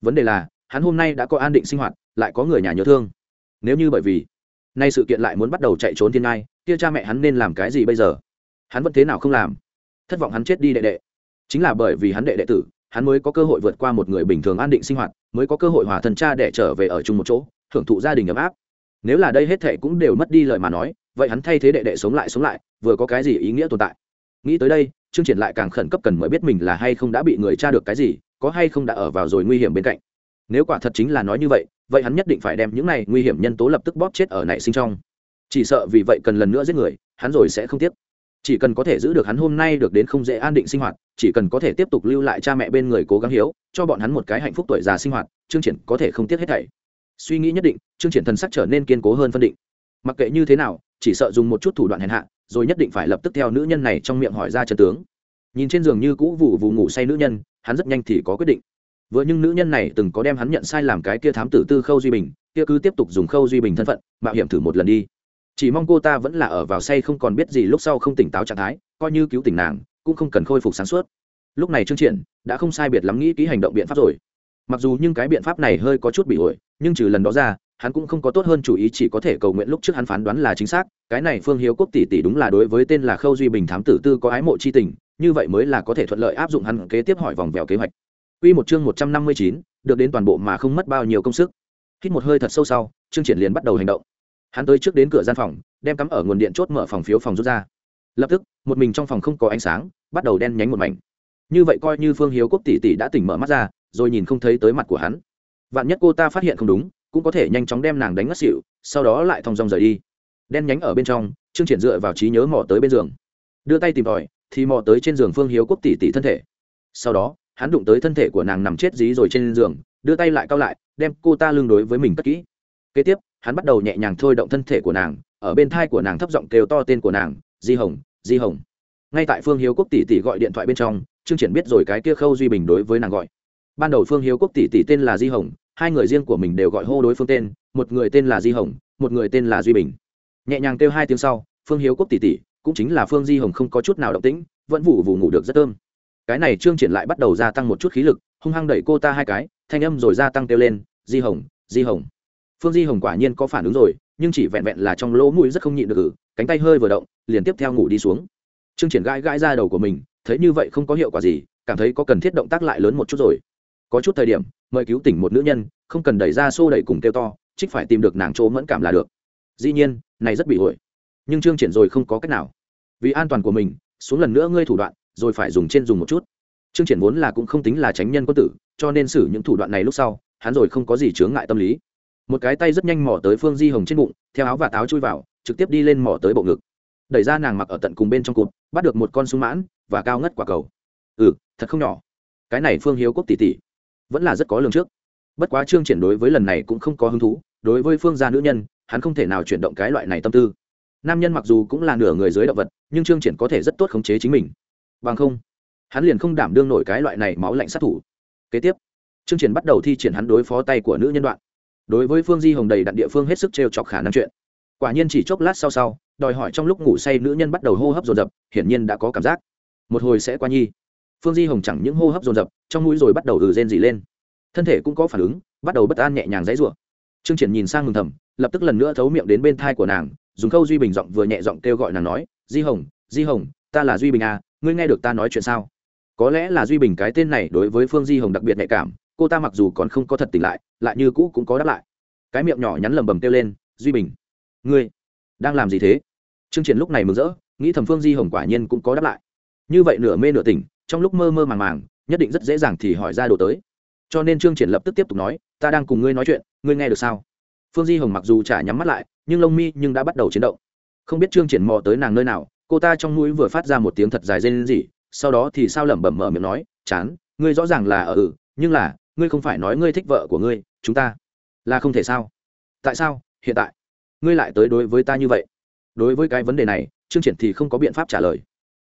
Vấn đề là hắn hôm nay đã có an định sinh hoạt, lại có người nhà nhớ thương. Nếu như bởi vì nay sự kiện lại muốn bắt đầu chạy trốn thiên ngai, kia cha mẹ hắn nên làm cái gì bây giờ? Hắn vẫn thế nào không làm? Thất vọng hắn chết đi đệ đệ. Chính là bởi vì hắn đệ đệ tử, hắn mới có cơ hội vượt qua một người bình thường an định sinh hoạt, mới có cơ hội hòa thân cha để trở về ở chung một chỗ, hưởng thụ gia đình ấm áp. Nếu là đây hết thệ cũng đều mất đi lời mà nói, vậy hắn thay thế đệ đệ sống lại sống lại, vừa có cái gì ý nghĩa tồn tại? Nghĩ tới đây chương triển lại càng khẩn cấp cần mới biết mình là hay không đã bị người tra được cái gì, có hay không đã ở vào rồi nguy hiểm bên cạnh nếu quả thật chính là nói như vậy vậy hắn nhất định phải đem những này nguy hiểm nhân tố lập tức bóp chết ở nảy sinh trong. Chỉ sợ vì vậy cần lần nữa giết người, hắn rồi sẽ không tiếc. Chỉ cần có thể giữ được hắn hôm nay được đến không dễ an định sinh hoạt, chỉ cần có thể tiếp tục lưu lại cha mẹ bên người cố gắng hiếu, cho bọn hắn một cái hạnh phúc tuổi già sinh hoạt chương triển có thể không tiếc hết thảy. Suy nghĩ nhất định chương triển thần sắc trở nên kiên cố hơn phân định. Mặc kệ như thế nào, chỉ sợ dùng một chút thủ đoạn hèn hạ, rồi nhất định phải lập tức theo nữ nhân này trong miệng hỏi ra chân tướng. Nhìn trên giường như cũ vụ vụ ngủ say nữ nhân, hắn rất nhanh thì có quyết định vừa nhưng nữ nhân này từng có đem hắn nhận sai làm cái kia thám tử tư khâu duy bình, kia cứ tiếp tục dùng khâu duy bình thân phận, mạo hiểm thử một lần đi. Chỉ mong cô ta vẫn là ở vào say không còn biết gì lúc sau không tỉnh táo trạng thái, coi như cứu tỉnh nàng, cũng không cần khôi phục sáng suốt. Lúc này trương triển đã không sai biệt lắm nghĩ kỹ hành động biện pháp rồi. Mặc dù nhưng cái biện pháp này hơi có chút bị ổi, nhưng trừ lần đó ra, hắn cũng không có tốt hơn chủ ý chỉ có thể cầu nguyện lúc trước hắn phán đoán là chính xác, cái này phương hiếu quốc tỷ tỷ đúng là đối với tên là khâu duy bình thám tử tư có ái mộ chi tình, như vậy mới là có thể thuận lợi áp dụng hắn kế tiếp hỏi vòng vèo kế hoạch. Quy một chương 159, được đến toàn bộ mà không mất bao nhiêu công sức. Hít một hơi thật sâu sau, Trương Triển liền bắt đầu hành động. hắn tới trước đến cửa gian phòng đem cắm ở nguồn điện chốt mở phòng phiếu phòng rút ra. Lập tức một mình trong phòng không có ánh sáng bắt đầu đen nhánh một mảnh. Như vậy coi như phương hiếu quốc tỷ tỷ đã tỉnh mở mắt ra rồi nhìn không thấy tới mặt của hắn. Vạn nhất cô ta phát hiện không đúng cũng có thể nhanh chóng đem nàng đánh ngất xỉu sau đó lại thong dong rời đi. Đen nhánh ở bên trong trương triển dựa vào trí nhớ mò tới bên giường. Đưa tay tìm tòi thì mò tới trên giường phương hiếu quốc tỷ tỷ thân thể. Sau đó hắn đụng tới thân thể của nàng nằm chết dí rồi trên giường, đưa tay lại cao lại, đem cô ta lương đối với mình cất kỹ. Kế tiếp, hắn bắt đầu nhẹ nhàng thôi động thân thể của nàng, ở bên thai của nàng thấp giọng kêu to tên của nàng, di hồng di hồng. Ngay tại phương hiếu quốc tỷ tỷ gọi điện thoại bên trong, trương triển biết rồi cái kia khâu duy bình đối với nàng gọi. Ban đầu phương hiếu quốc tỷ tỷ tên là di hồng, hai người riêng của mình đều gọi hô đối phương tên, một người tên là di hồng, một người tên là duy bình. Nhẹ nhàng kêu hai tiếng sau, phương hiếu quốc tỷ tỷ, cũng chính là phương di hồng không có chút nào động tĩnh, vẫn vụ vụ ngủ được rất thơm cái này trương triển lại bắt đầu gia tăng một chút khí lực, hung hăng đẩy cô ta hai cái, thanh âm rồi gia tăng kêu lên, di hồng di hồng. Phương di hồng quả nhiên có phản ứng rồi, nhưng chỉ vẹn vẹn là trong lỗ mũi rất không nhịn được ử, cánh tay hơi vừa động, liền tiếp theo ngủ đi xuống. Trương triển gãi gãi ra đầu của mình, thấy như vậy không có hiệu quả gì, cảm thấy có cần thiết động tác lại lớn một chút rồi. Có chút thời điểm, mời cứu tỉnh một nữ nhân, không cần đẩy ra xô đẩy cùng kêu to, trích phải tìm được nàng chỗ mẫn cảm là được. Dĩ nhiên, này rất bị ổi nhưng trương triển rồi không có cách nào. Vì an toàn của mình, xuống lần nữa ngươi thủ đoạn rồi phải dùng trên dùng một chút. Trương triển vốn là cũng không tính là tránh nhân quân tử, cho nên xử những thủ đoạn này lúc sau, hắn rồi không có gì chướng ngại tâm lý. Một cái tay rất nhanh mò tới phương di hồng trên bụng, theo áo và táo chui vào, trực tiếp đi lên mò tới bộ ngực. Đẩy ra nàng mặc ở tận cùng bên trong cụt bắt được một con súng mãn, và cao ngất quả cầu. Ừ thật không nhỏ. Cái này phương hiếu quốc tỷ tỷ, vẫn là rất có lường trước. Bất quá trương triển đối với lần này cũng không có hứng thú, đối với phương gia nữ nhân, hắn không thể nào chuyển động cái loại này tâm tư. Nam nhân mặc dù cũng là nửa người dưới động vật, nhưng trương triển có thể rất tốt khống chế chính mình bằng không, hắn liền không đảm đương nổi cái loại này máu lạnh sát thủ. Kế tiếp, chương triển bắt đầu thi triển hắn đối phó tay của nữ nhân đoạn. Đối với phương di hồng đầy đặn địa phương hết sức trêu chọc khả năng chuyện. Quả nhiên chỉ chốc lát sau sau, đòi hỏi trong lúc ngủ say nữ nhân bắt đầu hô hấp dồn dập, hiển nhiên đã có cảm giác. Một hồi sẽ qua nhi. Phương di hồng chẳng những hô hấp dồn dập, trong mũi rồi bắt đầu ừ rên dỉ lên. Thân thể cũng có phản ứng, bắt đầu bất an nhẹ nhàng dãy rủa. Trương triển nhìn sang ngừng thầm, lập tức lần nữa thấu miệng đến bên thai của nàng, dùng câu duy bình giọng vừa nhẹ giọng kêu gọi nàng nói, di hồng di hồng, ta là duy bình à ngươi nghe được ta nói chuyện sao? Có lẽ là duy bình cái tên này đối với phương di hồng đặc biệt nhạy cảm, cô ta mặc dù còn không có thật tỉnh lại lại như cũ cũng có đáp lại. Cái miệng nhỏ nhắn lầm bầm kêu lên, duy bình, ngươi đang làm gì thế? Trương triển lúc này mừng rỡ, nghĩ thầm phương di hồng quả nhiên cũng có đáp lại. Như vậy nửa mê nửa tỉnh, trong lúc mơ mơ màng màng, nhất định rất dễ dàng thì hỏi ra đồ tới. Cho nên trương triển lập tức tiếp tục nói, ta đang cùng ngươi nói chuyện, ngươi nghe được sao? Phương di hồng mặc dù chả nhắm mắt lại, nhưng lông mi nhưng đã bắt đầu chiến động. Không biết trương triển mò tới nàng nơi nào cô ta trong mũi vừa phát ra một tiếng thật dài dây lên gì sau đó thì sao lẩm bẩm mở miệng nói, chán, ngươi rõ ràng là ở ừ nhưng là, ngươi không phải nói ngươi thích vợ của ngươi, chúng ta là không thể sao? Tại sao? Hiện tại, ngươi lại tới đối với ta như vậy? Đối với cái vấn đề này, trương triển thì không có biện pháp trả lời.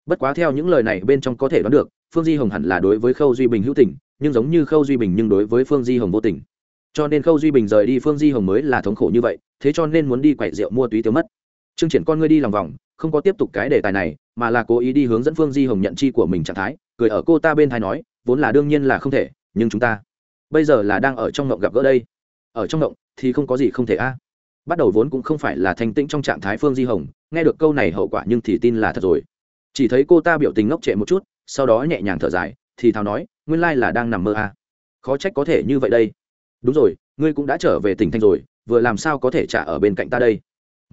Bất quá theo những lời này bên trong có thể đoán được, phương di hồng hẳn là đối với khâu duy bình hữu tình, nhưng giống như khâu duy bình nhưng đối với phương di hồng vô tình. Cho nên khâu duy bình rời đi phương di hồng mới là thống khổ như vậy, thế cho nên muốn đi quậy rượu mua túy tiêu mất. Trương triển con ngươi đi lòng vòng không có tiếp tục cái đề tài này, mà là cố ý đi hướng dẫn phương di hồng nhận chi của mình trạng thái, cười ở cô ta bên thái nói, vốn là đương nhiên là không thể, nhưng chúng ta bây giờ là đang ở trong ngộng gặp gỡ đây. Ở trong ngộng thì không có gì không thể a. Bắt đầu vốn cũng không phải là thanh tĩnh trong trạng thái phương di hồng, nghe được câu này hậu quả nhưng thì tin là thật rồi. Chỉ thấy cô ta biểu tình ngốc trệ một chút, sau đó nhẹ nhàng thở dài, thì thào nói, nguyên lai là đang nằm mơ a. Khó trách có thể như vậy đây. Đúng rồi, ngươi cũng đã trở về tỉnh thanh rồi, vừa làm sao có thể trả ở bên cạnh ta đây?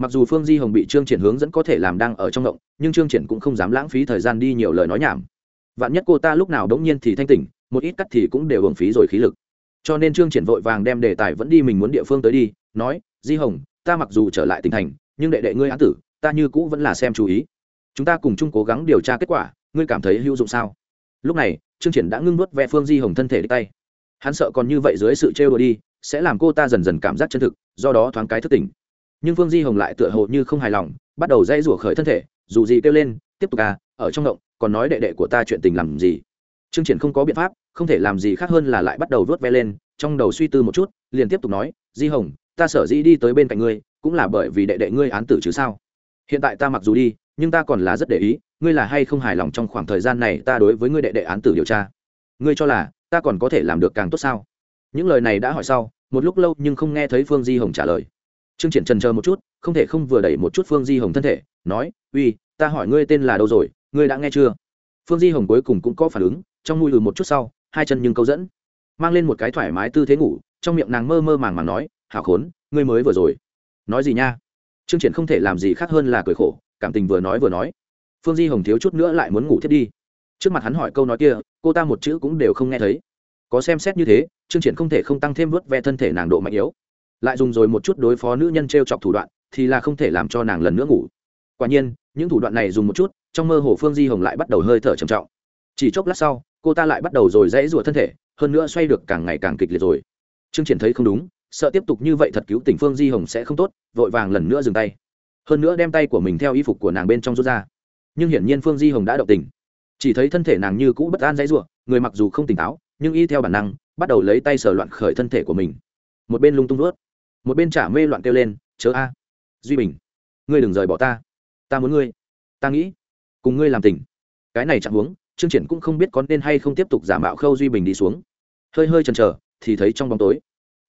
Mặc dù phương di hồng bị trương triển hướng dẫn có thể làm đang ở trong động nhưng trương triển cũng không dám lãng phí thời gian đi nhiều lời nói nhảm. Vạn nhất cô ta lúc nào đống nhiên thì thanh tỉnh, một ít cắt thì cũng đều hưởng phí rồi khí lực. Cho nên trương triển vội vàng đem đề tài vẫn đi mình muốn địa phương tới đi, nói, di hồng, ta mặc dù trở lại tỉnh thành, nhưng đệ đệ ngươi án tử, ta như cũ vẫn là xem chú ý. Chúng ta cùng chung cố gắng điều tra kết quả, ngươi cảm thấy hữu dụng sao? Lúc này, trương triển đã ngưng nuốt ve phương di hồng thân thể đích tay. Hắn sợ còn như vậy dưới sự trêu đùa đi, sẽ làm cô ta dần dần cảm giác chân thực, do đó thoáng cái thức tỉnh nhưng phương di hồng lại tựa hồ như không hài lòng, bắt đầu dây rủa khởi thân thể, dù gì kêu lên, tiếp tục à ở trong động, còn nói đệ đệ của ta chuyện tình làm gì? Trương triển không có biện pháp, không thể làm gì khác hơn là lại bắt đầu vớt ve lên, trong đầu suy tư một chút, liền tiếp tục nói, di hồng, ta sở dĩ đi tới bên cạnh ngươi, cũng là bởi vì đệ đệ ngươi án tử chứ sao? Hiện tại ta mặc dù đi, nhưng ta còn là rất để ý, ngươi là hay không hài lòng trong khoảng thời gian này ta đối với ngươi đệ đệ án tử điều tra? Ngươi cho là, ta còn có thể làm được càng tốt sao? Những lời này đã hỏi sau, một lúc lâu nhưng không nghe thấy phương di hồng trả lời trương triển trần chờ một chút, không thể không vừa đẩy một chút phương di hồng thân thể, nói, uy, ta hỏi ngươi tên là đâu rồi, ngươi đã nghe chưa? Phương di hồng cuối cùng cũng có phản ứng, trong mùi lừ một chút sau, hai chân nhưng câu dẫn, mang lên một cái thoải mái tư thế ngủ, trong miệng nàng mơ mơ màng màng nói, hảo khốn, ngươi mới vừa rồi. Nói gì nha? Trương triển không thể làm gì khác hơn là cười khổ, cảm tình vừa nói vừa nói. Phương di hồng thiếu chút nữa lại muốn ngủ thiết đi. Trước mặt hắn hỏi câu nói kia, cô ta một chữ cũng đều không nghe thấy. Có xem xét như thế, trương triển không thể không tăng thêm vớt ve thân thể nàng độ mạnh yếu lại dùng rồi một chút đối phó nữ nhân t r e o chọc thủ đoạn, thì là không thể làm cho nàng lần nữa ngủ. Quả nhiên, những thủ đoạn này dùng một chút, trong mơ hồ phương di hồng lại bắt đầu hơi thở trầm trọng. Chỉ chốc lát sau, cô ta lại bắt đầu rồi dãy rủa thân thể, hơn nữa xoay được càng ngày càng kịch liệt rồi. Trương triển thấy không đúng, sợ tiếp tục như vậy thật cứu tình phương di hồng sẽ không tốt, vội vàng lần nữa dừng tay. Hơn nữa đem tay của mình theo y phục của nàng bên trong rút ra. Nhưng hiển nhiên phương di hồng đã động tình. Chỉ thấy thân thể nàng như cũ bất an dãy ruộng người mặc dù không tỉnh táo, nhưng y theo bản năng, bắt đầu lấy tay sờ loạn khởi thân thể của mình. Một bên lung tung vớt một bên trả mê loạn kêu lên, chớ a, duy bình, ngươi đừng rời bỏ ta. Ta muốn ngươi. Ta nghĩ, cùng ngươi làm tình. Cái này chẳng huống trương triển cũng không biết có nên hay không tiếp tục giả mạo khâu duy bình đi xuống. Hơi hơi chần chờ, thì thấy trong bóng tối,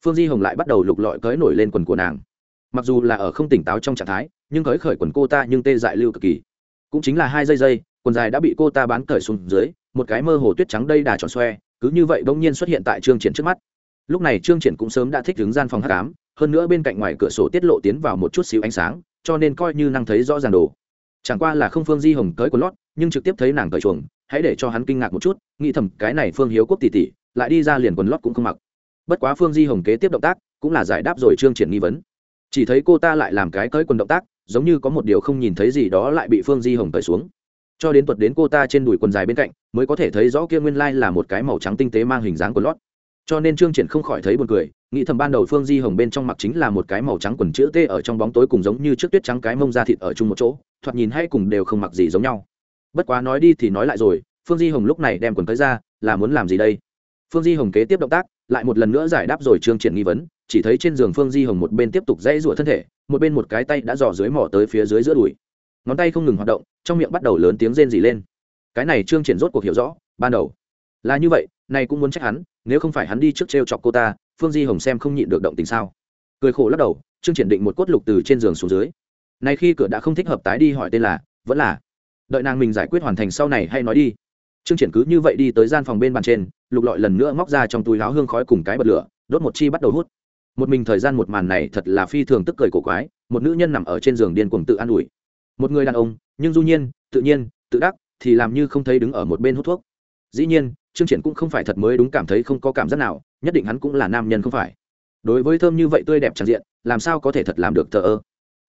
phương di hồng lại bắt đầu lục lọi cởi nổi lên quần của nàng. Mặc dù là ở không tỉnh táo trong trạng thái, nhưng cởi khởi quần cô ta nhưng tê dại lưu cực kỳ. Cũng chính là hai giây giây, quần dài đã bị cô ta bán cởi xuống dưới, một cái mơ hồ tuyết trắng đây đà tròn xoe, cứ như vậy bỗng nhiên xuất hiện tại trương triển trước mắt. Lúc này trương triển cũng sớm đã thích đứng gian phòng hắc ám hơn nữa bên cạnh ngoài cửa sổ tiết lộ tiến vào một chút xíu ánh sáng, cho nên coi như năng thấy rõ ràng đồ. Chẳng qua là không phương di hồng tới quần lót, nhưng trực tiếp thấy nàng cởi chuồng, hãy để cho hắn kinh ngạc một chút, nghĩ thầm cái này phương hiếu quốc tỷ tỷ, lại đi ra liền quần lót cũng không mặc. Bất quá phương di hồng kế tiếp động tác, cũng là giải đáp rồi trương triển nghi vấn. Chỉ thấy cô ta lại làm cái cởi quần động tác, giống như có một điều không nhìn thấy gì đó lại bị phương di hồng cởi xuống. Cho đến tuột đến cô ta trên đùi quần dài bên cạnh, mới có thể thấy rõ kia nguyên lai là một cái màu trắng tinh tế mang hình dáng quần lót. Cho nên trương triển không khỏi thấy buồn cười nghĩ thầm ban đầu phương di hồng bên trong mặc chính là một cái màu trắng quần chữ t ở trong bóng tối cùng giống như trước tuyết trắng cái mông da thịt ở chung một chỗ, thoạt nhìn hay cùng đều không mặc gì giống nhau. Bất quá nói đi thì nói lại rồi, phương di hồng lúc này đem quần tới ra, là muốn làm gì đây? Phương di hồng kế tiếp động tác, lại một lần nữa giải đáp rồi trương triển nghi vấn, chỉ thấy trên giường phương di hồng một bên tiếp tục dãy rủa thân thể, một bên một cái tay đã dò dưới mỏ tới phía dưới giữa đùi. Ngón tay không ngừng hoạt động, trong miệng bắt đầu lớn tiếng rên rỉ lên. Cái này trương triển rốt cuộc hiểu rõ, ban đầu. Là như vậy này cũng muốn trách hắn, nếu không phải hắn đi trước t r e o chọc cô ta phương di hồng xem không nhịn được động tình sao. Cười khổ lắc đầu, trương triển định một cốt lục từ trên giường xuống dưới. Nay khi cửa đã không thích hợp tái đi hỏi tên là, vẫn là, đợi nàng mình giải quyết hoàn thành sau này hay nói đi. Trương triển cứ như vậy đi tới gian phòng bên bàn trên, lục lọi lần nữa móc ra trong túi láo hương khói cùng cái bật lửa, đốt một chi bắt đầu hút. Một mình thời gian một màn này thật là phi thường tức cười cổ quái, một nữ nhân nằm ở trên giường điên cuồng tự an ủi. Một người đàn ông, nhưng du nhiên, tự nhiên, tự đắc, thì làm như không thấy đứng ở một bên hút thuốc. Dĩ nhiên trương triển cũng không phải thật mới đúng cảm thấy không có cảm giác nào, nhất định hắn cũng là nam nhân không phải. Đối với thơm như vậy tươi đẹp tràn diện, làm sao có thể thật làm được thờ ơ?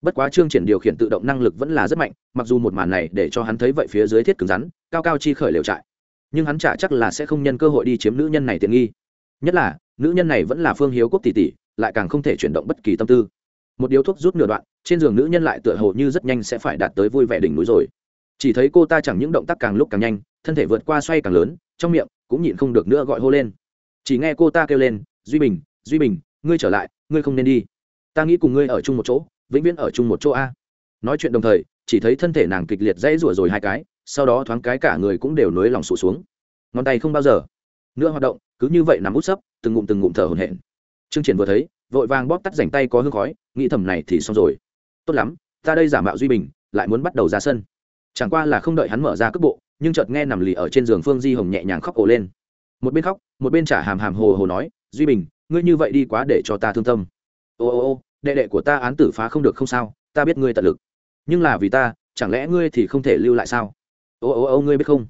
Bất quá trương triển điều khiển tự động năng lực vẫn là rất mạnh, mặc dù một màn này để cho hắn thấy vậy phía dưới thiết cứng rắn, cao cao chi khởi liều trại. Nhưng hắn chả chắc là sẽ không nhân cơ hội đi chiếm nữ nhân này tiện nghi. Nhất là, nữ nhân này vẫn là phương hiếu quốc tỷ tỷ, lại càng không thể chuyển động bất kỳ tâm tư. Một điếu thuốc rút nửa đoạn, trên giường nữ nhân lại tựa hồ như rất nhanh sẽ phải đạt tới vui vẻ đỉnh núi rồi. Chỉ thấy cô ta chẳng những động tác càng lúc càng nhanh, thân thể vượt qua xoay càng lớn trong miệng, cũng nhịn không được nữa gọi hô lên. Chỉ nghe cô ta kêu lên, duy bình duy bình, ngươi trở lại, ngươi không nên đi. Ta nghĩ cùng ngươi ở chung một chỗ, vĩnh viễn ở chung một chỗ a. Nói chuyện đồng thời, chỉ thấy thân thể nàng kịch liệt dãy rủa rồi hai cái, sau đó thoáng cái cả người cũng đều nối lòng sụt xuống. Ngón tay không bao giờ nữa hoạt động, cứ như vậy nằm út sấp, từng ngụm từng ngụm thở hổn hển. Trương triển vừa thấy, vội vàng bóp tắt rảnh tay có hương khói, nghĩ thầm này thì xong rồi. Tốt lắm, ta đây giả mạo duy bình, lại muốn bắt đầu ra sân. Chẳng qua là không đợi hắn mở ra cước bộ nhưng chợt nghe nằm lì ở trên giường phương di hồng nhẹ nhàng khóc ổ lên. Một bên khóc, một bên trả hàm hàm hồ hồ nói, duy bình, ngươi như vậy đi quá để cho ta thương tâm. Ô ô ô, đệ đệ của ta án tử phá không được không sao, ta biết ngươi tận lực. Nhưng là vì ta, chẳng lẽ ngươi thì không thể lưu lại sao? Ô ô ô, ngươi biết không?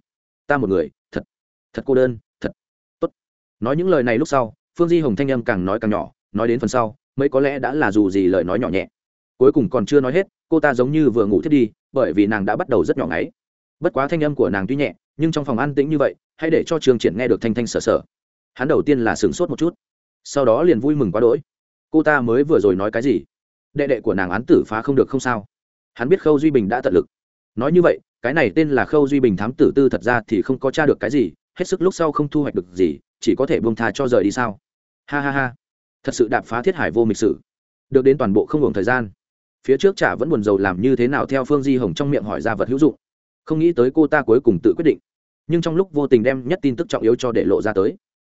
Ta một người, thật thật cô đơn, thật, tốt. Nói những lời này lúc sau, phương di hồng thanh âm càng nói càng nhỏ, nói đến phần sau, mấy có lẽ đã là dù gì lời nói nhỏ nhẹ. Cuối cùng còn chưa nói hết, cô ta giống như vừa ngủ thiết đi, bởi vì nàng đã bắt đầu rất nhỏ ngáy bất quá thanh âm của nàng tuy nhẹ, nhưng trong phòng an tĩnh như vậy, hãy để cho trường triển nghe được thanh thanh sở sở. Hắn đầu tiên là sửng sốt một chút, sau đó liền vui mừng quá đỗi. Cô ta mới vừa rồi nói cái gì? Đệ đệ của nàng án tử phá không được không sao. Hắn biết khâu duy bình đã tận lực. Nói như vậy, cái này tên là khâu duy bình thám tử tư thật ra thì không có t r a được cái gì, hết sức lúc sau không thu hoạch được gì, chỉ có thể buông tha cho rời đi sao? Ha ha ha. Thật sự đạp phá thiết hải vô mịch sử. Được đến toàn bộ không hưởng thời gian. Phía trước chả vẫn buồn rầu làm như thế nào theo phương di hồng trong miệng hỏi ra vật hữu dụng không nghĩ tới cô ta cuối cùng tự quyết định. Nhưng trong lúc vô tình đem nhất tin tức trọng yếu cho để lộ ra tới.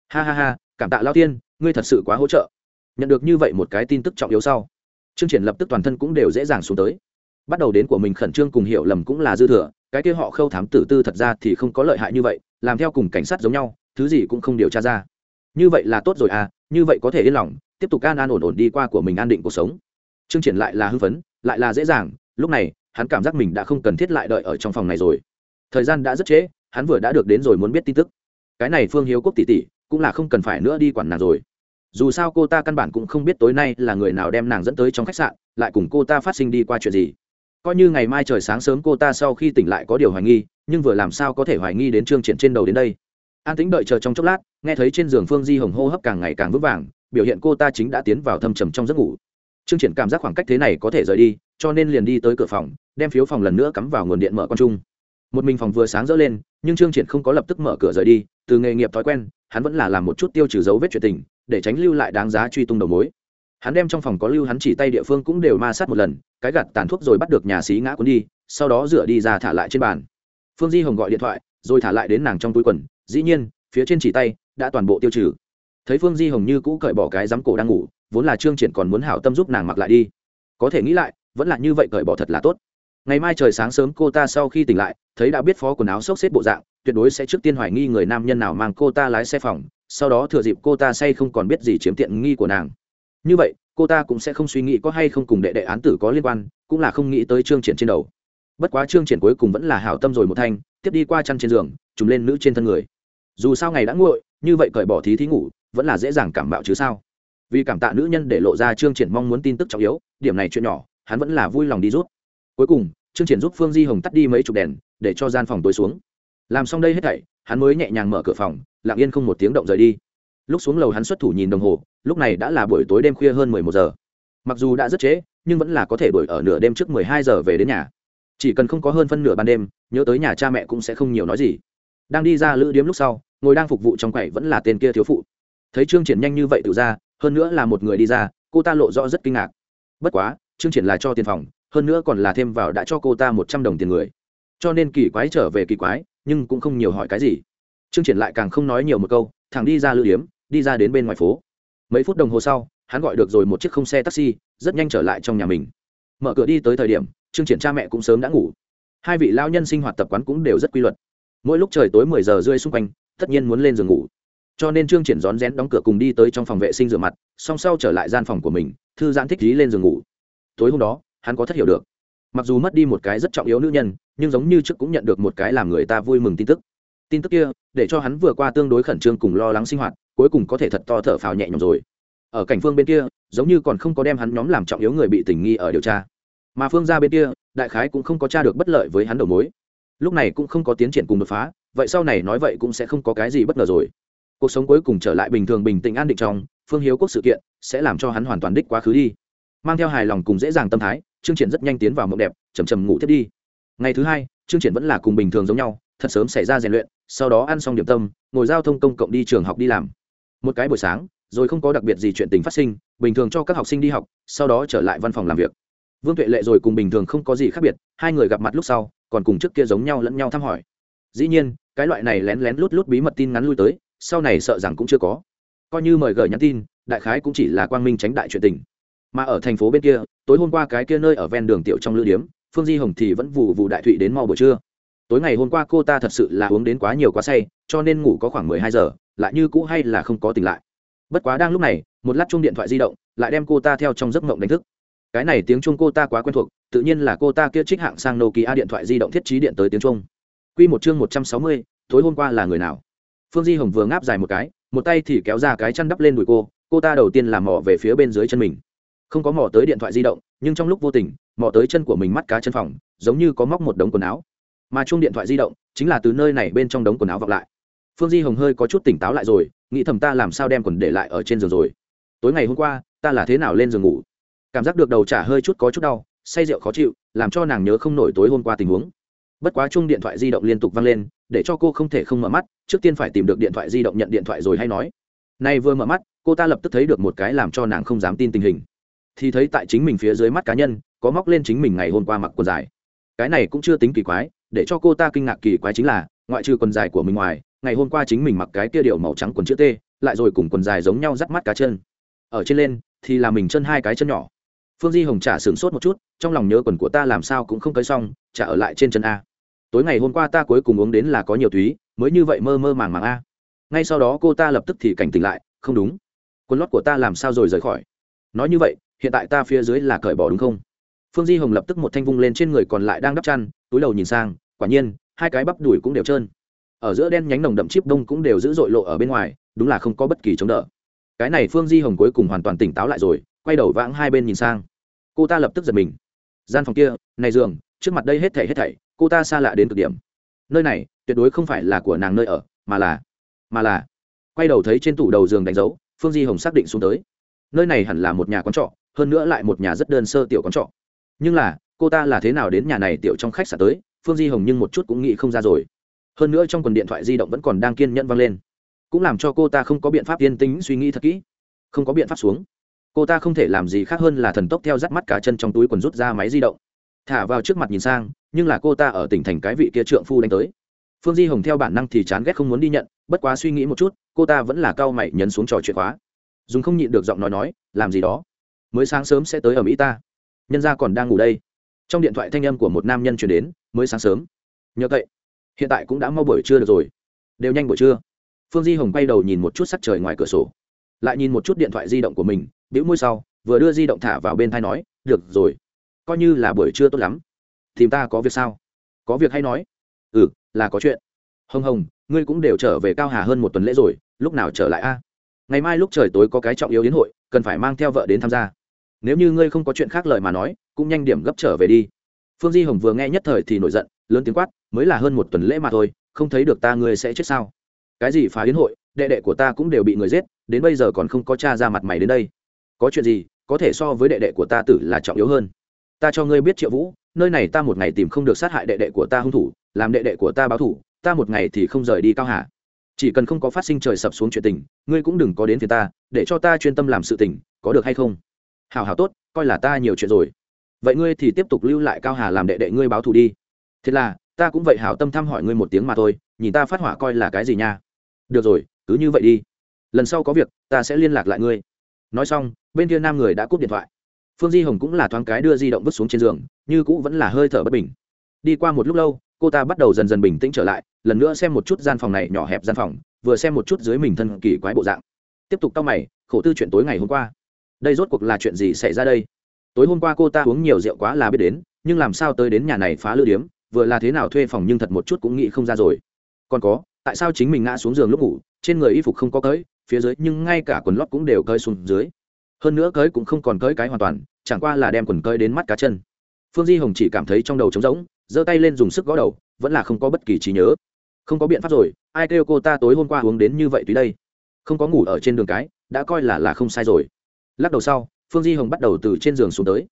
Ha ha ha, cảm tạ lao tiên, ngươi thật sự quá hỗ trợ. Nhận được như vậy một cái tin tức trọng yếu sau chương triển lập tức toàn thân cũng đều dễ dàng xuống tới. Bắt đầu đến của mình khẩn trương cùng hiểu lầm cũng là dư thừa, cái kia họ khâu thám tử tư thật ra thì không có lợi hại như vậy, làm theo cùng cảnh sát giống nhau, thứ gì cũng không điều tra ra. Như vậy là tốt rồi à như vậy có thể yên lòng, tiếp tục an an ổn ổn đi qua của mình an định cuộc sống. Chương triển lại là hưng phấn, lại là dễ dàng, lúc này hắn cảm giác mình đã không cần thiết lại đợi ở trong phòng này rồi. Thời gian đã rất trễ, hắn vừa đã được đến rồi muốn biết tin tức. Cái này phương hiếu quốc tỷ tỷ, cũng là không cần phải nữa đi quản nàng rồi. Dù sao cô ta căn bản cũng không biết tối nay là người nào đem nàng dẫn tới trong khách sạn, lại cùng cô ta phát sinh đi qua chuyện gì. Coi như ngày mai trời sáng sớm cô ta sau khi tỉnh lại có điều hoài nghi, nhưng vừa làm sao có thể hoài nghi đến trương triển trên đầu đến đây. An tính đợi chờ trong chốc lát, nghe thấy trên giường phương di hồng hô hấp càng ngày càng vững vàng, biểu hiện cô ta chính đã tiến vào thâm trầm trong giấc ngủ. Trương triển cảm giác khoảng cách thế này có thể rời đi cho nên liền đi tới cửa phòng, đem phiếu phòng lần nữa cắm vào nguồn điện mở con chung một mình phòng vừa sáng rỡ lên, nhưng trương triển không có lập tức mở cửa rời đi, từ nghề nghiệp thói quen, hắn vẫn là làm một chút tiêu trừ dấu vết chuyện tình, để tránh lưu lại đáng giá truy tung đầu mối. Hắn đem trong phòng có lưu hắn chỉ tay địa phương cũng đều ma sát một lần, cái gạt tàn thuốc rồi bắt được nhà xí ngã cuốn đi, sau đó rửa đi ra thả lại trên bàn. Phương di hồng gọi điện thoại, rồi thả lại đến nàng trong túi quần, dĩ nhiên, phía trên chỉ tay đã toàn bộ tiêu trừ. Thấy phương di hồng như cũ cởi bỏ cái giám cổ đang ngủ, vốn là trương triển còn muốn hảo tâm giúp nàng mặc lại đi. Có thể nghĩ lại vẫn là như vậy cởi bỏ thật là tốt. Ngày mai trời sáng sớm cô ta sau khi tỉnh lại, thấy đã biết phó quần áo xốc xếp bộ dạng, tuyệt đối sẽ trước tiên hoài nghi người nam nhân nào mang cô ta lái xe phòng, sau đó thừa dịp cô ta say không còn biết gì chiếm tiện nghi của nàng. Như vậy, cô ta cũng sẽ không suy nghĩ có hay không cùng đệ đệ án tử có liên quan, cũng là không nghĩ tới trương triển trên đầu. Bất quá trương triển cuối cùng vẫn là hảo tâm rồi một thanh, tiếp đi qua chăn trên giường, trùm lên nữ trên thân người. Dù sao ngày đã nguội, như vậy cởi bỏ thí thí ngủ, vẫn là dễ dàng cảm bạo chứ sao? Vì cảm tạ nữ nhân để lộ ra trương triển mong muốn tin tức trọng yếu, điểm này chuyện nhỏ hắn vẫn là vui lòng đi rút. Cuối cùng, trương triển giúp phương di hồng tắt đi mấy chục đèn, để cho gian phòng tối xuống. Làm xong đây hết thảy, hắn mới nhẹ nhàng mở cửa phòng, lặng yên không một tiếng động rời đi. Lúc xuống lầu hắn xuất thủ nhìn đồng hồ, lúc này đã là buổi tối đêm khuya hơn mười một giờ. Mặc dù đã rất trễ, nhưng vẫn là có thể đuổi ở nửa đêm trước mười hai giờ về đến nhà. Chỉ cần không có hơn phân nửa ban đêm, nhớ tới nhà cha mẹ cũng sẽ không nhiều nói gì. Đang đi ra lữ điếm lúc sau, ngồi đang phục vụ trong quầy vẫn là tên kia thiếu phụ. Thấy trương triển nhanh như vậy tự ra, hơn nữa là một người đi ra, cô ta lộ rõ rất kinh ngạc. Bất quá trương triển là cho tiền phòng, hơn nữa còn là thêm vào đã cho cô ta một trăm đồng tiền người. Cho nên kỳ quái trở về kỳ quái, nhưng cũng không nhiều hỏi cái gì. Trương triển lại càng không nói nhiều một câu, thẳng đi ra lữ điếm, đi ra đến bên ngoài phố. Mấy phút đồng hồ sau, hắn gọi được rồi một chiếc không xe taxi, rất nhanh trở lại trong nhà mình. Mở cửa đi tới thời điểm, trương triển cha mẹ cũng sớm đã ngủ. Hai vị lao nhân sinh hoạt tập quán cũng đều rất quy luật. Mỗi lúc trời tối mười giờ rơi xung quanh, tất nhiên muốn lên giường ngủ. Cho nên trương triển rón rén đóng cửa cùng đi tới trong phòng vệ sinh rửa mặt, song sau trở lại gian phòng của mình, thư giãn thích trí lên giường ngủ tối hôm đó, hắn có thất hiểu được. Mặc dù mất đi một cái rất trọng yếu nữ nhân, nhưng giống như trước cũng nhận được một cái làm người ta vui mừng tin tức. Tin tức kia, để cho hắn vừa qua tương đối khẩn trương cùng lo lắng sinh hoạt, cuối cùng có thể thật to thở phào nhẹ nhõm rồi. Ở cảnh phương bên kia, giống như còn không có đem hắn nhóm làm trọng yếu người bị tình nghi ở điều tra. Mà phương ra bên kia, đại khái cũng không có tra được bất lợi với hắn đầu mối. Lúc này cũng không có tiến triển cùng đột phá, vậy sau này nói vậy cũng sẽ không có cái gì bất ngờ rồi. Cuộc sống cuối cùng trở lại bình thường bình tĩnh an định trong, phương hiếu quốc sự kiện sẽ làm cho hắn hoàn toàn đích quá khứ đi mang theo hài lòng cùng dễ dàng tâm thái chương triển rất nhanh tiến vào mộng đẹp chầm chầm ngủ thiết đi. Ngày thứ hai chương triển vẫn là cùng bình thường giống nhau, thật sớm xảy ra rèn luyện, sau đó ăn xong điểm tâm, ngồi giao thông công cộng đi trường học đi làm. Một cái buổi sáng, rồi không có đặc biệt gì chuyện tình phát sinh, bình thường cho các học sinh đi học, sau đó trở lại văn phòng làm việc. Vương tuệ lệ rồi cùng bình thường không có gì khác biệt, hai người gặp mặt lúc sau, còn cùng trước kia giống nhau lẫn nhau thăm hỏi. Dĩ nhiên, cái loại này lén lén lút lút bí mật tin ngắn lui tới, sau này sợ rằng cũng chưa có. Coi như mời gửi nhắn tin, đại khái cũng chỉ là quang minh tránh đại chuyện tình mà ở thành phố bên kia, tối hôm qua cái kia nơi ở ven đường tiểu trong lữ điếm, phương di hồng thì vẫn vụ vụ đại thụy đến mau buổi trưa. Tối ngày hôm qua cô ta thật sự là uống đến quá nhiều quá say, cho nên ngủ có khoảng mười hai giờ, lại như cũ hay là không có tỉnh lại. Bất quá đang lúc này, một lát chung điện thoại di động, lại đem cô ta theo trong giấc mộng đánh thức. Cái này tiếng chuông cô ta quá quen thuộc, tự nhiên là cô ta kia trích hạng sang nokia điện thoại di động thiết trí điện tới tiếng chuông. Q một chương một trăm sáu mươi, tối hôm qua là người nào? Phương di hồng vừa ngáp dài một cái, một tay thì kéo ra cái chăn đắp lên đùi cô cô ta đầu tiên làm mỏ về phía bên dưới chân mình không có mò tới điện thoại di động, nhưng trong lúc vô tình, mò tới chân của mình mắt cá chân phòng, giống như có móc một đống quần áo. Mà chung điện thoại di động chính là từ nơi này bên trong đống quần áo vọng lại. Phương di hồng hơi có chút tỉnh táo lại rồi, nghĩ thầm ta làm sao đem quần để lại ở trên giường rồi. Tối ngày hôm qua, ta là thế nào lên giường ngủ? Cảm giác được đầu trả hơi chút có chút đau, say rượu khó chịu, làm cho nàng nhớ không nổi tối hôm qua tình huống. Bất quá chung điện thoại di động liên tục vang lên, để cho cô không thể không mở mắt, trước tiên phải tìm được điện thoại di động nhận điện thoại rồi hay nói. Nay vừa mở mắt, cô ta lập tức thấy được một cái làm cho nàng không dám tin tình hình thì thấy tại chính mình phía dưới mắt cá nhân, có móc lên chính mình ngày hôm qua mặc quần dài. Cái này cũng chưa tính kỳ quái, để cho cô ta kinh ngạc kỳ quái chính là, ngoại trừ quần dài của mình ngoài, ngày hôm qua chính mình mặc cái kia điệu màu trắng quần chữ t, lại rồi cùng quần dài giống nhau dắt mắt cá chân. Ở trên lên, thì là mình chân hai cái chân nhỏ. Phương di hồng trả sửng sốt một chút, trong lòng nhớ quần của ta làm sao cũng không cấy xong trả ở lại trên chân a. Tối ngày hôm qua ta cuối cùng uống đến là có nhiều túy, mới như vậy mơ mơ màng màng a. Ngay sau đó cô ta lập tức thì cảnh tỉnh lại, không đúng. Quần lót của ta làm sao rồi rời khỏi? Nói như vậy hiện tại ta phía dưới là cởi bỏ đúng không? Phương di hồng lập tức một thanh vung lên trên người còn lại đang đắp chăn, túi đầu nhìn sang, quả nhiên, hai cái bắp đùi cũng đều trơn. Ở giữa đen nhánh nồng đậm chip đông cũng đều giữ dội lộ ở bên ngoài, đúng là không có bất kỳ chống đỡ. Cái này phương di hồng cuối cùng hoàn toàn tỉnh táo lại rồi, quay đầu vãng hai bên nhìn sang. Cô ta lập tức giật mình. Gian phòng kia, này giường, trước mặt đây hết thảy hết thảy, cô ta xa lạ đến cực điểm. Nơi này, tuyệt đối không phải là của nàng nơi ở, mà là mà là. Quay đầu thấy trên tủ đầu giường đánh dấu, phương di hồng xác định xuống tới. Nơi này hẳn là một nhà quán trọ hơn nữa lại một nhà rất đơn sơ tiểu con trọ. Nhưng là, cô ta là thế nào đến nhà này tiểu trong khách sạn tới, phương di hồng nhưng một chút cũng nghĩ không ra rồi. Hơn nữa trong quần điện thoại di động vẫn còn đang kiên nhẫn vang lên. Cũng làm cho cô ta không có biện pháp yên tính suy nghĩ thật kỹ. Không có biện pháp xuống. Cô ta không thể làm gì khác hơn là thần tốc theo dắt mắt cả chân trong túi quần rút ra máy di động. Thả vào trước mặt nhìn sang, nhưng là cô ta ở tỉnh thành cái vị kia trượng phu đánh tới. Phương di hồng theo bản năng thì chán ghét không muốn đi nhận, bất quá suy nghĩ một chút, cô ta vẫn là cau mày nhấn xuống trò chuyện khóa. Dùng không nhịn được giọng nói nói, làm gì đó? Mới sáng sớm sẽ tới ở mỹ ta. Nhân gia còn đang ngủ đây. Trong điện thoại thanh âm của một nam nhân chuyển đến, mới sáng sớm. Nhờ vậy hiện tại cũng đã mau buổi trưa được rồi. Đều nhanh buổi trưa. Phương di hồng quay đầu nhìn một chút sắc trời ngoài cửa sổ. Lại nhìn một chút điện thoại di động của mình, bĩu môi sau, vừa đưa di động thả vào bên thai nói, được rồi. Coi như là buổi trưa tốt lắm. Tìm ta có việc sao? Có việc hay nói? Ừ là có chuyện. Hồng hồng, ngươi cũng đều trở về cao hà hơn một tuần lễ rồi, lúc nào trở lại a? Ngày mai lúc trời tối có cái trọng yếu đến hội, cần phải mang theo vợ đến tham gia nếu như ngươi không có chuyện khác lời mà nói, cũng nhanh điểm gấp trở về đi. Phương di hồng vừa nghe nhất thời thì nổi giận, lớn tiếng quát, mới là hơn một tuần lễ mà thôi, không thấy được ta ngươi sẽ chết sao? Cái gì phá hiến hội, đệ đệ của ta cũng đều bị người giết, đến bây giờ còn không có cha ra mặt mày đến đây. Có chuyện gì, có thể so với đệ đệ của ta tử là trọng yếu hơn. Ta cho ngươi biết triệu vũ, nơi này ta một ngày tìm không được sát hại đệ đệ của ta hung thủ, làm đệ đệ của ta báo thủ ta một ngày thì không rời đi cao hà chỉ cần không có phát sinh trời sập xuống chuyện tình, ngươi cũng đừng có đến phía ta, để cho ta chuyên tâm làm sự tình, có được hay không? Hào hào tốt, coi là ta nhiều chuyện rồi. Vậy ngươi thì tiếp tục lưu lại cao hà làm đệ đệ ngươi báo thù đi. Thế là, ta cũng vậy hào tâm thăm hỏi ngươi một tiếng mà thôi, nhìn ta phát hỏa coi là cái gì nha. Được rồi, cứ như vậy đi. Lần sau có việc, ta sẽ liên lạc lại ngươi. Nói xong, bên kia nam người đã cúp điện thoại. Phương di hồng cũng là thoáng cái đưa di động vứt xuống trên giường, như cũ vẫn là hơi thở bất bình. Đi qua một lúc lâu, cô ta bắt đầu dần dần bình tĩnh trở lại, lần nữa xem một chút gian phòng này nhỏ hẹp gian phòng, vừa xem một chút dưới mình thân kỳ quái bộ dạng. Tiếp tục tao mày, khổ tư chuyện tối ngày hôm qua đây rốt cuộc là chuyện gì xảy ra đây? Tối hôm qua cô ta uống nhiều rượu quá là biết đến, nhưng làm sao tới đến nhà này phá lữ điếm, vừa là thế nào thuê phòng nhưng thật một chút cũng nghĩ không ra rồi. Còn có, tại sao chính mình ngã xuống giường lúc ngủ, trên người y phục không có cởi, phía dưới nhưng ngay cả quần lót cũng đều cơi xuống dưới. Hơn nữa cởi cũng không còn cởi cái hoàn toàn, chẳng qua là đem quần cởi đến mắt cá chân. Phương di hồng chỉ cảm thấy trong đầu trống rỗng, giơ tay lên dùng sức gõ đầu, vẫn là không có bất kỳ trí nhớ. Không có biện pháp rồi, ai kêu cô ta tối hôm qua uống đến như vậy tùy đây? Không có ngủ ở trên đường cái, đã coi là là không sai rồi lắc đầu sau, phương di hồng bắt đầu từ trên giường xuống tới.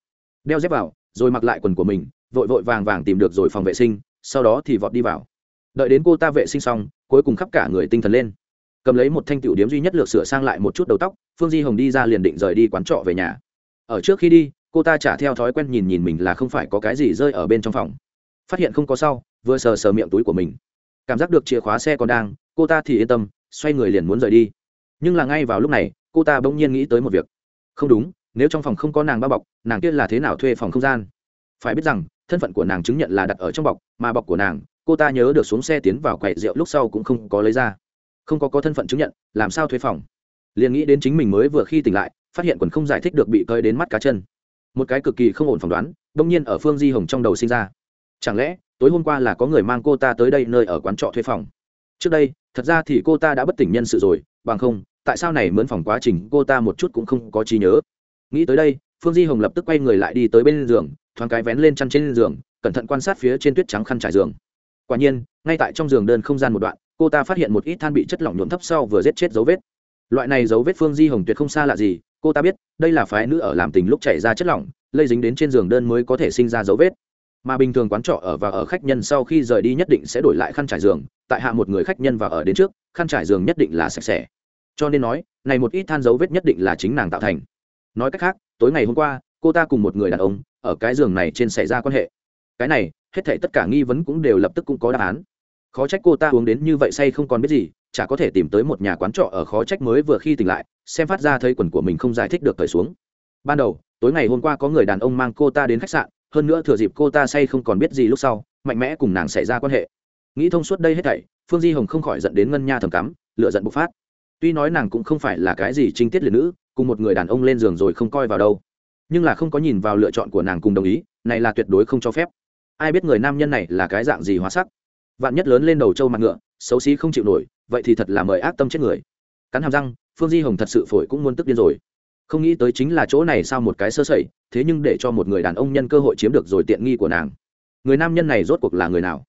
Đeo dép vào, rồi mặc lại quần của mình, vội vội vàng vàng tìm được rồi phòng vệ sinh, sau đó thì vọt đi vào. Đợi đến cô ta vệ sinh xong, cuối cùng khắp cả người tinh thần lên. Cầm lấy một thanh tiểu điếm duy nhất lược sửa sang lại một chút đầu tóc, phương di hồng đi ra liền định rời đi quán trọ về nhà. Ở trước khi đi, cô ta trả theo thói quen nhìn nhìn mình là không phải có cái gì rơi ở bên trong phòng. Phát hiện không có sau, vừa sờ sờ miệng túi của mình. Cảm giác được chìa khóa xe còn đang, cô ta thì yên tâm, xoay người liền muốn rời đi. Nhưng là ngay vào lúc này, cô ta bỗng nhiên nghĩ tới một việc không đúng, nếu trong phòng không có nàng bao bọc, nàng kia là thế nào thuê phòng không gian? Phải biết rằng, thân phận của nàng chứng nhận là đặt ở trong bọc, mà bọc của nàng, cô ta nhớ được xuống xe tiến vào quầy rượu lúc sau cũng không có lấy ra. Không có có thân phận chứng nhận, làm sao thuê phòng? Liền nghĩ đến chính mình mới vừa khi tỉnh lại, phát hiện quần không giải thích được bị cơi đến mắt cá chân. Một cái cực kỳ không ổn phỏng đoán, đông nhiên ở phương di hồng trong đầu sinh ra. Chẳng lẽ, tối hôm qua là có người mang cô ta tới đây nơi ở quán trọ thuê phòng? Trước đây, thật ra thì cô ta đã bất tỉnh nhân sự rồi, bằng không tại sao này mướn phòng quá trình cô ta một chút cũng không có trí nhớ. Nghĩ tới đây, phương di hồng lập tức quay người lại đi tới bên giường, thoáng cái vén lên chăn trên giường, cẩn thận quan sát phía trên tuyết trắng khăn trải giường. Quả nhiên, ngay tại trong giường đơn không gian một đoạn, cô ta phát hiện một ít than bị chất lỏng nhuộm thấp sau vừa giết chết dấu vết. Loại này dấu vết phương di hồng tuyệt không xa lạ gì, cô ta biết, đây là phái nữ ở làm tình lúc chảy ra chất lỏng, lây dính đến trên giường đơn mới có thể sinh ra dấu vết. Mà bình thường quán trọ ở và ở khách nhân sau khi rời đi nhất định sẽ đổi lại khăn trải giường, tại hạ một người khách nhân và ở đến trước, khăn trải giường nhất định là sạch sẽ cho nên nói, này một ít than dấu vết nhất định là chính nàng tạo thành. Nói cách khác, tối ngày hôm qua, cô ta cùng một người đàn ông, ở cái giường này trên xảy ra quan hệ. Cái này, hết thảy tất cả nghi vấn cũng đều lập tức cũng có đáp án. Khó trách cô ta uống đến như vậy say không còn biết gì, chả có thể tìm tới một nhà quán trọ ở khó trách mới vừa khi tỉnh lại, xem phát ra thấy quần của mình không giải thích được thời xuống. Ban đầu, tối ngày hôm qua có người đàn ông mang cô ta đến khách sạn, hơn nữa thừa dịp cô ta say không còn biết gì lúc sau, mạnh mẽ cùng nàng xảy ra quan hệ. Nghĩ thông suốt đây hết thảy, phương di hồng không khỏi giận đến ngân nha thầm cắm lựa giận bộc phát tuy nói nàng cũng không phải là cái gì trinh tiết liệt nữ, cùng một người đàn ông lên giường rồi không coi vào đâu. Nhưng là không có nhìn vào lựa chọn của nàng cùng đồng ý, này là tuyệt đối không cho phép. Ai biết người nam nhân này là cái dạng gì hóa sắc. Vạn nhất lớn lên đầu trâu mặt ngựa, xấu xí không chịu nổi, vậy thì thật là mời ác tâm chết người. Cắn hàm răng, phương di hồng thật sự phổi cũng muốn tức điên rồi. Không nghĩ tới chính là chỗ này sao một cái sơ sẩy, thế nhưng để cho một người đàn ông nhân cơ hội chiếm được rồi tiện nghi của nàng. Người nam nhân này rốt cuộc là người nào?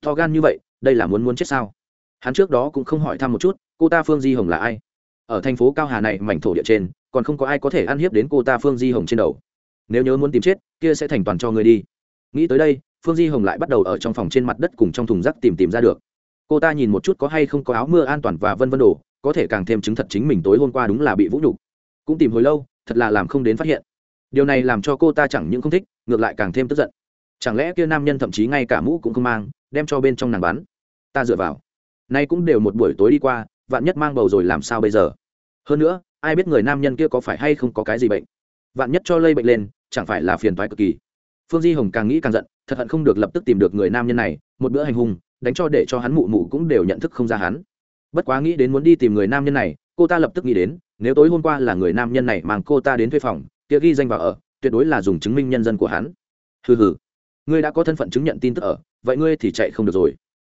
To gan như vậy, đây là muốn muốn chết sao? Hắn trước đó cũng không hỏi thăm một chút, cô ta phương di hồng là ai? Ở thành phố cao hà này, mảnh thổ địa trên, còn không có ai có thể ăn hiếp đến cô ta phương di hồng trên đầu. Nếu nhớ muốn tìm chết, kia sẽ thành toàn cho người đi. Nghĩ tới đây, phương di hồng lại bắt đầu ở trong phòng trên mặt đất cùng trong thùng rác tìm tìm ra được. Cô ta nhìn một chút có hay không có áo mưa an toàn và vân vân đồ, có thể càng thêm chứng thật chính mình tối hôm qua đúng là bị vũ nhục. Cũng tìm hồi lâu, thật là làm không đến phát hiện. Điều này làm cho cô ta chẳng những không thích, ngược lại càng thêm tức giận. Chẳng lẽ kia nam nhân thậm chí ngay cả mũ cũng không mang, đem cho bên trong nàng bắn? Ta dựa vào nay cũng đều một buổi tối đi qua, vạn nhất mang bầu rồi làm sao bây giờ? Hơn nữa, ai biết người nam nhân kia có phải hay không có cái gì bệnh? Vạn nhất cho lây bệnh lên, chẳng phải là phiền toái cực kỳ. Phương di hồng càng nghĩ càng giận, thật hận không được lập tức tìm được người nam nhân này, một bữa hành hung, đánh cho để cho hắn mụ mụ cũng đều nhận thức không ra hắn. Bất quá nghĩ đến muốn đi tìm người nam nhân này, cô ta lập tức nghĩ đến, nếu tối hôm qua là người nam nhân này mang cô ta đến thuê phòng, kia ghi danh vào ở, tuyệt đối là dùng chứng minh nhân dân của hắn. Hừ hừ. Ngươi đã có thân phận chứng nhận tin tức ở, vậy ngươi thì chạy không được rồi.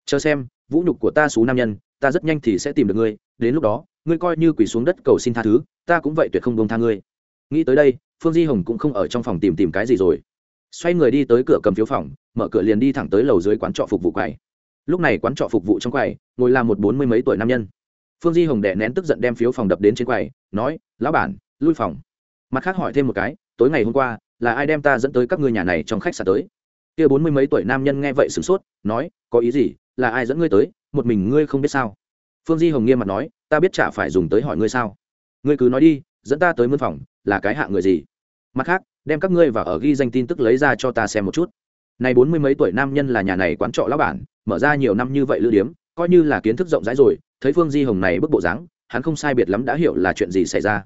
Chờ xem vũ nhục của ta xú nam nhân, ta rất nhanh thì sẽ tìm được ngươi, đến lúc đó, ngươi coi như quỳ xuống đất cầu xin tha thứ, ta cũng vậy tuyệt không đông tha ngươi. Nghĩ tới đây, phương di hồng cũng không ở trong phòng tìm tìm cái gì rồi. Xoay người đi tới cửa cầm phiếu phòng, mở cửa liền đi thẳng tới lầu dưới quán trọ phục vụ quầy. Lúc này quán trọ phục vụ trong quầy, ngồi là một bốn mươi mấy tuổi nam nhân. Phương di hồng đẻ nén tức giận đem phiếu phòng đập đến trên quầy, nói, lão bản, lui phòng. Mặt khác hỏi thêm một cái, tối ngày hôm qua, là ai đem ta dẫn tới các ngươi nhà này trong khách sạn tới? Kia bốn mươi mấy tuổi nam nhân nghe vậy sửng sốt, nói, có ý gì? Là ai dẫn ngươi tới, một mình ngươi không biết sao? Phương di hồng nghiêm mặt nói, ta biết chả phải dùng tới hỏi ngươi sao. Ngươi cứ nói đi, dẫn ta tới mân phòng, là cái hạ người gì? Mặt khác, đem các ngươi vào ở ghi danh tin tức lấy ra cho ta xem một chút. Này bốn mươi mấy tuổi nam nhân là nhà này quán trọ lão bản, mở ra nhiều năm như vậy lưu điếm, coi như là kiến thức rộng rãi rồi, thấy phương di hồng này bức bộ dáng, hắn không sai biệt lắm đã hiểu là chuyện gì xảy ra.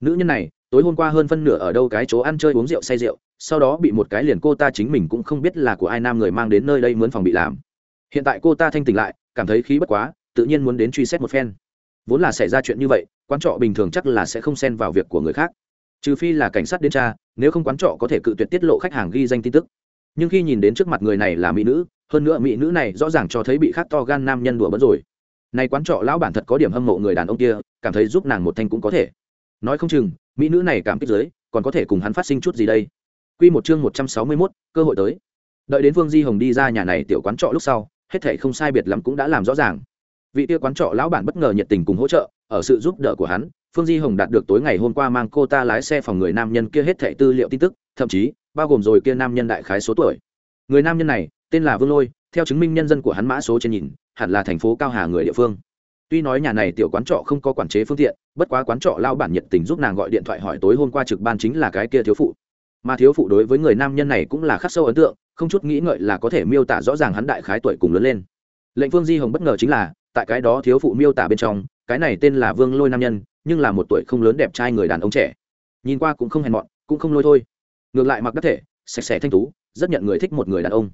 Nữ nhân này, tối hôm qua hơn phân nửa ở đâu cái chỗ ăn chơi uống rượu say rượu, sau đó bị một cái liền cô ta chính mình cũng không biết là của ai nam người mang đến nơi đây mướn phòng bị làm hiện tại cô ta thanh tỉnh lại cảm thấy khí bất quá tự nhiên muốn đến truy xét một phen. Vốn là xảy ra chuyện như vậy quán trọ bình thường chắc là sẽ không xen vào việc của người khác. Trừ phi là cảnh sát đến tra nếu không quán trọ có thể cự tuyệt tiết lộ khách hàng ghi danh tin tức. Nhưng khi nhìn đến trước mặt người này là mỹ nữ hơn nữa mỹ nữ này rõ ràng cho thấy bị khát to gan nam nhân đùa bỡn rồi. Này quán trọ lão bản thật có điểm hâm mộ người đàn ông kia cảm thấy giúp nàng một thanh cũng có thể. Nói không chừng mỹ nữ này cảm kích giới còn có thể cùng hắn phát sinh chút gì đây? Quy một chương một trăm sáu mươi 161, cơ hội tới. Đợi đến Vương Di Hồng đi ra nhà này tiểu quán trọ lúc sau, hết thảy không sai biệt lắm cũng đã làm rõ ràng. Vị kia quán trọ lão bản bất ngờ nhiệt tình cùng hỗ trợ, ở sự giúp đỡ của hắn, Phương Di Hồng đạt được tối ngày hôm qua mang cô ta lái xe phòng người nam nhân kia hết thảy tư liệu tin tức, thậm chí bao gồm rồi kia nam nhân đại khái số tuổi. Người nam nhân này tên là Vương Lôi, theo chứng minh nhân dân của hắn mã số trên nhìn, hẳn là thành phố Cao Hà người địa phương. Tuy nói nhà này tiểu quán trọ không có quản chế phương tiện, bất quá quán trọ lão bản nhiệt tình giúp nàng gọi điện thoại hỏi tối hôm qua trực ban chính là cái kia thiếu phụ mà thiếu phụ đối với người nam nhân này cũng là khắc sâu ấn tượng không chút nghĩ ngợi là có thể miêu tả rõ ràng hắn đại khái tuổi cùng lớn lên. Lệnh phương di hồng bất ngờ chính là, tại cái đó thiếu phụ miêu tả bên trong, cái này tên là vương lôi nam nhân, nhưng là một tuổi không lớn đẹp trai người đàn ông trẻ. Nhìn qua cũng không hèn mọn, cũng không lôi thôi. Ngược lại mặc đắc thể, sạch sẽ thanh tú, rất nhận người thích một người đàn ông.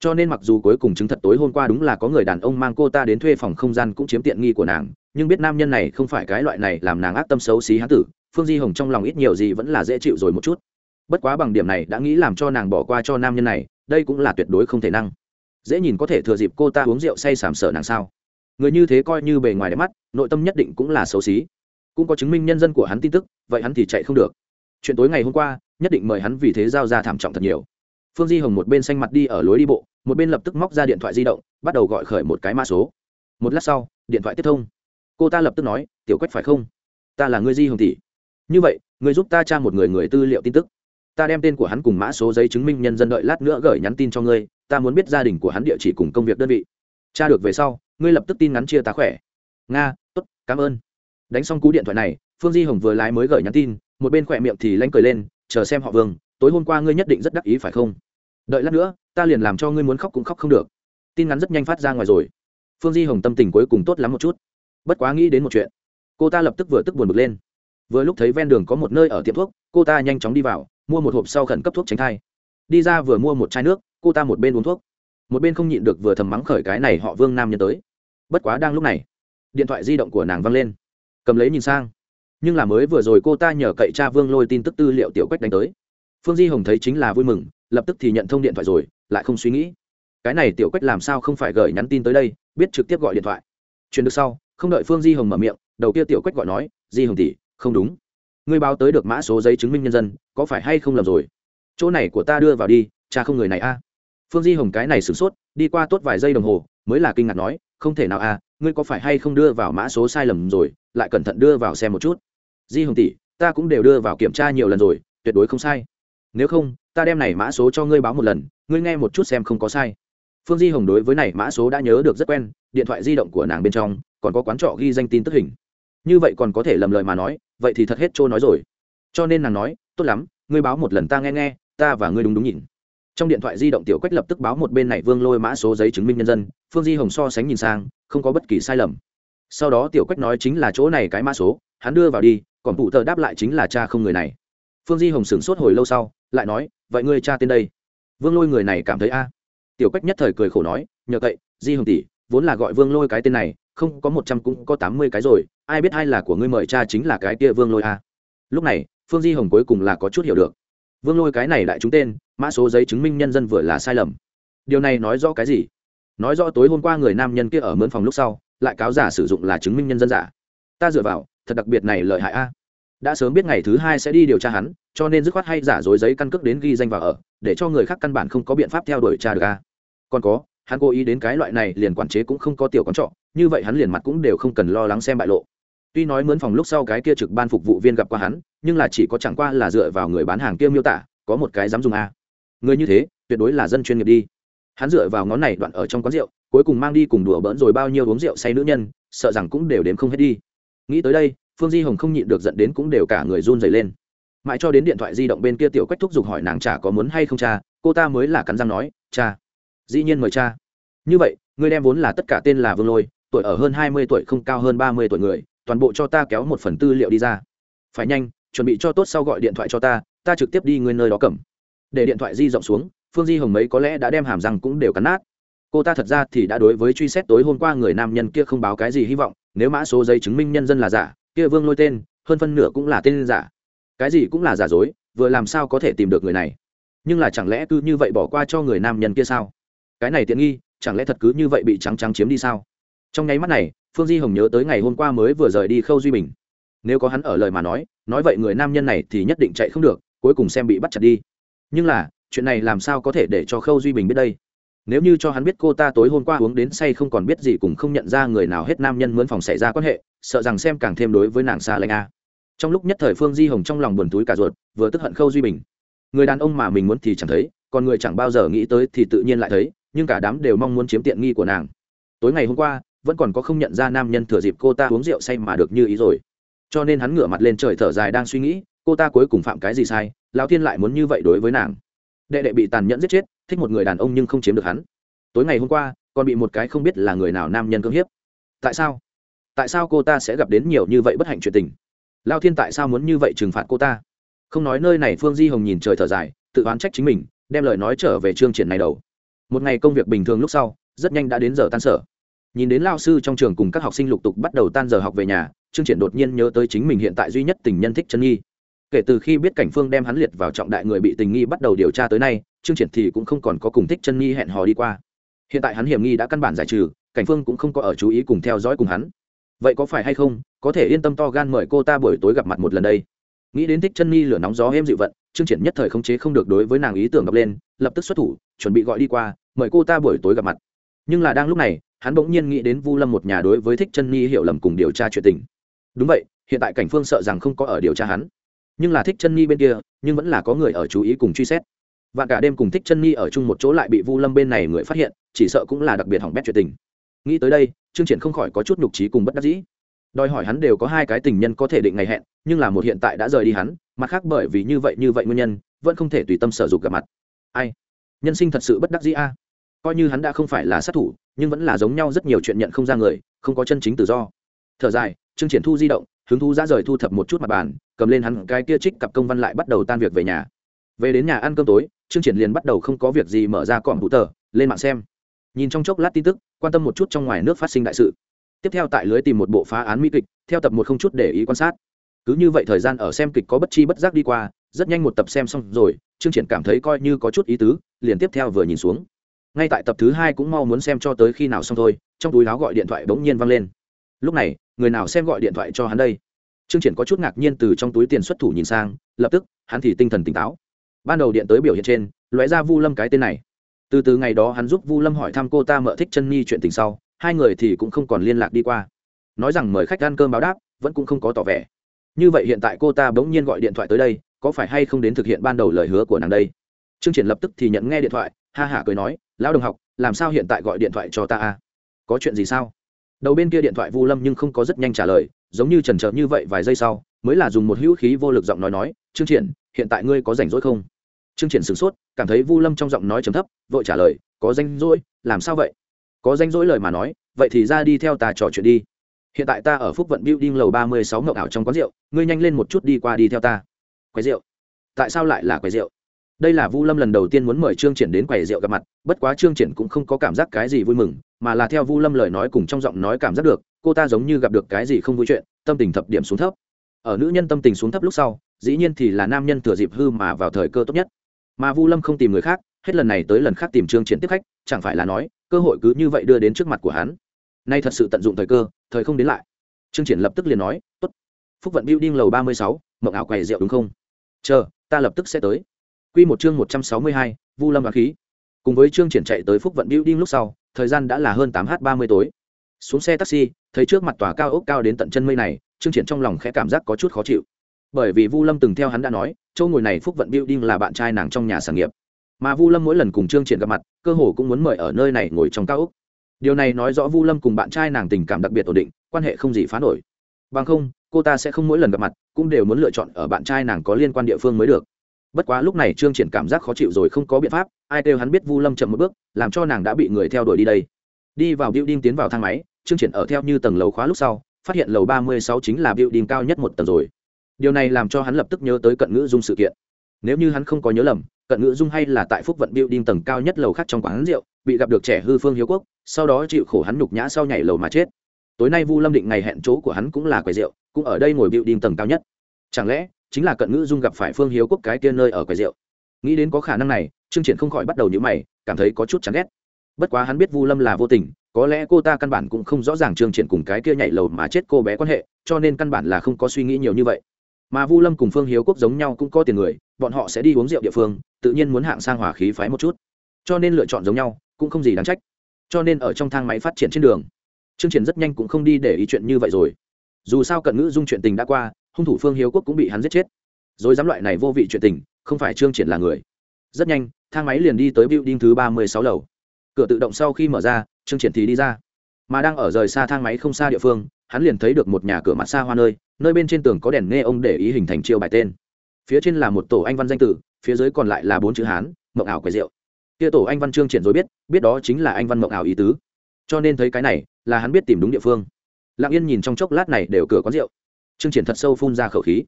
Cho nên mặc dù cuối cùng chứng thật tối hôm qua đúng là có người đàn ông mang cô ta đến thuê phòng không gian cũng chiếm tiện nghi của nàng, nhưng biết nam nhân này không phải cái loại này làm nàng ác tâm xấu xí hán tử, phương di hồng trong lòng ít nhiều gì vẫn là dễ chịu rồi một chút. Bất quá bằng điểm này đã nghĩ làm cho nàng bỏ qua cho nam nhân này đây cũng là tuyệt đối không thể năng. Dễ nhìn có thể thừa dịp cô ta uống rượu say sàm sợ nàng sao. Người như thế coi như bề ngoài đẹp mắt, nội tâm nhất định cũng là xấu xí. Cũng có chứng minh nhân dân của hắn tin tức, vậy hắn thì chạy không được. Chuyện tối ngày hôm qua, nhất định mời hắn vì thế giao ra thảm trọng thật nhiều. Phương di hồng một bên xanh mặt đi ở lối đi bộ, một bên lập tức móc ra điện thoại di động, bắt đầu gọi khởi một cái mã số. Một lát sau, điện thoại tiếp thông. Cô ta lập tức nói, tiểu quách phải không? Ta là người di hồng tỷ. Như vậy người giúp ta tra một người người tư liệu tin tức ta đem tên của hắn cùng mã số giấy chứng minh nhân dân đợi lát nữa gửi nhắn tin cho ngươi, ta muốn biết gia đình của hắn địa chỉ cùng công việc đơn vị. Cha được về sau, ngươi lập tức tin ngắn chia ta khỏe. Nga, tốt, cảm ơn. Đánh xong cú điện thoại này, phương di hồng vừa lái mới gửi nhắn tin, một bên khỏe miệng thì lanh cười lên, chờ xem họ vương, tối hôm qua ngươi nhất định rất đắc ý phải không? Đợi lát nữa, ta liền làm cho ngươi muốn khóc cũng khóc không được. Tin ngắn rất nhanh phát ra ngoài rồi. Phương di hồng tâm tình cuối cùng tốt lắm một chút. Bất quá nghĩ đến một chuyện. Cô ta lập tức vừa tức buồn bực lên. Vừa lúc thấy ven đường có một nơi ở tiệm thuốc, cô ta nhanh chóng đi vào mua một hộp sau khẩn cấp thuốc tránh thai. Đi ra vừa mua một chai nước, cô ta một bên uống thuốc. Một bên không nhịn được vừa thầm mắng khởi cái này họ vương nam nhân tới. Bất quá đang lúc này, điện thoại di động của nàng văng lên. Cầm lấy nhìn sang. Nhưng là mới vừa rồi cô ta nhờ cậy cha vương lôi tin tức tư liệu tiểu quách đánh tới. Phương di hồng thấy chính là vui mừng, lập tức thì nhận thông điện thoại rồi, lại không suy nghĩ. Cái này tiểu quách làm sao không phải gửi nhắn tin tới đây, biết trực tiếp gọi điện thoại. Truyền được sau, không đợi phương di hồng mở miệng, đầu kia tiểu quách gọi nói, di hồng tỷ, không đúng ngươi báo tới được mã số giấy chứng minh nhân dân, có phải hay không lầm rồi? Chỗ này của ta đưa vào đi, cha không người này a. Phương di hồng cái này sửng sốt, đi qua tốt vài giây đồng hồ, mới là kinh ngạc nói, không thể nào a, ngươi có phải hay không đưa vào mã số sai lầm rồi, lại cẩn thận đưa vào xem một chút. Di hồng tỷ, ta cũng đều đưa vào kiểm tra nhiều lần rồi, tuyệt đối không sai. Nếu không, ta đem này mã số cho ngươi báo một lần, ngươi nghe một chút xem không có sai. Phương di hồng đối với này mã số đã nhớ được rất quen, điện thoại di động của nàng bên trong, còn có quán trọ ghi danh tin tức hình. Như vậy còn có thể lầm lời mà nói vậy thì thật hết trôi nói rồi. Cho nên nàng nói, tốt lắm, ngươi báo một lần ta nghe nghe, ta và ngươi đúng đúng nhìn. Trong điện thoại di động tiểu quách lập tức báo một bên này vương lôi mã số giấy chứng minh nhân dân, phương di hồng so sánh nhìn sang, không có bất kỳ sai lầm. Sau đó tiểu quách nói chính là chỗ này cái mã số, hắn đưa vào đi, còn phụ tờ đáp lại chính là cha không người này. Phương di hồng sửng sốt hồi lâu sau, lại nói, vậy ngươi cha tên đây? Vương lôi người này cảm thấy a. Tiểu quách nhất thời cười khổ nói, nhờ cậy, di hồng tỷ, vốn là gọi vương lôi cái tên này, không có một trăm cũng có tám mươi cái rồi ai biết ai là của ngươi mời cha chính là cái kia vương lôi a. Lúc này, phương di hồng cuối cùng là có chút hiểu được. Vương lôi cái này đại chúng tên, mã số giấy chứng minh nhân dân vừa là sai lầm. Điều này nói rõ cái gì? Nói rõ tối hôm qua người nam nhân kia ở mướn phòng lúc sau, lại cáo giả sử dụng là chứng minh nhân dân giả. Ta dựa vào, thật đặc biệt này lợi hại a. Đã sớm biết ngày thứ hai sẽ đi điều tra hắn, cho nên dứt khoát hay giả dối giấy căn cước đến ghi danh vào ở, để cho người khác căn bản không có biện pháp theo đuổi cha được a. Còn có, hắn cố ý đến cái loại này liền quản chế cũng không có tiểu con trọ, như vậy hắn liền mặt cũng đều không cần lo lắng xem bại lộ tuy nói mướn phòng lúc sau cái kia trực ban phục vụ viên gặp qua hắn, nhưng là chỉ có chẳng qua là dựa vào người bán hàng kia miêu tả, có một cái dám dùng a. Người như thế, tuyệt đối là dân chuyên nghiệp đi. Hắn dựa vào ngón này đoạn ở trong quán rượu, cuối cùng mang đi cùng đùa bỡn rồi bao nhiêu uống rượu say nữ nhân, sợ rằng cũng đều đếm không hết đi. Nghĩ tới đây, phương di hồng không nhịn được dẫn đến cũng đều cả người run dày lên. Mãi cho đến điện thoại di động bên kia tiểu quách thúc giục hỏi nàng trả có muốn hay không cha, cô ta mới là cắn răng nói, cha. Dĩ nhiên mời cha. Như vậy người đem vốn là tất cả tên là vương lôi, tuổi ở hơn hai mươi tuổi không cao hơn ba mươi tuổi người toàn bộ cho ta kéo một phần tư liệu đi ra. Phải nhanh, chuẩn bị cho tốt sau gọi điện thoại cho ta ta trực tiếp đi người nơi đó cầm. Để điện thoại di rộng xuống, phương di hồng mấy có lẽ đã đem hàm răng cũng đều cắn nát. Cô ta thật ra thì đã đối với truy xét tối hôm qua người nam nhân kia không báo cái gì hy vọng, nếu mã số giấy chứng minh nhân dân là giả, kia vương lôi tên, hơn phân nửa cũng là tên giả. Cái gì cũng là giả dối, vừa làm sao có thể tìm được người này? Nhưng là chẳng lẽ cứ như vậy bỏ qua cho người nam nhân kia sao? Cái này tiện nghi, chẳng lẽ thật cứ như vậy bị trắng trắng chiếm đi sao? Trong nháy mắt này phương di hồng nhớ tới ngày hôm qua mới vừa rời đi khâu duy bình. Nếu có hắn ở lời mà nói nói vậy người nam nhân này thì nhất định chạy không được, cuối cùng xem bị bắt chặt đi. Nhưng là, chuyện này làm sao có thể để cho khâu duy bình biết đây? Nếu như cho hắn biết cô ta tối hôm qua uống đến say không còn biết gì cũng không nhận ra người nào hết nam nhân mướn phòng xảy ra quan hệ, sợ rằng xem càng thêm đối với nàng xa lạnh a. Trong lúc nhất thời phương di hồng trong lòng buồn túi cả ruột, vừa tức hận khâu duy bình. Người đàn ông mà mình muốn thì chẳng thấy, còn người chẳng bao giờ nghĩ tới thì tự nhiên lại thấy, nhưng cả đám đều mong muốn chiếm tiện nghi của nàng. Tối ngày hôm qua vẫn còn có không nhận ra nam nhân thừa dịp cô ta uống rượu say mà được như ý rồi. Cho nên hắn ngửa mặt lên trời thở dài đang suy nghĩ, cô ta cuối cùng phạm cái gì sai, lão thiên lại muốn như vậy đối với nàng. Đệ đệ bị tàn nhẫn giết chết, thích một người đàn ông nhưng không chiếm được hắn. Tối ngày hôm qua, còn bị một cái không biết là người nào nam nhân cưỡng hiếp. Tại sao? Tại sao cô ta sẽ gặp đến nhiều như vậy bất hạnh chuyện tình? Lao thiên tại sao muốn như vậy trừng phạt cô ta? Không nói nơi này, phương di hồng nhìn trời thở dài, tự oán trách chính mình, đem lời nói trở về chương triển này đầu. Một ngày công việc bình thường lúc sau, rất nhanh đã đến giờ tan sở nhìn đến lao sư trong trường cùng các học sinh lục tục bắt đầu tan giờ học về nhà chương triển đột nhiên nhớ tới chính mình hiện tại duy nhất tình nhân thích chân nhi kể từ khi biết cảnh phương đem hắn liệt vào trọng đại người bị tình nghi bắt đầu điều tra tới nay chương triển thì cũng không còn có cùng thích chân nhi hẹn hò đi qua. Hiện tại hắn hiểm nghi đã căn bản giải trừ, cảnh phương cũng không có ở chú ý cùng theo dõi cùng hắn. Vậy có phải hay không, có thể yên tâm to gan mời cô ta buổi tối gặp mặt một lần đây? Nghĩ đến thích chân nhi lửa nóng gió êm dịu vận chương triển nhất thời khống chế không được đối với nàng ý tưởng đọc lên, lập tức xuất thủ, chuẩn bị gọi đi qua, mời cô ta buổi tối gặp mặt. Nhưng là đang lúc này hắn bỗng nhiên nghĩ đến vu lâm một nhà đối với thích chân nhi hiểu lầm cùng điều tra chuyện tình. Đúng vậy, hiện tại cảnh phương sợ rằng không có ở điều tra hắn. Nhưng là thích chân nhi bên kia, nhưng vẫn là có người ở chú ý cùng truy xét. Và cả đêm cùng thích chân nhi ở chung một chỗ lại bị vu lâm bên này người phát hiện, chỉ sợ cũng là đặc biệt hỏng bét chuyện tình. Nghĩ tới đây, trương triển không khỏi có chút nhục trí cùng bất đắc dĩ. Đòi hỏi hắn đều có hai cái tình nhân có thể định ngày hẹn, nhưng là một hiện tại đã rời đi hắn, mặt khác bởi vì như vậy như vậy nguyên nhân, vẫn không thể tùy tâm sở dục gặp mặt. Ai? Nhân sinh thật sự bất đắc dĩ a. Coi như hắn đã không phải là sát thủ nhưng vẫn là giống nhau rất nhiều chuyện nhận không ra người, không có chân chính tự do. Thở dài, trương triển thu di động, hứng thu ra rời thu thập một chút mặt bàn, cầm lên hắn cái kia trích cặp công văn lại bắt đầu tan việc về nhà. Về đến nhà ăn cơm tối, trương triển liền bắt đầu không có việc gì mở ra cỏm hụ tờ, lên mạng xem. Nhìn trong chốc lát tin tức, quan tâm một chút trong ngoài nước phát sinh đại sự. Tiếp theo tại lưới tìm một bộ phá án mỹ kịch, theo tập một không chút để ý quan sát. Cứ như vậy thời gian ở xem kịch có bất chi bất giác đi qua, rất nhanh một tập xem xong rồi, trương triển cảm thấy coi như có chút ý tứ, liền tiếp theo vừa nhìn xuống ngay tại tập thứ hai cũng mau muốn xem cho tới khi nào xong thôi, trong túi áo gọi điện thoại bỗng nhiên văng lên. Lúc này, người nào xem gọi điện thoại cho hắn đây? Trương triển có chút ngạc nhiên từ trong túi tiền xuất thủ nhìn sang, lập tức, hắn thì tinh thần tỉnh táo. Ban đầu điện tới biểu hiện trên, lóe ra vu lâm cái tên này. Từ từ ngày đó hắn giúp vu lâm hỏi thăm cô ta mợ thích chân nhi chuyện tình sau, hai người thì cũng không còn liên lạc đi qua. Nói rằng mời khách ăn cơm báo đáp, vẫn cũng không có tỏ vẻ. Như vậy hiện tại cô ta bỗng nhiên gọi điện thoại tới đây, có phải hay không đến thực hiện ban đầu lời hứa của nàng đây? Trương triển lập tức thì nhận nghe điện thoại ha hả cười nói, lão đồng học, làm sao hiện tại gọi điện thoại cho ta a? Có chuyện gì sao? Đầu bên kia điện thoại vu lâm nhưng không có rất nhanh trả lời, giống như trần trờ như vậy vài giây sau, mới là dùng một hữu khí vô lực giọng nói nói, trương triển, hiện tại ngươi có rảnh rỗi không? Trương triển sửng sốt, cảm thấy vu lâm trong giọng nói trầm thấp, vội trả lời, có danh rỗi, làm sao vậy? Có danh rỗi lời mà nói, vậy thì ra đi theo ta trò chuyện đi. Hiện tại ta ở phúc vận building lầu ba mươi sáu ngậu ảo trong quán rượu, ngươi nhanh lên một chút đi qua đi theo ta. Quái rượu? Tại sao lại là quái rượu? Đây là vu lâm lần đầu tiên muốn mời trương triển đến quầy rượu gặp mặt, bất quá trương triển cũng không có cảm giác cái gì vui mừng, mà là theo vu lâm lời nói cùng trong giọng nói cảm giác được, cô ta giống như gặp được cái gì không vui chuyện, tâm tình thập điểm xuống thấp. Ở nữ nhân tâm tình xuống thấp lúc sau, dĩ nhiên thì là nam nhân thừa dịp hư mà vào thời cơ tốt nhất. Mà vu lâm không tìm người khác, hết lần này tới lần khác tìm trương triển tiếp khách, chẳng phải là nói, cơ hội cứ như vậy đưa đến trước mặt của hắn. Nay thật sự tận dụng thời cơ, thời không đến lại. Trương triển lập tức liền nói, tốt. Phúc vận building lầu ba mươi sáu, mộng ảo quầy rượu đúng không? Chờ, ta lập tức sẽ tới. Quy một chương một trăm sáu mươi hai, vu lâm và khí. Cùng với trương triển chạy tới phúc vận building lúc sau, thời gian đã là hơn tám h ba mươi tối. Xuống xe taxi, thấy trước mặt tòa cao ốc cao đến tận chân mây này trương triển trong lòng khẽ cảm giác có chút khó chịu. Bởi vì vu lâm từng theo hắn đã nói, chỗ ngồi này phúc vận building là bạn trai nàng trong nhà sản nghiệp. Mà vu lâm mỗi lần cùng trương triển gặp mặt, cơ hồ cũng muốn mời ở nơi này ngồi trong cao ốc. Điều này nói rõ vu lâm cùng bạn trai nàng tình cảm đặc biệt ổn định, quan hệ không gì phá nổi. Bằng không, cô ta sẽ không mỗi lần gặp mặt, cũng đều muốn lựa chọn ở bạn trai nàng có liên quan địa phương mới được bất quá lúc này trương triển cảm giác khó chịu rồi không có biện pháp, ai kêu hắn biết vu lâm chậm một bước, làm cho nàng đã bị người theo đuổi đi đây. Đi vào building tiến vào thang máy, trương triển ở theo như tầng lầu khóa lúc sau, phát hiện lầu ba mươi sáu chính là building cao nhất một tầng rồi. Điều này làm cho hắn lập tức nhớ tới cận ngữ dung sự kiện. Nếu như hắn không có nhớ lầm, cận ngữ dung hay là tại phúc vận building tầng cao nhất lầu khác trong quán rượu, bị gặp được trẻ hư phương hiếu quốc, sau đó chịu khổ hắn nhục nhã sau nhảy lầu mà chết. Tối nay vu lâm định ngày hẹn chỗ của hắn cũng là quầy rượu, cũng ở đây ngồi building tầng cao nhất. Chẳng lẽ chính là cận ngữ dung gặp phải phương hiếu quốc cái kia nơi ở quầy rượu. Nghĩ đến có khả năng này, trương triển không khỏi bắt đầu nhíu mày, cảm thấy có chút chán ghét. Bất quá hắn biết vu lâm là vô tình, có lẽ cô ta căn bản cũng không rõ ràng trương triển cùng cái kia nhảy lầu mà chết cô bé quan hệ, cho nên căn bản là không có suy nghĩ nhiều như vậy. Mà vu lâm cùng phương hiếu quốc giống nhau cũng có tiền người, bọn họ sẽ đi uống rượu địa phương, tự nhiên muốn hạng sang hỏa khí phái một chút. Cho nên lựa chọn giống nhau, cũng không gì đáng trách. Cho nên ở trong thang máy phát triển trên đường, trương triển rất nhanh cũng không đi để ý chuyện như vậy rồi. Dù sao cận ngữ dung chuyện tình đã qua hung thủ phương hiếu quốc cũng bị hắn giết chết rồi dám loại này vô vị chuyện tình không phải trương triển là người rất nhanh thang máy liền đi tới building thứ ba mươi sáu lầu cửa tự động sau khi mở ra trương triển thì đi ra mà đang ở rời xa thang máy không xa địa phương hắn liền thấy được một nhà cửa mặt xa hoa nơi nơi bên trên tường có đèn nghe ông để ý hình thành chiêu bài tên phía trên là một tổ anh văn danh tử phía dưới còn lại là bốn chữ hán mộng ảo quầy rượu kia tổ anh văn trương triển rồi biết biết đó chính là anh văn mộng ảo ý tứ cho nên thấy cái này là hắn biết tìm đúng địa phương lặng yên nhìn trong chốc lát này đều cửa quán rượu trương triển thật sâu phun ra khẩu khí.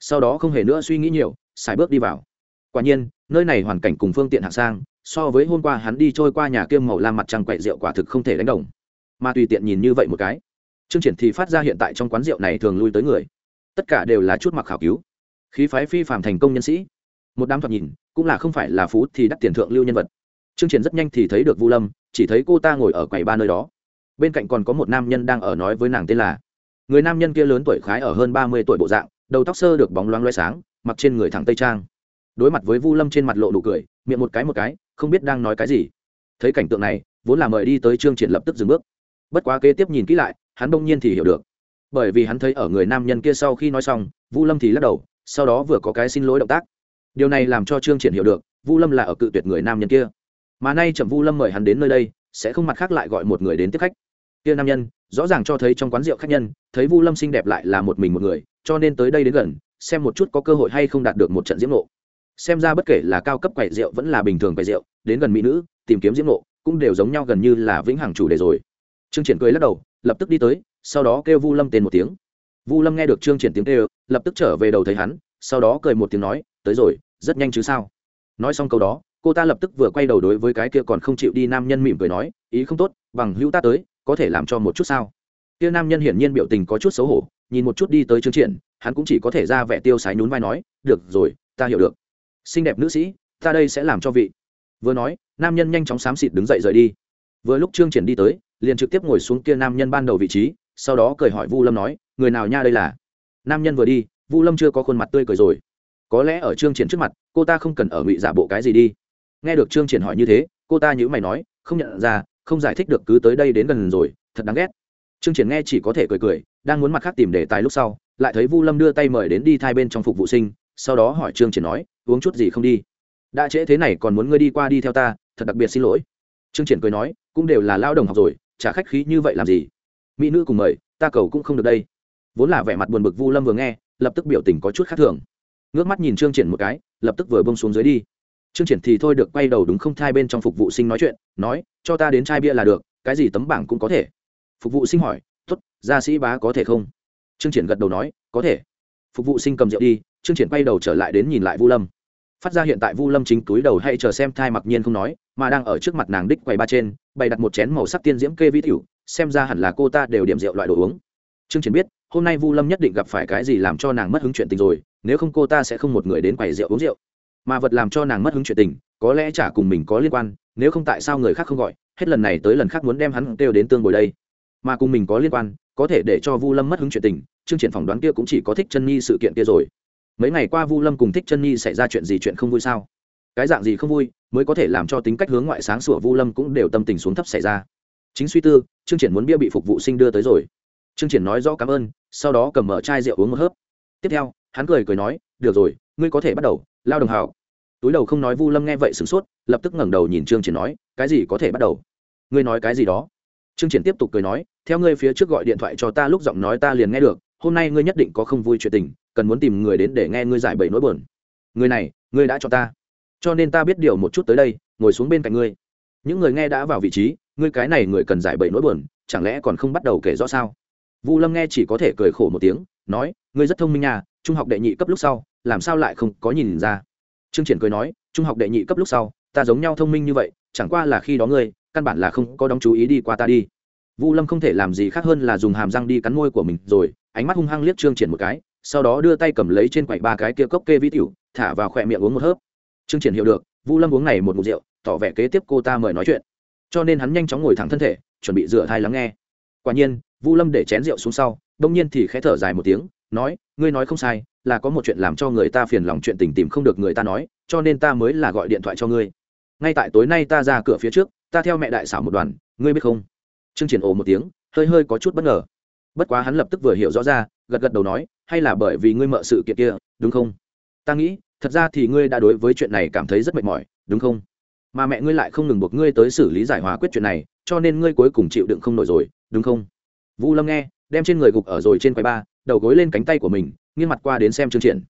Sau đó không hề nữa suy nghĩ nhiều, xài bước đi vào. Quả nhiên, nơi này hoàn cảnh cùng phương tiện hạng sang, so với hôm qua hắn đi trôi qua nhà kiêm màu lam mặt trăng quậy rượu quả thực không thể đánh đồng. Mà tùy tiện nhìn như vậy một cái, trương triển thì phát ra hiện tại trong quán rượu này thường lui tới người. Tất cả đều là chút mặc khảo cứu. Khí phái phi phàm thành công nhân sĩ. Một đám thoạt nhìn, cũng là không phải là phú thì đắc tiền thượng lưu nhân vật. Trương triển rất nhanh thì thấy được vu lâm, chỉ thấy cô ta ngồi ở quầy ba nơi đó. Bên cạnh còn có một nam nhân đang ở nói với nàng tên là người nam nhân kia lớn tuổi khái ở hơn ba mươi tuổi bộ dạng, đầu tóc sơ được bóng loáng loay sáng, mặc trên người thẳng tây trang. Đối mặt với vu lâm trên mặt lộ nụ cười, miệng một cái một cái, không biết đang nói cái gì. Thấy cảnh tượng này, vốn là mời đi tới trương triển lập tức dừng bước. Bất quá kế tiếp nhìn kỹ lại, hắn đông nhiên thì hiểu được. Bởi vì hắn thấy ở người nam nhân kia sau khi nói xong, vu lâm thì lắc đầu, sau đó vừa có cái xin lỗi động tác. Điều này làm cho trương triển hiểu được, vu lâm là ở cự tuyệt người nam nhân kia. Mà nay chậm vu lâm mời hắn đến nơi đây, sẽ không mặt khác lại gọi một người đến tiếp khách kia nam nhân, rõ ràng cho thấy trong quán rượu khách nhân, thấy vu lâm xinh đẹp lại là một mình một người, cho nên tới đây đến gần, xem một chút có cơ hội hay không đạt được một trận diễm nộ xem ra bất kể là cao cấp quầy rượu vẫn là bình thường quầy rượu, đến gần mỹ nữ, tìm kiếm diễm nộ cũng đều giống nhau gần như là vĩnh hằng chủ đề rồi. Trương triển cười lắc đầu, lập tức đi tới, sau đó kêu vu lâm tên một tiếng. Vu lâm nghe được trương triển tiếng kêu, lập tức trở về đầu thấy hắn, sau đó cười một tiếng nói, tới rồi, rất nhanh chứ sao? Nói xong câu đó, cô ta lập tức vừa quay đầu đối với cái kia còn không chịu đi nam nhân mỉm cười nói, ý không tốt, bằng hữu ta tới có thể làm cho một chút sao? Kia nam nhân hiển nhiên biểu tình có chút xấu hổ, nhìn một chút đi tới chương triển, hắn cũng chỉ có thể ra vẻ tiêu sái nhún vai nói, được rồi, ta hiểu được. Xinh đẹp nữ sĩ, ta đây sẽ làm cho vị. Vừa nói, nam nhân nhanh chóng xám xịt đứng dậy rời đi. Vừa lúc trương triển đi tới, liền trực tiếp ngồi xuống kia nam nhân ban đầu vị trí, sau đó cười hỏi vu lâm nói, người nào nha đây là? Nam nhân vừa đi, vu lâm chưa có khuôn mặt tươi cười rồi. Có lẽ ở trương triển trước mặt, cô ta không cần ở ngụy giả bộ cái gì đi. Nghe được trương triển hỏi như thế, cô ta nhữ mày nói, không nhận ra không giải thích được cứ tới đây đến gần rồi, thật đáng ghét. Trương triển nghe chỉ có thể cười cười, đang muốn mặt khác tìm đề tài lúc sau, lại thấy vu lâm đưa tay mời đến đi thai bên trong phục vụ sinh, sau đó hỏi trương triển nói, uống chút gì không đi? Đã trễ thế này, còn muốn ngươi đi qua đi theo ta, thật đặc biệt xin lỗi. Trương triển cười nói, cũng đều là lao đồng học rồi trả khách khí như vậy làm gì? Mỹ nữ cùng mời, ta cầu cũng không được đây. Vốn là vẻ mặt buồn bực vu lâm vừa nghe, lập tức biểu tình có chút khác thường. Ngước mắt nhìn trương triển một cái, lập tức vừa bông xuống dưới đi trương triển thì thôi được quay đầu đúng không thai bên trong phục vụ sinh nói chuyện, nói, cho ta đến chai bia là được, cái gì tấm bảng cũng có thể. Phục vụ sinh hỏi, tốt, gia sĩ bá có thể không? Trương triển gật đầu nói, có thể. Phục vụ sinh cầm rượu đi, trương triển quay đầu trở lại đến nhìn lại vu lâm. Phát ra hiện tại vu lâm chính túi đầu hay chờ xem thai mặc nhiên không nói, mà đang ở trước mặt nàng đích quầy ba trên, bày đặt một chén màu sắc tiên diễm kê vi tiểu, xem ra hẳn là cô ta đều điểm rượu loại đồ uống. Trương triển biết, hôm nay vu lâm nhất định gặp phải cái gì làm cho nàng mất hứng chuyện tình rồi, nếu không cô ta sẽ không một người đến quầy rượu uống rượu mà vật làm cho nàng mất hứng chuyện tình, có lẽ chả cùng mình có liên quan, nếu không tại sao người khác không gọi, hết lần này tới lần khác muốn đem hắn kêu đến tương bồi đây. Mà cùng mình có liên quan, có thể để cho vu lâm mất hứng chuyện tình chương triển phỏng đoán kia cũng chỉ có thích chân nhi sự kiện kia rồi. Mấy ngày qua vu lâm cùng thích chân nhi xảy ra chuyện gì chuyện không vui sao? Cái dạng gì không vui mới có thể làm cho tính cách hướng ngoại sáng sủa vu lâm cũng đều tâm tình xuống thấp xảy ra. Chính suy tư chương triển muốn bia bị phục vụ sinh đưa tới rồi. Chương triển nói rõ cảm ơn, sau đó cầm mở chai rượu uống một hớp. Tiếp theo, hắn cười cười nói, được rồi, ngươi có thể bắt đầu lao đồng hào túi đầu không nói vu lâm nghe vậy sửng sốt, lập tức ngẩng đầu nhìn trương triển nói, cái gì có thể bắt đầu? Ngươi nói cái gì đó? Trương triển tiếp tục cười nói, theo ngươi phía trước gọi điện thoại cho ta lúc giọng nói ta liền nghe được, hôm nay ngươi nhất định có không vui chuyện tình, cần muốn tìm người đến để nghe ngươi giải bày nỗi buồn. Người này, ngươi đã cho ta. Cho nên ta biết điều một chút tới đây, ngồi xuống bên cạnh ngươi. Những người nghe đã vào vị trí, ngươi cái này người cần giải bày nỗi buồn, chẳng lẽ còn không bắt đầu kể rõ sao? Vu lâm nghe chỉ có thể cười khổ một tiếng, nói, ngươi rất thông minh nhà trung học đệ nhị cấp lúc sau, làm sao lại không có nhìn ra? Trương triển cười nói, trung học đệ nhị cấp lúc sau, ta giống nhau thông minh như vậy, chẳng qua là khi đó ngươi, căn bản là không có đóng chú ý đi qua ta đi. Vu lâm không thể làm gì khác hơn là dùng hàm răng đi cắn môi của mình rồi, ánh mắt hung hăng liếc trương triển một cái, sau đó đưa tay cầm lấy trên quầy ba cái kia cốc kê vĩ tiểu, thả vào khỏe miệng uống một hớp. Trương triển hiểu được, vu lâm uống này một ngụm rượu, tỏ vẻ kế tiếp cô ta mời nói chuyện. Cho nên hắn nhanh chóng ngồi thẳng thân thể, chuẩn bị rửa thai lắng nghe. Quả nhiên, vu lâm để chén rượu xuống sau, đông nhiên thì khẽ thở dài một tiếng, nói ngươi nói không sai, là có một chuyện làm cho người ta phiền lòng chuyện tình tìm không được người ta nói, cho nên ta mới là gọi điện thoại cho ngươi. Ngay tại tối nay ta ra cửa phía trước, ta theo mẹ đại xảo một đoàn, ngươi biết không? Trương triển ồ một tiếng, hơi hơi có chút bất ngờ. Bất quá hắn lập tức vừa hiểu rõ ra, gật gật đầu nói, hay là bởi vì ngươi mợ sự kiện kia, đúng không? Ta nghĩ, thật ra thì ngươi đã đối với chuyện này cảm thấy rất mệt mỏi, đúng không? Mà mẹ ngươi lại không ngừng buộc ngươi tới xử lý giải hòa quyết chuyện này, cho nên ngươi cuối cùng chịu đựng không nổi rồi, đúng không? Vu lâm nghe, đem trên người gục ở rồi trên quầy ba đầu gối lên cánh tay của mình, nghiêng mặt qua đến xem trương triển.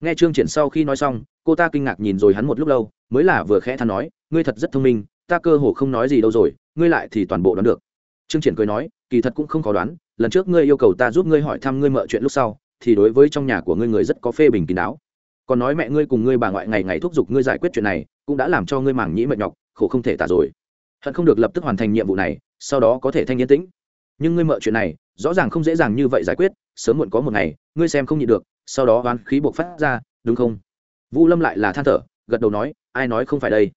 Nghe trương triển sau khi nói xong, cô ta kinh ngạc nhìn rồi hắn một lúc lâu, mới là vừa khẽ than nói, ngươi thật rất thông minh, ta cơ hồ không nói gì đâu rồi, ngươi lại thì toàn bộ đoán được. Trương triển cười nói, kỳ thật cũng không khó đoán, lần trước ngươi yêu cầu ta giúp ngươi hỏi thăm ngươi mợ chuyện lúc sau, thì đối với trong nhà của ngươi người rất có phê bình kín đáo. Còn nói mẹ ngươi cùng ngươi bà ngoại ngày ngày thúc giục ngươi giải quyết chuyện này, cũng đã làm cho ngươi mảng nhĩ mệt nhọc, khổ không thể tả rồi. Hận không được lập tức hoàn thành nhiệm vụ này, sau đó có thể thanh yên tĩnh. Nhưng ngươi mợ chuyện này rõ ràng không dễ dàng như vậy giải quyết, sớm muộn có một ngày, ngươi xem không nhịn được, sau đó oán khí buộc phát ra, đúng không? Vu lâm lại là than thở, gật đầu nói, ai nói không phải đây?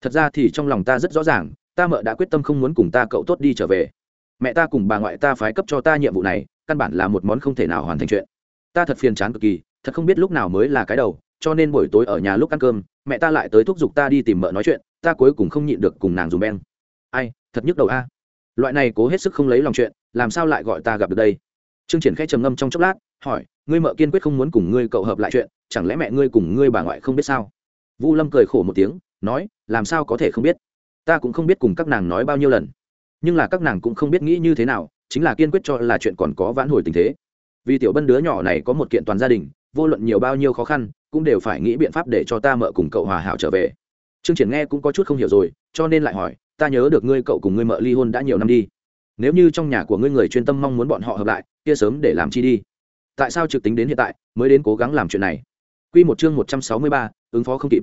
Thật ra thì trong lòng ta rất rõ ràng, ta mợ đã quyết tâm không muốn cùng ta cậu tốt đi trở về. Mẹ ta cùng bà ngoại ta phái cấp cho ta nhiệm vụ này, căn bản là một món không thể nào hoàn thành chuyện. Ta thật phiền chán cực kỳ, thật không biết lúc nào mới là cái đầu, cho nên buổi tối ở nhà lúc ăn cơm, mẹ ta lại tới thúc giục ta đi tìm mợ nói chuyện, ta cuối cùng không nhịn được cùng nàng dùng beng. Ai, thật nhức đầu a. Loại này cố hết sức không lấy lòng chuyện làm sao lại gọi ta gặp được đây? Trương triển khẽ trầm ngâm trong chốc lát, hỏi, ngươi mợ kiên quyết không muốn cùng ngươi cậu hợp lại chuyện, chẳng lẽ mẹ ngươi cùng ngươi bà ngoại không biết sao? Vu lâm cười khổ một tiếng, nói, làm sao có thể không biết? Ta cũng không biết cùng các nàng nói bao nhiêu lần. Nhưng là các nàng cũng không biết nghĩ như thế nào, chính là kiên quyết cho là chuyện còn có vãn hồi tình thế. Vì tiểu bân đứa nhỏ này có một kiện toàn gia đình, vô luận nhiều bao nhiêu khó khăn, cũng đều phải nghĩ biện pháp để cho ta mợ cùng cậu hòa hảo trở về. Trương triển nghe cũng có chút không hiểu rồi, cho nên lại hỏi, ta nhớ được ngươi cậu cùng ngươi mợ ly hôn đã nhiều năm đi nếu như trong nhà của ngươi người chuyên tâm mong muốn bọn họ hợp lại kia sớm để làm chi đi. Tại sao trực tính đến hiện tại mới đến cố gắng làm chuyện này? Quy một chương một trăm sáu mươi ba, ứng phó không kịp.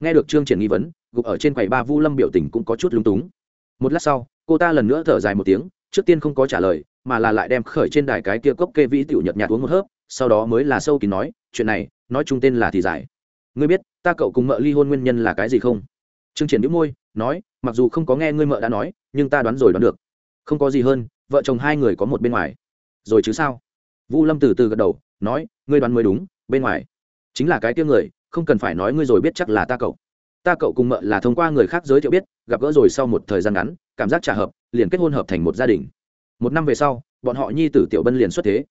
Nghe được trương triển nghi vấn gục ở trên quầy ba vu lâm biểu tình cũng có chút lúng túng. Một lát sau cô ta lần nữa thở dài một tiếng trước tiên không có trả lời mà là lại đem khởi trên đài cái kia cốc kê vĩ tiểu nhật nhạt uống một hớp sau đó mới là sâu kín nói chuyện này nói chung tên là thì giải. Ngươi biết ta cậu cùng mợ ly hôn nguyên nhân là cái gì không? Trương triển đĩu môi nói mặc dù không có nghe ngươi mợ đã nói nhưng ta đoán rồi đoán được không có gì hơn, vợ chồng hai người có một bên ngoài. Rồi chứ sao? Vu lâm từ từ gật đầu, nói, ngươi đoán mới đúng, bên ngoài. Chính là cái tiêu người, không cần phải nói ngươi rồi biết chắc là ta cậu. Ta cậu cùng mợ là thông qua người khác giới thiệu biết, gặp gỡ rồi sau một thời gian ngắn, cảm giác trả hợp, liền kết hôn hợp thành một gia đình. Một năm về sau, bọn họ nhi tử tiểu bân liền xuất thế.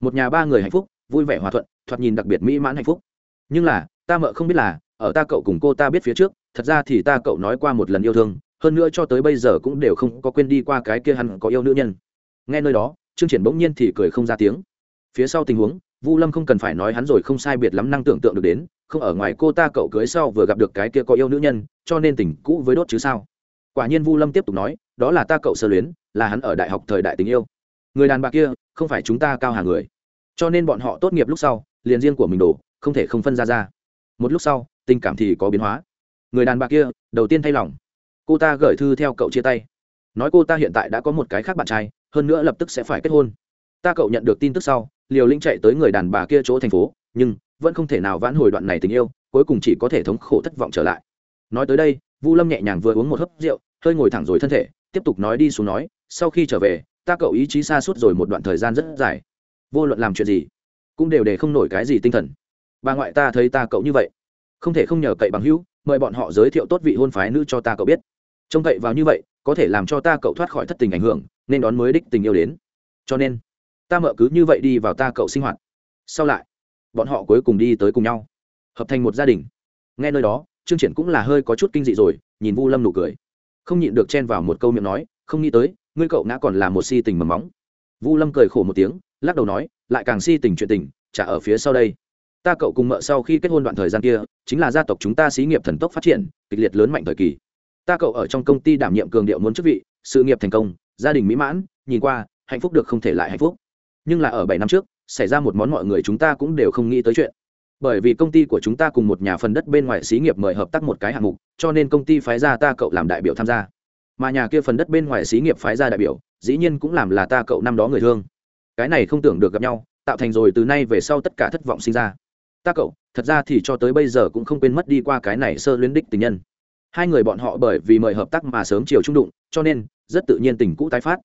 Một nhà ba người hạnh phúc, vui vẻ hòa thuận, thoạt nhìn đặc biệt mỹ mãn hạnh phúc. Nhưng là, ta mợ không biết là, ở ta cậu cùng cô ta biết phía trước, thật ra thì ta cậu nói qua một lần yêu thương hơn nữa cho tới bây giờ cũng đều không có quên đi qua cái kia hắn có yêu nữ nhân. Nghe nơi đó, trương triển bỗng nhiên thì cười không ra tiếng. Phía sau tình huống, vu lâm không cần phải nói hắn rồi không sai biệt lắm năng tưởng tượng được đến, không ở ngoài cô ta cậu cưới sau vừa gặp được cái kia có yêu nữ nhân, cho nên tình cũ với đốt chứ sao? Quả nhiên vu lâm tiếp tục nói, đó là ta cậu sơ luyến, là hắn ở đại học thời đại tình yêu. Người đàn bà kia, không phải chúng ta cao hàng người. Cho nên bọn họ tốt nghiệp lúc sau, liền riêng của mình đổ, không thể không phân ra ra. Một lúc sau, tình cảm thì có biến hóa. Người đàn bà kia, đầu tiên thay lòng cô ta gửi thư theo cậu chia tay. Nói cô ta hiện tại đã có một cái khác bạn trai, hơn nữa lập tức sẽ phải kết hôn. Ta cậu nhận được tin tức sau, liều linh chạy tới người đàn bà kia chỗ thành phố, nhưng vẫn không thể nào vãn hồi đoạn này tình yêu, cuối cùng chỉ có thể thống khổ thất vọng trở lại. Nói tới đây, vu lâm nhẹ nhàng vừa uống một hớp rượu, hơi ngồi thẳng rồi thân thể, tiếp tục nói đi xuống nói, sau khi trở về, ta cậu ý chí xa suốt rồi một đoạn thời gian rất dài. Vô luận làm chuyện gì, cũng đều để không nổi cái gì tinh thần. Bà ngoại ta thấy ta cậu như vậy, không thể không nhờ cậy bằng hữu, mời bọn họ giới thiệu tốt vị hôn phái nữ cho ta cậu biết trông cậy vào như vậy, có thể làm cho ta cậu thoát khỏi thất tình ảnh hưởng, nên đón mới đích tình yêu đến. Cho nên, ta mợ cứ như vậy đi vào ta cậu sinh hoạt. Sau lại, bọn họ cuối cùng đi tới cùng nhau, hợp thành một gia đình. Nghe nơi đó chương triển cũng là hơi có chút kinh dị rồi, nhìn vu lâm nụ cười. Không nhịn được chen vào một câu miệng nói, không nghĩ tới, ngươi cậu ngã còn là một si tình mầm móng. Vu lâm cười khổ một tiếng, lắc đầu nói, lại càng si tình chuyện tình trả ở phía sau đây. Ta cậu cùng mợ sau khi kết hôn đoạn thời gian kia, chính là gia tộc chúng ta xí nghiệp thần tốc phát triển, kịch liệt lớn mạnh thời kỳ ta cậu ở trong công ty đảm nhiệm cường điệu muốn chức vị, sự nghiệp thành công, gia đình mỹ mãn, nhìn qua, hạnh phúc được không thể lại hạnh phúc. Nhưng là ở bảy năm trước, xảy ra một món mọi người chúng ta cũng đều không nghĩ tới chuyện. Bởi vì công ty của chúng ta cùng một nhà phần đất bên ngoài xí nghiệp mời hợp tác một cái hạng mục, cho nên công ty phái ra ta cậu làm đại biểu tham gia. Mà nhà kia phần đất bên ngoài xí nghiệp phái ra đại biểu, dĩ nhiên cũng làm là ta cậu năm đó người thương. Cái này không tưởng được gặp nhau, tạo thành rồi từ nay về sau tất cả thất vọng sinh ra. Ta cậu, thật ra thì cho tới bây giờ cũng không quên mất đi qua cái này sơ luyến đích tình nhân hai người bọn họ bởi vì mời hợp tác mà sớm chiều trung đụng, cho nên rất tự nhiên tình cũ tái phát.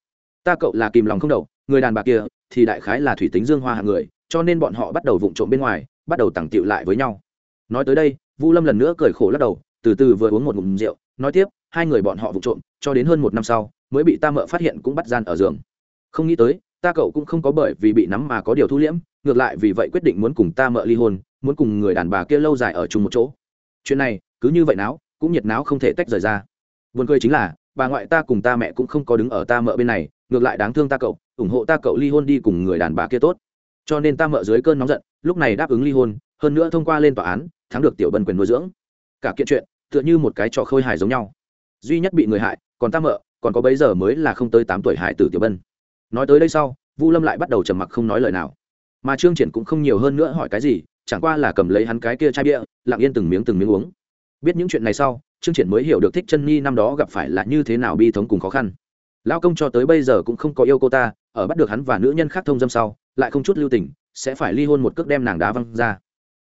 Ta cậu là kìm lòng không đầu người đàn bà kia thì đại khái là thủy tính dương hoa hạng người, cho nên bọn họ bắt đầu vụng trộm bên ngoài, bắt đầu tặng tiệu lại với nhau. Nói tới đây, vu lâm lần nữa cười khổ lắc đầu, từ từ vừa uống một ngụm rượu, nói tiếp, hai người bọn họ vụng trộm, cho đến hơn một năm sau, mới bị ta mợ phát hiện cũng bắt gian ở giường. Không nghĩ tới, ta cậu cũng không có bởi vì bị nắm mà có điều thu liễm, ngược lại vì vậy quyết định muốn cùng ta mợ ly hôn, muốn cùng người đàn bà kia lâu dài ở chung một chỗ. Chuyện này, cứ như vậy nào cũng nhiệt náo không thể tách rời ra. Buồn cười chính là, bà ngoại ta cùng ta mẹ cũng không có đứng ở ta mợ bên này, ngược lại đáng thương ta cậu, ủng hộ ta cậu ly hôn đi cùng người đàn bà kia tốt. Cho nên ta mợ dưới cơn nóng giận, lúc này đáp ứng ly hôn, hơn nữa thông qua lên tòa án, thắng được tiểu bân quyền nuôi dưỡng. Cả kiện chuyện, tựa như một cái trò khơi hài giống nhau. Duy nhất bị người hại, còn ta mợ, còn có bấy giờ mới là không tới tám tuổi hại tử tiểu bân. Nói tới đây sau, vu lâm lại bắt đầu trầm mặc không nói lời nào. Mà trương triển cũng không nhiều hơn nữa hỏi cái gì, chẳng qua là cầm lấy hắn cái kia chai bia, lặng yên từng miếng từng miếng uống biết những chuyện này sau, trương triển mới hiểu được thích chân nhi năm đó gặp phải là như thế nào bi thống cùng khó khăn. Lão công cho tới bây giờ cũng không có yêu cô ta, ở bắt được hắn và nữ nhân khác thông dâm sau, lại không chút lưu tình, sẽ phải ly hôn một cước đem nàng đá văng ra.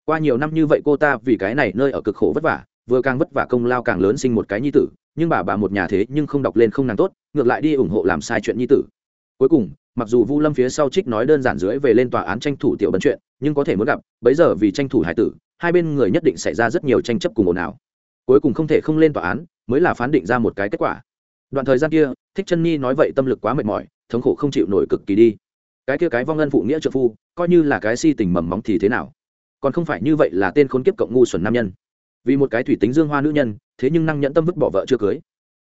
Qua nhiều năm như vậy cô ta vì cái này nơi ở cực khổ vất vả, vừa càng vất vả công lao càng lớn sinh một cái nhi tử, nhưng bà bà một nhà thế nhưng không đọc lên không nàng tốt, ngược lại đi ủng hộ làm sai chuyện nhi tử. Cuối cùng, mặc dù vu lâm phía sau trích nói đơn giản dưới về lên tòa án tranh thủ tiểu bấn chuyện, nhưng có thể muốn gặp, bấy giờ vì tranh thủ hải tử, hai bên người nhất định xảy ra rất nhiều tranh chấp cùng ồn ào cuối cùng không thể không lên tòa án, mới là phán định ra một cái kết quả. Đoạn thời gian kia, thích chân nhi nói vậy tâm lực quá mệt mỏi, thống khổ không chịu nổi cực kỳ đi. Cái kia cái vong ân phụ nghĩa trợ phu, coi như là cái si tình mầm móng thì thế nào? Còn không phải như vậy là tên khốn kiếp cộng ngu xuẩn nam nhân. Vì một cái thủy tính dương hoa nữ nhân, thế nhưng năng nhẫn tâm vứt bỏ vợ chưa cưới.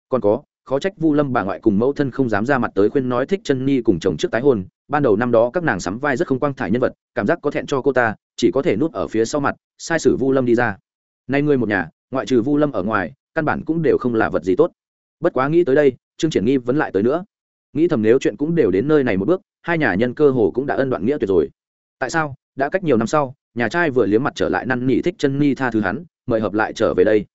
Còn có, khó trách vu lâm bà ngoại cùng mẫu thân không dám ra mặt tới khuyên nói thích chân nhi cùng chồng trước tái hôn, ban đầu năm đó các nàng sắm vai rất không quang thải nhân vật, cảm giác có thẹn cho cô ta, chỉ có thể nuốt ở phía sau mặt, sai sử vu lâm đi ra. Nay ngươi một nhà ngoại trừ vu lâm ở ngoài, căn bản cũng đều không là vật gì tốt. Bất quá nghĩ tới đây, trương triển nghi vẫn lại tới nữa. Nghĩ thầm nếu chuyện cũng đều đến nơi này một bước, hai nhà nhân cơ hồ cũng đã ân đoạn nghĩa tuyệt rồi. Tại sao? Đã cách nhiều năm sau, nhà trai vừa liếm mặt trở lại năn nỉ thích chân ni tha thứ hắn, mời hợp lại trở về đây.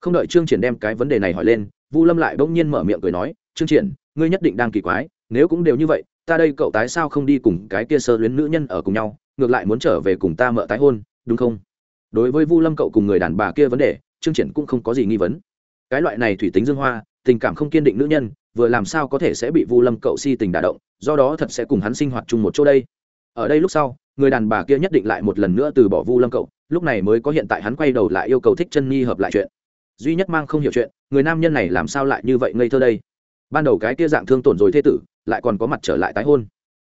Không đợi trương triển đem cái vấn đề này hỏi lên, vu lâm lại bỗng nhiên mở miệng cười nói, trương triển, ngươi nhất định đang kỳ quái, nếu cũng đều như vậy, ta đây cậu tái sao không đi cùng cái kia sơ luyến nữ nhân ở cùng nhau, ngược lại muốn trở về cùng ta mợ tái hôn, đúng không? Đối với vu lâm cậu cùng người đàn bà kia vấn đề trương triển cũng không có gì nghi vấn. Cái loại này thủy tính dương hoa, tình cảm không kiên định nữ nhân, vừa làm sao có thể sẽ bị vu lâm cậu si tình đả động, do đó thật sẽ cùng hắn sinh hoạt chung một chỗ đây. Ở đây lúc sau, người đàn bà kia nhất định lại một lần nữa từ bỏ vu lâm cậu, lúc này mới có hiện tại hắn quay đầu lại yêu cầu thích chân nhi hợp lại chuyện. Duy nhất mang không hiểu chuyện, người nam nhân này làm sao lại như vậy ngây thơ đây? Ban đầu cái kia dạng thương tổn rồi thê tử, lại còn có mặt trở lại tái hôn.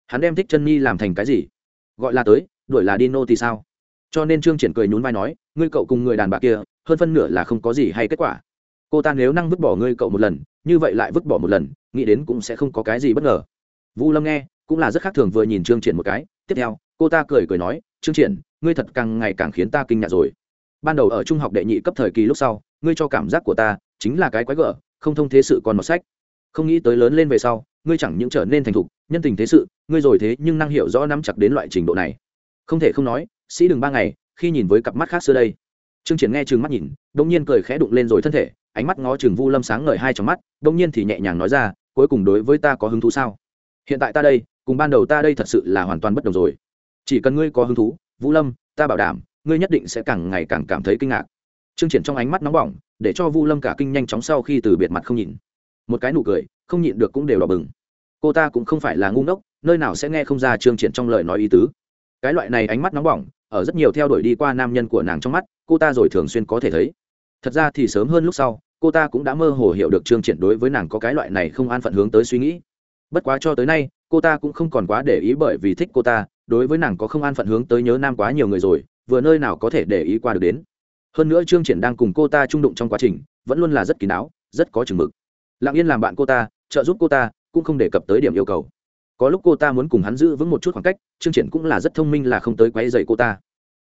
Hắn đem thích chân nhi làm thành cái gì? Gọi là tới, đuổi là đi nô thì sao? Cho nên trương triển cười nhún vai nói ngươi cậu cùng người đàn bà kia, hơn phân nửa là không có gì hay kết quả. Cô ta nếu năng vứt bỏ ngươi cậu một lần, như vậy lại vứt bỏ một lần, nghĩ đến cũng sẽ không có cái gì bất ngờ. Vu lâm nghe, cũng là rất khác thường vừa nhìn trương triển một cái. Tiếp theo, cô ta cười cười nói, trương triển, ngươi thật càng ngày càng khiến ta kinh ngạc rồi. Ban đầu ở trung học đệ nhị cấp thời kỳ lúc sau, ngươi cho cảm giác của ta chính là cái quái gở, không thông thế sự còn một sách. Không nghĩ tới lớn lên về sau, ngươi chẳng những trở nên thành thục, nhân tình thế sự, ngươi rồi thế nhưng năng hiểu rõ nắm chặt đến loại trình độ này. Không thể không nói, sĩ đừng ba ngày khi nhìn với cặp mắt khác xưa đây. Trương triển nghe chừng mắt nhìn đông nhiên cười khẽ đụng lên rồi thân thể, ánh mắt ngó chừng vu lâm sáng ngời hai trong mắt đông nhiên thì nhẹ nhàng nói ra, cuối cùng đối với ta có hứng thú sao? Hiện tại ta đây, cùng ban đầu ta đây thật sự là hoàn toàn bất đồng rồi. Chỉ cần ngươi có hứng thú vũ lâm, ta bảo đảm, ngươi nhất định sẽ càng ngày càng cảm thấy kinh ngạc. Trương triển trong ánh mắt nóng bỏng, để cho vu lâm cả kinh nhanh chóng sau khi từ biệt mặt không nhìn. Một cái nụ cười, không nhịn được cũng đều đỏ bừng. Cô ta cũng không phải là ngu ngốc, nơi nào sẽ nghe không ra trương triển trong lời nói ý tứ. Cái loại này ánh mắt nóng bỏng ở rất nhiều theo đuổi đi qua nam nhân của nàng trong mắt, cô ta rồi thường xuyên có thể thấy. Thật ra thì sớm hơn lúc sau, cô ta cũng đã mơ hồ hiểu được trương triển đối với nàng có cái loại này không an phận hướng tới suy nghĩ. Bất quá cho tới nay, cô ta cũng không còn quá để ý bởi vì thích cô ta, đối với nàng có không an phận hướng tới nhớ nam quá nhiều người rồi, vừa nơi nào có thể để ý qua được đến. Hơn nữa trương triển đang cùng cô ta trung đụng trong quá trình, vẫn luôn là rất kín đáo, rất có chừng mực. Lặng yên làm bạn cô ta, trợ giúp cô ta, cũng không đề cập tới điểm yêu cầu có lúc cô ta muốn cùng hắn giữ vững một chút khoảng cách, trương triển cũng là rất thông minh là không tới quấy rầy cô ta.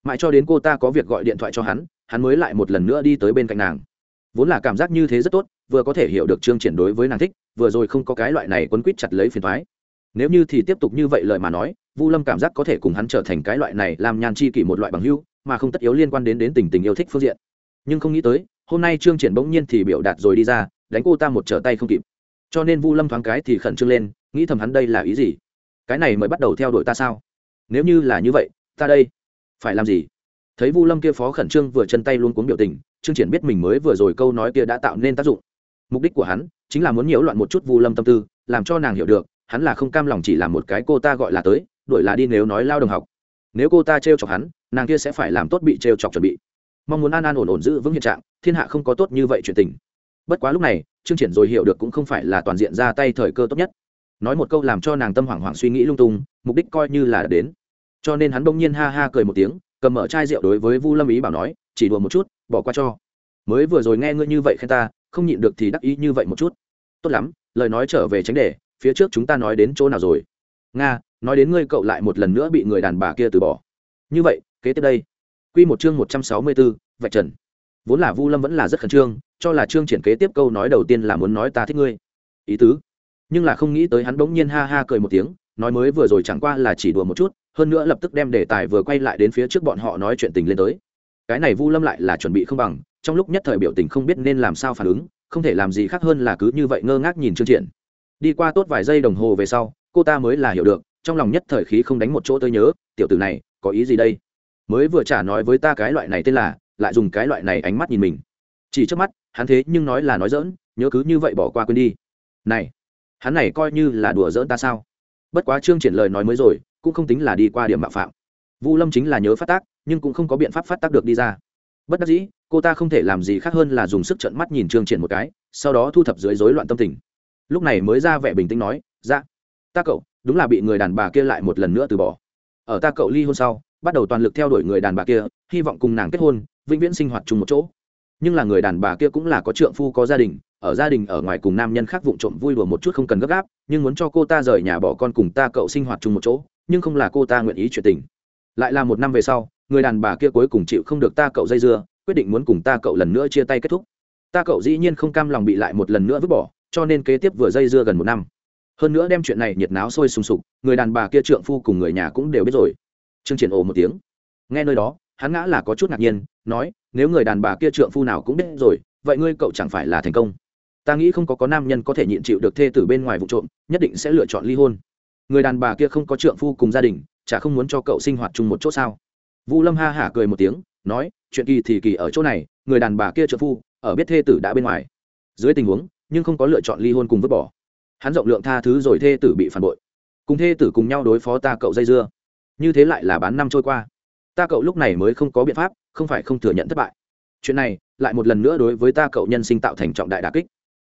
Mãi cho đến cô ta có việc gọi điện thoại cho hắn hắn mới lại một lần nữa đi tới bên cạnh nàng. Vốn là cảm giác như thế rất tốt, vừa có thể hiểu được trương triển đối với nàng thích, vừa rồi không có cái loại này quấn quýt chặt lấy phiền thoái nếu như thì tiếp tục như vậy lời mà nói, vu lâm cảm giác có thể cùng hắn trở thành cái loại này làm nhàn chi kỷ một loại bằng hưu mà không tất yếu liên quan đến đến tình tình yêu thích phương diện. Nhưng không nghĩ tới, hôm nay trương triển bỗng nhiên thì biểu đạt rồi đi ra, đánh cô ta một trở tay không kịp cho nên vu lâm thoáng cái thì khẩn trương lên, nghĩ thầm hắn đây là ý gì? Cái này mới bắt đầu theo đuổi ta sao? Nếu như là như vậy, ta đây phải làm gì? Thấy vu lâm kia phó khẩn trương vừa chân tay luôn cuốn biểu tình, trương triển biết mình mới vừa rồi câu nói kia đã tạo nên tác dụng. Mục đích của hắn chính là muốn nhiễu loạn một chút vu lâm tâm tư, làm cho nàng hiểu được, hắn là không cam lòng chỉ làm một cái cô ta gọi là tới, đuổi là đi nếu nói lao đồng học. Nếu cô ta trêu chọc hắn, nàng kia sẽ phải làm tốt bị trêu chọc chuẩn bị. Mong muốn an an ổn ổn giữ vững hiện trạng, thiên hạ không có tốt như vậy chuyện tình bất quá lúc này chương triển rồi hiểu được cũng không phải là toàn diện ra tay thời cơ tốt nhất. Nói một câu làm cho nàng tâm hoảng hoảng suy nghĩ lung tung, mục đích coi như là đến. Cho nên hắn bỗng nhiên ha ha cười một tiếng, cầm mở chai rượu đối với vu lâm ý bảo nói, chỉ đùa một chút, bỏ qua cho. Mới vừa rồi nghe ngươi như vậy khen ta, không nhịn được thì đắc ý như vậy một chút. Tốt lắm, lời nói trở về tránh đề phía trước chúng ta nói đến chỗ nào rồi? Nga, nói đến ngươi cậu lại một lần nữa bị người đàn bà kia từ bỏ. Như vậy, kế tiếp đây. Quy một chương một trăm sáu mươi bốn vạch trần vốn là vu lâm vẫn là rất khẩn trương, cho là chương triển kế tiếp câu nói đầu tiên là muốn nói ta thích ngươi. Ý tứ? Nhưng là không nghĩ tới hắn bỗng nhiên ha ha cười một tiếng, nói mới vừa rồi chẳng qua là chỉ đùa một chút, hơn nữa lập tức đem đề tài vừa quay lại đến phía trước bọn họ nói chuyện tình lên tới. Cái này vu lâm lại là chuẩn bị không bằng, trong lúc nhất thời biểu tình không biết nên làm sao phản ứng, không thể làm gì khác hơn là cứ như vậy ngơ ngác nhìn chương triển. Đi qua tốt vài giây đồng hồ về sau, cô ta mới là hiểu được, trong lòng nhất thời khí không đánh một chỗ tôi nhớ, tiểu tử này, có ý gì đây? Mới vừa trả nói với ta cái loại này tên là lại dùng cái loại này ánh mắt nhìn mình. Chỉ trước mắt, hắn thế nhưng nói là nói dỡn nhớ cứ như vậy bỏ qua quên đi. Này, hắn này coi như là đùa dỡn ta sao? Bất quá trương triển lời nói mới rồi, cũng không tính là đi qua điểm mạo phạm. Vu lâm chính là nhớ phát tác, nhưng cũng không có biện pháp phát tác được đi ra. Bất đắc dĩ, cô ta không thể làm gì khác hơn là dùng sức trận mắt nhìn trương triển một cái, sau đó thu thập dưới rối loạn tâm tình. Lúc này mới ra vẻ bình tĩnh nói ra ta cậu, đúng là bị người đàn bà kia lại một lần nữa từ bỏ. Ở ta cậu ly hôn sau, bắt đầu toàn lực theo đuổi người đàn bà kia, hy vọng cùng nàng kết hôn vĩnh viễn sinh hoạt chung một chỗ. Nhưng là người đàn bà kia cũng là có trượng phu, có gia đình, ở gia đình, ở ngoài cùng nam nhân khác vụng trộm vui đùa một chút không cần gấp gáp, nhưng muốn cho cô ta rời nhà bỏ con cùng ta cậu sinh hoạt chung một chỗ, nhưng không là cô ta nguyện ý chuyện tình. Lại là một năm về sau, người đàn bà kia cuối cùng chịu không được ta cậu dây dưa, quyết định muốn cùng ta cậu lần nữa chia tay kết thúc. Ta cậu dĩ nhiên không cam lòng bị lại một lần nữa vứt bỏ, cho nên kế tiếp vừa dây dưa gần một năm. Hơn nữa đem chuyện này nhiệt náo sôi sùng sục, người đàn bà kia trượng phu cùng người nhà cũng đều biết rồi. Trương triển ồ một tiếng. Nghe nơi đó, hắn ngã là có chút ngạc nhiên nói, nếu người đàn bà kia trượng phu nào cũng biết rồi, vậy ngươi cậu chẳng phải là thành công. Ta nghĩ không có có nam nhân có thể nhịn chịu được thê tử bên ngoài vụ trộm, nhất định sẽ lựa chọn ly hôn. Người đàn bà kia không có trượng phu cùng gia đình, chả không muốn cho cậu sinh hoạt chung một chỗ sao? Vu lâm ha hả cười một tiếng, nói, chuyện kỳ thì kỳ ở chỗ này, người đàn bà kia trượng phu, ở biết thê tử đã bên ngoài. Dưới tình huống, nhưng không có lựa chọn ly hôn cùng vứt bỏ. Hắn rộng lượng tha thứ rồi thê tử bị phản bội. Cùng thê tử cùng nhau đối phó ta cậu dây dưa. Như thế lại là bán năm trôi qua ta cậu lúc này mới không có biện pháp, không phải không thừa nhận thất bại. Chuyện này, lại một lần nữa đối với ta cậu nhân sinh tạo thành trọng đại đà kích.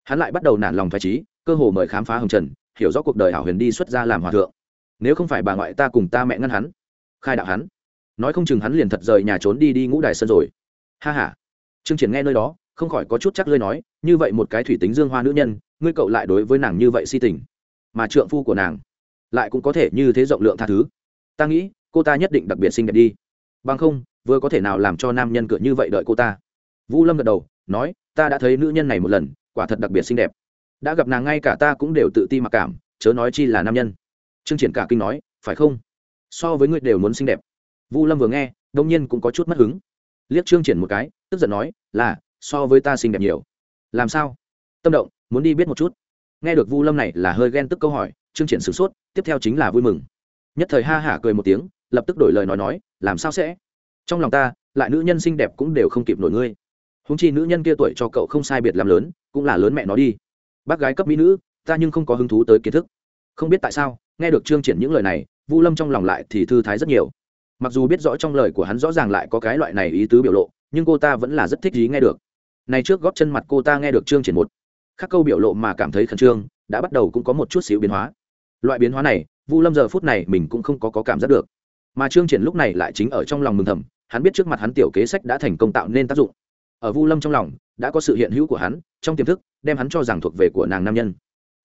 Hắn lại bắt đầu nản lòng thoải trí cơ hồ mời khám phá hồng trần, hiểu rõ cuộc đời hảo huyền đi xuất ra làm hòa thượng. Nếu không phải bà ngoại ta cùng ta mẹ ngăn hắn, khai đạo hắn, nói không chừng hắn liền thật rời nhà trốn đi đi ngũ đài sân rồi. Ha h a trương triển nghe nơi đó, không khỏi có chút chắc lơi nói, như vậy một cái thủy tính dương hoa nữ nhân, ngươi cậu lại đối với nàng như vậy si tình, mà trượng phu của nàng lại cũng có thể như thế rộng lượng tha thứ. Ta nghĩ, cô ta nhất định đặc biệt xinh đẹp đi bằng không, vừa có thể nào làm cho nam nhân cửa như vậy đợi cô ta? Vũ lâm gật đầu, nói, ta đã thấy nữ nhân này một lần, quả thật đặc biệt xinh đẹp. Đã gặp nàng ngay cả ta cũng đều tự ti mặc cảm, chớ nói chi là nam nhân. Trương triển cả kinh nói, phải không? So với ngươi đều muốn xinh đẹp. Vu lâm vừa nghe, đông nhiên cũng có chút mất hứng. Liếc trương triển một cái, tức giận nói, là, so với ta xinh đẹp nhiều. Làm sao? Tâm động, muốn đi biết một chút. Nghe được vu lâm này là hơi ghen tức câu hỏi, trương triển sửng sốt, tiếp theo chính là vui mừng. Nhất thời ha hả cười một tiếng lập tức đổi lời nói nói làm sao sẽ? Trong lòng ta lại nữ nhân xinh đẹp cũng đều không kịp nổi ngươi. Húng chi nữ nhân kia tuổi cho cậu không sai biệt làm lớn cũng là lớn mẹ nó đi. Bác gái cấp mỹ nữ ta nhưng không có hứng thú tới kiến thức. Không biết tại sao nghe được trương triển những lời này vu lâm trong lòng lại thì thư thái rất nhiều. Mặc dù biết rõ trong lời của hắn rõ ràng lại có cái loại này ý tứ biểu lộ nhưng cô ta vẫn là rất thích ý nghe được. Này trước góp chân mặt cô ta nghe được trương triển một các câu biểu lộ mà cảm thấy khẩn trương đã bắt đầu cũng có một chút xíu biến hóa. Loại biến hóa này vu lâm giờ phút này mình cũng không có, có cảm giác được mà trương triển lúc này lại chính ở trong lòng mừng thầm, hắn biết trước mặt hắn tiểu kế sách đã thành công tạo nên tác dụng. Ở vu lâm trong lòng, đã có sự hiện hữu của hắn, trong tiềm thức, đem hắn cho rằng thuộc về của nàng nam nhân.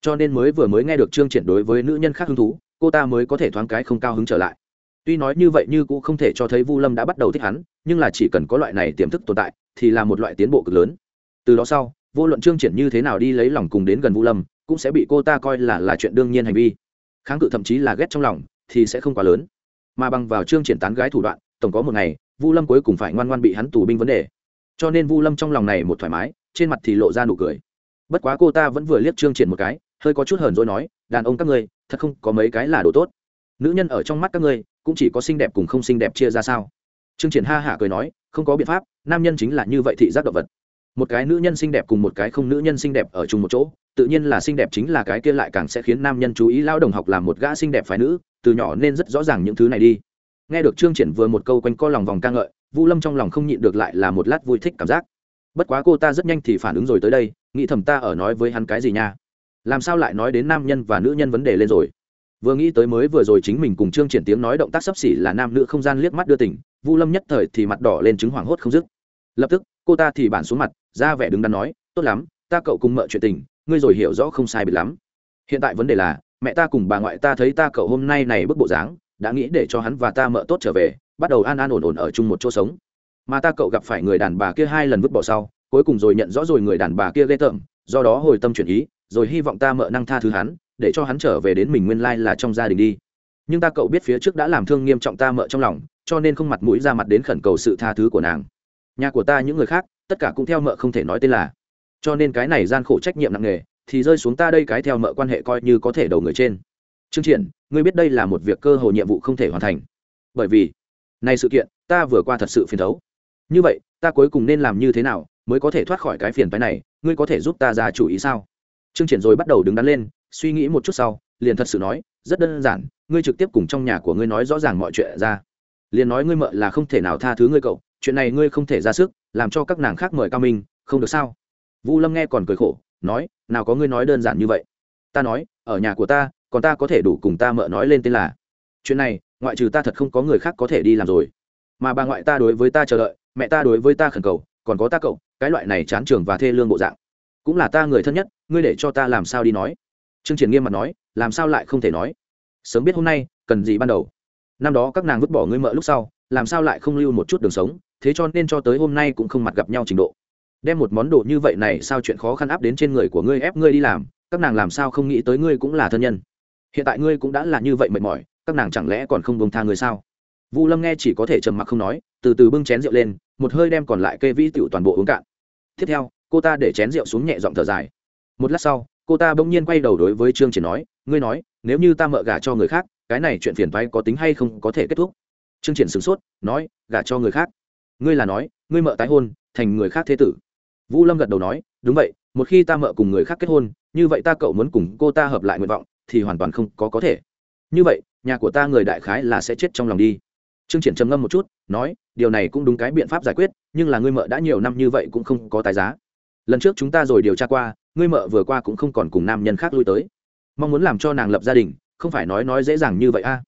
Cho nên mới vừa mới nghe được trương triển đối với nữ nhân khác hứng thú, cô ta mới có thể thoáng cái không cao hứng trở lại. Tuy nói như vậy như cũng không thể cho thấy vu lâm đã bắt đầu thích hắn, nhưng là chỉ cần có loại này tiềm thức tồn tại, thì là một loại tiến bộ cực lớn. Từ đó sau, vô luận trương triển như thế nào đi lấy lòng cùng đến gần vu lâm, cũng sẽ bị cô ta coi là là chuyện đương nhiên hành vi. Kháng cự thậm chí là ghét trong lòng, thì sẽ không quá lớn mà bằng vào trương triển tán gái thủ đoạn, tổng có một ngày, vu lâm cuối cùng phải ngoan ngoan bị hắn tù binh vấn đề. Cho nên vu lâm trong lòng này một thoải mái, trên mặt thì lộ ra nụ cười. Bất quá cô ta vẫn vừa liếc trương triển một cái, hơi có chút hờn dỗi nói, đàn ông các ngươi, thật không có mấy cái là đồ tốt. Nữ nhân ở trong mắt các ngươi, cũng chỉ có xinh đẹp cùng không xinh đẹp chia ra sao? Trương triển ha hả cười nói, không có biện pháp, nam nhân chính là như vậy thị giác động vật một cái nữ nhân xinh đẹp cùng một cái không nữ nhân xinh đẹp ở chung một chỗ, tự nhiên là xinh đẹp chính là cái kia lại càng sẽ khiến nam nhân chú ý lao đồng học làm một gã xinh đẹp phái nữ, từ nhỏ nên rất rõ ràng những thứ này đi. Nghe được trương triển vừa một câu quanh co lòng vòng ca ngợi, vu lâm trong lòng không nhịn được lại là một lát vui thích cảm giác. Bất quá cô ta rất nhanh thì phản ứng rồi tới đây, nghĩ thầm ta ở nói với hắn cái gì nha? Làm sao lại nói đến nam nhân và nữ nhân vấn đề lên rồi? Vừa nghĩ tới mới vừa rồi chính mình cùng trương triển tiếng nói động tác sắp xỉ là nam nữ không gian liếc mắt đưa tỉnh, vu lâm nhất thời thì mặt đỏ lên chứng hoảng hốt không dứt. Lập tức, cô ta thì bản xuống mặt ra vẻ đứng đắn nói, tốt lắm, ta cậu cùng mợ chuyện tình, ngươi rồi hiểu rõ không sai biệt lắm. Hiện tại vấn đề là, mẹ ta cùng bà ngoại ta thấy ta cậu hôm nay này bức bộ dáng, đã nghĩ để cho hắn và ta mợ tốt trở về, bắt đầu an an ổn ổn ở chung một chỗ sống. Mà ta cậu gặp phải người đàn bà kia hai lần vứt bỏ sau, cuối cùng rồi nhận rõ rồi người đàn bà kia ghê tởm, do đó hồi tâm chuyển ý, rồi hy vọng ta mợ năng tha thứ hắn, để cho hắn trở về đến mình nguyên lai là trong gia đình đi. Nhưng ta cậu biết phía trước đã làm thương nghiêm trọng ta mợ trong lòng, cho nên không mặt mũi ra mặt đến khẩn cầu sự tha thứ của nàng nhà của ta những người khác, tất cả cũng theo mợ không thể nói tên là. Cho nên cái này gian khổ trách nhiệm nặng nề, thì rơi xuống ta đây cái theo mợ quan hệ coi như có thể đầu người trên. Trương triển, ngươi biết đây là một việc cơ hội nhiệm vụ không thể hoàn thành. Bởi vì, này sự kiện, ta vừa qua thật sự phiền thấu. Như vậy, ta cuối cùng nên làm như thế nào mới có thể thoát khỏi cái phiền phái này? Ngươi có thể giúp ta ra chủ ý sao? Trương triển rồi bắt đầu đứng đắn lên, suy nghĩ một chút sau, liền thật sự nói, rất đơn giản, ngươi trực tiếp cùng trong nhà của ngươi nói rõ ràng mọi chuyện ra. Liền nói ngươi mợ là không thể nào tha thứ ngươi cậu chuyện này ngươi không thể ra sức, làm cho các nàng khác mời cao minh, không được sao? Vu lâm nghe còn cười khổ, nói, nào có ngươi nói đơn giản như vậy. Ta nói, ở nhà của ta, còn ta có thể đủ cùng ta mợ nói lên tên là. Chuyện này, ngoại trừ ta thật không có người khác có thể đi làm rồi. Mà bà ngoại ta đối với ta chờ đợi, mẹ ta đối với ta khẩn cầu, còn có ta cậu, cái loại này chán trường và thê lương bộ dạng. Cũng là ta người thân nhất, ngươi để cho ta làm sao đi nói? Trương triển nghiêm mặt nói, làm sao lại không thể nói? Sớm biết hôm nay, cần gì ban đầu? Năm đó các nàng vứt bỏ ngươi mợ lúc sau, làm sao lại không lưu một chút đường sống? Thế cho nên cho tới hôm nay cũng không mặt gặp nhau trình độ. Đem một món đồ như vậy này sao chuyện khó khăn áp đến trên người của ngươi ép ngươi đi làm, các nàng làm sao không nghĩ tới ngươi cũng là thân nhân. Hiện tại ngươi cũng đã là như vậy mệt mỏi, các nàng chẳng lẽ còn không bông tha ngươi sao? Vu lâm nghe chỉ có thể trầm mặc không nói, từ từ bưng chén rượu lên, một hơi đem còn lại cây vĩ tiểu toàn bộ uống cạn. Tiếp theo, cô ta để chén rượu xuống nhẹ giọng thở dài. Một lát sau, cô ta bỗng nhiên quay đầu đối với trương triển nói, ngươi nói, nếu như ta mợ gả cho người khác, cái này chuyện phiền toái có tính hay không có thể kết thúc? Trương triển sửng sốt, nói, gả cho người khác? Ngươi là nói, ngươi mợ tái hôn, thành người khác thế tử. Vũ lâm gật đầu nói, đúng vậy, một khi ta mợ cùng người khác kết hôn, như vậy ta cậu muốn cùng cô ta hợp lại nguyện vọng, thì hoàn toàn không có có thể. Như vậy, nhà của ta người đại khái là sẽ chết trong lòng đi. Trương triển trầm ngâm một chút, nói, điều này cũng đúng cái biện pháp giải quyết, nhưng là ngươi mợ đã nhiều năm như vậy cũng không có tài giá. Lần trước chúng ta rồi điều tra qua, ngươi mợ vừa qua cũng không còn cùng nam nhân khác lui tới. Mong muốn làm cho nàng lập gia đình, không phải nói nói dễ dàng như vậy a.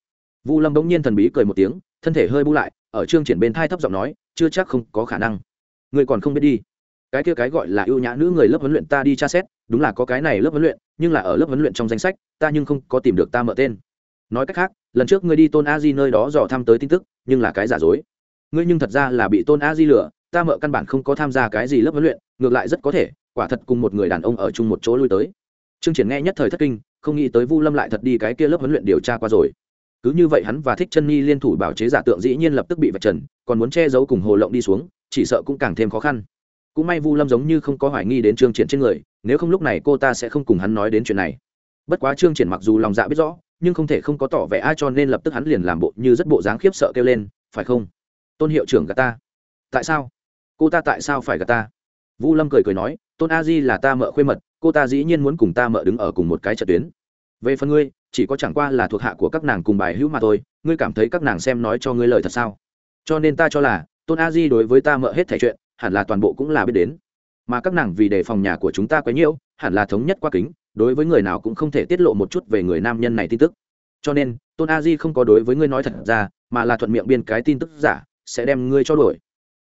Vu lâm bỗng nhiên thần bí cười một tiếng, thân thể hơi bu lại ở trương triển bên thai thấp giọng nói, chưa chắc không có khả năng. Người còn không biết đi. Cái kia cái gọi là ưu nhã nữ người lớp huấn luyện ta đi tra xét, đúng là có cái này lớp huấn luyện, nhưng là ở lớp huấn luyện trong danh sách, ta nhưng không có tìm được ta mở tên. Nói cách khác, lần trước ngươi đi tôn a di nơi đó dò thăm tới tin tức, nhưng là cái giả dối. Ngươi nhưng thật ra là bị tôn a di lừa, ta mợ căn bản không có tham gia cái gì lớp huấn luyện, ngược lại rất có thể, quả thật cùng một người đàn ông ở chung một chỗ lui tới. Trương triển nghe nhất thời thất kinh, không nghĩ tới vu lâm lại thật đi cái kia lớp huấn luyện điều tra qua rồi cứ như vậy hắn và thích chân nhi liên thủ bảo chế giả tượng dĩ nhiên lập tức bị vạch trần, còn muốn che giấu cùng hồ lộng đi xuống, chỉ sợ cũng càng thêm khó khăn. Cũng may vu lâm giống như không có hoài nghi đến trương triển trên người, nếu không lúc này cô ta sẽ không cùng hắn nói đến chuyện này. Bất quá trương triển mặc dù lòng dạ biết rõ, nhưng không thể không có tỏ vẻ ai cho nên lập tức hắn liền làm bộ như rất bộ dáng khiếp sợ kêu lên, phải không? Tôn hiệu trưởng gà ta. Tại sao? Cô ta tại sao phải gà ta? Vu lâm cười cười nói, tôn a di là ta mợ khuê mật, cô ta dĩ nhiên muốn cùng ta mợ đứng ở cùng một cái trận tuyến về phần ngươi, chỉ có chẳng qua là thuộc hạ của các nàng cùng bài hữu mà thôi, ngươi cảm thấy các nàng xem nói cho ngươi lời thật sao? Cho nên ta cho là, tôn a di đối với ta mợ hết thẻ chuyện, hẳn là toàn bộ cũng là biết đến. Mà các nàng vì đề phòng nhà của chúng ta quấy nhiễu, hẳn là thống nhất qua kính, đối với người nào cũng không thể tiết lộ một chút về người nam nhân này tin tức. Cho nên, tôn a di không có đối với ngươi nói thật ra, mà là thuận miệng biên cái tin tức giả, sẽ đem ngươi cho đổi